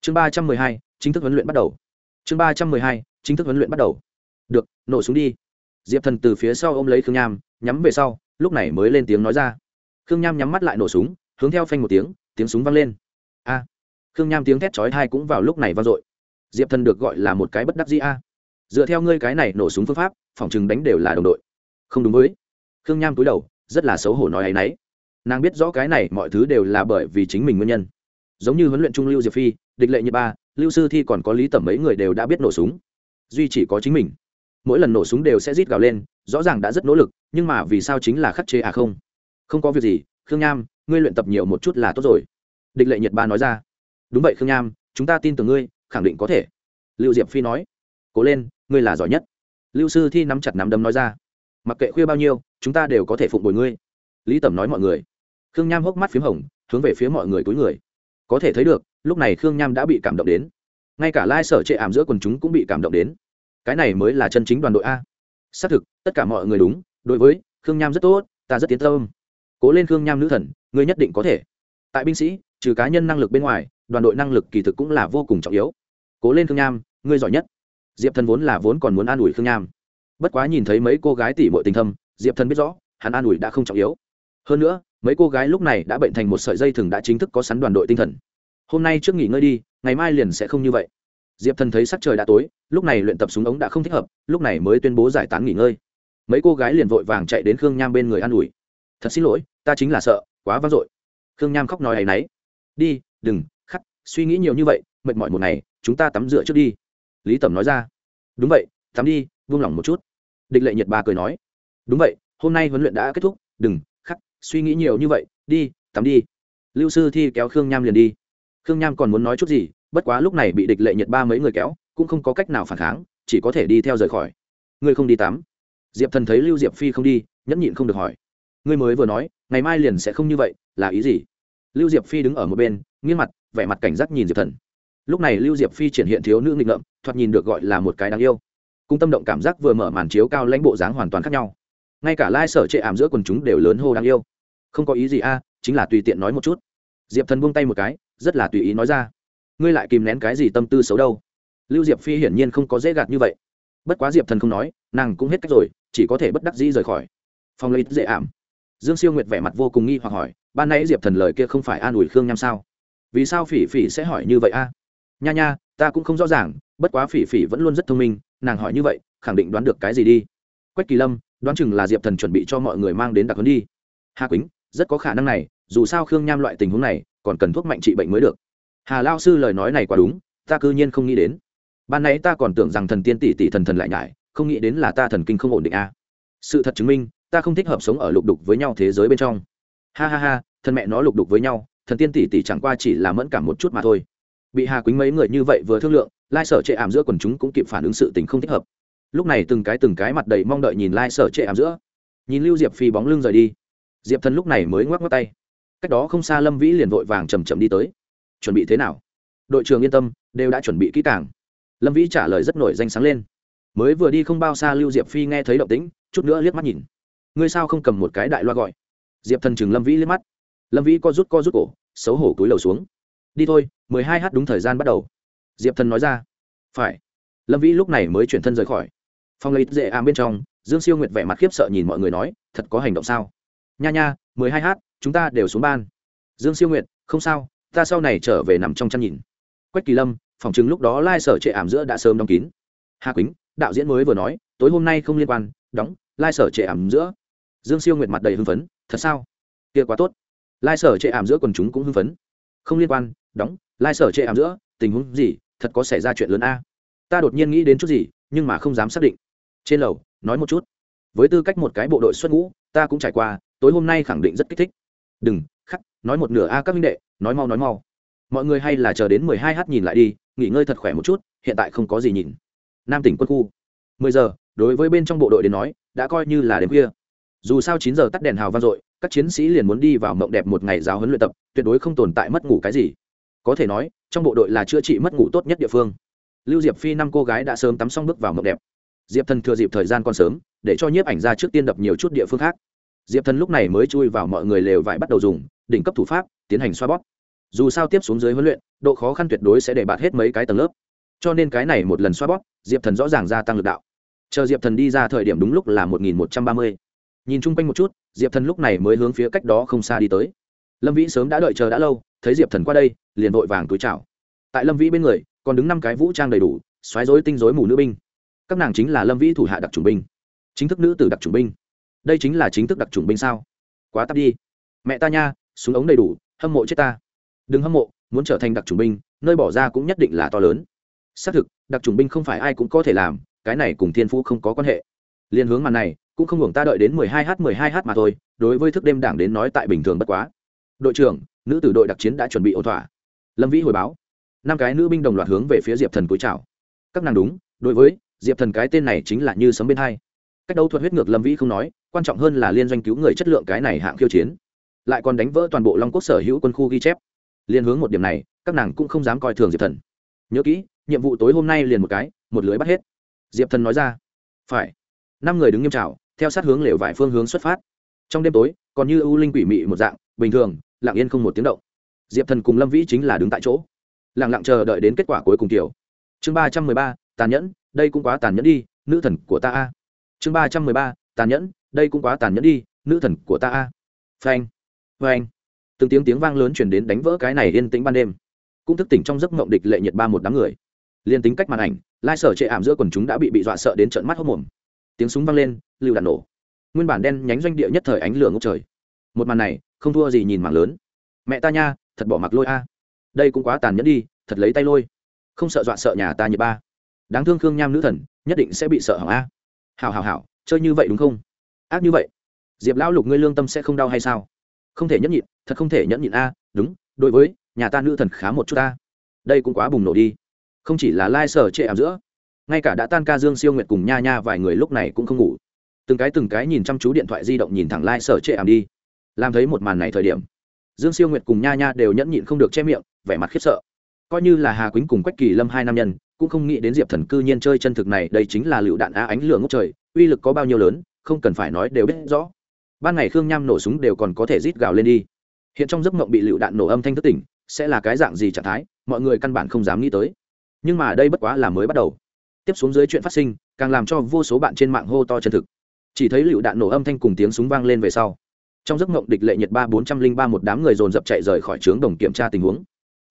Chương ba trăm mười hai, chính thức huấn luyện bắt đầu. Chương ba trăm mười hai, chính thức huấn luyện bắt đầu. Được, nổ súng đi. Diệp thần từ phía sau ôm lấy khương nham, nhắm về sau, lúc này mới lên tiếng nói ra. Khương nham nhắm mắt lại nổ súng, hướng theo phanh một tiếng tiếng súng vang lên. A! Khương nham tiếng thét chói thai cũng vào lúc này vang dội diệp thần được gọi là một cái bất đắc dĩ a. Dựa theo ngươi cái này nổ súng phương pháp, phòng chừng đánh đều là đồng đội. Không đúng với. Khương nham cúi đầu, rất là xấu hổ nói ấ y n ấ y nàng biết rõ cái này mọi thứ đều là bởi vì chính mình nguyên nhân. Giống như huấn luyện trung lưu diệp phi, địch lệ nhật ba, lưu sư thi còn có lý tẩm mấy người đều đã biết nổ súng. Duy chỉ có chính mình. Mỗi lần nổ súng đều sẽ rít gào lên, rõ ràng đã rất nỗ lực, nhưng mà vì sao chính là khắc chế à không? Không có việc gì, khương nham, ngươi luyện tập nhiều một chút là tốt rồi. Địch lệ nhật ba nói ra. Đúng vậy khương nham, chúng ta tin tưởng ngươi khẳng định có thể. Lưu diệp phi nói. Cố lên, ngươi là giỏi nhất. Lưu sư thi nắm chặt nắm đấm nói ra. Mặc kệ khuya bao nhiêu, chúng ta đều có thể phụng bồi ngươi. Lý tẩm nói mọi người. Khương nham hốc mắt p h í m hồng, hướng về phía mọi người túi người. Có thể thấy được, lúc này khương nham đã bị cảm động đến. Ngay cả lai sở trệ ảm giữa quần chúng cũng bị cảm động đến. Cái này mới là chân chính đoàn đội a. Xác thực, tất cả mọi người đúng, đối với khương nham rất tốt, ta rất tiến tâm. Cố lên khương nham nữ thần, ngươi nhất định có thể. Tại binh sĩ, trừ cá nhân năng lực bên ngoài đoàn đội năng lực kỳ thực cũng là vô cùng trọng yếu. Cố lên khương nham, ngươi giỏi nhất. Diệp thần vốn là vốn còn muốn an ủi khương nham. Bất quá nhìn thấy mấy cô gái tỉ mọi tình thâm, diệp thần biết rõ, hắn an ủi đã không trọng yếu. Hơn nữa, mấy cô gái lúc này đã bệnh thành một sợi dây thừng đã chính thức có sắn đoàn đội tinh thần. Hôm nay trước nghỉ ngơi đi, ngày mai liền sẽ không như vậy. Diệp thần thấy sắc trời đã tối, lúc này luyện tập súng ống đã không thích hợp, lúc này mới tuyên bố giải tán nghỉ ngơi. Mấy cô gái liền vội vàng chạy đến khương nham bên người an ủi. Thật xin lỗi, ta chính là sợ, quá vang dội. Khương nham khóc nói ấ y n ấ y đi, đừng suy nghĩ nhiều như vậy, mệt mỏi một ngày, chúng ta tắm rửa trước đi. Lý tẩm nói ra. Đúng vậy, tắm đi vung lòng một chút. Địch lệ nhiệt ba cười nói. Đúng vậy, hôm nay huấn luyện đã kết thúc. Đừng, khắc, suy nghĩ nhiều như vậy, đi, tắm đi. Lưu sư thi kéo khương nham liền đi. Khương nham còn muốn nói chút gì, bất quá lúc này bị địch lệ nhiệt ba mấy người kéo, cũng không có cách nào phản kháng, chỉ có thể đi theo rời khỏi. Ngươi không đi tắm. Diệp thần thấy lưu diệp phi không đi, nhẫn nhịn không được hỏi. Ngươi mới vừa nói, ngày mai liền sẽ không như vậy, là ý gì? Lưu diệp phi đứng ở một bên, nghiêng mặt vẻ mặt cảnh giác nhìn diệp thần. Lúc này lưu diệp phi triển hiện thiếu nữ nghịch ngợm, thoạt nhìn được gọi là một cái đáng yêu. Cung tâm động cảm giác vừa mở màn chiếu cao lãnh bộ dáng hoàn toàn khác nhau. Ngay cả lai、like、sở trệ ảm giữa quần chúng đều lớn hô đáng yêu. Không có ý gì a, chính là tùy tiện nói một chút. Diệp thần buông tay một cái, rất là tùy ý nói ra. Ngươi lại kìm nén cái gì tâm tư xấu đâu? Lưu diệp phi hiển nhiên không có dễ gạt như vậy. Bất quá diệp thần không nói, nàng cũng hết cách rồi, chỉ có thể bất đắc dĩ rời khỏi. Phong lấy dễ ảm. Dương siêu nguyệt vẻ mặt vô cùng nghi hoặc hỏi, ban nãy diệp thần lời kia không phải an ủi khương nham sao? Vì sao phỉ phỉ sẽ hỏi như vậy a? Nha nha, ta cũng không rõ ràng, bất quá phỉ phỉ vẫn luôn rất thông minh, nàng hỏi như vậy, khẳng định đoán được cái gì đi. Quách kỳ lâm, đoán chừng là diệp thần chuẩn bị cho mọi người mang đến đặc huấn đi. Hà quýnh, rất có khả năng này, dù sao khương nham loại tình huống này, còn cần thuốc mạnh trị bệnh mới được. Hà lao sư lời nói này quá đúng, ta cư nhiên không nghĩ đến. Ban nãy ta còn tưởng rằng thần tiên tỷ tỷ thần thần lại nhải, không nghĩ đến là ta thần kinh không ổn định a. Sự thật chứng minh, ta không thích hợp sống ở lục đục với nhau thế giới bên trong. Ha ha ha thân mẹ nó lục đục với nhau thần tiên tỷ tỷ chẳng qua chỉ là mẫn cảm một chút mà thôi. Bị hà quýnh mấy người như vậy vừa thương lượng, lai sở trệ ảm giữa quần chúng cũng kịp phản ứng sự tình không thích hợp. Lúc này từng cái từng cái mặt đầy mong đợi nhìn lai sở trệ ảm giữa. Nhìn lưu diệp phi bóng lưng rời đi, diệp thần lúc này mới ngoắc ngoắc tay. Cách đó không xa lâm vĩ liền vội vàng chầm chậm đi tới. Chuẩn bị thế nào? Đội trưởng yên tâm, đều đã chuẩn bị kỹ càng. Lâm vĩ trả lời rất nổi danh sáng lên. Mới vừa đi không bao xa lưu diệp phi nghe thấy động tĩnh, chút nữa liếc mắt nhìn. Ngươi sao không cầm một cái đại loa gọi? Diệp thần chừng lâm vĩ liếc mắt lâm vĩ co rút co rút cổ, xấu hổ túi lầu xuống. Đi thôi, mười hai h đúng thời gian bắt đầu. Diệp thần nói ra. Phải. Lâm vĩ lúc này mới chuyển thân rời khỏi. Phong lấy dễ ám bên trong, dương siêu nguyệt vẻ mặt khiếp sợ nhìn mọi người nói, thật có hành động sao? Nha nha, mười hai h chúng ta đều xuống ban. Dương siêu nguyệt, không sao, ta sau này trở về nằm trong chăn nhìn. Quách kỳ lâm, phòng chứng lúc đó lai、like、sở trệ ảm giữa đã sớm đóng kín. Hà quýnh, đạo diễn mới vừa nói, tối hôm nay không liên quan, đóng, lai、like、sở trệ ảm giữa. Dương siêu nguyệt mặt đầy hưng phấn, thật sao? Kia quá tốt. Lai sở trệ ảm giữa quần chúng cũng hưng phấn. Không liên quan, đóng, lai sở trệ ảm giữa, tình huống gì, thật có xảy ra chuyện lớn a? Ta đột nhiên nghĩ đến chút gì, nhưng mà không dám xác định. Trên lầu, nói một chút. Với tư cách một cái bộ đội xuất ngũ, ta cũng trải qua, tối hôm nay khẳng định rất kích thích. Đừng, khắc, nói một nửa a các minh đệ, nói mau nói mau. Mọi người hay là chờ đến mười hai h nhìn lại đi, nghỉ ngơi thật khỏe một chút, hiện tại không có gì nhìn. Nam tỉnh quân khu. mười giờ, đối với bên trong bộ đội đến nói, đã coi như là đêm khuya. Dù sao chín giờ tắt đèn hào vang dội các chiến sĩ liền muốn đi vào mộng đẹp một ngày giáo huấn luyện tập, tuyệt đối không tồn tại mất ngủ cái gì. Có thể nói, trong bộ đội là chữa trị mất ngủ tốt nhất địa phương. Lưu diệp phi năm cô gái đã sớm tắm xong bước vào mộng đẹp. Diệp thần thừa dịp thời gian còn sớm, để cho nhiếp ảnh ra trước tiên đập nhiều chút địa phương khác. Diệp thần lúc này mới chui vào mọi người lều vải bắt đầu dùng, đỉnh cấp thủ pháp, tiến hành xoa bóp. Dù sao tiếp xuống dưới huấn luyện, độ khó khăn tuyệt đối sẽ để bạt hết mấy cái tầng lớp. Cho nên cái này một lần xoa bóp, diệp thần rõ ràng gia tăng lực đạo. Chờ diệp thần đi ra thời điểm đúng lúc là một nghìn một trăm ba mươi. Nhìn chung quanh một chút diệp thần lúc này mới hướng phía cách đó không xa đi tới. Lâm vĩ sớm đã đợi chờ đã lâu, thấy diệp thần qua đây, liền vội vàng túi chào. Tại lâm vĩ bên người, còn đứng năm cái vũ trang đầy đủ, xoáy rối tinh rối mù nữ binh. Các nàng chính là lâm vĩ thủ hạ đặc chủng binh. Chính thức nữ tử đặc chủng binh. Đây chính là chính thức đặc chủng binh sao? Quá tắt đi. Mẹ ta nha, súng ống đầy đủ, hâm mộ chết ta. Đừng hâm mộ, muốn trở thành đặc chủng binh, nơi bỏ ra cũng nhất định là to lớn. Xác thực, đặc chủng binh không phải ai cũng có thể làm, cái này cùng thiên phú không có quan hệ liên hướng màn này, cũng không hưởng ta đợi đến 12 h 12 h mà thôi, đối với thức đêm đảng đến nói tại bình thường bất quá. Đội trưởng, nữ tử đội đặc chiến đã chuẩn bị ổn thỏa. Lâm vĩ hồi báo. Năm cái nữ binh đồng loạt hướng về phía diệp thần cúi chào. Các nàng đúng, đối với diệp thần cái tên này chính là như sấm bên hai. Cách đấu thuật huyết ngược lâm vĩ không nói, quan trọng hơn là liên doanh cứu người chất lượng cái này hạng khiêu chiến. Lại còn đánh vỡ toàn bộ long quốc sở hữu quân khu ghi chép. Liên hướng một điểm này, các nàng cũng không dám coi thường diệp thần. Nhớ kỹ, nhiệm vụ tối hôm nay liền một cái, một lưới bắt hết. Diệp thần nói ra. Phải năm người đứng nghiêm trào, theo sát hướng lều vải phương hướng xuất phát. Trong đêm tối, còn như ưu linh quỷ mị một dạng, bình thường, lặng yên không một tiếng động. Diệp thần cùng lâm vĩ chính là đứng tại chỗ, lặng lặng chờ đợi đến kết quả cuối cùng kiểu chương ba trăm mười ba, tàn nhẫn, đây cũng quá tàn nhẫn đi, nữ thần của ta a. Chương ba trăm mười ba, tàn nhẫn, đây cũng quá tàn nhẫn đi, nữ thần của ta a. Phanh phanh. Từng tiếng tiếng vang lớn chuyển đến đánh vỡ cái này yên tĩnh ban đêm. Cũng thức tỉnh trong giấc mộng địch lệ nhiệt ba một đám người. Liên tính cách màn ảnh, lai sở chệ ảm giữa quần chúng đã bị bị dọa sợ đến trận mắt hốc mồm tiếng súng vang lên lựu đạn nổ. Nguyên bản đen nhánh doanh địa nhất thời ánh lửa ngốc trời. Một màn này, không thua gì nhìn mảng lớn. Mẹ ta nha, thật bỏ mặc lôi a. Đây cũng quá tàn nhẫn đi, thật lấy tay lôi. Không sợ dọa sợ nhà ta như ba. Đáng thương khương nham nữ thần, nhất định sẽ bị sợ hỏng a. Hào hào hào chơi như vậy đúng không? Ác như vậy. Diệp lão lục ngươi lương tâm sẽ không đau hay sao? Không thể nhẫn nhịn, thật không thể nhẫn nhịn a, đúng, đối với, nhà ta nữ thần khá một chút ta đây cũng quá bùng nổ đi. Không chỉ là lai sở trệ ảm giữa ngay cả đã tan ca dương siêu nguyệt cùng nha nha vài người lúc này cũng không ngủ. Từng cái từng cái nhìn chăm chú điện thoại di động nhìn thẳng lai、like、sở sở trệ ảm đi. Làm thấy một màn này thời điểm, dương siêu nguyệt cùng nha nha đều nhẫn nhịn không được che miệng, vẻ mặt khiếp sợ. Coi như là hà quýnh cùng quách kỳ lâm hai nam nhân, cũng không nghĩ đến diệp thần cư nhiên chơi chân thực này, đây chính là lựu đạn á ánh lửa ngốc trời, uy lực có bao nhiêu lớn, không cần phải nói đều biết rõ. Ban ngày khương nham nổ súng đều còn có thể rít gào lên đi. Hiện trong giấc mộng bị lựu đạn nổ âm thanh thất tỉnh, sẽ là cái dạng gì trạng thái, mọi người căn bản không dám nghĩ tới. Nhưng mà đây bất quá là mới bắt đầu tiếp xuống dưới chuyện phát sinh, càng làm cho vô số bạn trên mạng hô to chân thực. Chỉ thấy lựu đạn nổ âm thanh cùng tiếng súng vang lên về sau. Trong giấc mộng địch lệ nhiệt ba bốn trăm linh ba một đám người dồn dập chạy rời khỏi trướng đồng kiểm tra tình huống.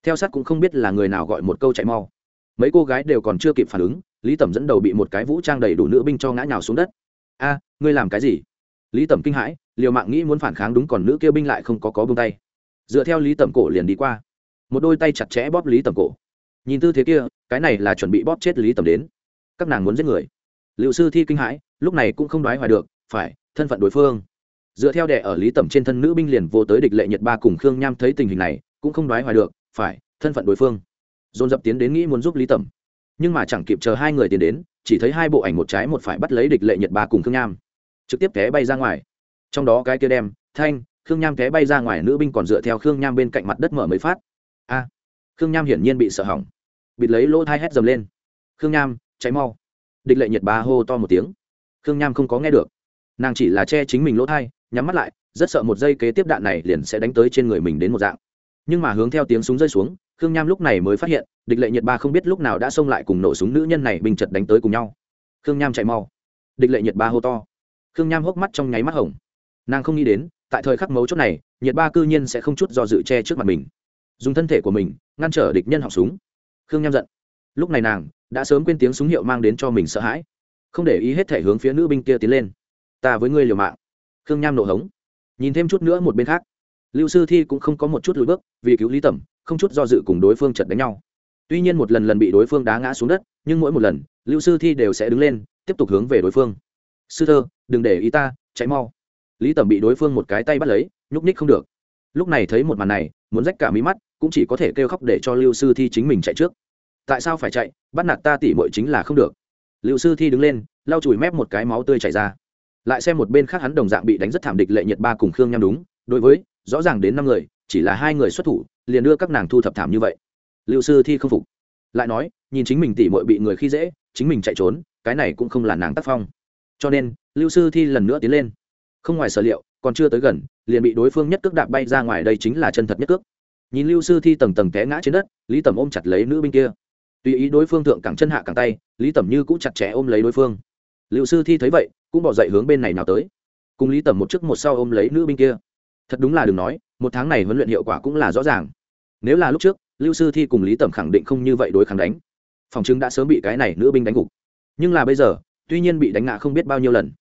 Theo sát cũng không biết là người nào gọi một câu chạy mau. Mấy cô gái đều còn chưa kịp phản ứng, lý tẩm dẫn đầu bị một cái vũ trang đầy đủ nữ binh cho ngã nhào xuống đất. A, ngươi làm cái gì? Lý tẩm kinh hãi, liều mạng nghĩ muốn phản kháng đúng còn nữ kêu binh lại không có có bông tay. Dựa theo lý tẩm cổ liền đi qua. Một đôi tay chặt chẽ bóp lý tẩm cổ. Nhìn tư thế kia, cái này là chuẩn bị bóp chết lý tẩm đến các nàng muốn giết người. Liệu sư thi kinh hãi, lúc này cũng không đoái hoài được, phải, thân phận đối phương. Dựa theo đệ ở lý tẩm trên thân nữ binh liền vô tới địch lệ nhật ba cùng khương nham thấy tình hình này, cũng không đoái hoài được, phải, thân phận đối phương. Dồn dập tiến đến nghĩ muốn giúp lý tẩm. Nhưng mà chẳng kịp chờ hai người tiến đến, chỉ thấy hai bộ ảnh một trái một phải bắt lấy địch lệ nhật ba cùng khương nham. Trực tiếp té bay ra ngoài. Trong đó cái kia đem, thanh, khương nham té bay ra ngoài, nữ binh còn dựa theo khương nham bên cạnh mặt đất mở mới phát. A! Khương nham hiển nhiên bị sợ hỏng. Bịt lấy lỗ thai hét dầm lên. Khương nham cháy mau. Địch lệ nhật ba hô to một tiếng. Khương nham không có nghe được. Nàng chỉ là che chính mình lỗ thai, nhắm mắt lại, rất sợ một giây kế tiếp đạn này liền sẽ đánh tới trên người mình đến một dạng. Nhưng mà hướng theo tiếng súng rơi xuống, khương nham lúc này mới phát hiện, địch lệ nhiệt ba không biết lúc nào đã xông lại cùng nổ súng nữ nhân này bình chật đánh tới cùng nhau. Khương nham chạy mau. Địch lệ nhiệt ba hô to. Khương nham hốc mắt trong nháy mắt hồng. Nàng không nghĩ đến, tại thời khắc mấu chốt này, nhiệt ba cư nhiên sẽ không chút do dự che trước mặt mình. Dùng thân thể của mình, ngăn trở địch nhân họng súng. Khương nham giận lúc này nàng đã sớm quên tiếng súng hiệu mang đến cho mình sợ hãi. Không để ý hết thể hướng phía nữ binh kia tiến lên. Ta với ngươi liều mạng. Khương nham nổ hống. Nhìn thêm chút nữa một bên khác, lưu sư thi cũng không có một chút lùi bước, vì cứu lý tẩm, không chút do dự cùng đối phương chật đánh nhau. Tuy nhiên một lần lần bị đối phương đá ngã xuống đất, nhưng mỗi một lần, lưu sư thi đều sẽ đứng lên, tiếp tục hướng về đối phương. Sư thơ, đừng để ý ta, chạy mau. Lý tẩm bị đối phương một cái tay bắt lấy, nhúc ních không được. Lúc này thấy một màn này, muốn rách cả mí mắt, cũng chỉ có thể kêu khóc để cho lưu sư thi chính mình chạy trước tại sao phải chạy, bắt nạt ta tỉ mội chính là không được. Lưu sư thi đứng lên, lau chùi mép một cái máu tươi chảy ra. Lại xem một bên khác hắn đồng dạng bị đánh rất thảm địch lệ nhiệt ba cùng khương nham đúng, đối với, rõ ràng đến năm người, chỉ là hai người xuất thủ, liền đưa các nàng thu thập thảm như vậy. Liệu sư thi không phục. Lại nói, nhìn chính mình tỉ mội bị người khi dễ, chính mình chạy trốn, cái này cũng không là nàng tác phong. Cho nên, lưu sư thi lần nữa tiến lên. Không ngoài sở liệu, còn chưa tới gần, liền bị đối phương nhất cước đạp bay ra ngoài, đây chính là chân thật nhất cước. Nhìn lưu sư thi tầng tầng té ngã trên đất, lý Tầm ôm chặt lấy nữ binh kia tùy ý đối phương thượng cẳng chân hạ cẳng tay, lý tẩm như cũng chặt chẽ ôm lấy đối phương. Lưu sư thi thấy vậy, cũng bỏ dậy hướng bên này nào tới. Cùng lý tẩm một trước một sau ôm lấy nữ binh kia. Thật đúng là đừng nói, một tháng này huấn luyện hiệu quả cũng là rõ ràng. Nếu là lúc trước, lưu sư thi cùng lý tẩm khẳng định không như vậy đối kháng đánh. Phòng chứng đã sớm bị cái này nữ binh đánh gục. Nhưng là bây giờ, tuy nhiên bị đánh ngã không biết bao nhiêu lần.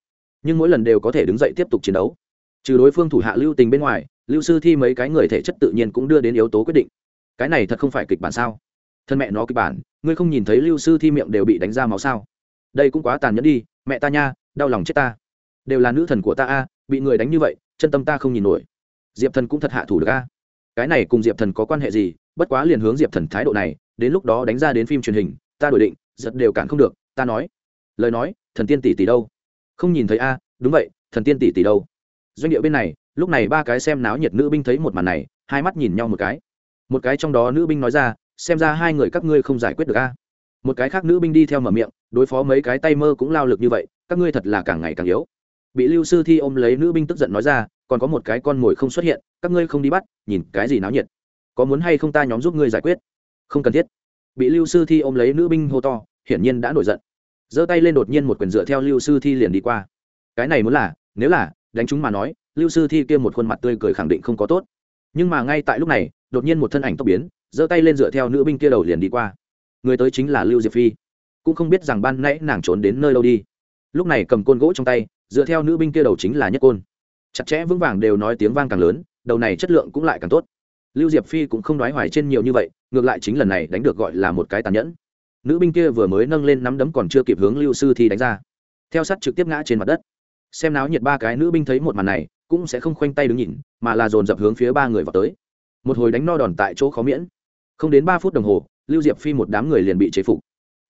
Nhưng mỗi lần đều có thể đứng dậy tiếp tục chiến đấu. Trừ đối phương thủ hạ lưu tình bên ngoài, lưu sư thi mấy cái người thể chất tự nhiên cũng đưa đến yếu tố quyết định. Cái này thật không phải kịch bản sao? Thân mẹ nó kịch bản, ngươi không nhìn thấy lưu sư thi miệng đều bị đánh ra máu sao? Đây cũng quá tàn nhẫn đi, mẹ ta nha, đau lòng chết ta. Đều là nữ thần của ta a, bị người đánh như vậy, chân tâm ta không nhìn nổi. Diệp thần cũng thật hạ thủ được a. Cái này cùng diệp thần có quan hệ gì? Bất quá liền hướng diệp thần thái độ này, đến lúc đó đánh ra đến phim truyền hình, ta đổi định, giật đều cản không được, ta nói. Lời nói, thần tiên tỷ tỷ đâu? Không nhìn thấy a, đúng vậy, thần tiên tỷ tỷ đâu? Doanh địa bên này, lúc này ba cái xem náo nhiệt nữ binh thấy một màn này, hai mắt nhìn nhau một cái. Một cái trong đó nữ binh nói ra xem ra hai người các ngươi không giải quyết được a. À? Một cái khác nữ binh đi theo mở miệng, đối phó mấy cái tay mơ cũng lao lực như vậy, các ngươi thật là càng ngày càng yếu. Bị lưu sư thi ôm lấy nữ binh tức giận nói ra, còn có một cái con mồi không xuất hiện, các ngươi không đi bắt, nhìn cái gì náo nhiệt. Có muốn hay không ta nhóm giúp ngươi giải quyết? Không cần thiết. Bị lưu sư thi ôm lấy nữ binh hô to, hiển nhiên đã nổi giận. Giơ tay lên đột nhiên một quyền dựa theo lưu sư thi liền đi qua. Cái này muốn là, nếu là, đánh chúng mà nói, lưu sư thi kia một khuôn mặt tươi cười khẳng định không có tốt. Nhưng mà ngay tại lúc này, đột nhiên một thân ảnh tốc biến giơ tay lên dựa theo nữ binh kia đầu liền đi qua. Người tới chính là lưu diệp phi. Cũng không biết rằng ban nãy nàng trốn đến nơi đâu đi. Lúc này cầm côn gỗ trong tay, dựa theo nữ binh kia đầu chính là nhất côn. Chặt chẽ vững vàng đều nói tiếng vang càng lớn, đầu này chất lượng cũng lại càng tốt. Lưu diệp phi cũng không nói hoài trên nhiều như vậy, ngược lại chính lần này đánh được gọi là một cái tàn nhẫn. Nữ binh kia vừa mới nâng lên nắm đấm còn chưa kịp hướng lưu sư thi đánh ra. Theo sát trực tiếp ngã trên mặt đất. Xem náo nhiệt ba cái nữ binh thấy một màn này, cũng sẽ không khoanh tay đứng nhìn, mà là dồn dập hướng phía ba người vào tới. Một hồi đánh no đòn tại chỗ khó miễn không đến ba phút đồng hồ, lưu diệp phi một đám người liền bị chế phục.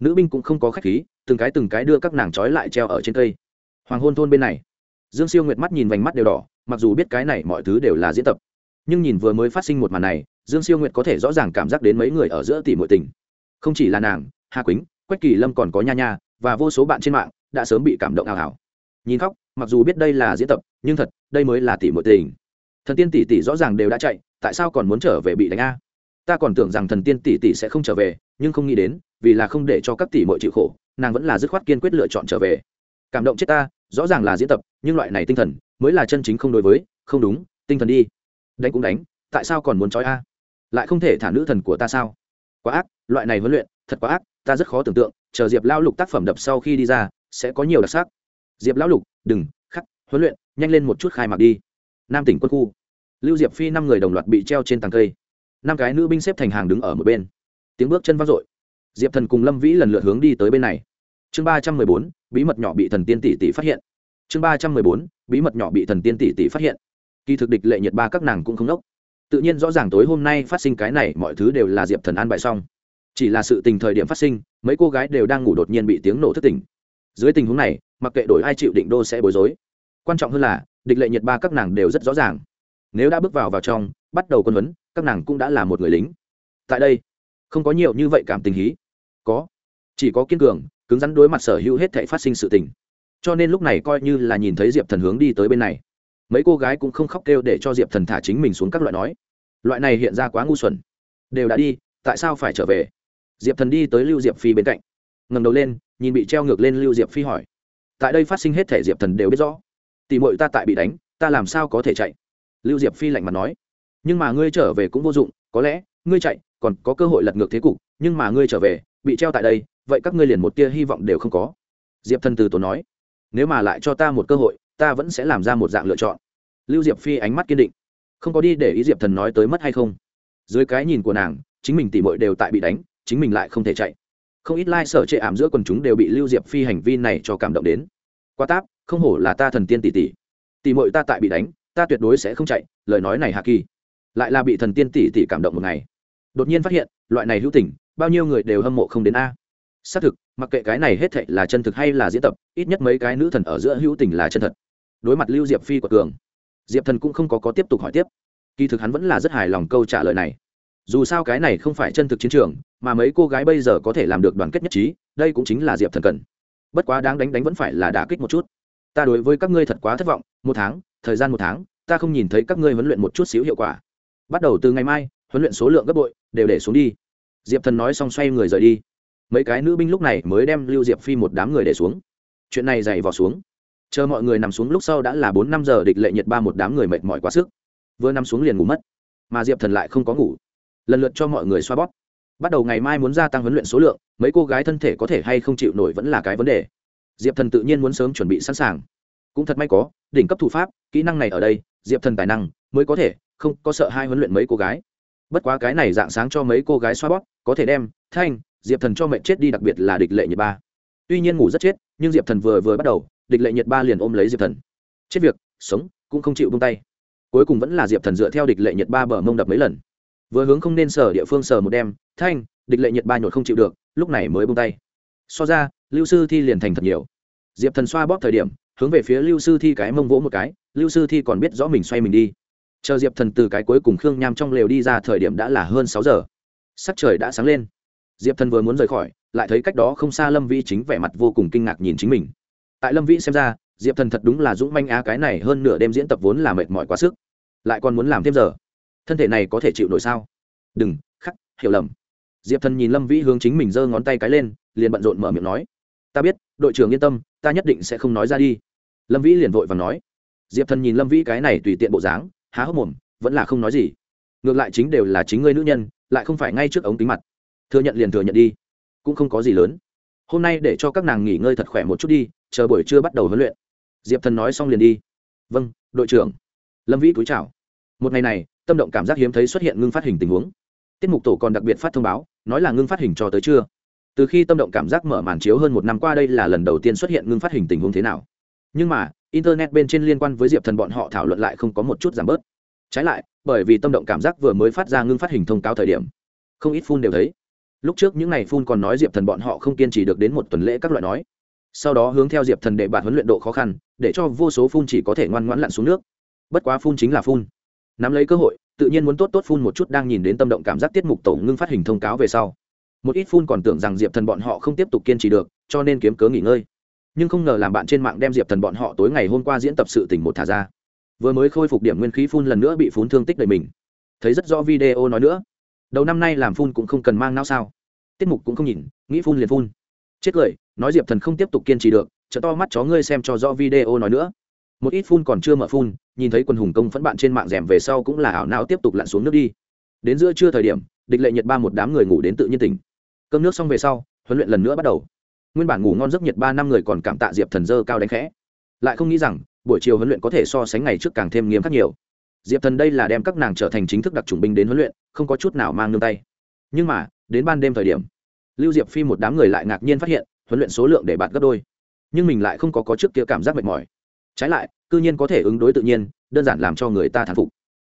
Nữ binh cũng không có khách khí, từng cái từng cái đưa các nàng trói lại treo ở trên cây. Hoàng hôn thôn bên này, dương siêu nguyệt mắt nhìn vành mắt đều đỏ, mặc dù biết cái này mọi thứ đều là diễn tập, nhưng nhìn vừa mới phát sinh một màn này, dương siêu nguyệt có thể rõ ràng cảm giác đến mấy người ở giữa tỷ mọi tình. Không chỉ là nàng, hà quýnh, quách kỳ lâm còn có nha nha, và vô số bạn trên mạng đã sớm bị cảm động ảo ảo nhìn khóc, mặc dù biết đây là diễn tập, nhưng thật, đây mới là tỷ mọi tình. Thần tiên tỷ tỷ rõ ràng đều đã chạy, tại sao còn muốn trở về bị đánh a? Ta còn tưởng rằng thần tiên tỷ tỷ sẽ không trở về, nhưng không nghĩ đến, vì là không để cho các tỷ mọi chịu khổ, nàng vẫn là dứt khoát kiên quyết lựa chọn trở về. Cảm động chết ta, rõ ràng là diễn tập, nhưng loại này tinh thần mới là chân chính không đối với, không đúng, tinh thần đi. Đánh cũng đánh, tại sao còn muốn trói a? Lại không thể thả nữ thần của ta sao? Quá ác, loại này huấn luyện, thật quá ác, ta rất khó tưởng tượng, chờ diệp lao lục tác phẩm đập sau khi đi ra, sẽ có nhiều đặc sắc. Diệp lão lục, đừng, khắc, huấn luyện, nhanh lên một chút khai mạc đi. Nam tỉnh quân khu. Lưu diệp phi năm người đồng loạt bị treo trên tàng cây năm cái nữ binh xếp thành hàng đứng ở một bên. Tiếng bước chân vang dội. Diệp thần cùng lâm vĩ lần lượt hướng đi tới bên này. Chương ba trăm mười bốn, bí mật nhỏ bị thần tiên tỷ tỷ phát hiện. Chương ba trăm mười bốn, bí mật nhỏ bị thần tiên tỷ tỷ phát hiện. Kỳ thực địch lệ nhiệt ba các nàng cũng không đốc. Tự nhiên rõ ràng tối hôm nay phát sinh cái này, mọi thứ đều là diệp thần an bài xong. Chỉ là sự tình thời điểm phát sinh, mấy cô gái đều đang ngủ đột nhiên bị tiếng nổ thất tỉnh. Dưới tình huống này, mặc kệ đổi ai chịu định đô sẽ bối rối. Quan trọng hơn là, địch lệ nhiệt ba các nàng đều rất rõ ràng. Nếu đã bước vào vào trong, bắt đầu quân huấn các nàng cũng đã là một người lính. Tại đây, không có nhiều như vậy cảm tình hí. Có. Chỉ có kiên cường, cứng rắn đối mặt sở hữu hết thể phát sinh sự tình. Cho nên lúc này coi như là nhìn thấy diệp thần hướng đi tới bên này. Mấy cô gái cũng không khóc kêu để cho diệp thần thả chính mình xuống các loại nói. Loại này hiện ra quá ngu xuẩn. Đều đã đi, tại sao phải trở về? Diệp thần đi tới lưu diệp phi bên cạnh. Ngầm đầu lên, nhìn bị treo ngược lên lưu diệp phi hỏi. Tại đây phát sinh hết thể diệp thần đều biết rõ. Tỉ mội ta tại bị đánh, ta làm sao có thể chạy? Lưu diệp phi lạnh mặt nói nhưng mà ngươi trở về cũng vô dụng, có lẽ, ngươi chạy, còn có cơ hội lật ngược thế cục, nhưng mà ngươi trở về, bị treo tại đây, vậy các ngươi liền một tia hy vọng đều không có. Diệp thần từ tốn nói, nếu mà lại cho ta một cơ hội, ta vẫn sẽ làm ra một dạng lựa chọn. Lưu diệp phi ánh mắt kiên định, không có đi để ý diệp thần nói tới mất hay không. Dưới cái nhìn của nàng, chính mình tỉ mội đều tại bị đánh, chính mình lại không thể chạy. Không ít lai、like、sở trệ ảm giữa quần chúng đều bị lưu diệp phi hành vi này cho cảm động đến. Qua táp, không hổ là ta thần tiên tỷ tỷ. Tỷ mội ta tại bị đánh, ta tuyệt đối sẽ không chạy, lời nói này hạ kỳ lại là bị thần tiên tỷ tỷ cảm động một ngày. Đột nhiên phát hiện, loại này hữu tình, bao nhiêu người đều hâm mộ không đến a. Xác thực, mặc kệ cái này hết thệ là chân thực hay là diễn tập, ít nhất mấy cái nữ thần ở giữa hữu tình là chân thật. Đối mặt lưu diệp phi của cường, diệp thần cũng không có có tiếp tục hỏi tiếp. Kỳ thực hắn vẫn là rất hài lòng câu trả lời này. Dù sao cái này không phải chân thực chiến trường, mà mấy cô gái bây giờ có thể làm được đoàn kết nhất trí, đây cũng chính là diệp thần cần. Bất quá đáng đánh đánh vẫn phải là đả kích một chút. Ta đối với các ngươi thật quá thất vọng, một tháng, thời gian một tháng, ta không nhìn thấy các ngươi huấn luyện một chút xíu hiệu quả bắt đầu từ ngày mai, huấn luyện số lượng gấp bội, đều để xuống đi. Diệp thần nói xong xoay người rời đi. Mấy cái nữ binh lúc này mới đem lưu diệp phi một đám người để xuống. Chuyện này dày vò xuống. Chờ mọi người nằm xuống lúc sau đã là bốn năm giờ, địch lệ nhiệt ba một đám người mệt mỏi quá sức. Vừa nằm xuống liền ngủ mất. Mà diệp thần lại không có ngủ. Lần lượt cho mọi người xoa bóp. Bắt đầu ngày mai muốn gia tăng huấn luyện số lượng, mấy cô gái thân thể có thể hay không chịu nổi vẫn là cái vấn đề. Diệp thần tự nhiên muốn sớm chuẩn bị sẵn sàng. Cũng thật may có đỉnh cấp thủ pháp, kỹ năng này ở đây, diệp thần tài năng mới có thể không có sợ hai huấn luyện mấy cô gái. Bất quá cái này dạng sáng cho mấy cô gái xoa bóp, có thể đem thanh, diệp thần cho mẹ chết đi, đặc biệt là địch lệ nhiệt ba. Tuy nhiên ngủ rất chết, nhưng diệp thần vừa vừa bắt đầu, địch lệ nhiệt ba liền ôm lấy diệp thần. Chết việc, sống, cũng không chịu bông tay. Cuối cùng vẫn là diệp thần dựa theo địch lệ nhiệt ba bờ mông đập mấy lần. Vừa hướng không nên sở địa phương sở một đem thanh, địch lệ nhiệt ba nhột không chịu được, lúc này mới bông tay. So ra, lưu sư thi liền thành thật nhiều. Diệp thần xoa bóp thời điểm, hướng về phía lưu sư thi cái mông vỗ một cái, lưu sư thi còn biết rõ mình xoay mình đi chờ diệp thần từ cái cuối cùng khương nham trong lều đi ra thời điểm đã là hơn sáu giờ. Sắc trời đã sáng lên. Diệp thần vừa muốn rời khỏi, lại thấy cách đó không xa lâm vĩ chính vẻ mặt vô cùng kinh ngạc nhìn chính mình. Tại lâm vĩ xem ra, diệp thần thật đúng là dũng manh á cái này hơn nửa đêm diễn tập vốn là mệt mỏi quá sức. Lại còn muốn làm thêm giờ. Thân thể này có thể chịu nổi sao? Đừng, khắc, hiểu lầm. Diệp thần nhìn lâm vĩ hướng chính mình giơ ngón tay cái lên, liền bận rộn mở miệng nói. Ta biết, đội trưởng yên tâm, ta nhất định sẽ không nói ra đi. Lâm vĩ liền vội và nói. Diệp thần nhìn lâm vĩ cái này tùy tiện bộ dáng há hốc mồm, vẫn là không nói gì. Ngược lại chính đều là chính ngươi nữ nhân, lại không phải ngay trước ống kính mặt. Thừa nhận liền thừa nhận đi, cũng không có gì lớn. Hôm nay để cho các nàng nghỉ ngơi thật khỏe một chút đi, chờ buổi trưa bắt đầu huấn luyện. Diệp thần nói xong liền đi. Vâng đội trưởng. Lâm vĩ cúi chào. Một ngày này, tâm động cảm giác hiếm thấy xuất hiện ngưng phát hình tình huống. Tiết mục tổ còn đặc biệt phát thông báo, nói là ngưng phát hình cho tới trưa. Từ khi tâm động cảm giác mở màn chiếu hơn một năm qua đây là lần đầu tiên xuất hiện ngưng phát hình tình huống thế nào. Nhưng mà internet bên trên liên quan với diệp thần bọn họ thảo luận lại không có một chút giảm bớt. Trái lại, bởi vì tâm động cảm giác vừa mới phát ra ngưng phát hình thông cáo thời điểm, không ít phun đều thấy. Lúc trước những n à y phun còn nói diệp thần bọn họ không kiên trì được đến một tuần lễ các loại nói. Sau đó hướng theo diệp thần để bạn huấn luyện độ khó khăn, để cho vô số phun chỉ có thể ngoan ngoãn lặn xuống nước. Bất quá phun chính là phun. Nắm lấy cơ hội, tự nhiên muốn tốt tốt phun một chút đang nhìn đến tâm động cảm giác tiết mục tổ ngưng phát hình thông cáo về sau. Một ít phun còn tưởng rằng diệp thần bọn họ không tiếp tục kiên trì được, cho nên kiếm cớ nghỉ ngơi nhưng không ngờ làm bạn trên mạng đem diệp thần bọn họ tối ngày hôm qua diễn tập sự tình một thả ra. Vừa mới khôi phục điểm nguyên khí phun lần nữa bị phun thương tích đầy mình. Thấy rất rõ video nói nữa. Đầu năm nay làm phun cũng không cần mang não sao. Tiết mục cũng không nhìn, nghĩ phun liền phun. Chết cười, nói diệp thần không tiếp tục kiên trì được chợ to mắt chó ngươi xem cho rõ video nói nữa. Một ít phun còn chưa mở phun, nhìn thấy quần hùng công phẫn bạn trên mạng rèm về sau cũng là ảo não tiếp tục lặn xuống nước đi. Đến giữa trưa thời điểm, địch lệ nhật ba một đám người ngủ đến tự nhiên tỉnh. Cơm nước xong về sau, huấn luyện lần nữa bắt đầu nguyên bản ngủ ngon giấc nhiệt ba năm người còn cảm tạ diệp thần dơ cao đánh khẽ lại không nghĩ rằng buổi chiều huấn luyện có thể so sánh ngày trước càng thêm nghiêm khắc nhiều diệp thần đây là đem các nàng trở thành chính thức đặc trùng binh đến huấn luyện không có chút nào mang nương tay nhưng mà đến ban đêm thời điểm lưu diệp phi một đám người lại ngạc nhiên phát hiện huấn luyện số lượng để bạt gấp đôi nhưng mình lại không có, có trước kia cảm giác mệt mỏi trái lại cư nhiên có thể ứng đối tự nhiên đơn giản làm cho người ta thán phục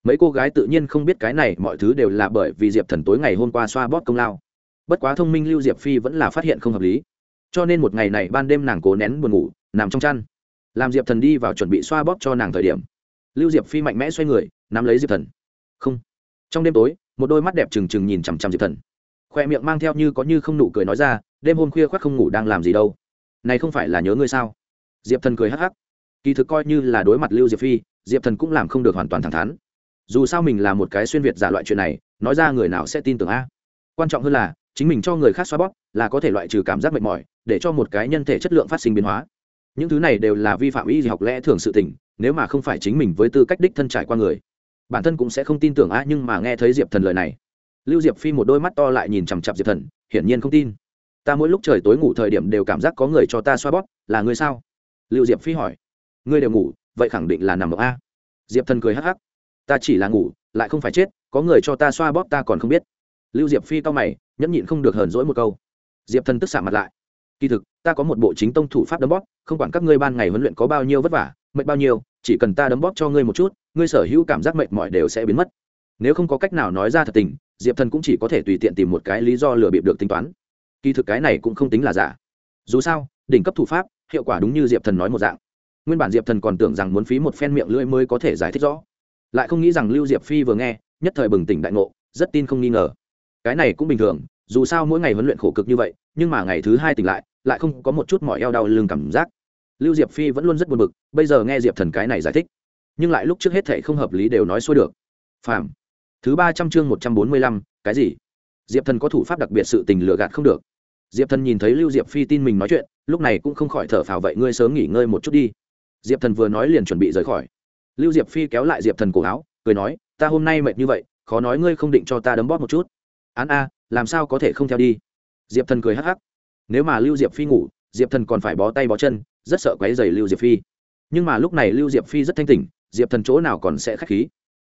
mấy cô gái tự nhiên không biết cái này mọi thứ đều là bởi vì diệp thần tối ngày hôm qua xoa bóp công lao bất quá thông minh lưu diệp phi vẫn là phát hiện không hợp lý cho nên một ngày này ban đêm nàng cố nén buồn ngủ, nằm trong chăn. Làm diệp thần đi vào chuẩn bị xoa bóp cho nàng thời điểm. Lưu diệp phi mạnh mẽ xoay người, nắm lấy diệp thần. Không. Trong đêm tối, một đôi mắt đẹp trừng trừng nhìn chằm chằm diệp thần. Khoe miệng mang theo như có như không nụ cười nói ra, đêm hôm khuya khoác không ngủ đang làm gì đâu. Này không phải là nhớ ngươi sao? Diệp thần cười hắc hắc. Kỳ thực coi như là đối mặt lưu diệp phi, diệp thần cũng làm không được hoàn toàn thẳng thắn. Dù sao mình là một cái xuyên việt giả loại chuyện này, nói ra người nào sẽ tin tưởng a? Quan trọng hơn là chính mình cho người khác xoa bóp là có thể loại trừ cảm giác mệt mỏi, để cho một cái nhân thể chất lượng phát sinh biến hóa. Những thứ này đều là vi phạm y học lẽ thường sự tình, nếu mà không phải chính mình với tư cách đích thân trải qua người, bản thân cũng sẽ không tin tưởng a, nhưng mà nghe thấy diệp thần lời này, lưu diệp phi một đôi mắt to lại nhìn chằm chặp diệp thần, hiển nhiên không tin. Ta mỗi lúc trời tối ngủ thời điểm đều cảm giác có người cho ta xoa bóp, là người sao? Lưu diệp phi hỏi. Ngươi đều ngủ, vậy khẳng định là nằm ở a. Diệp thần cười hắc hắc. Ta chỉ là ngủ, lại không phải chết, có người cho ta xoa bóp ta còn không biết lưu diệp phi cao mày, nhẫn nhịn không được hờn dỗi một câu. Diệp thần tức xạ mặt lại. Kỳ thực, ta có một bộ chính tông thủ pháp đấm bóp, không quản các ngươi ban ngày huấn luyện có bao nhiêu vất vả, mệt bao nhiêu, chỉ cần ta đấm bóp cho ngươi một chút, ngươi sở hữu cảm giác mệt mỏi đều sẽ biến mất. Nếu không có cách nào nói ra thật tình, diệp thần cũng chỉ có thể tùy tiện tìm một cái lý do lừa bịp được tính toán. Kỳ thực cái này cũng không tính là giả. Dù sao, đỉnh cấp thủ pháp, hiệu quả đúng như diệp thần nói một dạng. Nguyên bản diệp thần còn tưởng rằng muốn phí một phen miệng lưỡi mới có thể giải thích rõ. Lại không nghĩ rằng lưu diệp phi vừa nghe, nhất thời bừng tỉnh đại ngộ, rất tin không nghi ngờ cái này cũng bình thường, dù sao mỗi ngày huấn luyện khổ cực như vậy, nhưng mà ngày thứ hai tỉnh lại lại không có một chút mỏi eo đau lưng cảm giác. Lưu diệp phi vẫn luôn rất buồn bực, bây giờ nghe diệp thần cái này giải thích, nhưng lại lúc trước hết thệ không hợp lý đều nói xuôi được. Phàm. thứ ba trăm chương một trăm bốn mươi lăm, cái gì? Diệp thần có thủ pháp đặc biệt sự tình lừa gạt không được. Diệp thần nhìn thấy lưu diệp phi tin mình nói chuyện, lúc này cũng không khỏi thở phào vậy ngươi sớm nghỉ ngơi một chút đi. Diệp thần vừa nói liền chuẩn bị rời khỏi. Lưu diệp phi kéo lại diệp thần cổ áo, cười nói, ta hôm nay mệt như vậy, khó nói ngươi không định cho ta đấm bóp một chút án a, làm sao có thể không theo đi? Diệp thần cười hắc hắc. Nếu mà lưu diệp phi ngủ, diệp thần còn phải bó tay bó chân, rất sợ quấy dày lưu diệp phi. Nhưng mà lúc này lưu diệp phi rất thanh tỉnh, diệp thần chỗ nào còn sẽ k h á c h khí?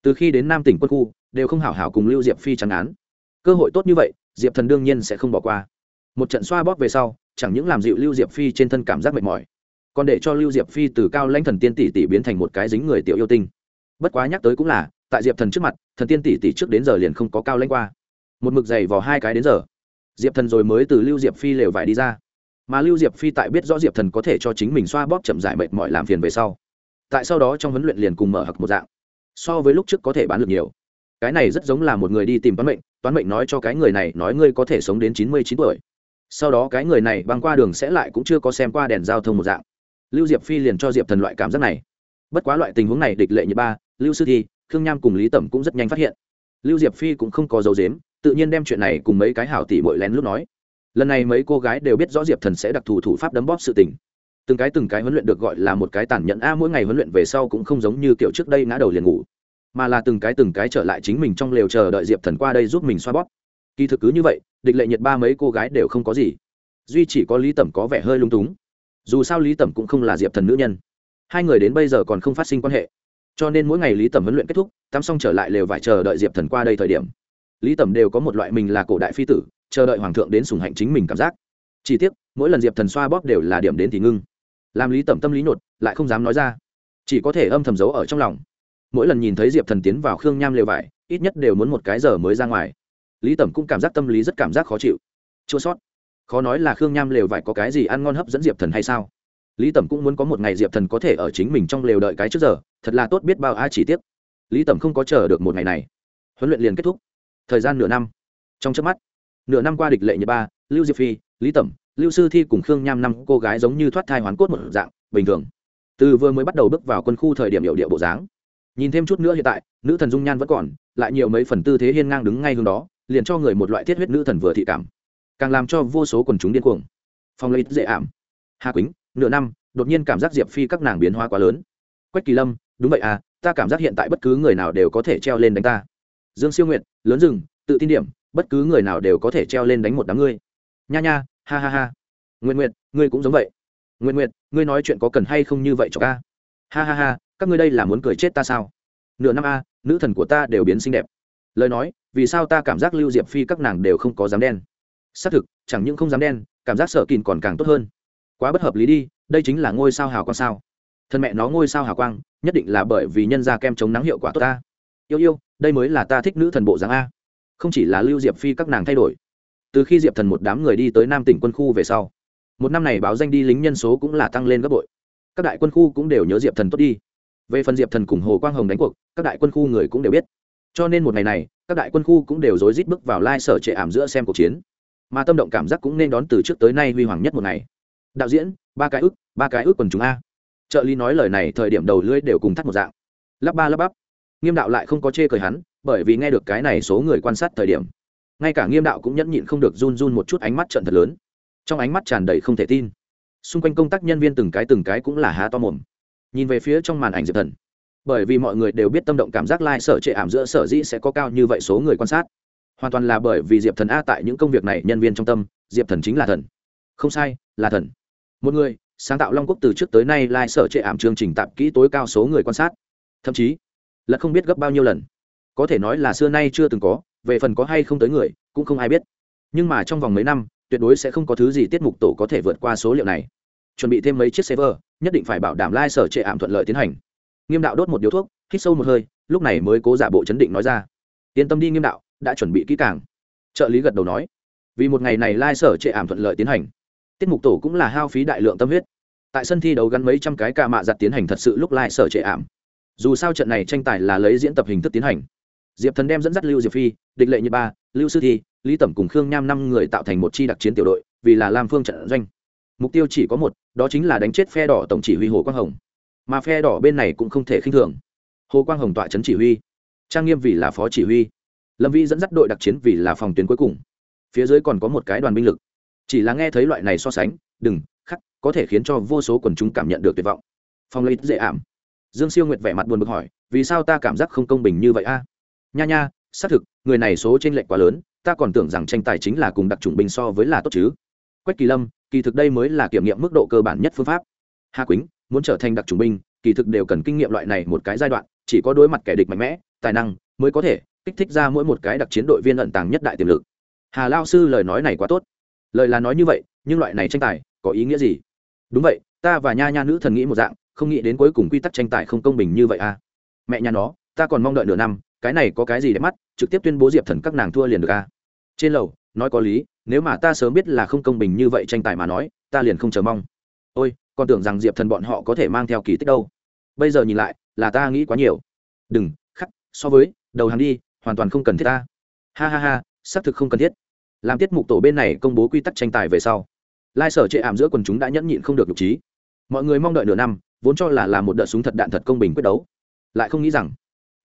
Từ khi đến nam tỉnh quân khu, đều không hảo hảo cùng lưu diệp phi chẳng án. Cơ hội tốt như vậy, diệp thần đương nhiên sẽ không bỏ qua. Một trận xoa bóp về sau, chẳng những làm dịu lưu diệp phi trên thân cảm giác mệt mỏi, còn để cho lưu diệp phi từ cao lãnh thần tiên tỷ tỷ biến thành một cái dính người tiểu yêu tinh. Bất quá nhắc tới cũng là, tại diệp thần trước mặt, thần tiên tỷ tỷ trước đến giờ liền không có cao lãnh qua một mực dày vào hai cái đến giờ. Diệp thần rồi mới từ lưu diệp phi lều vải đi ra. Mà lưu diệp phi tại biết rõ diệp thần có thể cho chính mình xoa bóp chậm giải mệt mỏi làm phiền về sau. Tại sau đó trong huấn luyện liền cùng mở hặc một dạng. So với lúc trước có thể bán được nhiều. Cái này rất giống là một người đi tìm toán mệnh toán mệnh nói cho cái người này nói ngươi có thể sống đến chín mươi chín tuổi. Sau đó cái người này băng qua đường sẽ lại cũng chưa có xem qua đèn giao thông một dạng. Lưu diệp phi liền cho diệp thần loại cảm giác này. Bất quá loại tình huống này địch lệ như ba, lưu sư thi, khương nham cùng lý tẩm cũng rất nhanh phát hiện. Lưu diệp phi cũng không có dấu dếm tự nhiên đem chuyện này cùng mấy cái hảo tỷ bội lén lúc nói. Lần này mấy cô gái đều biết rõ diệp thần sẽ đặc thù thủ pháp đấm bóp sự tình. Từng cái từng cái huấn luyện được gọi là một cái tàn nhẫn a, mỗi ngày huấn luyện về sau cũng không giống như kiểu trước đây ngã đầu liền ngủ, mà là từng cái từng cái trở lại chính mình trong lều chờ đợi diệp thần qua đây giúp mình xoa bóp. Kỳ thực cứ như vậy, địch lệ nhiệt ba mấy cô gái đều không có gì. Duy chỉ có lý tẩm có vẻ hơi lung túng. Dù sao lý tẩm cũng không là diệp thần nữ nhân. Hai người đến bây giờ còn không phát sinh quan hệ. Cho nên mỗi ngày lý tẩm huấn luyện kết thúc, tắm xong trở lại lều vải chờ đợi diệp thần qua đây thời điểm lý tẩm đều có một loại mình là cổ đại phi tử, chờ đợi hoàng thượng đến sùng hạnh chính mình cảm giác. Chỉ tiếc, mỗi lần diệp thần xoa bóp đều là điểm đến thì ngưng. Làm lý tẩm tâm lý nhột lại không dám nói ra. Chỉ có thể âm thầm giấu ở trong lòng. Mỗi lần nhìn thấy diệp thần tiến vào khương nham lều vải, ít nhất đều muốn một cái giờ mới ra ngoài. Lý tẩm cũng cảm giác tâm lý rất cảm giác khó chịu. Chua sót. Khó nói là khương nham lều vải có cái gì ăn ngon hấp dẫn diệp thần hay sao? Lý tẩm cũng muốn có một ngày diệp thần có thể ở chính mình trong lều đợi cái trước giờ, thật là tốt biết bao ai chỉ tiếc. Lý tẩm không có chờ được một ngày này. Huấn luyện liền kết thúc thời gian nửa năm. Trong trước mắt, nửa năm qua địch lệ nhật ba, lưu diệp phi, lý tẩm, lưu sư thi cùng khương nham năm cô gái giống như thoát thai hoán cốt một dạng, bình thường. Từ vừa mới bắt đầu bước vào quân khu thời điểm hiệu điệu bộ dáng. Nhìn thêm chút nữa hiện tại, nữ thần dung nhan vẫn còn, lại nhiều mấy phần tư thế hiên ngang đứng ngay hướng đó, liền cho người một loại thiết huyết nữ thần vừa thị cảm. Càng làm cho vô số quần chúng điên cuồng. Phong lấy dễ ảm. Hà quýnh, nửa năm, đột nhiên cảm giác diệp phi các nàng biến hóa quá lớn. Quách kỳ lâm, đúng vậy à ta cảm giác hiện tại bất cứ người nào đều có thể treo lên đánh ta dương siêu nguyện lớn rừng, tự tin điểm, bất cứ người nào đều có thể treo lên đánh một đám ngươi. Nha nha, ha ha ha. Nguyện nguyện ngươi cũng giống vậy. Nguyện nguyện ngươi nói chuyện có cần hay không như vậy cho ca? Ha ha ha, các ngươi đây là muốn cười chết ta sao? Nửa năm a, nữ thần của ta đều biến xinh đẹp. Lời nói, vì sao ta cảm giác lưu diệp phi các nàng đều không có dám đen? Xác thực, chẳng những không dám đen, cảm giác sợ kín còn càng tốt hơn. Quá bất hợp lý đi, đây chính là ngôi sao hào quang sao. Thân mẹ nó ngôi sao hào quang, nhất định là bởi vì nhân ra kem chống nắng hiệu quả tốt ta yêu yêu, đây mới là ta thích nữ thần bộ dáng a. Không chỉ là lưu diệp phi các nàng thay đổi. Từ khi diệp thần một đám người đi tới nam tỉnh quân khu về sau, một năm này báo danh đi lính nhân số cũng là tăng lên gấp bội. Các đại quân khu cũng đều nhớ diệp thần tốt đi. Về phần diệp thần cùng hồ quang hồng đánh cuộc, các đại quân khu người cũng đều biết. Cho nên một ngày này, các đại quân khu cũng đều rối rít bước vào lai sở trệ ảm giữa xem cuộc chiến. Mà tâm động cảm giác cũng nên đón từ trước tới nay huy hoàng nhất một ngày. Đạo diễn, ba cái ức, ba cái ức quần chúng a. Trợ lý nói lời này thời điểm đầu lưỡi đều cùng thắt một dạng. Lắp ba lắp bắp nghiêm đạo lại không có chê cười hắn, bởi vì nghe được cái này số người quan sát thời điểm, ngay cả nghiêm đạo cũng nhẫn nhịn không được run run một chút ánh mắt trận thật lớn. Trong ánh mắt tràn đầy không thể tin. Xung quanh công tác nhân viên từng cái từng cái cũng là há to mồm. Nhìn về phía trong màn ảnh diệp thần, bởi vì mọi người đều biết tâm động cảm giác lai、like、sở trệ ảm giữa sở dĩ sẽ có cao như vậy số người quan sát. Hoàn toàn là bởi vì diệp thần a tại những công việc này nhân viên trong tâm, diệp thần chính là thần. Không sai, là thần. Một người, sáng tạo long quốc từ trước tới nay lai、like、sở trệ ảm chương trình tạp kỹ tối cao số người quan sát. Thậm chí là không biết gấp bao nhiêu lần. Có thể nói là xưa nay chưa từng có, về phần có hay không tới người, cũng không ai biết. Nhưng mà trong vòng mấy năm, tuyệt đối sẽ không có thứ gì tiết mục tổ có thể vượt qua số liệu này. Chuẩn bị thêm mấy chiếc server, nhất định phải bảo đảm lai、like、sở trệ ảm thuận lợi tiến hành. Nghiêm đạo đốt một điếu thuốc, hít sâu một hơi, lúc này mới cố giả bộ chấn định nói ra. Yên tâm đi nghiêm đạo, đã chuẩn bị kỹ càng. Trợ lý gật đầu nói. Vì một ngày này lai、like、sở trệ ảm thuận lợi tiến hành. Tiết mục tổ cũng là hao phí đại lượng tâm huyết. Tại sân thi đấu gắn mấy trăm cái ca mạ giặt tiến hành thật sự lúc lai、like、sở trệ ảm dù sao trận này tranh tài là lấy diễn tập hình thức tiến hành. Diệp thần đem dẫn dắt lưu diệp phi, địch lệ như ba, lưu sư thi, lý tẩm cùng khương nham năm người tạo thành một chi đặc chiến tiểu đội, vì là lam phương trận doanh. Mục tiêu chỉ có một, đó chính là đánh chết phe đỏ tổng chỉ huy hồ quang hồng. Mà phe đỏ bên này cũng không thể khinh thường. Hồ quang hồng tọa trấn chỉ huy. Trang nghiêm vì là phó chỉ huy. Lâm vĩ dẫn dắt đội đặc chiến vì là phòng tuyến cuối cùng. Phía dưới còn có một cái đoàn binh lực. Chỉ là nghe thấy loại này so sánh, đừng, khắc, có thể khiến cho vô số quần chúng cảm nhận được tuyệt vọng. Phong lấy dễ ảm dương siêu nguyệt vẻ mặt buồn bực hỏi, vì sao ta cảm giác không công bình như vậy a? Nha nha, xác thực, người này số trên lệch quá lớn, ta còn tưởng rằng tranh tài chính là cùng đặc chủng binh so với là tốt chứ. Quách kỳ lâm, kỳ thực đây mới là kiểm nghiệm mức độ cơ bản nhất phương pháp. Hà quýnh, muốn trở thành đặc chủng binh, kỳ thực đều cần kinh nghiệm loại này một cái giai đoạn, chỉ có đối mặt kẻ địch mạnh mẽ, tài năng mới có thể kích thích ra mỗi một cái đặc chiến đội viên ẩn tàng nhất đại tiềm lực. Hà lao sư, lời nói này quá tốt. Lời là nói như vậy, nhưng loại này tranh tài có ý nghĩa gì? Đúng vậy, ta và nha nha nữ thần nghĩ một dạng không nghĩ đến cuối cùng quy tắc tranh tài không công bình như vậy à. Mẹ nhà nó, ta còn mong đợi nửa năm, cái này có cái gì để mắt, trực tiếp tuyên bố diệp thần các nàng thua liền được à. Trên lầu, nói có lý, nếu mà ta sớm biết là không công bình như vậy tranh tài mà nói, ta liền không chờ mong. Ôi, còn tưởng rằng diệp thần bọn họ có thể mang theo kỳ tích đâu. Bây giờ nhìn lại, là ta nghĩ quá nhiều. Đừng, khắc, so với, đầu hàng đi, hoàn toàn không cần thiết ta. Ha ha ha, xác thực không cần thiết. Làm tiết mục tổ bên này công bố quy tắc tranh tài về sau. Lai sở chệ ảm giữa quần chúng đã nhẫn nhịn không được nhục trí. Mọi người mong đợi nửa năm vốn cho là là một đợt súng thật đạn thật công bình quyết đấu. Lại không nghĩ rằng,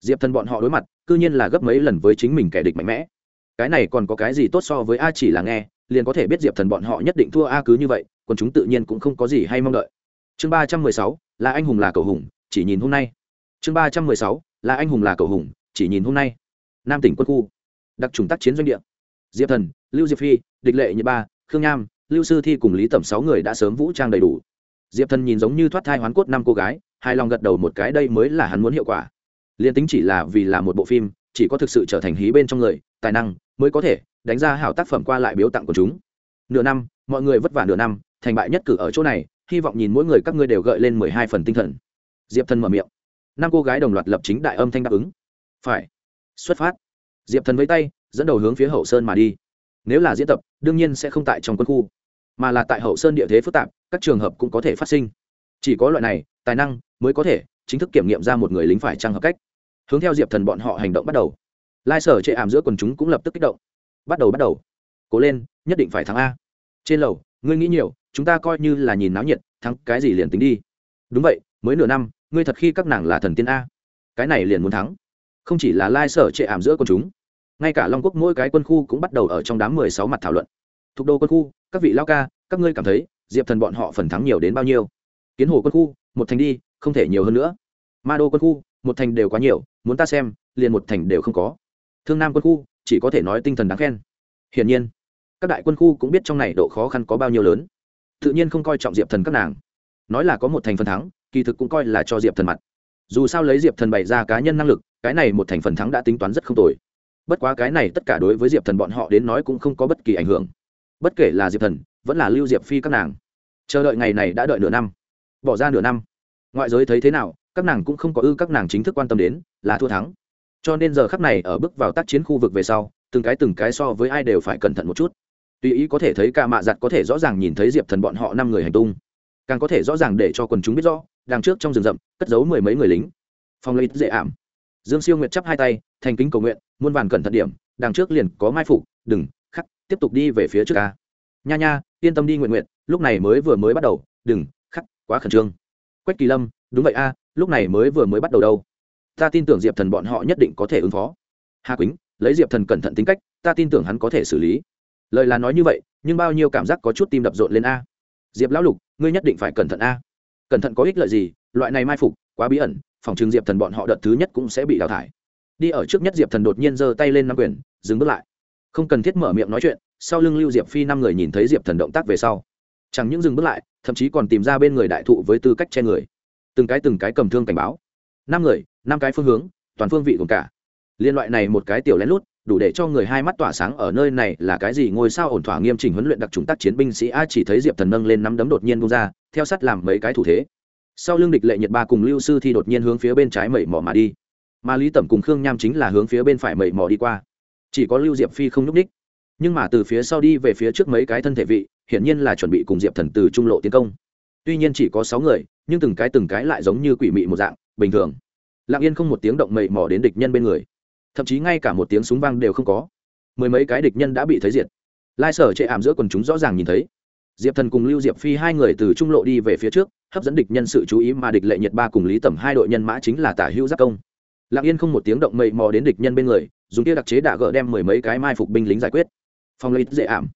diệp thần bọn họ đối mặt c ư nhiên là gấp mấy lần với chính mình kẻ địch mạnh mẽ. Cái này còn có cái gì tốt so với a chỉ là nghe, liền có thể biết diệp thần bọn họ nhất định thua a cứ như vậy, còn chúng tự nhiên cũng không có gì hay mong đợi. Chương ba trăm mười sáu, là anh hùng là cầu hùng, chỉ nhìn hôm nay. Chương ba trăm mười sáu, là anh hùng là cầu hùng, chỉ nhìn hôm nay. Nam tỉnh quân khu. Đặc trùng tác chiến doanh địa. Diệp thần, lưu diệp phi, địch lệ nhật ba, khương nham, lưu sư thi cùng lý tẩm sáu người đã sớm vũ trang đầy đủ diệp thần nhìn giống như thoát thai hoán cốt năm cô gái, hài lòng gật đầu một cái, đây mới là hắn muốn hiệu quả. Liền tính chỉ là vì là một bộ phim, chỉ có thực sự trở thành hí bên trong người, tài năng mới có thể đánh ra hảo tác phẩm qua lại biếu tặng của chúng. Nửa năm, mọi người vất vả nửa năm, thành bại nhất cử ở chỗ này, hy vọng nhìn mỗi người các ngươi đều gợi lên mười hai phần tinh thần. Diệp thần mở miệng. Năm cô gái đồng loạt lập chính đại âm thanh đáp ứng. Phải. Xuất phát. Diệp thần với tay, dẫn đầu hướng phía hậu sơn mà đi. Nếu là diễn tập, đương nhiên sẽ không tại trong quân khu, mà là tại hậu sơn địa thế phức tạp các trường hợp cũng có thể phát sinh. Chỉ có loại này, tài năng mới có thể chính thức kiểm nghiệm ra một người lính phải trăng hợp cách. Hướng theo diệp thần bọn họ hành động bắt đầu. Lai sở chệ ảm giữa quần chúng cũng lập tức kích động. Bắt đầu bắt đầu. Cố lên, nhất định phải thắng a. Trên lầu, ngươi nghĩ nhiều, chúng ta coi như là nhìn náo nhiệt, thắng cái gì liền tính đi. Đúng vậy, mới nửa năm, ngươi thật khi các nàng là thần tiên a. Cái này liền muốn thắng. Không chỉ là lai sở chệ ảm giữa quần chúng, ngay cả long quốc mỗi cái quân khu cũng bắt đầu ở trong đám mười sáu mặt thảo luận. Thuộc đô quân khu, các vị lao ca, các ngươi cảm thấy diệp thần bọn họ phần thắng nhiều đến bao nhiêu? Kiến hồ quân khu, một thành đi, không thể nhiều hơn nữa. Ma đô quân khu, một thành đều quá nhiều, muốn ta xem, liền một thành đều không có. Thương nam quân khu, chỉ có thể nói tinh thần đáng khen. Hiển nhiên, các đại quân khu cũng biết trong này độ khó khăn có bao nhiêu lớn. Tự nhiên không coi trọng diệp thần các nàng. Nói là có một thành phần thắng, kỳ thực cũng coi là cho diệp thần mặt. Dù sao lấy diệp thần bày ra cá nhân năng lực, cái này một thành phần thắng đã tính toán rất không tồi. Bất quá cái này tất cả đối với diệp thần bọn họ đến nói cũng không có bất kỳ ảnh hưởng. Bất kể là diệp thần vẫn là lưu diệp phi các nàng. Chờ đợi ngày này đã đợi nửa năm. Bỏ ra nửa năm. Ngoại giới thấy thế nào, các nàng cũng không có ư các nàng chính thức quan tâm đến, là thua thắng. Cho nên giờ khắc này ở bước vào tác chiến khu vực về sau, từng cái từng cái so với ai đều phải cẩn thận một chút. Tùy ý có thể thấy ca mạ giặt có thể rõ ràng nhìn thấy diệp thần bọn họ năm người hành tung. Càng có thể rõ ràng để cho quần chúng biết rõ, đằng trước trong rừng rậm, cất giấu mười mấy người lính. Phong lấy dễ ảm. Dương siêu nguyệt chắp hai tay, thành kính cầu nguyện, muôn vàn cẩn thận điểm, đằng trước liền có mai phục, đừng, khắc, tiếp tục đi về phía trước ca nha nha, yên tâm đi nguyện nguyện lúc này mới vừa mới bắt đầu, đừng, khắc, quá khẩn trương. Quách kỳ lâm, đúng vậy a, lúc này mới vừa mới bắt đầu đâu. Ta tin tưởng diệp thần bọn họ nhất định có thể ứng phó. Hà quýnh, lấy diệp thần cẩn thận tính cách, ta tin tưởng hắn có thể xử lý. Lời là nói như vậy, nhưng bao nhiêu cảm giác có chút tim đập rộn lên a. Diệp lão lục, ngươi nhất định phải cẩn thận a. Cẩn thận có ích lợi gì, loại này mai phục, quá bí ẩn, phòng trường diệp thần bọn họ đợt thứ nhất cũng sẽ bị đào thải. Đi ở trước nhất diệp thần đột nhiên giơ tay lên năm quyền, dừng bước lại. Không cần thiết mở miệng nói chuyện sau lưng lưu diệp phi năm người nhìn thấy diệp thần động tác về sau, chẳng những dừng bước lại, thậm chí còn tìm ra bên người đại thụ với tư cách che người. Từng cái từng cái cầm thương cảnh báo. Năm người, năm cái phương hướng, toàn phương vị gồm cả. Liên loại này một cái tiểu lén lút, đủ để cho người hai mắt tỏa sáng ở nơi này là cái gì ngôi sao ổn thỏa nghiêm chỉnh huấn luyện đặc trùng tác chiến binh sĩ a chỉ thấy diệp thần nâng lên nắm đấm đột nhiên bung ra, theo sát làm mấy cái thủ thế. Sau lưng địch lệ nhật ba cùng lưu sư thì đột nhiên hướng phía bên trái mẩy mỏ mà đi. Mà lý tẩm cùng khương nham chính là hướng phía bên phải mẩy mỏ đi qua. Chỉ có lưu diệp phi không nhúc ních nhưng mà từ phía sau đi về phía trước mấy cái thân thể vị, hiển nhiên là chuẩn bị cùng diệp thần từ trung lộ tiến công. Tuy nhiên chỉ có sáu người, nhưng từng cái từng cái lại giống như quỷ mị một dạng, bình thường. Lặng yên không một tiếng động mậy mỏ đến địch nhân bên người. Thậm chí ngay cả một tiếng súng vang đều không có. Mười mấy cái địch nhân đã bị thấy diệt. Lai sở chệ ảm giữa quần chúng rõ ràng nhìn thấy. Diệp thần cùng lưu diệp phi hai người từ trung lộ đi về phía trước, hấp dẫn địch nhân sự chú ý mà địch lệ nhiệt ba cùng lý tẩm hai đội nhân mã chính là tả hữu giác công. Lặng yên không một tiếng động mậy mò đến địch nhân bên người, dùng tia đặc chế đạ gỡ đem mười mấy cái mai phục binh lính giải quyết phong lấy dễ ảm.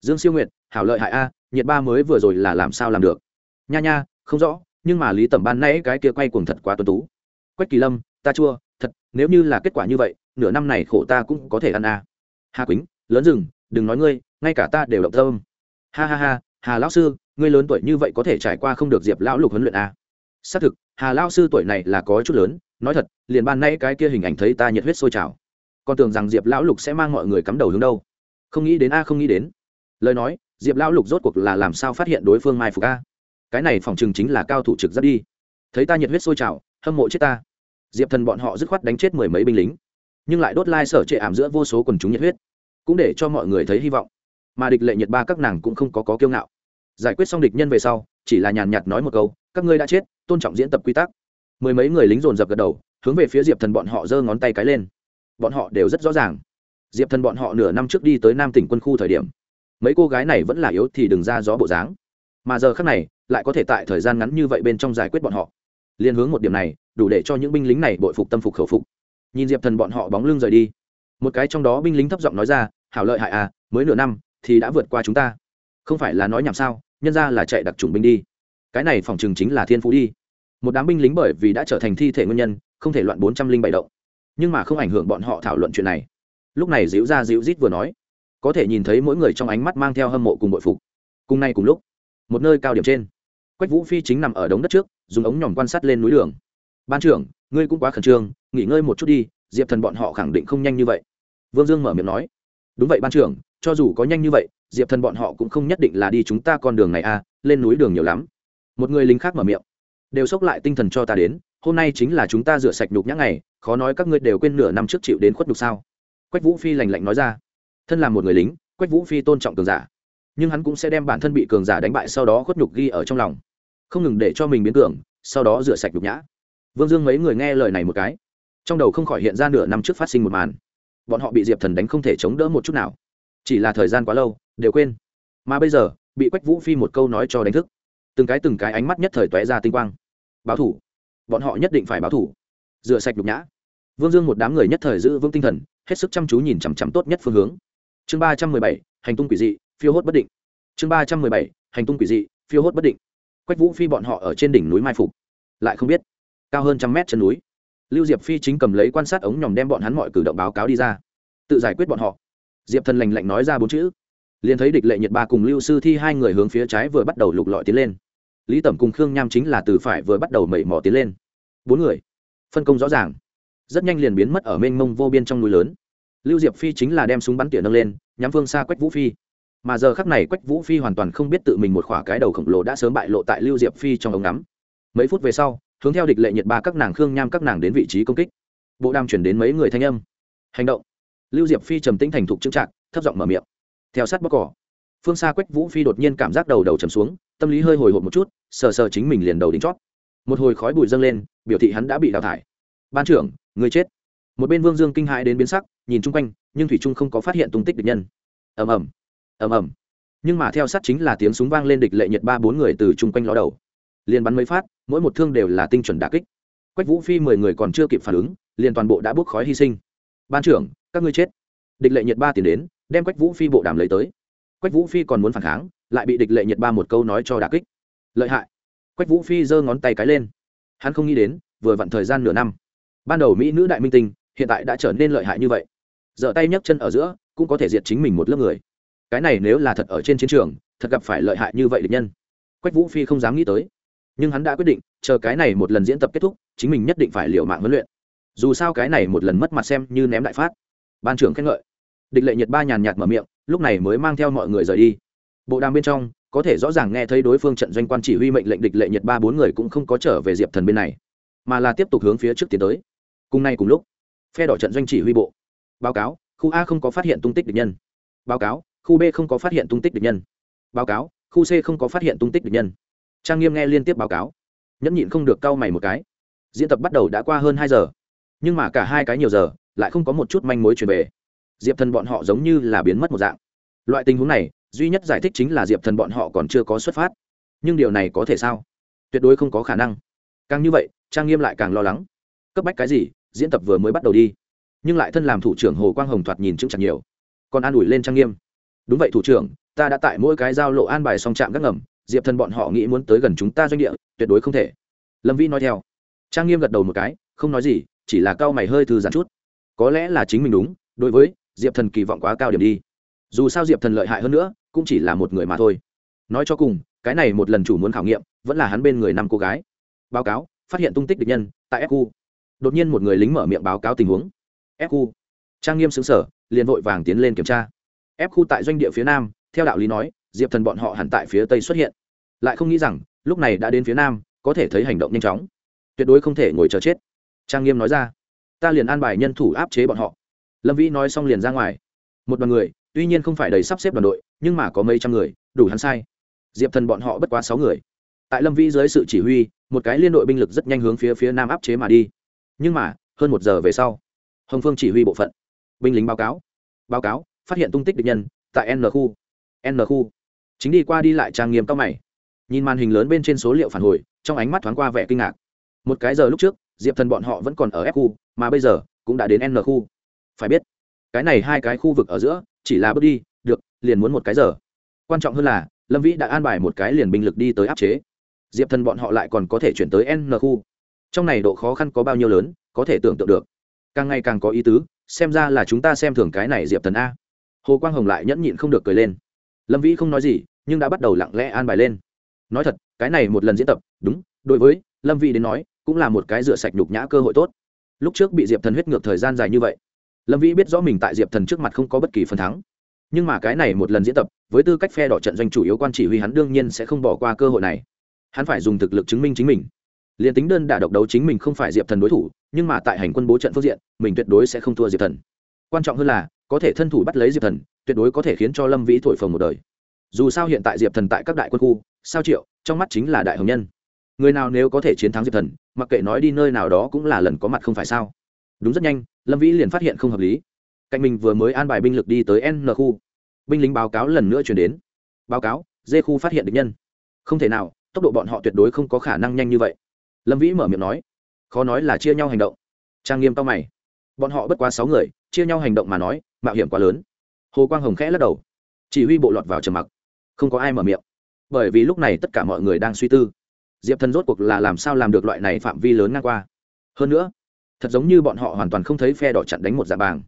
Dương siêu nguyệt, hảo lợi hại a, nhiệt ba mới vừa rồi là làm sao làm được? Nha nha, không rõ, nhưng mà lý tẩm ban nãy cái kia quay cuồng thật quá tuân tú. Quách kỳ lâm, ta chua, thật, nếu như là kết quả như vậy, nửa năm này khổ ta cũng có thể ăn a. Hà quýnh, lớn rừng, đừng nói ngươi, ngay cả ta đều động tâm. Ha ha ha, hà lão sư, ngươi lớn tuổi như vậy có thể trải qua không được diệp lão lục huấn luyện a. Xác thực, hà lão sư tuổi này là có chút lớn, nói thật, liền ban nãy cái kia hình ảnh thấy ta nhiệt huyết sôi trào. Còn tưởng rằng diệp lão lục sẽ mang mọi người cắm đầu hướng đâu không nghĩ đến a không nghĩ đến. Lời nói diệp lão lục rốt cuộc là làm sao phát hiện đối phương mai phục a? Cái này phòng chừng chính là cao thủ trực giáp đi. Thấy ta nhiệt huyết sôi trào hâm mộ chết ta. Diệp thần bọn họ dứt khoát đánh chết mười mấy binh lính. Nhưng lại đốt lai sở trệ ảm giữa vô số quần chúng nhiệt huyết. Cũng để cho mọi người thấy hy vọng. Mà địch lệ nhiệt ba các nàng cũng không có, có kiêu ngạo. Giải quyết xong địch nhân về sau chỉ là nhàn nhạt nói một câu các ngươi đã chết tôn trọng diễn tập quy tắc. Mười mấy người lính dồn dập gật đầu hướng về phía diệp thần bọn họ giơ ngón tay cái lên. Bọn họ đều rất rõ ràng diệp thần bọn họ nửa năm trước đi tới nam tỉnh quân khu thời điểm, mấy cô gái này vẫn là yếu thì đừng ra gió bộ dáng. Mà giờ khác này, lại có thể tại thời gian ngắn như vậy bên trong giải quyết bọn họ. Liên hướng một điểm này, đủ để cho những binh lính này bội phục tâm phục khẩu phục. Nhìn diệp thần bọn họ bóng lưng rời đi, một cái trong đó binh lính thấp giọng nói ra, hảo lợi hại à mới nửa năm thì đã vượt qua chúng ta. Không phải là nói nhảm sao, nhân ra là chạy đặc trùng binh đi. Cái này phòng chừng chính là thiên phú đi. Một đám binh lính bởi vì đã trở thành thi thể nguyên nhân, không thể loạn bốn trăm linh bảy động. Nhưng mà không ảnh hưởng bọn họ thảo luận chuyện này lúc này dịu ra dịu rít vừa nói, có thể nhìn thấy mỗi người trong ánh mắt mang theo hâm mộ cùng bội phục. Cùng nay cùng lúc, một nơi cao điểm trên, quách vũ phi chính nằm ở đống đất trước, dùng ống nhòm quan sát lên núi đường. Ban trưởng, ngươi cũng quá khẩn trương, nghỉ ngơi một chút đi, diệp thần bọn họ khẳng định không nhanh như vậy. Vương dương mở miệng nói, đúng vậy ban trưởng, cho dù có nhanh như vậy, diệp thần bọn họ cũng không nhất định là đi chúng ta con đường này à lên núi đường nhiều lắm. Một người lính khác mở miệng, đều xốc lại tinh thần cho ta đến, hôm nay chính là chúng ta rửa sạch nhục nhã ngày, khó nói các ngươi đều quên nửa năm trước chịu đến khuất nhục sao quách vũ phi lành lạnh nói ra. Thân là một người lính, quách vũ phi tôn trọng cường giả. Nhưng hắn cũng sẽ đem bản thân bị cường giả đánh bại sau đó khuất nhục ghi ở trong lòng. Không ngừng để cho mình biến cường, sau đó rửa sạch nhục nhã. Vương dương mấy người nghe lời này một cái. Trong đầu không khỏi hiện ra nửa năm trước phát sinh một màn. Bọn họ bị diệp thần đánh không thể chống đỡ một chút nào. Chỉ là thời gian quá lâu, đều quên. Mà bây giờ, bị quách vũ phi một câu nói cho đánh thức. Từng cái từng cái ánh mắt nhất thời tóe ra tinh quang. Báo thủ. Bọn họ nhất định phải báo thủ. Rửa sạch nhục nhã. Vương dương một đám người nhất thời giữ vững tinh thần hết sức chăm chú nhìn chằm chằm tốt nhất phương hướng. Chương ba trăm mười bảy, hành tung quỷ dị, phiêu hốt bất định. Chương ba trăm mười bảy, hành tung quỷ dị, phiêu hốt bất định. Quách vũ phi bọn họ ở trên đỉnh núi mai phục. Lại không biết, cao hơn trăm mét chân núi. Lưu diệp phi chính cầm lấy quan sát ống nhòm đem bọn hắn mọi cử động báo cáo đi ra. Tự giải quyết bọn họ. Diệp thần lành lạnh nói ra bốn chữ. Liền thấy địch lệ nhiệt ba cùng lưu sư thi hai người hướng phía trái vừa bắt đầu lục lọi tiến lên. Lý tẩm cùng khương nham chính là từ phải vừa bắt đầu mẩy mò tiến lên. Bốn người. Phân công rõ ràng. Rất nhanh liền biến mất ở mênh mông vô biên trong núi lớn lưu diệp phi chính là đem súng bắn tỉa nâng lên, nhắm phương xa quách vũ phi. Mà giờ khắc này quách vũ phi hoàn toàn không biết tự mình một khỏa cái đầu khổng lồ đã sớm bại lộ tại lưu diệp phi trong ống ngắm. Mấy phút về sau, hướng theo địch lệ nhiệt ba các nàng khương nham các nàng đến vị trí công kích. Bộ đàm chuyển đến mấy người thanh âm. Hành động. Lưu diệp phi trầm tĩnh thành thục trưng trạng thấp giọng mở miệng. Theo sát bóc cỏ, phương xa quách vũ phi đột nhiên cảm giác đầu đầu trầm xuống, tâm lý hơi hồi hộp một chút, sờ sờ chính mình liền đầu đính chót. Một hồi khói bụi dâng lên, biểu thị hắn đã bị đào thải. Ban trưởng, người chết. Một bên vương dương kinh hãi đến biến sắc nhìn chung quanh, nhưng thủy trung không có phát hiện tung tích địch nhân. Ầm ầm ầm ầm. Nhưng mà theo sát chính là tiếng súng vang lên địch lệ nhiệt ba bốn người từ chung quanh ló đầu. Liền bắn mấy phát, mỗi một thương đều là tinh chuẩn đà kích. Quách vũ phi mười người còn chưa kịp phản ứng, liền toàn bộ đã bốc khói hy sinh. Ban trưởng, các ngươi chết. Địch lệ nhiệt ba tiến đến, đem quách vũ phi bộ đàm lấy tới. Quách vũ phi còn muốn phản kháng, lại bị địch lệ nhiệt ba một câu nói cho đà kích. Lợi hại. Quách vũ phi giơ ngón tay cái lên. Hắn không nghĩ đến, vừa vặn thời gian nửa năm. Ban đầu mỹ nữ đại minh tinh, hiện tại đã trở nên lợi hại như vậy giở tay nhấc chân ở giữa, cũng có thể diệt chính mình một lớp người. Cái này nếu là thật ở trên chiến trường, thật gặp phải lợi hại như vậy địch nhân. Quách vũ phi không dám nghĩ tới. Nhưng hắn đã quyết định, chờ cái này một lần diễn tập kết thúc, chính mình nhất định phải liều mạng huấn luyện. Dù sao cái này một lần mất mặt xem như ném đại phát. Ban trưởng khen ngợi. Địch lệ nhiệt ba nhàn nhạt mở miệng, lúc này mới mang theo mọi người rời đi. Bộ đàm bên trong, có thể rõ ràng nghe thấy đối phương trận doanh quan chỉ huy mệnh lệnh địch lệ nhiệt ba bốn người cũng không có trở về diệp thần bên này, mà là tiếp tục hướng phía trước tiến tới. Cùng nay cùng lúc, phe đỏ trận doanh chỉ huy bộ báo cáo, khu a không có phát hiện tung tích địch nhân. Báo cáo, khu b không có phát hiện tung tích địch nhân. Báo cáo, khu c không có phát hiện tung tích địch nhân. Trang nghiêm nghe liên tiếp báo cáo, nhẫn nhịn không được cau mày một cái. Diễn tập bắt đầu đã qua hơn hai giờ, nhưng mà cả hai cái nhiều giờ lại không có một chút manh mối truyền về. Diệp thần bọn họ giống như là biến mất một dạng. Loại tình huống này, duy nhất giải thích chính là diệp thần bọn họ còn chưa có xuất phát. Nhưng điều này có thể sao? Tuyệt đối không có khả năng. Càng như vậy, trang nghiêm lại càng lo lắng. Cấp bách cái gì? Diễn tập vừa mới bắt đầu đi nhưng lại thân làm thủ trưởng hồ quang hồng thoạt nhìn chững chặt nhiều. Còn an ủi lên trang nghiêm. Đúng vậy thủ trưởng, ta đã tại mỗi cái giao lộ an bài song trạm các ngầm, diệp thần bọn họ nghĩ muốn tới gần chúng ta doanh địa, tuyệt đối không thể. Lâm vĩ nói theo. Trang nghiêm gật đầu một cái, không nói gì, chỉ là cao mày hơi thư giãn chút. Có lẽ là chính mình đúng, đối với diệp thần kỳ vọng quá cao điểm đi. Dù sao diệp thần lợi hại hơn nữa, cũng chỉ là một người mà thôi. Nói cho cùng, cái này một lần chủ muốn khảo nghiệm, vẫn là hắn bên người năm cô gái. Báo cáo, phát hiện tung tích địch nhân, tại fq đột nhiên một người lính mở miệng báo cáo tình huống fq trang nghiêm xứng sở, liền vội vàng tiến lên kiểm tra. F khu tại doanh địa phía nam, theo đạo lý nói, diệp thần bọn họ hẳn tại phía tây xuất hiện. Lại không nghĩ rằng, lúc này đã đến phía nam, có thể thấy hành động nhanh chóng. Tuyệt đối không thể ngồi chờ chết. Trang nghiêm nói ra, ta liền an bài nhân thủ áp chế bọn họ. Lâm vĩ nói xong liền ra ngoài. Một đoàn người, tuy nhiên không phải đầy sắp xếp đoàn đội, nhưng mà có mấy trăm người, đủ hắn sai. Diệp thần bọn họ bất quá sáu người. Tại lâm vĩ dưới sự chỉ huy, một cái liên đội binh lực rất nhanh hướng phía phía nam áp chế mà đi. Nhưng mà, hơn một giờ về sau hồng phương chỉ huy bộ phận. Binh lính báo cáo. Báo cáo, phát hiện tung tích địch nhân tại n khu. N khu. Chính đi qua đi lại trang nghiêm cao mày. Nhìn màn hình lớn bên trên số liệu phản hồi, trong ánh mắt thoáng qua vẻ kinh ngạc. Một cái giờ lúc trước, diệp thần bọn họ vẫn còn ở f khu, mà bây giờ cũng đã đến n khu. Phải biết, cái này hai cái khu vực ở giữa, chỉ là bước đi, được, liền muốn một cái giờ. Quan trọng hơn là, lâm vĩ đã an bài một cái liền binh lực đi tới áp chế. Diệp thần bọn họ lại còn có thể chuyển tới n khu. Trong này độ khó khăn có bao nhiêu lớn, có thể tưởng tượng được càng ngày càng có ý tứ, xem ra là chúng ta xem thường cái này diệp thần a. Hồ quang hồng lại nhẫn nhịn không được cười lên. Lâm vĩ không nói gì, nhưng đã bắt đầu lặng lẽ an bài lên. Nói thật, cái này một lần diễn tập, đúng, đối với lâm vĩ đến nói, cũng là một cái rửa sạch nhục nhã cơ hội tốt. Lúc trước bị diệp thần huyết ngược thời gian dài như vậy, lâm vĩ biết rõ mình tại diệp thần trước mặt không có bất kỳ phần thắng. Nhưng mà cái này một lần diễn tập, với tư cách phe đỏ trận doanh chủ yếu quan chỉ huy hắn đương nhiên sẽ không bỏ qua cơ hội này. Hắn phải dùng thực lực chứng minh chính mình. Liền tính đơn đả độc đấu chính mình không phải diệp thần đối thủ nhưng mà tại hành quân bố trận phương diện, mình tuyệt đối sẽ không thua diệp thần. Quan trọng hơn là, có thể thân thủ bắt lấy diệp thần, tuyệt đối có thể khiến cho lâm vĩ thổi phồng một đời. Dù sao hiện tại diệp thần tại các đại quân khu, sao triệu, trong mắt chính là đại hồng nhân. Người nào nếu có thể chiến thắng diệp thần, mặc kệ nói đi nơi nào đó cũng là lần có mặt không phải sao. Đúng rất nhanh, lâm vĩ liền phát hiện không hợp lý. Cạnh mình vừa mới an bài binh lực đi tới n khu. Binh lính báo cáo lần nữa chuyển đến. Báo cáo, dê khu phát hiện địch nhân. Không thể nào, tốc độ bọn họ tuyệt đối không có khả năng nhanh như vậy. Lâm vĩ mở miệng nói khó nói là chia nhau hành động. Trang nghiêm cao mày. Bọn họ bất quá sáu người, chia nhau hành động mà nói, mạo hiểm quá lớn. Hồ quang hồng khẽ lắc đầu. Chỉ huy bộ lọt vào trầm mặc. Không có ai mở miệng. Bởi vì lúc này tất cả mọi người đang suy tư. Diệp thần rốt cuộc là làm sao làm được loại này phạm vi lớn ngang qua? Hơn nữa, thật giống như bọn họ hoàn toàn không thấy phe đỏ chặn đánh một dạ bàng.